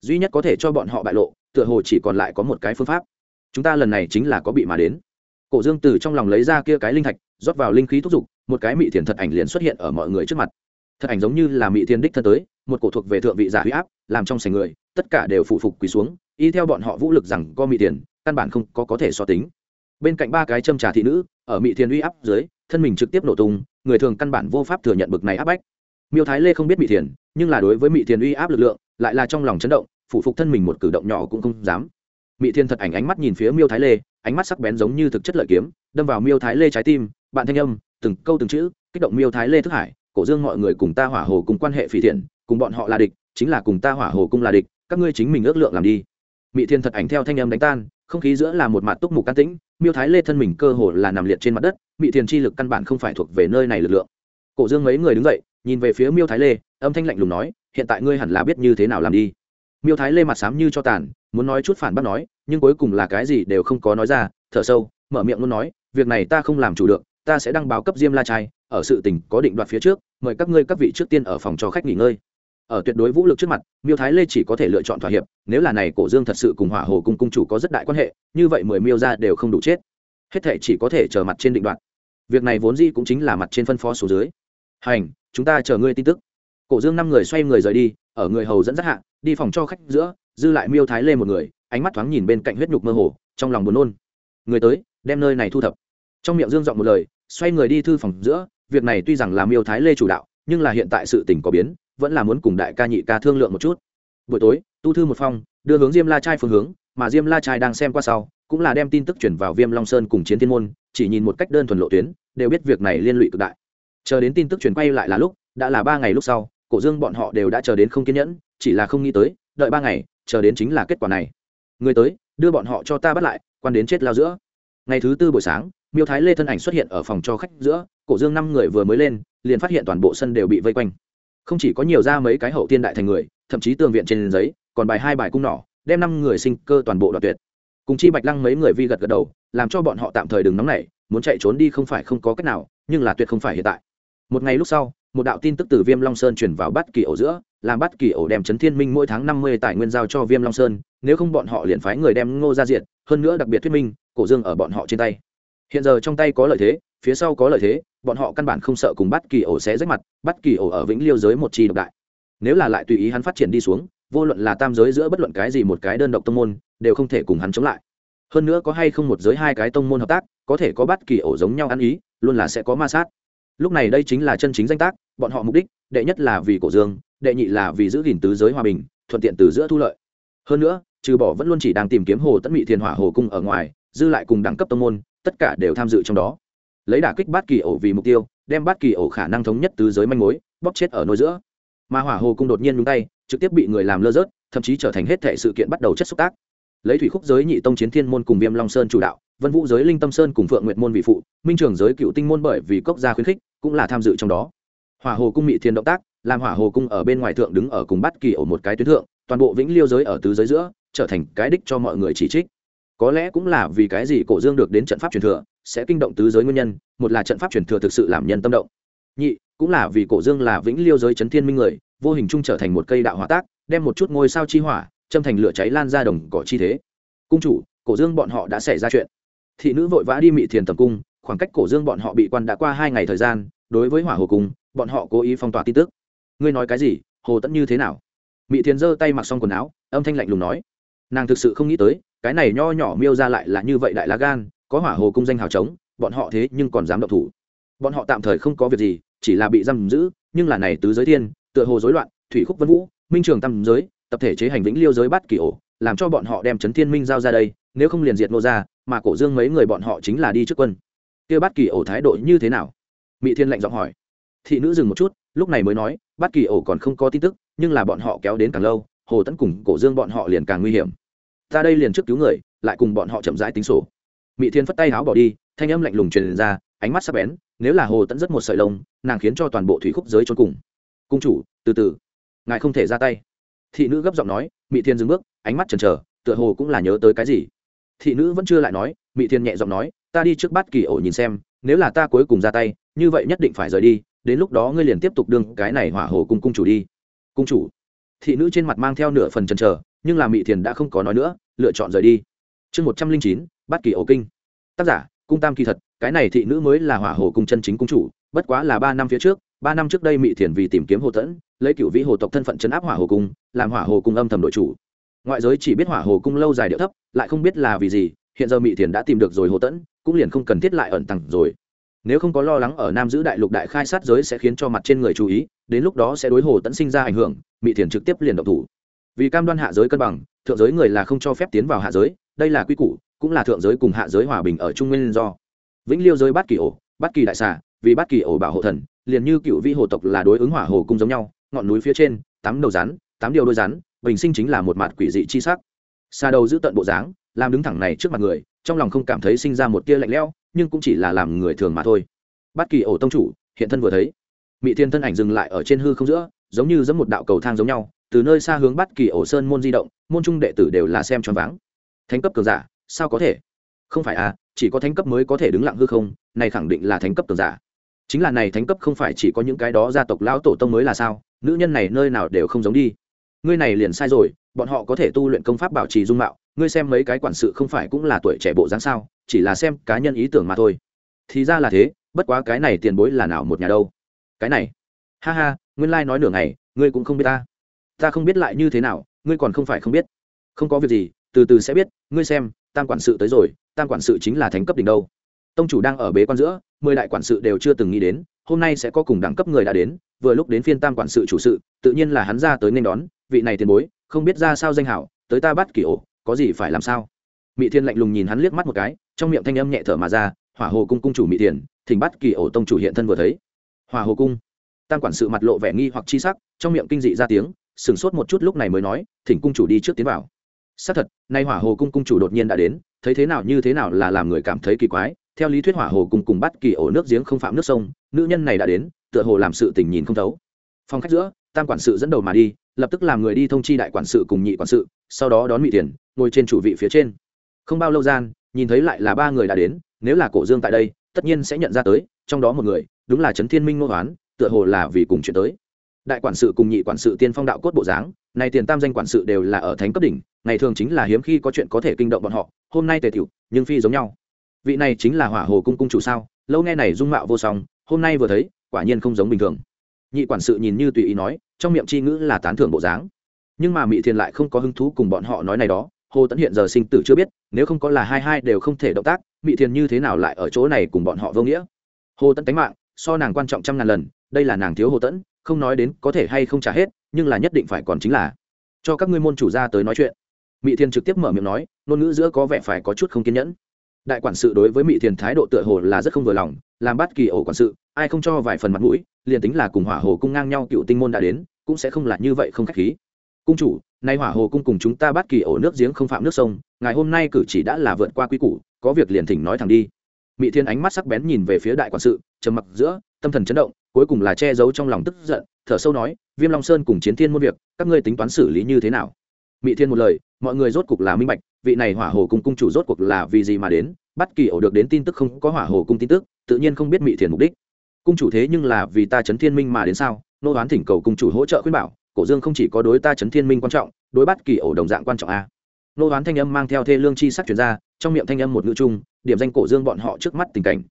Duy nhất có thể cho bọn họ bại lộ, tựa hồ chỉ còn lại có một cái phương pháp. Chúng ta lần này chính là có bị mà đến. Cổ dương từ trong lòng lấy ra kia cái linh thạch, rót vào linh khí thúc giục, một cái mị thiền thật ảnh liền xuất hiện ở mọi người trước mặt. Thật ảnh giống như là mị thiên đích thân tới, một cổ thuộc về thượng vị giả huy áp, làm trong sành người, tất cả đều phụ phục quỳ xuống, y theo bọn họ vũ lực rằng có mị tiền căn bản không có có thể so tính. Bên cạnh ba cái châm trà thị nữ, ở mị thiền uy áp dưới, thân mình trực tiếp nổ tung, người thường căn bản vô pháp thừa nhận bực này áp bách miêu thái lê không biết mị thiền, nhưng là đối với mị thiền uy áp lực lượng, lại là trong lòng chấn động phụ phục thân mình một cử động nhỏ cũng không dám. Mị thiên thật ảnh ánh mắt nhìn phía miêu thái lê, ánh mắt sắc bén giống như thực chất lợi kiếm, đâm vào miêu thái lê trái tim, bạn thanh âm, từng câu từng chữ, kích động miêu thái lê thức hải, cổ dương mọi người cùng ta hỏa hồ cùng quan hệ phỉ thiện, cùng bọn họ là địch, chính là cùng ta hỏa hồ cung là địch, các ngươi chính mình ước lượng làm đi. Mị thiên thật ảnh theo thanh âm đánh tan, không khí giữa là một mặt túc mục can tĩnh, miêu thái lê thân mình cơ hồ là nằm liệt trên mặt đất, mị Thiên chi lực căn bản không phải thuộc về nơi này lực lượng. Cổ dương mấy người đứng dậy nhìn về phía miêu thái lê, âm thanh lạnh lùng nói, hiện tại ngươi hẳn là biết như thế nào làm đi. Miêu thái lê mặt xám như cho tàn, muốn nói chút phản bác nói, nhưng cuối cùng là cái gì đều không có nói ra, thở sâu, mở miệng muốn nói, việc này ta không làm chủ được, ta sẽ đăng báo cấp diêm la trai, ở sự tình có định đoạt phía trước, mời các ngươi các vị trước tiên ở phòng cho khách nghỉ ngơi. Ở tuyệt đối vũ lực trước mặt, miêu thái lê chỉ có thể lựa chọn thỏa hiệp, nếu là này cổ dương thật sự cùng hỏa hồ cung cung chủ có rất đại quan hệ, như vậy mười miêu ra đều không đủ chết. Hết thể chỉ có thể chờ mặt trên định đoạt. Việc này vốn di cũng chính là mặt trên phân phó số dưới hành, chúng ta chờ ngươi tin tức. Cổ dương năm người xoay người rời đi, ở người hầu dẫn dắt hạ, đi phòng cho khách giữa, dư lại miêu thái lê một người, ánh mắt thoáng nhìn bên cạnh huyết nhục mơ hồ, trong lòng buồn nôn. Người tới, đem nơi này thu thập. Trong miệng dương dọn một lời, xoay người đi thư phòng giữa, việc này tuy rằng là miêu thái lê chủ đạo, nhưng là hiện tại sự tình có biến, vẫn là muốn cùng đại ca nhị ca thương lượng một chút. Buổi tối, tu thư một phong đưa hướng diêm la trai phương hướng, mà diêm la trai đang xem qua sau, cũng là đem tin tức chuyển vào viêm long sơn cùng chiến thiên môn, chỉ nhìn một cách đơn thuần lộ tuyến, đều biết việc này liên lụy cực đại chờ đến tin tức chuyển quay lại là lúc, đã là ba ngày lúc sau, cổ dương bọn họ đều đã chờ đến không kiên nhẫn, chỉ là không nghĩ tới, đợi ba ngày, chờ đến chính là kết quả này. Người tới, đưa bọn họ cho ta bắt lại, quan đến chết lao giữa. Ngày thứ tư buổi sáng, miêu thái lê thân ảnh xuất hiện ở phòng cho khách giữa, cổ dương năm người vừa mới lên, liền phát hiện toàn bộ sân đều bị vây quanh. Không chỉ có nhiều ra mấy cái hậu tiên đại thành người, thậm chí tường viện trên giấy, còn bài hai bài cung nỏ, đem năm người sinh cơ toàn bộ đoạt tuyệt. Cùng chi bạch lăng mấy người vi gật gật đầu, làm cho bọn họ tạm thời đừng nóng nảy, muốn chạy trốn đi không phải không có cách nào, nhưng là tuyệt không phải hiện tại một ngày lúc sau, một đạo tin tức từ viêm long sơn chuyển vào bắt kỳ ổ giữa, làm bắt kỳ ổ đem chấn thiên minh mỗi tháng năm mươi tài nguyên giao cho viêm long sơn, nếu không bọn họ liền phái người đem ngô ra diện hơn nữa đặc biệt thuyết minh, cổ dương ở bọn họ trên tay. Hiện giờ trong tay có lợi thế, phía sau có lợi thế, bọn họ căn bản không sợ cùng bắt kỳ ổ sẽ rách mặt bắt kỳ ổ ở vĩnh liêu giới một chi độc đại. Nếu là lại tùy ý hắn phát triển đi xuống, vô luận là tam giới giữa bất luận cái gì một cái đơn độc tông môn, đều không thể cùng hắn chống lại. Hơn nữa có hay không một giới hai cái tông môn hợp tác, có thể có bắt kỳ ổ giống nhau ăn ý, luôn là sẽ có ma sát lúc này đây chính là chân chính danh tác, bọn họ mục đích, đệ nhất là vì cổ dương, đệ nhị là vì giữ gìn tứ giới hòa bình, thuận tiện từ giữa thu lợi. Hơn nữa, trừ bỏ vẫn luôn chỉ đang tìm kiếm hồ tấn mị thiền hỏa hồ cung ở ngoài, dư lại cùng đẳng cấp tông môn, tất cả đều tham dự trong đó. Lấy đả kích bát kỳ ổ vì mục tiêu, đem bát kỳ ổ khả năng thống nhất tứ giới manh mối, bóp chết ở nôi giữa. Mà hỏa hồ cung đột nhiên nhúng tay, trực tiếp bị người làm lơ rớt, thậm chí trở thành hết thể sự kiện bắt đầu chất xúc tác. Lấy thủy khúc giới nhị tông chiến thiên môn cùng viêm long sơn chủ đạo vân vũ giới linh tâm sơn cùng phượng nguyệt môn vị phụ, minh trường giới cựu tinh môn bởi vì cốc gia khuyến khích, cũng là tham dự trong đó. Hỏa hồ cung mị thiên động tác, làm hỏa hồ cung ở bên ngoài thượng đứng ở cùng bắt kỳ ở một cái tuyến thượng, toàn bộ vĩnh liêu giới ở tứ giới giữa, trở thành cái đích cho mọi người chỉ trích. Có lẽ cũng là vì cái gì cổ dương được đến trận pháp truyền thừa, sẽ kinh động tứ giới nguyên nhân, một là trận pháp truyền thừa thực sự làm nhân tâm động. Nhị, cũng là vì cổ dương là vĩnh liêu giới chấn thiên minh người, vô hình chung trở thành một cây đạo hỏa tác, đem một chút ngôi sao chi hỏa, châm thành lửa cháy lan ra đồng cỏ chi thế. Cung chủ, cổ dương bọn họ đã xảy ra chuyện thị nữ vội vã đi mị thiền tầm cung, khoảng cách cổ dương bọn họ bị quan đã qua hai ngày thời gian, đối với hỏa hồ cung bọn họ cố ý phong tỏa tin tức. Ngươi nói cái gì? Hồ tẫn như thế nào? Mị thiền giơ tay mặc xong quần áo, âm thanh lạnh lùng nói. Nàng thực sự không nghĩ tới, cái này nho nhỏ miêu ra lại là như vậy đại lá gan, có hỏa hồ cung danh hào trống, bọn họ thế nhưng còn dám động thủ. Bọn họ tạm thời không có việc gì, chỉ là bị giam giữ, nhưng là này tứ giới thiên, tựa hồ rối loạn, thủy khúc vân vũ, minh trường tam giới, tập thể chế hành vĩnh liêu giới bắt kỳ ổ làm cho bọn họ đem trấn thiên minh giao ra đây, nếu không liền diệt nô ra mà cổ dương mấy người bọn họ chính là đi trước quân. Kia bát kỳ ổ thái độ như thế nào? Mỹ thiên lạnh giọng hỏi. Thị nữ dừng một chút, lúc này mới nói, bát kỳ ổ còn không có tin tức, nhưng là bọn họ kéo đến càng lâu, hồ tấn cùng cổ dương bọn họ liền càng nguy hiểm. Ta đây liền trước cứu người, lại cùng bọn họ chậm rãi tính sổ. Mỹ thiên phất tay háo bỏ đi, thanh âm lạnh lùng truyền ra, ánh mắt sắc bén, nếu là hồ tẫn rất một sợi lông, nàng khiến cho toàn bộ thủy khúc giới trốn cùng. Cung chủ, từ từ, ngài không thể ra tay. Thị nữ gấp giọng nói mỹ thiên dừng bước, ánh mắt chần chờ, tựa hồ cũng là nhớ tới cái gì. Thị nữ vẫn chưa lại nói mỹ thiên nhẹ giọng nói, ta đi trước bắt kỳ ổ nhìn xem, nếu là ta cuối cùng ra tay, như vậy nhất định phải rời đi, đến lúc đó ngươi liền tiếp tục đương cái này hỏa hồ cung cung chủ đi. Cung chủ? Thị nữ trên mặt mang theo nửa phần chần chờ, nhưng là mỹ thiền đã không có nói nữa, lựa chọn rời đi. Chương một trăm linh chín bắt kỳ ổ kinh. Tác giả, cung tam kỳ thật, cái này thị nữ mới là hỏa hồ cung chân chính cung chủ, bất quá là ba năm phía trước ba năm trước đây mỹ thiền vì tìm kiếm hồ tẫn, lấy cựu vĩ hồ tộc thân phận chấn áp hỏa hồ cung, làm hỏa hồ cung âm thầm đội chủ. Ngoại giới chỉ biết hỏa hồ cung lâu dài điệu thấp, lại không biết là vì gì, hiện giờ mỹ thiền đã tìm được rồi hồ tẫn, cũng liền không cần thiết lại ẩn tặng rồi. Nếu không có lo lắng ở nam giữ đại lục đại khai sát giới sẽ khiến cho mặt trên người chú ý, đến lúc đó sẽ đối hồ tẫn sinh ra ảnh hưởng mỹ thiền trực tiếp liền độc thủ. Vì cam đoan hạ giới cân bằng, thượng giới người là không cho phép tiến vào hạ giới, đây là quy củ, cũng là thượng giới cùng hạ giới hòa bình ở trung nguyên do. Vĩnh liêu giới bát kỳ ổ, bát kỳ đại xà vì bát kỳ ổ bảo hộ thần, liền như cựu vi hồ tộc là đối ứng hỏa hồ cung giống nhau, ngọn núi phía trên, tám đầu rắn, tám điều đôi rắn, bình sinh chính là một mặt quỷ dị chi sắc. Xa đầu giữ tận bộ dáng, làm đứng thẳng này trước mặt người, trong lòng không cảm thấy sinh ra một tia lạnh lẽo, nhưng cũng chỉ là làm người thường mà thôi. Bát kỳ ổ tông chủ, hiện thân vừa thấy. Mỹ thiên thân ảnh dừng lại ở trên hư không giữa, giống như giống một đạo cầu thang giống nhau, từ nơi xa hướng bất kỳ ổ sơn môn di động, môn trung đệ tử đều là xem choáng váng. Thánh cấp cường giả, sao có thể? Không phải à chỉ có thánh cấp mới có thể đứng lặng hư không, này khẳng định là thánh cấp cường giả chính là này thánh cấp không phải chỉ có những cái đó gia tộc lão tổ tông mới là sao? Nữ nhân này nơi nào đều không giống đi. Ngươi này liền sai rồi, bọn họ có thể tu luyện công pháp bảo trì dung mạo, ngươi xem mấy cái quản sự không phải cũng là tuổi trẻ bộ dáng sao? Chỉ là xem cá nhân ý tưởng mà thôi. Thì ra là thế, bất quá cái này tiền bối là nào một nhà đâu? Cái này. Ha ha, nguyên lai nói nửa ngày, ngươi cũng không biết ta. Ta không biết lại như thế nào, ngươi còn không phải không biết. Không có việc gì, từ từ sẽ biết, ngươi xem, tam quản sự tới rồi, tam quản sự chính là thánh cấp đỉnh đâu. Tông chủ đang ở bế quan giữa mười đại quản sự đều chưa từng nghĩ đến, hôm nay sẽ có cùng đẳng cấp người đã đến, vừa lúc đến phiên tam quản sự chủ sự, tự nhiên là hắn ra tới nên đón, vị này tiền bối, không biết ra sao danh hảo, tới ta bắt kỳ ổ, có gì phải làm sao? Mỹ thiên lạnh lùng nhìn hắn liếc mắt một cái, trong miệng thanh âm nhẹ thở mà ra, hỏa hồ cung cung chủ mỹ tiền thỉnh bắt kỳ ổ tông chủ hiện thân vừa thấy. Hỏa hồ cung. Tam quản sự mặt lộ vẻ nghi hoặc chi sắc, trong miệng kinh dị ra tiếng, sửng sốt một chút lúc này mới nói, thỉnh cung chủ đi trước tiến vào. Xác thật, nay hỏa hồ cung cung chủ đột nhiên đã đến, thấy thế nào như thế nào là làm người cảm thấy kỳ quái theo lý thuyết hỏa hồ cùng cùng bắt kỳ ổ nước giếng không phạm nước sông, nữ nhân này đã đến, tựa hồ làm sự tình nhìn không thấu. Phong khách giữa, tam quản sự dẫn đầu mà đi, lập tức làm người đi thông chi đại quản sự cùng nhị quản sự, sau đó đón mỹ tiền ngồi trên chủ vị phía trên. Không bao lâu gian, nhìn thấy lại là ba người đã đến, nếu là cổ dương tại đây, tất nhiên sẽ nhận ra tới, trong đó một người, đúng là trấn thiên minh ngô hoán, tựa hồ là vì cùng chuyện tới. Đại quản sự cùng nhị quản sự tiên phong đạo cốt bộ dáng này tiền tam danh quản sự đều là ở thánh cấp đỉnh, ngày thường chính là hiếm khi có chuyện có thể kinh động bọn họ, hôm nay tề tiểu, nhưng phi giống nhau vị này chính là hỏa hồ cung cung chủ sao? Lâu nghe này dung mạo vô song, hôm nay vừa thấy, quả nhiên không giống bình thường. Nhị quản sự nhìn như tùy ý nói, trong miệng chi ngữ là tán thưởng bộ dáng. Nhưng mà mỹ thiền lại không có hứng thú cùng bọn họ nói này đó. Hồ tẫn hiện giờ sinh tử chưa biết, nếu không có là hai hai đều không thể động tác mỹ thiền như thế nào lại ở chỗ này cùng bọn họ vô nghĩa? Hồ tẫn tánh mạng, so nàng quan trọng trăm ngàn lần, đây là nàng thiếu hồ tẫn không nói đến có thể hay không trả hết, nhưng là nhất định phải còn chính là cho các ngươi môn chủ ra tới nói chuyện. Mỹ thiên trực tiếp mở miệng nói, ngôn ngữ giữa có vẻ phải có chút không kiên nhẫn đại quản sự đối với mỹ thiền thái độ tựa hồ là rất không vừa lòng, làm bắt kỳ ổ quản sự, ai không cho vài phần mặt mũi, liền tính là cùng hỏa hồ cung ngang nhau cựu tinh môn đã đến, cũng sẽ không là như vậy không khách khí. Cung chủ, nay hỏa hồ cung cùng chúng ta bắt kỳ ổ nước giếng không phạm nước sông, ngày hôm nay cử chỉ đã là vượt qua quy củ, có việc liền thỉnh nói thẳng đi. Mỹ thiên ánh mắt sắc bén nhìn về phía đại quản sự, trầm mặc giữa, tâm thần chấn động, cuối cùng là che giấu trong lòng tức giận, thở sâu nói, viêm long sơn cùng chiến thiên muôn việc, các ngươi tính toán xử lý như thế nào? Mỹ thiên một lời mọi người rốt cuộc là minh bạch, vị này hỏa hồ cung cung chủ rốt cuộc là vì gì mà đến, bất kỳ ổ được đến tin tức không có hỏa hồ cung tin tức, tự nhiên không biết mị thiền mục đích. Cung chủ thế nhưng là vì ta chấn thiên minh mà đến sao? Nô đoán thỉnh cầu cung chủ hỗ trợ khuyên bảo, cổ dương không chỉ có đối ta chấn thiên minh quan trọng, đối bất kỳ ổ đồng dạng quan trọng a nô đoán thanh âm mang theo thê lương chi sắc chuyển ra, trong miệng thanh âm một ngữ chung, điểm danh cổ dương bọn họ trước mắt tình cảnh.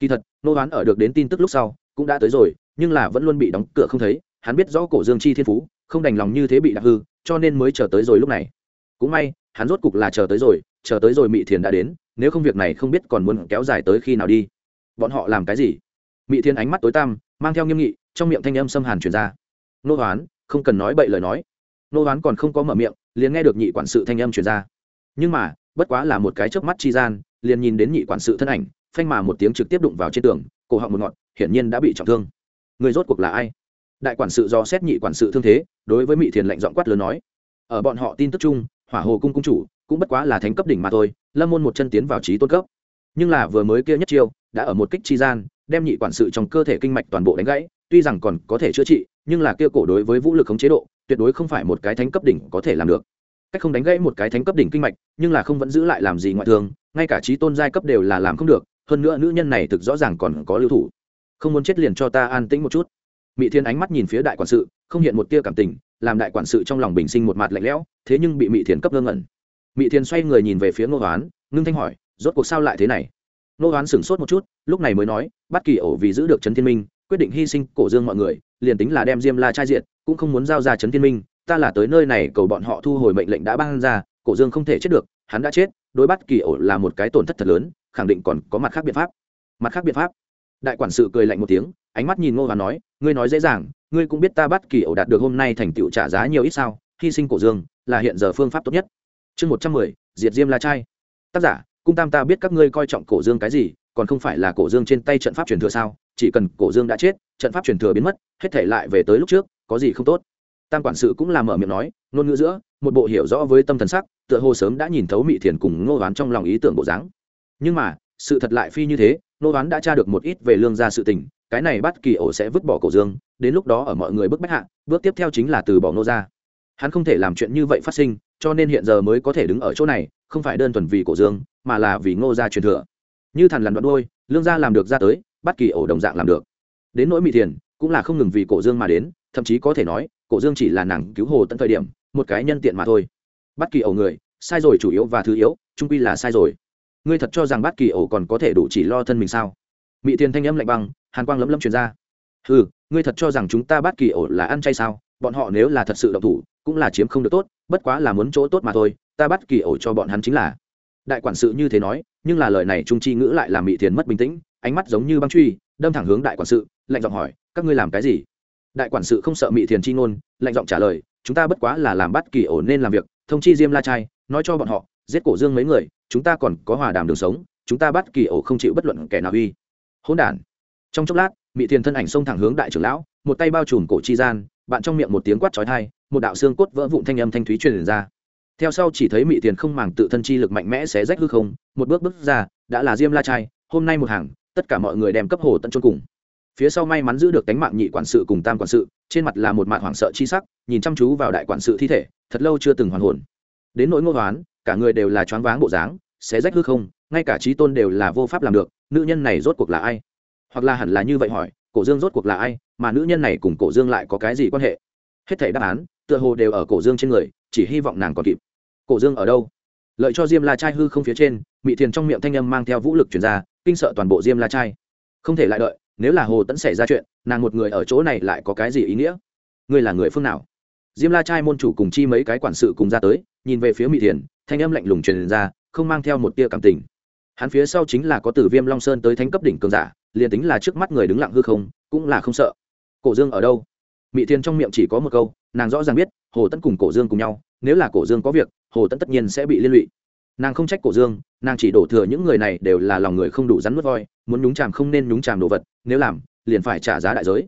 Kỳ thật, nô đoán ở được đến tin tức lúc sau, cũng đã tới rồi, nhưng là vẫn luôn bị đóng cửa không thấy, hắn biết rõ cổ dương chi thiên phú, không đành lòng như thế bị đặc hư, cho nên mới chờ tới rồi lúc này cũng may, hắn rốt cục là chờ tới rồi, chờ tới rồi mị thiền đã đến, nếu không việc này không biết còn muốn kéo dài tới khi nào đi. Bọn họ làm cái gì? Mị thiên ánh mắt tối tăm, mang theo nghiêm nghị, trong miệng thanh âm xâm hàn truyền ra. Nô hoán, không cần nói bậy lời nói. Nô hoán còn không có mở miệng, liền nghe được nhị quản sự thanh âm truyền ra. Nhưng mà, bất quá là một cái chớp mắt chi gian, liền nhìn đến nhị quản sự thân ảnh, phanh mà một tiếng trực tiếp đụng vào trên tường, cổ họng một ngọn, hiển nhiên đã bị trọng thương. Người rốt cuộc là ai? Đại quản sự do xét nhị quản sự thương thế, đối với Mị thiền lệnh dọn quát lớn nói. Ở bọn họ tin tức chung hỏa hồ cung cung chủ cũng bất quá là thánh cấp đỉnh mà thôi lâm môn một chân tiến vào trí tôn cấp. Nhưng là vừa mới kia nhất chiêu đã ở một kích chi gian đem nhị quản sự trong cơ thể kinh mạch toàn bộ đánh gãy tuy rằng còn có thể chữa trị nhưng là kia cổ đối với vũ lực khống chế độ tuyệt đối không phải một cái thánh cấp đỉnh có thể làm được. Cách không đánh gãy một cái thánh cấp đỉnh kinh mạch nhưng là không vẫn giữ lại làm gì ngoại thường, ngay cả trí tôn giai cấp đều là làm không được hơn nữa nữ nhân này thực rõ ràng còn có lưu thủ. Không muốn chết liền cho ta an tĩnh một chút. Mỹ thiên ánh mắt nhìn phía đại quản sự không hiện một tia cảm tình làm đại quản sự trong lòng bình sinh một mặt lạnh lẽo, thế nhưng bị Mị thiền cấp ngơ ngẩn. Mị thiền xoay người nhìn về phía ngô hoán, ngưng thanh hỏi, rốt cuộc sao lại thế này? Ngô hoán sửng sốt một chút, lúc này mới nói bắt kỳ ổ vì giữ được trấn thiên minh, quyết định hy sinh cổ dương mọi người, liền tính là đem diêm la trai diện cũng không muốn giao ra trấn thiên minh, ta là tới nơi này cầu bọn họ thu hồi mệnh lệnh đã ban ra, cổ dương không thể chết được, hắn đã chết, đối bắt kỳ ổ là một cái tổn thất thật lớn, khẳng định còn có mặt khác biện pháp. Mặt khác biện pháp? Đại quản sự cười lạnh một tiếng, ánh mắt nhìn ngô hoán nói, ngươi nói dễ dàng ngươi cũng biết ta bắt kỳ ẩu đạt được hôm nay thành tựu trả giá nhiều ít sao, hy sinh cổ dương, là hiện giờ phương pháp tốt nhất. Chương một trăm mười, diệt diêm la trai. Tác giả, cung tam ta biết các ngươi coi trọng cổ dương cái gì, còn không phải là cổ dương trên tay trận pháp truyền thừa sao, chỉ cần cổ dương đã chết, trận pháp truyền thừa biến mất, hết thể lại về tới lúc trước, có gì không tốt. Tam quản sự cũng làm mở miệng nói, ngôn ngữ giữa, một bộ hiểu rõ với tâm thần sắc, tựa hồ sớm đã nhìn thấu mị thiền cùng ngô đoán trong lòng ý tưởng bộ dáng. Nhưng mà, sự thật lại phi như thế Nô đoán đã tra được một ít về lương gia sự tình, cái này bắt kỳ ổ sẽ vứt bỏ cổ dương, đến lúc đó ở mọi người bức bách hạ, bước tiếp theo chính là từ bỏ nô ra hắn không thể làm chuyện như vậy phát sinh, cho nên hiện giờ mới có thể đứng ở chỗ này, không phải đơn thuần vì cổ dương, mà là vì ngô gia truyền thừa. Như thằn lằn đoạn đôi lương gia làm được ra tới, bắt kỳ ổ đồng dạng làm được. Đến nỗi mỹ thiền, cũng là không ngừng vì cổ dương mà đến, thậm chí có thể nói, cổ dương chỉ là nàng cứu hồ tận thời điểm, một cái nhân tiện mà thôi. Bắt kỳ ổ người, sai rồi chủ yếu và thứ yếu, trung quy là sai rồi ngươi thật cho rằng bát kỳ ổ còn có thể đủ chỉ lo thân mình sao? Mỹ tiền thanh âm lạnh băng, hàn quang lấm lấm truyền ra. Ừ ngươi thật cho rằng chúng ta bát kỳ ổ là ăn chay sao? Bọn họ nếu là thật sự độc thủ, cũng là chiếm không được tốt, bất quá là muốn chỗ tốt mà thôi, ta bắt kỳ ổ cho bọn hắn chính là. Đại quản sự như thế nói, nhưng là lời này trung chi ngữ lại làm mỹ thiền mất bình tĩnh, ánh mắt giống như băng truy, đâm thẳng hướng đại quản sự, lạnh giọng hỏi, các ngươi làm cái gì? Đại quản sự không sợ mỹ thiền chi ngôn, lạnh giọng trả lời, chúng ta bất quá là làm bắt kỳ ổ nên làm việc, thông chi diêm la trai, nói cho bọn họ giết cổ dương mấy người, chúng ta còn có hòa đàm đường sống, chúng ta bắt kỳ ổ không chịu bất luận kẻ nào uy. Hỗn đản. Trong chốc lát mỹ thiền thân ảnh xông thẳng hướng đại trưởng lão, một tay bao trùm cổ chi gian, bạn trong miệng một tiếng quát chói tai, một đạo xương cốt vỡ vụn thanh âm thanh thúy truyền ra. Theo sau chỉ thấy mỹ thiền không màng tự thân chi lực mạnh mẽ xé rách hư không, một bước bước ra, đã là diêm la trai, hôm nay một hàng, tất cả mọi người đem cấp hồ tận chôn cùng. Phía sau may mắn giữ được tánh mạng nhị quản sự cùng tam quản sự, trên mặt là một mặt hoảng sợ chi sắc, nhìn chăm chú vào đại quản sự thi thể, thật lâu chưa từng hoàn hồn. Đến nỗi ngô hoán cả người đều là choáng váng bộ dáng, xé rách hư không, ngay cả trí tôn đều là vô pháp làm được, nữ nhân này rốt cuộc là ai? Hoặc là hẳn là như vậy hỏi, cổ dương rốt cuộc là ai, mà nữ nhân này cùng cổ dương lại có cái gì quan hệ? Hết thể đáp án, tựa hồ đều ở cổ dương trên người, chỉ hy vọng nàng còn kịp. Cổ dương ở đâu? Lợi cho diêm la trai hư không phía trên, mị thiền trong miệng thanh âm mang theo vũ lực chuyển ra, kinh sợ toàn bộ diêm la trai. Không thể lại đợi, nếu là hồ tẫn xảy ra chuyện, nàng một người ở chỗ này lại có cái gì ý nghĩa? Ngươi là người phương nào? Diêm la trai môn chủ cùng chi mấy cái quản sự cùng ra tới, nhìn về phía mị thiền thanh âm lạnh lùng truyền ra, không mang theo một tia cảm tình. Hắn phía sau chính là có từ viêm long sơn tới thánh cấp đỉnh cường giả, liền tính là trước mắt người đứng lặng hư không, cũng là không sợ. Cổ dương ở đâu? Mỹ thiên trong miệng chỉ có một câu, nàng rõ ràng biết, hồ tẫn cùng cổ dương cùng nhau, nếu là cổ dương có việc, hồ tẫn tất nhiên sẽ bị liên lụy. Nàng không trách cổ dương, nàng chỉ đổ thừa những người này đều là lòng người không đủ rắn mất voi, muốn nhúng chàm không nên nhúng chàm đồ vật, nếu làm, liền phải trả giá đại giới.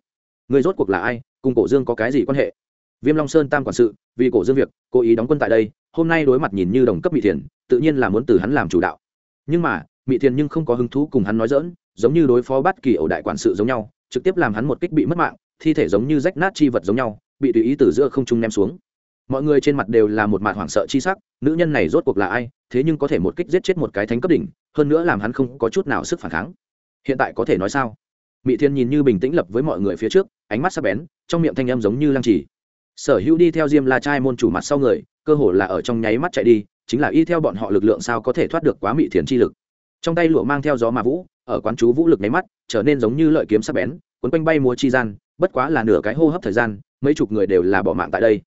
Người rốt cuộc là ai, cùng cổ dương có cái gì quan hệ? Viêm long sơn tam quản sự vì cổ dương việc, cố ý đóng quân tại đây, hôm nay đối mặt nhìn như đồng cấp mỹ thiền, tự nhiên là muốn từ hắn làm chủ đạo. Nhưng mà mỹ thiền nhưng không có hứng thú cùng hắn nói dỡn giống như đối phó bất kỳ ẩu đại quản sự giống nhau, trực tiếp làm hắn một kích bị mất mạng, thi thể giống như rách nát chi vật giống nhau, bị tùy ý từ giữa không trung ném xuống. Mọi người trên mặt đều là một mặt hoảng sợ chi sắc, nữ nhân này rốt cuộc là ai, thế nhưng có thể một kích giết chết một cái thánh cấp đỉnh, hơn nữa làm hắn không có chút nào sức phản kháng. Hiện tại có thể nói sao? Mỹ thiên nhìn như bình tĩnh lập với mọi người phía trước, ánh mắt sắc bén, trong miệng thanh âm giống như lăng trì sở hữu đi theo diêm la trai môn chủ mặt sau người, cơ hồ là ở trong nháy mắt chạy đi, chính là y theo bọn họ lực lượng sao có thể thoát được quá Mị thiền chi lực. Trong tay lụa mang theo gió mà vũ, ở quán chú vũ lực nháy mắt, trở nên giống như lợi kiếm sắc bén, cuốn quanh bay múa chi gian, bất quá là nửa cái hô hấp thời gian, mấy chục người đều là bỏ mạng tại đây.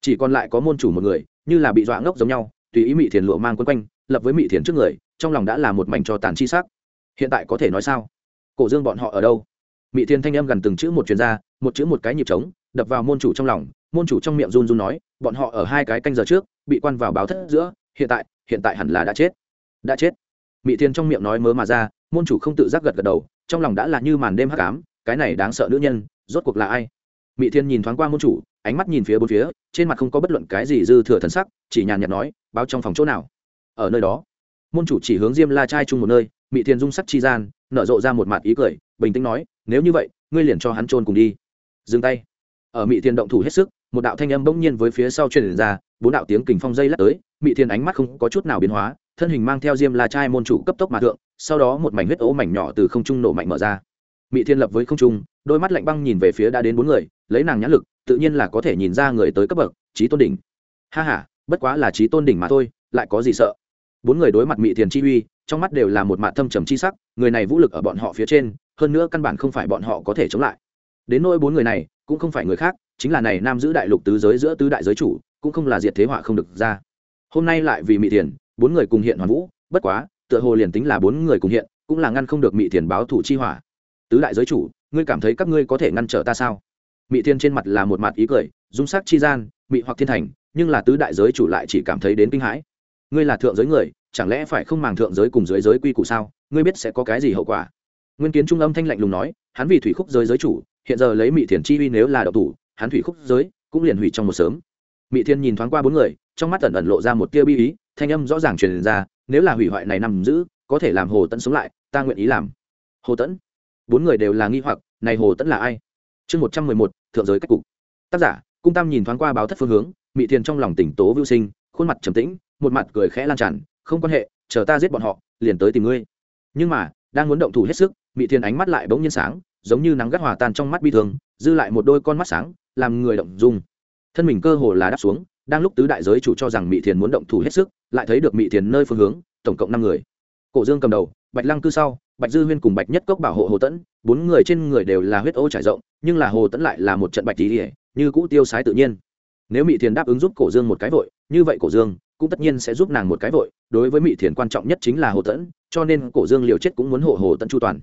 Chỉ còn lại có môn chủ một người, như là bị dọa ngốc giống nhau, tùy ý Mị thiền lụa mang quấn quanh, lập với Mị thiền trước người, trong lòng đã là một mảnh cho tàn chi sắc. Hiện tại có thể nói sao? Cổ dương bọn họ ở đâu? Mị thiền thanh âm gần từng chữ một chuyên gia một chữ một cái nhịp trống, đập vào môn chủ trong lòng môn chủ trong miệng run run nói, bọn họ ở hai cái canh giờ trước, bị quan vào báo thất giữa, hiện tại hiện tại hẳn là đã chết. Đã chết? Mỹ thiên trong miệng nói mớ mà ra, môn chủ không tự giác gật gật đầu, trong lòng đã là như màn đêm hắc ám, cái này đáng sợ nữ nhân, rốt cuộc là ai? Mỹ thiên nhìn thoáng qua môn chủ, ánh mắt nhìn phía bốn phía, trên mặt không có bất luận cái gì dư thừa thần sắc, chỉ nhàn nhạt nói, báo trong phòng chỗ nào? Ở nơi đó. Môn chủ chỉ hướng diêm la trai chung một nơi mỹ thiên dung sắc chi gian, nở rộ ra một mặt ý cười, bình tĩnh nói, nếu như vậy, ngươi liền cho hắn trôn cùng đi. Dừng tay. Ở mỹ thiên động thủ hết sức một đạo thanh âm bỗng nhiên với phía sau truyền ra, bốn đạo tiếng kình phong dây lắc tới, Mị thiên ánh mắt không có chút nào biến hóa, thân hình mang theo diêm la trai môn chủ cấp tốc mà thượng, sau đó một mảnh huyết ố mảnh nhỏ từ không trung nổ mạnh mở ra. Mị thiên lập với không trung, đôi mắt lạnh băng nhìn về phía đã đến bốn người, lấy nàng nhãn lực, tự nhiên là có thể nhìn ra người tới cấp bậc trí tôn đỉnh. Ha ha, bất quá là trí tôn đỉnh mà thôi, lại có gì sợ? Bốn người đối mặt Mị thiền chi uy, trong mắt đều là một mạt thâm trầm chi sắc, người này vũ lực ở bọn họ phía trên, hơn nữa căn bản không phải bọn họ có thể chống lại đến nỗi bốn người này cũng không phải người khác, chính là này nam giữ đại lục tứ giới giữa tứ đại giới chủ, cũng không là diệt thế họa không được ra. Hôm nay lại vì mỹ thiền, bốn người cùng hiện hoàn vũ, bất quá, tựa hồ liền tính là bốn người cùng hiện, cũng là ngăn không được mỹ thiền báo thủ chi hỏa tứ đại giới chủ, ngươi cảm thấy các ngươi có thể ngăn trở ta sao? Mỹ thiên trên mặt là một mặt ý cười, dung sắc chi gian mỹ hoặc thiên thành, nhưng là tứ đại giới chủ lại chỉ cảm thấy đến kinh hãi. Ngươi là thượng giới người, chẳng lẽ phải không màng thượng giới cùng dưới giới quy củ sao? Ngươi biết sẽ có cái gì hậu quả? Nguyên kiến trung âm thanh lạnh lùng nói, hắn vì thủy khúc giới giới chủ hiện giờ lấy Mị thiền chi uy nếu là đậu thủ, hắn thủy khúc giới cũng liền hủy trong một sớm. Mị thiên nhìn thoáng qua bốn người, trong mắt ẩn ẩn lộ ra một tia bi ý, thanh âm rõ ràng truyền ra, nếu là hủy hoại này nằm giữ, có thể làm hồ tẫn sống lại, ta nguyện ý làm. Hồ tẫn bốn người đều là nghi hoặc, này hồ tẫn là ai? Chương một trăm mười một, thượng giới cách cục. Tác giả, cung tam nhìn thoáng qua báo thất phương hướng, Mị Thiên trong lòng tỉnh tố vưu sinh, khuôn mặt trầm tĩnh, một mặt cười khẽ lan tràn, không quan hệ, chờ ta giết bọn họ, liền tới tìm ngươi. Nhưng mà, đang muốn động thủ hết sức, Mị Thiên ánh mắt lại bỗng nhiên sáng giống như nắng gắt hòa tan trong mắt bi thường dư lại một đôi con mắt sáng, làm người động dung. Thân mình cơ hồ là đáp xuống, đang lúc tứ đại giới chủ cho rằng mỹ thiền muốn động thủ hết sức, lại thấy được mỹ thiền nơi phương hướng, tổng cộng năm người. Cổ dương cầm đầu, bạch lăng cư sau, bạch dư huyên cùng bạch nhất cốc bảo hộ hồ tẫn, bốn người trên người đều là huyết ô trải rộng, nhưng là hồ tẫn lại là một trận bạch tỉ ỉa như cũ tiêu sái tự nhiên. Nếu mỹ thiền đáp ứng giúp cổ dương một cái vội, như vậy cổ dương cũng tất nhiên sẽ giúp nàng một cái vội, đối với mỹ thiền quan trọng nhất chính là hồ tẫn, cho nên cổ dương liều chết cũng muốn hộ hồ tẫn chu toàn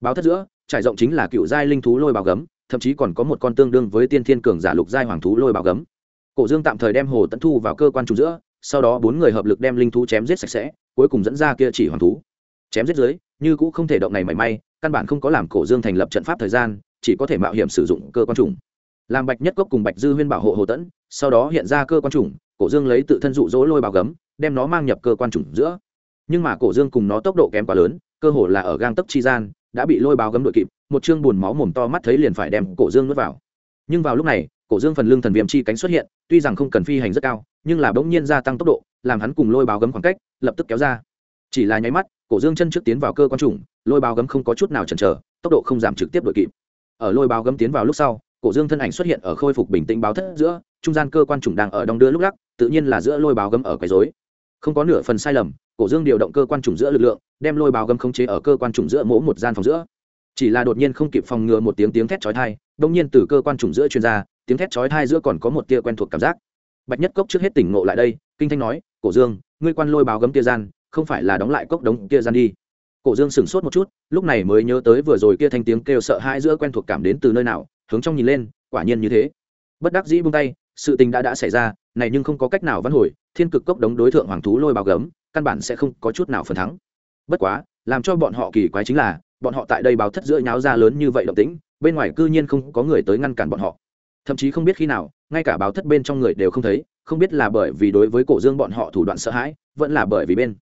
báo thất giữa, trải rộng chính là cựu giai linh thú lôi bào gấm, thậm chí còn có một con tương đương với tiên thiên cường giả lục giai hoàng thú lôi bào gấm. Cổ dương tạm thời đem hồ tẫn thu vào cơ quan trùng giữa, sau đó bốn người hợp lực đem linh thú chém giết sạch sẽ, cuối cùng dẫn ra kia chỉ hoàng thú. Chém giết dưới, như cũng không thể động này mảy may, căn bản không có làm cổ dương thành lập trận pháp thời gian, chỉ có thể mạo hiểm sử dụng cơ quan trùng. Làm bạch nhất cốc cùng bạch dư huyên bảo hộ hồ tẫn sau đó hiện ra cơ quan trùng, cổ dương lấy tự thân dụ dỗ lôi bào gấm, đem nó mang nhập cơ quan trùng giữa. Nhưng mà cổ dương cùng nó tốc độ kém quá lớn, cơ hồ là ở gang tấc chi gian đã bị lôi bào gấm đội kịp, một chương buồn máu mồm to mắt thấy liền phải đem cổ dương nuốt vào. Nhưng vào lúc này, cổ dương phần lưng thần viêm chi cánh xuất hiện, tuy rằng không cần phi hành rất cao, nhưng là bỗng nhiên gia tăng tốc độ, làm hắn cùng lôi bào gấm khoảng cách lập tức kéo ra. Chỉ là nháy mắt, cổ dương chân trước tiến vào cơ quan trùng, lôi bào gấm không có chút nào chần chờ, tốc độ không giảm trực tiếp đội kịp. Ở lôi bào gấm tiến vào lúc sau, cổ dương thân ảnh xuất hiện ở khôi phục bình tĩnh báo thất giữa, trung gian cơ quan trùng đang ở đong đưa lúc lắc, tự nhiên là giữa lôi bào gấm ở quấy rối. Không có nửa phần sai lầm cổ dương điều động cơ quan trùng giữa lực lượng, đem lôi bào gấm khống chế ở cơ quan trùng giữa mỗ một gian phòng giữa. Chỉ là đột nhiên không kịp phòng ngừa một tiếng tiếng thét chói tai đông nhiên từ cơ quan trùng giữa chuyên gia tiếng thét chói tai giữa còn có một tia quen thuộc cảm giác. Bạch nhất cốc trước hết tỉnh ngộ lại đây, kinh thanh nói, cổ dương, ngươi quan lôi báo gấm kia gian, không phải là đóng lại cốc đống kia gian đi. Cổ dương sửng sốt một chút, lúc này mới nhớ tới vừa rồi kia thanh tiếng kêu sợ hãi giữa quen thuộc cảm đến từ nơi nào, hướng trong nhìn lên, quả nhiên như thế. Bất đắc dĩ buông tay, sự tình đã đã xảy ra, này nhưng không có cách nào vãn hồi, thiên cực cốc đống đối tượng hoàng thú lôi báo gấm căn bản sẽ không có chút nào phần thắng. Bất quá, làm cho bọn họ kỳ quái chính là, bọn họ tại đây báo thất giữa nháo ra lớn như vậy động tĩnh, bên ngoài cư nhiên không có người tới ngăn cản bọn họ. Thậm chí không biết khi nào, ngay cả báo thất bên trong người đều không thấy, không biết là bởi vì đối với cổ dương bọn họ thủ đoạn sợ hãi, vẫn là bởi vì bên.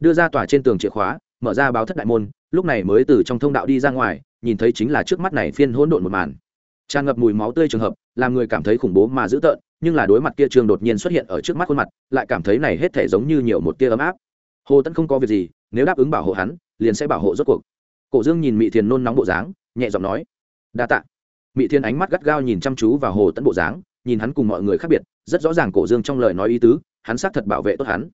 Đưa ra tòa trên tường chìa khóa, mở ra báo thất đại môn, lúc này mới từ trong thông đạo đi ra ngoài, nhìn thấy chính là trước mắt này phiên hỗn độn một màn. Tràn ngập mùi máu tươi trường hợp làm người cảm thấy khủng bố mà dữ tợn, nhưng là đối mặt kia trường đột nhiên xuất hiện ở trước mắt khuôn mặt, lại cảm thấy này hết thể giống như nhiều một tia ấm áp. Hồ tẫn không có việc gì, nếu đáp ứng bảo hộ hắn, liền sẽ bảo hộ rốt cuộc. Cổ dương nhìn mị thiền nôn nóng bộ dáng, nhẹ giọng nói, đa tạ. Mị thiên ánh mắt gắt gao nhìn chăm chú vào hồ tẫn bộ dáng, nhìn hắn cùng mọi người khác biệt, rất rõ ràng cổ dương trong lời nói ý tứ, hắn xác thật bảo vệ tốt hắn.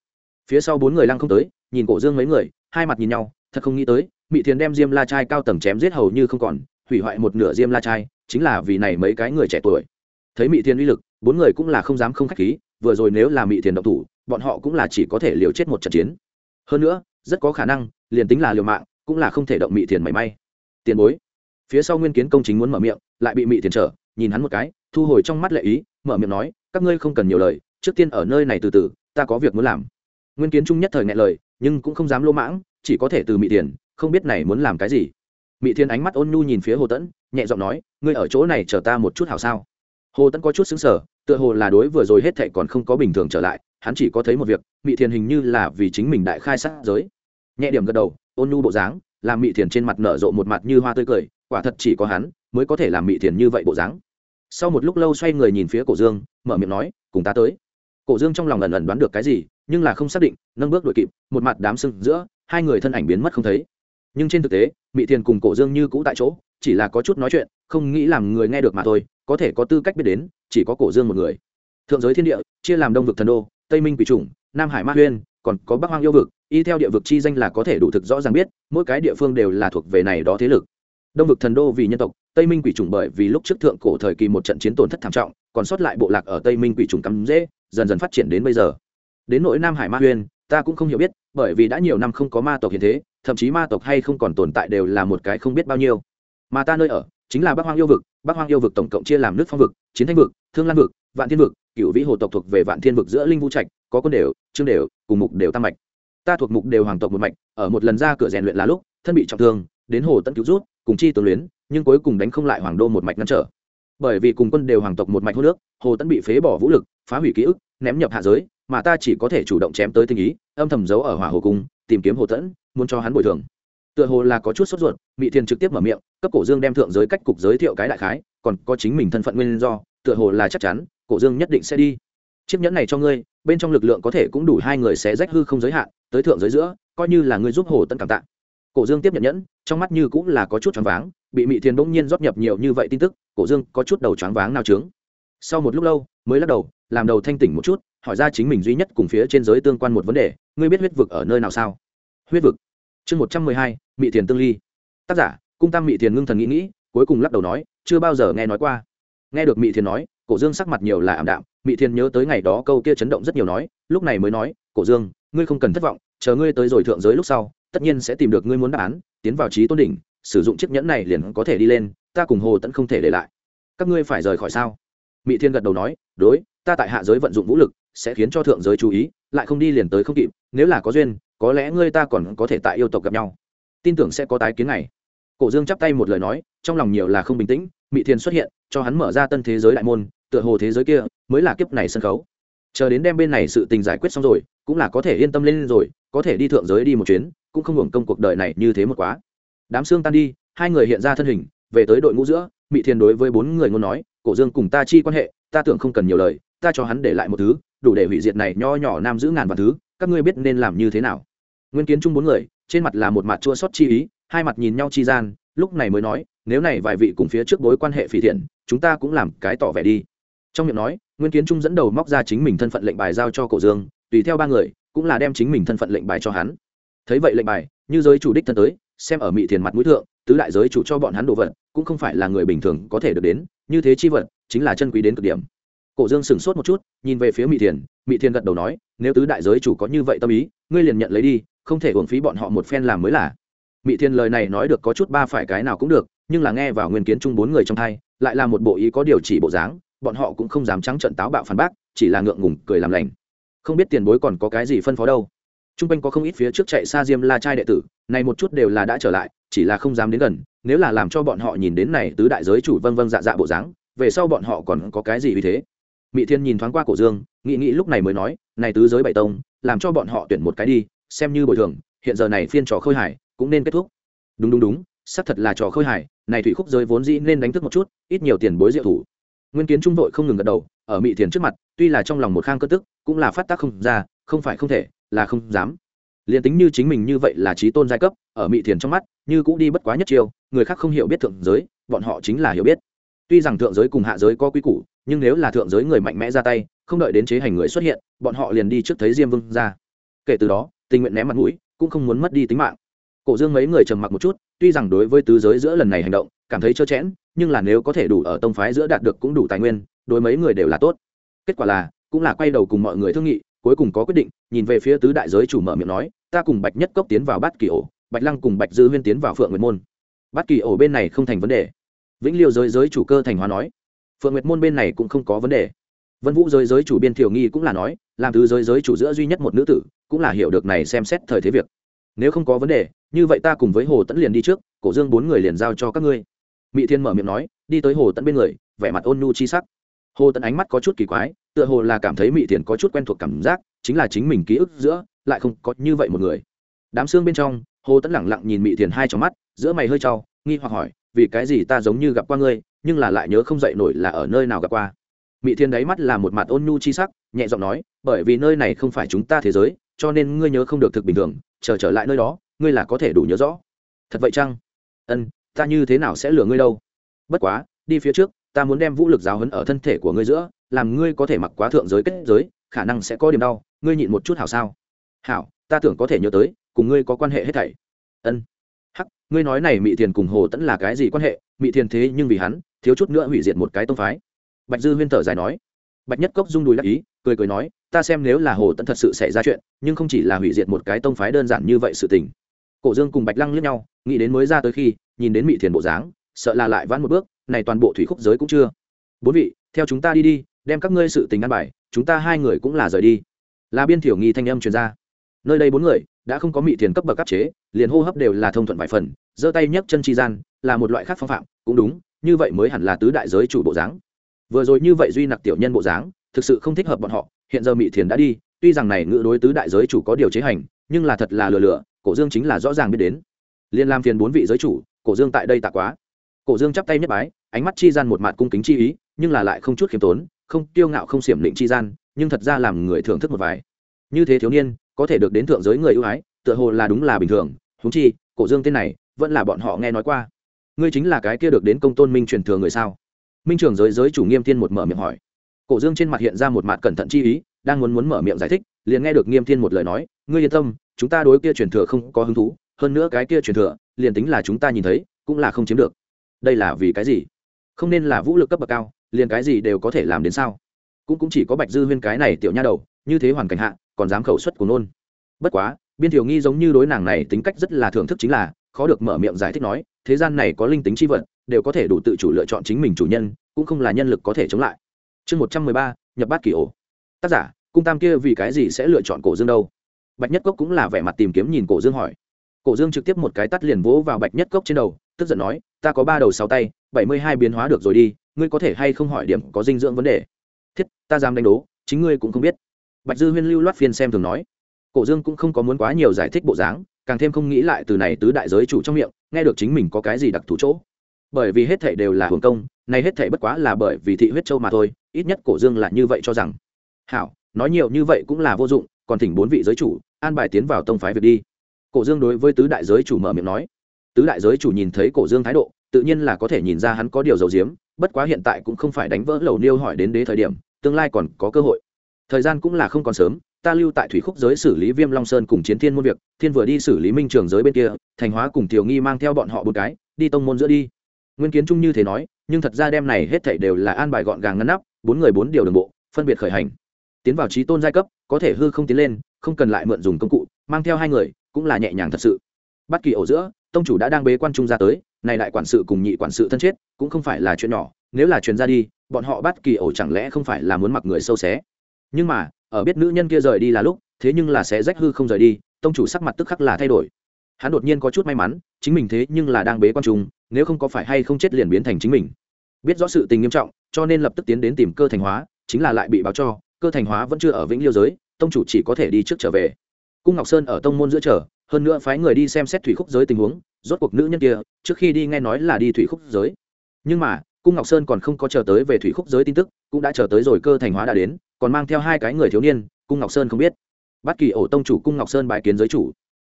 Phía sau bốn người lăng không tới, nhìn cổ dương mấy người, hai mặt nhìn nhau, thật không nghĩ tới, mị thiền đem diêm la trai cao tầng chém giết hầu như không còn, hủy hoại một nửa diêm la trai, chính là vì này mấy cái người trẻ tuổi thấy mị thiền uy lực, bốn người cũng là không dám không khách khí, vừa rồi nếu là mị thiền động thủ, bọn họ cũng là chỉ có thể liều chết một trận chiến. Hơn nữa, rất có khả năng, liền tính là liều mạng, cũng là không thể động mị thiền mảy may. Tiền bối. Phía sau nguyên kiến công chính muốn mở miệng, lại bị mị thiền trở, nhìn hắn một cái, thu hồi trong mắt lệ ý, mở miệng nói, các ngươi không cần nhiều lời, trước tiên ở nơi này từ từ, ta có việc muốn làm. Nguyên kiến trung nhất thời ngại lời, nhưng cũng không dám lỗ mãng, chỉ có thể từ mị thiền không biết này muốn làm cái gì. Mị thiên ánh mắt ôn nhu nhìn phía hồ tẫn, nhẹ giọng nói, ngươi ở chỗ này chờ ta một chút hảo sao? Hồ tẫn có chút xứng sở tựa hồ là đối vừa rồi hết thệ còn không có bình thường trở lại, hắn chỉ có thấy một việc, mị thiền hình như là vì chính mình đại khai sát giới. Nhẹ điểm gật đầu, ôn nhu bộ dáng, làm mị thiền trên mặt nở rộ một mặt như hoa tươi cười, quả thật chỉ có hắn mới có thể làm mị thiền như vậy bộ dáng. Sau một lúc lâu xoay người nhìn phía cổ dương, mở miệng nói, cùng ta tới. Cổ dương trong lòng ẩn ẩn đoán được cái gì, nhưng là không xác định, nâng bước đuổi kịp, một mặt đám sưng giữa, hai người thân ảnh biến mất không thấy. Nhưng trên thực tế, mị thiền cùng cổ dương như cũ tại chỗ, chỉ là có chút nói chuyện, không nghĩ làm người nghe được mà thôi có thể có tư cách biết đến, chỉ có cổ dương một người. Thượng giới thiên địa, chia làm đông vực thần đô, tây minh quỷ chủng, nam hải ma huyên, còn có bắc hoang yêu vực, y theo địa vực chi danh là có thể đủ thực rõ ràng biết, mỗi cái địa phương đều là thuộc về này đó thế lực. Đông vực thần đô vì nhân tộc, tây minh quỷ chủng bởi vì lúc trước thượng cổ thời kỳ một trận chiến tổn thất thảm trọng, còn sót lại bộ lạc ở tây minh quỷ chủng cắm dễ, dần dần phát triển đến bây giờ. Đến nỗi nam hải ma huyên, ta cũng không hiểu biết, bởi vì đã nhiều năm không có ma tộc hiện thế, thậm chí ma tộc hay không còn tồn tại đều là một cái không biết bao nhiêu. Mà ta nơi ở chính là bắc hoang yêu vực bắc hoang yêu vực tổng cộng chia làm nước phong vực chiến thanh vực thương lan vực vạn thiên vực cựu vĩ hồ tộc thuộc về vạn thiên vực giữa linh vũ trạch có quân đều trương đều cùng mục đều tam mạch. Ta thuộc mục đều hoàng tộc một mạch ở một lần ra cửa rèn luyện là lúc thân bị trọng thương đến hồ tận cứu rút cùng chi tướng luyến nhưng cuối cùng đánh không lại hoàng đô một mạch ngăn trở. Bởi vì cùng quân đều hoàng tộc một mạch hô nước hồ tận bị phế bỏ vũ lực phá hủy ký ức ném nhập hạ giới mà ta chỉ có thể chủ động chém tới tinh ý âm thầm giấu ở hỏa hồ cung tìm kiếm hồ tận, muốn cho hắn bồi thường. Tựa hồ là có chút sốt ruột mị thiên trực tiếp mở miệng cấp cổ dương đem thượng giới cách cục giới thiệu cái đại khái, còn có chính mình thân phận nguyên do, tựa hồ là chắc chắn, cổ dương nhất định sẽ đi. Chiếc nhẫn này cho ngươi, bên trong lực lượng có thể cũng đủ hai người sẽ rách hư không giới hạn, tới thượng giới giữa, coi như là ngươi giúp hồ tận cảm tạ. Cổ dương tiếp nhận nhẫn, trong mắt như cũng là có chút choáng váng, bị mị thiên bỗng nhiên rót nhập nhiều như vậy tin tức, cổ dương có chút đầu choáng váng nào trướng sau một lúc lâu, mới lắc đầu, làm đầu thanh tỉnh một chút, hỏi ra chính mình duy nhất cùng phía trên giới tương quan một vấn đề, ngươi biết huyết vực ở nơi nào sao? Huyết vực. Chương một trăm mười hai, mị thiền tương ly. Tác giả cung tam mỹ thiền ngưng thần nghĩ nghĩ, cuối cùng lắc đầu nói, chưa bao giờ nghe nói qua. Nghe được mỹ thiền nói, cổ dương sắc mặt nhiều là ảm đạm mỹ thiền nhớ tới ngày đó câu kia chấn động rất nhiều nói, lúc này mới nói, cổ dương, ngươi không cần thất vọng, chờ ngươi tới rồi thượng giới lúc sau, tất nhiên sẽ tìm được ngươi muốn đáp án, tiến vào trí tôn đỉnh, sử dụng chiếc nhẫn này liền có thể đi lên, ta cùng hồ tẫn không thể để lại. Các ngươi phải rời khỏi sao? Mỹ thiên gật đầu nói, đối, ta tại hạ giới vận dụng vũ lực, sẽ khiến cho thượng giới chú ý, lại không đi liền tới không kịp, nếu là có duyên, có lẽ ngươi ta còn có thể tại yêu tộc gặp nhau. Tin tưởng sẽ có tái kiến này cổ dương chắp tay một lời nói, trong lòng nhiều là không bình tĩnh, Mị thiên xuất hiện, cho hắn mở ra tân thế giới đại môn, tựa hồ thế giới kia mới là kiếp này sân khấu. Chờ đến đem bên này sự tình giải quyết xong rồi, cũng là có thể yên tâm lên rồi, có thể đi thượng giới đi một chuyến, cũng không hưởng công cuộc đời này như thế một quá. Đám xương tan đi, hai người hiện ra thân hình, về tới đội ngũ giữa, Mị thiên đối với bốn người ngôn nói, cổ dương cùng ta chi quan hệ, ta tưởng không cần nhiều lời, ta cho hắn để lại một thứ, đủ để hủy diệt này nho nhỏ nam giữ ngàn vạn thứ, các ngươi biết nên làm như thế nào? Nguyên kiến chung bốn người, trên mặt là một mặt chua xót chi ý hai mặt nhìn nhau chi gian, lúc này mới nói, nếu này vài vị cùng phía trước bối quan hệ phỉ thiện, chúng ta cũng làm cái tỏ vẻ đi. Trong miệng nói, nguyên kiến trung dẫn đầu móc ra chính mình thân phận lệnh bài giao cho cổ dương, tùy theo ba người, cũng là đem chính mình thân phận lệnh bài cho hắn. Thấy vậy lệnh bài, như giới chủ đích thân tới, xem ở mỹ thiền mặt mũi thượng, tứ đại giới chủ cho bọn hắn đồ vật, cũng không phải là người bình thường có thể được đến, như thế chi vật, chính là chân quý đến cực điểm. Cổ dương sửng sốt một chút, nhìn về phía mỹ thiền mỹ thiền gật đầu nói, nếu tứ đại giới chủ có như vậy tâm ý, ngươi liền nhận lấy đi, không thể uổng phí bọn họ một phen làm mới là mỹ Thiên lời này nói được có chút ba phải cái nào cũng được, nhưng là nghe vào nguyên kiến chung bốn người trong thai, lại là một bộ ý có điều chỉ bộ dáng, bọn họ cũng không dám trắng trận táo bạo phản bác, chỉ là ngượng ngùng cười làm lành không biết tiền bối còn có cái gì phân phó đâu t r u n g quanh có không ít phía trước chạy xa diêm la trai đệ tử, này một chút đều là đã trở lại, chỉ là không dám đến gần, nếu là làm cho bọn họ nhìn đến này tứ đại giới chủ vân vân dạ dạ bộ dáng, về sau bọn họ còn có cái gì vì thế mỹ thiên nhìn thoáng qua cổ dương, nghĩ nghĩ lúc này mới nói, này tứ giới bảy tông, làm cho bọn họ tuyển một cái đi, xem như bồi thường, hiện giờ này phiên trò khôi hài cũng nên kết thúc. Đúng đúng đúng, xác thật là trò khôi hải này thủy khúc giới vốn dĩ nên đánh thức một chút, ít nhiều tiền bối diệu thủ. Nguyên kiến trung đội không ngừng gật đầu, ở mỹ thiền trước mặt, tuy là trong lòng một khang cơ tức, cũng là phát tác không ra, không phải không thể, là không dám. Liền tính như chính mình như vậy là trí tôn giai cấp, ở mỹ thiền trong mắt, như cũng đi bất quá nhất chiêu, người khác không hiểu biết thượng giới, bọn họ chính là hiểu biết. Tuy rằng thượng giới cùng hạ giới có quy củ, nhưng nếu là thượng giới người mạnh mẽ ra tay, không đợi đến chế hành người xuất hiện, bọn họ liền đi trước thấy diêm vương ra. Kể từ đó, tình nguyện ném mặt mũi, cũng không muốn mất đi tính mạng cổ dương mấy người trầm mặc một chút, tuy rằng đối với tứ giới giữa lần này hành động, cảm thấy trơ chẽn, nhưng là nếu có thể đủ ở tông phái giữa đạt được cũng đủ tài nguyên, đối mấy người đều là tốt. Kết quả là, cũng là quay đầu cùng mọi người thương nghị, cuối cùng có quyết định, nhìn về phía tứ đại giới chủ mở miệng nói, ta cùng bạch nhất cốc tiến vào bát kỳ ổ, bạch lăng cùng bạch dư huyên tiến vào phượng nguyệt môn. Bát kỳ ổ bên này không thành vấn đề. Vĩnh liêu giới giới chủ cơ thành hóa nói, phượng nguyệt môn bên này cũng không có vấn đề. Vân vũ giới giới chủ biên thiểu nghi cũng là nói, làm tứ giới giới chủ giữa duy nhất một nữ tử, cũng là hiểu được này xem xét thời thế việc nếu không có vấn đề, như vậy ta cùng với hồ tẫn liền đi trước, cổ dương bốn người liền giao cho các ngươi. Mỹ thiên mở miệng nói, đi tới hồ tẫn bên người, vẻ mặt ôn nhu chi sắc. Hồ tẫn ánh mắt có chút kỳ quái, tựa hồ là cảm thấy mỹ thiên có chút quen thuộc cảm giác, chính là chính mình ký ức giữa, lại không có như vậy một người. Đám xương bên trong, hồ tẫn lẳng lặng nhìn mỹ thiên hai trong mắt, giữa mày hơi trau nghi hoặc hỏi, vì cái gì ta giống như gặp qua ngươi, nhưng là lại nhớ không dậy nổi là ở nơi nào gặp qua. Mỹ thiên đáy mắt là một mặt ôn nhu chi sắc, nhẹ giọng nói, bởi vì nơi này không phải chúng ta thế giới, cho nên ngươi nhớ không được thực bình thường chờ trở, trở lại nơi đó ngươi là có thể đủ nhớ rõ. Thật vậy chăng? Ân ta như thế nào sẽ lừa ngươi đâu? Bất quá đi phía trước ta muốn đem vũ lực giáo hấn ở thân thể của ngươi giữa làm ngươi có thể mặc quá thượng giới kết giới khả năng sẽ có điểm đau ngươi nhịn một chút hảo sao? Hảo ta tưởng có thể nhớ tới cùng ngươi có quan hệ hết thảy. Ân. Hắc ngươi nói này mị thiền cùng hồ tẫn là cái gì quan hệ? Mị thiền thế nhưng vì hắn thiếu chút nữa hủy diệt một cái tông phái. Bạch dư huyên thở dài nói. Bạch nhất cốc rung đùi đắc ý cười cười nói ta xem nếu là hồ tẫn thật sự xảy ra chuyện, nhưng không chỉ là hủy diệt một cái tông phái đơn giản như vậy sự tình. Cổ dương cùng bạch lăng liếc nhau, nghĩ đến mới ra tới khi, nhìn đến mị thiền bộ dáng, sợ là lại vãn một bước, này toàn bộ thủy khúc giới cũng chưa. Bốn vị, theo chúng ta đi đi, đem các ngươi sự tình ăn bài, chúng ta hai người cũng là rời đi. Là biên thiểu nghi thanh âm truyền ra. Nơi đây bốn người, đã không có mị thiền cấp bậc cấp chế, liền hô hấp đều là thông thuận vài phần, giơ tay nhấc chân chi gian, là một loại khác phong phạm, cũng đúng, như vậy mới hẳn là tứ đại giới chủ bộ dáng. Vừa rồi như vậy duy nặc tiểu nhân bộ dáng, thực sự không thích hợp bọn họ hiện giờ mị thiền đã đi, tuy rằng này ngự đối tứ đại giới chủ có điều chế hành, nhưng là thật là lừa lừa, cổ dương chính là rõ ràng biết đến. Liên lam phiền bốn vị giới chủ, cổ dương tại đây tạ quá. Cổ dương chắp tay nhất bái, ánh mắt chi gian một mặt cung kính chi ý, nhưng là lại không chút khiêm tốn, không kiêu ngạo không xiểm định chi gian, nhưng thật ra làm người thưởng thức một vài. Như thế thiếu niên, có thể được đến thượng giới người ưu ái, tựa hồ là đúng là bình thường húng chi, cổ dương tên này, vẫn là bọn họ nghe nói qua. Ngươi chính là cái kia được đến công tôn minh truyền thừa người sao? Minh trưởng giới giới chủ nghiêm thiên một mở miệng hỏi cổ dương trên mặt hiện ra một mặt cẩn thận chi ý, đang muốn muốn mở miệng giải thích, liền nghe được nghiêm thiên một lời nói, ngươi yên tâm, chúng ta đối kia truyền thừa không có hứng thú, hơn nữa cái kia truyền thừa, liền tính là chúng ta nhìn thấy, cũng là không chiếm được. Đây là vì cái gì? Không nên là vũ lực cấp bậc cao, liền cái gì đều có thể làm đến sao? Cũng cũng chỉ có bạch dư huyên cái này tiểu nha đầu, như thế hoàn cảnh hạ, còn dám khẩu suất của nôn. Bất quá, biên thiểu nghi giống như đối nàng này tính cách rất là thưởng thức chính là, khó được mở miệng giải thích nói, thế gian này có linh tính chi vật, đều có thể đủ tự chủ lựa chọn chính mình chủ nhân, cũng không là nhân lực có thể chống lại chương một trăm mười ba, nhập bát kỳ ổ. Tác giả, cung tam kia vì cái gì sẽ lựa chọn cổ dương đâu? Bạch nhất cốc cũng là vẻ mặt tìm kiếm nhìn cổ dương hỏi. Cổ dương trực tiếp một cái tắt liền vỗ vào bạch nhất cốc trên đầu, tức giận nói, ta có ba đầu sáu tay, bảy mươi hai biến hóa được rồi đi, ngươi có thể hay không hỏi điểm có dinh dưỡng vấn đề? Thiết, ta dám đánh đố, chính ngươi cũng không biết. Bạch dư huyên lưu loát phiên xem thường nói. Cổ dương cũng không có muốn quá nhiều giải thích bộ dáng, càng thêm không nghĩ lại từ này tứ đại giới chủ trong miệng, nghe được chính mình có cái gì đặc thù chỗ. Bởi vì hết thảy đều là hưởng công, này hết thảy bất quá là bởi vì thị huyết châu mà thôi ít nhất cổ dương là như vậy cho rằng. Hảo, nói nhiều như vậy cũng là vô dụng, còn thỉnh bốn vị giới chủ, an bài tiến vào tông phái việc đi. Cổ dương đối với tứ đại giới chủ mở miệng nói. Tứ đại giới chủ nhìn thấy cổ dương thái độ, tự nhiên là có thể nhìn ra hắn có điều dầu diếm bất quá hiện tại cũng không phải đánh vỡ lầu niêu hỏi đến đế thời điểm, tương lai còn có cơ hội. Thời gian cũng là không còn sớm, ta lưu tại thủy khúc giới xử lý viêm long sơn cùng chiến thiên môn việc, thiên vừa đi xử lý minh trường giới bên kia, thành hóa cùng tiểu nghi mang theo bọn họ một cái, đi tông môn giữa đi. Nguyên kiến trung như thế nói, nhưng thật ra đem này hết thảy đều là an bài gọn gàng ngăn nắp bốn người bốn điều đường bộ, phân biệt khởi hành. Tiến vào trí tôn giai cấp, có thể hư không tiến lên, không cần lại mượn dùng công cụ, mang theo hai người, cũng là nhẹ nhàng thật sự. Bất kỳ ổ giữa, tông chủ đã đang bế quan trung ra tới, này đại quản sự cùng nhị quản sự thân chết, cũng không phải là chuyện nhỏ, nếu là truyền ra đi, bọn họ bắt kỳ ổ chẳng lẽ không phải là muốn mặc người sâu xé. Nhưng mà, ở biết nữ nhân kia rời đi là lúc, thế nhưng là sẽ rách hư không rời đi, tông chủ sắc mặt tức khắc là thay đổi. Hắn đột nhiên có chút may mắn, chính mình thế nhưng là đang bế quan trung, nếu không có phải hay không chết liền biến thành chính mình. Biết rõ sự tình nghiêm trọng cho nên lập tức tiến đến tìm cơ thành hóa, chính là lại bị báo cho, cơ thành hóa vẫn chưa ở vĩnh liêu giới, tông chủ chỉ có thể đi trước trở về. Cung ngọc sơn ở tông môn giữa chờ, hơn nữa phái người đi xem xét thủy khúc giới tình huống, rốt cuộc nữ nhân kia, trước khi đi nghe nói là đi thủy khúc giới. Nhưng mà, cung ngọc sơn còn không có chờ tới về thủy khúc giới tin tức, cũng đã chờ tới rồi cơ thành hóa đã đến, còn mang theo hai cái người thiếu niên, cung ngọc sơn không biết. Bất kỳ ổ tông chủ cung ngọc sơn bài kiến giới chủ.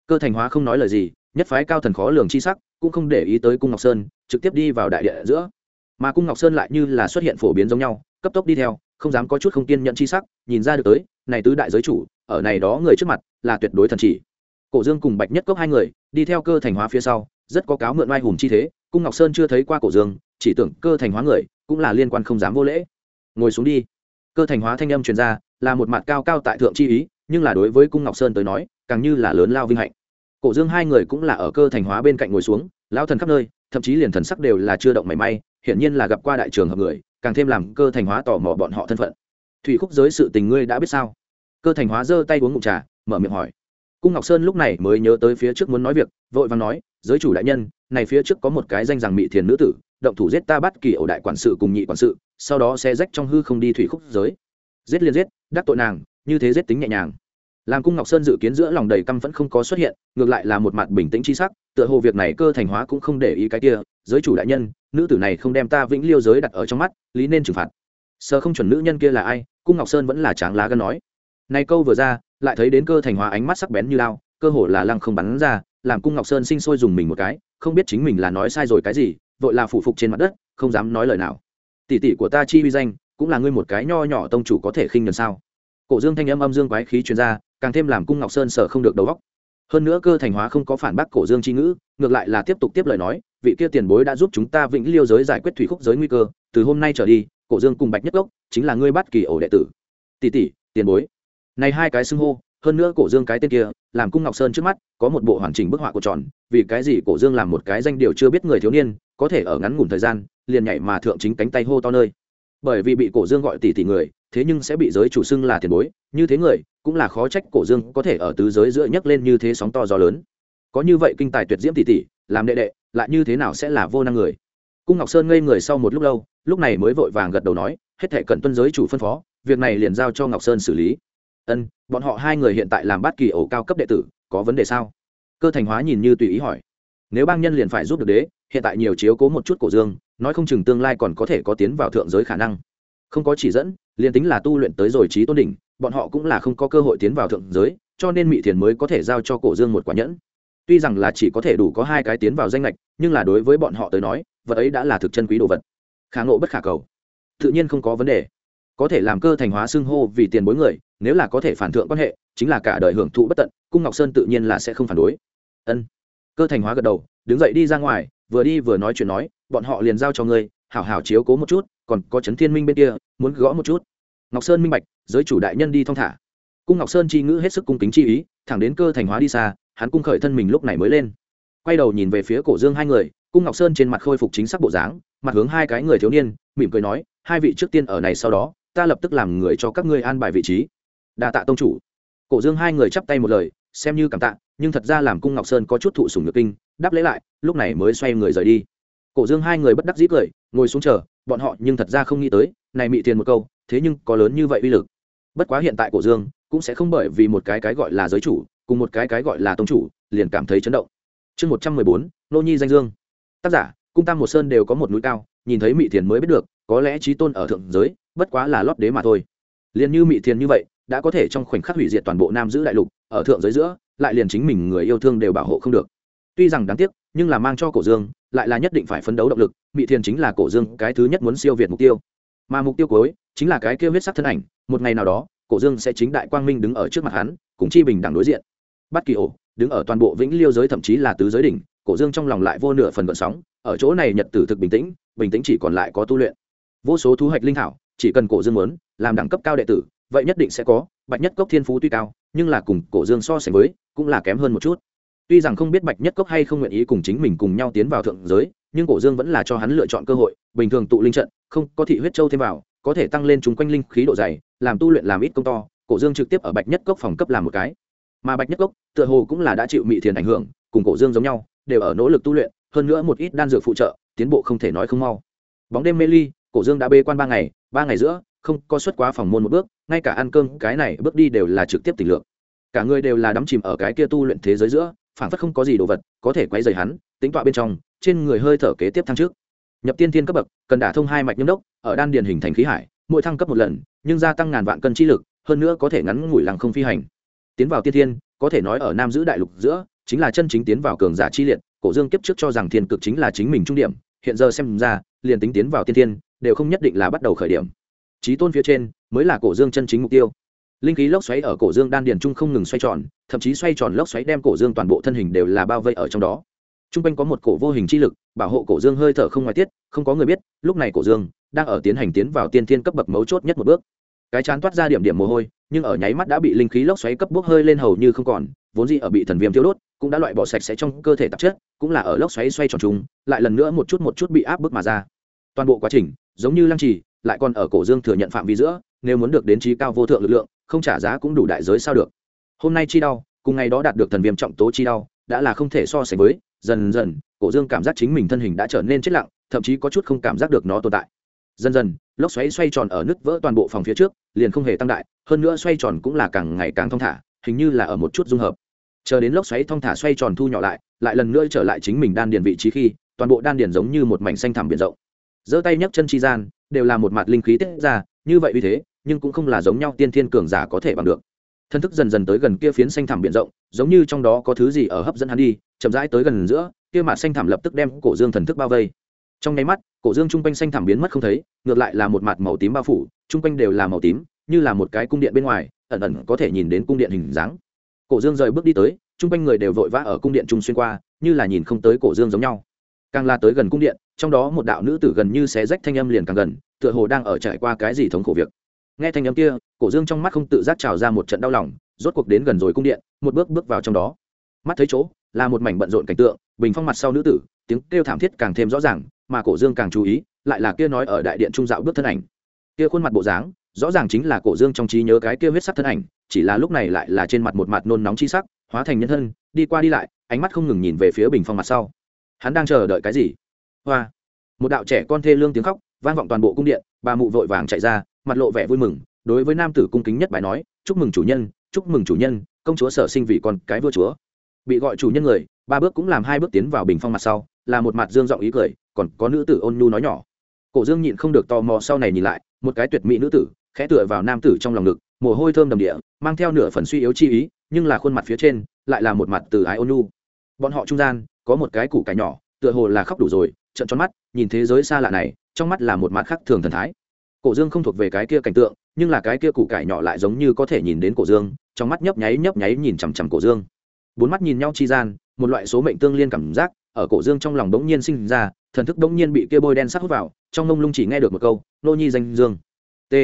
Cơ thành hóa không nói lời gì, nhất phái cao thần khó lường chi sắc, cũng không để ý tới cung ngọc sơn, trực tiếp đi vào đại địa giữa mà cung ngọc sơn lại như là xuất hiện phổ biến giống nhau, cấp tốc đi theo, không dám có chút không tiên nhận chi sắc, nhìn ra được tới, này tứ đại giới chủ, ở này đó người trước mặt, là tuyệt đối thần chỉ. Cổ dương cùng bạch nhất cốc hai người, đi theo cơ thành hóa phía sau, rất có cáo mượn oai hùng chi thế, cung ngọc sơn chưa thấy qua cổ dương, chỉ tưởng cơ thành hóa người, cũng là liên quan không dám vô lễ. Ngồi xuống đi. Cơ thành hóa thanh âm truyền ra, là một mặt cao cao tại thượng chi ý, nhưng là đối với cung ngọc sơn tới nói, càng như là lớn lao vinh hạnh. Cổ dương hai người cũng là ở cơ thành hóa bên cạnh ngồi xuống, lao thần khắp nơi thậm chí liền thần sắc đều là chưa động mảy may, hiển nhiên là gặp qua đại trường hợp người, càng thêm làm cơ thành hóa tò mò bọn họ thân phận. Thủy khúc giới sự tình ngươi đã biết sao? Cơ thành hóa giơ tay uống ngụm trà, mở miệng hỏi. Cung ngọc sơn lúc này mới nhớ tới phía trước muốn nói việc, vội vàng nói, giới chủ đại nhân, này phía trước có một cái danh rằng mỹ thiền nữ tử, động thủ giết ta bắt kỳ ổ đại quản sự cùng nhị quản sự, sau đó xe rách trong hư không đi thủy khúc giới. Giết liên giết, đắc tội nàng, như thế giết tính nhẹ nhàng. Làm cung ngọc sơn dự kiến giữa lòng đầy căm vẫn không có xuất hiện, ngược lại là một mặt bình tĩnh chi sắc tựa hồ việc này cơ thành hóa cũng không để ý cái kia, giới chủ đại nhân, nữ tử này không đem ta vĩnh liêu giới đặt ở trong mắt, lý nên trừng phạt. Sợ không chuẩn nữ nhân kia là ai, cung ngọc sơn vẫn là tráng lá gân nói. Này câu vừa ra, lại thấy đến cơ thành hóa ánh mắt sắc bén như lao, cơ hồ là lăng không bắn ra, làm cung ngọc sơn sinh sôi dùng mình một cái, không biết chính mình là nói sai rồi cái gì, vội là phủ phục trên mặt đất, không dám nói lời nào. Tỷ tỷ của ta chi uy danh, cũng là ngươi một cái nho nhỏ tông chủ có thể khinh nhuần sao? Cổ dương thanh âm âm dương quái khí chuyên ra, càng thêm làm cung ngọc sơn sợ không được đầu óc hơn nữa cơ thành hóa không có phản bác cổ dương chi ngữ, ngược lại là tiếp tục tiếp lời nói, vị kia tiền bối đã giúp chúng ta vĩnh liêu giới giải quyết thủy khúc giới nguy cơ, từ hôm nay trở đi, cổ dương cùng bạch nhất gốc chính là ngươi bắt kỳ ổ đệ tử. Tỷ tỷ, tiền bối. Này hai cái xưng hô, hơn nữa cổ dương cái tên kia, làm cung ngọc sơn trước mắt, có một bộ hoàn chỉnh bức họa của tròn, vì cái gì cổ dương làm một cái danh điều chưa biết người thiếu niên, có thể ở ngắn ngủn thời gian, liền nhảy mà thượng chính cánh tay hô to nơi bởi vì bị cổ dương gọi tỷ tỷ người, thế nhưng sẽ bị giới chủ xưng là tiền bối, như thế người cũng là khó trách cổ dương có thể ở tứ giới giữa nhấc lên như thế sóng to gió lớn. Có như vậy kinh tài tuyệt diễm tỷ tỷ, làm đệ đệ, lại như thế nào sẽ là vô năng người? Cung ngọc sơn ngây người sau một lúc lâu, lúc này mới vội vàng gật đầu nói, hết thể cận tuân giới chủ phân phó, việc này liền giao cho ngọc sơn xử lý. Ân, bọn họ hai người hiện tại làm bát kỳ ổ cao cấp đệ tử, có vấn đề sao? Cơ thành hóa nhìn như tùy ý hỏi. Nếu bang nhân liền phải giúp được đế, hiện tại nhiều chiếu cố một chút cổ dương nói không chừng tương lai còn có thể có tiến vào thượng giới khả năng. Không có chỉ dẫn, liền tính là tu luyện tới rồi trí tôn đỉnh, bọn họ cũng là không có cơ hội tiến vào thượng giới, cho nên mỹ thiền mới có thể giao cho cổ dương một quả nhẫn. Tuy rằng là chỉ có thể đủ có hai cái tiến vào danh lệch nhưng là đối với bọn họ tới nói, vật ấy đã là thực chân quý đồ vật. Khả ngộ bất khả cầu. Tự nhiên không có vấn đề. Có thể làm cơ thành hóa xưng hô vì tiền bối người, nếu là có thể phản thượng quan hệ, chính là cả đời hưởng thụ bất tận, cung ngọc sơn tự nhiên là sẽ không phản đối. Ân. Cơ thành hóa gật đầu, đứng dậy đi ra ngoài, vừa đi vừa nói chuyện nói bọn họ liền giao cho ngươi, hảo hảo chiếu cố một chút, còn có trấn thiên minh bên kia, muốn gõ một chút. Ngọc sơn minh bạch, giới chủ đại nhân đi thong thả. Cung ngọc sơn chi ngữ hết sức cung kính chi ý, thẳng đến cơ thành hóa đi xa, hắn cung khởi thân mình lúc này mới lên. Quay đầu nhìn về phía cổ dương hai người, cung ngọc sơn trên mặt khôi phục chính xác bộ dáng, mặt hướng hai cái người thiếu niên, mỉm cười nói, hai vị trước tiên ở này sau đó, ta lập tức làm người cho các ngươi an bài vị trí. Đa tạ tông chủ. Cổ dương hai người chắp tay một lời, xem như cảm tạ, nhưng thật ra làm cung ngọc sơn có chút thụ sùng nhược kinh, đáp lễ lại, lúc này mới xoay người rời đi cổ dương hai người bất đắc dĩ cười, ngồi xuống chờ, bọn họ nhưng thật ra không nghĩ tới, này mị tiền một câu, thế nhưng có lớn như vậy uy lực. Bất quá hiện tại cổ dương cũng sẽ không bởi vì một cái cái gọi là giới chủ, cùng một cái cái gọi là tông chủ, liền cảm thấy chấn động. Chương một trăm mười bốn, nô nhi danh dương. Tác giả, cung tam một sơn đều có một núi cao, nhìn thấy mị thiền mới biết được, có lẽ trí tôn ở thượng giới, bất quá là lót đế mà thôi. Liền như mị thiền như vậy, đã có thể trong khoảnh khắc hủy diệt toàn bộ nam giữ đại lục, ở thượng giới giữa, lại liền chính mình người yêu thương đều bảo hộ không được. Tuy rằng đáng tiếc, nhưng là mang cho cổ dương lại là nhất định phải phấn đấu động lực, mị thiền chính là cổ dương cái thứ nhất muốn siêu việt mục tiêu. Mà mục tiêu cuối chính là cái kêu huyết sắc thân ảnh, một ngày nào đó, cổ dương sẽ chính đại quang minh đứng ở trước mặt hắn, cùng chi bình đẳng đối diện. Bắt kỳ ổ đứng ở toàn bộ vĩnh liêu giới thậm chí là tứ giới đỉnh, cổ dương trong lòng lại vô nửa phần gợn sóng, ở chỗ này nhật tử thực bình tĩnh bình tĩnh chỉ còn lại có tu luyện. Vô số thu hoạch linh thảo, chỉ cần cổ dương muốn, làm đẳng cấp cao đệ tử, vậy nhất định sẽ có, bạch nhất cốc thiên phú tuy cao, nhưng là cùng cổ dương so sánh với, cũng là kém hơn một chút tuy rằng không biết bạch nhất cốc hay không nguyện ý cùng chính mình cùng nhau tiến vào thượng giới, nhưng cổ dương vẫn là cho hắn lựa chọn cơ hội, bình thường tụ linh trận, không có thị huyết châu thêm vào, có thể tăng lên chúng quanh linh khí độ dày, làm tu luyện làm ít công to, cổ dương trực tiếp ở bạch nhất cốc phòng cấp làm một cái. Mà bạch nhất cốc, tựa hồ cũng là đã chịu mị thiền ảnh hưởng, cùng cổ dương giống nhau, đều ở nỗ lực tu luyện, hơn nữa một ít đan dược phụ trợ, tiến bộ không thể nói không mau. Bóng đêm mê ly, cổ dương đã bê quan ba ngày ba ngày giữa, không có xuất quá phòng môn một bước, ngay cả ăn cơm, cái này bước đi đều là trực tiếp tình lượng cả người đều là đắm chìm ở cái kia tu luyện thế giới giữa phản phất không có gì đồ vật, có thể quay dày hắn, tính tọa bên trong, trên người hơi thở kế tiếp thăng trước. Nhập tiên thiên cấp bậc, cần đả thông hai mạch nhâm đốc, ở đan điền hình thành khí hải, mỗi thăng cấp một lần, nhưng gia tăng ngàn vạn cân chi lực, hơn nữa có thể ngắn ngủi lằng không phi hành. Tiến vào tiên thiên, có thể nói ở nam giữ đại lục giữa, chính là chân chính tiến vào cường giả chi liệt, cổ dương kiếp trước cho rằng thiên cực chính là chính mình trung điểm, hiện giờ xem ra, liền tính tiến vào tiên thiên, đều không nhất định là bắt đầu khởi điểm. Trí tôn phía trên, mới là cổ dương chân chính mục tiêu linh khí lốc xoáy ở cổ dương đan điền trung không ngừng xoay tròn, thậm chí xoay tròn lốc xoáy đem cổ dương toàn bộ thân hình đều là bao vây ở trong đó. T r u n g quanh có một cổ vô hình chi lực, bảo hộ cổ dương hơi thở không ngoài tiết, không có người biết, lúc này cổ dương đang ở tiến hành tiến vào tiên thiên cấp bậc mấu chốt nhất một bước. Cái chán toát ra điểm điểm mồ hôi, nhưng ở nháy mắt đã bị linh khí lốc xoáy cấp bốc hơi lên hầu như không còn, vốn dĩ ở bị thần viêm thiếu đốt, cũng đã loại bỏ sạch sẽ trong cơ thể tạp chất, cũng là ở lốc xoáy xoay tròn chúng lại lần nữa một chút một chút bị áp bức mà ra. Toàn bộ quá trình giống như lăng trì, lại còn ở cổ dương thừa nhận phạm vi giữa, nếu muốn được đến trí cao vô thượng lực lượng không trả giá cũng đủ đại giới sao được. Hôm nay chi đau, cùng ngày đó đạt được thần viêm trọng tố chi đau, đã là không thể so sánh với, dần dần, cổ dương cảm giác chính mình thân hình đã trở nên chết lặng, thậm chí có chút không cảm giác được nó tồn tại. Dần dần, lốc xoáy xoay tròn ở nứt vỡ toàn bộ phòng phía trước, liền không hề tăng đại, hơn nữa xoay tròn cũng là càng ngày càng thong thả, hình như là ở một chút dung hợp. Chờ đến lốc xoáy thong thả xoay tròn thu nhỏ lại lại lần nữa trở lại chính mình đan điền vị trí khi, toàn bộ đan điền giống như một mảnh xanh thẳm biển rộng. Giơ tay nhấc chân chi gian, đều là một mặt linh khí tiết ra, như vậy vì thế nhưng cũng không là giống nhau tiên thiên cường giả có thể bằng được. Thân thức dần dần tới gần kia phiến xanh thẳm biển rộng, giống như trong đó có thứ gì ở hấp dẫn hắn đi, chậm rãi tới gần giữa, kia mà xanh thẳm lập tức đem cổ dương thần thức bao vây. Trong nháy mắt, cổ dương trung quanh xanh thẳm biến mất không thấy, ngược lại là một mặt màu tím bao phủ trung quanh đều là màu tím, như là một cái cung điện bên ngoài, ẩn ẩn có thể nhìn đến cung điện hình dáng. Cổ dương rời bước đi tới trung quanh người đều vội vã ở cung điện trung xuyên qua, như là nhìn không tới cổ dương giống nhau. Càng la tới gần cung điện, trong đó một đạo nữ tử gần như xé rách thanh âm liền càng gần, tựa hồ đang ở trải qua cái gì thống khổ việc nghe thanh âm kia, cổ dương trong mắt không tự giác trào ra một trận đau lòng, rốt cuộc đến gần rồi cung điện, một bước bước vào trong đó. Mắt thấy chỗ, là một mảnh bận rộn cảnh tượng, bình phong mặt sau nữ tử, tiếng kêu thảm thiết càng thêm rõ ràng, mà cổ dương càng chú ý, lại là kia nói ở đại điện trung dạo bước thân ảnh. Kia khuôn mặt bộ dáng, rõ ràng chính là cổ dương trong trí nhớ cái kia huyết sắc thân ảnh, chỉ là lúc này lại là trên mặt một mặt nôn nóng chi sắc, hóa thành nhân thân, đi qua đi lại, ánh mắt không ngừng nhìn về phía bình phong mặt sau. Hắn đang chờ đợi cái gì? Hoa! Một đạo trẻ con thê lương tiếng khóc, vang vọng toàn bộ cung điện bà mụ vội vàng chạy ra mặt lộ vẻ vui mừng, đối với nam tử cung kính nhất bài nói, chúc mừng chủ nhân, chúc mừng chủ nhân, công chúa sở sinh vì con cái vua chúa. Bị gọi chủ nhân người, ba bước cũng làm hai bước tiến vào bình phong mặt sau, là một mặt dương giọng ý cười, còn có nữ tử ôn nhu nói nhỏ. Cổ dương nhịn không được tò mò sau này nhìn lại, một cái tuyệt mỹ nữ tử, khẽ tựa vào nam tử trong lòng ngực, mồ hôi thơm đầm địa, mang theo nửa phần suy yếu chi ý, nhưng là khuôn mặt phía trên lại là một mặt từ ái ôn nhu. Bọn họ trung gian, có một cái củ cải nhỏ, tựa hồ là khóc đủ rồi trận tròn mắt, nhìn thế giới xa lạ này, trong mắt là một mặt khác thường thần thái cổ dương không thuộc về cái kia cảnh tượng, nhưng là cái kia củ cải nhỏ lại giống như có thể nhìn đến cổ dương, trong mắt nhấp nháy nhấp nháy nhìn chằm chằm cổ dương. Bốn mắt nhìn nhau chi gian, một loại số mệnh tương liên cảm giác ở cổ dương trong lòng đống nhiên sinh ra, thần thức đống nhiên bị kia bôi đen sắc hút vào, trong mông lung chỉ nghe được một câu, nô nhi danh dương. T.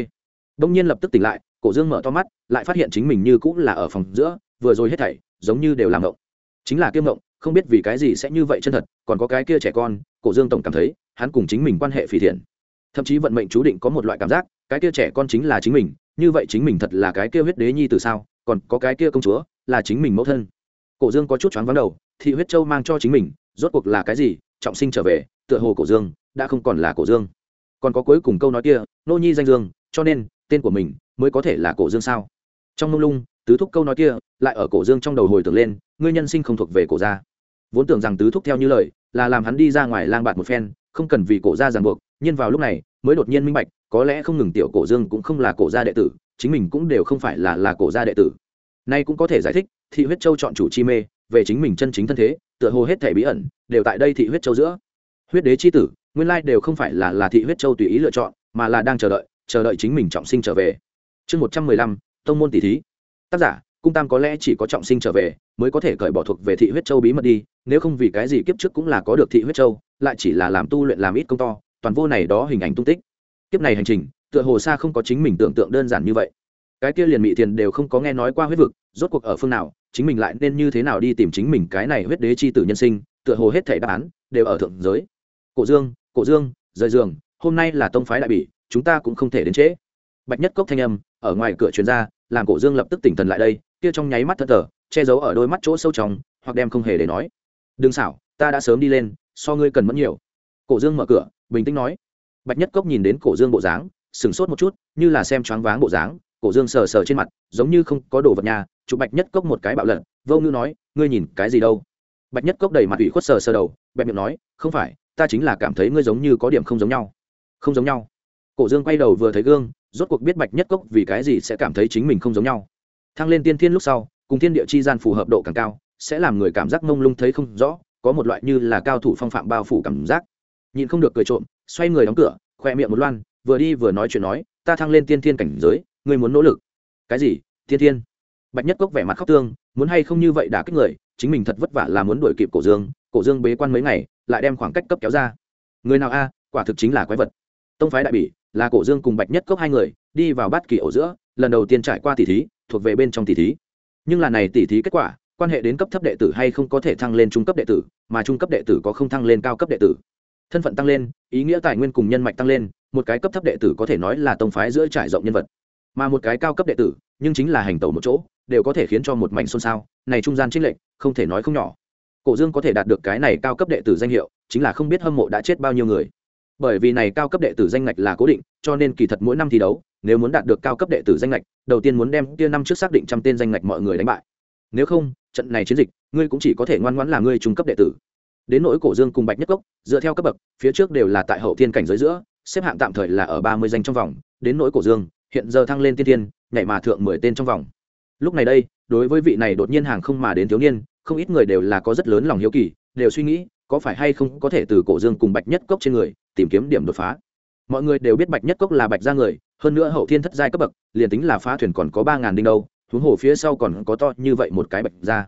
Đống nhiên lập tức tỉnh lại, cổ dương mở to mắt, lại phát hiện chính mình như cũng là ở phòng giữa, vừa rồi hết thảy giống như đều làm ngộng chính là kiêm ngộng không biết vì cái gì sẽ như vậy chân thật, còn có cái kia trẻ con, cổ dương tổng cảm thấy, hắn cùng chính mình quan hệ phỉ thiện thậm chí vận mệnh chú định có một loại cảm giác, cái kia trẻ con chính là chính mình, như vậy chính mình thật là cái kia huyết đế nhi từ sao, còn có cái kia công chúa, là chính mình mẫu thân. Cổ dương có chút choáng vắng đầu, thị huyết châu mang cho chính mình, rốt cuộc là cái gì, trọng sinh trở về, tựa hồ cổ dương, đã không còn là cổ dương. Còn có cuối cùng câu nói kia, nô nhi danh dương, cho nên, tên của mình mới có thể là cổ dương sao? Trong mông lung, tứ thúc câu nói kia lại ở cổ dương trong đầu hồi tưởng lên, ngươi nhân sinh không thuộc về cổ gia. Vốn tưởng rằng tứ thúc theo như lời, là làm hắn đi ra ngoài lang bạt một phen không cần vì cổ gia ràng buộc, nhưng vào lúc này, mới đột nhiên minh bạch, có lẽ không ngừng tiểu cổ dương cũng không là cổ gia đệ tử, chính mình cũng đều không phải là là cổ gia đệ tử. Nay cũng có thể giải thích, thị huyết châu chọn chủ chi mê, về chính mình chân chính thân thế, tựa hồ hết thể bí ẩn, đều tại đây thị huyết châu giữa. Huyết đế chi tử, nguyên lai đều không phải là là thị huyết châu tùy ý lựa chọn, mà là đang chờ đợi chờ đợi chính mình trọng sinh trở về. Chương một trăm mười lăm, tông môn tỷ thí. Tác giả, cung tam có lẽ chỉ có trọng sinh trở về, mới có thể cởi bỏ thuộc về thị huyết châu bí mật đi nếu không vì cái gì kiếp trước cũng là có được thị huyết châu, lại chỉ là làm tu luyện làm ít công to, toàn vô này đó hình ảnh tung tích. Kiếp này hành trình, tựa hồ xa không có chính mình tưởng tượng đơn giản như vậy. Cái kia liền mị thiền đều không có nghe nói qua huyết vực, rốt cuộc ở phương nào, chính mình lại nên như thế nào đi tìm chính mình cái này huyết đế chi tử nhân sinh, tựa hồ hết thảy đáp án đều ở thượng giới. Cổ dương cổ dương, rời giường, hôm nay là tông phái đại bỉ, chúng ta cũng không thể đến trễ. Bạch nhất cốc thanh âm, ở ngoài cửa truyền ra, làm cổ dương lập tức tỉnh thần lại đây, kia trong nháy mắt thất thờ, che giấu ở đôi mắt chỗ sâu trong, hoặc đem không hề để nói đừng xảo, ta đã sớm đi lên, so ngươi cần mẫn nhiều. Cổ dương mở cửa, bình tĩnh nói. Bạch nhất cốc nhìn đến cổ dương bộ dáng, sửng sốt một chút, như là xem choáng váng bộ dáng. Cổ dương sờ sờ trên mặt, giống như không có đồ vật nhà, chụp bạch nhất cốc một cái bạo lận vô ngư nói, ngươi nhìn cái gì đâu? Bạch nhất cốc đầy mặt ủy khuất sờ sờ đầu, bẹp miệng nói, không phải, ta chính là cảm thấy ngươi giống như có điểm không giống nhau. Không giống nhau? Cổ dương quay đầu vừa thấy gương, rốt cuộc biết bạch nhất cốc vì cái gì sẽ cảm thấy chính mình không giống nhau. Thăng lên tiên thiên lúc sau, cùng thiên địa chi gian phù hợp độ càng cao sẽ làm người cảm giác mông lung thấy không rõ, có một loại như là cao thủ phong phạm bao phủ cảm giác. Nhìn không được cười trộm, xoay người đóng cửa khoe miệng một loan, vừa đi vừa nói chuyện nói, ta thăng lên tiên thiên cảnh giới, ngươi muốn nỗ lực. Cái gì? Tiên thiên? Bạch nhất cốc vẻ mặt khóc tương, muốn hay không như vậy đã kích người, chính mình thật vất vả là muốn đuổi kịp cổ dương cổ dương bế quan mấy ngày, lại đem khoảng cách cấp kéo ra. Người nào a? Quả thực chính là quái vật. Tông phái đại bỉ, là cổ dương cùng bạch nhất cốc hai người, đi vào bát kỳ ổ giữa, lần đầu tiên trải qua tỷ thí, thuộc về bên trong tỷ thí. Nhưng là này tỷ thí kết quả quan hệ đến cấp thấp đệ tử hay không có thể thăng lên trung cấp đệ tử, mà trung cấp đệ tử có không thăng lên cao cấp đệ tử. Thân phận tăng lên, ý nghĩa tài nguyên cùng nhân mạch tăng lên, một cái cấp thấp đệ tử có thể nói là tông phái giữa trải rộng nhân vật. Mà một cái cao cấp đệ tử, nhưng chính là hành tẩu một chỗ, đều có thể khiến cho một mảnh xôn xao, này trung gian trích lệnh không thể nói không nhỏ. Cổ dương có thể đạt được cái này cao cấp đệ tử danh hiệu, chính là không biết hâm mộ đã chết bao nhiêu người. Bởi vì này cao cấp đệ tử danh ngạch là cố định, cho nên kỳ thật mỗi năm thi đấu, nếu muốn đạt được cao cấp đệ tử danh ngạch, đầu tiên muốn đem tia năm trước xác định trăm tên danh ngạch mọi người đánh bại. Nếu không trận này chiến dịch, ngươi cũng chỉ có thể ngoan ngoãn là ngươi trung cấp đệ tử. Đến nỗi cổ dương cùng bạch nhất cốc, dựa theo cấp bậc, phía trước đều là tại hậu thiên cảnh giới giữa, xếp hạng tạm thời là ở ba mươi danh trong vòng. Đến nỗi cổ dương, hiện giờ thăng lên tiên thiên, nhảy mà thượng mười tên trong vòng. Lúc này đây, đối với vị này đột nhiên hàng không mà đến thiếu niên, không ít người đều là có rất lớn lòng hiếu kỳ, đều suy nghĩ, có phải hay không có thể từ cổ dương cùng bạch nhất cốc trên người, tìm kiếm điểm đột phá. Mọi người đều biết bạch nhất cốc là bạch gia người, hơn nữa hậu thiên thất giai cấp bậc, liền tính là phá thuyền còn có ba ngàn đinh đâu huống hồ phía sau còn có to như vậy một cái bạch gia.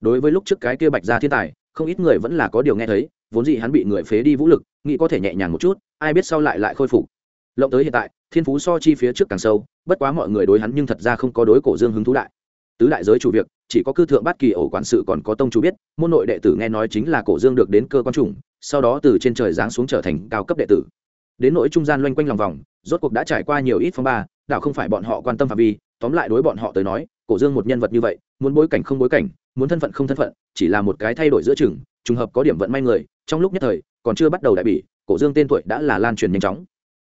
Đối với lúc trước cái kia bạch gia thiên tài, không ít người vẫn là có điều nghe thấy, vốn dĩ hắn bị người phế đi vũ lực, nghĩ có thể nhẹ nhàng một chút, ai biết sau lại lại khôi phục. Lộng tới hiện tại, thiên phú so chi phía trước càng sâu, bất quá mọi người đối hắn nhưng thật ra không có đối cổ dương hứng thú đại. Tứ đại giới chủ việc, chỉ có cư thượng bát kỳ ổ quản sự còn có tông chủ biết, môn nội đệ tử nghe nói chính là cổ dương được đến cơ quan chủng, sau đó từ trên trời giáng xuống trở thành cao cấp đệ tử. Đến nỗi trung gian loanh quanh lòng vòng, rốt cuộc đã trải qua nhiều ít phong ba đạo không phải bọn họ quan tâm phạm vi tóm lại đối bọn họ tới nói, cổ dương một nhân vật như vậy, muốn bối cảnh không bối cảnh, muốn thân phận không thân phận, chỉ là một cái thay đổi giữa chừng, trùng hợp có điểm vận may người, trong lúc nhất thời, còn chưa bắt đầu đại bỉ, cổ dương tên tuổi đã là lan truyền nhanh chóng.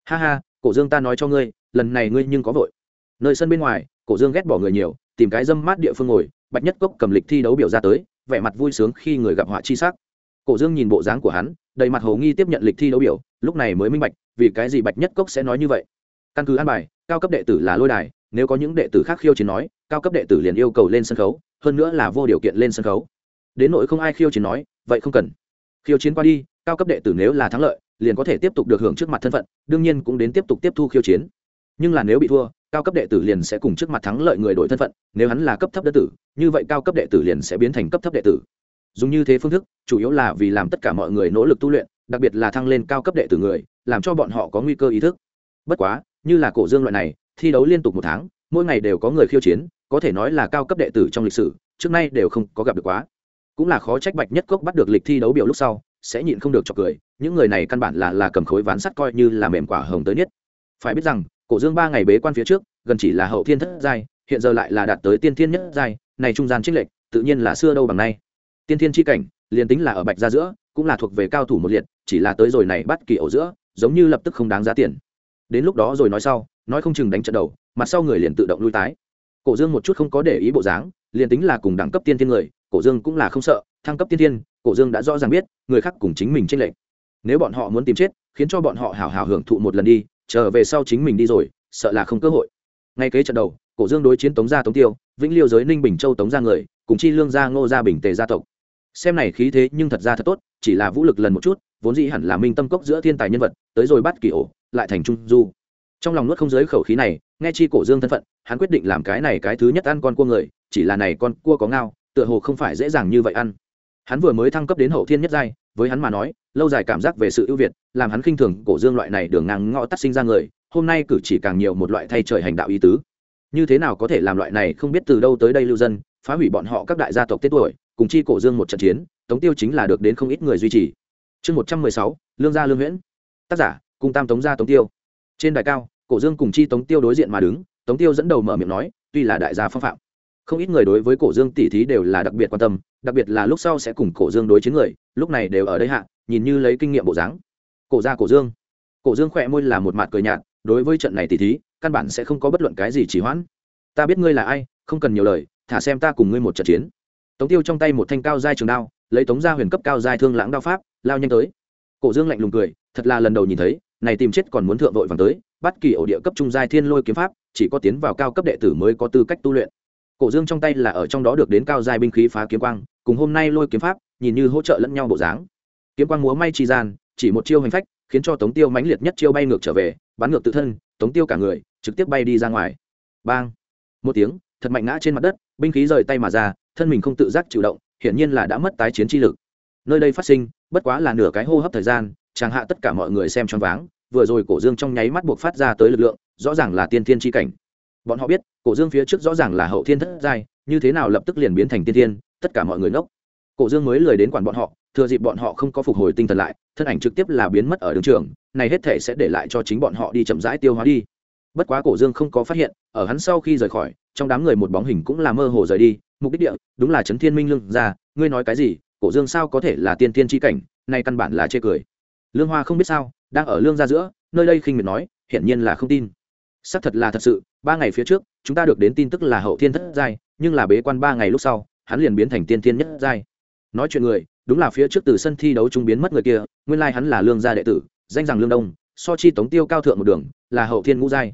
Ha ha, cổ dương ta nói cho ngươi, lần này ngươi nhưng có vội. Nơi sân bên ngoài, cổ dương ghét bỏ người nhiều, tìm cái dâm mát địa phương ngồi, bạch nhất cốc cầm lịch thi đấu biểu ra tới, vẻ mặt vui sướng khi người gặp họa chi sắc. Cổ dương nhìn bộ dáng của hắn, đầy mặt hồ nghi tiếp nhận lịch thi đấu biểu, lúc này mới minh bạch, vì cái gì bạch nhất cốc sẽ nói như vậy. Căn cứ an bài, cao cấp đệ tử là lôi đài nếu có những đệ tử khác khiêu chiến nói, cao cấp đệ tử liền yêu cầu lên sân khấu, hơn nữa là vô điều kiện lên sân khấu. Đến nỗi không ai khiêu chiến nói, vậy không cần. Khiêu chiến qua đi, cao cấp đệ tử nếu là thắng lợi, liền có thể tiếp tục được hưởng trước mặt thân phận, đương nhiên cũng đến tiếp tục tiếp thu khiêu chiến. Nhưng là nếu bị thua, cao cấp đệ tử liền sẽ cùng trước mặt thắng lợi người đổi thân phận, nếu hắn là cấp thấp đệ tử, như vậy cao cấp đệ tử liền sẽ biến thành cấp thấp đệ tử. Dùng như thế phương thức, chủ yếu là vì làm tất cả mọi người nỗ lực tu luyện, đặc biệt là thăng lên cao cấp đệ tử người, làm cho bọn họ có nguy cơ ý thức. Bất quá, như là cổ dương loại này thi đấu liên tục một tháng, mỗi ngày đều có người khiêu chiến, có thể nói là cao cấp đệ tử trong lịch sử, trước nay đều không có gặp được quá. Cũng là khó trách bạch nhất cốc bắt được lịch thi đấu biểu lúc sau, sẽ nhịn không được cho cười, những người này căn bản là là cầm khối ván sắt coi như là mềm quả hồng tới nhất phải biết rằng, cổ dương ba ngày bế quan phía trước, gần chỉ là hậu thiên thất giai, hiện giờ lại là đạt tới tiên thiên nhất giai, này trung gian trích lệch, tự nhiên là xưa đâu bằng nay. Tiên thiên chi cảnh, liền tính là ở bạch ra giữa, cũng là thuộc về cao thủ một liệt, chỉ là tới rồi này bắt kỳ ổ giữa, giống như lập tức không đáng giá tiền. Đến lúc đó rồi nói sau nói không chừng đánh trận đầu, mặt sau người liền tự động lui tái. Cổ dương một chút không có để ý bộ dáng, liền tính là cùng đẳng cấp tiên thiên người, cổ dương cũng là không sợ, thăng cấp tiên thiên, cổ dương đã rõ ràng biết, người khác cùng chính mình tranh lệch. Nếu bọn họ muốn tìm chết, khiến cho bọn họ hào hào hưởng thụ một lần đi, trở về sau chính mình đi rồi, sợ là không cơ hội. Ngay kế trận đầu, cổ dương đối chiến tống gia tống tiêu, vĩnh liêu giới ninh bình châu tống gia người, cùng chi lương gia ngô gia bình tề gia tộc. Xem này khí thế nhưng thật ra thật tốt, chỉ là vũ lực lần một chút, vốn dĩ hẳn là minh tâm cốc giữa thiên tài nhân vật, tới rồi bắt kỳ ổ, lại thành trung du trong lòng nuốt không giới khẩu khí này, nghe chi cổ dương thân phận, hắn quyết định làm cái này cái thứ nhất ăn con cua người, chỉ là này con cua có ngao, tựa hồ không phải dễ dàng như vậy ăn. Hắn vừa mới thăng cấp đến hậu thiên nhất giai, với hắn mà nói, lâu dài cảm giác về sự ưu việt, làm hắn khinh thường cổ dương loại này đường ngang ngõ tắt sinh ra người, hôm nay cử chỉ càng nhiều một loại thay trời hành đạo ý tứ. Như thế nào có thể làm loại này không biết từ đâu tới đây lưu dân, phá hủy bọn họ các đại gia tộc tết tuổi, cùng chi cổ dương một trận chiến, tống tiêu chính là được đến không ít người duy trì. Chương một trăm mười sáu, lương gia lương nguyễn tác giả, cùng tam tống gia tống tiêu trên đài cao, cổ dương cùng chi tống tiêu đối diện mà đứng, tống tiêu dẫn đầu mở miệng nói, tuy là đại gia phong phạm, không ít người đối với cổ dương tỷ thí đều là đặc biệt quan tâm, đặc biệt là lúc sau sẽ cùng cổ dương đối chiến người, lúc này đều ở đây hạ, nhìn như lấy kinh nghiệm bộ dáng. Cổ ra cổ dương. Cổ dương khỏe môi là một mặt cười nhạt, đối với trận này tỷ thí, căn bản sẽ không có bất luận cái gì chỉ hoãn. Ta biết ngươi là ai, không cần nhiều lời, thả xem ta cùng ngươi một trận chiến. Tống tiêu trong tay một thanh cao giai trường đao, lấy tống gia huyền cấp cao giai thương lãng đao pháp, lao nhanh tới. Cổ dương lạnh lùng cười, thật là lần đầu nhìn thấy này tìm chết còn muốn thượng vội vàng tới, bắt kỳ ổ địa cấp trung giai thiên lôi kiếm pháp, chỉ có tiến vào cao cấp đệ tử mới có tư cách tu luyện. Cổ dương trong tay là ở trong đó được đến cao giai binh khí phá kiếm quang, cùng hôm nay lôi kiếm pháp, nhìn như hỗ trợ lẫn nhau bộ dáng. Kiếm quang múa may chi gian, chỉ một chiêu hành phách, khiến cho tống tiêu mãnh liệt nhất chiêu bay ngược trở về, bắn ngược tự thân, tống tiêu cả người, trực tiếp bay đi ra ngoài. Bang! Một tiếng, thật mạnh ngã trên mặt đất, binh khí rời tay mà ra, thân mình không tự giác chịu động, hiển nhiên là đã mất tái chiến chi lực. Nơi đây phát sinh, bất quá là nửa cái hô hấp thời gian chẳng hạ tất cả mọi người xem choáng váng, vừa rồi cổ dương trong nháy mắt buộc phát ra tới lực lượng, rõ ràng là tiên thiên chi cảnh. Bọn họ biết, cổ dương phía trước rõ ràng là hậu thiên thất giai, như thế nào lập tức liền biến thành tiên thiên, tất cả mọi người ngốc. Cổ dương mới lười đến quản bọn họ, thừa dịp bọn họ không có phục hồi tinh thần lại, thân ảnh trực tiếp là biến mất ở đường trường, này hết thể sẽ để lại cho chính bọn họ đi chậm rãi tiêu hóa đi. Bất quá cổ dương không có phát hiện, ở hắn sau khi rời khỏi, trong đám người một bóng hình cũng là mơ hồ rời đi, mục đích địa, đúng là trấn thiên minh lương ra, ngươi nói cái gì, cổ dương sao có thể là tiên tiên tri cảnh, nay căn bản là chê cười lương hoa không biết sao, đang ở lương ra giữa, nơi đây khinh miệt nói, hiển nhiên là không tin. Xác thật là thật sự, ba ngày phía trước, chúng ta được đến tin tức là hậu thiên thất giai, nhưng là bế quan ba ngày lúc sau, hắn liền biến thành tiên thiên nhất giai. Nói chuyện người, đúng là phía trước từ sân thi đấu trung biến mất người kia, nguyên lai hắn là lương gia đệ tử, danh rằng lương đông, so chi tống tiêu cao thượng một đường, là hậu thiên ngũ giai.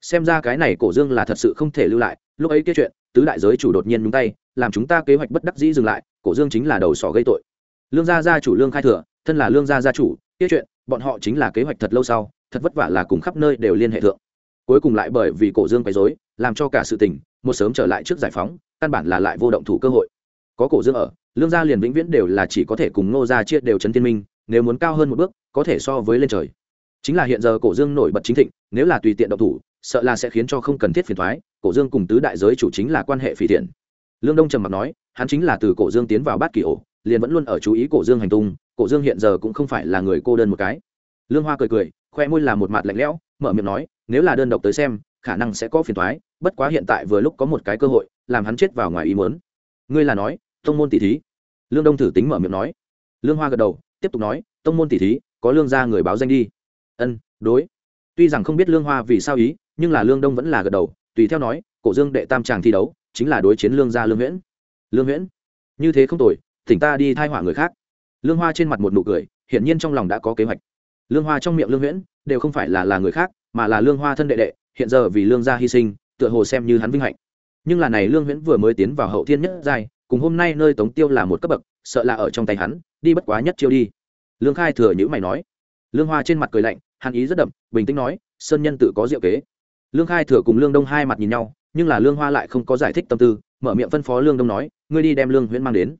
Xem ra cái này cổ dương là thật sự không thể lưu lại, lúc ấy kia chuyện, tứ đại giới chủ đột nhiên nhúng tay, làm chúng ta kế hoạch bất đắc dĩ dừng lại, cổ dương chính là đầu sỏ gây tội. Lương gia gia chủ lương khai thừa, thân là lương gia gia chủ kia chuyện, bọn họ chính là kế hoạch thật lâu sau, thật vất vả là cùng khắp nơi đều liên hệ thượng. Cuối cùng lại bởi vì cổ dương quấy rối, làm cho cả sự tình, một sớm trở lại trước giải phóng, căn bản là lại vô động thủ cơ hội. Có cổ dương ở, lương gia liền vĩnh viễn đều là chỉ có thể cùng ngô gia chia đều chấn thiên minh, nếu muốn cao hơn một bước, có thể so với lên trời. Chính là hiện giờ cổ dương nổi bật chính thịnh, nếu là tùy tiện động thủ, sợ là sẽ khiến cho không cần thiết phiền thoái, cổ dương cùng tứ đại giới chủ chính là quan hệ phỉ thiện. Lương đông trầm mặc nói, hắn chính là từ cổ dương tiến vào bát kỳ ổ liền vẫn luôn ở chú ý cổ dương hành tung, cổ dương hiện giờ cũng không phải là người cô đơn một cái. Lương hoa cười cười, khoe môi là một mặt lạnh lẽo, mở miệng nói, nếu là đơn độc tới xem, khả năng sẽ có phiền thoái bất quá hiện tại vừa lúc có một cái cơ hội, làm hắn chết vào ngoài ý muốn. ngươi là nói, tông môn tỷ thí. Lương đông thử tính mở miệng nói. Lương hoa gật đầu, tiếp tục nói, tông môn tỷ thí, có lương gia người báo danh đi. Ân, đối. Tuy rằng không biết lương hoa vì sao ý, nhưng là lương đông vẫn là gật đầu, tùy theo nói, cổ dương đệ tam tràng thi đấu, chính là đối chiến lương gia lương nguyễn lương nguyễn như thế không tồi thỉnh ta đi thai họa người khác. Lương hoa trên mặt một nụ cười, hiển nhiên trong lòng đã có kế hoạch. Lương hoa trong miệng lương nguyễn đều không phải là là người khác, mà là lương hoa thân đệ đệ, hiện giờ vì lương gia hy sinh, tựa hồ xem như hắn vinh hạnh. Nhưng là này lương nguyễn vừa mới tiến vào hậu thiên nhất giai, cùng hôm nay nơi tống tiêu là một cấp bậc, sợ là ở trong tay hắn, đi bất quá nhất chiêu đi. Lương khai thừa nhữ mày nói. Lương hoa trên mặt cười lạnh, hắn ý rất đậm, bình tĩnh nói, sơn nhân tự có diệu kế. Lương khai thừa cùng lương đông hai mặt nhìn nhau, nhưng là lương hoa lại không có giải thích tâm tư, mở miệng phân phó lương đông nói, ngươi đi đem lương huyễn mang đến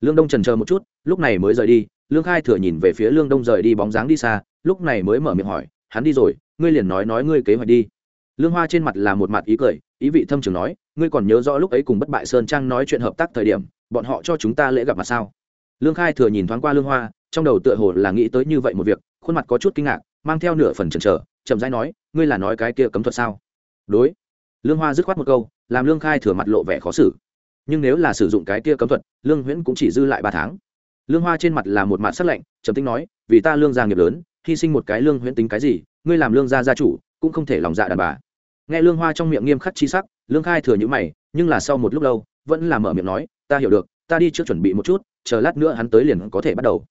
lương đông trần chờ một chút, lúc này mới rời đi. Lương khai thừa nhìn về phía lương đông rời đi bóng dáng đi xa, lúc này mới mở miệng hỏi, hắn đi rồi, ngươi liền nói nói ngươi kế hoạch đi. Lương hoa trên mặt là một mặt ý cười, ý vị thâm trường nói, ngươi còn nhớ rõ lúc ấy cùng bất bại sơn trang nói chuyện hợp tác thời điểm, bọn họ cho chúng ta lễ gặp mặt sao? Lương khai thừa nhìn thoáng qua lương hoa, trong đầu tựa hồ là nghĩ tới như vậy một việc, khuôn mặt có chút kinh ngạc, mang theo nửa phần chần chờ, chậm rãi nói, ngươi là nói cái kia cấm thuật sao? Đối. Lương hoa dứt khoát một câu, làm lương khai thừa mặt lộ vẻ khó xử nhưng nếu là sử dụng cái kia cấm thuật, lương huyễn cũng chỉ dư lại ba tháng. Lương hoa trên mặt là một mặt sắc lạnh, trầm tính nói, vì ta lương gia nghiệp lớn, hy sinh một cái lương huyễn tính cái gì, ngươi làm lương gia gia chủ, cũng không thể lòng dạ đàn bà. Nghe lương hoa trong miệng nghiêm khắc chi sắc, lương khai thừa nhữ mày, nhưng là sau một lúc lâu, vẫn là mở miệng nói, ta hiểu được, ta đi trước chuẩn bị một chút, chờ lát nữa hắn tới liền có thể bắt đầu.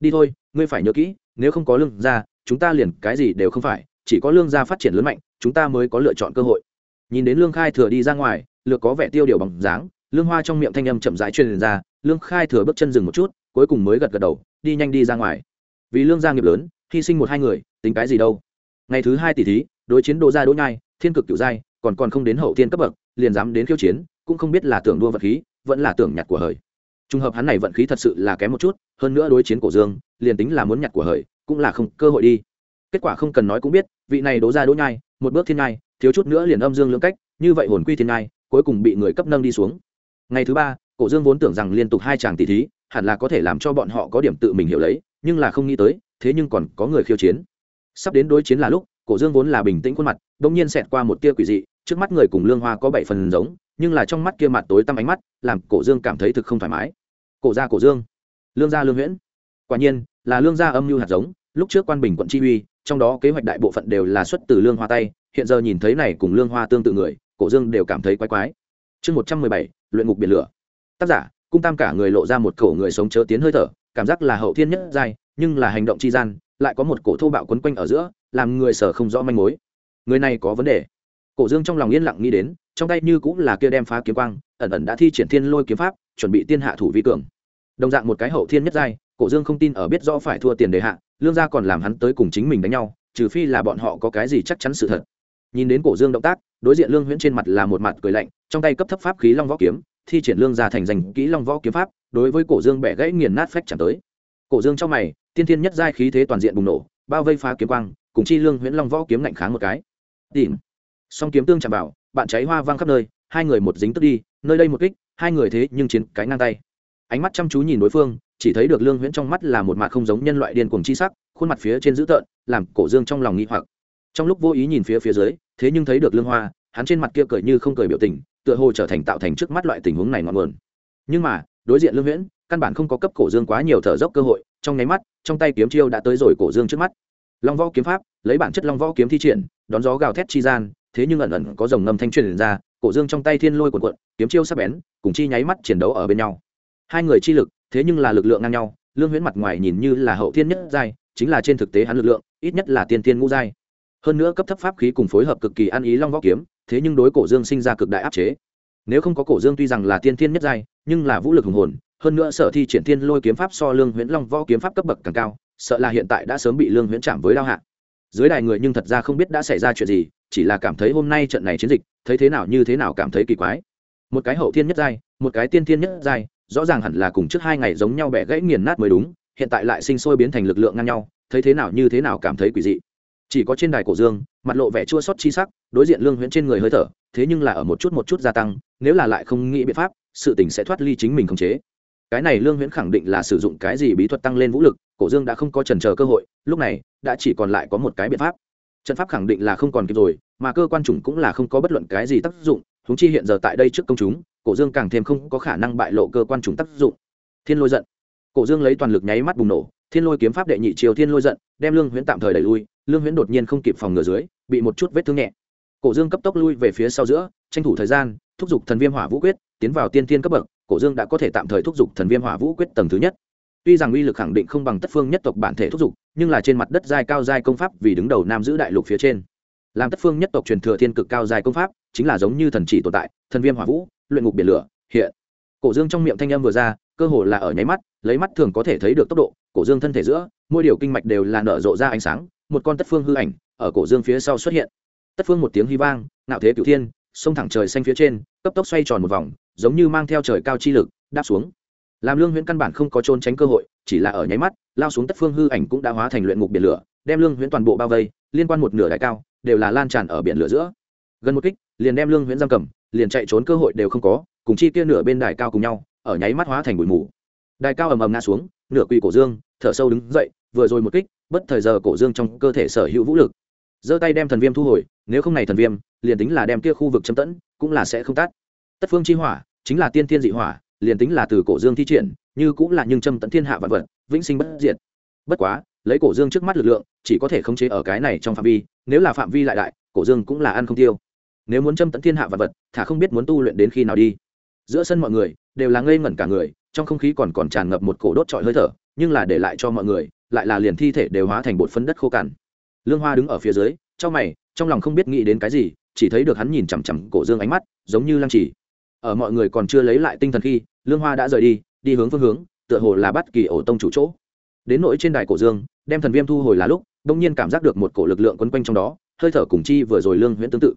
Đi thôi, ngươi phải nhớ kỹ, nếu không có lương gia, chúng ta liền cái gì đều không phải, chỉ có lương gia phát triển lớn mạnh, chúng ta mới có lựa chọn cơ hội. Nhìn đến lương khai thừa đi ra ngoài, lược có vẻ tiêu điều bằng dáng lương hoa trong miệng thanh âm chậm rãi truyền ra, lương khai thừa bước chân dừng một chút, cuối cùng mới gật gật đầu, đi nhanh đi ra ngoài. Vì lương gia nghiệp lớn, hy sinh một hai người, tính cái gì đâu. Ngày thứ hai tỷ thí, đối chiến đỗ gia đỗ nhai, thiên cực cựu giai, còn còn không đến hậu thiên cấp bậc, liền dám đến khiêu chiến, cũng không biết là tưởng đua vật khí, vẫn là tưởng nhặt của hời. Trùng hợp hắn này vận khí thật sự là kém một chút, hơn nữa đối chiến cổ dương, liền tính là muốn nhặt của hời, cũng là không cơ hội đi. Kết quả không cần nói cũng biết, vị này đố ra đỗ nhai, một bước thiên nhai, thiếu chút nữa liền âm dương lưỡng cách, như vậy hồn quy thiên nhai, cuối cùng bị người cấp nâng đi xuống ngày thứ ba, cổ dương vốn tưởng rằng liên tục hai chàng tỷ thí hẳn là có thể làm cho bọn họ có điểm tự mình hiểu lấy, nhưng là không nghĩ tới, thế nhưng còn có người khiêu chiến. Sắp đến đối chiến là lúc, cổ dương vốn là bình tĩnh khuôn mặt đ ỗ n g nhiên xẹt qua một tia quỷ dị, trước mắt người cùng lương hoa có bảy phần giống, nhưng là trong mắt kia mặt tối tăm ánh mắt, làm cổ dương cảm thấy thực không thoải mái. Cổ gia cổ dương, lương gia lương huyễn. Quả nhiên, là lương gia âm mưu hạt giống, lúc trước quan bình quận chi uy, trong đó kế hoạch đại bộ phận đều là xuất từ lương hoa tay, hiện giờ nhìn thấy này cùng lương hoa tương tự người, cổ dương đều cảm thấy quái quái chương một trăm mười bảy, luyện ngục biển lửa. Tác giả, cung tam cả người lộ ra một cổ người sống chớ tiến hơi thở, cảm giác là hậu thiên nhất giai, nhưng là hành động chi gian, lại có một cổ thô bạo quấn quanh ở giữa, làm người sở không rõ manh mối. Người này có vấn đề. Cổ dương trong lòng yên lặng nghĩ đến, trong tay như cũng là kia đem phá kiếm quang, ẩn ẩn đã thi triển thiên lôi kiếm pháp, chuẩn bị tiên hạ thủ vi cường. Đồng dạng một cái hậu thiên nhất giai, cổ dương không tin ở biết rõ phải thua tiền đề hạ, lương gia còn làm hắn tới cùng chính mình đánh nhau, trừ phi là bọn họ có cái gì chắc chắn sự thật. Nhìn đến cổ dương động tác, đối diện lương huyễn trên mặt là một mặt cười lạnh trong tay cấp thấp pháp khí long võ kiếm, thi triển lương gia thành danh kỹ long võ kiếm pháp, đối với cổ dương bẻ gãy nghiền nát phách chẳng tới. Cổ dương trong mày, tiên thiên nhất giai khí thế toàn diện bùng nổ, bao vây phá kiếm quang, cùng chi lương huyễn long võ kiếm ngạnh kháng một cái. Tìm. Song kiếm tương chạm vào, bạn cháy hoa vang khắp nơi, hai người một dính tức đi, nơi đây một kích, hai người thế nhưng chiến cái ngang tay. Ánh mắt chăm chú nhìn đối phương, chỉ thấy được lương huyễn trong mắt là một mặt không giống nhân loại điên cuồng chi sắc, khuôn mặt phía trên dữ tợn, làm cổ dương trong lòng nghi hoặc. Trong lúc vô ý nhìn phía phía dưới, thế nhưng thấy được lương hoa, hắn trên mặt kia cười như không cười biểu tình tựa hồ trở thành tạo thành trước mắt loại tình huống này ngọn nguồn. Nhưng mà, đối diện lương huyễn căn bản không có cấp cổ dương quá nhiều thở dốc cơ hội, trong nháy mắt, trong tay kiếm chiêu đã tới rồi cổ dương trước mắt. Long võ kiếm pháp, lấy bản chất long võ kiếm thi triển, đón gió gào thét chi gian, thế nhưng ẩn ẩn có dòng ngâm thanh truyền ra, cổ dương trong tay thiên lôi cuộn cuộn, kiếm chiêu sắc bén, cùng chi nháy mắt chiến đấu ở bên nhau. Hai người chi lực, thế nhưng là lực lượng ngang nhau, lương huyễn mặt ngoài nhìn như là hậu thiên nhất giai, chính là trên thực tế hắn lực lượng, ít nhất là tiên tiên ngũ giai. Hơn nữa cấp thấp pháp khí cùng phối hợp cực kỳ ăn ý long võ kiếm thế nhưng đối cổ dương sinh ra cực đại áp chế. Nếu không có cổ dương tuy rằng là tiên thiên nhất giai, nhưng là vũ lực hùng hồn, hơn nữa sở thi triển thiên lôi kiếm pháp so lương huyễn long võ kiếm pháp cấp bậc càng cao, sợ là hiện tại đã sớm bị lương huyễn chạm với đao hạ. Dưới đài người nhưng thật ra không biết đã xảy ra chuyện gì, chỉ là cảm thấy hôm nay trận này chiến dịch, thấy thế nào như thế nào cảm thấy kỳ quái. Một cái hậu thiên nhất giai, một cái tiên thiên nhất giai, rõ ràng hẳn là cùng trước hai ngày giống nhau bẻ gãy nghiền nát mới đúng, hiện tại lại sinh sôi biến thành lực lượng ngang nhau, thấy thế nào như thế nào cảm thấy quỷ dị chỉ có trên đài cổ dương, mặt lộ vẻ chua xót chi sắc, đối diện lương huyễn trên người hơi thở, thế nhưng là ở một chút một chút gia tăng, nếu là lại không nghĩ biện pháp, sự tình sẽ thoát ly chính mình khống chế. Cái này lương huyễn khẳng định là sử dụng cái gì bí thuật tăng lên vũ lực, cổ dương đã không có trần chờ cơ hội, lúc này, đã chỉ còn lại có một cái biện pháp. Trận pháp khẳng định là không còn kịp rồi, mà cơ quan chủng cũng là không có bất luận cái gì tác dụng húng chi hiện giờ tại đây trước công chúng, cổ dương càng thêm không có khả năng bại lộ cơ quan chủng tác dụng. Thiên lôi giận. Cổ dương lấy toàn lực nháy mắt bùng nổ, thiên lôi kiếm pháp đệ nhị triều thiên lôi giận, đem lương huyễn tạm thời đẩy lui lương huyễn đột nhiên không kịp phòng ngừa dưới, bị một chút vết thương nhẹ. Cổ dương cấp tốc lui về phía sau giữa, tranh thủ thời gian, thúc giục thần viêm hỏa vũ quyết, tiến vào tiên thiên cấp bậc, cổ dương đã có thể tạm thời thúc giục thần viêm hỏa vũ quyết tầng thứ nhất. Tuy rằng uy lực khẳng định không bằng tất phương nhất tộc bản thể thúc giục, nhưng là trên mặt đất giai cao giai công pháp vì đứng đầu nam giữ đại lục phía trên. Làm tất phương nhất tộc truyền thừa thiên cực cao giai công pháp, chính là giống như thần chỉ tồn tại, thần viêm hỏa vũ, luyện ngục biển lửa, hiện. Cổ dương trong miệng thanh âm vừa ra, cơ hồ là ở nháy mắt, lấy mắt thường có thể thấy được tốc độ, cổ dương thân thể giữa, mỗi điều kinh mạch đều là nở rộ ra ánh sáng một con tất phương hư ảnh ở cổ dương phía sau xuất hiện. Tất phương một tiếng hy vang nạo thế cửu thiên sông thẳng trời xanh phía trên, cấp tốc xoay tròn một vòng, giống như mang theo trời cao chi lực, đáp xuống. Làm lương huyễn căn bản không có trốn tránh cơ hội, chỉ là ở nháy mắt, lao xuống tất phương hư ảnh cũng đã hóa thành luyện ngục biển lửa, đem lương huyễn toàn bộ bao vây, liên quan một nửa đại cao, đều là lan tràn ở biển lửa giữa. Gần một kích, liền đem lương huyễn giam cầm, liền chạy trốn cơ hội đều không có, cùng chi kia nửa bên đài cao cùng nhau, ở nháy mắt hóa thành bụi mù. Đài cao ầm ầm ngã xuống, nửa quỳ cổ dương, thở sâu đứng dậy, vừa rồi một kích bất thời giờ cổ dương trong cơ thể sở hữu vũ lực. Giơ tay đem thần viêm thu hồi, nếu không này thần viêm, liền tính là đem kia khu vực chấm tẫn, cũng là sẽ không tắt. Tất phương chi hỏa, chính là tiên thiên dị hỏa, liền tính là từ cổ dương thi triển, như cũng là nhưng châm tận thiên hạ vạn vật, vĩnh sinh bất diệt. Bất quá, lấy cổ dương trước mắt lực lượng, chỉ có thể khống chế ở cái này trong phạm vi, nếu là phạm vi lại đại, cổ dương cũng là ăn không tiêu. Nếu muốn châm tận thiên hạ vạn vật, thả không biết muốn tu luyện đến khi nào đi. Giữa sân mọi người, đều là ngây ngẩn cả người, trong không khí còn còn tràn ngập một cổ đốt trọi hơi thở, nhưng là để lại cho mọi người lại là liền thi thể đều hóa thành bột phân đất khô cằn. Lương hoa đứng ở phía dưới trong mày, trong lòng không biết nghĩ đến cái gì, chỉ thấy được hắn nhìn chằm chằm cổ dương ánh mắt, giống như lăng trì. ở mọi người còn chưa lấy lại tinh thần khi, lương hoa đã rời đi đi hướng phương hướng, tựa hồ là bắt kỳ ổ tông chủ chỗ. Đến nỗi trên đài cổ dương, đem thần viêm thu hồi là lúc đông nhiên cảm giác được một cổ lực lượng quấn quanh trong đó, hơi thở cùng chi vừa rồi lương huyễn tương tự.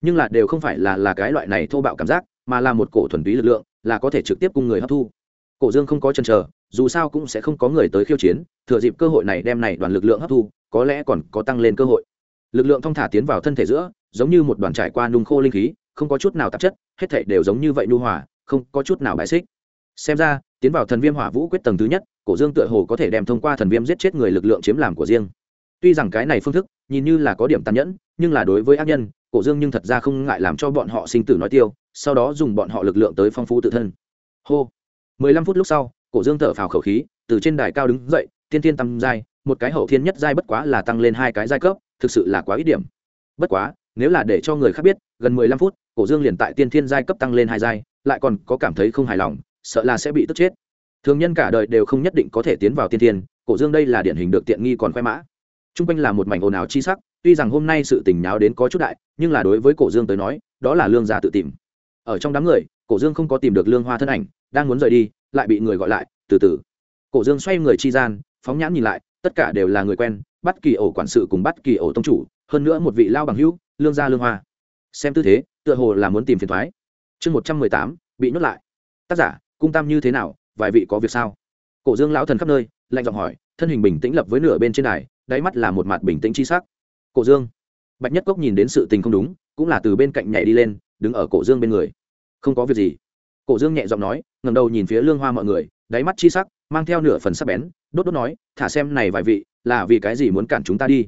Nhưng là đều không phải là là cái loại này thô bạo cảm giác, mà là một cổ thuần túy lực lượng, là có thể trực tiếp cùng người hấp thu. Cổ dương không có chân chờ dù sao cũng sẽ không có người tới khiêu chiến, thừa dịp cơ hội này đem này đoàn lực lượng hấp thu, có lẽ còn có tăng lên cơ hội. Lực lượng thong thả tiến vào thân thể giữa, giống như một đoàn trải qua nung khô linh khí, không có chút nào tạp chất, hết thể đều giống như vậy nu hòa, không có chút nào bài xích. Xem ra, tiến vào thần viêm hỏa vũ quyết tầng thứ nhất, cổ dương tựa hồ có thể đem thông qua thần viêm giết chết người lực lượng chiếm làm của riêng. Tuy rằng cái này phương thức, nhìn như là có điểm tàn nhẫn, nhưng là đối với ác nhân, cổ dương nhưng thật ra không ngại làm cho bọn họ sinh tử nói tiêu, sau đó dùng bọn họ lực lượng tới phong phú tự thân. Hô. Mười lăm phút lúc sau cổ dương thở phào khẩu khí, từ trên đài cao đứng dậy, tiên tiên tăng giai, một cái hậu thiên nhất giai bất quá là tăng lên hai cái giai cấp, thực sự là quá ít điểm. Bất quá, nếu là để cho người khác biết, gần mười lăm phút, cổ dương liền tại tiên thiên giai cấp tăng lên hai giai, lại còn có cảm thấy không hài lòng, sợ là sẽ bị tức chết. Thường nhân cả đời đều không nhất định có thể tiến vào tiên thiên, cổ dương đây là điển hình được tiện nghi còn khoe mã. T r u n g quanh là một mảnh ồn ào chi sắc, tuy rằng hôm nay sự tình nháo đến có chút đại, nhưng là đối với cổ dương tới nói, đó là lương gia tự tìm. Ở trong đám người, cổ dương không có tìm được lương hoa thân ảnh, đang muốn rời đi lại bị người gọi lại, từ từ. Cổ dương xoay người chi gian, phóng nhãn nhìn lại, tất cả đều là người quen bắt kỳ ổ quản sự cùng bắt kỳ ổ tông chủ, hơn nữa một vị lao bằng hữu, lương gia lương hoa. Xem tư thế, tựa hồ là muốn tìm phiền thoái. Chương một trăm mười tám, bị nhốt lại. Tác giả, cung tam như thế nào, vài vị có việc sao? Cổ dương lão thần khắp nơi, lạnh giọng hỏi, thân hình bình tĩnh lập với nửa bên trên đài, đáy mắt là một mặt bình tĩnh chi sắc. Cổ dương, bạch nhất cốc nhìn đến sự tình không đúng, cũng là từ bên cạnh nhảy đi lên, đứng ở cổ dương bên người. Không có việc gì cổ dương nhẹ giọng nói ngầm đầu nhìn phía lương hoa mọi người, đáy mắt chi sắc, mang theo nửa phần sắc bén, đốt đốt nói, thả xem này vài vị, là vì cái gì muốn cản chúng ta đi?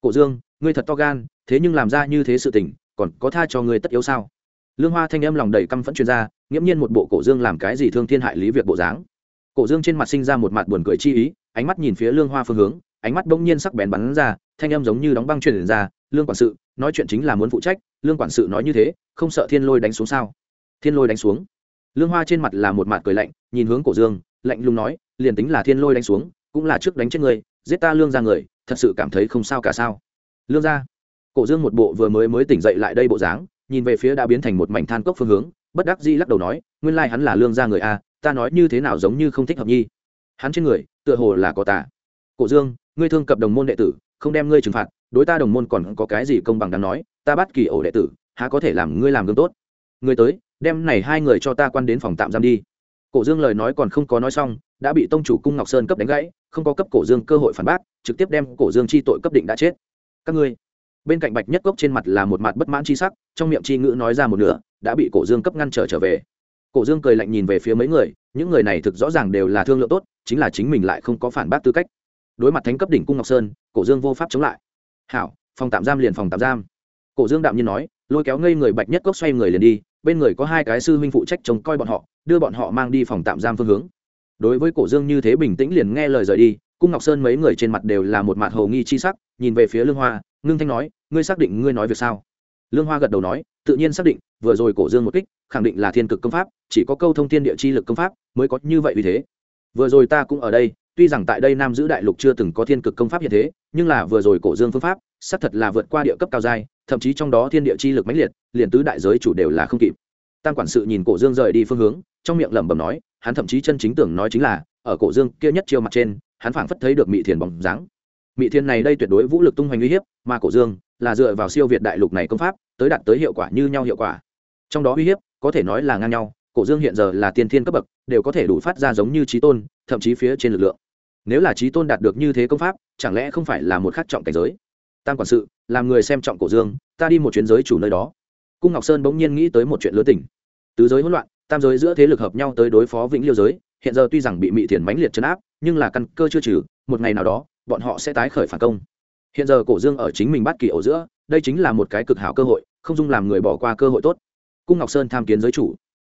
Cổ dương, ngươi thật to gan, thế nhưng làm ra như thế sự tình, còn có tha cho ngươi tất yếu sao? Lương hoa thanh âm lòng đầy căm phẫn chuyên gia nghiễm nhiên một bộ cổ dương làm cái gì thương thiên hại lý việc bộ dáng. Cổ dương trên mặt sinh ra một mặt buồn cười chi ý, ánh mắt nhìn phía lương hoa phương hướng, ánh mắt bỗng nhiên sắc bén bắn ra, thanh âm giống như đóng băng truyền ra, lương quản sự, nói chuyện chính là muốn phụ trách, lương quản sự nói như thế, không sợ thiên lôi đánh xuống sao? Thiên lôi đánh xuống? Lương hoa trên mặt là một mặt cười lạnh, nhìn hướng cổ dương, lạnh lùng nói, liền tính là thiên lôi đánh xuống, cũng là trước đánh chết người, giết ta lương ra người, thật sự cảm thấy không sao cả sao. Lương ra cổ dương một bộ vừa mới mới tỉnh dậy lại đây bộ dáng, nhìn về phía đã biến thành một mảnh than cốc phương hướng, bất đắc dĩ lắc đầu nói, nguyên lai hắn là lương gia người a, ta nói như thế nào giống như không thích hợp nhi. Hắn trên người, tựa hồ là có tà. Cổ dương, ngươi thương cập đồng môn đệ tử, không đem ngươi trừng phạt, đối ta đồng môn còn có cái gì công bằng đáng nói, ta bắt kỳ ổ đệ tử, há có thể làm ngươi làm gương tốt. Ngươi tới đem này hai người cho ta quan đến phòng tạm giam đi. Cổ dương lời nói còn không có nói xong, đã bị tông chủ cung ngọc sơn cấp đánh gãy, không có cấp cổ dương cơ hội phản bác, trực tiếp đem cổ dương chi tội cấp định đã chết. Các ngươi, bên cạnh bạch nhất cốc trên mặt là một mặt bất mãn chi sắc, trong miệng chi ngữ nói ra một nửa, đã bị cổ dương cấp ngăn trở trở về. Cổ dương cười lạnh nhìn về phía mấy người, những người này thực rõ ràng đều là thương lượng tốt, chính là chính mình lại không có phản bác tư cách. Đối mặt thánh cấp đỉnh cung ngọc sơn, cổ dương vô pháp chống lại. Hảo, phòng tạm giam liền phòng tạm giam. Cổ dương đạm nhiên nói, lôi kéo ngây người bạch nhất cốc xoay người liền đi bên người có hai cái sư huynh phụ trách trông coi bọn họ, đưa bọn họ mang đi phòng tạm giam phương hướng. Đối với cổ dương như thế bình tĩnh liền nghe lời rời đi, cung ngọc sơn mấy người trên mặt đều là một mặt hầu nghi chi sắc, nhìn về phía lương hoa, ngưng thanh nói, ngươi xác định ngươi nói việc sao? Lương hoa gật đầu nói, tự nhiên xác định, vừa rồi cổ dương một kích, khẳng định là thiên cực công pháp, chỉ có câu thông thiên địa chi lực công pháp mới có như vậy vì thế. Vừa rồi ta cũng ở đây, tuy rằng tại đây nam giữ đại lục chưa từng có thiên cực công pháp hiện thế, nhưng là vừa rồi cổ dương phương pháp, xác thật là vượt qua địa cấp cao giai thậm chí trong đó thiên địa chi lực mãnh liệt, liền tứ đại giới chủ đều là không kịp. Tam quản sự nhìn cổ dương rời đi phương hướng, trong miệng lẩm bẩm nói, hắn thậm chí chân chính tưởng nói chính là, ở cổ dương kia nhất chiêu mặt trên, hắn phảng phất thấy được mị thiền bóng dáng. Mị thiền này đây tuyệt đối vũ lực tung hoành uy hiếp, mà cổ dương là dựa vào siêu việt đại lục này công pháp, tới đạt tới hiệu quả như nhau hiệu quả. Trong đó uy hiếp, có thể nói là ngang nhau, cổ dương hiện giờ là tiên thiên cấp bậc, đều có thể đủ phát ra giống như trí tôn, thậm chí phía trên lực lượng. Nếu là trí tôn đạt được như thế công pháp, chẳng lẽ không phải là một khắc trọng cảnh giới? Tam quản sự, làm người xem trọng cổ dương, ta đi một chuyến giới chủ nơi đó. Cung ngọc sơn bỗng nhiên nghĩ tới một chuyện lứa tỉnh tứ giới hỗn loạn, tam giới giữa thế lực hợp nhau tới đối phó vĩnh liêu giới, hiện giờ tuy rằng bị mị thiền mãnh liệt chấn áp, nhưng là căn cơ chưa trừ, một ngày nào đó, bọn họ sẽ tái khởi phản công. Hiện giờ cổ dương ở chính mình bắt kỳ ổ giữa, đây chính là một cái cực hảo cơ hội, không dung làm người bỏ qua cơ hội tốt. Cung ngọc sơn tham kiến giới chủ.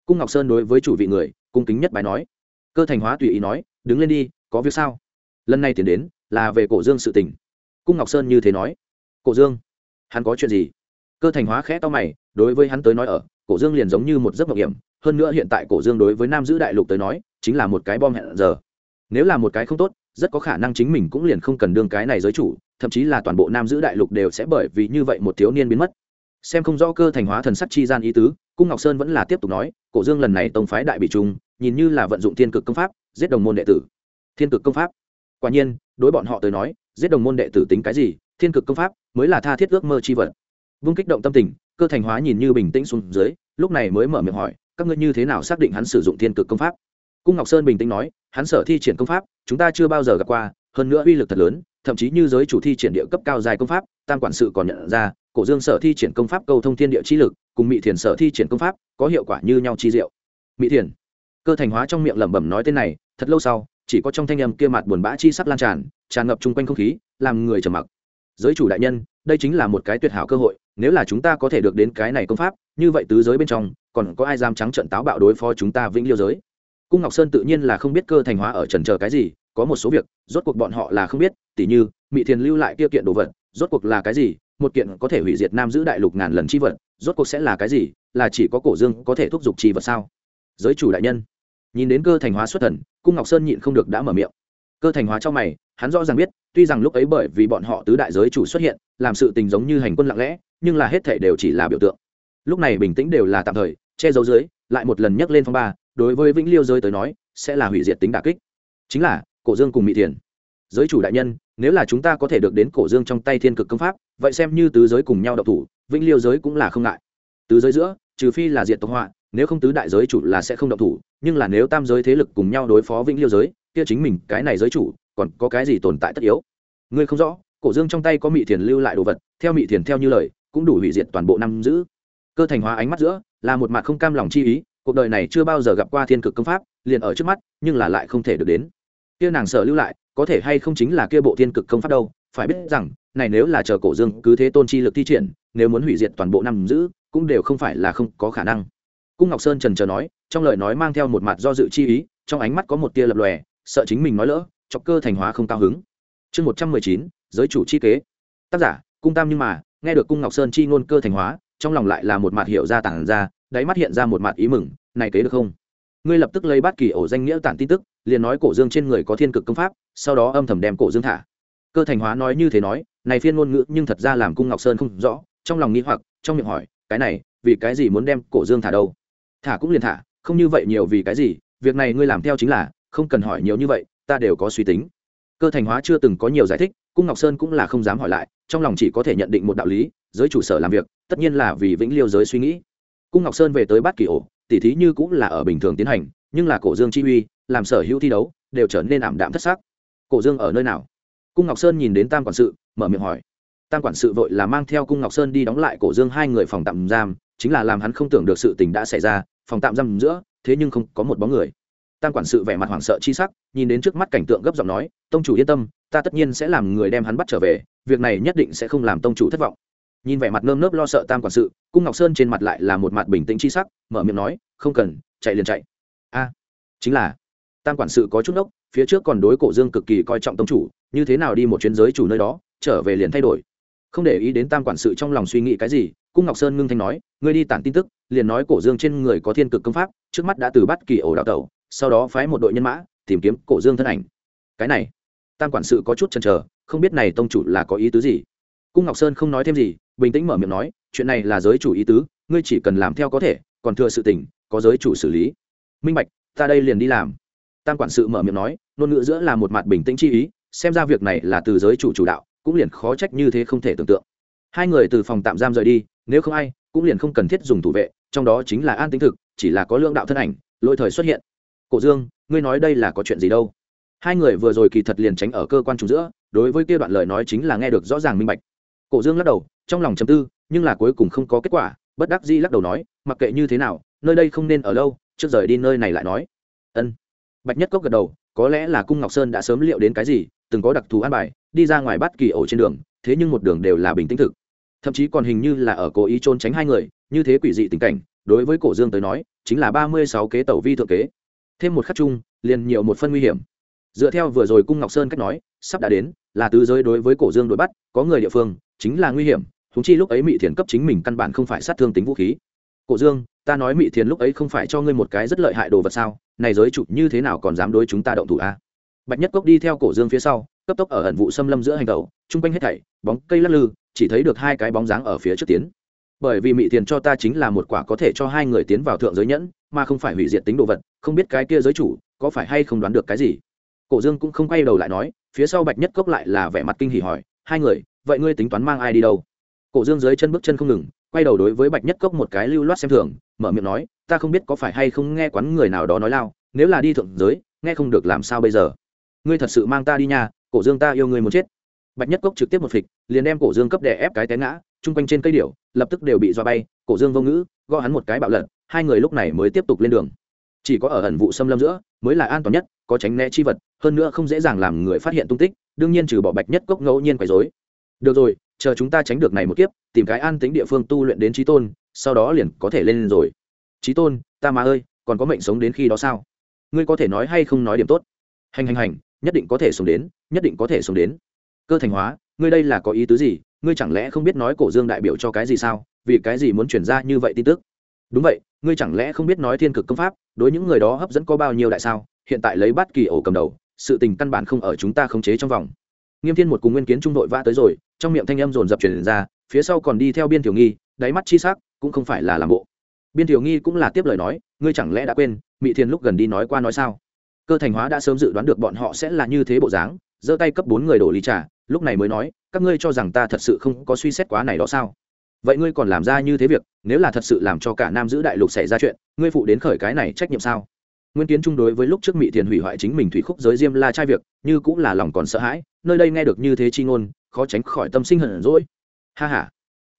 Cung ngọc sơn đối với chủ vị người, cung kính nhất bài nói. Cơ thành hóa tùy ý nói, đứng lên đi, có việc sao? Lần này tiến đến, là về cổ dương sự tình cung ngọc sơn như thế nói. Cổ dương, hắn có chuyện gì? Cơ thành hóa khẽ to mày, đối với hắn tới nói ở, cổ dương liền giống như một giấc mộng hiểm. Hơn nữa hiện tại cổ dương đối với nam giữ đại lục tới nói, chính là một cái bom hẹn giờ. Nếu là một cái không tốt, rất có khả năng chính mình cũng liền không cần đương cái này giới chủ, thậm chí là toàn bộ nam giữ đại lục đều sẽ bởi vì như vậy một thiếu niên biến mất. Xem không rõ cơ thành hóa thần sắc chi gian ý tứ, cung ngọc sơn vẫn là tiếp tục nói, cổ dương lần này tông phái đại bị trung nhìn như là vận dụng thiên cực công pháp, giết đồng môn đệ tử. Thiên cực công pháp? Quả nhiên, đối bọn họ tới nói giết đồng môn đệ tử tính cái gì, thiên cực công pháp mới là tha thiết ước mơ chi vật. Vung kích động tâm tình, cơ thành hóa nhìn như bình tĩnh xuống dưới, lúc này mới mở miệng hỏi, các ngươi như thế nào xác định hắn sử dụng thiên cực công pháp? Cung ngọc sơn bình tĩnh nói, hắn sở thi triển công pháp, chúng ta chưa bao giờ gặp qua, hơn nữa uy lực thật lớn, thậm chí như giới chủ thi triển địa cấp cao dài công pháp, tam quản sự còn nhận ra, cổ dương sở thi triển công pháp cầu thông thiên địa chi lực, cùng mỹ thiền sở thi triển công pháp, có hiệu quả như nhau chi diệu. Mỹ thiền, cơ thành hóa trong miệng lẩm bẩm nói tên này, thật lâu sau, chỉ có trong thanh âm kia mặt buồn bã chi sắc lan tràn tràn ngập chung quanh không khí, làm người trầm mặc. Giới chủ đại nhân, đây chính là một cái tuyệt hảo cơ hội, nếu là chúng ta có thể được đến cái này công pháp, như vậy tứ giới bên trong, còn có ai dám trắng trận táo bạo đối phó chúng ta vĩnh liêu giới? Cung ngọc sơn tự nhiên là không biết cơ thành hóa ở trần chờ cái gì, có một số việc, rốt cuộc bọn họ là không biết, tỉ như mỹ thiền lưu lại kia kiện đồ vật, rốt cuộc là cái gì, một kiện có thể hủy diệt nam giữ đại lục ngàn lần chi vật, rốt cuộc sẽ là cái gì, là chỉ có cổ dương có thể thúc giục chi vật sao? Giới chủ đại nhân, nhìn đến cơ thành hóa xuất thần, cung ngọc sơn nhịn không được đã mở miệng. Cơ thành hóa trong mày hắn rõ ràng biết, tuy rằng lúc ấy bởi vì bọn họ tứ đại giới chủ xuất hiện, làm sự tình giống như hành quân lặng lẽ, nhưng là hết thể đều chỉ là biểu tượng. Lúc này bình tĩnh đều là tạm thời, che giấu dưới, lại một lần nhắc lên phong ba, đối với vĩnh liêu giới tới nói, sẽ là hủy diệt tính đà kích. Chính là, cổ dương cùng mỹ thiền. Giới chủ đại nhân, nếu là chúng ta có thể được đến cổ dương trong tay thiên cực công pháp, vậy xem như tứ giới cùng nhau đậu thủ, vĩnh liêu giới cũng là không ngại. Tứ giới giữa, trừ phi là diện tộc họa, nếu không tứ đại giới chủ là sẽ không động thủ, nhưng là nếu tam giới thế lực cùng nhau đối phó vĩnh liêu giới, kia chính mình, cái này giới chủ còn có cái gì tồn tại tất yếu? Ngươi không rõ, cổ dương trong tay có mị thiền lưu lại đồ vật, theo mị thiền theo như lời, cũng đủ hủy diệt toàn bộ năm giữ. Cơ thành hóa ánh mắt giữa, là một mặt không cam lòng chi ý, cuộc đời này chưa bao giờ gặp qua thiên cực công pháp, liền ở trước mắt, nhưng là lại không thể được đến. Kia nàng sợ lưu lại, có thể hay không chính là kia bộ thiên cực công pháp đâu, phải biết rằng, này nếu là chờ cổ dương cứ thế tôn chi lực thi triển, nếu muốn hủy diệt toàn bộ năm giữ, cũng đều không phải là không có khả năng. Cung ngọc sơn trần chờ nói, trong lời nói mang theo một mặt do dự chi ý, trong ánh mắt có một tia lập lòe, sợ chính mình nói lỡ chọc cơ thành hóa không cao hứng. Chương một trăm mười chín, giới chủ chi kế. Tác giả, cung tam nhưng mà, nghe được cung ngọc sơn chi ngôn cơ thành hóa, trong lòng lại là một mặt hiểu ra tản ra, đáy mắt hiện ra một mặt ý mừng, này kế được không? Ngươi lập tức lấy bát kỳ ổ danh nghĩa tản tin tức, liền nói cổ dương trên người có thiên cực công pháp, sau đó âm thầm đem cổ dương thả. Cơ thành hóa nói như thế nói, này phiên ngôn ngữ nhưng thật ra làm cung ngọc sơn không rõ, trong lòng nghĩ hoặc, trong miệng hỏi, cái này, vì cái gì muốn đem cổ dương thả đâu? Thả cũng liền thả, không như vậy nhiều vì cái gì, việc này ngươi làm theo chính là, không cần hỏi nhiều như vậy ta đều có suy tính. Cơ thành hóa chưa từng có nhiều giải thích, cung ngọc sơn cũng là không dám hỏi lại, trong lòng chỉ có thể nhận định một đạo lý, giới chủ sở làm việc, tất nhiên là vì vĩnh liêu giới suy nghĩ. Cung ngọc sơn về tới bát kỳ ổ, tỉ thí như cũng là ở bình thường tiến hành, nhưng là cổ dương chi uy, làm sở hữu thi đấu, đều trở nên ảm đạm thất xác cổ dương ở nơi nào? Cung ngọc sơn nhìn đến tam quản sự, mở miệng hỏi. Tam quản sự vội là mang theo cung ngọc sơn đi đóng lại cổ dương hai người phòng tạm giam, chính là làm hắn không tưởng được sự tình đã xảy ra, phòng tạm giam giữa, thế nhưng không có một bóng người tam quản sự vẻ mặt hoảng sợ chi sắc, nhìn đến trước mắt cảnh tượng gấp giọng nói, tông chủ yên tâm, ta tất nhiên sẽ làm người đem hắn bắt trở về, việc này nhất định sẽ không làm tông chủ thất vọng. Nhìn vẻ mặt nơm nớp lo sợ tam quản sự, cung ngọc sơn trên mặt lại là một mặt bình tĩnh chi sắc, mở miệng nói, không cần, chạy liền chạy. A, chính là. Tam quản sự có chút nốc, phía trước còn đối cổ dương cực kỳ coi trọng tông chủ, như thế nào đi một chuyến giới chủ nơi đó, trở về liền thay đổi. Không để ý đến tam quản sự trong lòng suy nghĩ cái gì, cung ngọc sơn ngưng thanh nói, ngươi đi tản tin tức, liền nói cổ dương trên người có thiên cực công pháp, trước mắt đã từ bắt kỳ ổ đạo tẩu sau đó phái một đội nhân mã tìm kiếm cổ dương thân ảnh. Cái này, tam quản sự có chút chần chờ, không biết này tông chủ là có ý tứ gì. Cung ngọc sơn không nói thêm gì, bình tĩnh mở miệng nói, chuyện này là giới chủ ý tứ, ngươi chỉ cần làm theo có thể, còn thừa sự tình, có giới chủ xử lý. Minh bạch, ta đây liền đi làm. Tam quản sự mở miệng nói, ngôn ngữ giữa là một mặt bình tĩnh chi ý, xem ra việc này là từ giới chủ chủ đạo, cũng liền khó trách như thế không thể tưởng tượng. Hai người từ phòng tạm giam rời đi, nếu không ai, cũng liền không cần thiết dùng thủ vệ, trong đó chính là an tính thực, chỉ là có lượng đạo thân ảnh lôi thời xuất hiện cổ dương, ngươi nói đây là có chuyện gì đâu? Hai người vừa rồi kỳ thật liền tránh ở cơ quan trùng giữa, đối với kia đoạn lời nói chính là nghe được rõ ràng minh bạch. Cổ dương lắc đầu, trong lòng chấm tư, nhưng là cuối cùng không có kết quả, bất đắc di lắc đầu nói, mặc kệ như thế nào, nơi đây không nên ở lâu, trước rời đi nơi này lại nói. Ân. Bạch nhất cốc gật đầu, có lẽ là cung ngọc sơn đã sớm liệu đến cái gì, từng có đặc thù an bài, đi ra ngoài bắt kỳ ổ trên đường, thế nhưng một đường đều là bình tĩnh thực. Thậm chí còn hình như là ở cố ý trôn tránh hai người, như thế quỷ dị tình cảnh, đối với cổ dương tới nói, chính là ba mươi sáu kế tẩu vi thượng kế thêm một khắc chung, liền nhiều một phân nguy hiểm. Dựa theo vừa rồi cung ngọc sơn cách nói, sắp đã đến, là tứ giới đối với cổ dương đuổi bắt, có người địa phương, chính là nguy hiểm thúng chi lúc ấy mỹ thiền cấp chính mình căn bản không phải sát thương tính vũ khí. Cổ dương, ta nói mỹ thiền lúc ấy không phải cho ngươi một cái rất lợi hại đồ vật sao, này giới chủ như thế nào còn dám đối chúng ta động thủ a? Bạch nhất cốc đi theo cổ dương phía sau, cấp tốc ở ẩn vụ xâm lâm giữa hành tàu chung quanh hết thảy, bóng cây lắc lư, chỉ thấy được hai cái bóng dáng ở phía trước tiến. Bởi vì mỹ thiền cho ta chính là một quả có thể cho hai người tiến vào thượng giới nhẫn, mà không phải hủy diệt tính đồ vật không biết cái kia giới chủ có phải hay không đoán được cái gì. Cổ dương cũng không quay đầu lại nói, phía sau bạch nhất cốc lại là vẻ mặt kinh hỉ hỏi, hai người, vậy ngươi tính toán mang ai đi đâu? Cổ dương dưới chân bước chân không ngừng, quay đầu đối với bạch nhất cốc một cái lưu loát xem thường, mở miệng nói, ta không biết có phải hay không nghe quán người nào đó nói lao, nếu là đi thượng giới, nghe không được làm sao bây giờ? Ngươi thật sự mang ta đi nhà cổ dương ta yêu ngươi muốn chết. Bạch nhất cốc trực tiếp một phịch, liền đem cổ dương cấp đè ép cái té ngã, chung quanh trên cây điểu, lập tức đều bị do bay, cổ dương vô ngữ, gõ hắn một cái bạo lật, hai người lúc này mới tiếp tục lên đường chỉ có ở ẩn vụ xâm lâm giữa mới là an toàn nhất, có tránh né chi vật, hơn nữa không dễ dàng làm người phát hiện tung tích, đương nhiên trừ bỏ bạch nhất cốc ngẫu nhiên quấy dối được rồi, chờ chúng ta tránh được này một kiếp, tìm cái an tính địa phương tu luyện đến trí tôn, sau đó liền có thể lên rồi. Trí tôn, ta mà ơi, còn có mệnh sống đến khi đó sao? Ngươi có thể nói hay không nói điểm tốt? Hành hành hành, nhất định có thể sống đến, nhất định có thể sống đến. Cơ thành hóa, ngươi đây là có ý tứ gì? Ngươi chẳng lẽ không biết nói cổ dương đại biểu cho cái gì sao? Vì cái gì muốn chuyển ra như vậy tin tức? Đúng vậy, ngươi chẳng lẽ không biết nói thiên cực công pháp, đối những người đó hấp dẫn có bao nhiêu đại sao? Hiện tại lấy bắt kỳ ổ cầm đầu, sự tình căn bản không ở chúng ta khống chế trong vòng. Nghiêm thiên một cùng nguyên kiến trung đội vã tới rồi, trong miệng thanh âm dồn dập truyền ra, phía sau còn đi theo biên tiểu nghi, đáy mắt chi sắc cũng không phải là làm bộ. Biên tiểu nghi cũng là tiếp lời nói, ngươi chẳng lẽ đã quên mỹ thiên lúc gần đi nói qua nói sao? Cơ thành hóa đã sớm dự đoán được bọn họ sẽ là như thế bộ dáng, giơ tay cấp bốn người đổ ly trà, lúc này mới nói, các ngươi cho rằng ta thật sự không có suy xét quá này đó sao? Vậy ngươi còn làm ra như thế việc, nếu là thật sự làm cho cả nam giữ đại lục xảy ra chuyện, ngươi phụ đến khởi cái này trách nhiệm sao? Nguyên kiến trung đối với lúc trước mỹ thiền hủy hoại chính mình thủy khúc giới diêm la trai việc, như cũng là lòng còn sợ hãi, nơi đây nghe được như thế chi ngôn, khó tránh khỏi tâm sinh hận rỗi ha ha.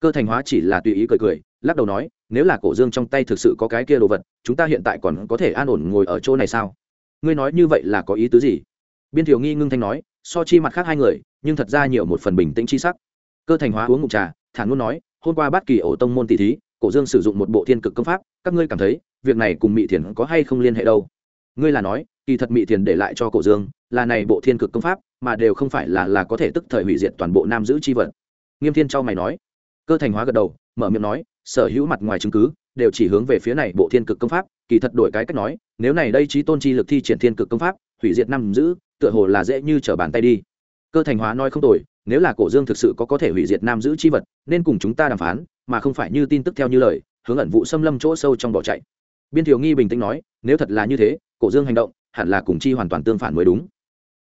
Cơ thành hóa chỉ là tùy ý cười cười, lắc đầu nói, nếu là cổ dương trong tay thực sự có cái kia đồ vật, chúng ta hiện tại còn có thể an ổn ngồi ở chỗ này sao? Ngươi nói như vậy là có ý tứ gì? Biên thiều nghi ngưng thanh nói, so chi mặt khác hai người, nhưng thật ra nhiều một phần bình tĩnh chi sắc. Cơ thành hóa uống ngụm trà, thản ngôn nói hôm qua bát kỳ ổ tông môn tỷ thí, cổ dương sử dụng một bộ thiên cực công pháp, các ngươi cảm thấy, việc này cùng mỹ thiền có hay không liên hệ đâu? Ngươi là nói, kỳ thật mỹ thiền để lại cho cổ dương, là này bộ thiên cực công pháp, mà đều không phải là là có thể tức thời hủy diệt toàn bộ nam giữ chi vật. Nghiêm thiên châu mày nói. Cơ thành hóa gật đầu, mở miệng nói, sở hữu mặt ngoài chứng cứ, đều chỉ hướng về phía này bộ thiên cực công pháp, kỳ thật đổi cái cách nói, nếu này đây trí tôn chi lực thi triển thiên cực công pháp, hủy diệt nam giữ, tựa hồ là dễ như trở bàn tay đi cơ thành hóa nói không tồi, nếu là cổ dương thực sự có có thể hủy diệt nam giữ chi vật, nên cùng chúng ta đàm phán, mà không phải như tin tức theo như lời, hướng ẩn vụ xâm lâm chỗ sâu trong bỏ chạy. Biên Thiều nghi bình tĩnh nói, nếu thật là như thế, cổ dương hành động, hẳn là cùng chi hoàn toàn tương phản mới đúng.